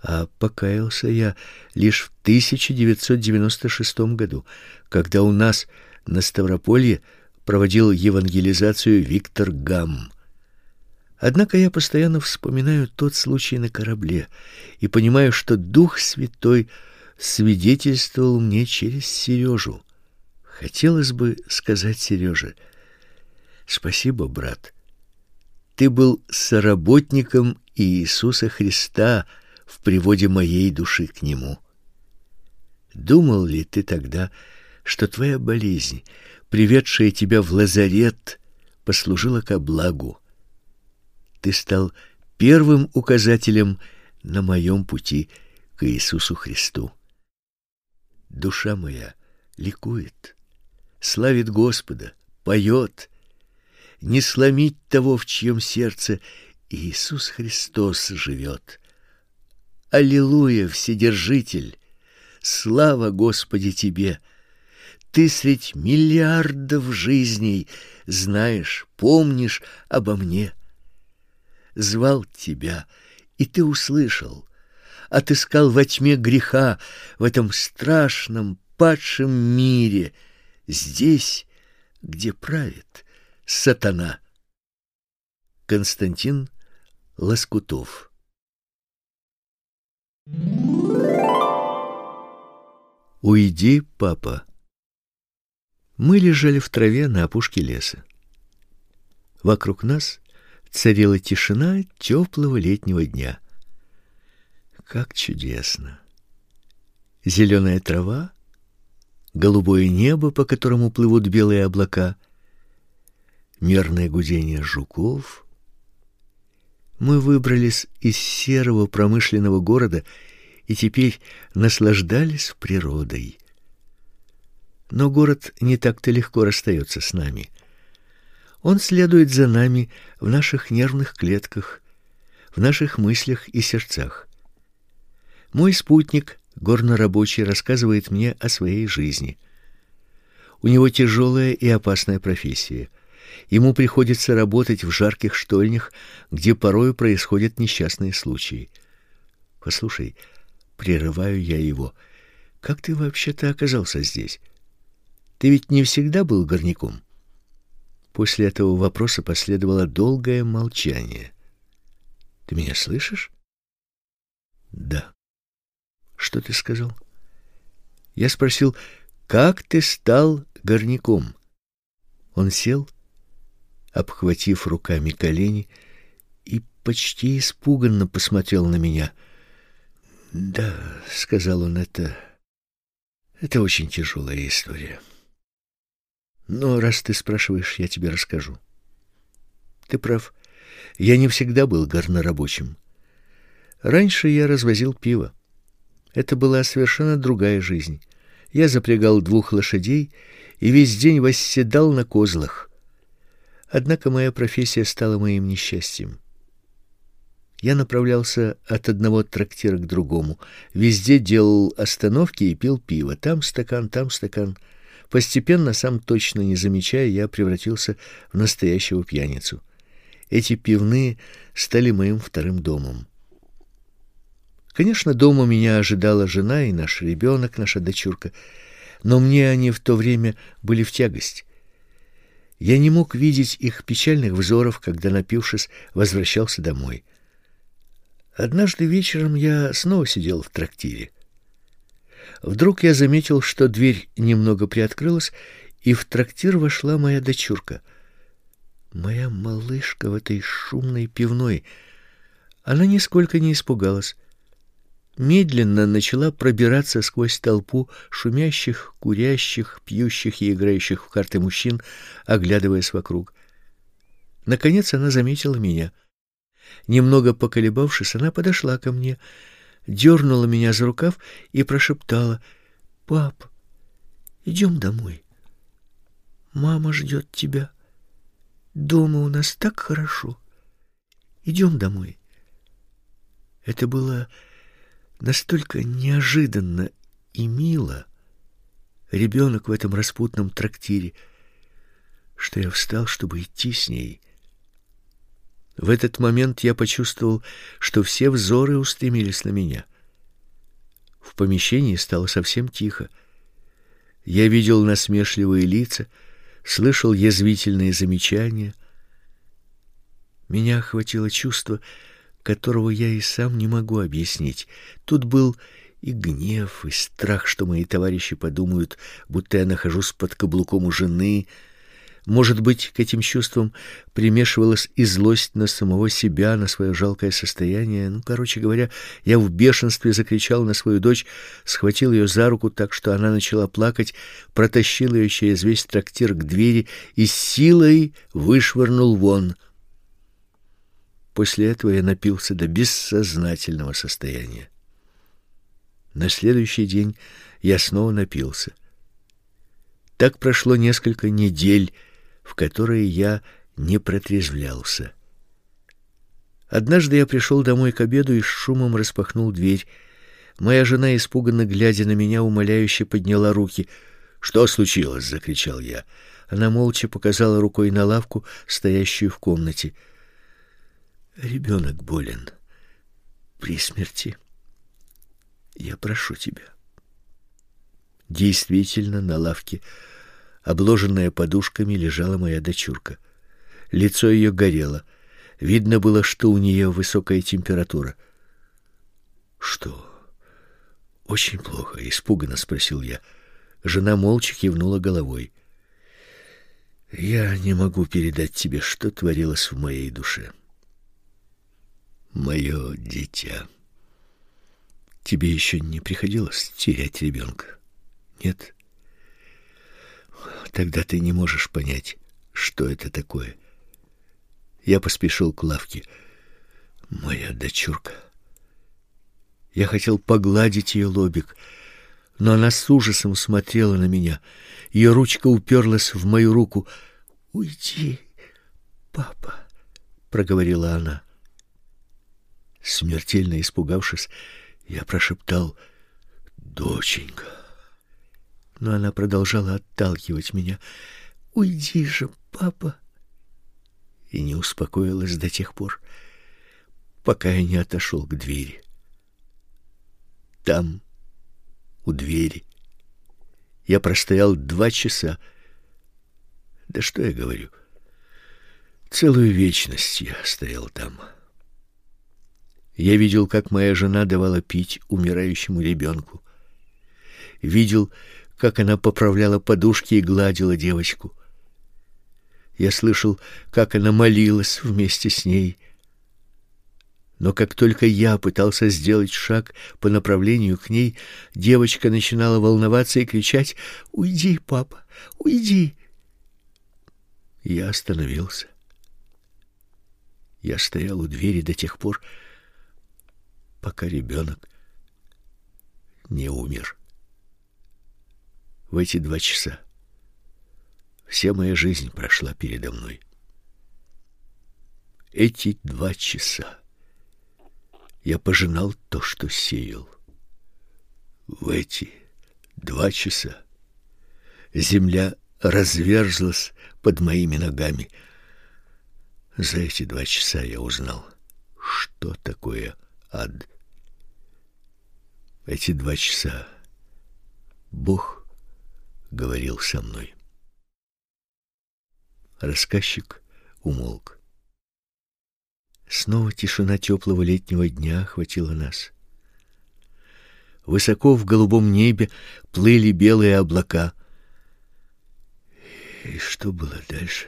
А покаялся я лишь в 1996 году, когда у нас на Ставрополье проводил евангелизацию Виктор Гам. Однако я постоянно вспоминаю тот случай на корабле и понимаю, что Дух Святой свидетельствовал мне через Сережу. Хотелось бы сказать Сереже: "Спасибо, брат. Ты был соработником Иисуса Христа в приводе моей души к нему". Думал ли ты тогда, что твоя болезнь, приведшая тебя в лазарет, послужила ко благу? Ты стал первым указателем на моем пути к Иисусу Христу. Душа моя ликует, славит Господа, поет. Не сломить того, в чьем сердце Иисус Христос живет. Аллилуйя, Вседержитель! Слава Господи тебе! Ты средь миллиардов жизней знаешь, помнишь обо мне. Звал тебя, и ты услышал отыскал во тьме греха, в этом страшном падшем мире, здесь, где правит сатана. Константин Лоскутов Уйди, папа. Мы лежали в траве на опушке леса. Вокруг нас царила тишина теплого летнего дня. Как чудесно! Зеленая трава, голубое небо, по которому плывут белые облака, мерное гудение жуков. Мы выбрались из серого промышленного города и теперь наслаждались природой. Но город не так-то легко расстается с нами. Он следует за нами в наших нервных клетках, в наших мыслях и сердцах. Мой спутник, горнорабочий, рассказывает мне о своей жизни. У него тяжелая и опасная профессия. Ему приходится работать в жарких штольнях, где порой происходят несчастные случаи. Послушай, прерываю я его. Как ты вообще-то оказался здесь? Ты ведь не всегда был горняком. После этого вопроса последовало долгое молчание. Ты меня слышишь? Да. Что ты сказал? Я спросил, как ты стал горняком? Он сел, обхватив руками колени, и почти испуганно посмотрел на меня. Да, сказал он, это это очень тяжелая история. Но раз ты спрашиваешь, я тебе расскажу. Ты прав. Я не всегда был горнорабочим. Раньше я развозил пиво. Это была совершенно другая жизнь. Я запрягал двух лошадей и весь день восседал на козлах. Однако моя профессия стала моим несчастьем. Я направлялся от одного трактира к другому, везде делал остановки и пил пиво. Там стакан, там стакан. Постепенно, сам точно не замечая, я превратился в настоящего пьяницу. Эти пивные стали моим вторым домом. Конечно, дома меня ожидала жена и наш ребенок, наша дочурка, но мне они в то время были в тягость. Я не мог видеть их печальных взоров, когда, напившись, возвращался домой. Однажды вечером я снова сидел в трактире. Вдруг я заметил, что дверь немного приоткрылась, и в трактир вошла моя дочурка. Моя малышка в этой шумной пивной. Она нисколько не испугалась медленно начала пробираться сквозь толпу шумящих, курящих, пьющих и играющих в карты мужчин, оглядываясь вокруг. Наконец она заметила меня. Немного поколебавшись, она подошла ко мне, дернула меня за рукав и прошептала: "Пап, идем домой. Мама ждет тебя. Дома у нас так хорошо. Идем домой". Это было настолько неожиданно и мило. Ребенок в этом распутном трактире, что я встал, чтобы идти с ней. В этот момент я почувствовал, что все взоры устремились на меня. В помещении стало совсем тихо. Я видел насмешливые лица, слышал язвительные замечания. Меня охватило чувство, которого я и сам не могу объяснить. Тут был и гнев, и страх, что мои товарищи подумают, будто я нахожусь под каблуком у жены. Может быть, к этим чувствам примешивалась и злость на самого себя, на свое жалкое состояние. Ну, короче говоря, я в бешенстве закричал на свою дочь, схватил ее за руку так, что она начала плакать, протащил ее через весь трактир к двери и силой вышвырнул вон. После этого я напился до бессознательного состояния. На следующий день я снова напился. Так прошло несколько недель, в которые я не протрезвлялся. Однажды я пришел домой к обеду и с шумом распахнул дверь. Моя жена, испуганно глядя на меня, умоляюще подняла руки. "Что случилось?" закричал я. Она молча показала рукой на лавку, стоящую в комнате. Ребенок болен при смерти. Я прошу тебя. Действительно, на лавке, обложенная подушками, лежала моя дочурка. Лицо ее горело. Видно было, что у нее высокая температура. Что? Очень плохо, испуганно спросил я. Жена молча кивнула головой. Я не могу передать тебе, что творилось в моей душе. Мое дитя. Тебе еще не приходилось терять ребенка? Нет? Тогда ты не можешь понять, что это такое. Я поспешил к лавке. Моя дочурка. Я хотел погладить ее лобик, но она с ужасом смотрела на меня. Ее ручка уперлась в мою руку. "Уйди, папа", проговорила она. Смертельно испугавшись, я прошептал «Доченька». Но она продолжала отталкивать меня. «Уйди же, папа!» И не успокоилась до тех пор, пока я не отошел к двери. Там, у двери, я простоял два часа. Да что я говорю? Целую вечность я стоял там. Я видел, как моя жена давала пить умирающему ребенку. Видел, как она поправляла подушки и гладила девочку. Я слышал, как она молилась вместе с ней. Но как только я пытался сделать шаг по направлению к ней, девочка начинала волноваться и кричать: "Уйди, папа, уйди!" Я остановился. Я стоял у двери до тех пор, пока ребенок не умер. В эти два часа вся моя жизнь прошла передо мной. Эти два часа я пожинал то, что сеял. В эти два часа земля разверзлась под моими ногами. За эти два часа я узнал, что такое ад. Эти два часа Бог говорил со мной. Рассказчик умолк. Снова тишина теплого летнего дня охватила нас. Высоко в голубом небе плыли белые облака. И что было дальше?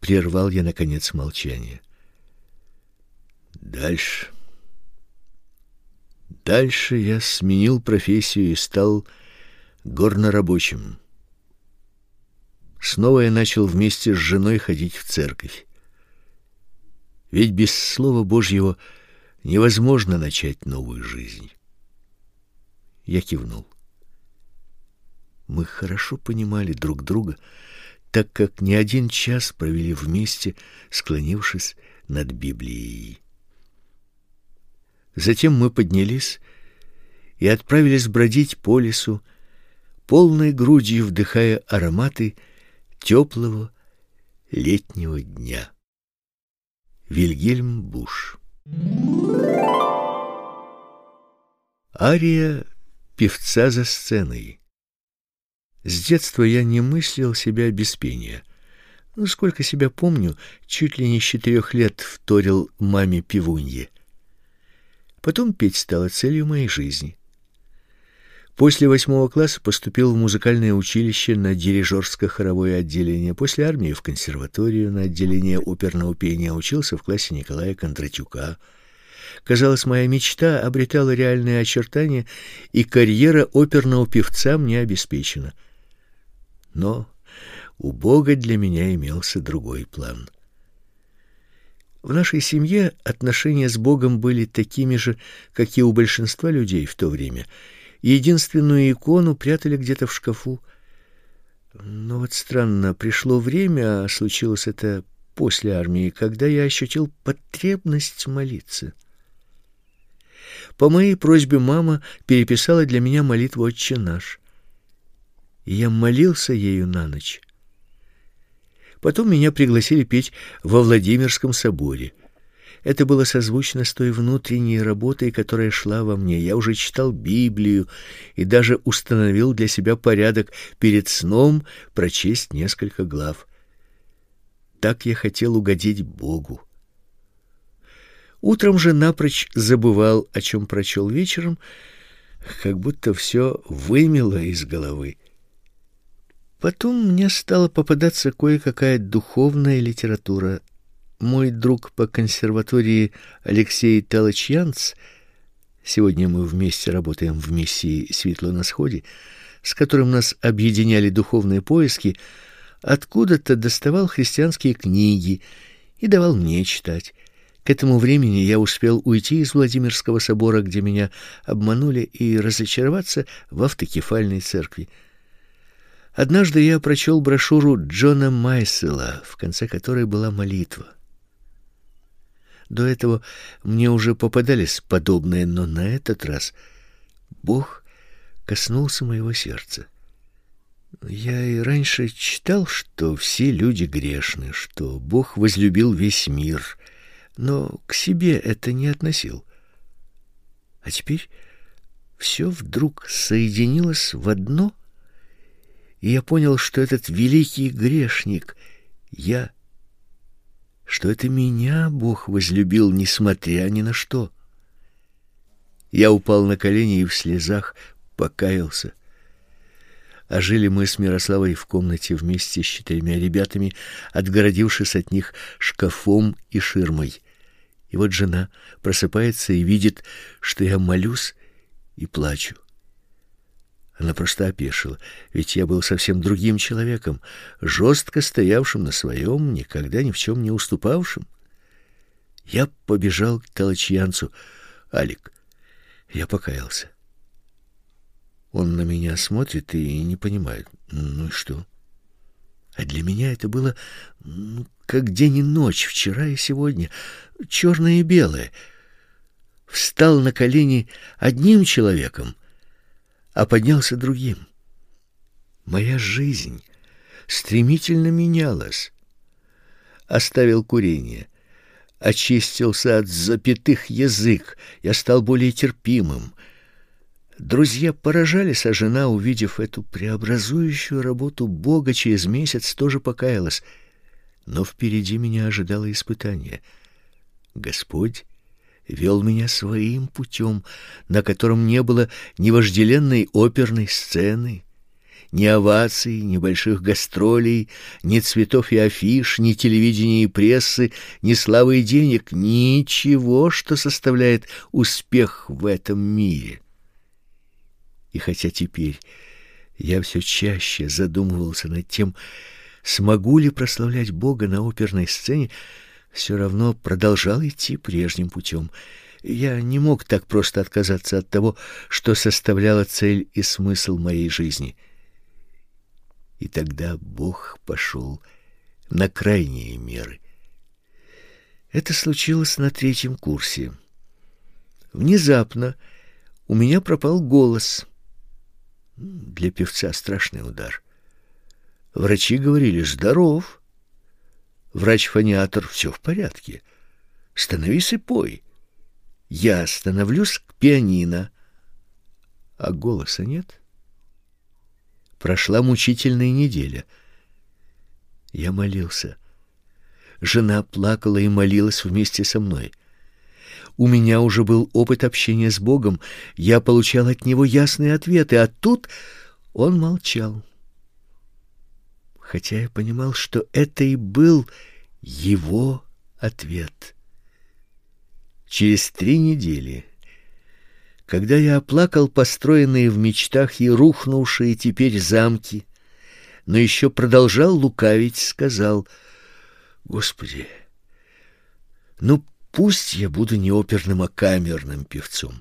Прервал я наконец молчание. Дальше. Дальше я сменил профессию и стал горнорабочим. Снова я начал вместе с женой ходить в церковь. Ведь без слова Божьего невозможно начать новую жизнь. Я кивнул. Мы хорошо понимали друг друга, так как не один час провели вместе, склонившись над Библией. Затем мы поднялись и отправились бродить по лесу, полной грудью вдыхая ароматы теплого летнего дня. Вильгельм Буш Ария певца за сценой С детства я не мыслил себя без пения. Ну, сколько себя помню, чуть ли не с четырех лет вторил маме пивунье. Потом петь стало целью моей жизни. После восьмого класса поступил в музыкальное училище на дирижерско-хоровое отделение, после армии в консерваторию на отделение оперного пения, учился в классе Николая Кондратюка. Казалось, моя мечта обретала реальные очертания, и карьера оперного певца мне обеспечена. Но у Бога для меня имелся другой план. В нашей семье отношения с Богом были такими же, как и у большинства людей в то время. Единственную икону прятали где-то в шкафу. Но вот странно, пришло время, а случилось это после армии, когда я ощутил потребность молиться. По моей просьбе мама переписала для меня молитву «Отче наш». И я молился ею на ночь. Потом меня пригласили петь во Владимирском соборе. Это было созвучно с той внутренней работой, которая шла во мне. Я уже читал Библию и даже установил для себя порядок перед сном прочесть несколько глав. Так я хотел угодить Богу. Утром же напрочь забывал, о чем прочел вечером, как будто все вымело из головы. Потом мне стала попадаться кое-какая духовная литература. Мой друг по консерватории Алексей Талачьянц, сегодня мы вместе работаем в миссии «Светло на сходе», с которым нас объединяли духовные поиски, откуда-то доставал христианские книги и давал мне читать. К этому времени я успел уйти из Владимирского собора, где меня обманули, и разочароваться в автокефальной церкви. Однажды я прочел брошюру Джона Майсела, в конце которой была молитва. До этого мне уже попадались подобные, но на этот раз Бог коснулся моего сердца. Я и раньше читал, что все люди грешны, что Бог возлюбил весь мир, но к себе это не относил. А теперь все вдруг соединилось в одно — и я понял, что этот великий грешник я, что это меня Бог возлюбил несмотря ни на что. Я упал на колени и в слезах покаялся. А жили мы с Мирославой в комнате вместе с четырьмя ребятами, отгородившись от них шкафом и ширмой. И вот жена просыпается и видит, что я молюсь и плачу. Она просто опешила, ведь я был совсем другим человеком, жестко стоявшим на своем, никогда ни в чем не уступавшим. Я побежал к толочьянцу. Алик, я покаялся. Он на меня смотрит и не понимает. Ну и что? А для меня это было ну, как день и ночь, вчера и сегодня, черное и белое. Встал на колени одним человеком — а поднялся другим. Моя жизнь стремительно менялась. Оставил курение, очистился от запятых язык, я стал более терпимым. Друзья поражались, а жена, увидев эту преобразующую работу Бога, через месяц тоже покаялась. Но впереди меня ожидало испытание. Господь вел меня своим путем, на котором не было ни вожделенной оперной сцены, ни оваций, ни больших гастролей, ни цветов и афиш, ни телевидения и прессы, ни славы и денег, ничего, что составляет успех в этом мире. И хотя теперь я все чаще задумывался над тем, смогу ли прославлять Бога на оперной сцене, все равно продолжал идти прежним путем. Я не мог так просто отказаться от того, что составляло цель и смысл моей жизни. И тогда Бог пошел на крайние меры. Это случилось на третьем курсе. Внезапно у меня пропал голос. Для певца страшный удар. Врачи говорили: "Здоров". Врач-фониатор: "Все в порядке. Становись и пой". Я становлюсь к пианино, а голоса нет. Прошла мучительная неделя. Я молился. Жена плакала и молилась вместе со мной. У меня уже был опыт общения с Богом, я получал от него ясные ответы, а тут он молчал. Хотя я понимал, что это и был его ответ. Через три недели, когда я оплакал построенные в мечтах и рухнувшие теперь замки, но еще продолжал лукавить, сказал: "Господи, ну пусть я буду не оперным, а камерным певцом".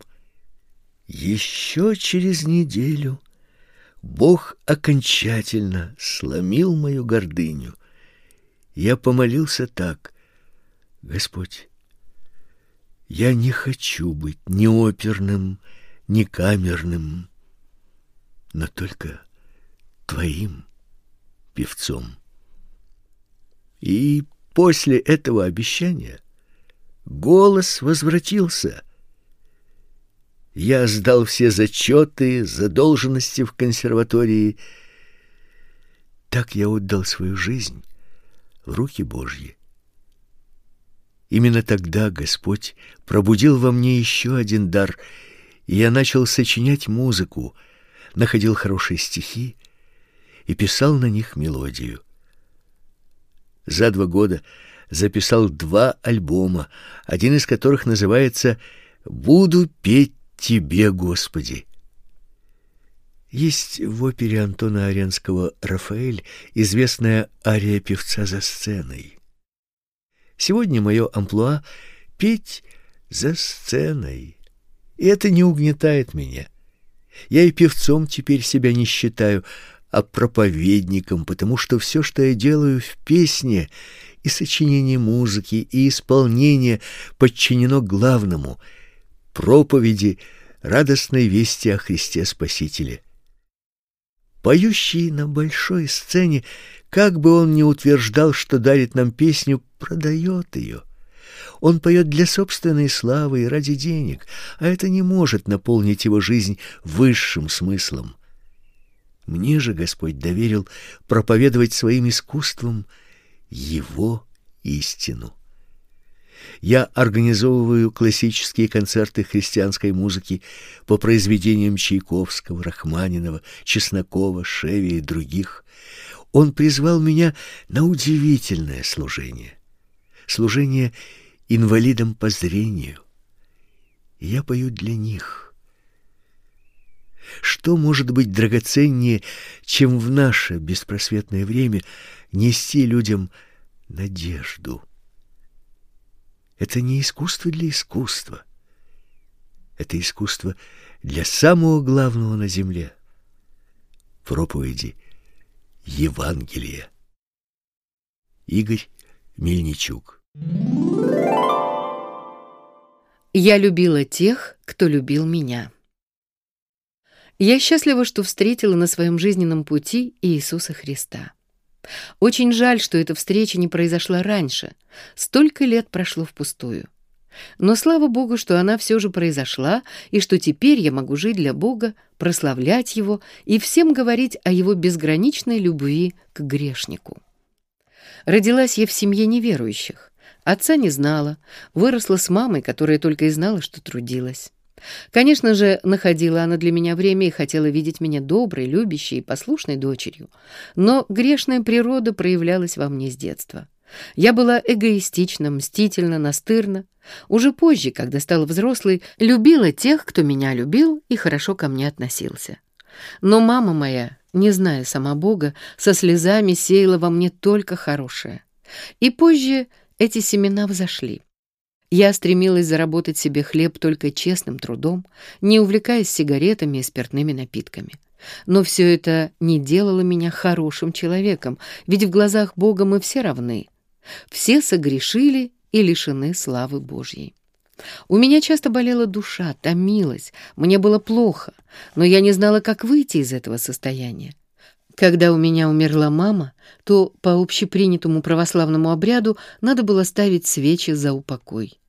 Еще через неделю Бог окончательно сломил мою гордыню. Я помолился так: Господь, я не хочу быть ни оперным, ни камерным, но только твоим певцом. И после этого обещания голос возвратился. Я сдал все зачеты, задолженности в консерватории. Так я отдал свою жизнь в руки Божьи. Именно тогда Господь пробудил во мне еще один дар, и я начал сочинять музыку, находил хорошие стихи и писал на них мелодию. За два года записал два альбома, один из которых называется «Буду петь тебе, Господи». Есть в опере Антона Аренского «Рафаэль» известная ария певца за сценой. Сегодня мое амплуа — петь за сценой. И это не угнетает меня. Я и певцом теперь себя не считаю, а проповедником, потому что все, что я делаю в песне, и сочинение музыки, и исполнение подчинено главному — проповеди радостной вести о Христе Спасителе. Поющий на большой сцене как бы он ни утверждал, что дарит нам песню, продает ее. Он поет для собственной славы и ради денег, а это не может наполнить его жизнь высшим смыслом. Мне же Господь доверил проповедовать своим искусством его истину. Я организовываю классические концерты христианской музыки по произведениям Чайковского, Рахманинова, Чеснокова, Шеви и других. Он призвал меня на удивительное служение. Служение инвалидам по зрению. Я пою для них. Что может быть драгоценнее, чем в наше беспросветное время нести людям надежду? Это не искусство для искусства. Это искусство для самого главного на земле — проповеди Евангелие. Игорь Мельничук. Я любила тех, кто любил меня. Я счастлива, что встретила на своем жизненном пути Иисуса Христа. Очень жаль, что эта встреча не произошла раньше. Столько лет прошло впустую. Но слава Богу, что она все же произошла, и что теперь я могу жить для Бога, прославлять Его и всем говорить о Его безграничной любви к грешнику. Родилась я в семье неверующих. Отца не знала, выросла с мамой, которая только и знала, что трудилась. Конечно же, находила она для меня время и хотела видеть меня доброй, любящей и послушной дочерью. Но грешная природа проявлялась во мне с детства. Я была эгоистична, мстительна, настырна. Уже позже, когда стала взрослой, любила тех, кто меня любил и хорошо ко мне относился. Но мама моя, не зная сама Бога, со слезами сеяла во мне только хорошее. И позже эти семена взошли. Я стремилась заработать себе хлеб только честным трудом, не увлекаясь сигаретами и спиртными напитками. Но все это не делало меня хорошим человеком, ведь в глазах Бога мы все равны. Все согрешили и лишены славы Божьей. У меня часто болела душа, томилась, мне было плохо, но я не знала, как выйти из этого состояния. Когда у меня умерла мама, то по общепринятому православному обряду надо было ставить свечи за упокой.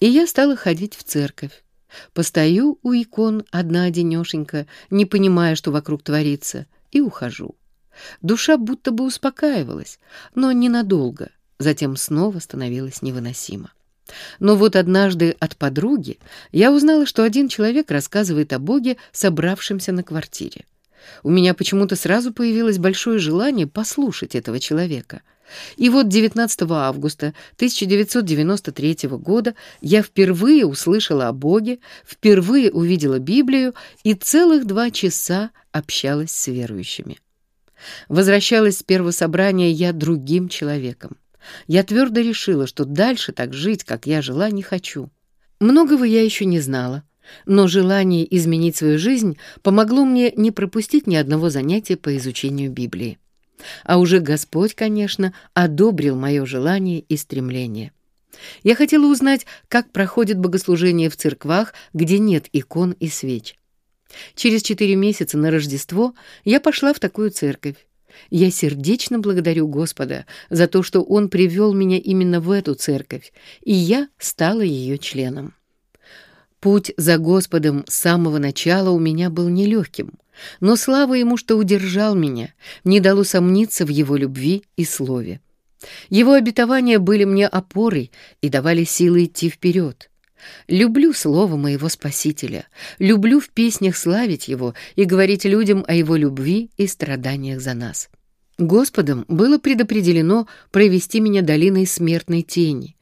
И я стала ходить в церковь. Постою у икон одна-одинешенька, не понимая, что вокруг творится, и ухожу. Душа будто бы успокаивалась, но ненадолго, затем снова становилась невыносимо. Но вот однажды от подруги я узнала, что один человек рассказывает о Боге, собравшемся на квартире. У меня почему-то сразу появилось большое желание послушать этого человека. И вот 19 августа 1993 года я впервые услышала о Боге, впервые увидела Библию и целых два часа общалась с верующими. Возвращалась с первого собрания я другим человеком. Я твердо решила, что дальше так жить, как я жила, не хочу. Многого я еще не знала, но желание изменить свою жизнь помогло мне не пропустить ни одного занятия по изучению Библии. А уже Господь, конечно, одобрил мое желание и стремление. Я хотела узнать, как проходит богослужение в церквах, где нет икон и свеч. Через четыре месяца на Рождество я пошла в такую церковь. Я сердечно благодарю Господа за то, что Он привел меня именно в эту церковь, и я стала ее членом. Путь за Господом с самого начала у меня был нелегким, но слава Ему, что удержал меня, не дал усомниться в Его любви и слове. Его обетования были мне опорой и давали силы идти вперед. Люблю слово моего Спасителя, люблю в песнях славить Его и говорить людям о Его любви и страданиях за нас. Господом было предопределено провести меня долиной смертной тени,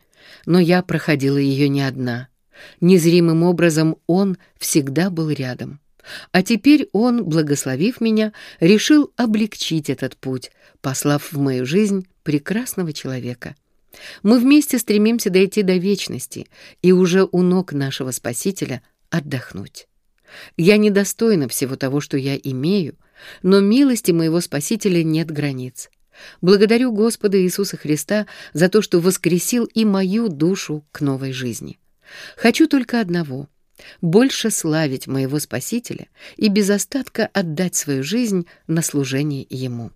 но я проходила ее не одна. Незримым образом Он всегда был рядом. А теперь Он, благословив меня, решил облегчить этот путь, послав в мою жизнь прекрасного человека — мы вместе стремимся дойти до вечности и уже у ног нашего Спасителя отдохнуть. Я недостойна всего того, что я имею, но милости моего Спасителя нет границ. Благодарю Господа Иисуса Христа за то, что воскресил и мою душу к новой жизни. Хочу только одного — больше славить моего Спасителя и без остатка отдать свою жизнь на служение Ему.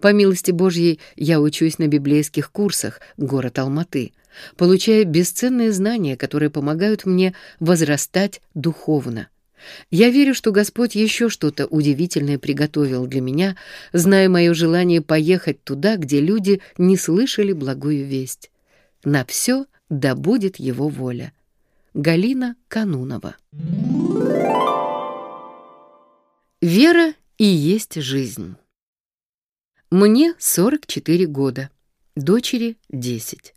По милости Божьей я учусь на библейских курсах город Алматы, получая бесценные знания, которые помогают мне возрастать духовно. Я верю, что Господь еще что-то удивительное приготовил для меня, зная мое желание поехать туда, где люди не слышали благую весть. На все да будет Его воля. Галина Канунова Вера и есть жизнь. Мне 44 года, дочери 10.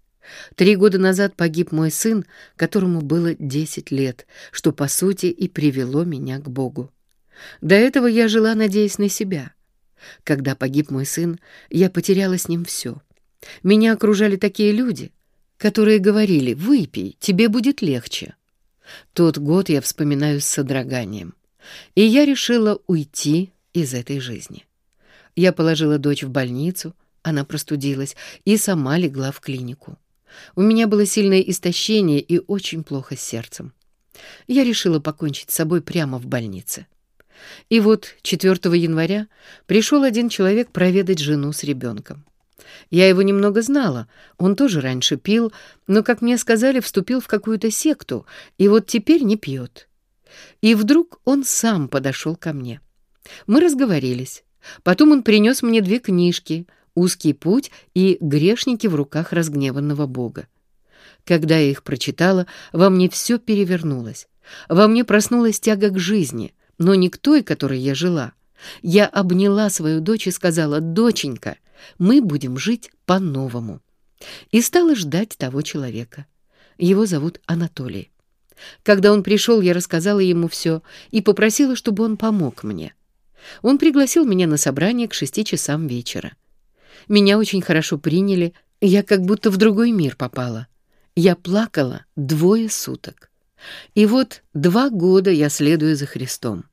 Три года назад погиб мой сын, которому было 10 лет, что, по сути, и привело меня к Богу. До этого я жила, надеясь на себя. Когда погиб мой сын, я потеряла с ним все. Меня окружали такие люди, которые говорили «выпей, тебе будет легче». Тот год я вспоминаю с содроганием. И я решила уйти из этой жизни. Я положила дочь в больницу, она простудилась и сама легла в клинику. У меня было сильное истощение и очень плохо с сердцем. Я решила покончить с собой прямо в больнице. И вот 4 января пришел один человек проведать жену с ребенком. Я его немного знала, он тоже раньше пил, но, как мне сказали, вступил в какую-то секту, и вот теперь не пьет. И вдруг он сам подошел ко мне. Мы разговорились. Потом он принес мне две книжки «Узкий путь» и «Грешники в руках разгневанного Бога». Когда я их прочитала, во мне все перевернулось. Во мне проснулась тяга к жизни, но не к той, которой я жила. Я обняла свою дочь и сказала, «Доченька, мы будем жить по-новому». И стала ждать того человека. Его зовут Анатолий. Когда он пришел, я рассказала ему все и попросила, чтобы он помог мне. Он пригласил меня на собрание к шести часам вечера. Меня очень хорошо приняли, Я как будто в другой мир попала. Я плакала двое суток. И вот два года я следую за Христом.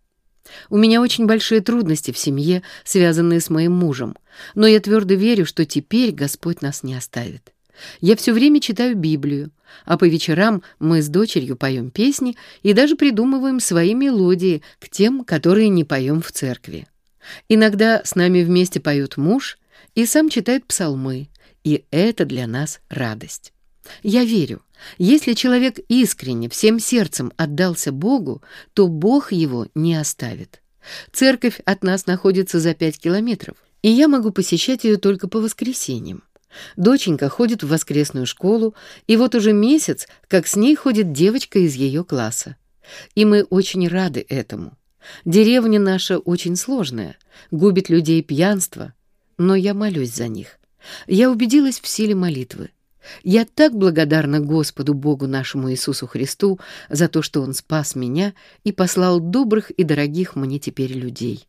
У меня очень большие трудности в семье, связанные с моим мужем, но я твердо верю, что теперь Господь нас не оставит. Я все время читаю Библию, а по вечерам мы с дочерью поем песни и даже придумываем свои мелодии к тем, которые не поем в церкви. Иногда с нами вместе поет муж и сам читает псалмы, и это для нас радость. Я верю, если человек искренне, всем сердцем отдался Богу, то Бог его не оставит. Церковь от нас находится за пять километров, и я могу посещать ее только по воскресеньям. Доченька ходит в воскресную школу, и вот уже месяц, как с ней ходит девочка из ее класса. И мы очень рады этому. Деревня наша очень сложная, губит людей пьянство, но я молюсь за них. Я убедилась в силе молитвы. Я так благодарна Господу Богу нашему Иисусу Христу за то, что Он спас меня и послал добрых и дорогих мне теперь людей.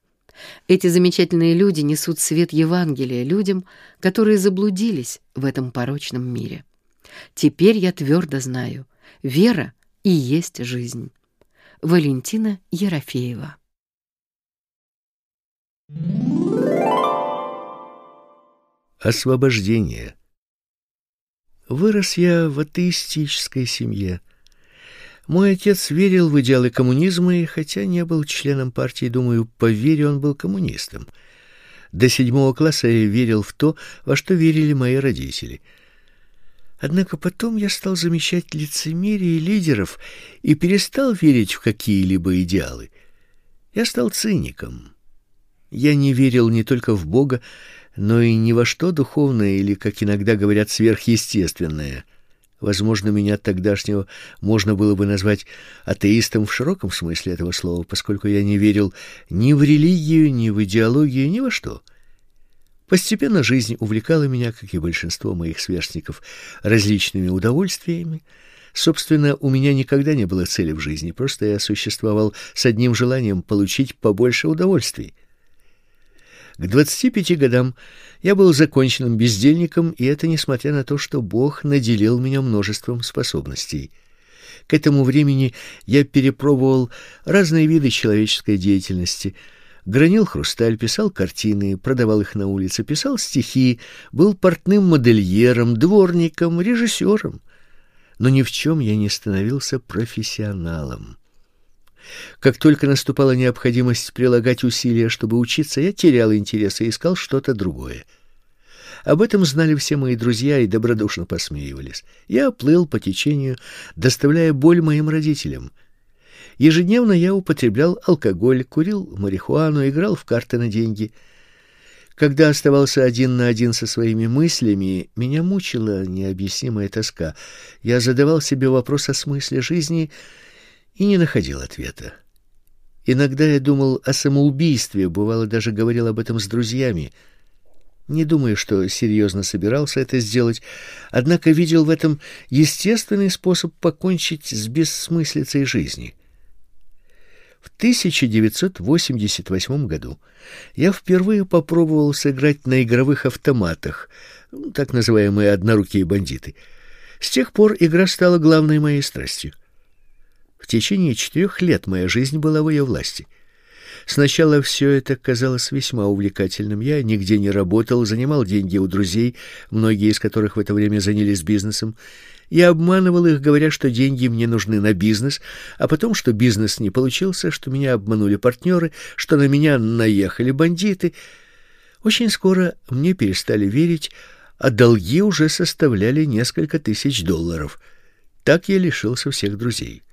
Эти замечательные люди несут свет Евангелия людям, которые заблудились в этом порочном мире. Теперь я твердо знаю, вера и есть жизнь. Валентина Ерофеева Освобождение Вырос я в атеистической семье. Мой отец верил в идеалы коммунизма, и хотя не был членом партии, думаю, по вере он был коммунистом. До седьмого класса я верил в то, во что верили мои родители. Однако потом я стал замечать лицемерие лидеров и перестал верить в какие-либо идеалы. Я стал циником. Я не верил не только в Бога, но и ни во что духовное или, как иногда говорят, сверхъестественное. Возможно, меня тогдашнего можно было бы назвать атеистом в широком смысле этого слова, поскольку я не верил ни в религию, ни в идеологию, ни во что. Постепенно жизнь увлекала меня, как и большинство моих сверстников, различными удовольствиями. Собственно, у меня никогда не было цели в жизни, просто я существовал с одним желанием получить побольше удовольствий. К 25 годам я был законченным бездельником, и это несмотря на то, что Бог наделил меня множеством способностей. К этому времени я перепробовал разные виды человеческой деятельности. Гранил хрусталь, писал картины, продавал их на улице, писал стихи, был портным модельером, дворником, режиссером. Но ни в чем я не становился профессионалом. Как только наступала необходимость прилагать усилия, чтобы учиться, я терял интерес и искал что-то другое. Об этом знали все мои друзья и добродушно посмеивались. Я плыл по течению, доставляя боль моим родителям. Ежедневно я употреблял алкоголь, курил марихуану, играл в карты на деньги. Когда оставался один на один со своими мыслями, меня мучила необъяснимая тоска. Я задавал себе вопрос о смысле жизни — и не находил ответа. Иногда я думал о самоубийстве, бывало даже говорил об этом с друзьями. Не думаю, что серьезно собирался это сделать, однако видел в этом естественный способ покончить с бессмыслицей жизни. В 1988 году я впервые попробовал сыграть на игровых автоматах, ну, так называемые однорукие бандиты. С тех пор игра стала главной моей страстью. В течение четырех лет моя жизнь была в ее власти. Сначала все это казалось весьма увлекательным. Я нигде не работал, занимал деньги у друзей, многие из которых в это время занялись бизнесом. Я обманывал их, говоря, что деньги мне нужны на бизнес, а потом, что бизнес не получился, что меня обманули партнеры, что на меня наехали бандиты. Очень скоро мне перестали верить, а долги уже составляли несколько тысяч долларов. Так я лишился всех друзей.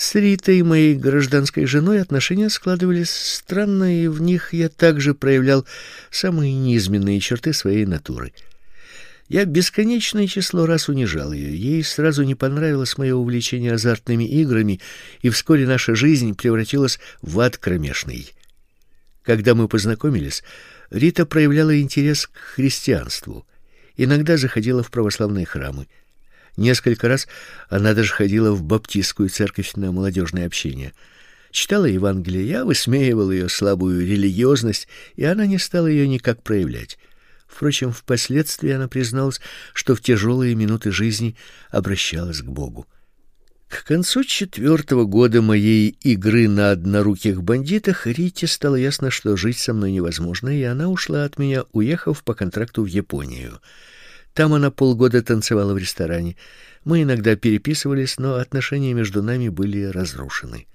С Ритой, моей гражданской женой, отношения складывались странно, и в них я также проявлял самые низменные черты своей натуры. Я бесконечное число раз унижал ее. Ей сразу не понравилось мое увлечение азартными играми, и вскоре наша жизнь превратилась в ад кромешный. Когда мы познакомились, Рита проявляла интерес к христианству. Иногда заходила в православные храмы. Несколько раз она даже ходила в баптистскую церковь на молодежное общение. Читала Евангелие, я высмеивал ее слабую религиозность, и она не стала ее никак проявлять. Впрочем, впоследствии она призналась, что в тяжелые минуты жизни обращалась к Богу. К концу четвертого года моей игры на одноруких бандитах Рите стало ясно, что жить со мной невозможно, и она ушла от меня, уехав по контракту в Японию. Там она полгода танцевала в ресторане. Мы иногда переписывались, но отношения между нами были разрушены.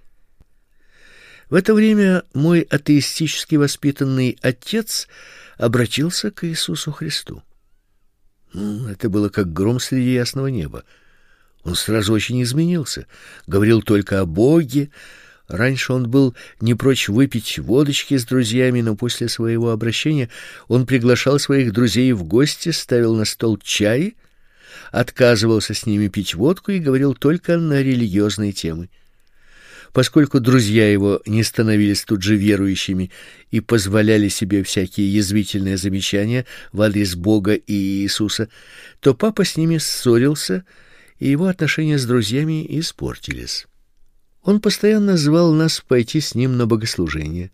В это время мой атеистически воспитанный отец обратился к Иисусу Христу. Это было как гром среди ясного неба. Он сразу очень изменился, говорил только о Боге. Раньше он был не прочь выпить водочки с друзьями, но после своего обращения он приглашал своих друзей в гости, ставил на стол чай, отказывался с ними пить водку и говорил только на религиозные темы. Поскольку друзья его не становились тут же верующими и позволяли себе всякие язвительные замечания в адрес Бога и Иисуса, то папа с ними ссорился, и его отношения с друзьями испортились. Он постоянно звал нас пойти с ним на богослужение.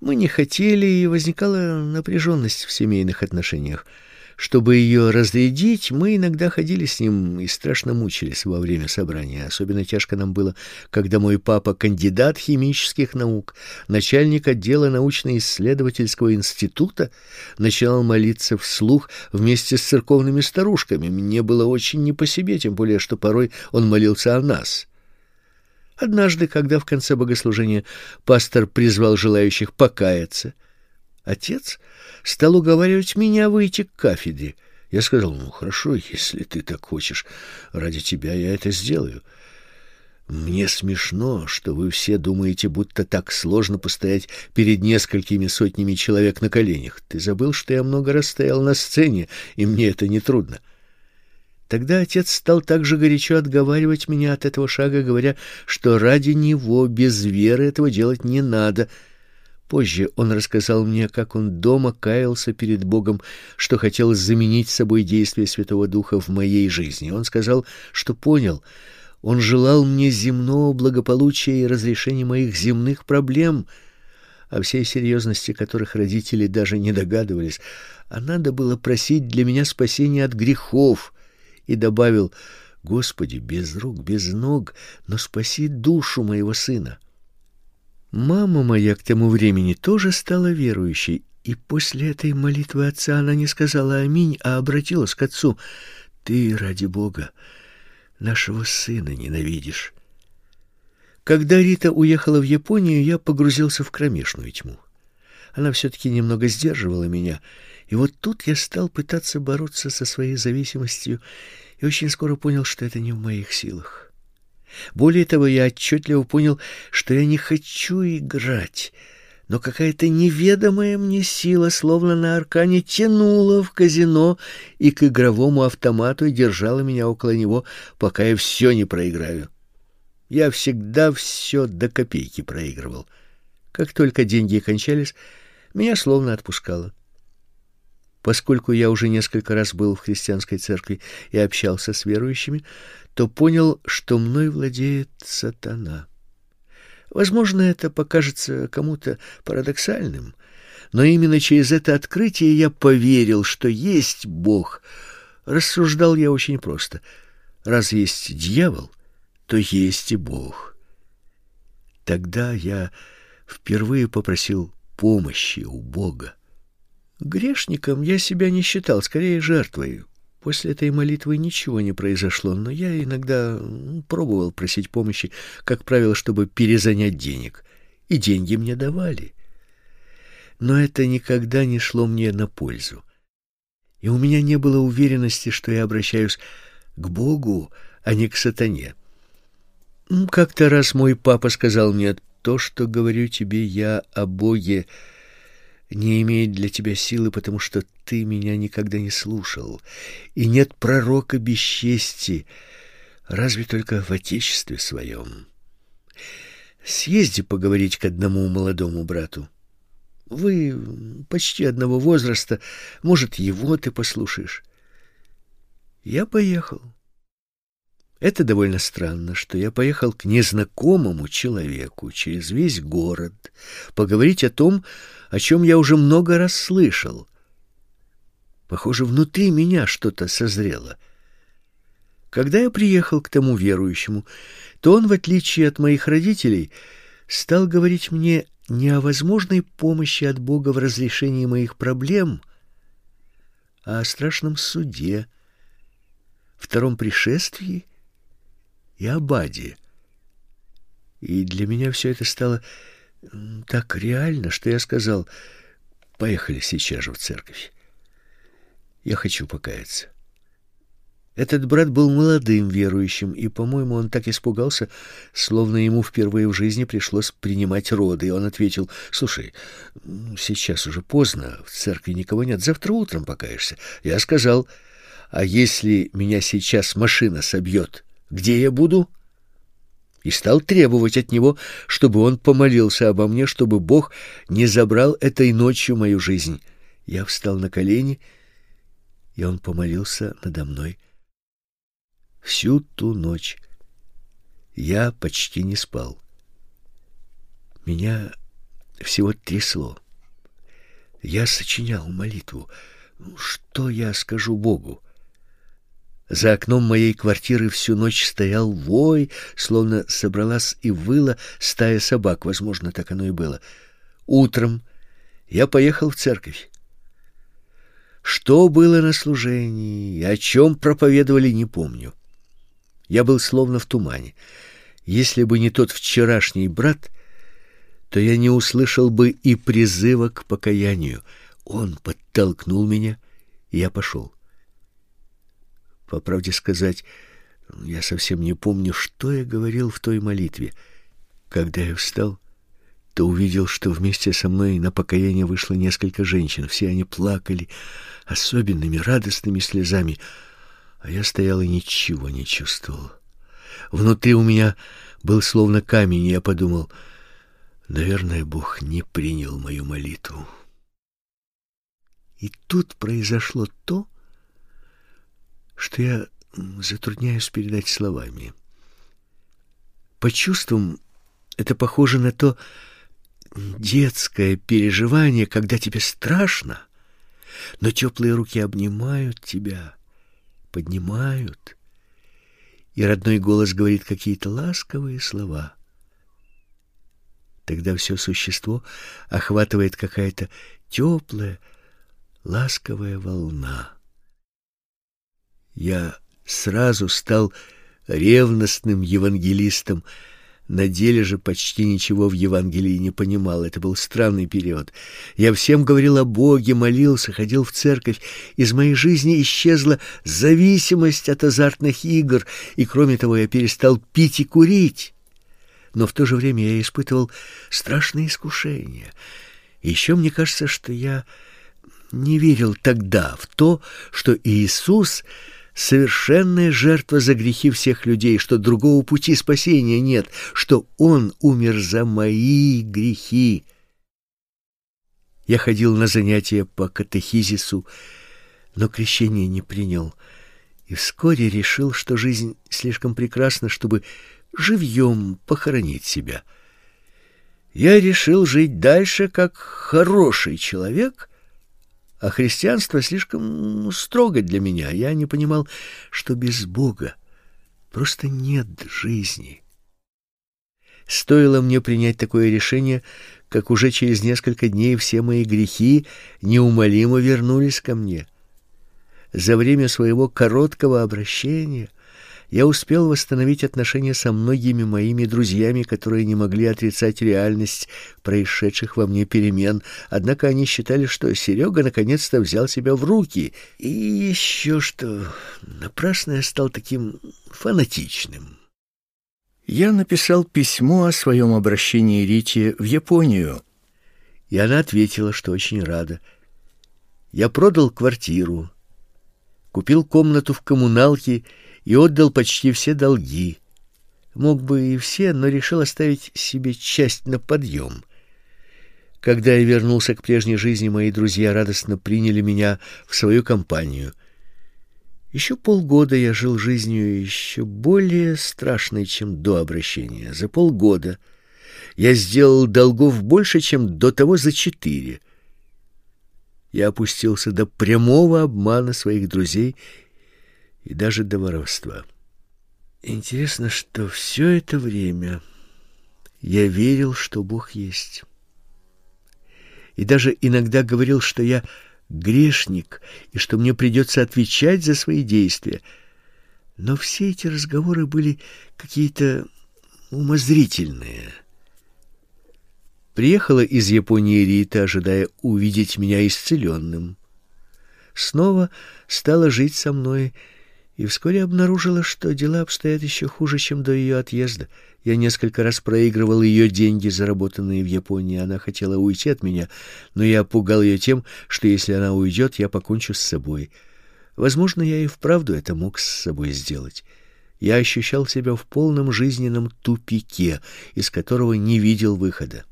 Мы не хотели, и возникала напряженность в семейных отношениях. Чтобы ее разрядить, мы иногда ходили с ним и страшно мучились во время собрания. Особенно тяжко нам было, когда мой папа, кандидат химических наук, начальник отдела научно-исследовательского института, начинал молиться вслух вместе с церковными старушками. Мне было очень не по себе, тем более, что порой он молился о нас. Однажды, когда в конце богослужения пастор призвал желающих покаяться, отец стал уговаривать меня выйти к кафедре. Я сказал, ну хорошо, если ты так хочешь, ради тебя я это сделаю. Мне смешно, что вы все думаете, будто так сложно постоять перед несколькими сотнями человек на коленях. Ты забыл, что я много раз стоял на сцене, и мне это не трудно. Тогда отец стал также горячо отговаривать меня от этого шага, говоря, что ради него без веры этого делать не надо — Позже он рассказал мне, как он дома каялся перед Богом, что хотел заменить собой действие Святого Духа в моей жизни. Он сказал, что понял, он желал мне земного благополучия и разрешения моих земных проблем, о всей серьезности которых родители даже не догадывались, а надо было просить для меня спасения от грехов, и добавил: "Господи, без рук, без ног, но спаси душу моего сына". Мама моя к тому времени тоже стала верующей, и после этой молитвы отца она не сказала аминь, а обратилась к отцу: "Ты ради Бога нашего сына ненавидишь". Когда Рита уехала в Японию, я погрузился в кромешную тьму. Она все таки немного сдерживала меня, и вот тут я стал пытаться бороться со своей зависимостью и очень скоро понял, что это не в моих силах. Более того, я отчетливо понял, что я не хочу играть, но какая-то неведомая мне сила, словно на аркане, тянула в казино и к игровому автомату и держала меня около него, пока я все не проиграю. Я всегда все до копейки проигрывал. Как только деньги кончались, меня словно отпускало. Поскольку я уже несколько раз был в христианской церкви и общался с верующими, то понял, что мной владеет сатана. Возможно, это покажется кому-то парадоксальным, но именно через это открытие я поверил, что есть Бог. Рассуждал я очень просто. Раз есть дьявол, то есть и Бог. Тогда я впервые попросил помощи у Бога. Грешником я себя не считал, скорее жертвой. После этой молитвы ничего не произошло, но я иногда пробовал просить помощи, как правило, чтобы перезанять денег. И деньги мне давали. Но это никогда не шло мне на пользу. И у меня не было уверенности, что я обращаюсь к Богу, а не к сатане. Как-то раз мой папа сказал мне, то, что говорю тебе я о Боге, — не имеет для тебя силы, потому что ты меня никогда не слушал, и нет пророка без чести, разве только в отечестве своем. Съезди поговорить к одному молодому брату. Вы почти одного возраста, может, его ты послушаешь. Я поехал. Это довольно странно, что я поехал к незнакомому человеку через весь город поговорить о том, о чем я уже много раз слышал. Похоже, внутри меня что-то созрело. Когда я приехал к тому верующему, то он, в отличие от моих родителей, стал говорить мне не о возможной помощи от Бога в разрешении моих проблем, а о страшном суде, втором пришествии и абаде. И для меня все это стало так реально, что я сказал: "Поехали сейчас же в церковь. Я хочу покаяться". Этот брат был молодым верующим, и, по-моему, он так испугался, словно ему впервые в жизни пришлось принимать роды. И он ответил, «Слушай, сейчас уже поздно, в церкви никого нет, завтра утром покаешься». Я сказал, «А если меня сейчас машина собьет, где я буду?» И стал требовать от него, чтобы он помолился обо мне, чтобы Бог не забрал этой ночью мою жизнь. Я встал на колени, и он помолился надо мной. Всю ту ночь я почти не спал. Меня всего трясло. Я сочинял молитву. Что я скажу Богу? За окном моей квартиры всю ночь стоял вой, словно собралась и выла стая собак, возможно, так оно и было. Утром я поехал в церковь. Что было на служении, о чем проповедовали, не помню. Я был словно в тумане. Если бы не тот вчерашний брат, то я не услышал бы и призыва к покаянию. Он подтолкнул меня, и я пошел. По правде сказать, я совсем не помню, что я говорил в той молитве. Когда я встал, то увидел, что вместе со мной на покаяние вышло несколько женщин. Все они плакали особенными радостными слезами — а я стоял и ничего не чувствовал. Внутри у меня был словно камень, и я подумал, наверное, Бог не принял мою молитву. И тут произошло то, что я затрудняюсь передать словами. По чувствам это похоже на то детское переживание, когда тебе страшно, но теплые руки обнимают тебя, поднимают, и родной голос говорит какие-то ласковые слова. Тогда все существо охватывает какая-то теплая, ласковая волна. Я сразу стал ревностным евангелистом, на деле же почти ничего в Евангелии не понимал. Это был странный период. Я всем говорил о Боге, молился, ходил в церковь. Из моей жизни исчезла зависимость от азартных игр, и кроме того, я перестал пить и курить. Но в то же время я испытывал страшные искушения. Еще мне кажется, что я не верил тогда в то, что Иисус — совершенная жертва за грехи всех людей, что другого пути спасения нет, что Он умер за мои грехи. Я ходил на занятия по катехизису, но крещение не принял, и вскоре решил, что жизнь слишком прекрасна, чтобы живьем похоронить себя. Я решил жить дальше как хороший человек — а христианство слишком строго для меня. Я не понимал, что без Бога просто нет жизни. Стоило мне принять такое решение, как уже через несколько дней все мои грехи неумолимо вернулись ко мне. За время своего короткого обращения я успел восстановить отношения со многими моими друзьями, которые не могли отрицать реальность происшедших во мне перемен, однако они считали, что Серега наконец-то взял себя в руки, и еще что напрасно я стал таким фанатичным. Я написал письмо о своем обращении Рите в Японию, и она ответила, что очень рада. Я продал квартиру, купил комнату в коммуналке и отдал почти все долги. Мог бы и все, но решил оставить себе часть на подъем. Когда я вернулся к прежней жизни, мои друзья радостно приняли меня в свою компанию. Еще полгода я жил жизнью еще более страшной, чем до обращения. За полгода я сделал долгов больше, чем до того за четыре. Я опустился до прямого обмана своих друзей и даже до воровства. Интересно, что все это время я верил, что Бог есть. И даже иногда говорил, что я грешник и что мне придется отвечать за свои действия. Но все эти разговоры были какие-то умозрительные. Приехала из Японии Рита, ожидая увидеть меня исцеленным. Снова стала жить со мной и вскоре обнаружила, что дела обстоят еще хуже, чем до ее отъезда. Я несколько раз проигрывал ее деньги, заработанные в Японии. Она хотела уйти от меня, но я пугал ее тем, что если она уйдет, я покончу с собой. Возможно, я и вправду это мог с собой сделать. Я ощущал себя в полном жизненном тупике, из которого не видел выхода.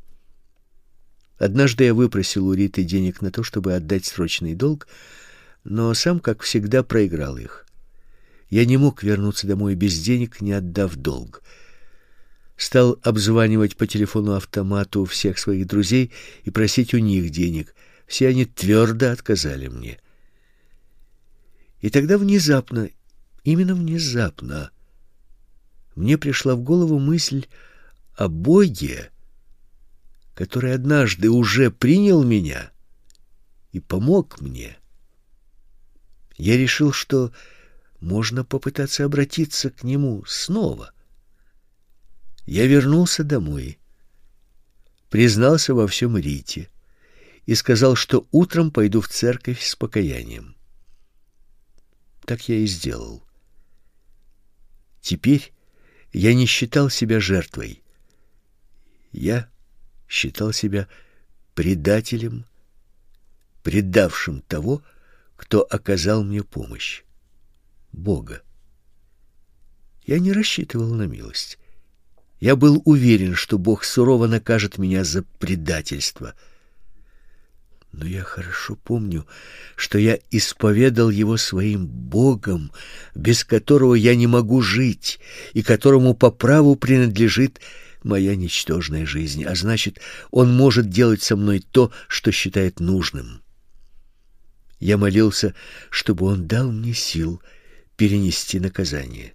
Однажды я выпросил у Риты денег на то, чтобы отдать срочный долг, но сам, как всегда, проиграл их. Я не мог вернуться домой без денег, не отдав долг. Стал обзванивать по телефону автомату всех своих друзей и просить у них денег. Все они твердо отказали мне. И тогда внезапно, именно внезапно, мне пришла в голову мысль о Боге, который однажды уже принял меня и помог мне. Я решил, что можно попытаться обратиться к нему снова. Я вернулся домой, признался во всем Рите и сказал, что утром пойду в церковь с покаянием. Так я и сделал. Теперь я не считал себя жертвой. Я считал себя предателем, предавшим того, кто оказал мне помощь. Бога. Я не рассчитывал на милость. Я был уверен, что Бог сурово накажет меня за предательство. Но я хорошо помню, что я исповедал его своим Богом, без которого я не могу жить и которому по праву принадлежит моя ничтожная жизнь, а значит, он может делать со мной то, что считает нужным. Я молился, чтобы он дал мне сил перенести наказание.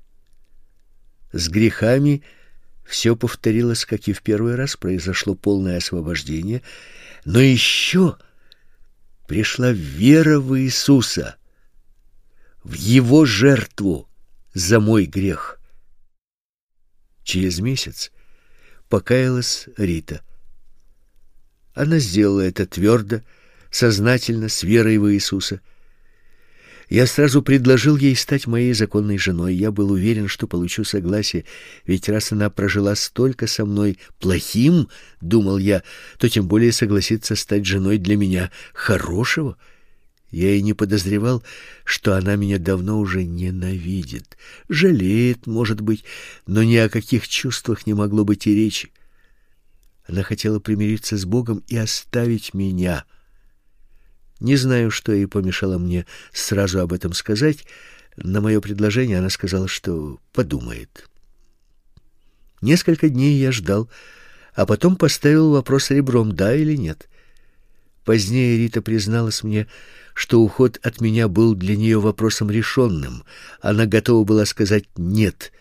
С грехами все повторилось, как и в первый раз, произошло полное освобождение, но еще пришла вера в Иисуса, в Его жертву за мой грех. Через месяц покаялась Рита. Она сделала это твердо, сознательно, с верой в Иисуса. Я сразу предложил ей стать моей законной женой. Я был уверен, что получу согласие, ведь раз она прожила столько со мной плохим, думал я, то тем более согласится стать женой для меня хорошего. Я и не подозревал, что она меня давно уже ненавидит, жалеет, может быть, но ни о каких чувствах не могло быть и речи. Она хотела примириться с Богом и оставить меня — не знаю, что ей помешало мне сразу об этом сказать. На мое предложение она сказала, что подумает. Несколько дней я ждал, а потом поставил вопрос ребром, да или нет. Позднее Рита призналась мне, что уход от меня был для нее вопросом решенным. Она готова была сказать «нет»,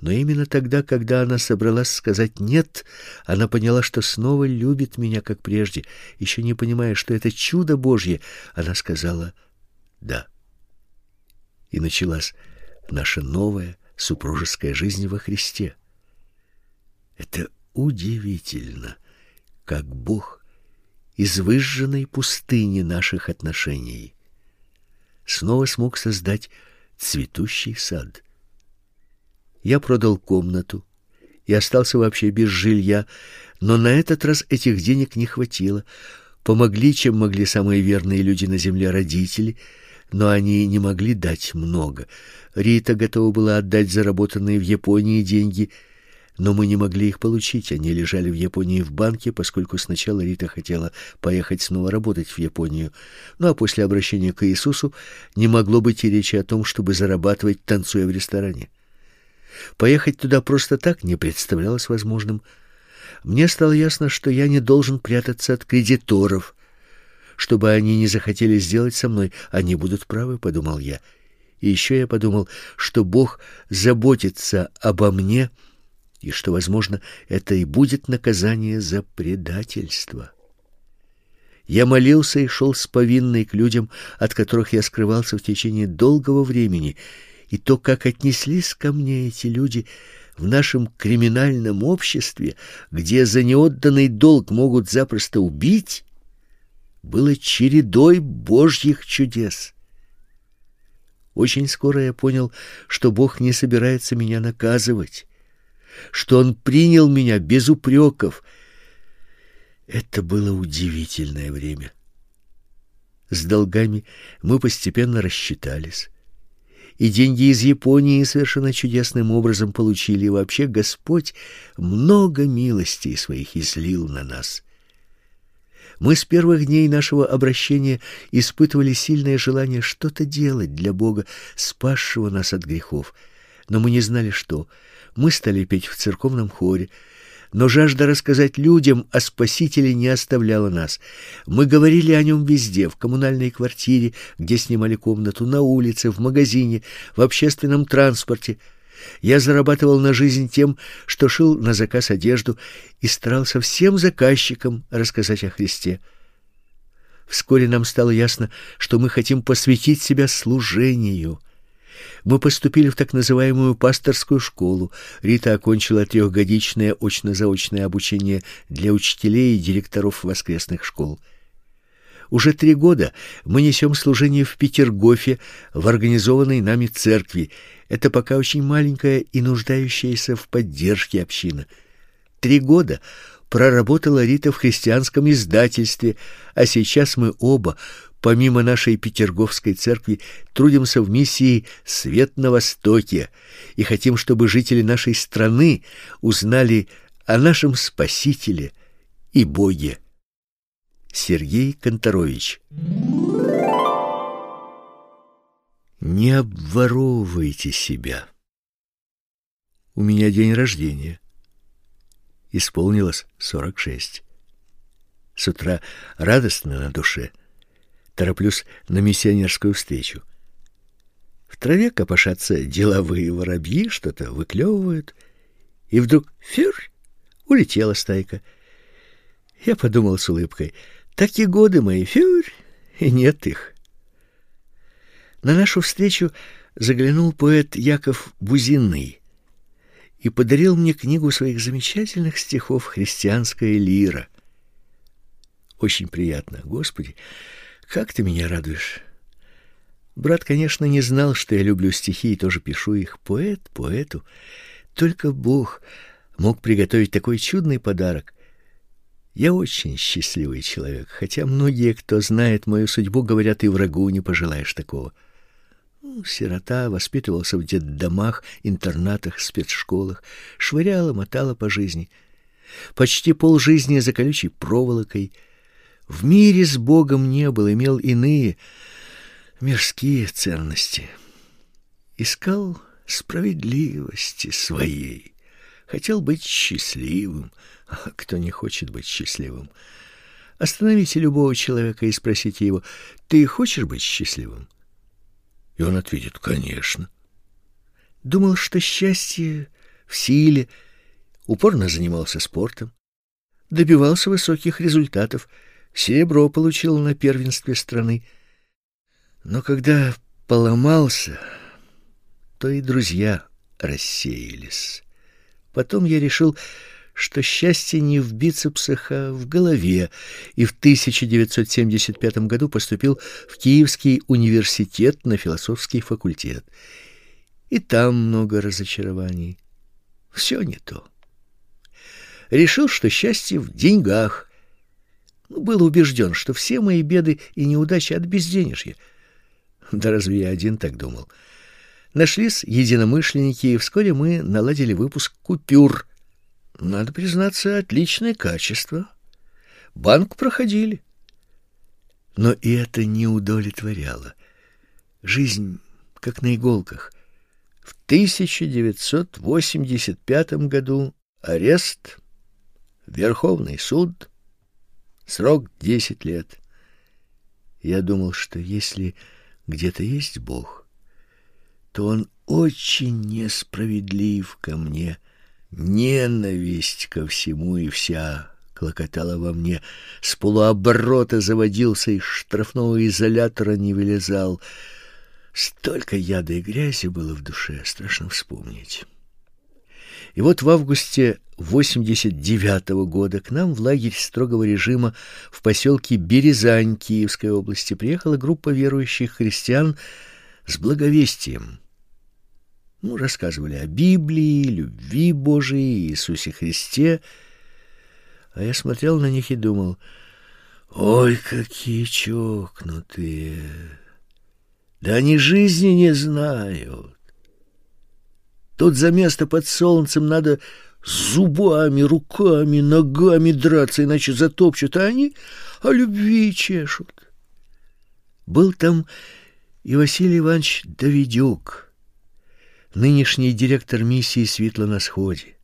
но именно тогда, когда она собралась сказать «нет», она поняла, что снова любит меня, как прежде. Еще не понимая, что это чудо Божье, она сказала «да». И началась наша новая супружеская жизнь во Христе. Это удивительно, как Бог из выжженной пустыни наших отношений снова смог создать цветущий сад — я продал комнату и остался вообще без жилья, но на этот раз этих денег не хватило. Помогли, чем могли самые верные люди на земле родители, но они не могли дать много. Рита готова была отдать заработанные в Японии деньги, но мы не могли их получить. Они лежали в Японии в банке, поскольку сначала Рита хотела поехать снова работать в Японию. Ну а после обращения к Иисусу не могло быть и речи о том, чтобы зарабатывать, танцуя в ресторане. Поехать туда просто так не представлялось возможным. Мне стало ясно, что я не должен прятаться от кредиторов, что бы они ни захотели сделать со мной, они будут правы, подумал я. И еще я подумал, что Бог заботится обо мне, и что, возможно, это и будет наказание за предательство. Я молился и шел с повинной к людям, от которых я скрывался в течение долгого времени, и то, как отнеслись ко мне эти люди в нашем криминальном обществе, где за неотданный долг могут запросто убить, было чередой божьих чудес. Очень скоро я понял, что Бог не собирается меня наказывать, что Он принял меня без упреков. Это было удивительное время. С долгами мы постепенно рассчитались. И деньги из Японии совершенно чудесным образом получили. И вообще Господь много милостей своих излил на нас. Мы с первых дней нашего обращения испытывали сильное желание что-то делать для Бога, спасшего нас от грехов. Но мы не знали, что. Мы стали петь в церковном хоре, но жажда рассказать людям о Спасителе не оставляла нас. Мы говорили о нем везде, в коммунальной квартире, где снимали комнату, на улице, в магазине, в общественном транспорте — я зарабатывал на жизнь тем, что шил на заказ одежду и старался всем заказчикам рассказать о Христе. Вскоре нам стало ясно, что мы хотим посвятить себя служению. Мы поступили в так называемую пасторскую школу. Рита окончила трехгодичное очно-заочное обучение для учителей и директоров воскресных школ. Уже три года мы несем служение в Петергофе в организованной нами церкви. Это пока очень маленькая и нуждающаяся в поддержке община. Три года проработала Рита в христианском издательстве, а сейчас мы оба, помимо нашей Петерговской церкви, трудимся в миссии «Свет на Востоке» и хотим, чтобы жители нашей страны узнали о нашем Спасителе и Боге. Сергей Конторович. Не обворовывайте себя. У меня день рождения. Исполнилось сорок шесть. С утра радостно на душе. Тороплюсь на миссионерскую встречу. В траве копошатся деловые воробьи, что-то выклевывают. И вдруг фюр улетела стайка. Я подумал с улыбкой — так и годы мои, фюрь, и нет их. На нашу встречу заглянул поэт Яков Бузинный и подарил мне книгу своих замечательных стихов «Христианская лира». Очень приятно. Господи, как ты меня радуешь. Брат, конечно, не знал, что я люблю стихи и тоже пишу их. Поэт поэту. Только Бог мог приготовить такой чудный подарок. Я очень счастливый человек, хотя многие, кто знает мою судьбу, говорят, и врагу не пожелаешь такого. Ну, сирота, воспитывался в детдомах, интернатах, спецшколах, швыряла, мотала по жизни. Почти полжизни за колючей проволокой. В мире с Богом не был, имел иные мирские ценности. Искал справедливости своей, хотел быть счастливым, а кто не хочет быть счастливым? Остановите любого человека и спросите его, ты хочешь быть счастливым? И он ответит, конечно. Думал, что счастье в силе, упорно занимался спортом, добивался высоких результатов, серебро получил на первенстве страны. Но когда поломался, то и друзья рассеялись. Потом я решил, что счастье не в бицепсах, а в голове, и в 1975 году поступил в Киевский университет на философский факультет. И там много разочарований. Все не то. Решил, что счастье в деньгах. Ну, был убежден, что все мои беды и неудачи от безденежья. Да разве я один так думал? Нашлись единомышленники, и вскоре мы наладили выпуск купюр — надо признаться, отличное качество. Банк проходили. Но и это не удовлетворяло. Жизнь как на иголках. В 1985 году арест, Верховный суд, срок 10 лет. Я думал, что если где-то есть Бог, то он очень несправедлив ко мне. Ненависть ко всему и вся клокотала во мне. С полуоборота заводился, из штрафного изолятора не вылезал. Столько яда и грязи было в душе, страшно вспомнить. И вот в августе 89 -го года к нам в лагерь строгого режима в поселке Березань Киевской области приехала группа верующих христиан с благовестием. Ну, рассказывали о Библии, любви Божией, Иисусе Христе. А я смотрел на них и думал, ой, какие чокнутые. Да они жизни не знают. Тут за место под солнцем надо зубами, руками, ногами драться, иначе затопчут, а они о любви чешут. Был там и Василий Иванович Давидюк, нынешний директор миссии «Светло на сходе»,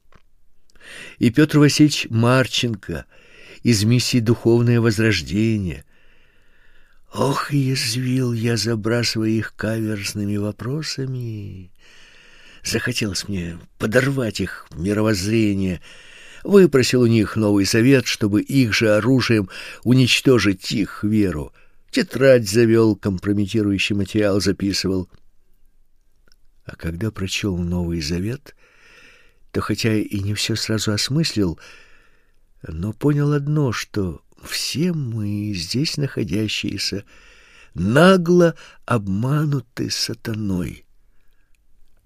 и Петр Васильевич Марченко из миссии «Духовное возрождение». Ох, язвил я, забрасывая их каверзными вопросами. Захотелось мне подорвать их мировоззрение, выпросил у них новый совет, чтобы их же оружием уничтожить их веру. Тетрадь завел, компрометирующий материал записывал. А когда прочел Новый Завет, то хотя и не все сразу осмыслил, но понял одно, что все мы, здесь находящиеся, нагло обмануты сатаной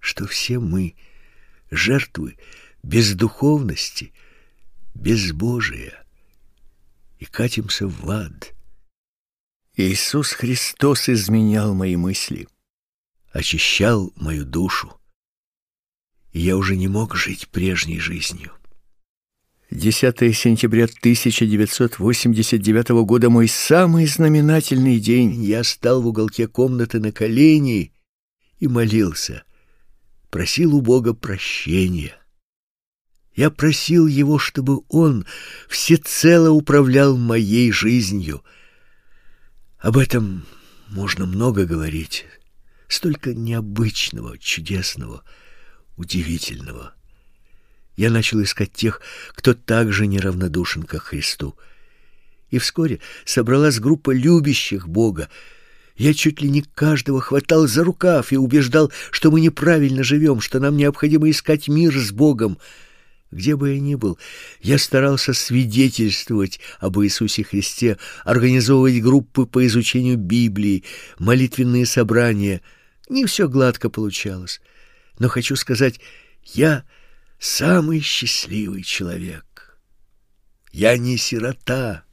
что все мы жертвы бездуховности, безбожия и катимся в ад. Иисус Христос изменял мои мысли, очищал мою душу, и я уже не мог жить прежней жизнью. 10 сентября 1989 года мой самый знаменательный день. Я стал в уголке комнаты на колени и молился просил у Бога прощения. Я просил его, чтобы он всецело управлял моей жизнью. Об этом можно много говорить, столько необычного, чудесного, удивительного. Я начал искать тех, кто также неравнодушен, как Христу. И вскоре собралась группа любящих Бога, я чуть ли не каждого хватал за рукав и убеждал, что мы неправильно живем, что нам необходимо искать мир с Богом. Где бы я ни был, я старался свидетельствовать об Иисусе Христе, организовывать группы по изучению Библии, молитвенные собрания. Не все гладко получалось, но хочу сказать, я самый счастливый человек. Я не сирота.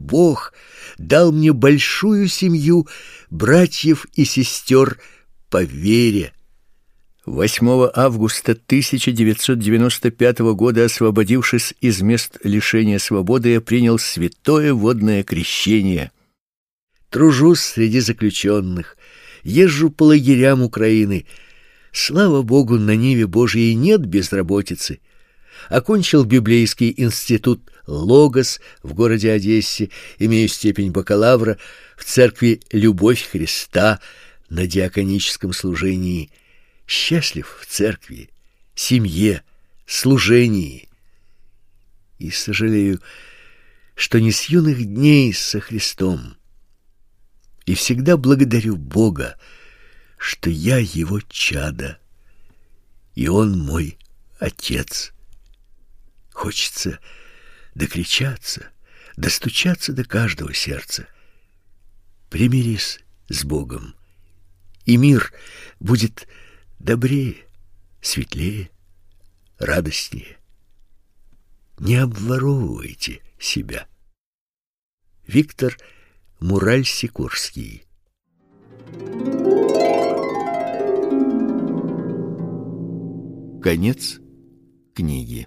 Бог дал мне большую семью братьев и сестер по вере. 8 августа 1995 года, освободившись из мест лишения свободы, я принял святое водное крещение. Тружусь среди заключенных, езжу по лагерям Украины. Слава Богу, на Ниве Божьей нет безработицы. Окончил библейский институт Логос в городе Одессе, имею степень бакалавра в церкви Любовь Христа на диаконическом служении. Счастлив в церкви, семье, служении. И сожалею, что не с юных дней со Христом. И всегда благодарю Бога, что я его чадо, и он мой отец. Хочется докричаться, достучаться до каждого сердца. Примирись с Богом, и мир будет добрее, светлее, радостнее. Не обворовывайте себя. Виктор Мураль-Сикорский Конец книги.